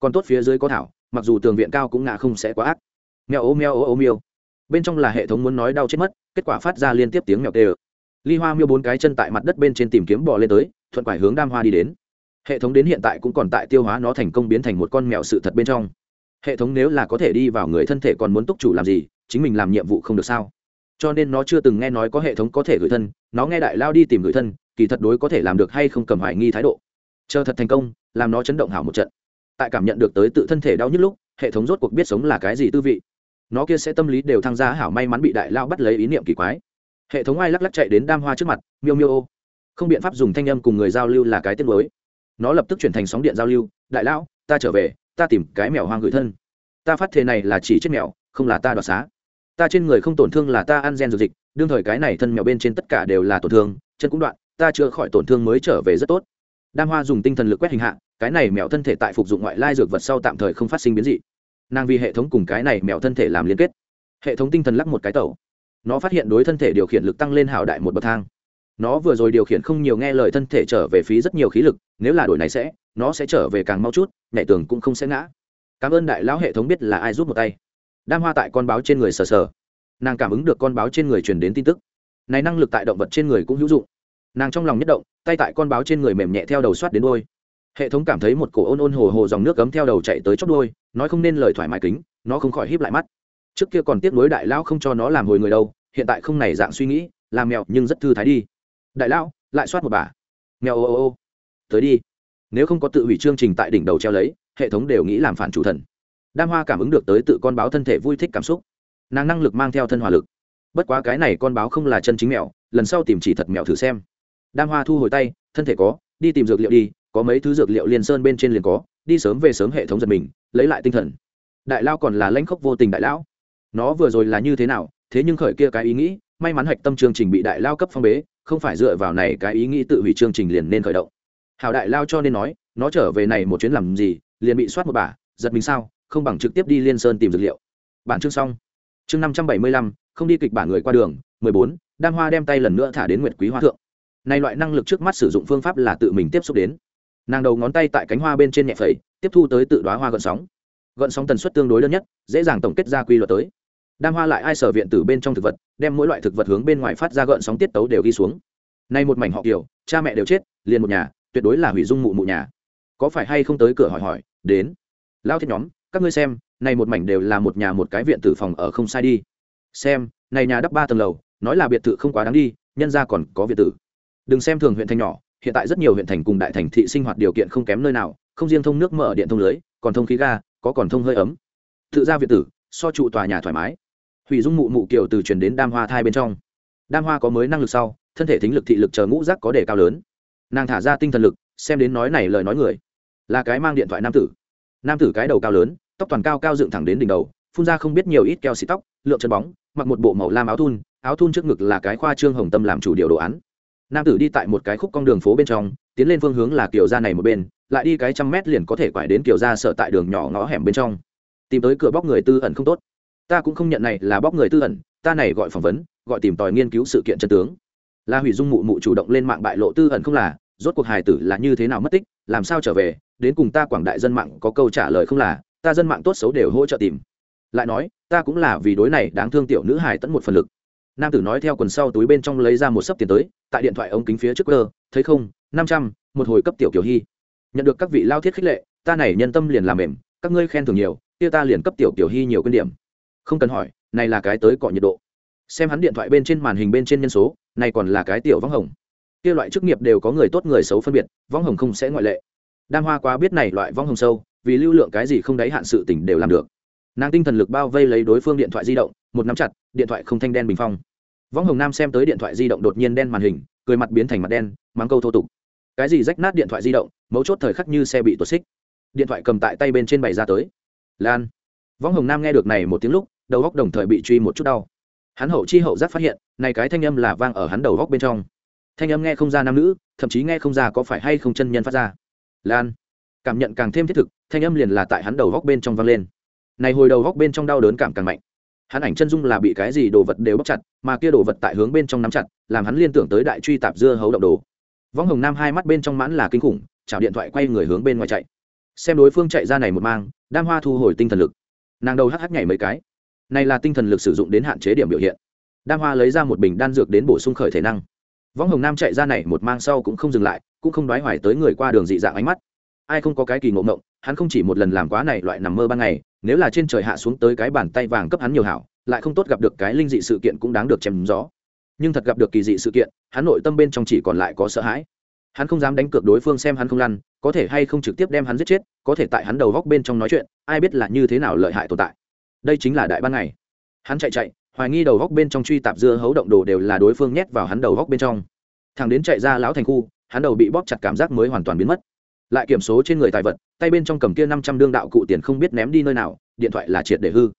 Còn tốt phía dưới có thảo, mặc dù tường viện cao cũng ngã không sẽ quá ác. Mèo ô mèo ô ô miêu. Bên trong là hệ thống muốn nói đau chết mất, kết quả phát ra liên tiếp tiếng mèo kêu. Ly hoa miêu bốn cái chân tại mặt đất bên trên tìm kiếm bò lên tới, thuận quải hướng đam hoa đi đến. Hệ thống đến hiện tại cũng còn tại tiêu hóa nó thành công biến thành một con mèo sự thật bên trong hệ thống nếu là có thể đi vào người thân thể còn muốn túc chủ làm gì, chính mình làm nhiệm vụ không được sao? Cho nên nó chưa từng nghe nói có hệ thống có thể gửi thân, nó nghe đại lao đi tìm gửi thân, kỳ thật đối có thể làm được hay không cầm hoài nghi thái độ. Chờ thật thành công, làm nó chấn động hảo một trận. Tại cảm nhận được tới tự thân thể đau nhức lúc, hệ thống rốt cuộc biết sống là cái gì tư vị. Nó kia sẽ tâm lý đều thăng gia hảo may mắn bị đại lao bắt lấy ý niệm kỳ quái. Hệ thống ai lắc lắc chạy đến đam hoa trước mặt, miêu miêu ô. Không biện pháp dùng thanh âm cùng người giao lưu là cái tiết mới nó lập tức chuyển thành sóng điện giao lưu, đại lão ta trở về ta tìm cái mèo hoang gửi thân. Ta phát thể này là chỉ chết mèo, không là ta đoạt xá. Ta trên người không tổn thương là ta ăn gen dược dịch, đương thời cái này thân mèo bên trên tất cả đều là tổn thương, chân cũng đoạn, ta chữa khỏi tổn thương mới trở về rất tốt. Đam hoa dùng tinh thần lực quét hình hạ, cái này mèo thân thể tại phục dụng ngoại lai dược vật sau tạm thời không phát sinh biến dị. Nàng vì hệ thống cùng cái này mèo thân thể làm liên kết. Hệ thống tinh thần lắc một cái tẩu. Nó phát hiện đối thân thể điều khiển lực tăng lên hào đại một bậc thang. Nó vừa rồi điều khiển không nhiều nghe lời thân thể trở về phí rất nhiều khí lực, nếu là đổi này sẽ nó sẽ trở về càng mau chút, nhảy tường cũng không sẽ ngã. Cảm ơn đại lão hệ thống biết là ai giúp một tay. Đam hoa tại con báo trên người sờ sờ. Nàng cảm ứng được con báo trên người truyền đến tin tức. Này năng lực tại động vật trên người cũng hữu dụng. Nàng trong lòng nhất động, tay tại con báo trên người mềm nhẹ theo đầu soát đến đôi. Hệ thống cảm thấy một cổ ôn ôn hồ hồ dòng nước cấm theo đầu chạy tới chót đôi, nói không nên lời thoải mái kính, nó không khỏi híp lại mắt. Trước kia còn tiếc nuối đại lão không cho nó làm hồi người đâu, hiện tại không này dạng suy nghĩ, làm mèo nhưng rất thư thái đi. Đại lão, lại soát một bà. Mèo ô ô ô. Tới đi nếu không có tự hủy chương trình tại đỉnh đầu treo lấy, hệ thống đều nghĩ làm phản chủ thần. Đam hoa cảm ứng được tới tự con báo thân thể vui thích cảm xúc. Nàng năng lực mang theo thân hỏa lực. Bất quá cái này con báo không là chân chính mèo, lần sau tìm chỉ thật mèo thử xem. Đam hoa thu hồi tay, thân thể có, đi tìm dược liệu đi, có mấy thứ dược liệu liên sơn bên trên liền có, đi sớm về sớm hệ thống giật mình, lấy lại tinh thần. Đại lao còn là lãnh khốc vô tình đại lão. Nó vừa rồi là như thế nào, thế nhưng khởi kia cái ý nghĩ, may mắn hạch tâm chương trình bị đại lao cấp phong bế, không phải dựa vào này cái ý nghĩ tự hủy chương trình liền nên khởi động hảo đại lao cho nên nói, nó trở về này một chuyến làm gì, liền bị soát một bà, giật mình sao, không bằng trực tiếp đi liên sơn tìm dược liệu. Bản chương xong. Chương năm trăm bảy mươi lăm, không đi kịch bản người qua đường, mười bốn, đam hoa đem tay lần nữa thả đến nguyệt quý hoa thượng. Này loại năng lực trước mắt sử dụng phương pháp là tự mình tiếp xúc đến. Nàng đầu ngón tay tại cánh hoa bên trên nhẹ phẩy, tiếp thu tới tự đoá hoa gợn sóng. Gợn sóng tần suất tương đối lớn nhất, dễ dàng tổng kết ra quy luật tới. Đam hoa lại ai sở viện từ bên trong thực vật, đem mỗi loại thực vật hướng bên ngoài phát ra gợn sóng tiết tấu đều ghi xuống. Nay một mảnh họ kiểu cha mẹ đều chết, liền một nhà tuyệt đối là hủy dung mụ mụ nhà. Có phải hay không tới cửa hỏi hỏi, đến. Lao thiết nhóm, các ngươi xem, này một mảnh đều là một nhà một cái viện tử phòng ở không sai đi. Xem, này nhà đắp ba tầng lầu, nói là biệt thự không quá đáng đi, nhân ra còn có viện tử. Đừng xem thường huyện thành nhỏ, hiện tại rất nhiều huyện thành cùng đại thành thị sinh hoạt điều kiện không kém nơi nào, không riêng thông nước mở điện thông lưới, còn thông khí ga, có còn thông hơi ấm. Tự ra viện tử, so trụ tòa nhà thoải mái. Hủy dung mụ mụ kiều từ truyền đến đam hoa thai bên trong. Đam hoa có mới năng lực sau, thân thể thính lực thị lực chờ ngũ rác có đề cao lớn nàng thả ra tinh thần lực, xem đến nói này lời nói người, là cái mang điện thoại nam tử. Nam tử cái đầu cao lớn, tóc toàn cao cao dựng thẳng đến đỉnh đầu, phun ra không biết nhiều ít keo xịt tóc, lượng chân bóng, mặc một bộ màu lam áo thun áo thun trước ngực là cái khoa trương hồng tâm làm chủ điều đồ án. Nam tử đi tại một cái khúc con đường phố bên trong, tiến lên phương hướng là kiểu ra này một bên, lại đi cái trăm mét liền có thể quải đến kiểu ra sợ tại đường nhỏ ngõ hẻm bên trong. Tìm tới cửa bóc người tư ẩn không tốt. Ta cũng không nhận này là bóc người tư ẩn, ta này gọi phỏng vấn, gọi tìm tòi nghiên cứu sự kiện chân tướng la hủy dung mụ mụ chủ động lên mạng bại lộ tư ẩn không là, rốt cuộc hài tử là như thế nào mất tích, làm sao trở về, đến cùng ta quảng đại dân mạng có câu trả lời không là, ta dân mạng tốt xấu đều hỗ trợ tìm. Lại nói, ta cũng là vì đối này đáng thương tiểu nữ hài tẫn một phần lực. Nam tử nói theo quần sau túi bên trong lấy ra một sấp tiền tới, tại điện thoại ống kính phía trước cơ, thấy không, năm trăm, một hồi cấp tiểu kiểu hy nhận được các vị lao thiết khích lệ, ta này nhân tâm liền làm mềm, các ngươi khen thường nhiều, kia ta liền cấp tiểu kiểu hy nhiều cân điểm. Không cần hỏi, này là cái tới cọ nhiệt độ. Xem hắn điện thoại bên trên màn hình bên trên nhân số này còn là cái tiểu vắng hồng. Kia loại chức nghiệp đều có người tốt người xấu phân biệt, vong hồng không sẽ ngoại lệ. Đam hoa quá biết này loại vong hồng sâu, vì lưu lượng cái gì không đáy hạn sự tỉnh đều làm được. Nàng tinh thần lực bao vây lấy đối phương điện thoại di động, một nắm chặt, điện thoại không thanh đen bình phong. Vong hồng nam xem tới điện thoại di động đột nhiên đen màn hình, cười mặt biến thành mặt đen, mắng câu thô tục. Cái gì rách nát điện thoại di động, mấu chốt thời khắc như xe bị tuột xích. Điện thoại cầm tại tay bên trên bày ra tới. Lan. Vong hồng nam nghe được này một tiếng lúc, đầu góc đồng thời bị truy một chút đau hắn hậu chi hậu giác phát hiện, này cái thanh âm là vang ở hắn đầu góc bên trong. Thanh âm nghe không ra nam nữ, thậm chí nghe không ra có phải hay không chân nhân phát ra. Lan, cảm nhận càng thêm thiết thực, thanh âm liền là tại hắn đầu góc bên trong vang lên. Này hồi đầu góc bên trong đau đớn cảm càng mạnh. Hắn ảnh chân dung là bị cái gì đồ vật đều bóc chặt, mà kia đồ vật tại hướng bên trong nắm chặt, làm hắn liên tưởng tới đại truy tạp dưa hấu động đồ. Võng hồng nam hai mắt bên trong mãn là kinh khủng chào điện thoại quay người hướng bên ngoài chạy. Xem đối phương chạy ra này một mang, đam hoa thu hồi tinh thần lực. Nàng đầu hắc hắc nhảy mấy cái này là tinh thần lực sử dụng đến hạn chế điểm biểu hiện. Đam hoa lấy ra một bình đan dược đến bổ sung khởi thể năng. Võng hồng nam chạy ra này một mang sau cũng không dừng lại, cũng không đoái hoài tới người qua đường dị dạng ánh mắt. Ai không có cái kỳ ngộ ngộng, hắn không chỉ một lần làm quá này loại nằm mơ ban ngày, nếu là trên trời hạ xuống tới cái bàn tay vàng cấp hắn nhiều hảo, lại không tốt gặp được cái linh dị sự kiện cũng đáng được chém gió. Nhưng thật gặp được kỳ dị sự kiện, hắn nội tâm bên trong chỉ còn lại có sợ hãi. Hắn không dám đánh cược đối phương xem hắn không lăn, có thể hay không trực tiếp đem hắn giết chết, có thể tại hắn đầu góc bên trong nói chuyện, ai biết là như thế nào lợi hại tồn tại đây chính là đại ban ngày. Hắn chạy chạy, hoài nghi đầu góc bên trong truy tạp dưa hấu động đồ đều là đối phương nhét vào hắn đầu góc bên trong. Thằng đến chạy ra lão thành khu, hắn đầu bị bóp chặt cảm giác mới hoàn toàn biến mất. Lại kiểm số trên người tài vật, tay bên trong cầm kia năm trăm đương đạo cụ tiền không biết ném đi nơi nào, điện thoại là triệt để hư.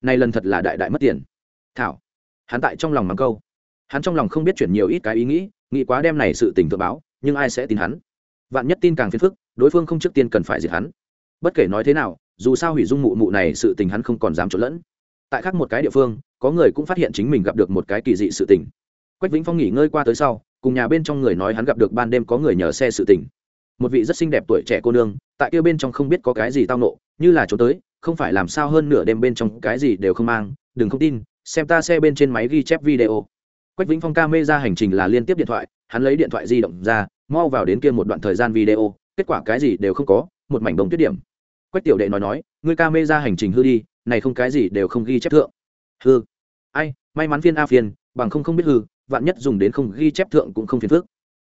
Nay lần thật là đại đại mất tiền. Thảo, hắn tại trong lòng mắng câu. Hắn trong lòng không biết chuyển nhiều ít cái ý nghĩ nghĩ quá đem này sự tình tự báo, nhưng ai sẽ tin hắn? Vạn nhất tin càng phiền phức, đối phương không trước tiên cần phải diệt hắn. Bất kể nói thế nào dù sao hủy dung mụ mụ này sự tình hắn không còn dám trộn lẫn. Tại khác một cái địa phương, có người cũng phát hiện chính mình gặp được một cái kỳ dị sự tình. Quách vĩnh phong nghỉ ngơi qua tới sau, cùng nhà bên trong người nói hắn gặp được ban đêm có người nhờ xe sự tình. Một vị rất xinh đẹp tuổi trẻ cô nương, tại kia bên trong không biết có cái gì tao nộ như là trốn tới, không phải làm sao hơn nửa đêm bên trong cái gì đều không mang, đừng không tin, xem ta xe bên trên máy ghi chép video. Quách vĩnh phong ca mê ra hành trình là liên tiếp điện thoại, hắn lấy điện thoại di động ra, mau vào đến kia một đoạn thời gian video, kết quả cái gì đều không có, một mảnh bông tuyết điểm quách tiểu đệ nói nói, ngươi ca mê ra hành trình hư đi, này không cái gì đều không ghi chép thượng. Hư. Ai, may mắn phiên a phiên, bằng không không biết hư, vạn nhất dùng đến không ghi chép thượng cũng không phiền phức.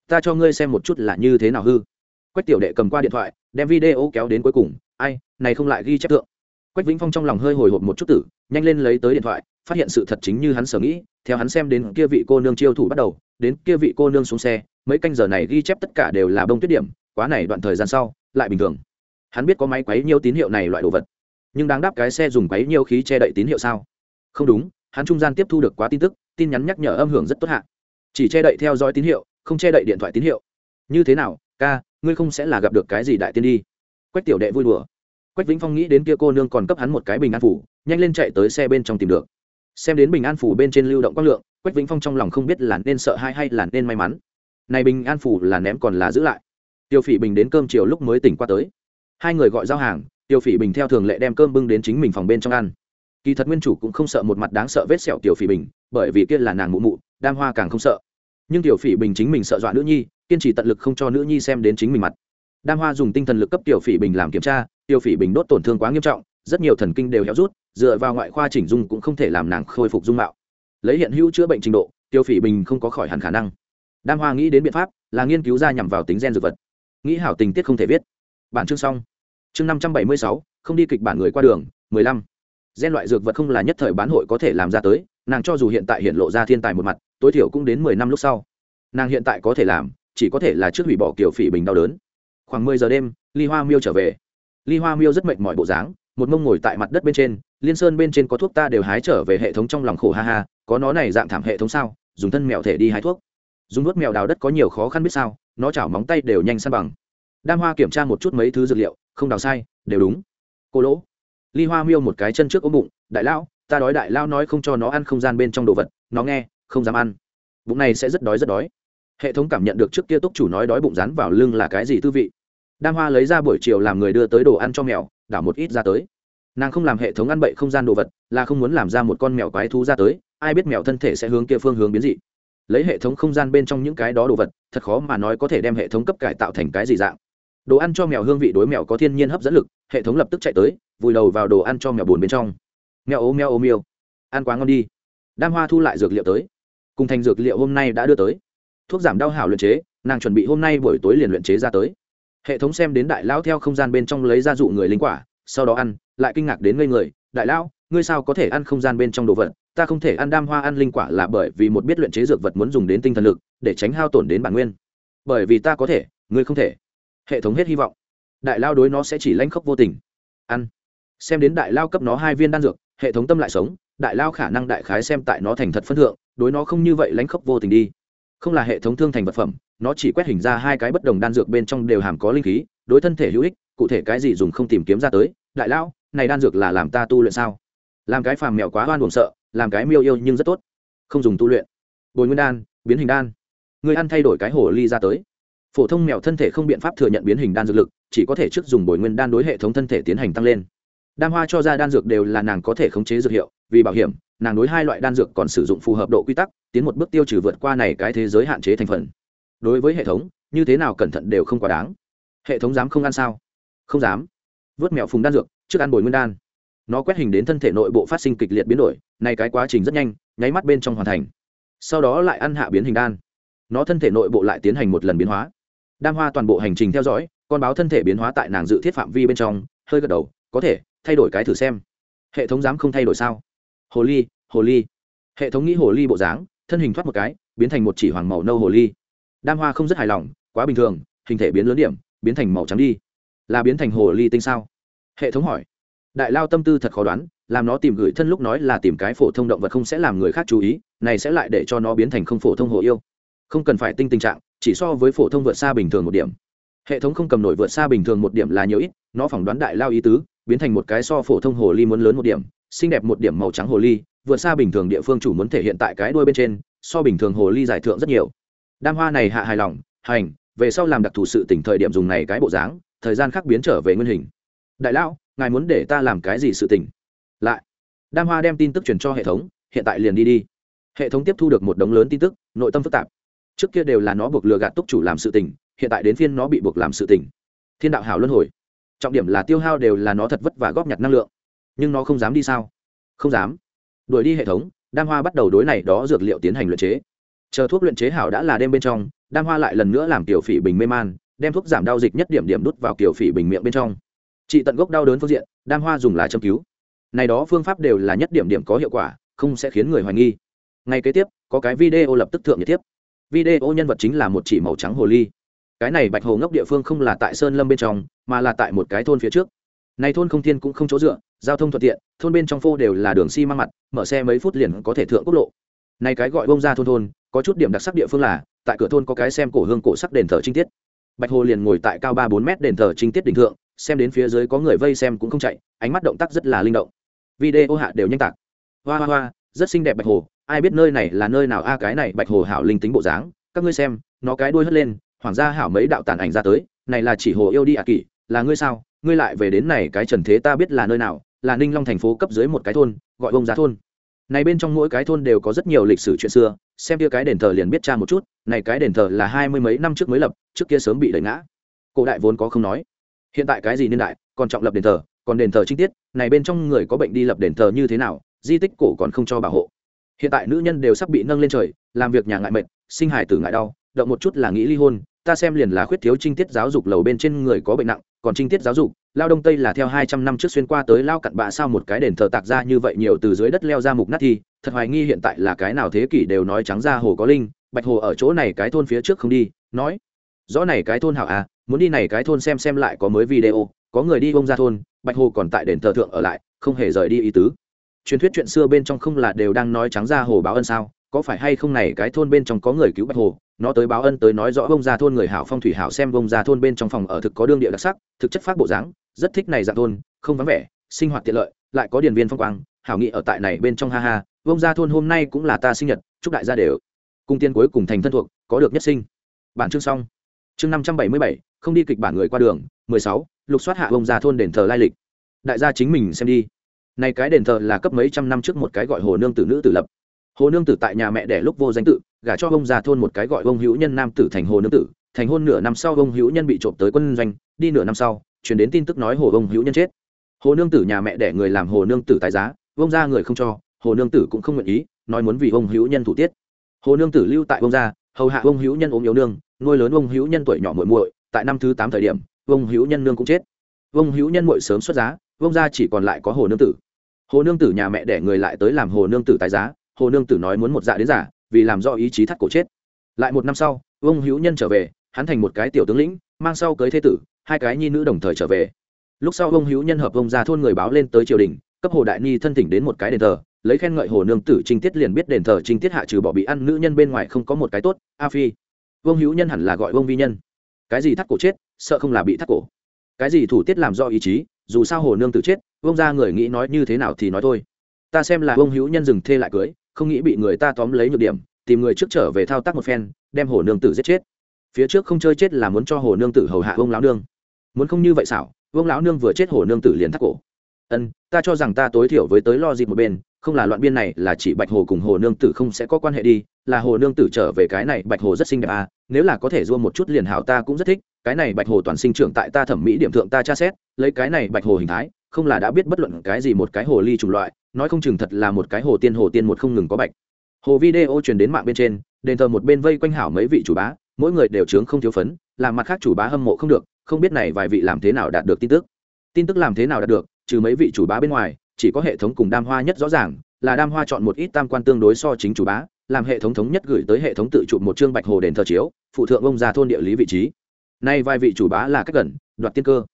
Ta cho ngươi xem một chút là như thế nào hư. Quách tiểu đệ cầm qua điện thoại, đem video kéo đến cuối cùng, ai, này không lại ghi chép thượng. Quách vĩnh phong trong lòng hơi hồi hộp một chút tử, nhanh lên lấy tới điện thoại, phát hiện sự thật chính như hắn sở nghĩ, theo hắn xem đến kia vị cô nương chiêu thủ bắt đầu, đến kia vị cô nương xuống xe, mấy canh giờ này ghi chép tất cả đều là bông tuyết điểm, quá này đoạn thời gian sau, lại bình thường hắn biết có máy quấy nhiều tín hiệu này loại đồ vật, nhưng đáng đáp cái xe dùng quấy nhiều khí che đậy tín hiệu sao? Không đúng, hắn trung gian tiếp thu được quá tin tức, tin nhắn nhắc nhở âm hưởng rất tốt hạ. Chỉ che đậy theo dõi tín hiệu, không che đậy điện thoại tín hiệu. Như thế nào, ca, ngươi không sẽ là gặp được cái gì đại tiên đi? Quách tiểu đệ vui đùa. Quách vĩnh phong nghĩ đến kia cô nương còn cấp hắn một cái bình an phủ, nhanh lên chạy tới xe bên trong tìm được. Xem đến bình an phủ bên trên lưu động quang lượng, quách vĩnh phong trong lòng không biết là nên sợ hay hay là nên may mắn. Này bình an phủ là ném còn là giữ lại. Tiêu phỉ bình đến cơm chiều lúc mới tỉnh qua tới hai người gọi giao hàng Tiểu phỉ bình theo thường lệ đem cơm bưng đến chính mình phòng bên trong ăn. Kỳ thật nguyên chủ cũng không sợ một mặt đáng sợ vết sẹo tiểu phỉ bình, bởi vì kia là nàng mụ mụ, đam hoa càng không sợ. Nhưng tiểu phỉ bình chính mình sợ dọa nữ nhi, kiên trì tận lực không cho nữ nhi xem đến chính mình mặt. Đam hoa dùng tinh thần lực cấp tiểu phỉ bình làm kiểm tra tiểu phỉ bình đốt tổn thương quá nghiêm trọng, rất nhiều thần kinh đều héo rút, dựa vào ngoại khoa chỉnh dung cũng không thể làm nàng khôi phục dung mạo. Lấy hiện hữu chữa bệnh trình độ tiểu phỉ bình không có khỏi hẳn khả năng. Đam hoa nghĩ đến biện pháp là nghiên cứu ra nhằm vào tính gen dược vật. Nghĩ hảo tình tiết không thể viết bản chương xong. Chương năm trăm bảy mươi sáu, không đi kịch bản người qua đường, mười lăm. Gen loại dược vật không là nhất thời bán hội có thể làm ra tới, nàng cho dù hiện tại hiện lộ ra thiên tài một mặt, tối thiểu cũng đến mười năm lúc sau. Nàng hiện tại có thể làm, chỉ có thể là trước hủy bỏ kiểu phỉ bình đau đớn. Khoảng mười giờ đêm, ly hoa miêu trở về. Ly hoa miêu rất mệt mỏi bộ dáng, một mông ngồi tại mặt đất bên trên, liên sơn bên trên có thuốc ta đều hái trở về hệ thống trong lòng khổ ha ha, có nó này dạng thảm hệ thống sao, dùng thân mèo thể đi hái thuốc. Dùng nuốt mèo đào đất có nhiều khó khăn biết sao, nó chảo móng tay đều nhanh săn bằng đam hoa kiểm tra một chút mấy thứ dược liệu, không đào sai, đều đúng. Cô lỗ, ly hoa miêu một cái chân trước ôm bụng, đại lão, ta đói, đại lão nói không cho nó ăn không gian bên trong đồ vật, nó nghe, không dám ăn. Bụng này sẽ rất đói rất đói. Hệ thống cảm nhận được trước kia túc chủ nói đói bụng rán vào lưng là cái gì tư vị. Đam hoa lấy ra buổi chiều làm người đưa tới đồ ăn cho mèo, đảo một ít ra tới. Nàng không làm hệ thống ăn bậy không gian đồ vật, là không muốn làm ra một con mèo quái thú ra tới, ai biết mèo thân thể sẽ hướng kia phương hướng biến dị. Lấy hệ thống không gian bên trong những cái đó đồ vật, thật khó mà nói có thể đem hệ thống cấp cải tạo thành cái gì dạng đồ ăn cho mèo hương vị đối mèo có thiên nhiên hấp dẫn lực, hệ thống lập tức chạy tới, vùi đầu vào đồ ăn cho mèo bùn bên trong. Mèo ô mèo ô miêu ăn quá ngon đi. Đam hoa thu lại dược liệu tới. Cùng thành dược liệu hôm nay đã đưa tới. Thuốc giảm đau hảo luyện chế, nàng chuẩn bị hôm nay buổi tối liền luyện chế ra tới. Hệ thống xem đến đại lão theo không gian bên trong lấy ra dụ người linh quả, sau đó ăn, lại kinh ngạc đến ngây người, đại lão, ngươi sao có thể ăn không gian bên trong đồ vật? Ta không thể ăn đam hoa ăn linh quả là bởi vì một biết luyện chế dược vật muốn dùng đến tinh thần lực, để tránh hao tổn đến bản nguyên. Bởi vì ta có thể, ngươi không thể hệ thống hết hy vọng. Đại lao đối nó sẽ chỉ lanh khốc vô tình. Ăn. Xem đến đại lao cấp nó hai viên đan dược, hệ thống tâm lại sống, đại lao khả năng đại khái xem tại nó thành thật phân thượng, đối nó không như vậy lánh khốc vô tình đi. Không là hệ thống thương thành vật phẩm, nó chỉ quét hình ra hai cái bất đồng đan dược bên trong đều hàm có linh khí, đối thân thể hữu ích, cụ thể cái gì dùng không tìm kiếm ra tới, đại lao, này đan dược là làm ta tu luyện sao? Làm cái phàm mèo quá oan buồn sợ, làm cái miêu yêu nhưng rất tốt. Không dùng tu luyện. Bồi nguyên đan, biến hình đan. Người ăn thay đổi cái hồ ly ra tới phổ thông mèo thân thể không biện pháp thừa nhận biến hình đan dược lực, chỉ có thể trước dùng bồi nguyên đan đối hệ thống thân thể tiến hành tăng lên. Đam hoa cho ra đan dược đều là nàng có thể khống chế dược hiệu, vì bảo hiểm, nàng đối hai loại đan dược còn sử dụng phù hợp độ quy tắc, tiến một bước tiêu trừ vượt qua này cái thế giới hạn chế thành phần. Đối với hệ thống, như thế nào cẩn thận đều không quá đáng. Hệ thống dám không ăn sao? Không dám. Vớt mèo phùng đan dược, trước ăn bồi nguyên đan. Nó quét hình đến thân thể nội bộ phát sinh kịch liệt biến đổi, này cái quá trình rất nhanh, nháy mắt bên trong hoàn thành. Sau đó lại ăn hạ biến hình đan. Nó thân thể nội bộ lại tiến hành một lần biến hóa đam hoa toàn bộ hành trình theo dõi, con báo thân thể biến hóa tại nàng dự thiết phạm vi bên trong, hơi gật đầu, có thể, thay đổi cái thử xem. Hệ thống dám không thay đổi sao? Hồ ly hồ ly. Hệ thống nghĩ hồ ly bộ dáng, thân hình thoát một cái, biến thành một chỉ hoàng màu nâu hồ ly. Đam hoa không rất hài lòng, quá bình thường, hình thể biến lớn điểm, biến thành màu trắng đi. Là biến thành hồ ly tinh sao? Hệ thống hỏi. Đại lao tâm tư thật khó đoán, làm nó tìm gửi thân lúc nói là tìm cái phổ thông động vật không sẽ làm người khác chú ý, này sẽ lại để cho nó biến thành không phổ thông hồ yêu không cần phải tinh tình trạng, chỉ so với phổ thông vượt xa bình thường một điểm. Hệ thống không cầm nổi vượt xa bình thường một điểm là nhiều ít, nó phỏng đoán đại lao ý tứ, biến thành một cái so phổ thông hồ ly muốn lớn một điểm, xinh đẹp một điểm màu trắng hồ ly, vượt xa bình thường địa phương chủ muốn thể hiện tại cái đuôi bên trên, so bình thường hồ ly giải thượng rất nhiều. Đam hoa này hạ hài lòng, hành, về sau làm đặc thù sự tỉnh thời điểm dùng này cái bộ dáng, thời gian khác biến trở về nguyên hình. Đại lão, ngài muốn để ta làm cái gì sự tỉnh lại, đam hoa đem tin tức truyền cho hệ thống, hiện tại liền đi đi. Hệ thống tiếp thu được một đống lớn tin tức, nội tâm phức tạp trước kia đều là nó buộc lừa gạt túc chủ làm sự tình, hiện tại đến phiên nó bị buộc làm sự tình. Thiên đạo hảo luân hồi. Trọng điểm là tiêu hao đều là nó thật vất và góp nhặt năng lượng. Nhưng nó không dám đi sao? Không dám. Đuổi đi hệ thống, đam hoa bắt đầu đối này đó dược liệu tiến hành luyện chế. Chờ thuốc luyện chế hảo đã là đêm bên trong, đam hoa lại lần nữa làm tiểu phỉ bình mê man, đem thuốc giảm đau dịch nhất điểm điểm đút vào kiểu phỉ bình miệng bên trong. Trị tận gốc đau đớn phương diện, đam hoa dùng lá châm cứu. Này đó phương pháp đều là nhất điểm điểm có hiệu quả, không sẽ khiến người hoài nghi. Ngay kế tiếp, có cái video lập tức thượng nhiệt tiếp video nhân vật chính là một chỉ màu trắng hồ ly. Cái này bạch hồ ngốc địa phương không là tại sơn lâm bên trong, mà là tại một cái thôn phía trước. Này thôn không thiên cũng không chỗ dựa, giao thông thuận tiện, thôn bên trong phô đều là đường xi măng mặt, mở xe mấy phút liền có thể thượng quốc lộ. Này cái gọi bông ra thôn thôn, có chút điểm đặc sắc địa phương là, tại cửa thôn có cái xem cổ hương cổ sắc đền thờ trinh tiết. Bạch hồ liền ngồi tại cao ba bốn mét đền thờ trinh tiết đỉnh thượng, xem đến phía dưới có người vây xem cũng không chạy, ánh mắt động tác rất là linh động. Video hạ đều nhanh tạc. Hoa hoa hoa, rất xinh đẹp bạch hồ ai biết nơi này là nơi nào? A, cái này bạch hồ hảo linh tính bộ dáng. Các ngươi xem, nó cái đuôi hất lên, hoàng gia hảo mấy đạo tàn ảnh ra tới. Này là chỉ hồ yêu đi ạ à kỷ. Là ngươi sao? Ngươi lại về đến này cái trần thế ta biết là nơi nào? Là ninh long thành phố cấp dưới một cái thôn, gọi bông giá thôn. Này bên trong mỗi cái thôn đều có rất nhiều lịch sử chuyện xưa. Xem kia cái đền thờ liền biết cha một chút. Này cái đền thờ là hai mươi mấy năm trước mới lập, trước kia sớm bị đẩy ngã. Cổ đại vốn có không nói. Hiện tại cái gì niên đại, còn trọng lập đền thờ, còn đền thờ chi tiết. Này bên trong người có bệnh đi lập đền thờ như thế nào? Di tích cổ còn không cho bảo hộ hiện tại nữ nhân đều sắp bị nâng lên trời, làm việc nhà ngại mệt, sinh hài tử ngại đau, động một chút là nghĩ ly hôn, ta xem liền là khuyết thiếu trinh tiết giáo dục lầu bên trên người có bệnh nặng, còn trinh tiết giáo dục, lao đông tây là theo hai trăm năm trước xuyên qua tới lao cặn bạ sao một cái đền thờ tạc ra như vậy nhiều từ dưới đất leo ra mục nát thi, thật hoài nghi hiện tại là cái nào thế kỷ đều nói trắng ra hồ có linh, bạch hồ ở chỗ này cái thôn phía trước không đi, nói, rõ này cái thôn hảo à muốn đi này cái thôn xem xem lại có mới video, có người đi bông ra thôn, bạch hồ còn tại đền thờ thượng ở lại, không hề rời đi ý tứ truyền thuyết chuyện xưa bên trong không là đều đang nói trắng ra hồ báo ân sao? Có phải hay không này cái thôn bên trong có người cứu bạch hồ? Nó tới báo ân tới nói rõ bông ra thôn người hảo phong thủy hảo xem bông ra thôn bên trong phòng ở thực có đương địa đặc sắc, thực chất phát bộ dáng, rất thích này dạng thôn, không vắng vẻ, sinh hoạt tiện lợi, lại có điền viên phong quang, hảo nghị ở tại này bên trong ha ha, bông ra thôn hôm nay cũng là ta sinh nhật, chúc đại gia đều cung tiên cuối cùng thành thân thuộc, có được nhất sinh. Bản chương xong. Chương năm trăm bảy mươi bảy, không đi kịch bản người qua đường, mười sáu, lục soát hạ bông ra thôn đền thờ lai lịch. Đại gia chính mình xem đi này cái đền thờ là cấp mấy trăm năm trước một cái gọi hồ nương tử nữ tử lập. Hồ nương tử tại nhà mẹ đẻ lúc vô danh tự, gả cho ông già thôn một cái gọi ông hữu nhân nam tử thành hồ nương tử, thành hôn nửa năm sau ông hữu nhân bị trộm tới quân doanh, đi nửa năm sau chuyển đến tin tức nói hồ ông hữu nhân chết. Hồ nương tử nhà mẹ đẻ người làm hồ nương tử tài giá, ông gia người không cho, hồ nương tử cũng không nguyện ý, nói muốn vì ông hữu nhân thủ tiết. Hồ nương tử lưu tại ông gia hầu hạ ông hữu nhân ốm yếu nương, nuôi lớn ông hữu nhân tuổi nhỏ muội muội, tại năm thứ tám thời điểm, ông hữu nhân nương cũng chết. Ông hữu nhân muội sớm xuất giá, ông gia chỉ còn lại có hồ nương tử hồ nương tử nhà mẹ đẻ người lại tới làm hồ nương tử tài giá, hồ nương tử nói muốn một dạ đến giả vì làm do ý chí thắt cổ chết. Lại một năm sau, ông hữu nhân trở về, hắn thành một cái tiểu tướng lĩnh, mang sau cưới thế tử, hai cái nhi nữ đồng thời trở về. Lúc sau ông hữu nhân hợp ông ra thôn người báo lên tới triều đình, cấp hồ đại ni thân thỉnh đến một cái đền thờ, lấy khen ngợi hồ nương tử trinh tiết liền biết đền thờ trinh tiết hạ trừ bỏ bị ăn nữ nhân bên ngoài không có một cái tốt, a phi. Ông hữu nhân hẳn là gọi ông vi nhân. Cái gì thắt cổ chết, sợ không là bị thắt cổ. Cái gì thủ tiết làm do ý chí dù sao hồ nương tử chết vông ra người nghĩ nói như thế nào thì nói thôi. Ta xem là vông hữu nhân dừng thê lại cưới, không nghĩ bị người ta tóm lấy nhược điểm, tìm người trước trở về thao tác một phen, đem hồ nương tử giết chết. Phía trước không chơi chết là muốn cho hồ nương tử hầu hạ vông lão nương. Muốn không như vậy xảo vông lão nương vừa chết hồ nương tử liền thắt cổ. Ân, ta cho rằng ta tối thiểu với tới lo dịp một bên không là loạn biên này là chỉ bạch hồ cùng hồ nương tử không sẽ có quan hệ đi, là hồ nương tử trở về cái này bạch hồ rất xinh đẹp à nếu là có thể dua một chút liền hảo ta cũng rất thích, cái này bạch hồ toàn sinh trưởng tại ta thẩm mỹ điểm thượng ta tra xét, lấy cái này bạch hồ hình thái, không là đã biết bất luận cái gì một cái hồ ly chủng loại, nói không chừng thật là một cái hồ tiên hồ tiên một không ngừng có bạch. Hồ video truyền đến mạng bên trên, đền thờ một bên vây quanh hảo mấy vị chủ bá, mỗi người đều trướng không thiếu phấn, làm mặt khác chủ bá hâm mộ không được, không biết này vài vị làm thế nào đạt được tin tức. Tin tức làm thế nào đạt được, trừ mấy vị chủ bá bên ngoài chỉ có hệ thống cùng đam hoa nhất rõ ràng, là đam hoa chọn một ít tam quan tương đối so chính chủ bá, làm hệ thống thống nhất gửi tới hệ thống tự chụp một chương bạch hồ đền thờ chiếu, phụ thượng ông già thôn địa lý vị trí. Nay vài vị chủ bá là cách gần, đoạt tiên cơ.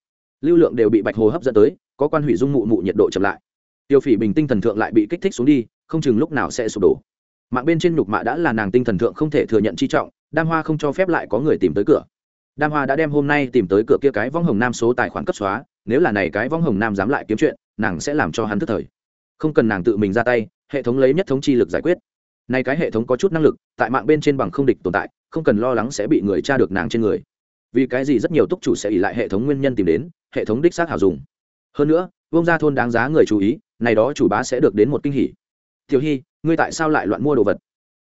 Lưu lượng đều bị bạch hồ hấp dẫn tới, có quan hủy dung mụ mụ nhiệt độ chậm lại. Tiêu phỉ bình tinh thần thượng lại bị kích thích xuống đi, không chừng lúc nào sẽ sụp đổ. Mạng bên trên nhục mạ đã là nàng tinh thần thượng không thể thừa nhận chi trọng, đam hoa không cho phép lại có người tìm tới cửa. Đam hoa đã đem hôm nay tìm tới cửa kia cái vong hồng nam số tài khoản cấp xóa, nếu là này cái vong hồng nam dám lại kiếm chuyện nàng sẽ làm cho hắn thức thời. Không cần nàng tự mình ra tay, hệ thống lấy nhất thống chi lực giải quyết. Nay cái hệ thống có chút năng lực, tại mạng bên trên bằng không địch tồn tại, không cần lo lắng sẽ bị người tra được nàng trên người. Vì cái gì rất nhiều túc chủ sẽ ỉ lại hệ thống nguyên nhân tìm đến, hệ thống đích xác hảo dùng. Hơn nữa vông ra thôn đáng giá người chú ý, này đó chủ bá sẽ được đến một kinh hỉ. Tiểu hy ngươi tại sao lại loạn mua đồ vật?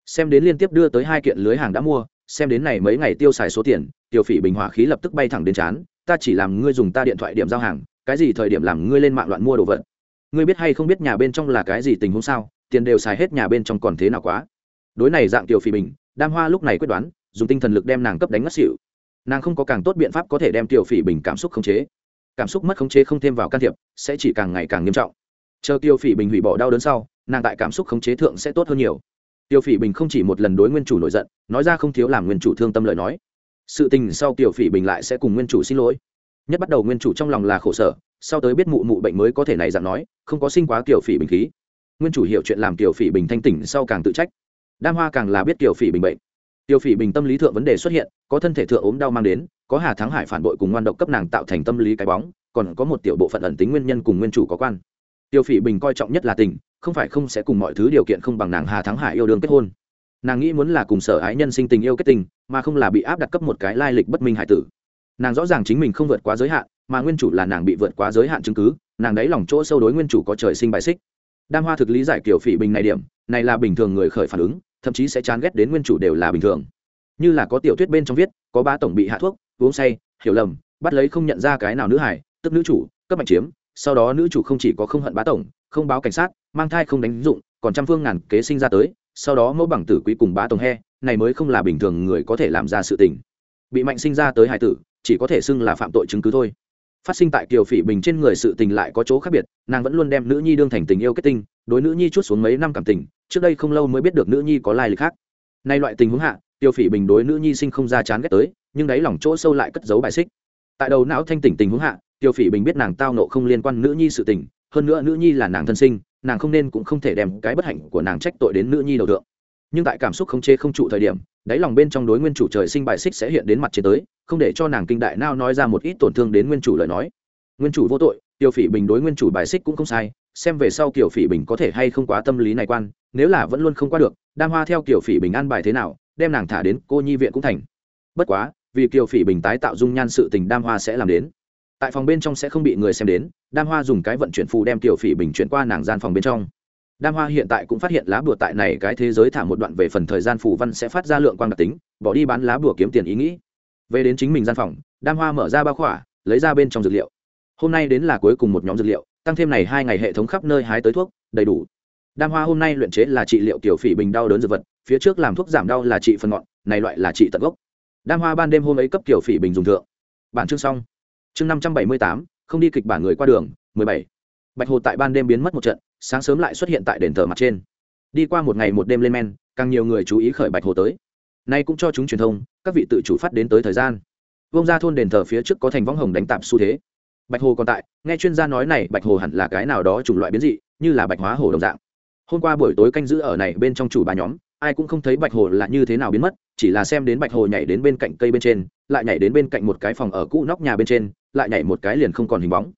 Xem đến liên tiếp đưa tới hai kiện lưới hàng đã mua, xem đến này mấy ngày tiêu xài số tiền, tiểu phỉ bình hỏa khí lập tức bay thẳng đến chán, ta chỉ làm ngươi dùng ta điện thoại điểm giao hàng cái gì thời điểm làm ngươi lên mạng loạn mua đồ vật? Ngươi biết hay không biết nhà bên trong là cái gì tình huống sao? Tiền đều xài hết nhà bên trong còn thế nào quá? Đối này dạng tiểu phi bình, đam hoa lúc này quyết đoán, dùng tinh thần lực đem nàng cấp đánh ngất xỉu. Nàng không có càng tốt biện pháp có thể đem tiểu phỉ bình cảm xúc khống chế. Cảm xúc mất khống chế không thêm vào can thiệp, sẽ chỉ càng ngày càng nghiêm trọng. Chờ tiêu phỉ bình hủy bỏ đau đớn sau, nàng tại cảm xúc khống chế thượng sẽ tốt hơn nhiều. Tiêu phỉ bình không chỉ một lần đối nguyên chủ nổi giận, nói ra không thiếu làm nguyên chủ thương tâm lời nói. Sự tình sau tiểu phỉ bình lại sẽ cùng nguyên chủ xin lỗi nhất bắt đầu nguyên chủ trong lòng là khổ sở, sau tới biết mụ mụ bệnh mới có thể này dặn nói, không có sinh quá tiểu phỉ bình khí. Nguyên chủ hiểu chuyện làm tiểu phỉ bình thanh tỉnh sau càng tự trách. Đam hoa càng là biết tiểu phỉ bình bệnh. Tiểu phỉ bình tâm lý thượng vấn đề xuất hiện, có thân thể thượng ốm đau mang đến, có hà thắng hải phản bội cùng ngoan độc cấp nàng tạo thành tâm lý cái bóng, còn có một tiểu bộ phận ẩn tính nguyên nhân cùng nguyên chủ có quan. Tiểu phỉ bình coi trọng nhất là tình, không phải không sẽ cùng mọi thứ điều kiện không bằng nàng hà thắng hải yêu đương kết hôn. Nàng nghĩ muốn là cùng sở ái nhân sinh tình yêu kết tình, mà không là bị áp đặt cấp một cái lai lịch bất minh hải tử nàng rõ ràng chính mình không vượt quá giới hạn, mà nguyên chủ là nàng bị vượt quá giới hạn chứng cứ, nàng đáy lòng chỗ sâu đối nguyên chủ có trời sinh bài xích. Đam hoa thực lý giải kiểu phỉ bình này điểm, này là bình thường người khởi phản ứng, thậm chí sẽ chán ghét đến nguyên chủ đều là bình thường. Như là có tiểu thuyết bên trong viết, có ba tổng bị hạ thuốc, uống say, hiểu lầm, bắt lấy không nhận ra cái nào nữ hải tức nữ chủ, cấp mạnh chiếm, sau đó nữ chủ không chỉ có không hận bá tổng, không báo cảnh sát, mang thai không đánh dụng, còn trăm phương ngàn kế sinh ra tới, sau đó mẫu bằng tử quý cùng bá tổng he, này mới không là bình thường người có thể làm ra sự tình. Bị mạnh sinh ra tới hải tử chỉ có thể xưng là phạm tội chứng cứ thôi. Phát sinh tại kiều phỉ bình trên người sự tình lại có chỗ khác biệt, nàng vẫn luôn đem nữ nhi đương thành tình yêu kết tinh, đối nữ nhi chút xuống mấy năm cảm tình, trước đây không lâu mới biết được nữ nhi có lai lịch khác. Nay loại tình huống hạ tiêu phỉ bình đối nữ nhi sinh không ra chán ghét tới, nhưng đáy lòng chỗ sâu lại cất giấu bài xích. Tại đầu não thanh tỉnh tình huống hạ tiêu phỉ bình biết nàng tao nộ không liên quan nữ nhi sự tình, hơn nữa nữ nhi là nàng thân sinh, nàng không nên cũng không thể đem cái bất hạnh của nàng trách tội đến nữ nhi đầu tượng nhưng tại cảm xúc không chê không trụ thời điểm đáy lòng bên trong đối nguyên chủ trời sinh bài xích sẽ hiện đến mặt trên tới, không để cho nàng kinh đại nao nói ra một ít tổn thương đến nguyên chủ lời nói. Nguyên chủ vô tội tiêu phỉ bình đối nguyên chủ bài xích cũng không sai, xem về sau kiểu phỉ bình có thể hay không quá tâm lý này quan, nếu là vẫn luôn không qua được, đam hoa theo kiểu phỉ bình an bài thế nào, đem nàng thả đến cô nhi viện cũng thành. Bất quá, vì tiểu phỉ bình tái tạo dung nhan sự tình đam hoa sẽ làm đến. Tại phòng bên trong sẽ không bị người xem đến, đam hoa dùng cái vận chuyển phù đem tiểu phỉ bình chuyển qua nàng gian phòng bên trong đam hoa hiện tại cũng phát hiện lá bùa tại này cái thế giới thả một đoạn về phần thời gian phù văn sẽ phát ra lượng quang đặc tính, bỏ đi bán lá bùa kiếm tiền ý nghĩ. Về đến chính mình gian phòng, đam hoa mở ra bao khỏa, lấy ra bên trong dược liệu. Hôm nay đến là cuối cùng một nhóm dược liệu, tăng thêm này hai ngày hệ thống khắp nơi hái tới thuốc, đầy đủ. Đam hoa hôm nay luyện chế là trị liệu kiểu phỉ bình đau đớn dược vật, phía trước làm thuốc giảm đau là trị phần ngọn, này loại là trị tận gốc. Đam hoa ban đêm hôm ấy cấp kiểu phỉ bình dùng thượng. Bản chương xong. Chương năm trăm bảy mươi tám, không đi kịch bản người qua đường, mười bảy. Bạch hồ tại ban đêm biến mất một trận sáng sớm lại xuất hiện tại đền thờ mặt trên. Đi qua một ngày một đêm lên men, càng nhiều người chú ý khởi bạch hồ tới. Nay cũng cho chúng truyền thông, các vị tự chủ phát đến tới thời gian. Vông ra thôn đền thờ phía trước có thành võng hồng đánh tạp xu thế. Bạch hồ còn tại, nghe chuyên gia nói này, bạch hồ hẳn là cái nào đó chủng loại biến dị, như là bạch hóa hồ đồng dạng. Hôm qua buổi tối canh giữ ở này bên trong chủ bà nhóm, ai cũng không thấy bạch hồ là như thế nào biến mất, chỉ là xem đến bạch hồ nhảy đến bên cạnh cây bên trên, lại nhảy đến bên cạnh một cái phòng ở cũ nóc nhà bên trên, lại nhảy một cái liền không còn hình bóng.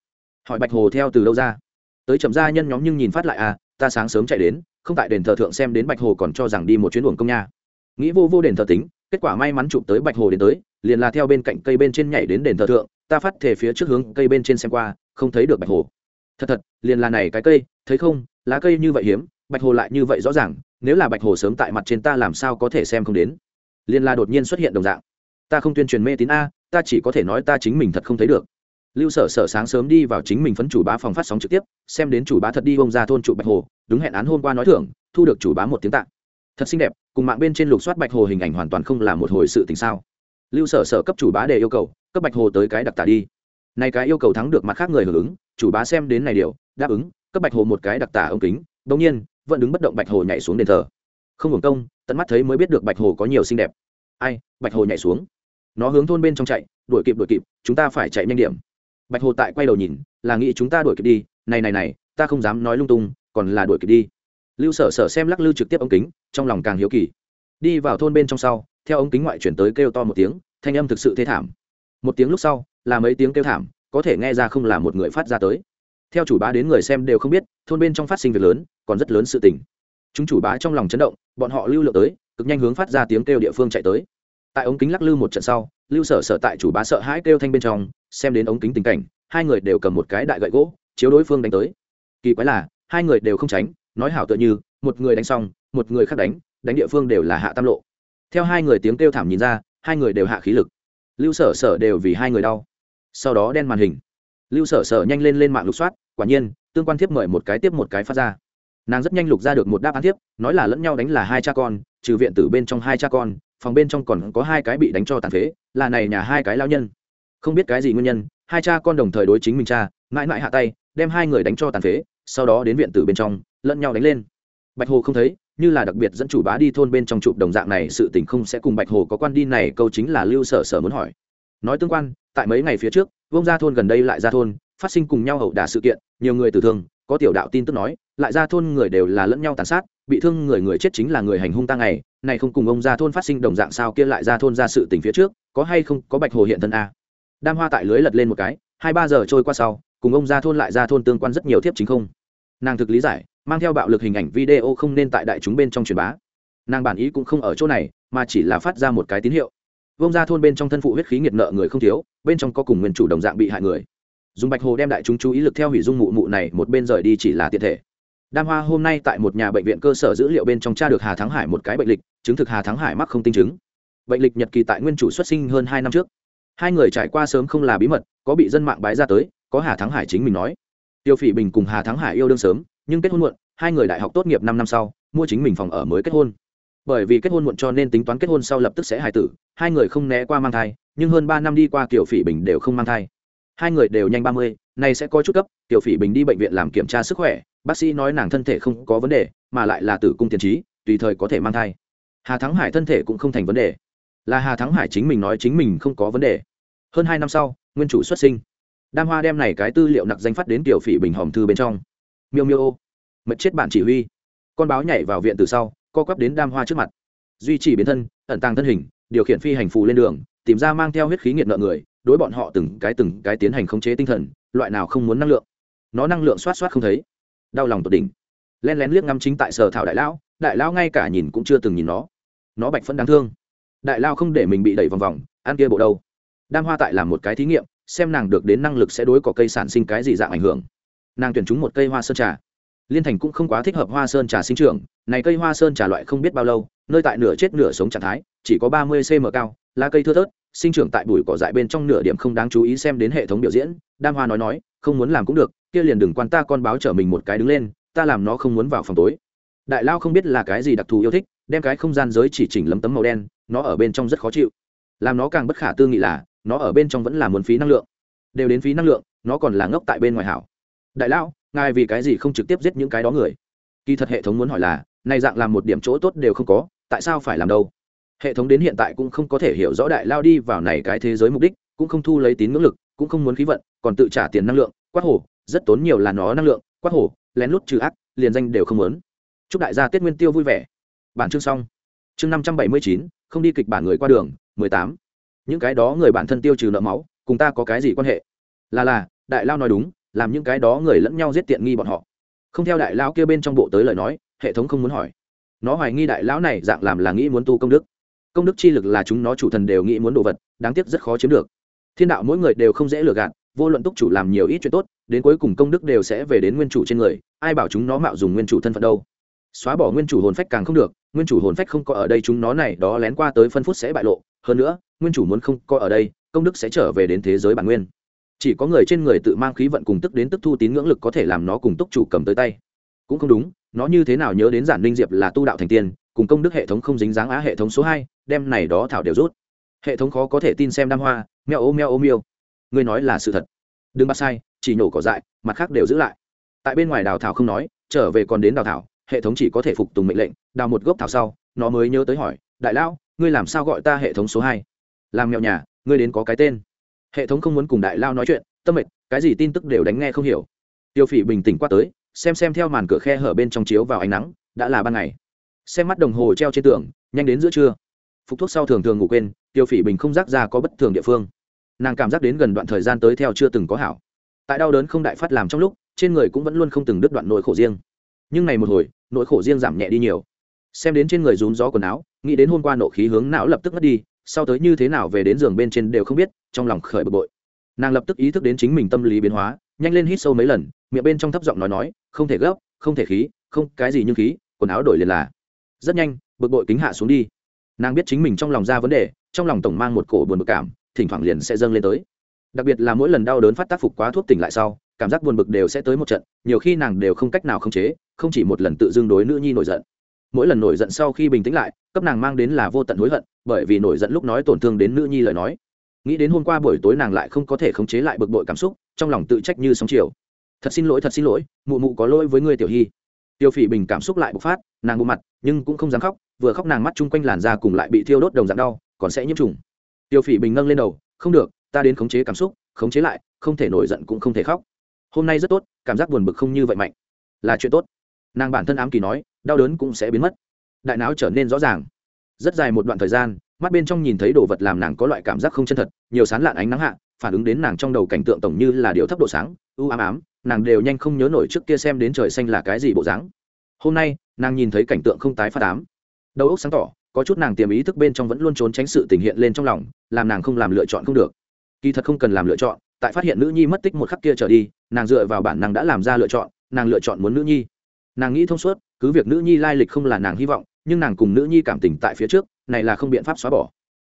Hỏi bạch hồ theo từ đâu ra? Tới chậm gia nhân nhóm nhưng nhìn phát lại à ta sáng sớm chạy đến, không tại đền thờ thượng xem đến bạch hồ còn cho rằng đi một chuyến uổng công nha. Nghĩ vô vô đền thờ tính, kết quả may mắn chụp tới bạch hồ đến tới, liền là theo bên cạnh cây bên trên nhảy đến đền thờ thượng, ta phát thể phía trước hướng cây bên trên xem qua, không thấy được bạch hồ. Thật thật, liền là này cái cây, thấy không, lá cây như vậy hiếm, bạch hồ lại như vậy rõ ràng, nếu là bạch hồ sớm tại mặt trên ta làm sao có thể xem không đến? Liền là đột nhiên xuất hiện đồng dạng. Ta không tuyên truyền mê tín a, ta chỉ có thể nói ta chính mình thật không thấy được lưu sở sở sáng sớm đi vào chính mình phấn chủ bá phòng phát sóng trực tiếp, xem đến chủ bá thật đi bông ra thôn trụ bạch hồ, đúng hẹn án hôm qua nói thưởng, thu được chủ bá một tiếng tạng. Thật xinh đẹp, cùng mạng bên trên lục soát bạch hồ hình ảnh hoàn toàn không là một hồi sự tình sao. Lưu sở sở cấp chủ bá để yêu cầu, cấp bạch hồ tới cái đặc tả đi. Này cái yêu cầu thắng được mặt khác người hưởng ứng, chủ bá xem đến này điều, đáp ứng, cấp bạch hồ một cái đặc tả ống kính đống nhiên, vẫn đứng bất động bạch hồ nhảy xuống đền thờ. Không hưởng công, tận mắt thấy mới biết được bạch hồ có nhiều xinh đẹp. Ai, bạch hồ nhảy xuống. Nó hướng thôn bên trong chạy, đuổi kịp đuổi kịp, chúng ta phải chạy nhanh điểm bạch hồ tại quay đầu nhìn, là nghĩ chúng ta đuổi kịp đi, này này này, ta không dám nói lung tung, còn là đuổi kịp đi. Lưu sở sở xem lắc lư trực tiếp ống kính, trong lòng càng hiếu kỳ. Đi vào thôn bên trong sau, theo ống kính ngoại chuyển tới kêu to một tiếng, thanh âm thực sự thê thảm. Một tiếng lúc sau, là mấy tiếng kêu thảm, có thể nghe ra không là một người phát ra tới. Theo chủ bá đến người xem đều không biết, thôn bên trong phát sinh việc lớn, còn rất lớn sự tình. Chúng chủ bá trong lòng chấn động, bọn họ lưu lượng tới, cực nhanh hướng phát ra tiếng kêu địa phương chạy tới tại ống kính lắc lư một trận sau, lưu sở sở tại chủ bá sợ hãi kêu thanh bên trong, xem đến ống kính tình cảnh, hai người đều cầm một cái đại gậy gỗ, chiếu đối phương đánh tới. Kỳ quái là, hai người đều không tránh, nói hảo tựa như, một người đánh xong, một người khác đánh đánh địa phương đều là hạ tam lộ. Theo hai người tiếng kêu thảm nhìn ra, hai người đều hạ khí lực. Lưu sở sở đều vì hai người đau. Sau đó đen màn hình. Lưu sở sở nhanh lên lên mạng lục soát, quả nhiên, tương quan thiếp mời một cái tiếp một cái phát ra. Nàng rất nhanh lục ra được một đáp án thiếp, nói là lẫn nhau đánh là hai cha con, trừ viện tử bên trong hai cha con phòng bên trong còn có hai cái bị đánh cho tàn phế, là này nhà hai cái lao nhân. Không biết cái gì nguyên nhân, hai cha con đồng thời đối chính mình cha, mãi mãi hạ tay, đem hai người đánh cho tàn phế, sau đó đến viện tử bên trong, lẫn nhau đánh lên. Bạch hồ không thấy, như là đặc biệt dẫn chủ bá đi thôn bên trong chụp đồng dạng này, sự tình không sẽ cùng bạch hồ có quan đi này, câu chính là lưu sở sở muốn hỏi. Nói tương quan, tại mấy ngày phía trước, vông gia thôn gần đây lại ra thôn, phát sinh cùng nhau hậu đả sự kiện, nhiều người tử thương, có tiểu đạo tin tức nói, lại ra thôn người đều là lẫn nhau tàn sát, bị thương người người chết chính là người hành hung ta này này không cùng ông ra thôn phát sinh đồng dạng sao kia lại ra thôn ra sự tình phía trước, có hay không, có bạch hồ hiện thân a đam hoa tại lưới lật lên một cái, hai ba giờ trôi qua sau, cùng ông ra thôn lại ra thôn tương quan rất nhiều thiếp chính không. Nàng thực lý giải, mang theo bạo lực hình ảnh video không nên tại đại chúng bên trong truyền bá. Nàng bản ý cũng không ở chỗ này, mà chỉ là phát ra một cái tín hiệu. Vông ra thôn bên trong thân phụ huyết khí nghiệt nợ người không thiếu, bên trong có cùng nguyên chủ đồng dạng bị hại người. Dùng bạch hồ đem đại chúng chú ý lực theo hủy dung mụ mụ này một bên rời đi chỉ là tiện thể. Đam hoa hôm nay tại một nhà bệnh viện cơ sở dữ liệu bên trong tra được hà thắng hải một cái bệnh lịch chứng thực hà thắng hải mắc không tinh chứng. Bệnh lịch nhật kỳ tại nguyên chủ xuất sinh hơn hai năm trước. Hai người trải qua sớm không là bí mật, có bị dân mạng bái ra tới, có hà thắng hải chính mình nói. Tiêu phỉ bình cùng hà thắng hải yêu đương sớm, nhưng kết hôn muộn, hai người đại học tốt nghiệp năm năm sau, mua chính mình phòng ở mới kết hôn. Bởi vì kết hôn muộn cho nên tính toán kết hôn sau lập tức sẽ hài tử, hai người không né qua mang thai, nhưng hơn ba năm đi qua tiểu phỉ bình đều không mang thai. Hai người đều nhanh ba mươi, nay sẽ có chút cấp tiểu phỉ bình đi bệnh viện làm kiểm tra sức khỏe, bác sĩ nói nàng thân thể không có vấn đề, mà lại là tử cung tiền trí, tùy thời có thể mang thai hà thắng hải thân thể cũng không thành vấn đề. Là hà thắng hải chính mình nói chính mình không có vấn đề. Hơn hai năm sau, nguyên chủ xuất sinh. Đam hoa đem này cái tư liệu nặc danh phát đến tiểu phỉ bình hòm thư bên trong. Miêu miêu ô. Mật chết bản chỉ huy. Con báo nhảy vào viện từ sau, co quắp đến đam hoa trước mặt. Duy trì biến thân, ẩn tàng thân hình, điều khiển phi hành phù lên đường, tìm ra mang theo huyết khí nghiệt nợ người, đối bọn họ từng cái từng cái tiến hành khống chế tinh thần, loại nào không muốn năng lượng. Nó năng lượng xoát xoát không thấy. Đau lòng tột đỉnh. Len lén liếc ngắm chính tại sở thảo đại lão đại lão ngay cả nhìn cũng chưa từng nhìn nó nó bạch phẫn đáng thương. Đại lao không để mình bị đẩy vòng vòng, ăn kia bộ đâu. Đam hoa tại làm một cái thí nghiệm, xem nàng được đến năng lực sẽ đối có cây sản sinh cái gì dạng ảnh hưởng. Nàng tuyển chúng một cây hoa sơn trà. Liên thành cũng không quá thích hợp hoa sơn trà sinh trưởng, này cây hoa sơn trà loại không biết bao lâu, nơi tại nửa chết nửa sống trạng thái, chỉ có ba mươi cm cao, lá cây thưa thớt, sinh trưởng tại bụi cỏ dại bên trong nửa điểm không đáng chú ý xem đến hệ thống biểu diễn, đam hoa nói nói, không muốn làm cũng được, kia liền đừng quan ta con báo chở mình một cái đứng lên, ta làm nó không muốn vào phòng tối. Đại lao không biết là cái gì đặc thù yêu thích đem cái không gian giới chỉ chỉnh lấm tấm màu đen nó ở bên trong rất khó chịu. Làm nó càng bất khả tư nghị là nó ở bên trong vẫn là muốn phí năng lượng. Đều đến phí năng lượng nó còn là ngốc tại bên ngoài hảo. Đại Lão, ngài vì cái gì không trực tiếp giết những cái đó người? Kỳ thật hệ thống muốn hỏi là này dạng làm một điểm chỗ tốt đều không có tại sao phải làm đâu? Hệ thống đến hiện tại cũng không có thể hiểu rõ đại lao đi vào này cái thế giới mục đích cũng không thu lấy tín ngưỡng lực cũng không muốn khí vận còn tự trả tiền năng lượng quát hổ rất tốn nhiều là nó năng lượng quát hổ lén lút trừ ác liền danh đều không muốn. Chúc đại gia tết nguyên tiêu vui vẻ bản chương xong. Chương năm trăm bảy mươi chín, không đi kịch bản người qua đường, mười tám. Những cái đó người bản thân tiêu trừ nợ máu, cùng ta có cái gì quan hệ? Là là, đại lao nói đúng, làm những cái đó người lẫn nhau giết tiện nghi bọn họ. Không theo đại lao kia bên trong bộ tới lời nói, hệ thống không muốn hỏi. Nó hoài nghi đại lão này dạng làm là nghĩ muốn tu công đức. Công đức chi lực là chúng nó chủ thần đều nghĩ muốn đồ vật, đáng tiếc rất khó chiếm được. Thiên đạo mỗi người đều không dễ lừa gạt, vô luận túc chủ làm nhiều ít chuyện tốt, đến cuối cùng công đức đều sẽ về đến nguyên chủ trên người, ai bảo chúng nó mạo dùng nguyên chủ thân phận đâu? Xóa bỏ nguyên chủ hồn phách càng không được nguyên chủ hồn phách không có ở đây chúng nó này, đó lén qua tới phân phút sẽ bại lộ. Hơn nữa, nguyên chủ muốn không có ở đây, công đức sẽ trở về đến thế giới bản nguyên. Chỉ có người trên người tự mang khí vận cùng tức đến tức thu tín ngưỡng lực có thể làm nó cùng túc chủ cầm tới tay. Cũng không đúng, nó như thế nào nhớ đến giản linh diệp là tu đạo thành tiên, cùng công đức hệ thống không dính dáng á hệ thống số hai, đem này đó thảo đều rút. Hệ thống khó có thể tin xem đam hoa, meo ô meo ô miêu. Ngươi nói là sự thật. Đừng bắt sai, chỉ nhổ cỏ dại, mặt khác đều giữ lại. Tại bên ngoài đào thảo không nói, trở về còn đến đào thảo hệ thống chỉ có thể phục tùng mệnh lệnh, đào một gốc thảo sau, nó mới nhớ tới hỏi, đại lão, ngươi làm sao gọi ta hệ thống số hai? Làm mèo nhà, ngươi đến có cái tên. Hệ thống không muốn cùng đại lao nói chuyện, tâm mệt cái gì tin tức đều đánh nghe không hiểu. Tiêu phỉ bình tĩnh qua tới, xem xem theo màn cửa khe hở bên trong chiếu vào ánh nắng, đã là ban ngày. Xem mắt đồng hồ treo trên tường, nhanh đến giữa trưa. Phục thuốc sau thường thường ngủ quên, tiêu phỉ bình không giác ra có bất thường địa phương. Nàng cảm giác đến gần đoạn thời gian tới theo chưa từng có hảo. Tại đau đớn không đại phát làm trong lúc, trên người cũng vẫn luôn không từng đứt đoạn nỗi khổ riêng nhưng này một hồi, nỗi khổ riêng giảm nhẹ đi nhiều. Xem đến trên người rún gió quần áo, nghĩ đến hôm qua nộ khí hướng não lập tức mất đi, sau tới như thế nào về đến giường bên trên đều không biết, trong lòng khởi bực bội. Nàng lập tức ý thức đến chính mình tâm lý biến hóa, nhanh lên hít sâu mấy lần, miệng bên trong thấp giọng nói nói, không thể gấp, không thể khí, không, cái gì nhưng khí, quần áo đổi liền là. Rất nhanh, bực bội kính hạ xuống đi. Nàng biết chính mình trong lòng ra vấn đề, trong lòng tổng mang một cổ buồn bực cảm, thỉnh thoảng liền sẽ dâng lên tới. Đặc biệt là mỗi lần đau đớn phát tác phục quá thuốc tỉnh lại sau, cảm giác buồn bực đều sẽ tới một trận, nhiều khi nàng đều không cách nào khống chế không chỉ một lần tự dưng đối nữ nhi nổi giận. Mỗi lần nổi giận sau khi bình tĩnh lại, cấp nàng mang đến là vô tận hối hận, bởi vì nổi giận lúc nói tổn thương đến nữ nhi lời nói. Nghĩ đến hôm qua buổi tối nàng lại không có thể khống chế lại bực bội cảm xúc, trong lòng tự trách như sóng chiều. Thật xin lỗi, thật xin lỗi, mụ mụ có lỗi với ngươi tiểu hy tiêu phỉ bình cảm xúc lại bộc phát, nàng bộ mặt, nhưng cũng không dám khóc, vừa khóc nàng mắt chung quanh làn da cùng lại bị thiêu đốt đồng dạng đau, còn sẽ nhiễm trùng. Tiêu phỉ bình nâng lên đầu, không được, ta đến khống chế cảm xúc, khống chế lại, không thể nổi giận cũng không thể khóc. Hôm nay rất tốt, cảm giác buồn bực không như vậy mạnh. Là chuyện tốt nàng bản thân ám kỳ nói, đau đớn cũng sẽ biến mất. Đại não trở nên rõ ràng. Rất dài một đoạn thời gian, mắt bên trong nhìn thấy đồ vật làm nàng có loại cảm giác không chân thật, nhiều sán lạn ánh nắng hạ, phản ứng đến nàng trong đầu cảnh tượng tổng như là điều thấp độ sáng, u ám ám, nàng đều nhanh không nhớ nổi trước kia xem đến trời xanh là cái gì bộ dáng. Hôm nay, nàng nhìn thấy cảnh tượng không tái phát ám. Đầu óc sáng tỏ, có chút nàng tiềm ý thức bên trong vẫn luôn trốn tránh sự tình hiện lên trong lòng, làm nàng không làm lựa chọn không được. Kỳ thật không cần làm lựa chọn, tại phát hiện nữ nhi mất tích một khắc kia trở đi, nàng dựa vào bản năng đã làm ra lựa chọn, nàng lựa chọn muốn nữ nhi nàng nghĩ thông suốt, cứ việc nữ nhi lai lịch không là nàng hy vọng, nhưng nàng cùng nữ nhi cảm tình tại phía trước, này là không biện pháp xóa bỏ.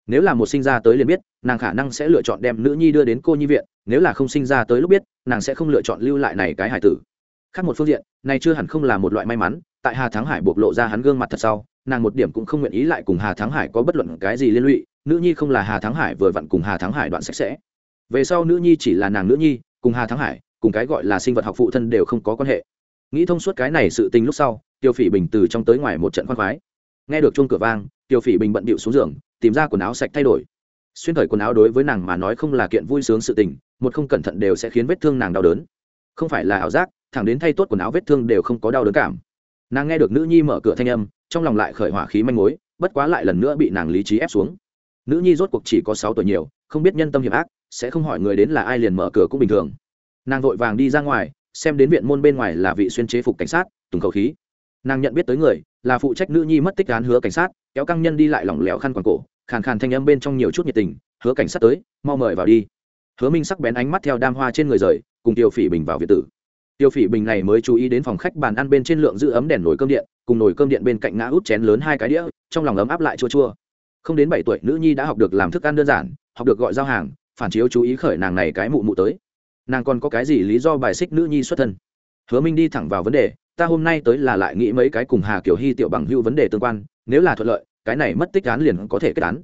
Nếu là một sinh ra tới liền biết, nàng khả năng sẽ lựa chọn đem nữ nhi đưa đến cô nhi viện, nếu là không sinh ra tới lúc biết, nàng sẽ không lựa chọn lưu lại này cái hải tử. Khác một phương diện, này chưa hẳn không là một loại may mắn, tại hà thắng hải bộc lộ ra hắn gương mặt thật sau, nàng một điểm cũng không nguyện ý lại cùng hà thắng hải có bất luận cái gì liên lụy, nữ nhi không là hà thắng hải vừa vặn cùng hà thắng hải đoạn sạch sẽ. Về sau nữ nhi chỉ là nàng nữ nhi, cùng hà thắng hải, cùng cái gọi là sinh vật học phụ thân đều không có quan hệ nghĩ thông suốt cái này sự tình lúc sau, tiêu phỉ bình từ trong tới ngoài một trận khoan khoái. Nghe được chuông cửa vang, tiêu phỉ bình bận bịu xuống giường, tìm ra quần áo sạch thay đổi. Xuyên thời quần áo đối với nàng mà nói không là kiện vui sướng sự tình, một không cẩn thận đều sẽ khiến vết thương nàng đau đớn. Không phải là ảo giác thẳng đến thay tốt quần áo vết thương đều không có đau đớn cảm. Nàng nghe được nữ nhi mở cửa thanh âm, trong lòng lại khởi hỏa khí manh mối, bất quá lại lần nữa bị nàng lý trí ép xuống. Nữ nhi rốt cuộc chỉ có sáu tuổi nhiều, không biết nhân tâm hiểm ác, sẽ không hỏi người đến là ai liền mở cửa cũng bình thường. Nàng vội vàng đi ra ngoài xem đến viện môn bên ngoài là vị xuyên chế phục cảnh sát, tùng khẩu khí. Nàng nhận biết tới người, là phụ trách nữ nhi mất tích án hứa cảnh sát, kéo căng nhân đi lại lỏng lẻo khăn quàng cổ, khàn khàn thanh âm bên trong nhiều chút nhiệt tình, hứa cảnh sát tới, mau mời vào đi. Hứa minh sắc bén ánh mắt theo đam hoa trên người rời, cùng tiêu phỉ bình vào viện tử. Tiêu phỉ bình này mới chú ý đến phòng khách bàn ăn bên trên lượng giữ ấm đèn nồi cơm điện, cùng nồi cơm điện bên cạnh ngã út chén lớn hai cái đĩa, trong lòng ấm áp lại chua chua. Không đến bảy tuổi, nữ nhi đã học được làm thức ăn đơn giản, học được gọi giao hàng, phản chiếu chú ý khởi nàng này cái mụ mụ tới nàng còn có cái gì lý do bài xích nữ nhi xuất thân? Hứa minh đi thẳng vào vấn đề, ta hôm nay tới là lại nghĩ mấy cái cùng hà kiểu hy tiểu bằng hữu vấn đề tương quan, nếu là thuận lợi, cái này mất tích án liền có thể kết án.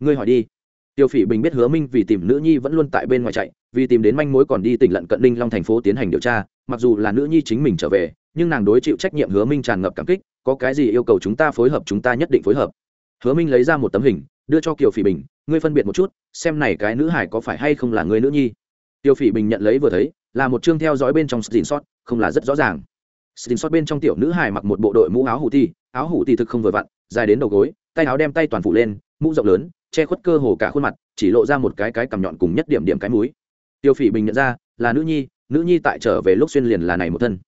Ngươi hỏi đi. Tiêu phỉ bình biết hứa minh vì tìm nữ nhi vẫn luôn tại bên ngoài chạy, vì tìm đến manh mối còn đi tỉnh lận cận ninh long thành phố tiến hành điều tra, mặc dù là nữ nhi chính mình trở về, nhưng nàng đối chịu trách nhiệm hứa minh tràn ngập cảm kích, có cái gì yêu cầu chúng ta phối hợp chúng ta nhất định phối hợp. Hứa minh lấy ra một tấm hình, đưa cho kiều phỉ bình, ngươi phân biệt một chút, xem này cái nữ hải có phải hay không là người nữ nhi? Tiêu phỉ bình nhận lấy vừa thấy, là một chương theo dõi bên trong xin sót không là rất rõ ràng. Xin sót bên trong tiểu nữ hài mặc một bộ đội mũ áo hủ ti, áo hủ ti thực không vừa vặn, dài đến đầu gối, tay áo đem tay toàn phủ lên, mũ rộng lớn, che khuất cơ hồ cả khuôn mặt, chỉ lộ ra một cái cái cằm nhọn cùng nhất điểm điểm cái múi tiêu phỉ bình nhận ra, là nữ nhi nữ nhi tại trở về lúc xuyên liền là này một thân.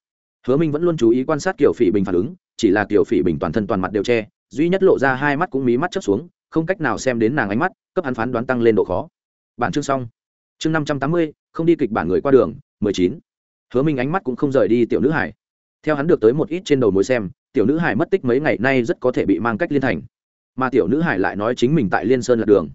Hứa minh vẫn luôn chú ý quan sát kiểu phỉ bình phản ứng, chỉ là kiểu phỉ bình toàn thân toàn mặt đều che, duy nhất lộ ra hai mắt cũng mí mắt chớp xuống, không cách nào xem đến nàng ánh mắt, cấp hắn phán đoán tăng lên độ khó. Bản chương xong. Chương năm trăm tám mươi không đi kịch bản người qua đường, mười chín. Hứa minh ánh mắt cũng không rời đi tiểu nữ hải. Theo hắn được tới một ít trên đầu mối xem, tiểu nữ hải mất tích mấy ngày nay rất có thể bị mang cách liên thành. Mà tiểu nữ hải lại nói chính mình tại liên sơn là đường.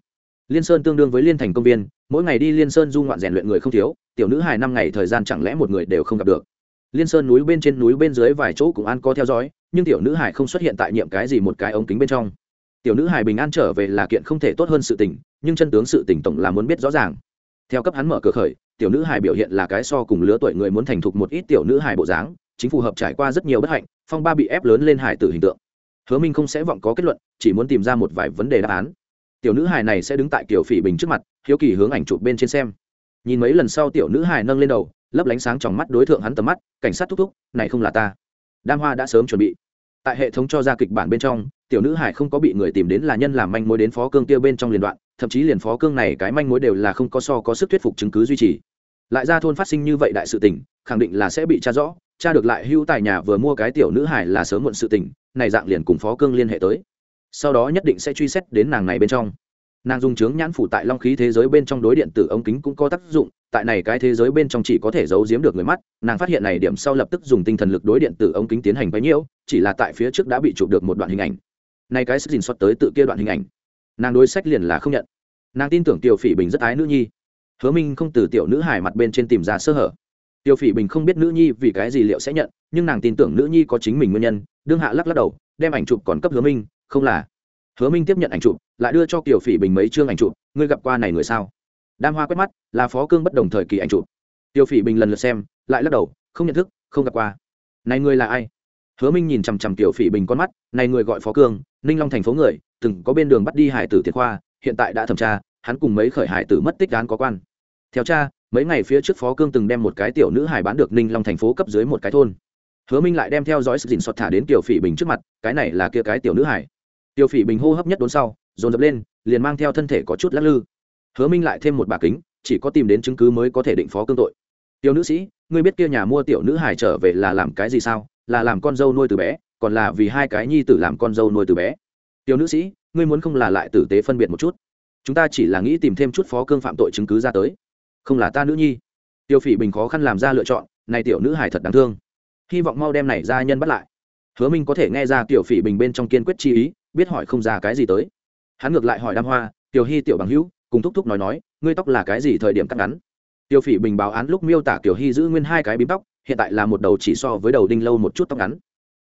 Liên sơn tương đương với liên thành công viên, mỗi ngày đi liên sơn du ngoạn rèn luyện người không thiếu, tiểu nữ hải năm ngày thời gian chẳng lẽ một người đều không gặp được. Liên sơn núi bên trên núi bên dưới vài chỗ cũng an có theo dõi, nhưng tiểu nữ hải không xuất hiện tại nhiệm cái gì một cái ống kính bên trong. Tiểu nữ hải bình an trở về là kiện không thể tốt hơn sự tình, nhưng chân tướng sự tình tổng là muốn biết rõ ràng. Theo cấp hắn mở cửa khởi tiểu nữ hài biểu hiện là cái so cùng lứa tuổi người muốn thành thục một ít tiểu nữ hài bộ dáng, chính phù hợp trải qua rất nhiều bất hạnh, phong ba bị ép lớn lên hải tử hình tượng. Hứa minh không sẽ vọng có kết luận, chỉ muốn tìm ra một vài vấn đề đáp án. Tiểu nữ hài này sẽ đứng tại kiểu phỉ bình trước mặt, hiếu kỳ hướng ảnh chụp bên trên xem. Nhìn mấy lần sau tiểu nữ hài nâng lên đầu, lấp lánh sáng trong mắt đối tượng hắn tầm mắt, cảnh sát thúc thúc, này không là ta. Đam hoa đã sớm chuẩn bị tại hệ thống cho ra kịch bản bên trong, tiểu nữ hải không có bị người tìm đến là nhân làm manh mối đến phó cương tiêu bên trong liên đoạn, thậm chí liền phó cương này cái manh mối đều là không có so có sức thuyết phục chứng cứ duy trì. Lại ra thôn phát sinh như vậy đại sự tình, khẳng định là sẽ bị tra rõ cha được lại hưu tài nhà vừa mua cái tiểu nữ hải là sớm muộn sự tình, này dạng liền cùng phó cương liên hệ tới. Sau đó nhất định sẽ truy xét đến nàng này bên trong nàng dùng chướng nhãn phủ tại long khí thế giới bên trong đối điện tử ống kính cũng có tác dụng, tại này cái thế giới bên trong chỉ có thể giấu giếm được người mắt, nàng phát hiện này điểm sau lập tức dùng tinh thần lực đối điện tử ống kính tiến hành bấy nhiêu, chỉ là tại phía trước đã bị chụp được một đoạn hình ảnh. Này cái sức dình xuất tới tự kia đoạn hình ảnh. Nàng đối sách liền là không nhận. Nàng tin tưởng tiểu phỉ bình rất ái nữ nhi. Hứa minh không từ tiểu nữ hải mặt bên trên tìm ra sơ hở. Tiểu phỉ bình không biết nữ nhi vì cái gì liệu sẽ nhận, nhưng nàng tin tưởng nữ nhi có chính mình nguyên nhân, đương hạ lắc lắc đầu, đem ảnh chụp còn cấp hứa minh, không là. Hứa minh tiếp nhận ảnh chụp lại đưa cho tiểu phỉ bình mấy chương ảnh chụp, ngươi gặp qua này người sao? Đam hoa quét mắt, là phó cương bất đồng thời kỳ ảnh chụp. Tiểu phỉ bình lần lượt xem, lại lắc đầu, không nhận thức, không gặp qua. Này người là ai? Hứa minh nhìn chằm chằm tiểu phỉ bình con mắt, này người gọi phó cương, ninh long thành phố người, từng có bên đường bắt đi hải tử thiệt khoa, hiện tại đã thẩm tra, hắn cùng mấy khởi hải tử mất tích án có quan. Theo cha mấy ngày phía trước phó cương từng đem một cái tiểu nữ hải bán được ninh long thành phố cấp dưới một cái thôn. Hứa minh lại đem theo dõi sự dình xọt thả đến tiểu phỉ bình trước mặt, cái này là kia cái tiểu nữ hải tiểu phỉ bình hô hấp nhất đốn sau dồn dập lên, liền mang theo thân thể có chút lắc lư. Hứa minh lại thêm một bà kính, chỉ có tìm đến chứng cứ mới có thể định phó cương tội. Tiểu nữ sĩ, ngươi biết kia nhà mua tiểu nữ hải trở về là làm cái gì sao? Là làm con dâu nuôi từ bé, còn là vì hai cái nhi tử làm con dâu nuôi từ bé? Tiểu nữ sĩ, ngươi muốn không là lại tử tế phân biệt một chút. Chúng ta chỉ là nghĩ tìm thêm chút phó cương phạm tội chứng cứ ra tới. Không là ta nữ nhi. Tiêu phỉ bình khó khăn làm ra lựa chọn, này tiểu nữ hải thật đáng thương. Hy vọng mau đem này ra nhân bắt lại. Hứa minh có thể nghe ra tiểu phỉ bình bên trong kiên quyết chi ý, biết hỏi không ra cái gì tới hắn ngược lại hỏi đam hoa, tiểu hy, tiểu bằng hữu, cùng thúc thúc nói nói, ngươi tóc là cái gì thời điểm cắt ngắn? Tiêu phỉ bình báo án lúc miêu tả tiểu hy giữ nguyên hai cái bím tóc, hiện tại là một đầu chỉ so với đầu đinh lâu một chút tóc ngắn.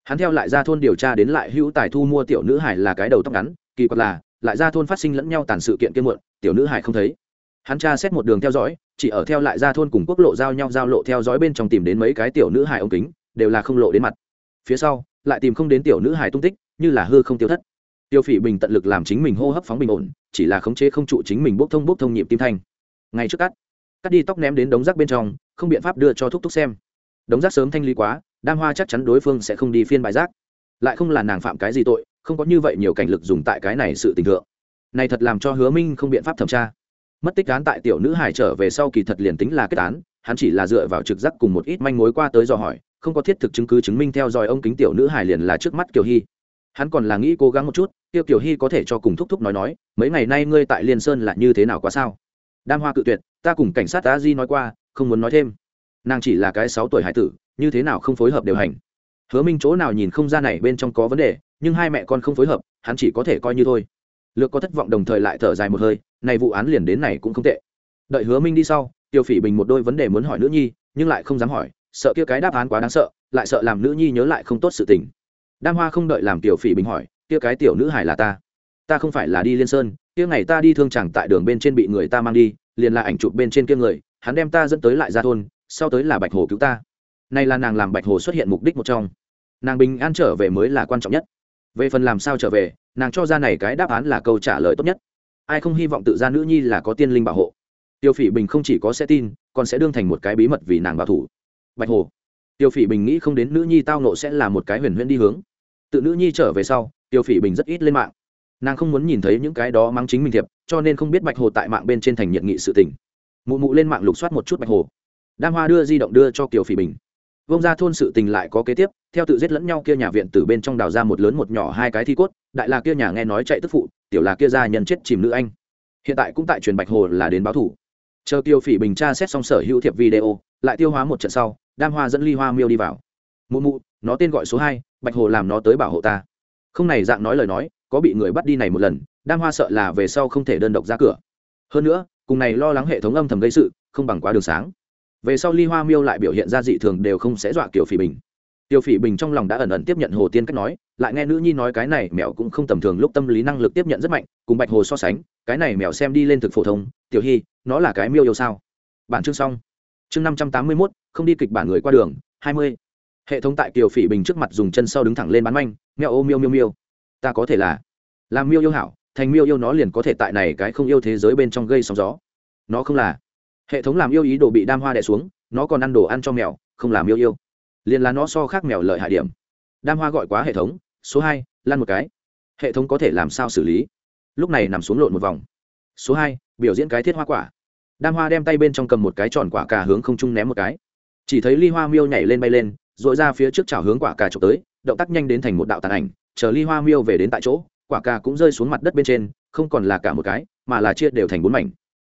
Hắn theo lại ra thôn điều tra đến lại hữu tài thu mua tiểu nữ hải là cái đầu tóc ngắn, kỳ quặc là, lại ra thôn phát sinh lẫn nhau tàn sự kiện kiên muộn, tiểu nữ hải không thấy. Hắn tra xét một đường theo dõi, chỉ ở theo lại ra thôn cùng quốc lộ giao nhau giao lộ theo dõi bên trong tìm đến mấy cái tiểu nữ hải ống kính, đều là không lộ đến mặt. Phía sau, lại tìm không đến tiểu nữ hải tung tích, như là hư không tiêu thất tiêu phỉ bình tận lực làm chính mình hô hấp phóng bình ổn, chỉ là khống chế không trụ chính mình bốc thông bốc thông nhịp tim thanh. Ngay trước cắt cắt đi tóc ném đến đống rác bên trong, không biện pháp đưa cho thúc thúc xem. Đống rác sớm thanh lý quá, đam hoa chắc chắn đối phương sẽ không đi phiên bài rác. Lại không là nàng phạm cái gì tội, không có như vậy nhiều cảnh lực dùng tại cái này sự tình thượng. Này thật làm cho hứa minh không biện pháp thẩm tra. Mất tích án tại tiểu nữ hải trở về sau kỳ thật liền tính là kết án, hắn chỉ là dựa vào trực giác cùng một ít manh mối qua tới dò hỏi, không có thiết thực chứng cứ chứng minh theo dõi ông kính tiểu nữ hải liền là trước mắt kiều hy hắn còn là nghĩ cố gắng một chút, tiêu kiều hy có thể cho cùng thúc thúc nói nói, mấy ngày nay ngươi tại liên sơn là như thế nào quá sao? Đam hoa cự tuyệt, ta cùng cảnh sát a di nói qua, không muốn nói thêm. Nàng chỉ là cái sáu tuổi hải tử, như thế nào không phối hợp điều hành? Hứa minh chỗ nào nhìn không ra này bên trong có vấn đề, nhưng hai mẹ con không phối hợp, hắn chỉ có thể coi như thôi. Lược có thất vọng đồng thời lại thở dài một hơi, này vụ án liền đến này cũng không tệ. Đợi hứa minh đi sau, tiêu phỉ bình một đôi vấn đề muốn hỏi nữ nhi, nhưng lại không dám hỏi, sợ kia cái đáp án quá đáng sợ, lại sợ làm nữ nhi nhớ lại không tốt sự tình đam hoa không đợi làm tiểu phỉ bình hỏi, kia cái tiểu nữ hải là ta? Ta không phải là đi liên sơn, kia ngày ta đi thương chẳng tại đường bên trên bị người ta mang đi, liền là ảnh chụp bên trên kia người, hắn đem ta dẫn tới lại ra thôn, sau tới là bạch hồ cứu ta. Này là nàng làm bạch hồ xuất hiện mục đích một trong. Nàng bình an trở về mới là quan trọng nhất. Về phần làm sao trở về, nàng cho ra này cái đáp án là câu trả lời tốt nhất. Ai không hy vọng tự ra nữ nhi là có tiên linh bảo hộ. Tiêu phỉ bình không chỉ có sẽ tin, còn sẽ đương thành một cái bí mật vì nàng bảo thủ. Bạch hồ. Tiêu phỉ bình nghĩ không đến nữ nhi tao nộ sẽ là một cái huyền huyền đi hướng tự nữ nhi trở về sau, tiêu phỉ bình rất ít lên mạng. Nàng không muốn nhìn thấy những cái đó mang chính mình thiệp, cho nên không biết bạch hồ tại mạng bên trên thành nhiệt nghị sự tình. Mụ mụ lên mạng lục soát một chút bạch hồ. Đam hoa đưa di động đưa cho kiều phỉ bình. Vông ra thôn sự tình lại có kế tiếp, theo tự giết lẫn nhau kia nhà viện từ bên trong đào ra một lớn một nhỏ hai cái thi cốt, đại là kia nhà nghe nói chạy tức phụ, tiểu là kia gia nhân chết chìm nữ anh. Hiện tại cũng tại truyền bạch hồ là đến báo thủ. Chờ tiêu phỉ bình tra xét xong sở hữu thiệp video, lại tiêu hóa một trận sau, đam hoa dẫn ly hoa miêu đi vào. Mụ mụ, nó tên gọi số hai bạch hồ làm nó tới bảo hộ ta. Không này dạng nói lời nói, có bị người bắt đi này một lần, đam hoa sợ là về sau không thể đơn độc ra cửa. Hơn nữa, cùng này lo lắng hệ thống âm thầm gây sự, không bằng quá đường sáng. Về sau ly hoa miêu lại biểu hiện ra dị thường đều không sẽ dọa kiểu phỉ bình. Tiêu phỉ bình trong lòng đã ẩn ẩn tiếp nhận hồ tiên cách nói, lại nghe nữ nhi nói cái này mèo cũng không tầm thường, lúc tâm lý năng lực tiếp nhận rất mạnh, cùng bạch hồ so sánh, cái này mèo xem đi lên thực phổ thông, tiểu hy, nó là cái miêu yêu sao? Bản chương xong. Chương năm trăm tám mươi mốt, không đi kịch bản người qua đường, hai mươi hệ thống tại kiều phỉ bình trước mặt dùng chân sau đứng thẳng lên bán manh mèo ô, miêu miêu miêu. Ta có thể là làm miêu yêu hảo, thành miêu yêu nó liền có thể tại này cái không yêu thế giới bên trong gây sóng gió. Nó không là. Hệ thống làm yêu ý đồ bị đam hoa đẻ xuống, nó còn ăn đồ ăn cho mèo, không làm yêu yêu. Liền là nó so khác mèo lợi hại điểm. Đam hoa gọi quá hệ thống, số hai, lăn một cái. Hệ thống có thể làm sao xử lý? Lúc này nằm xuống lộn một vòng. Số hai, biểu diễn cái thiết hoa quả. Đam hoa đem tay bên trong cầm một cái tròn quả cà hướng không trung ném một cái. Chỉ thấy ly hoa miêu nhảy lên bay lên r ộ i ra phía trước chảo hướng quả cà trộm tới, động tác nhanh đến thành một đạo tàn ảnh, chờ ly hoa miêu về đến tại chỗ, quả cà cũng rơi xuống mặt đất bên trên, không còn là cả một cái, mà là chia đều thành bốn mảnh.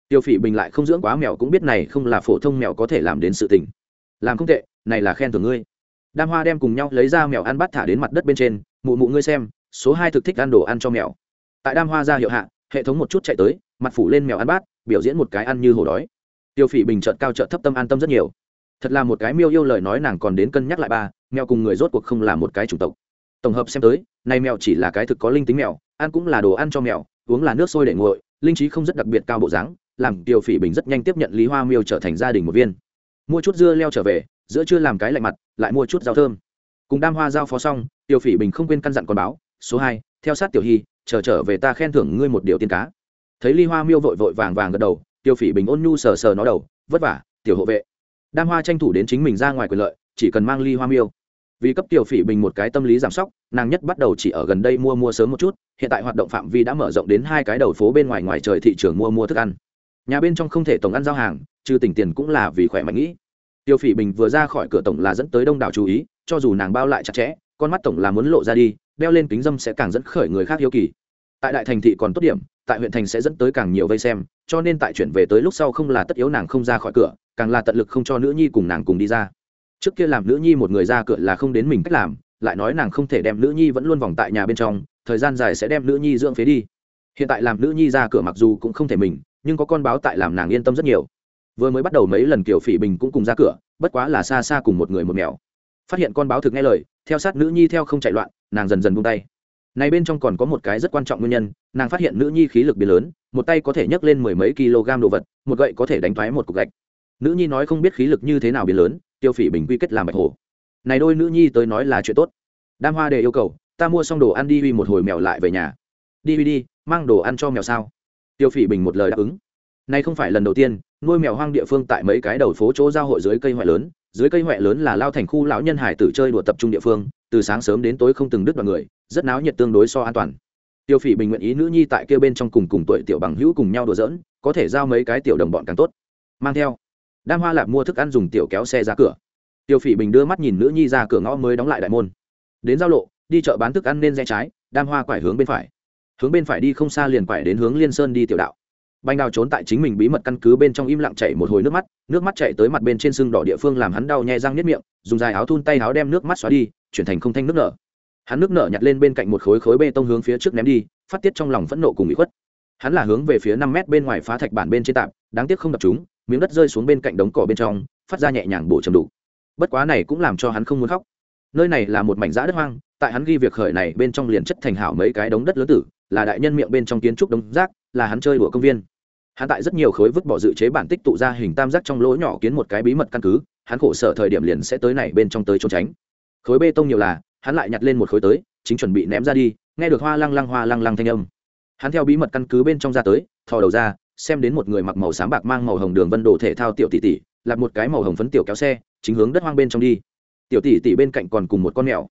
Tiêu phỉ bình lại không dưỡng quá mèo cũng biết này không là phổ thông mèo có thể làm đến sự tình. Làm không tệ, này là khen thưởng ngươi. Đam hoa đem cùng nhau lấy ra mèo ăn bắt thả đến mặt đất bên trên, mụ mụ ngươi xem, số hai thực thích ăn đồ ăn cho mèo. Tại đam hoa ra hiệu hạ, hệ thống một chút chạy tới, mặt phủ lên mèo ăn bát, biểu diễn một cái ăn như hổ đói. Tiêu phỉ bình trợt cao trợt thấp tâm an tâm rất nhiều thật là một cái miêu yêu lời nói nàng còn đến cân nhắc lại ba, mèo cùng người rốt cuộc không là một cái chủng tộc. Tổng hợp xem tới, này mèo chỉ là cái thực có linh tính mèo, ăn cũng là đồ ăn cho mèo, uống là nước sôi để nguội, linh trí không rất đặc biệt cao bộ dáng, làm tiêu phỉ bình rất nhanh tiếp nhận lý hoa miêu trở thành gia đình một viên. Mua chút dưa leo trở về, giữa chưa làm cái lạnh mặt, lại mua chút rau thơm. Cùng đam hoa giao phó xong tiểu phỉ bình không quên căn dặn con báo, số hai, theo sát tiểu hy chờ trở về ta khen thưởng ngươi một điều tiên cá. Thấy ly hoa miêu vội vội vàng vàng gật đầu tiểu phỉ bình ôn nhu sờ sờ nó đầu, vất vả, tiểu hộ vệ đam hoa tranh thủ đến chính mình ra ngoài quyền lợi, chỉ cần mang ly hoa miêu. Vì cấp tiểu phỉ bình một cái tâm lý giảm sóc, nàng nhất bắt đầu chỉ ở gần đây mua mua sớm một chút, hiện tại hoạt động phạm vi đã mở rộng đến hai cái đầu phố bên ngoài ngoài trời thị trường mua mua thức ăn. Nhà bên trong không thể tổng ăn giao hàng, trừ tỉnh tiền cũng là vì khỏe mạnh nghĩ. Tiêu phỉ bình vừa ra khỏi cửa tổng là dẫn tới đông đảo chú ý, cho dù nàng bao lại chặt chẽ, con mắt tổng là muốn lộ ra đi, đeo lên kính dâm sẽ càng dẫn khởi người khác hiếu kỳ tại đại thành thị còn tốt điểm, tại huyện thành sẽ dẫn tới càng nhiều vây xem, cho nên tại chuyển về tới lúc sau không là tất yếu nàng không ra khỏi cửa, càng là tận lực không cho nữ nhi cùng nàng cùng đi ra. Trước kia làm nữ nhi một người ra cửa là không đến mình cách làm, lại nói nàng không thể đem nữ nhi vẫn luôn vòng tại nhà bên trong, thời gian dài sẽ đem nữ nhi dưỡng phế đi. Hiện tại làm nữ nhi ra cửa mặc dù cũng không thể mình, nhưng có con báo tại làm nàng yên tâm rất nhiều. Vừa mới bắt đầu mấy lần kiểu phỉ bình cũng cùng ra cửa, bất quá là xa xa cùng một người một mèo. Phát hiện con báo thực nghe lời, theo sát nữ nhi theo không chạy loạn, nàng dần dần buông tay này bên trong còn có một cái rất quan trọng nguyên nhân, nàng phát hiện nữ nhi khí lực biến lớn, một tay có thể nhấc lên mười mấy kg đồ vật, một gậy có thể đánh thoái một cục gạch. Nữ nhi nói không biết khí lực như thế nào biến lớn, tiêu phỉ bình quy kết làm bạch hồ này đôi nữ nhi tới nói là chuyện tốt. Đam hoa đề yêu cầu, ta mua xong đồ ăn đi uy một hồi mèo lại về nhà. Đi đi đi, mang đồ ăn cho mèo sao? Tiêu phỉ bình một lời đáp ứng. Này không phải lần đầu tiên, nuôi mèo hoang địa phương tại mấy cái đầu phố chỗ giao hội dưới cây hoại lớn. Dưới cây hoại lớn là lao thành khu lão nhân hải tử chơi đùa tập trung địa phương từ sáng sớm đến tối không từng đứt đoàn người, rất náo nhiệt tương đối so an toàn. Tiêu phỉ bình nguyện ý nữ nhi tại kia bên trong cùng cùng tuổi tiểu bằng hữu cùng nhau đùa giỡn, có thể giao mấy cái tiểu đồng bọn càng tốt. Mang theo. Đam hoa lạp mua thức ăn dùng tiểu kéo xe ra cửa. Tiêu phỉ bình đưa mắt nhìn nữ nhi ra cửa ngõ mới đóng lại đại môn. Đến giao lộ, đi chợ bán thức ăn nên rẽ trái, đam hoa quải hướng bên phải. Hướng bên phải đi không xa liền quải đến hướng liên sơn đi tiểu đạo bành đào trốn tại chính mình bí mật căn cứ bên trong im lặng chảy một hồi nước mắt nước mắt chạy tới mặt bên trên sưng đỏ địa phương làm hắn đau nhè răng nếp miệng, dùng dài áo thun tay áo đem nước mắt xóa đi, chuyển thành không thanh nước nở. Hắn nước nở nhặt lên bên cạnh một khối khối bê tông hướng phía trước ném đi, phát tiết trong lòng phẫn nộ cùng bị khuất. Hắn là hướng về phía năm mét bên ngoài phá thạch bản bên trên tạm đáng tiếc không đập chúng, miếng đất rơi xuống bên cạnh đống cỏ bên trong, phát ra nhẹ nhàng bổ trầm đủ bất quá này cũng làm cho hắn không muốn khóc. Nơi này là một mảnh giã đất hoang, tại hắn ghi việc khởi này bên trong liền chất thành hảo mấy cái đống đất lớn tử, là đại nhân miệng bên trong kiến trúc đống rác, là hắn chơi đùa công viên hắn tại rất nhiều khối vứt bỏ dự chế bản tích tụ ra hình tam giác trong lỗ nhỏ kiến một cái bí mật căn cứ, hắn khổ sở thời điểm liền sẽ tới này bên trong tới trốn tránh. Khối bê tông nhiều là, hắn lại nhặt lên một khối tới, chính chuẩn bị ném ra đi, nghe được hoa lăng lăng hoa lăng lăng thanh âm. Hắn theo bí mật căn cứ bên trong ra tới, thò đầu ra, xem đến một người mặc màu sáng bạc mang màu hồng đường vân đồ thể thao tiểu tỷ tỷ lặt một cái màu hồng phấn tiểu kéo xe, chính hướng đất hoang bên trong đi. Tiểu tỷ tỷ bên cạnh còn cùng một con mèo.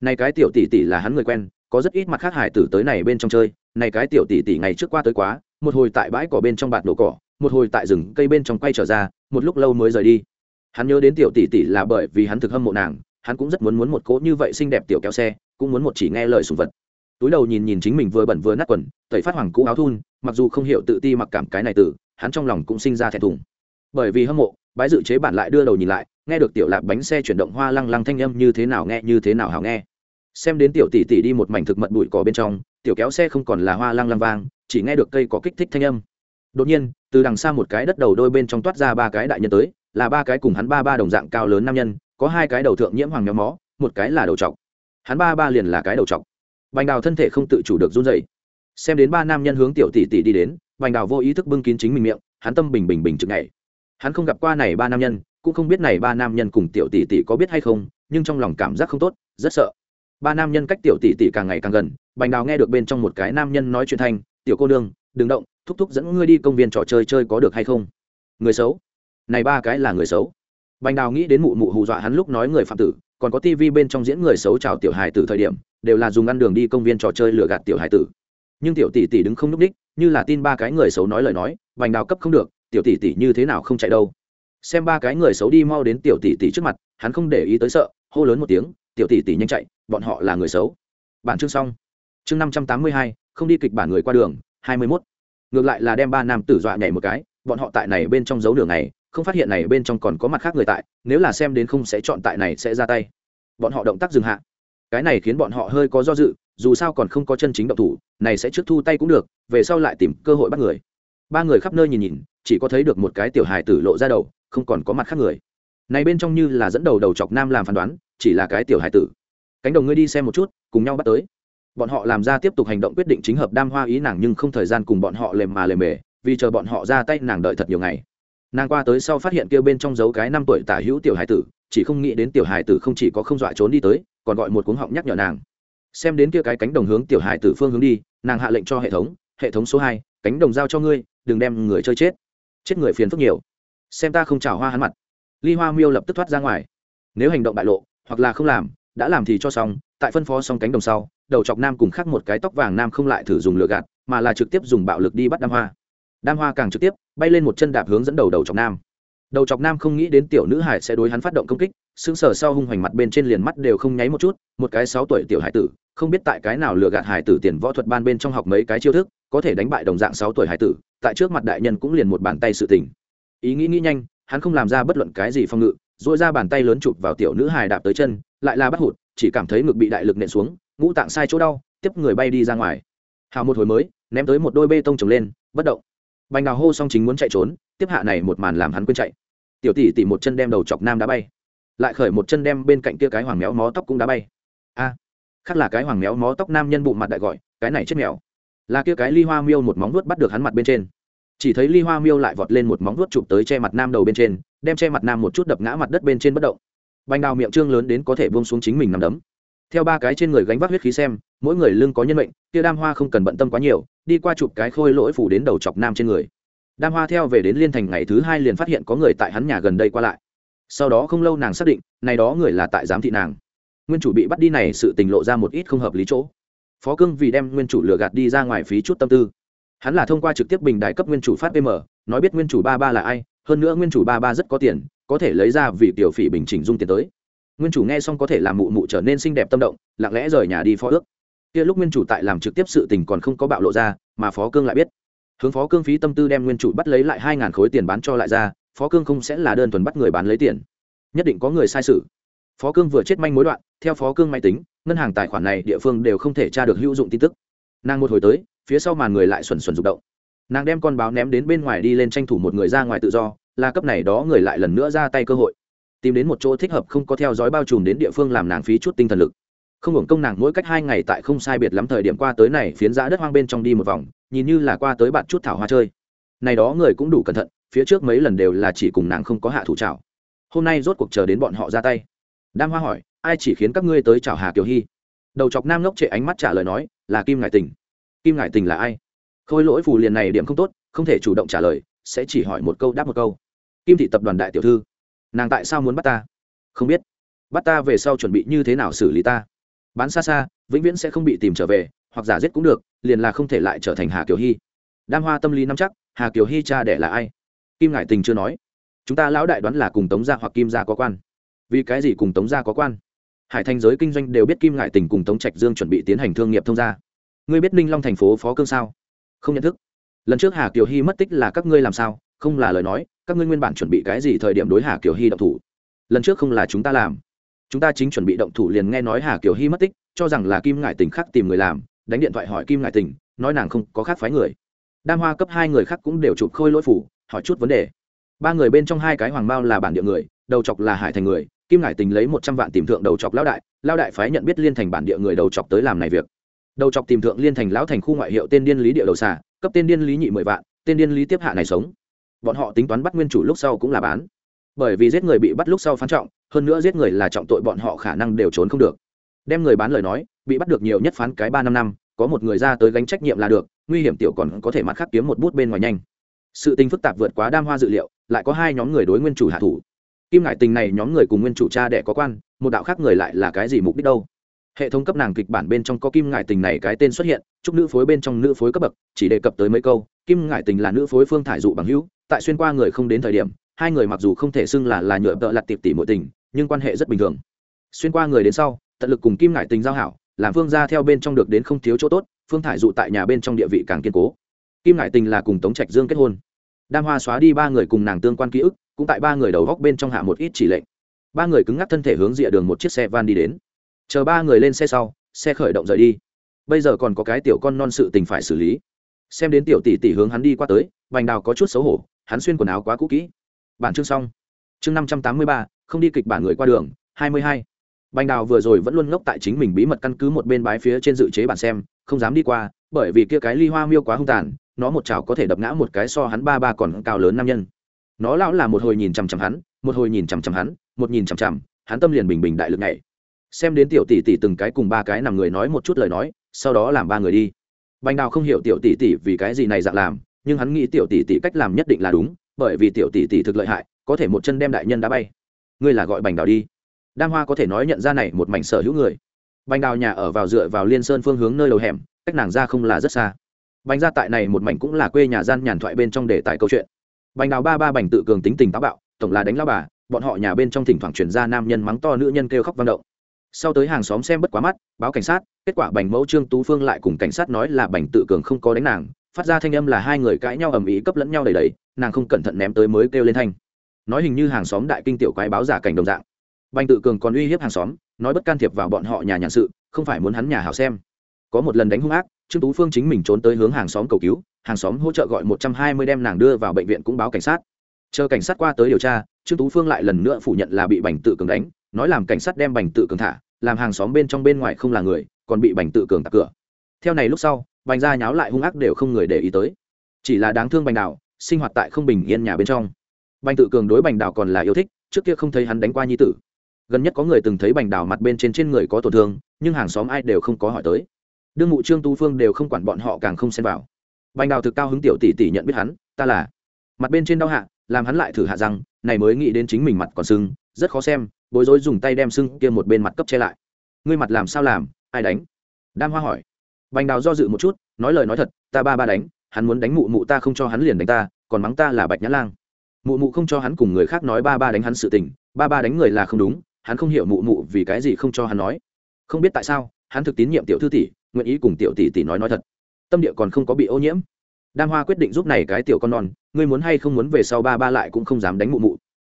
Này cái tiểu tỷ tỷ là hắn người quen, có rất ít mặt khác hải tử tới này bên trong chơi, này cái tiểu tỷ tỷ ngày trước qua tới quá một hồi tại bãi cỏ bên trong bạt đổ cỏ, một hồi tại rừng cây bên trong quay trở ra, một lúc lâu mới rời đi. Hắn nhớ đến tiểu tỷ tỷ là bởi vì hắn thực hâm mộ nàng, hắn cũng rất muốn muốn một cỗ như vậy xinh đẹp tiểu kéo xe, cũng muốn một chỉ nghe lời sùng vật. Túi đầu nhìn nhìn chính mình vừa bẩn vừa nát quần, tẩy phát hoàng cũ áo thun, mặc dù không hiểu tự ti mặc cảm cái này từ, hắn trong lòng cũng sinh ra thẹn thùng. Bởi vì hâm mộ, bái dự chế bản lại đưa đầu nhìn lại, nghe được tiểu lạp bánh xe chuyển động hoa lăng lăng thanh âm như thế nào nghe, như thế nào hào nghe. Xem đến tiểu tỷ tỷ đi một mảnh thực mật bụi cỏ bên trong, tiểu kéo xe không còn là hoa lăng lăng vang chỉ nghe được cây có kích thích thanh âm. Đột nhiên, từ đằng xa một cái đất đầu đôi bên trong toát ra ba cái đại nhân tới, là ba cái cùng hắn ba ba đồng dạng cao lớn nam nhân, có hai cái đầu thượng nhiễm hoàng nhóm mó, một cái là đầu trọc. Hắn ba ba liền là cái đầu trọc. Bành đào thân thể không tự chủ được run dậy xem đến ba nam nhân hướng tiểu tỷ tỷ đi đến, bành đào vô ý thức bưng kín chính mình miệng, hắn tâm bình bình bình chực ngày. Hắn không gặp qua này ba nam nhân, cũng không biết này ba nam nhân cùng tiểu tỷ tỷ có biết hay không, nhưng trong lòng cảm giác không tốt, rất sợ. Ba nam nhân cách tiểu tỷ tỷ càng ngày càng gần, bành đào nghe được bên trong một cái nam nhân nói chuyện thanh tiểu cô nương, đừng động, thúc thúc dẫn ngươi đi công viên trò chơi chơi có được hay không? Người xấu. Này ba cái là người xấu. Bành đào nghĩ đến mụ mụ hù dọa hắn lúc nói người phạm tử, còn có tivi bên trong diễn người xấu chào tiểu hài tử thời điểm, đều là dùng ăn đường đi công viên trò chơi lừa gạt tiểu hài tử. Nhưng tiểu tỷ tỷ đứng không núp đích, như là tin ba cái người xấu nói lời nói, bành đào cấp không được, tiểu tỷ tỷ như thế nào không chạy đâu. Xem ba cái người xấu đi mau đến tiểu tỷ tỷ trước mặt, hắn không để ý tới sợ, hô lớn một tiếng, tiểu tỷ tỷ nhanh chạy, bọn họ là người xấu. Bản chương xong. Chương năm trăm tám mươi hai không đi kịch bản người qua đường, hai mươi mốt. Ngược lại là đem ba nam tử dọa nhảy một cái, bọn họ tại này bên trong dấu đường này không phát hiện này bên trong còn có mặt khác người tại, nếu là xem đến không sẽ chọn tại này sẽ ra tay. Bọn họ động tác dừng hạ. Cái này khiến bọn họ hơi có do dự, dù sao còn không có chân chính động thủ, này sẽ trước thu tay cũng được, về sau lại tìm cơ hội bắt người. Ba người khắp nơi nhìn nhìn, chỉ có thấy được một cái tiểu hài tử lộ ra đầu, không còn có mặt khác người. Này bên trong như là dẫn đầu đầu chọc nam làm phán đoán, chỉ là cái tiểu hài tử. Cánh đồng ngươi đi xem một chút, cùng nhau bắt tới bọn họ làm ra tiếp tục hành động quyết định chính hợp đam hoa ý nàng nhưng không thời gian cùng bọn họ lềm mà lềm mề, vì chờ bọn họ ra tay nàng đợi thật nhiều ngày. Nàng qua tới sau phát hiện kêu bên trong dấu cái năm tuổi tả hữu tiểu hải tử, chỉ không nghĩ đến tiểu hải tử không chỉ có không dọa trốn đi tới, còn gọi một cuống họng nhắc nhở nàng. Xem đến kia cái cánh đồng hướng tiểu hải tử phương hướng đi, nàng hạ lệnh cho hệ thống hệ thống số hai, cánh đồng giao cho ngươi, đừng đem người chơi chết. Chết người phiền phức nhiều. Xem ta không trào hoa hắn mặt. Ly hoa miêu lập tức thoát ra ngoài. Nếu hành động bại lộ, hoặc là không làm đã làm thì cho xong, tại phân phó xong cánh đồng sau, đầu chọc nam cùng khắc một cái tóc vàng nam không lại thử dùng lửa gạt, mà là trực tiếp dùng bạo lực đi bắt đam hoa. Đam hoa càng trực tiếp, bay lên một chân đạp hướng dẫn đầu đầu chọc nam. Đầu chọc nam không nghĩ đến tiểu nữ hải sẽ đối hắn phát động công kích, sững sờ sau hung hoành mặt bên trên liền mắt đều không nháy một chút, một cái sáu tuổi tiểu hải tử, không biết tại cái nào lừa gạt hải tử tiền võ thuật ban bên trong học mấy cái chiêu thức, có thể đánh bại đồng dạng sáu tuổi hải tử, tại trước mặt đại nhân cũng liền một bàn tay sự tình. Ý nghĩ nghĩ nhanh, hắn không làm ra bất luận cái gì phong ngự dội ra bàn tay lớn chụp vào tiểu nữ hải đạp tới chân lại là bắt hụt, chỉ cảm thấy ngực bị đại lực nện xuống, ngũ tạng sai chỗ đau, tiếp người bay đi ra ngoài. Hào một hồi mới, ném tới một đôi bê tông trồng lên, bất động. Bành đào hô xong chính muốn chạy trốn, tiếp hạ này một màn làm hắn quên chạy. Tiểu tỷ tỷ một chân đem đầu chọc nam đá bay. Lại khởi một chân đem bên cạnh kia cái hoàng méo mó tóc cũng đá bay. A, khác là cái hoàng méo mó tóc nam nhân bụng mặt đại gọi, cái này chết mèo. Là kia cái ly hoa miêu một móng vuốt bắt được hắn mặt bên trên. Chỉ thấy ly hoa miêu lại vọt lên một móng vuốt chụp tới che mặt nam đầu bên trên, đem che mặt nam một chút đập ngã mặt đất bên trên bất động bành đào miệng trương lớn đến có thể buông xuống chính mình nằm đấm. Theo ba cái trên người gánh vác huyết khí xem, mỗi người lưng có nhân mệnh, kia đam hoa không cần bận tâm quá nhiều, đi qua chụp cái khôi lỗi phủ đến đầu chọc nam trên người. Đam hoa theo về đến liên thành ngày thứ hai liền phát hiện có người tại hắn nhà gần đây qua lại. Sau đó không lâu nàng xác định, này đó người là tại giám thị nàng. Nguyên chủ bị bắt đi này sự tình lộ ra một ít không hợp lý chỗ. Phó cương vì đem nguyên chủ lừa gạt đi ra ngoài phí chút tâm tư. Hắn là thông qua trực tiếp bình đại cấp nguyên chủ phát pm nói biết nguyên chủ ba ba là ai, hơn nữa nguyên chủ ba ba rất có tiền có thể lấy ra vì tiểu phỉ bình chỉnh dung tiền tới. Nguyên chủ nghe xong có thể làm mụ mụ trở nên xinh đẹp tâm động, lặng lẽ rời nhà đi phó ước. Kia lúc nguyên chủ tại làm trực tiếp sự tình còn không có bạo lộ ra, mà phó cương lại biết. Hướng phó cương phí tâm tư đem nguyên chủ bắt lấy lại hai ngàn khối tiền bán cho lại ra, phó cương không sẽ là đơn thuần bắt người bán lấy tiền. Nhất định có người sai sự. Phó cương vừa chết manh mối đoạn, theo phó cương máy tính, ngân hàng tài khoản này địa phương đều không thể tra được hữu dụng tin tức. Nàng một hồi tới, phía sau màn người lại xuẩn xuẩn rụng động. Nàng đem con báo ném đến bên ngoài đi lên tranh thủ một người ra ngoài tự do là cấp này đó người lại lần nữa ra tay cơ hội. Tìm đến một chỗ thích hợp không có theo dõi bao trùm đến địa phương làm nàng phí chút tinh thần lực. Không hưởng công nàng mỗi cách hai ngày tại không sai biệt lắm thời điểm qua tới này, phiến giã đất hoang bên trong đi một vòng, nhìn như là qua tới bạn chút thảo hoa chơi. Này đó người cũng đủ cẩn thận, phía trước mấy lần đều là chỉ cùng nàng không có hạ thủ trào hôm nay rốt cuộc chờ đến bọn họ ra tay. Đam hoa hỏi, ai chỉ khiến các ngươi tới chào hà kiều hy đầu chọc nam ngốc trệ ánh mắt trả lời nói, là kim ngải tình. Kim ngải tình là ai? Khôi lỗi phù liền này điểm không tốt, không thể chủ động trả lời sẽ chỉ hỏi một câu đáp một câu. Kim thị tập đoàn đại tiểu thư, nàng tại sao muốn bắt ta? Không biết. Bắt ta về sau chuẩn bị như thế nào xử lý ta? Bán xa xa, vĩnh viễn sẽ không bị tìm trở về, hoặc giả giết cũng được, liền là không thể lại trở thành hà kiều hy. Đam hoa tâm lý nắm chắc, hà kiều hy cha đẻ là ai? Kim ngải tình chưa nói. Chúng ta lão đại đoán là cùng tống gia hoặc kim gia có quan. Vì cái gì cùng tống gia có quan? Hải thành giới kinh doanh đều biết kim ngải tình cùng tống trạch dương chuẩn bị tiến hành thương nghiệp thông gia. Ngươi biết ninh long thành phố phó cương sao? Không nhận thức lần trước hà kiều hy mất tích là các ngươi làm sao? Không là lời nói, các ngươi nguyên bản chuẩn bị cái gì thời điểm đối hà kiều hy động thủ? Lần trước không là chúng ta làm. Chúng ta chính chuẩn bị động thủ liền nghe nói hà kiều hy mất tích, cho rằng là kim ngải tình khác tìm người làm, đánh điện thoại hỏi kim ngải tình, nói nàng không có khác phái người. Đam hoa cấp hai người khác cũng đều chụp khôi lỗi phủ, hỏi chút vấn đề. Ba người bên trong hai cái hoàng bao là bản địa người, đầu chọc là hải thành người, kim ngải tình lấy một trăm vạn tìm thượng đầu chọc lão đại lao đại phái nhận biết liên thành bản địa người đầu chọc tới làm này việc. Đầu chọc tìm thượng liên thành lão thành khu ngoại hiệu tên điên lý địa đầu xà cấp tên điên lý nhị mười vạn, tên điên lý tiếp hạ này sống. Bọn họ tính toán bắt nguyên chủ lúc sau cũng là bán. Bởi vì giết người bị bắt lúc sau phán trọng, hơn nữa giết người là trọng tội bọn họ khả năng đều trốn không được. Đem người bán lời nói, bị bắt được nhiều nhất phán cái ba năm năm, có một người ra tới gánh trách nhiệm là được, nguy hiểm tiểu còn có thể mặt khác kiếm một bút bên ngoài nhanh. Sự tình phức tạp vượt quá đam hoa dự liệu, lại có hai nhóm người đối nguyên chủ hạ thủ. Kim ngại tình này nhóm người cùng nguyên chủ cha đẻ có quan, một đạo khác người lại là cái gì mục đích đâu? Hệ thống cấp nàng kịch bản bên trong có kim Ngải tình này cái tên xuất hiện chúc nữ phối bên trong nữ phối cấp bậc, chỉ đề cập tới mấy câu, kim Ngải tình là nữ phối phương thải dụ bằng hữu, tại xuyên qua người không đến thời điểm, hai người mặc dù không thể xưng là là nhựa vợ lặt tiệp tỷ mỗi tình, nhưng quan hệ rất bình thường. Xuyên qua người đến sau, tận lực cùng kim Ngải tình giao hảo, làm phương ra theo bên trong được đến không thiếu chỗ tốt, phương thải dụ tại nhà bên trong địa vị càng kiên cố. Kim Ngải tình là cùng tống trạch dương kết hôn. Đam hoa xóa đi ba người cùng nàng tương quan ký ức, cũng tại ba người đầu góc bên trong hạ một ít chỉ lệnh. Ba người cứng ngắc thân thể hướng rìa đường một chiếc xe van đi đến chờ ba người lên xe sau, xe khởi động rời đi. Bây giờ còn có cái tiểu con non sự tình phải xử lý. Xem đến tiểu tỷ tỷ hướng hắn đi qua tới vành đào có chút xấu hổ, hắn xuyên quần áo quá cũ kỹ. Bản chương xong. Chương năm trăm tám mươi ba, không đi kịch bản người qua đường, hai mươi hai. Bành đào vừa rồi vẫn luôn ngốc tại chính mình bí mật căn cứ một bên bái phía trên dự chế bản xem, không dám đi qua, bởi vì kia cái ly hoa miêu quá hung tàn, nó một chảo có thể đập ngã một cái so hắn ba ba còn cao lớn nam nhân. Nó lão là một hồi nhìn chằm chằm hắn, một hồi nhìn chằm chằm hắn, một nhìn chằm chằm, hắn tâm liền bình bình đại lực này xem đến tiểu tỷ tỷ từng cái cùng ba cái nằm người nói một chút lời nói, sau đó làm ba người đi. Bành đào không hiểu tiểu tỷ tỷ vì cái gì này dạng làm, nhưng hắn nghĩ tiểu tỷ tỷ cách làm nhất định là đúng, bởi vì tiểu tỷ tỷ thực lợi hại, có thể một chân đem đại nhân đá bay. Ngươi là gọi bành đào đi. Đam hoa có thể nói nhận ra này một mảnh sở hữu người. Bành đào nhà ở vào dựa vào liên sơn phương hướng nơi đầu hẻm, cách nàng ra không là rất xa. Bành ra tại này một mảnh cũng là quê nhà gian nhàn thoại bên trong đề tài câu chuyện. Bành đào ba ba bành tự cường tính tình táo bạo, tổng là đánh lao bà, bọn họ nhà bên trong thỉnh thoảng chuyển ra nam nhân mắng to nữ nhân kêu khóc vang động sau tới hàng xóm xem bất quá mắt, báo cảnh sát, kết quả bành mẫu trương tú phương lại cùng cảnh sát nói là bành tự cường không có đánh nàng, phát ra thanh âm là hai người cãi nhau ầm ĩ cấp lẫn nhau đầy đầy, nàng không cẩn thận ném tới mới kêu lên thanh. Nói hình như hàng xóm đại kinh tiểu quái báo giả cảnh đồng dạng. Bành tự cường còn uy hiếp hàng xóm, nói bất can thiệp vào bọn họ nhà nhàn sự, không phải muốn hắn nhà hảo xem. Có một lần đánh hung ác, trương tú phương chính mình trốn tới hướng hàng xóm cầu cứu, hàng xóm hỗ trợ gọi một trăm hai mươi đem nàng đưa vào bệnh viện cũng báo cảnh sát. Chờ cảnh sát qua tới điều tra, trương tú phương lại lần nữa phủ nhận là bị bành tự cường đánh nói làm cảnh sát đem bành tự cường thả, làm hàng xóm bên trong bên ngoài không là người, còn bị bành tự cường tặc cửa. Theo này lúc sau, bành gia nháo lại hung ác đều không người để ý tới. Chỉ là đáng thương bành đào sinh hoạt tại không bình yên nhà bên trong. Bành tự cường đối bành đào còn là yêu thích, trước kia không thấy hắn đánh qua nhi tử. Gần nhất có người từng thấy bành đào mặt bên trên trên người có tổn thương, nhưng hàng xóm ai đều không có hỏi tới. Đương mụ trương tu phương đều không quản bọn họ càng không xen vào. Bành đào thực cao hứng tiểu tỷ tỷ nhận biết hắn, ta là. Mặt bên trên đau hạ, làm hắn lại thử hạ răng, này mới nghĩ đến chính mình mặt còn sưng, rất khó xem bối rối dùng tay đem sưng kia một bên mặt cấp che lại. Ngươi mặt làm sao làm? Ai đánh? Đam hoa hỏi. Bành đào do dự một chút, nói lời nói thật, ta ba ba đánh, hắn muốn đánh mụ mụ ta không cho hắn liền đánh ta, còn mắng ta là bạch nhã lang. Mụ mụ không cho hắn cùng người khác nói ba ba đánh hắn sự tình, ba ba đánh người là không đúng, hắn không hiểu mụ mụ vì cái gì không cho hắn nói. Không biết tại sao, hắn thực tín nhiệm tiểu thư tỷ, nguyện ý cùng tiểu tỷ tỷ nói nói thật. Tâm địa còn không có bị ô nhiễm. Đam hoa quyết định giúp này cái tiểu con non, ngươi muốn hay không muốn về sau ba ba lại cũng không dám đánh mụ mụ.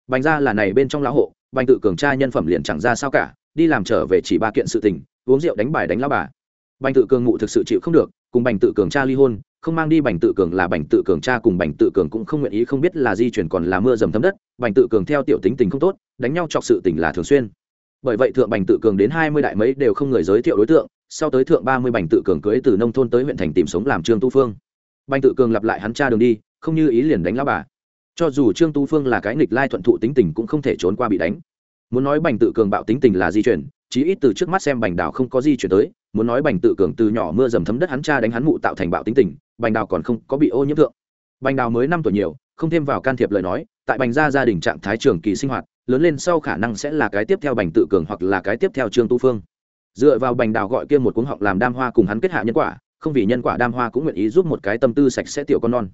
Bành ra là này bên trong lão hộ bành tự cường tra nhân phẩm liền chẳng ra sao cả đi làm trở về chỉ ba kiện sự tình uống rượu đánh bài đánh lao bà bành tự cường ngụ thực sự chịu không được cùng bành tự cường cha ly hôn không mang đi bành tự cường là bành tự cường cha cùng bành tự cường cũng không nguyện ý không biết là di chuyển còn là mưa dầm thấm đất bành tự cường theo tiểu tính tình không tốt đánh nhau chọc sự tình là thường xuyên bởi vậy thượng bành tự cường đến hai mươi đại mấy đều không người giới thiệu đối tượng sau tới thượng ba mươi bành tự cường cưới từ nông thôn tới huyện thành tìm sống làm trương tu phương bành tự cường lặp lại hắn cha đường đi không như ý liền đánh lao bà cho dù trương tu phương là cái nghịch lai thuận thụ tính tình cũng không thể trốn qua bị đánh. Muốn nói bành tự cường bạo tính tình là di chuyển, chí ít từ trước mắt xem bành đào không có di chuyển tới, muốn nói bành tự cường từ nhỏ mưa dầm thấm đất hắn cha đánh hắn mụ tạo thành bạo tính tình, bành đào còn không có bị ô nhiễm thượng. Bành đào mới năm tuổi nhiều, không thêm vào can thiệp lời nói, tại bành gia gia đình trạng thái trường kỳ sinh hoạt, lớn lên sau khả năng sẽ là cái tiếp theo bành tự cường hoặc là cái tiếp theo trương tu phương. Dựa vào bành đào gọi kia một cuống họng làm đam hoa cùng hắn kết hạ nhân quả, không vì nhân quả đam hoa cũng nguyện ý giúp một cái tâm tư sạch sẽ tiểu con non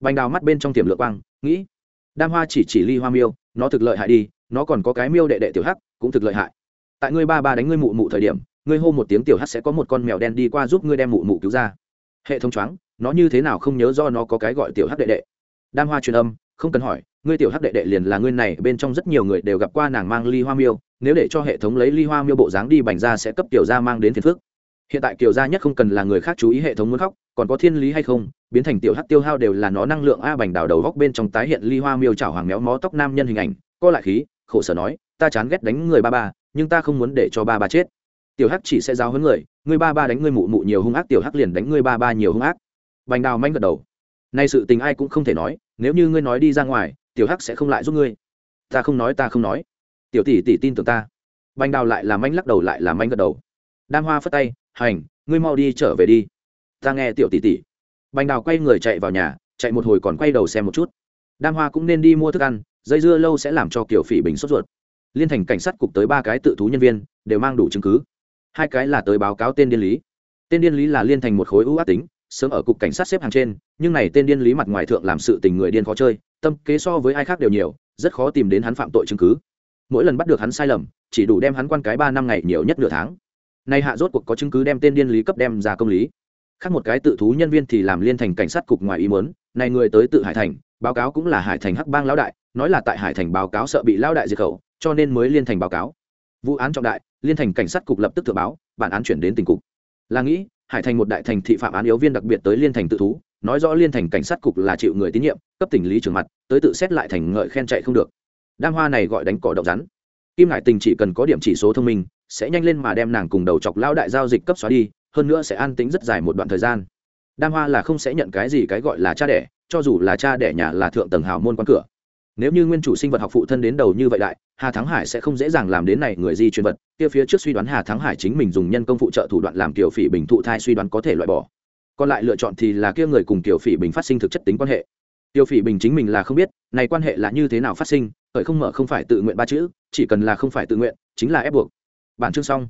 bành đào mắt bên trong tiềm lượng quang, nghĩ, đam hoa chỉ chỉ ly hoa miêu, nó thực lợi hại đi, nó còn có cái miêu đệ đệ tiểu hắc, cũng thực lợi hại. Tại ngươi ba ba đánh ngươi mụ mụ thời điểm, ngươi hô một tiếng tiểu hắc sẽ có một con mèo đen đi qua giúp ngươi đem mụ mụ cứu ra. Hệ thống choáng, nó như thế nào không nhớ do nó có cái gọi tiểu hắc đệ đệ? Đam hoa truyền âm, không cần hỏi, ngươi tiểu hắc đệ đệ liền là ngươi này, bên trong rất nhiều người đều gặp qua nàng mang ly hoa miêu, nếu để cho hệ thống lấy ly hoa miêu bộ dáng đi bành ra sẽ cấp tiểu gia mang đến phiền phước hiện tại kiều gia nhất không cần là người khác chú ý hệ thống muốn khóc, còn có thiên lý hay không biến thành tiểu hắc tiêu hao đều là nó năng lượng a bành đào đầu góc bên trong tái hiện ly hoa miêu chảo hoàng méo mó tóc nam nhân hình ảnh, co lại khí, khổ sở nói, ta chán ghét đánh người ba ba, nhưng ta không muốn để cho ba ba chết. Tiểu hắc chỉ sẽ giáo huấn người người ba ba đánh người mụ mụ nhiều hung ác, tiểu hắc liền đánh người ba ba nhiều hung ác. Bành đào manh gật đầu. Nay sự tình ai cũng không thể nói, nếu như ngươi nói đi ra ngoài, tiểu hắc sẽ không lại giúp ngươi. Ta không nói, ta không nói. Tiểu tỷ tỷ tin tưởng ta. Bành đào lại làm manh lắc đầu lại làm manh gật đầu. Đam hoa phất tay, hành, ngươi mau đi trở về đi. Ta nghe tiểu tỷ tỷ bành đào quay người chạy vào nhà, chạy một hồi còn quay đầu xem một chút. Đam hoa cũng nên đi mua thức ăn, dây dưa lâu sẽ làm cho kiểu phỉ bình sốt ruột. Liên thành cảnh sát cục tới ba cái tự thú nhân viên, đều mang đủ chứng cứ. Hai cái là tới báo cáo tên điên lý. Tên điên lý là liên thành một khối ưu ác tính, sớm ở cục cảnh sát xếp hàng trên, nhưng này tên điên lý mặt ngoài thượng làm sự tình người điên khó chơi, tâm kế so với ai khác đều nhiều, rất khó tìm đến hắn phạm tội chứng cứ. Mỗi lần bắt được hắn sai lầm, chỉ đủ đem hắn quan cái ba năm ngày nhiều nhất nửa tháng. Nay hạ rốt cuộc có chứng cứ đem tên điên lý cấp đem ra công lý khác một cái tự thú nhân viên thì làm liên thành cảnh sát cục ngoài ý muốn, này người tới tự hải thành, báo cáo cũng là hải thành hắc bang lão đại, nói là tại hải thành báo cáo sợ bị lão đại diệt khẩu, cho nên mới liên thành báo cáo. Vụ án trọng đại, liên thành cảnh sát cục lập tức thừa báo, bản án chuyển đến tỉnh cục. Là nghĩ, hải thành một đại thành thị phạm án yếu viên đặc biệt tới liên thành tự thú, nói rõ liên thành cảnh sát cục là chịu người tín nhiệm, cấp tỉnh lý trường mặt, tới tự xét lại thành ngợi khen chạy không được. Đam hoa này gọi đánh cỏ động rắn. Kim ngại tình chỉ cần có điểm chỉ số thông minh, sẽ nhanh lên mà đem nàng cùng đầu chọc lao đại giao dịch cấp xóa đi hơn nữa sẽ an tính rất dài một đoạn thời gian. Đam hoa là không sẽ nhận cái gì cái gọi là cha đẻ, cho dù là cha đẻ nhà là thượng tầng hào môn quan cửa. Nếu như nguyên chủ sinh vật học phụ thân đến đầu như vậy đại, hà thắng hải sẽ không dễ dàng làm đến này người di truyền vật. Kia phía trước suy đoán hà thắng hải chính mình dùng nhân công phụ trợ thủ đoạn làm tiểu phỉ bình thụ thai suy đoán có thể loại bỏ. Còn lại lựa chọn thì là kia người cùng tiểu phỉ bình phát sinh thực chất tính quan hệ. Tiểu phỉ bình chính mình là không biết, này quan hệ là như thế nào phát sinh, khởi không mở không phải tự nguyện ba chữ, chỉ cần là không phải tự nguyện, chính là ép buộc. Bản chương xong.